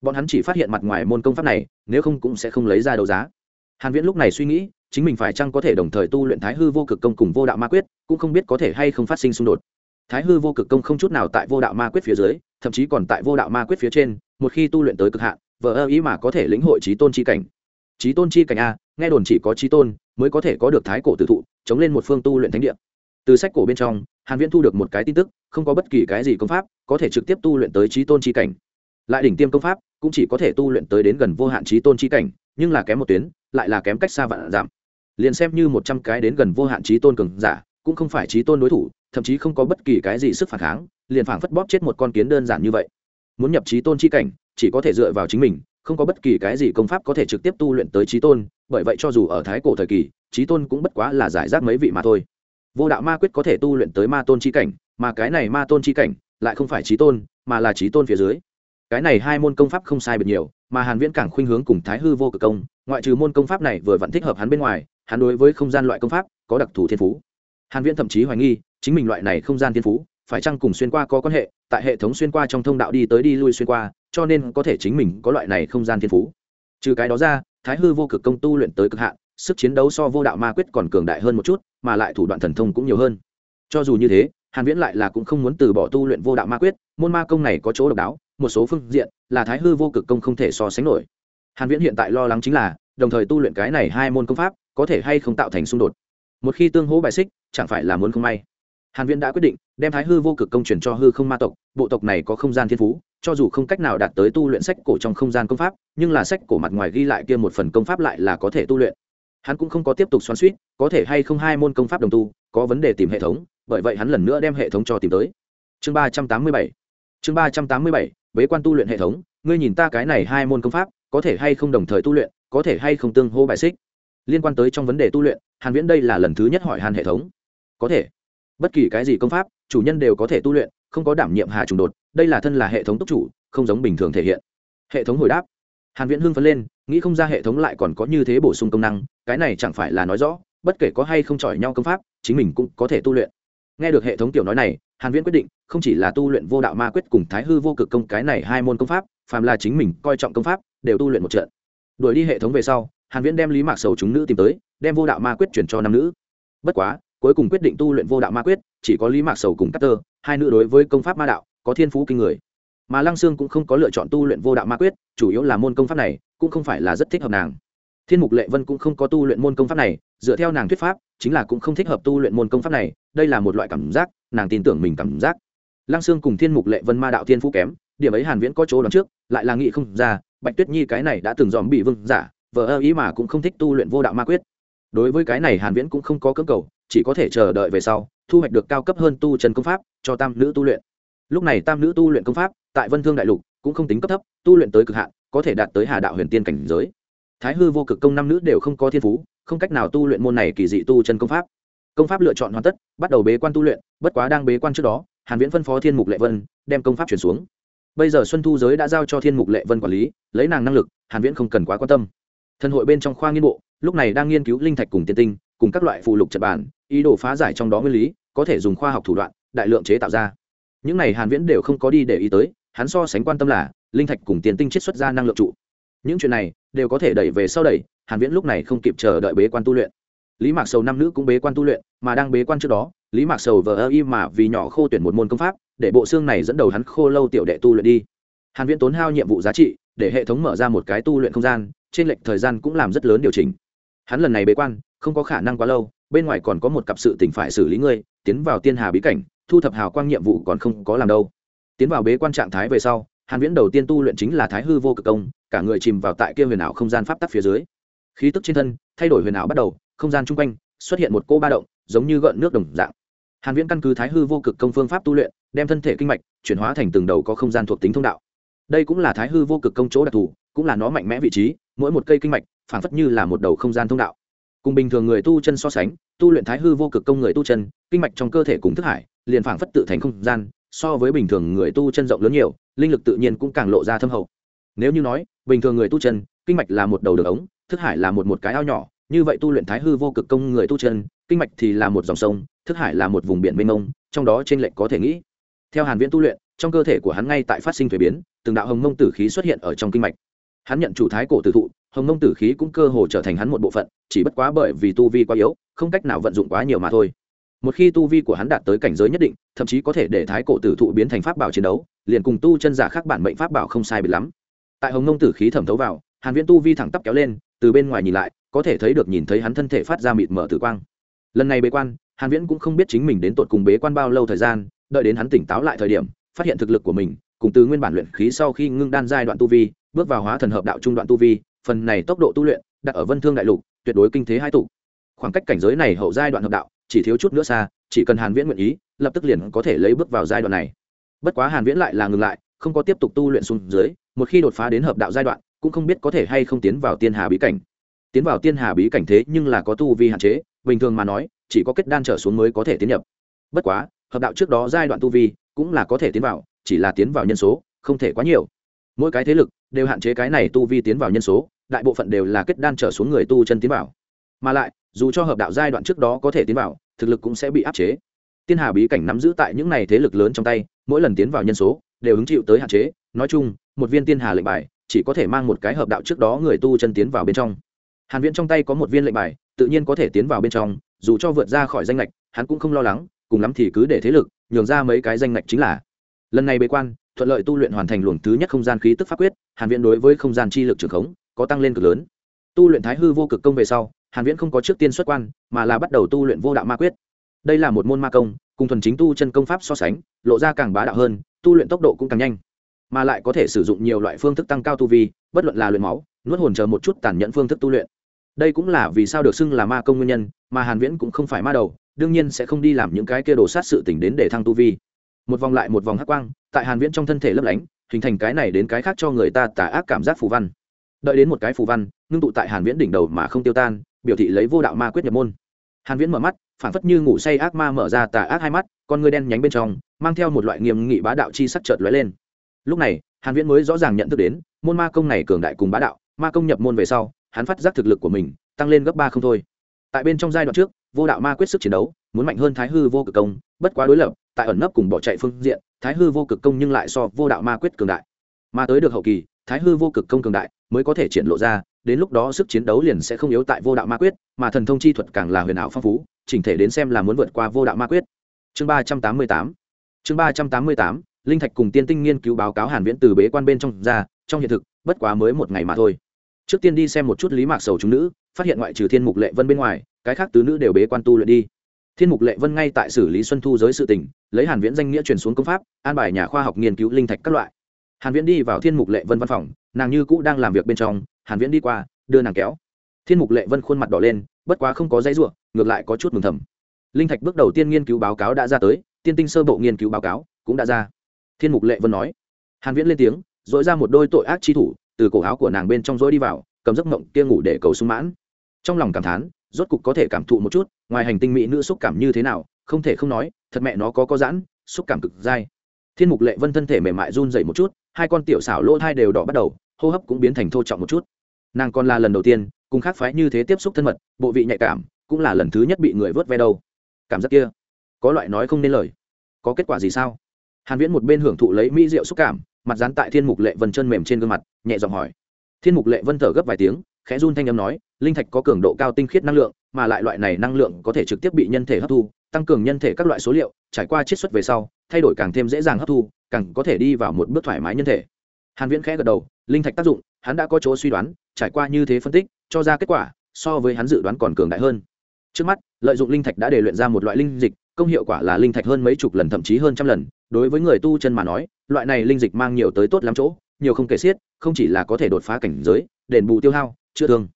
Bọn hắn chỉ phát hiện mặt ngoài môn công pháp này, nếu không cũng sẽ không lấy ra đấu giá. Hàn viễn lúc này suy nghĩ, chính mình phải chăng có thể đồng thời tu luyện thái hư vô cực công cùng vô đạo ma quyết, cũng không biết có thể hay không phát sinh xung đột. Thái hư vô cực công không chút nào tại vô đạo ma quyết phía dưới, thậm chí còn tại vô đạo ma quyết phía trên một khi tu luyện tới cực hạn vợ ơ ý mà có thể lĩnh hội trí tôn chi cảnh. Trí tôn chi cảnh a, nghe đồn chỉ có trí tôn mới có thể có được thái cổ tử thụ, chống lên một phương tu luyện thánh địa. Từ sách cổ bên trong, hàn viễn thu được một cái tin tức, không có bất kỳ cái gì công pháp có thể trực tiếp tu luyện tới trí tôn chi cảnh. Lại đỉnh tiêm công pháp cũng chỉ có thể tu luyện tới đến gần vô hạn trí tôn chi cảnh, nhưng là kém một tuyến, lại là kém cách xa vạn giảm. Liền xem như một trăm cái đến gần vô hạn trí tôn cường giả, cũng không phải trí tôn đối thủ, thậm chí không có bất kỳ cái gì sức phản kháng, liền phảng phất bóp chết một con kiến đơn giản như vậy muốn nhập trí tôn chi cảnh, chỉ có thể dựa vào chính mình, không có bất kỳ cái gì công pháp có thể trực tiếp tu luyện tới trí tôn, bởi vậy cho dù ở thái cổ thời kỳ, trí tôn cũng bất quá là giải rác mấy vị mà thôi. Vô đạo ma quyết có thể tu luyện tới ma tôn chi cảnh, mà cái này ma tôn chi cảnh lại không phải trí tôn, mà là trí tôn phía dưới. Cái này hai môn công pháp không sai biệt nhiều, mà hàn viễn càng khuynh hướng cùng thái hư vô cực công, ngoại trừ môn công pháp này vừa vẫn thích hợp hắn bên ngoài, hắn đối với không gian loại công pháp có đặc thù thiên phú. Hàn viễn thậm chí hoài nghi, chính mình loại này không gian thiên phú, phải chăng cùng xuyên qua có quan hệ tại hệ thống xuyên qua trong thông đạo đi tới đi lui xuyên qua, cho nên có thể chính mình có loại này không gian thiên phú. Trừ cái đó ra, thái hư vô cực công tu luyện tới cực hạn, sức chiến đấu so vô đạo ma quyết còn cường đại hơn một chút, mà lại thủ đoạn thần thông cũng nhiều hơn. Cho dù như thế, hàn viễn lại là cũng không muốn từ bỏ tu luyện vô đạo ma quyết, môn ma công này có chỗ độc đáo, một số phương diện là thái hư vô cực công không thể so sánh nổi. Hàn viễn hiện tại lo lắng chính là, đồng thời tu luyện cái này hai môn công pháp, có thể hay không tạo thành xung đột. Một khi tương hỗ bài xích, chẳng phải là muốn không may hàn viễn đã quyết định đem thái hư vô cực công truyền cho hư không ma tộc, bộ tộc này có không gian thiên phú, cho dù không cách nào đạt tới tu luyện sách cổ trong không gian công pháp, nhưng là sách cổ mặt ngoài ghi lại kia một phần công pháp lại là có thể tu luyện. Hắn cũng không có tiếp tục xoắn suýt có thể hay không hai môn công pháp đồng tu, có vấn đề tìm hệ thống, bởi vậy hắn lần nữa đem hệ thống cho tìm tới. Chương ba trăm tám mươi bảy, chương ba trăm tám mươi bảy, bế quan tu luyện hệ thống, ngươi nhìn ta cái này hai môn công pháp, có thể hay không đồng thời tu luyện, có thể hay không tương hô bài xích? Liên quan tới trong vấn đề tu luyện, hàn viễn đây là lần thứ nhất hỏi hàn hệ thống. Có thể bất kỳ cái gì công pháp, chủ nhân đều có thể tu luyện, không có đảm nhiệm hà trùng đột, đây là thân là hệ thống tốc chủ, không giống bình thường thể hiện. Hệ thống hồi đáp. Hàn viễn hưng phấn lên, nghĩ không ra hệ thống lại còn có như thế bổ sung công năng, cái này chẳng phải là nói rõ, bất kể có hay không chọi nhau công pháp, chính mình cũng có thể tu luyện. Nghe được hệ thống tiểu nói này, hàn viễn quyết định, không chỉ là tu luyện vô đạo ma quyết cùng thái hư vô cực công cái này hai môn công pháp, phàm là chính mình coi trọng công pháp, đều tu luyện một trận. Đuổi đi hệ thống về sau, hàn viễn đem lý mạc sầu chúng nữ tìm tới, đem vô đạo ma quyết chuyển cho nam nữ. Bất quá cuối cùng quyết định tu luyện vô đạo ma quyết, chỉ có lý mạc sầu cùng cát tơ, hai nữ đối với công pháp ma đạo, có thiên phú kinh người. Mà lăng sương cũng không có lựa chọn tu luyện vô đạo ma quyết, chủ yếu là môn công pháp này, cũng không phải là rất thích hợp nàng. Thiên mục lệ vân cũng không có tu luyện môn công pháp này, dựa theo nàng thuyết pháp, chính là cũng không thích hợp tu luyện môn công pháp này, đây là một loại cảm giác, nàng tin tưởng mình cảm giác. Lăng sương cùng thiên mục lệ vân ma đạo thiên phú kém, điểm ấy hàn viễn có chỗ đón trước, lại là nghĩ không ra, bạch tuyết nhi cái này đã từng dòm bị vương giả vợ ơ ý mà cũng không thích tu luyện vô đạo ma quyết. Đối với cái này hàn viễn cũng không có cưỡng cầu chỉ có thể chờ đợi về sau, thu hoạch được cao cấp hơn tu chân công pháp, cho tam nữ tu luyện. Lúc này tam nữ tu luyện công pháp, tại vân thương đại lục, cũng không tính cấp thấp, tu luyện tới cực hạn, có thể đạt tới hà đạo huyền tiên cảnh giới. Thái hư vô cực công năm nữ đều không có thiên phú, không cách nào tu luyện môn này kỳ dị tu chân công pháp. Công pháp lựa chọn hoàn tất, bắt đầu bế quan tu luyện, bất quá đang bế quan trước đó, hàn viễn phân phó thiên mục lệ vân, đem công pháp chuyển xuống. Bây giờ xuân thu giới đã giao cho thiên mục lệ vân quản lý, lấy nàng năng lực, hàn viễn không cần quá quan tâm. Thân hội bên trong khoa nghiên bộ, lúc này đang nghiên cứu linh thạch cùng tiên tinh cùng các loại phụ lục trật bản ý đồ phá giải trong đó nguyên lý, có thể dùng khoa học thủ đoạn, đại lượng chế tạo ra. Những này hàn viễn đều không có đi để ý tới, hắn so sánh quan tâm là, linh thạch cùng tiền tinh chiết xuất ra năng lượng trụ. Những chuyện này, đều có thể đẩy về sau đẩy, hàn viễn lúc này không kịp chờ đợi bế quan tu luyện. Lý mạc sầu năm nữ cũng bế quan tu luyện, mà đang bế quan trước đó, lý mạc sầu vờ ơ y mà vì nhỏ khô tuyển một môn công pháp, để bộ xương này dẫn đầu hắn khô lâu tiểu đệ tu luyện đi. Hàn viễn tốn hao nhiệm vụ giá trị, để hệ thống mở ra một cái tu luyện không gian, trên lệch thời gian cũng làm rất lớn điều chỉnh. Hắn lần này bế quan không có khả năng quá lâu, bên ngoài còn có một cặp sự tình phải xử lý ngươi, tiến vào tiên hà bí cảnh, thu thập hào quang nhiệm vụ còn không có làm đâu. Tiến vào bế quan trạng thái về sau, hàn viễn đầu tiên tu luyện chính là thái hư vô cực công, cả người chìm vào tại kia huyền ảo không gian pháp tắc phía dưới. Khí tức trên thân thay đổi huyền ảo bắt đầu, không gian chung quanh xuất hiện một cô ba động, giống như gợn nước đồng dạng. Hàn viễn căn cứ thái hư vô cực công phương pháp tu luyện, đem thân thể kinh mạch chuyển hóa thành từng đầu có không gian thuộc tính thông đạo. Đây cũng là thái hư vô cực công chỗ đặc thù, cũng là nó mạnh mẽ vị trí, mỗi một cây kinh mạch phảng phất như là một đầu không gian thông đạo cùng bình thường người tu chân so sánh, tu luyện thái hư vô cực công người tu chân, kinh mạch trong cơ thể cùng thức hải, liền phảng phất tự thành không gian, so với bình thường người tu chân rộng lớn nhiều, linh lực tự nhiên cũng càng lộ ra thâm hậu. Nếu như nói, bình thường người tu chân, kinh mạch là một đầu đường ống, thức hải là một một cái ao nhỏ, như vậy tu luyện thái hư vô cực công người tu chân, kinh mạch thì là một dòng sông, thức hải là một vùng biển mênh mông, trong đó trên lệnh có thể nghĩ. Theo hàn viễn tu luyện, trong cơ thể của hắn ngay tại phát sinh thuế biến, từng đạo hồng mông tử khí xuất hiện ở trong kinh mạch hắn nhận chủ thái cổ tử thụ, hồng mông tử khí cũng cơ hồ trở thành hắn một bộ phận, chỉ bất quá bởi vì tu vi quá yếu, không cách nào vận dụng quá nhiều mà thôi. Một khi tu vi của hắn đạt tới cảnh giới nhất định, thậm chí có thể để thái cổ tử thụ biến thành pháp bảo chiến đấu, liền cùng tu chân giả khác bản mệnh pháp bảo không sai biệt lắm. Tại hồng nông tử khí thẩm thấu vào, hàn viễn tu vi thẳng tắp kéo lên, từ bên ngoài nhìn lại, có thể thấy được nhìn thấy hắn thân thể phát ra mịt mở tử quang. Lần này bế quan, hàn viễn cũng không biết chính mình đến tột cùng bế quan bao lâu thời gian, đợi đến hắn tỉnh táo lại thời điểm, phát hiện thực lực của mình, cùng từ nguyên bản luyện khí sau khi ngưng đan giai đoạn tu vi bước vào hóa thần hợp đạo trung đoạn tu vi, phần này tốc độ tu luyện, đặt ở vân thương đại lục, tuyệt đối kinh thế hai tụ. Khoảng cách cảnh giới này hậu giai đoạn hợp đạo, chỉ thiếu chút nữa xa, chỉ cần hàn viễn nguyện ý, lập tức liền có thể lấy bước vào giai đoạn này. Bất quá hàn viễn lại là ngừng lại, không có tiếp tục tu luyện xuống dưới, một khi đột phá đến hợp đạo giai đoạn, cũng không biết có thể hay không tiến vào tiên hà bí cảnh. Tiến vào tiên hà bí cảnh thế nhưng là có tu vi hạn chế, bình thường mà nói, chỉ có kết đan trở xuống mới có thể tiến nhập. Bất quá, hợp đạo trước đó giai đoạn tu vi cũng là có thể tiến vào, chỉ là tiến vào nhân số, không thể quá nhiều mỗi cái thế lực đều hạn chế cái này tu vi tiến vào nhân số, đại bộ phận đều là kết đan trở xuống người tu chân tiến vào. Mà lại, dù cho hợp đạo giai đoạn trước đó có thể tiến vào, thực lực cũng sẽ bị áp chế. Tiên hà bí cảnh nắm giữ tại những này thế lực lớn trong tay, mỗi lần tiến vào nhân số đều hứng chịu tới hạn chế. Nói chung, một viên tiên hà lệnh bài chỉ có thể mang một cái hợp đạo trước đó người tu chân tiến vào bên trong. Hàn viễn trong tay có một viên lệnh bài, tự nhiên có thể tiến vào bên trong, dù cho vượt ra khỏi danh lệch hắn cũng không lo lắng, cùng lắm thì cứ để thế lực nhường ra mấy cái danh lệch chính là. Lần này bế quan thuận lợi tu luyện hoàn thành luồng thứ nhất không gian khí tức pháp quyết, hàn viễn đối với không gian chi lực trường khống có tăng lên cực lớn. Tu luyện thái hư vô cực công về sau, hàn viễn không có trước tiên xuất quan, mà là bắt đầu tu luyện vô đạo ma quyết. Đây là một môn ma công, cùng thuần chính tu chân công pháp so sánh, lộ ra càng bá đạo hơn, tu luyện tốc độ cũng càng nhanh. Mà lại có thể sử dụng nhiều loại phương thức tăng cao tu vi, bất luận là luyện máu, nuốt hồn chờ một chút tàn nhẫn phương thức tu luyện. Đây cũng là vì sao được xưng là ma công nguyên nhân, mà hàn viễn cũng không phải ma đầu, đương nhiên sẽ không đi làm những cái kia đồ sát sự tình đến để thăng tu vi một vòng lại một vòng hắc quang, tại hàn viễn trong thân thể lấp lánh, hình thành cái này đến cái khác cho người ta tà ác cảm giác phù văn. Đợi đến một cái phù văn, ngưng tụ tại hàn viễn đỉnh đầu mà không tiêu tan, biểu thị lấy vô đạo ma quyết nhập môn. Hàn viễn mở mắt phản phất như ngủ say ác ma mở ra tà ác hai mắt, con ngươi đen nhánh bên trong, mang theo một loại nghiêm nghị bá đạo chi sắc chợt lóe lên. Lúc này, hàn viễn mới rõ ràng nhận thức đến, môn ma công này cường đại cùng bá đạo, ma công nhập môn về sau, hắn phát giác thực lực của mình tăng lên gấp ba không thôi. Tại bên trong giai đoạn trước, vô đạo ma quyết sức chiến đấu, muốn mạnh hơn thái hư vô cực công bất quá đối lập, tại ẩn nấp cùng bỏ chạy phương diện, thái hư vô cực công nhưng lại so vô đạo ma quyết cường đại. Mà tới được hậu kỳ, thái hư vô cực công cường đại mới có thể triển lộ ra, đến lúc đó sức chiến đấu liền sẽ không yếu tại vô đạo ma quyết, mà thần thông chi thuật càng là huyền ảo phong phú, chỉnh thể đến xem là muốn vượt qua vô đạo ma quyết. Chương ba trăm tám mươi tám, chương ba trăm tám mươi tám, linh thạch cùng tiên tinh nghiên cứu báo cáo hàn viễn từ bế quan bên trong ra, trong hiện thực, bất quá mới một ngày mà thôi. Trước tiên đi xem một chút lý mạc sầu chúng nữ, phát hiện ngoại trừ thiên mục lệ vân bên ngoài, cái khác tứ nữ đều bế quan tu luyện đi thiên mục lệ vân ngay tại xử lý xuân thu giới sự tình, lấy hàn viễn danh nghĩa truyền xuống công pháp, an bài nhà khoa học nghiên cứu linh thạch các loại. Hàn viễn đi vào thiên mục lệ vân văn phòng, nàng như cũ đang làm việc bên trong, hàn viễn đi qua, đưa nàng kéo. Thiên mục lệ vân khuôn mặt đỏ lên, bất quá không có dây ruộng ngược lại có chút mừng thầm. Linh thạch bước đầu tiên nghiên cứu báo cáo đã ra tới, tiên tinh sơ bộ nghiên cứu báo cáo cũng đã ra. Thiên mục lệ vân nói. Hàn viễn lên tiếng, dội ra một đôi tội ác chi thủ, từ cổ áo của nàng bên trong dối đi vào, cầm giấc mộng kia ngủ để cầu sung mãn. Trong lòng cảm thán rốt cục có thể cảm thụ một chút, ngoài hành tinh mỹ nữ xúc cảm như thế nào, không thể không nói, thật mẹ nó có có giãn, xúc cảm cực dai. Thiên mục lệ vân thân thể mềm mại run dậy một chút, hai con tiểu xảo lỗ thai đều đỏ bắt đầu, hô hấp cũng biến thành thô trọng một chút. Nàng còn là lần đầu tiên, cùng khác phái như thế tiếp xúc thân mật, bộ vị nhạy cảm, cũng là lần thứ nhất bị người vớt ve đâu. Cảm giác kia, có loại nói không nên lời. Có kết quả gì sao? Hàn viễn một bên hưởng thụ lấy mỹ rượu xúc cảm, mặt dán tại thiên mục lệ vân chân mềm trên gương mặt, nhẹ giọng hỏi. Thiên mục lệ vân thở gấp vài tiếng khẽ run thanh âm nói, linh thạch có cường độ cao tinh khiết năng lượng, mà lại loại này năng lượng có thể trực tiếp bị nhân thể hấp thu, tăng cường nhân thể các loại số liệu, trải qua chiết xuất về sau, thay đổi càng thêm dễ dàng hấp thu, càng có thể đi vào một bước thoải mái nhân thể. Hàn viễn khẽ gật đầu, linh thạch tác dụng, hắn đã có chỗ suy đoán, trải qua như thế phân tích, cho ra kết quả, so với hắn dự đoán còn cường đại hơn. Trước mắt, lợi dụng linh thạch đã để luyện ra một loại linh dịch, công hiệu quả là linh thạch hơn mấy chục lần thậm chí hơn trăm lần. Đối với người tu chân mà nói, loại này linh dịch mang nhiều tới tốt lắm chỗ, nhiều không kể xiết, không chỉ là có thể đột phá cảnh giới, đền bù tiêu hao chữa thương.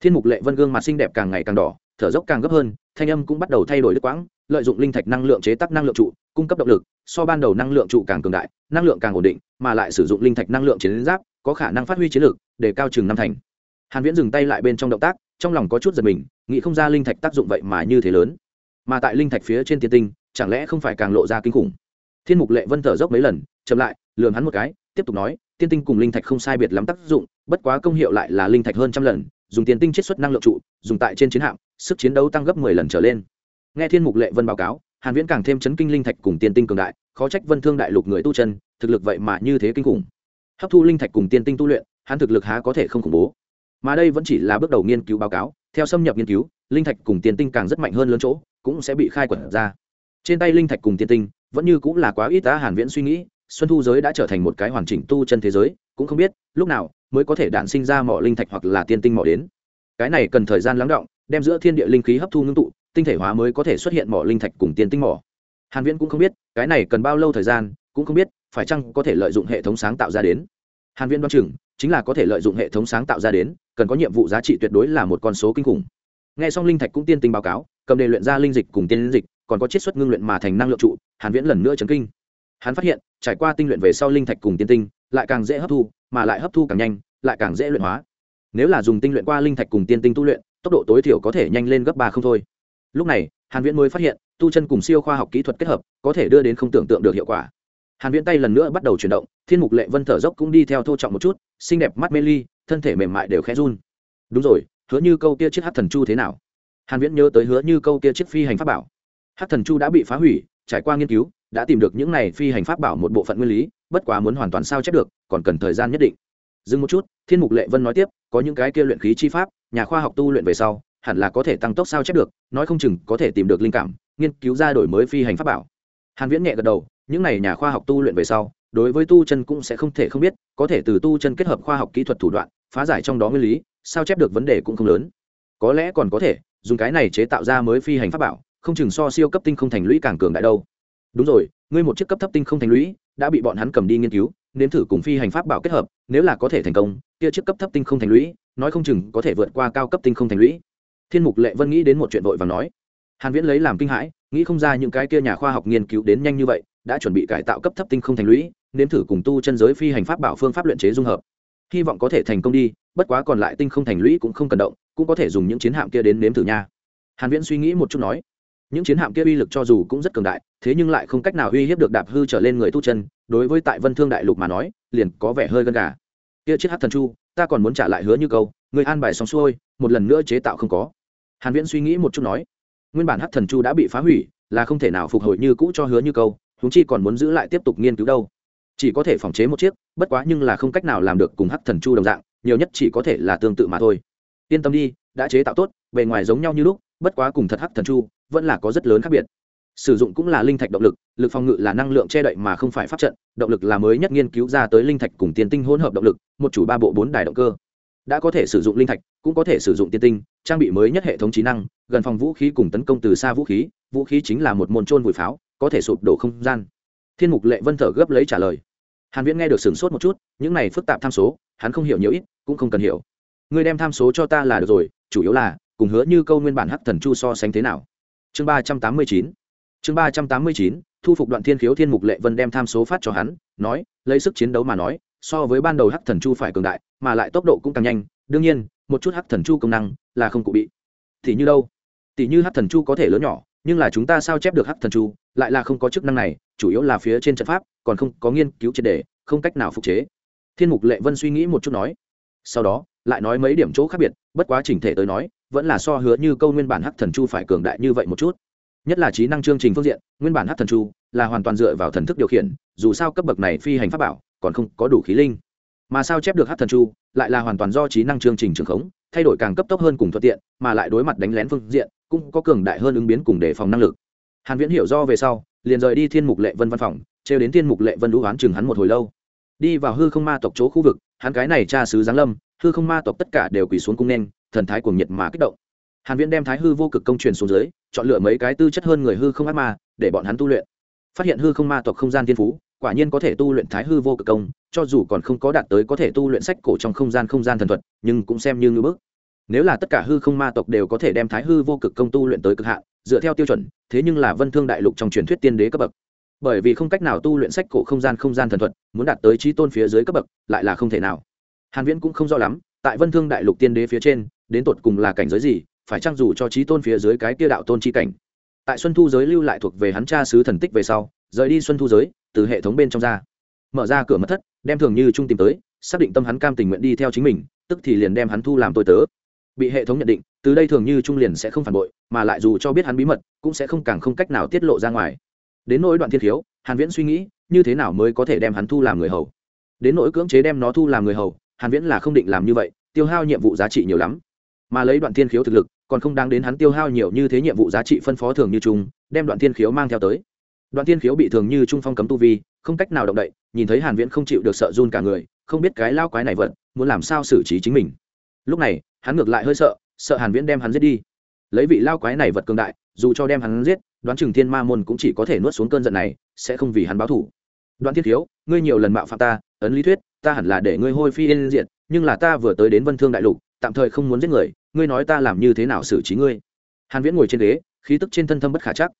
Thiên mục lệ vân gương mặt xinh đẹp càng ngày càng đỏ, thở dốc càng gấp hơn, thanh âm cũng bắt đầu thay đổi đứt quãng, lợi dụng linh thạch năng lượng chế tác năng lượng trụ, cung cấp động lực, so ban đầu năng lượng trụ càng cường đại, năng lượng càng ổn định, mà lại sử dụng linh thạch năng lượng chiến giáp, có khả năng phát huy chiến lược, để cao chừng năm thành. Hàn viễn dừng tay lại bên trong động tác, trong lòng có chút giật mình, nghĩ không ra linh thạch tác dụng vậy mà như thế lớn. Mà tại linh thạch phía trên tiên tinh, chẳng lẽ không phải càng lộ ra kinh khủng? Thiên mục lệ vân thở dốc mấy lần, chậm lại, lườm hắn một cái, tiếp tục nói, tiên tinh cùng linh thạch không sai biệt lắm tác dụng bất quá công hiệu lại là linh thạch hơn trăm lần, dùng tiền tinh chiết xuất năng lượng trụ, dùng tại trên chiến hạm, sức chiến đấu tăng gấp mười lần trở lên. Nghe thiên mục lệ vân báo cáo, hàn viễn càng thêm chấn kinh linh thạch cùng tiền tinh cường đại, khó trách vân thương đại lục người tu chân, thực lực vậy mà như thế kinh khủng. Hấp thu linh thạch cùng tiền tinh tu luyện, hắn thực lực há có thể không khủng bố. Mà đây vẫn chỉ là bước đầu nghiên cứu báo cáo, theo xâm nhập nghiên cứu, linh thạch cùng tiền tinh càng rất mạnh hơn lớn chỗ, cũng sẽ bị khai quật ra. Trên tay linh thạch cùng tiền tinh, vẫn như cũng là quá ít tá hàn viễn suy nghĩ xuân thu giới đã trở thành một cái hoàn chỉnh tu chân thế giới, cũng không biết, lúc nào mới có thể đản sinh ra mỏ linh thạch hoặc là tiên tinh mỏ đến. Cái này cần thời gian lắng động, đem giữa thiên địa linh khí hấp thu ngưng tụ, tinh thể hóa mới có thể xuất hiện mỏ linh thạch cùng tiên tinh mỏ. Hàn viễn cũng không biết, cái này cần bao lâu thời gian, cũng không biết, phải chăng có thể lợi dụng hệ thống sáng tạo ra đến. Hàn viễn đoán chừng, chính là có thể lợi dụng hệ thống sáng tạo ra đến, cần có nhiệm vụ giá trị tuyệt đối là một con số kinh khủng. Nghe xong linh thạch cũng tiên tinh báo cáo, cầm đề luyện ra linh dịch cùng tiên dịch, còn có chiết xuất ngưng luyện mà thành năng lượng trụ, hàn viễn lần nữa chấn kinh hắn phát hiện, trải qua tinh luyện về sau linh thạch cùng tiên tinh, lại càng dễ hấp thu, mà lại hấp thu càng nhanh, lại càng dễ luyện hóa. Nếu là dùng tinh luyện qua linh thạch cùng tiên tinh tu luyện, tốc độ tối thiểu có thể nhanh lên gấp ba không thôi. Lúc này, hàn viễn mới phát hiện, tu chân cùng siêu khoa học kỹ thuật kết hợp, có thể đưa đến không tưởng tượng được hiệu quả. Hàn viễn tay lần nữa bắt đầu chuyển động, thiên mục lệ vân thở dốc cũng đi theo thô trọng một chút, xinh đẹp mắt mê ly, thân thể mềm mại đều khẽ run. Đúng rồi, hứa như câu kia chiếc hắc thần chu thế nào? Hàn viễn nhớ tới hứa như câu kia chiếc phi hành pháp bảo. Hắc thần chu đã bị phá hủy, trải qua nghiên cứu đã tìm được những này phi hành pháp bảo một bộ phận nguyên lý, bất quá muốn hoàn toàn sao chép được, còn cần thời gian nhất định. Dừng một chút, thiên mục lệ vân nói tiếp, có những cái kia luyện khí chi pháp, nhà khoa học tu luyện về sau, hẳn là có thể tăng tốc sao chép được, nói không chừng có thể tìm được linh cảm, nghiên cứu ra đổi mới phi hành pháp bảo. Hàn viễn nhẹ gật đầu, những này nhà khoa học tu luyện về sau, đối với tu chân cũng sẽ không thể không biết, có thể từ tu chân kết hợp khoa học kỹ thuật thủ đoạn, phá giải trong đó nguyên lý, sao chép được vấn đề cũng không lớn. Có lẽ còn có thể, dùng cái này chế tạo ra mới phi hành pháp bảo, không chừng so siêu cấp tinh không thành lũy càng cường đại đâu đúng rồi, ngươi một chiếc cấp thấp tinh không thành lũy, đã bị bọn hắn cầm đi nghiên cứu, nếm thử cùng phi hành pháp bảo kết hợp, nếu là có thể thành công, kia chiếc cấp thấp tinh không thành lũy, nói không chừng có thể vượt qua cao cấp tinh không thành lũy. Thiên mục lệ vân nghĩ đến một chuyện vội và nói. Hàn viễn lấy làm kinh hãi, nghĩ không ra những cái kia nhà khoa học nghiên cứu đến nhanh như vậy, đã chuẩn bị cải tạo cấp thấp tinh không thành lũy, nếm thử cùng tu chân giới phi hành pháp bảo phương pháp luyện chế dung hợp. Hy vọng có thể thành công đi, bất quá còn lại tinh không thành lũy cũng không cần động, cũng có thể dùng những chiến hạm kia đến nếm thử nha. Hàn viễn suy nghĩ một chút nói những chiến hạm kia uy lực cho dù cũng rất cường đại, thế nhưng lại không cách nào uy hiếp được đạp hư trở lên người tu chân, đối với tại vân thương đại lục mà nói, liền có vẻ hơi gân gà. Kia chiếc hắc thần chu, ta còn muốn trả lại hứa như câu, người an bài xong xuôi, một lần nữa chế tạo không có. Hàn viễn suy nghĩ một chút nói, nguyên bản hắc thần chu đã bị phá hủy, là không thể nào phục hồi như cũ cho hứa như câu chúng chi còn muốn giữ lại tiếp tục nghiên cứu đâu. Chỉ có thể phòng chế một chiếc, bất quá nhưng là không cách nào làm được cùng hắc thần chu đồng dạng, nhiều nhất chỉ có thể là tương tự mà thôi. Yên tâm đi, đã chế tạo tốt, bề ngoài giống nhau như lúc, bất quá cùng thật hắc thần chu vẫn là có rất lớn khác biệt. Sử dụng cũng là linh thạch động lực lực phòng ngự là năng lượng che đậy mà không phải pháp trận, động lực là mới nhất nghiên cứu ra tới linh thạch cùng tiền tinh hỗn hợp động lực, một chủ ba bộ bốn đài động cơ. Đã có thể sử dụng linh thạch, cũng có thể sử dụng tiên tinh, trang bị mới nhất hệ thống trí năng, gần phòng vũ khí cùng tấn công từ xa vũ khí vũ khí chính là một môn trôn vùi pháo, có thể sụp đổ không gian. Thiên mục lệ vân thở gấp lấy trả lời. Hàn viễn nghe được sửng sốt một chút, những này phức tạp tham số, hắn không hiểu nhiều ít, cũng không cần hiểu. Người đem tham số cho ta là được rồi, chủ yếu là, cùng hứa như câu nguyên bản hắc thần chu so sánh thế nào? Chương ba trăm tám mươi chín. Chương ba trăm tám mươi chín, thu phục đoạn thiên khiếu thiên mục lệ vân đem tham số phát cho hắn, nói, lấy sức chiến đấu mà nói, so với ban đầu hắc thần chu phải cường đại, mà lại tốc độ cũng càng nhanh, đương nhiên, một chút hắc thần chu công năng là không cụ bị. Thì như đâu? Tỷ như hắc thần chu có thể lớn nhỏ, nhưng là chúng ta sao chép được hắc thần chu, lại là không có chức năng này, chủ yếu là phía trên trận pháp, còn không có nghiên cứu triệt đề không cách nào phục chế. Thiên mục lệ vân suy nghĩ một chút nói, sau đó, lại nói mấy điểm chỗ khác biệt, bất quá chỉnh thể tới nói vẫn là so hứa như câu nguyên bản hắc thần chu phải cường đại như vậy một chút. Nhất là trí năng chương trình phương diện, nguyên bản hắc thần chu là hoàn toàn dựa vào thần thức điều khiển, dù sao cấp bậc này phi hành pháp bảo còn không có đủ khí linh. Mà sao chép được hắc thần chu lại là hoàn toàn do trí năng chương trình trường khống, thay đổi càng cấp tốc hơn cùng thuận tiện, mà lại đối mặt đánh lén phương diện, cũng có cường đại hơn ứng biến cùng đề phòng năng lực. Hàn viễn hiểu do về sau, liền rời đi thiên mục lệ vân văn phòng treo đến thiên mục lệ vân đũ oán chừng hắn một hồi lâu. Đi vào hư không ma tộc chỗ khu vực, hắn cái này tra sứ giáng lâm, hư không ma tộc tất cả đều quỳ xuống cung nên thần thái cuồng nhiệt mà kích động. Hàn viễn đem thái hư vô cực công truyền xuống dưới, chọn lựa mấy cái tư chất hơn người hư không ác ma, để bọn hắn tu luyện. Phát hiện hư không ma tộc không gian thiên phú, quả nhiên có thể tu luyện thái hư vô cực công, cho dù còn không có đạt tới có thể tu luyện sách cổ trong không gian không gian thần thuật, nhưng cũng xem như ngưỡng bước nếu là tất cả hư không ma tộc đều có thể đem thái hư vô cực công tu luyện tới cực hạn, dựa theo tiêu chuẩn, thế nhưng là vân thương đại lục trong truyền thuyết tiên đế cấp bậc. Bởi vì không cách nào tu luyện sách cổ không gian không gian thần thuật, muốn đạt tới trí tôn phía dưới cấp bậc, lại là không thể nào. Hàn viễn cũng không rõ lắm, tại vân thương đại lục tiên đế phía trên đến tột cùng là cảnh giới gì, phải trang dù cho trí tôn phía dưới cái kia đạo tôn chi cảnh, tại xuân thu giới lưu lại thuộc về hắn cha sứ thần tích về sau, rời đi xuân thu giới, từ hệ thống bên trong ra. Mở ra cửa mất thất, đem thường như trung tìm tới, xác định tâm hắn cam tình nguyện đi theo chính mình, tức thì liền đem hắn thu làm tôi tớ. Bị hệ thống nhận định, từ đây thường như trung liền sẽ không phản bội, mà lại dù cho biết hắn bí mật, cũng sẽ không càng không cách nào tiết lộ ra ngoài. Đến nỗi đoạn thiên khiếu, hàn viễn suy nghĩ, như thế nào mới có thể đem hắn thu làm người hầu? Đến nỗi cưỡng chế đem nó thu làm người hầu, hàn viễn là không định làm như vậy, tiêu hao nhiệm vụ giá trị nhiều lắm mà lấy đoạn thiên khiếu thực lực, còn không đáng đến hắn tiêu hao nhiều như thế nhiệm vụ giá trị phân phó thường như trung đem đoạn thiên khiếu mang theo tới. Đoạn thiên khiếu bị thường như trung phong cấm tu vi, không cách nào động đậy, nhìn thấy hàn viễn không chịu được sợ run cả người, không biết cái lao quái này vận muốn làm sao xử trí chính mình. Lúc này, hắn ngược lại hơi sợ sợ hàn viễn đem hắn giết đi. Lấy vị lao quái này vật cường đại, dù cho đem hắn giết, đoán chừng thiên ma môn cũng chỉ có thể nuốt xuống cơn giận này, sẽ không vì hắn báo thù. Đoạn thiên thiếu ngươi nhiều lần mạo phạm ta, ấn lý thuyết, ta hẳn là để ngươi hôi phi yên diệt, nhưng là ta vừa tới đến vân thương đại lục tạm thời không muốn giết người, ngươi nói ta làm như thế nào xử trí ngươi? Hàn viễn ngồi trên ghế, khí tức trên thân thâm bất khả chắc.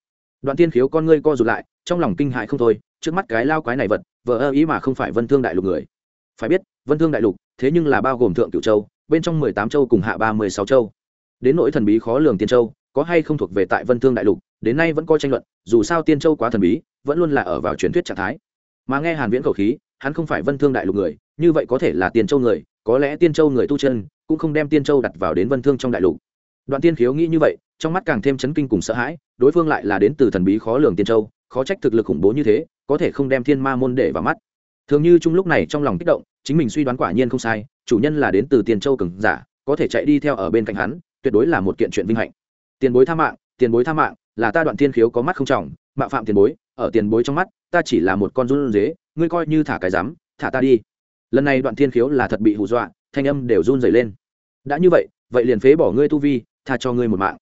Đoạn tiên khiếu con ngươi co rụt lại, trong lòng kinh hại không thôi, trước mắt cái lao quái này vật vợ ơ ý mà không phải vân thương đại lục người. Phải biết, vân thương đại lục, thế nhưng là bao gồm thượng cửu châu, bên trong mười tám châu cùng hạ ba mươi sáu châu. Đến nỗi thần bí khó lường tiên châu, có hay không thuộc về tại vân thương đại lục, đến nay vẫn có tranh luận, dù sao tiên châu quá thần bí, vẫn luôn là ở vào truyền thuyết trạng thái. Mà nghe hàn viễn khẩu khí, hắn không phải vân thương đại lục người, như vậy có thể là tiên châu người có lẽ tiên châu người tu chân cũng không đem tiên châu đặt vào đến vân thương trong đại lục. Đoạn tiên khiếu nghĩ như vậy, trong mắt càng thêm chấn kinh cùng sợ hãi, đối phương lại là đến từ thần bí khó lường tiên châu, khó trách thực lực khủng bố như thế, có thể không đem thiên ma môn để vào mắt. Thường như chung lúc này trong lòng kích động, chính mình suy đoán quả nhiên không sai, chủ nhân là đến từ tiền châu cường giả, có thể chạy đi theo ở bên cạnh hắn, tuyệt đối là một kiện chuyện vinh hạnh. Tiền bối tha mạng, tiền bối tha mạng, là ta đoạn thiên khiếu có mắt không trọng, mạo phạm tiền bối, ở tiền bối trong mắt, ta chỉ là một con run dế ngươi coi như thả cái rắm thả ta đi lần này đoạn thiên khiếu là thật bị hù dọa, thanh âm đều run dày lên. Đã như vậy vậy liền phế bỏ ngươi tu vi, tha cho ngươi một mạng.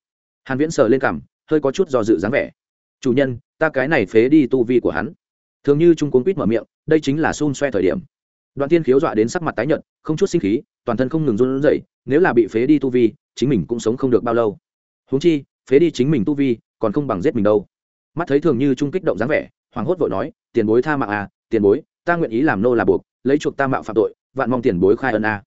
Hàn viễn sờ lên cằm, hơi có chút do dự dáng vẻ. Chủ nhân, ta cái này phế đi tu vi của hắn. Thường như trung cuốn quýt mở miệng, đây chính là xun xoe thời điểm. Đoạn thiên khiếu dọa đến sắc mặt tái nhợt, không chút sinh khí, toàn thân không ngừng run rẩy, nếu là bị phế đi tu vi, chính mình cũng sống không được bao lâu. Huống chi, phế đi chính mình tu vi, còn không bằng giết mình đâu. Mắt thấy thường như trung kích động dáng vẻ hoàng hốt vội nói, tiền bối tha mạng à tiền bối, ta nguyện ý làm nô là buộc lấy chuộc ta mạo phạm tội, vạn mong tiền bối khai ân à.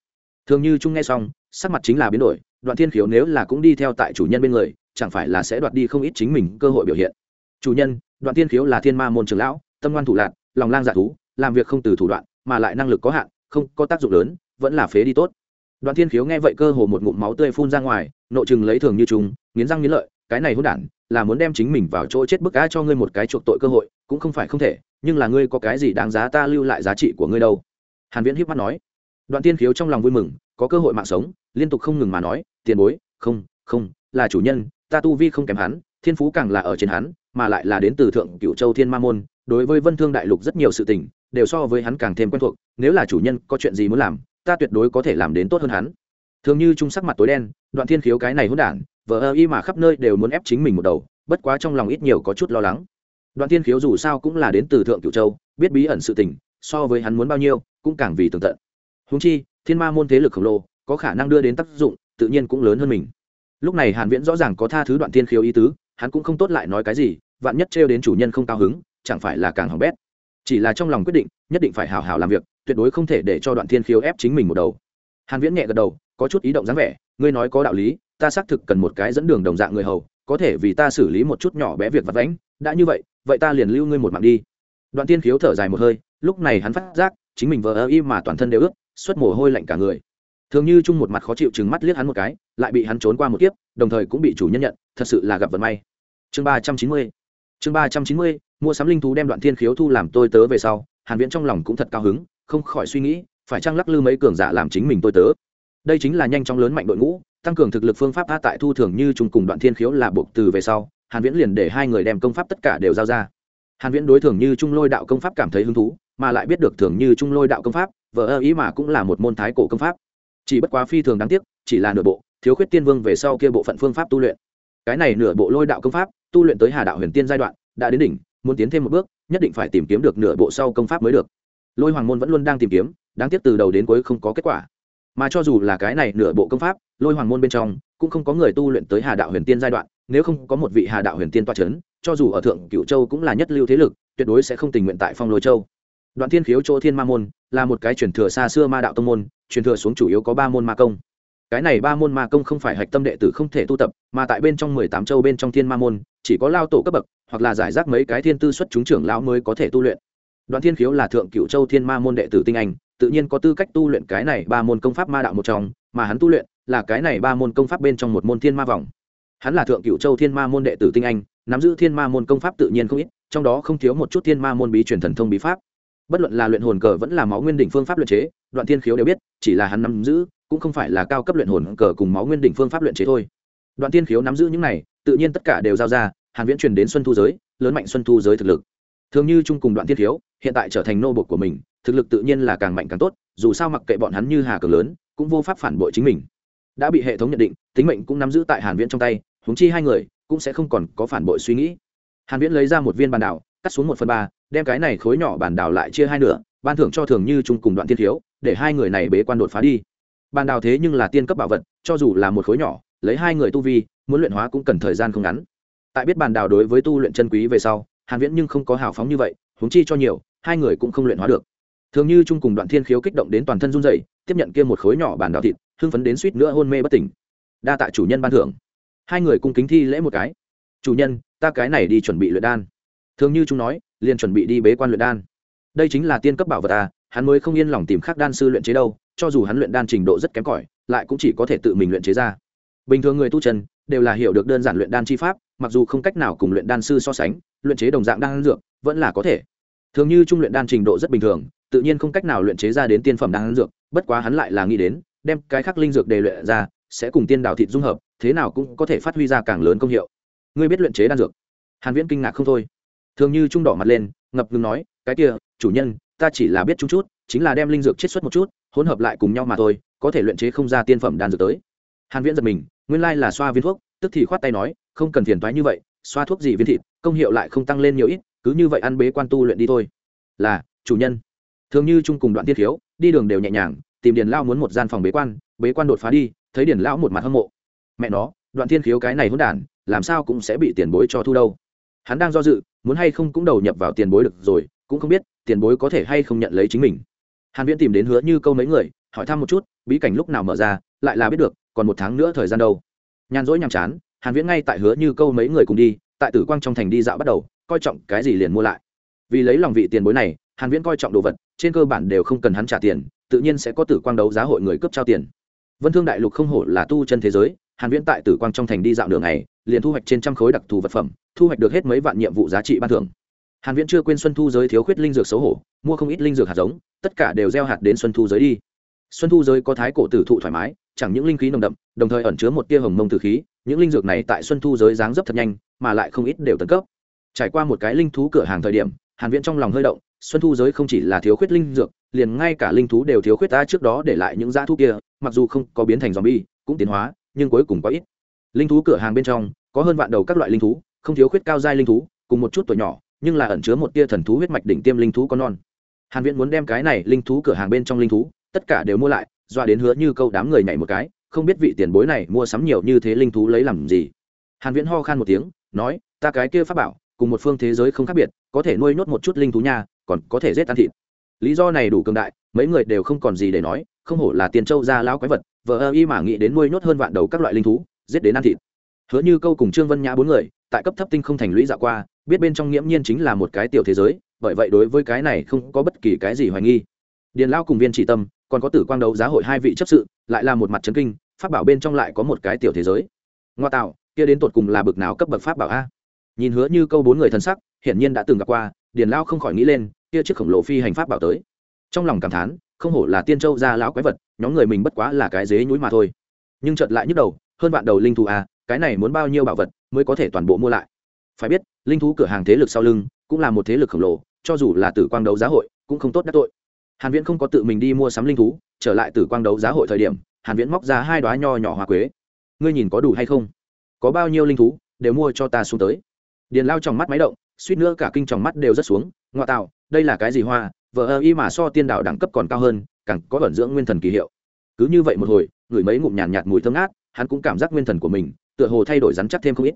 thường như trung nghe xong, sắc mặt chính là biến đổi, đoạn thiên khiếu nếu là cũng đi theo tại chủ nhân bên người, chẳng phải là sẽ đoạt đi không ít chính mình cơ hội biểu hiện. Chủ nhân, đoạn thiên khiếu là thiên ma môn trường lão, tâm ngoan thủ lạc, lòng lang dạ thú, làm việc không từ thủ đoạn, mà lại năng lực có hạn, không có tác dụng lớn, vẫn là phế đi tốt. Đoạn thiên khiếu nghe vậy cơ hồ một ngụm máu tươi phun ra ngoài, nội chừng lấy thường như chúng, nghiến răng nghiến lợi, cái này hôn đản, là muốn đem chính mình vào chỗ chết bức á cho ngươi một cái chuộc tội cơ hội, cũng không phải không thể, nhưng là ngươi có cái gì đáng giá ta lưu lại giá trị của ngươi đâu hàn viễn híp mắt nói, đoạn thiên khiếu trong lòng vui mừng, có cơ hội mạng sống, liên tục không ngừng mà nói, tiền bối, không không, là chủ nhân, ta tu vi không kém hắn, thiên phú càng là ở trên hắn, mà lại là đến từ thượng cựu châu thiên ma môn, đối với vân thương đại lục rất nhiều sự tình, đều so với hắn càng thêm quen thuộc, nếu là chủ nhân có chuyện gì muốn làm, ta tuyệt đối có thể làm đến tốt hơn hắn. Thường như trung sắc mặt tối đen, đoạn thiên khiếu cái này hỗn đản vợ ơ y mà khắp nơi đều muốn ép chính mình một đầu, bất quá trong lòng ít nhiều có chút lo lắng. Đoạn thiên khiếu dù sao cũng là đến từ thượng cửu châu, biết bí ẩn sự tình, so với hắn muốn bao nhiêu cũng càng vì tường tận. Húng chi, thiên ma môn thế lực khổng lồ, có khả năng đưa đến tác dụng, tự nhiên cũng lớn hơn mình. Lúc này hàn viễn rõ ràng có tha thứ đoạn thiên khiếu ý tứ, hắn cũng không tốt lại nói cái gì, vạn nhất trêu đến chủ nhân không cao hứng, chẳng phải là càng hỏng bét. Chỉ là trong lòng quyết định, nhất định phải hào hào làm việc, tuyệt đối không thể để cho đoạn thiên khiếu ép chính mình một đầu. Hàn viễn nhẹ gật đầu, có chút ý động dáng vẻ, ngươi nói có đạo lý, ta xác thực cần một cái dẫn đường đồng dạng người hầu, có thể vì ta xử lý một chút nhỏ bé việc vặt vãnh, đã như vậy vậy ta liền lưu ngươi một mạng đi. Đoạn thiên khiếu thở dài một hơi, lúc này hắn phát giác chính mình vờ ơ y mà toàn thân đều ướt, xuất mồ hôi lạnh cả người. Thường như chung một mặt khó chịu chừng mắt liếc hắn một cái, lại bị hắn trốn qua một kiếp, đồng thời cũng bị chủ nhân nhận, thật sự là gặp vận may. Chương ba trăm chín mươi, chương ba trăm chín mươi, mua sắm linh thú đem đoạn thiên khiếu thu làm tôi tớ về sau, hàn viễn trong lòng cũng thật cao hứng, không khỏi suy nghĩ, phải chăng lắc lư mấy cường giả làm chính mình tôi tớ? Đây chính là nhanh chóng lớn mạnh đội ngũ, tăng cường thực lực phương pháp tha tại thu thường như chung cùng đoạn thiên khiếu là buộc từ về sau, hàn viễn liền để hai người đem công pháp tất cả đều giao ra. Hàn viễn đối thường như trung lôi đạo công pháp cảm thấy hứng thú mà lại biết được thường như trung lôi đạo công pháp vợ ơ ý mà cũng là một môn thái cổ công pháp. Chỉ bất quá phi thường đáng tiếc, chỉ là nửa bộ, thiếu khuyết tiên vương về sau kia bộ phận phương pháp tu luyện. Cái này nửa bộ lôi đạo công pháp, tu luyện tới hà đạo huyền tiên giai đoạn, đã đến đỉnh, muốn tiến thêm một bước, nhất định phải tìm kiếm được nửa bộ sau công pháp mới được. Lôi hoàng môn vẫn luôn đang tìm kiếm, đáng tiếc từ đầu đến cuối không có kết quả. Mà cho dù là cái này nửa bộ công pháp, lôi hoàng môn bên trong, cũng không có người tu luyện tới hà đạo huyền tiên giai đoạn, nếu không có một vị hà đạo huyền tiên toa c h ấ n cho dù ở thượng cựu châu cũng là nhất lưu thế lực, tuyệt đối sẽ không tình nguyện tại phong lôi châu đoạn thiên khiếu chỗ thiên ma môn, là một cái truyền thừa xa xưa ma đạo tông môn, truyền thừa xuống chủ yếu có ba môn ma công. Cái này ba môn ma công không phải hạch tâm đệ tử không thể tu tập, mà tại bên trong mười tám châu bên trong thiên ma môn, chỉ có lao tổ cấp bậc, hoặc là giải rác mấy cái thiên tư xuất chúng trưởng lão mới có thể tu luyện. Đoạn thiên khiếu là thượng cựu châu thiên ma môn đệ tử tinh anh, tự nhiên có tư cách tu luyện cái này ba môn công pháp ma đạo một trong, mà hắn tu luyện là cái này ba môn công pháp bên trong một môn thiên ma vòng. Hắn là thượng cựu châu thiên ma môn đệ tử tinh anh, nắm giữ thiên ma môn công pháp tự nhiên không ít, trong đó không thiếu một chút thiên ma môn bí truyền thần thông bí pháp bất luận là luyện hồn cờ vẫn là máu nguyên đỉnh phương pháp luyện chế, đoạn thiên khiếu đều biết, chỉ là hắn nắm giữ, cũng không phải là cao cấp luyện hồn cờ cùng máu nguyên đỉnh phương pháp luyện chế thôi. Đoạn thiên khiếu nắm giữ những này, tự nhiên tất cả đều giao ra, hàn viễn truyền đến xuân thu giới, lớn mạnh xuân thu giới thực lực. Thường như chung cùng đoạn thiên khiếu, hiện tại trở thành nô bộc của mình, thực lực tự nhiên là càng mạnh càng tốt, dù sao mặc kệ bọn hắn như hà cường lớn, cũng vô pháp phản bội chính mình. Đã bị hệ thống nhận định, tính mệnh cũng nắm giữ tại hàn viễn trong tay, huống chi hai người, cũng sẽ không còn có phản bội suy nghĩ. Hàn viễn lấy ra một viên bàn đảo, cắt xuống một phần ba đem cái này khối nhỏ bản đảo lại chia hai nửa, ban thưởng cho thường như chung cùng đoạn thiên thiếu, để hai người này bế quan đột phá đi. Bàn đào thế nhưng là tiên cấp bảo vật, cho dù là một khối nhỏ, lấy hai người tu vi, muốn luyện hóa cũng cần thời gian không ngắn. Tại biết bàn đào đối với tu luyện chân quý về sau, hàn viễn nhưng không có hào phóng như vậy, huống chi cho nhiều, hai người cũng không luyện hóa được. Thường như chung cùng đoạn thiên khiếu kích động đến toàn thân run rẩy, tiếp nhận kia một khối nhỏ bàn đào thịt, hưng phấn đến suýt nữa hôn mê bất tỉnh. Đa tạ chủ nhân ban thưởng. Hai người cùng kính thi lễ một cái. Chủ nhân, ta cái này đi chuẩn bị luyện đan. Thường như chúng nói liền chuẩn bị đi bế quan luyện đan. Đây chính là tiên cấp bảo vật à hắn mới không yên lòng tìm khác đan sư luyện chế đâu, cho dù hắn luyện đan trình độ rất kém cỏi, lại cũng chỉ có thể tự mình luyện chế ra. Bình thường người tu chân đều là hiểu được đơn giản luyện đan chi pháp, mặc dù không cách nào cùng luyện đan sư so sánh, luyện chế đồng dạng đan dược vẫn là có thể. Thường như trung luyện đan trình độ rất bình thường, tự nhiên không cách nào luyện chế ra đến tiên phẩm đan dược, bất quá hắn lại là nghĩ đến, đem cái khắc linh dược đề luyện ra, sẽ cùng tiên đào thịt dung hợp, thế nào cũng có thể phát huy ra càng lớn công hiệu. Ngươi biết luyện chế đan dược? Hàn viễn kinh ngạc không thôi thường như trung đỏ mặt lên, ngập ngừng nói, cái kia, chủ nhân, ta chỉ là biết chút chút, chính là đem linh dược chiết xuất một chút, hỗn hợp lại cùng nhau mà thôi, có thể luyện chế không ra tiên phẩm đan dược tới. Hàn viễn giật mình, nguyên lai là xoa viên thuốc, tức thì khoát tay nói, không cần phiền toái như vậy, xoa thuốc gì viên thịt, công hiệu lại không tăng lên nhiều ít, cứ như vậy ăn bế quan tu luyện đi thôi. Là, chủ nhân. Thường như chung cùng đoạn tiết thiếu, đi đường đều nhẹ nhàng, tìm điền lao muốn một gian phòng bế quan bế quan đột phá đi, thấy điền lão một mặt hâm mộ. Mẹ nó, đoạn thiên khiếu cái này hỗn đản, làm sao cũng sẽ bị tiền bối cho thu đâu? Hắn đang do dự, muốn hay không cũng đầu nhập vào tiền bối được rồi, cũng không biết tiền bối có thể hay không nhận lấy chính mình. Hàn viễn tìm đến hứa như câu mấy người, hỏi thăm một chút, bí cảnh lúc nào mở ra, lại là biết được, còn một tháng nữa thời gian đâu. Nhàn rỗi nhàm chán, hàn viễn ngay tại hứa như câu mấy người cùng đi, tại tử quang trong thành đi dạo bắt đầu, coi trọng cái gì liền mua lại. Vì lấy lòng vị tiền bối này, hàn viễn coi trọng đồ vật, trên cơ bản đều không cần hắn trả tiền, tự nhiên sẽ có tử quang đấu giá hội người cướp trao tiền. Vân thương đại lục không hổ là tu chân thế giới hàn viễn tại tử quang trong thành đi dạo đường này liền thu hoạch trên trăm khối đặc thù vật phẩm, thu hoạch được hết mấy vạn nhiệm vụ giá trị ban thưởng. Hàn viễn chưa quên xuân thu giới thiếu khuyết linh dược xấu hổ, mua không ít linh dược hạt giống, tất cả đều gieo hạt đến xuân thu giới đi. Xuân thu giới có thái cổ tử thụ thoải mái, chẳng những linh khí nồng đậm, đồng thời ẩn chứa một tia hồng mông tử khí, những linh dược này tại xuân thu giới dáng dấp thật nhanh, mà lại không ít đều tấn cấp. Trải qua một cái linh thú cửa hàng thời điểm, hàn viễn trong lòng hơi động, xuân thu giới không chỉ là thiếu khuyết linh dược, liền ngay cả linh thú đều thiếu khuyết ta trước đó để lại những dã thú kia, mặc dù không có biến thành zombie, cũng tiến hóa nhưng cuối cùng quá ít. Linh thú cửa hàng bên trong, có hơn vạn đầu các loại linh thú, không thiếu khuyết cao giai linh thú, cùng một chút tuổi nhỏ, nhưng là ẩn chứa một tia thần thú huyết mạch đỉnh tiêm linh thú con non. Hàn viễn muốn đem cái này linh thú cửa hàng bên trong linh thú, tất cả đều mua lại doa đến hứa như câu đám người nhảy một cái, không biết vị tiền bối này mua sắm nhiều như thế linh thú lấy làm gì. Hàn viễn ho khan một tiếng, nói, ta cái kia pháp bảo, cùng một phương thế giới không khác biệt, có thể nuôi nốt một chút linh thú nha, còn có thể giết ăn thịt. Lý do này đủ cường đại, mấy người đều không còn gì để nói không hổ là tiền châu gia lão quái vật vợ ơ y mà nghĩ đến nuôi nhốt hơn vạn đầu các loại linh thú, giết đến ăn thịt. Hứa như câu cùng trương vân nhã bốn người, tại cấp thấp tinh không thành lũy dạo qua, biết bên trong nghiễm nhiên chính là một cái tiểu thế giới, bởi vậy đối với cái này không có bất kỳ cái gì hoài nghi. Điền lao cùng viên chỉ tâm, còn có tử quang đấu giá hội hai vị chấp sự, lại là một mặt trấn kinh, pháp bảo bên trong lại có một cái tiểu thế giới. Ngoa tạo, kia đến tột cùng là bực nào cấp bậc pháp bảo a? Nhìn hứa như câu bốn người thân sắc, hiển nhiên đã từng gặp qua, điền lao không khỏi nghĩ lên, kia chiếc khổng lồ phi hành pháp bảo tới. Trong lòng cảm thán không hổ là tiên châu gia lão quái vật nhóm người mình bất quá là cái dế nhúi mà thôi. Nhưng chợt lại nhức đầu hơn vạn đầu linh thú à, cái này muốn bao nhiêu bảo vật mới có thể toàn bộ mua lại? Phải biết linh thú cửa hàng thế lực sau lưng cũng là một thế lực khổng lồ cho dù là tử quang đấu giá hội cũng không tốt đắc tội. Hàn viễn không có tự mình đi mua sắm linh thú trở lại tử quang đấu giá hội thời điểm hàn viễn móc ra hai đóa nho nhỏ hoa quế. Ngươi nhìn có đủ hay không? Có bao nhiêu linh thú đều mua cho ta xuống tới. Điền lao trong mắt máy động suýt nữa cả kinh trong mắt đều rất xuống ngoại tạo đây là cái gì hoa vờ ơ y mà so tiên đạo đẳng cấp còn cao hơn càng có vẩn dưỡng nguyên thần kỳ hiệu. Cứ như vậy một hồi ngửi mấy ngụm nhàn nhạt, nhạt mùi thơm ngát hắn cũng cảm giác nguyên thần của mình tựa hồ thay đổi rắn chắc thêm không ít.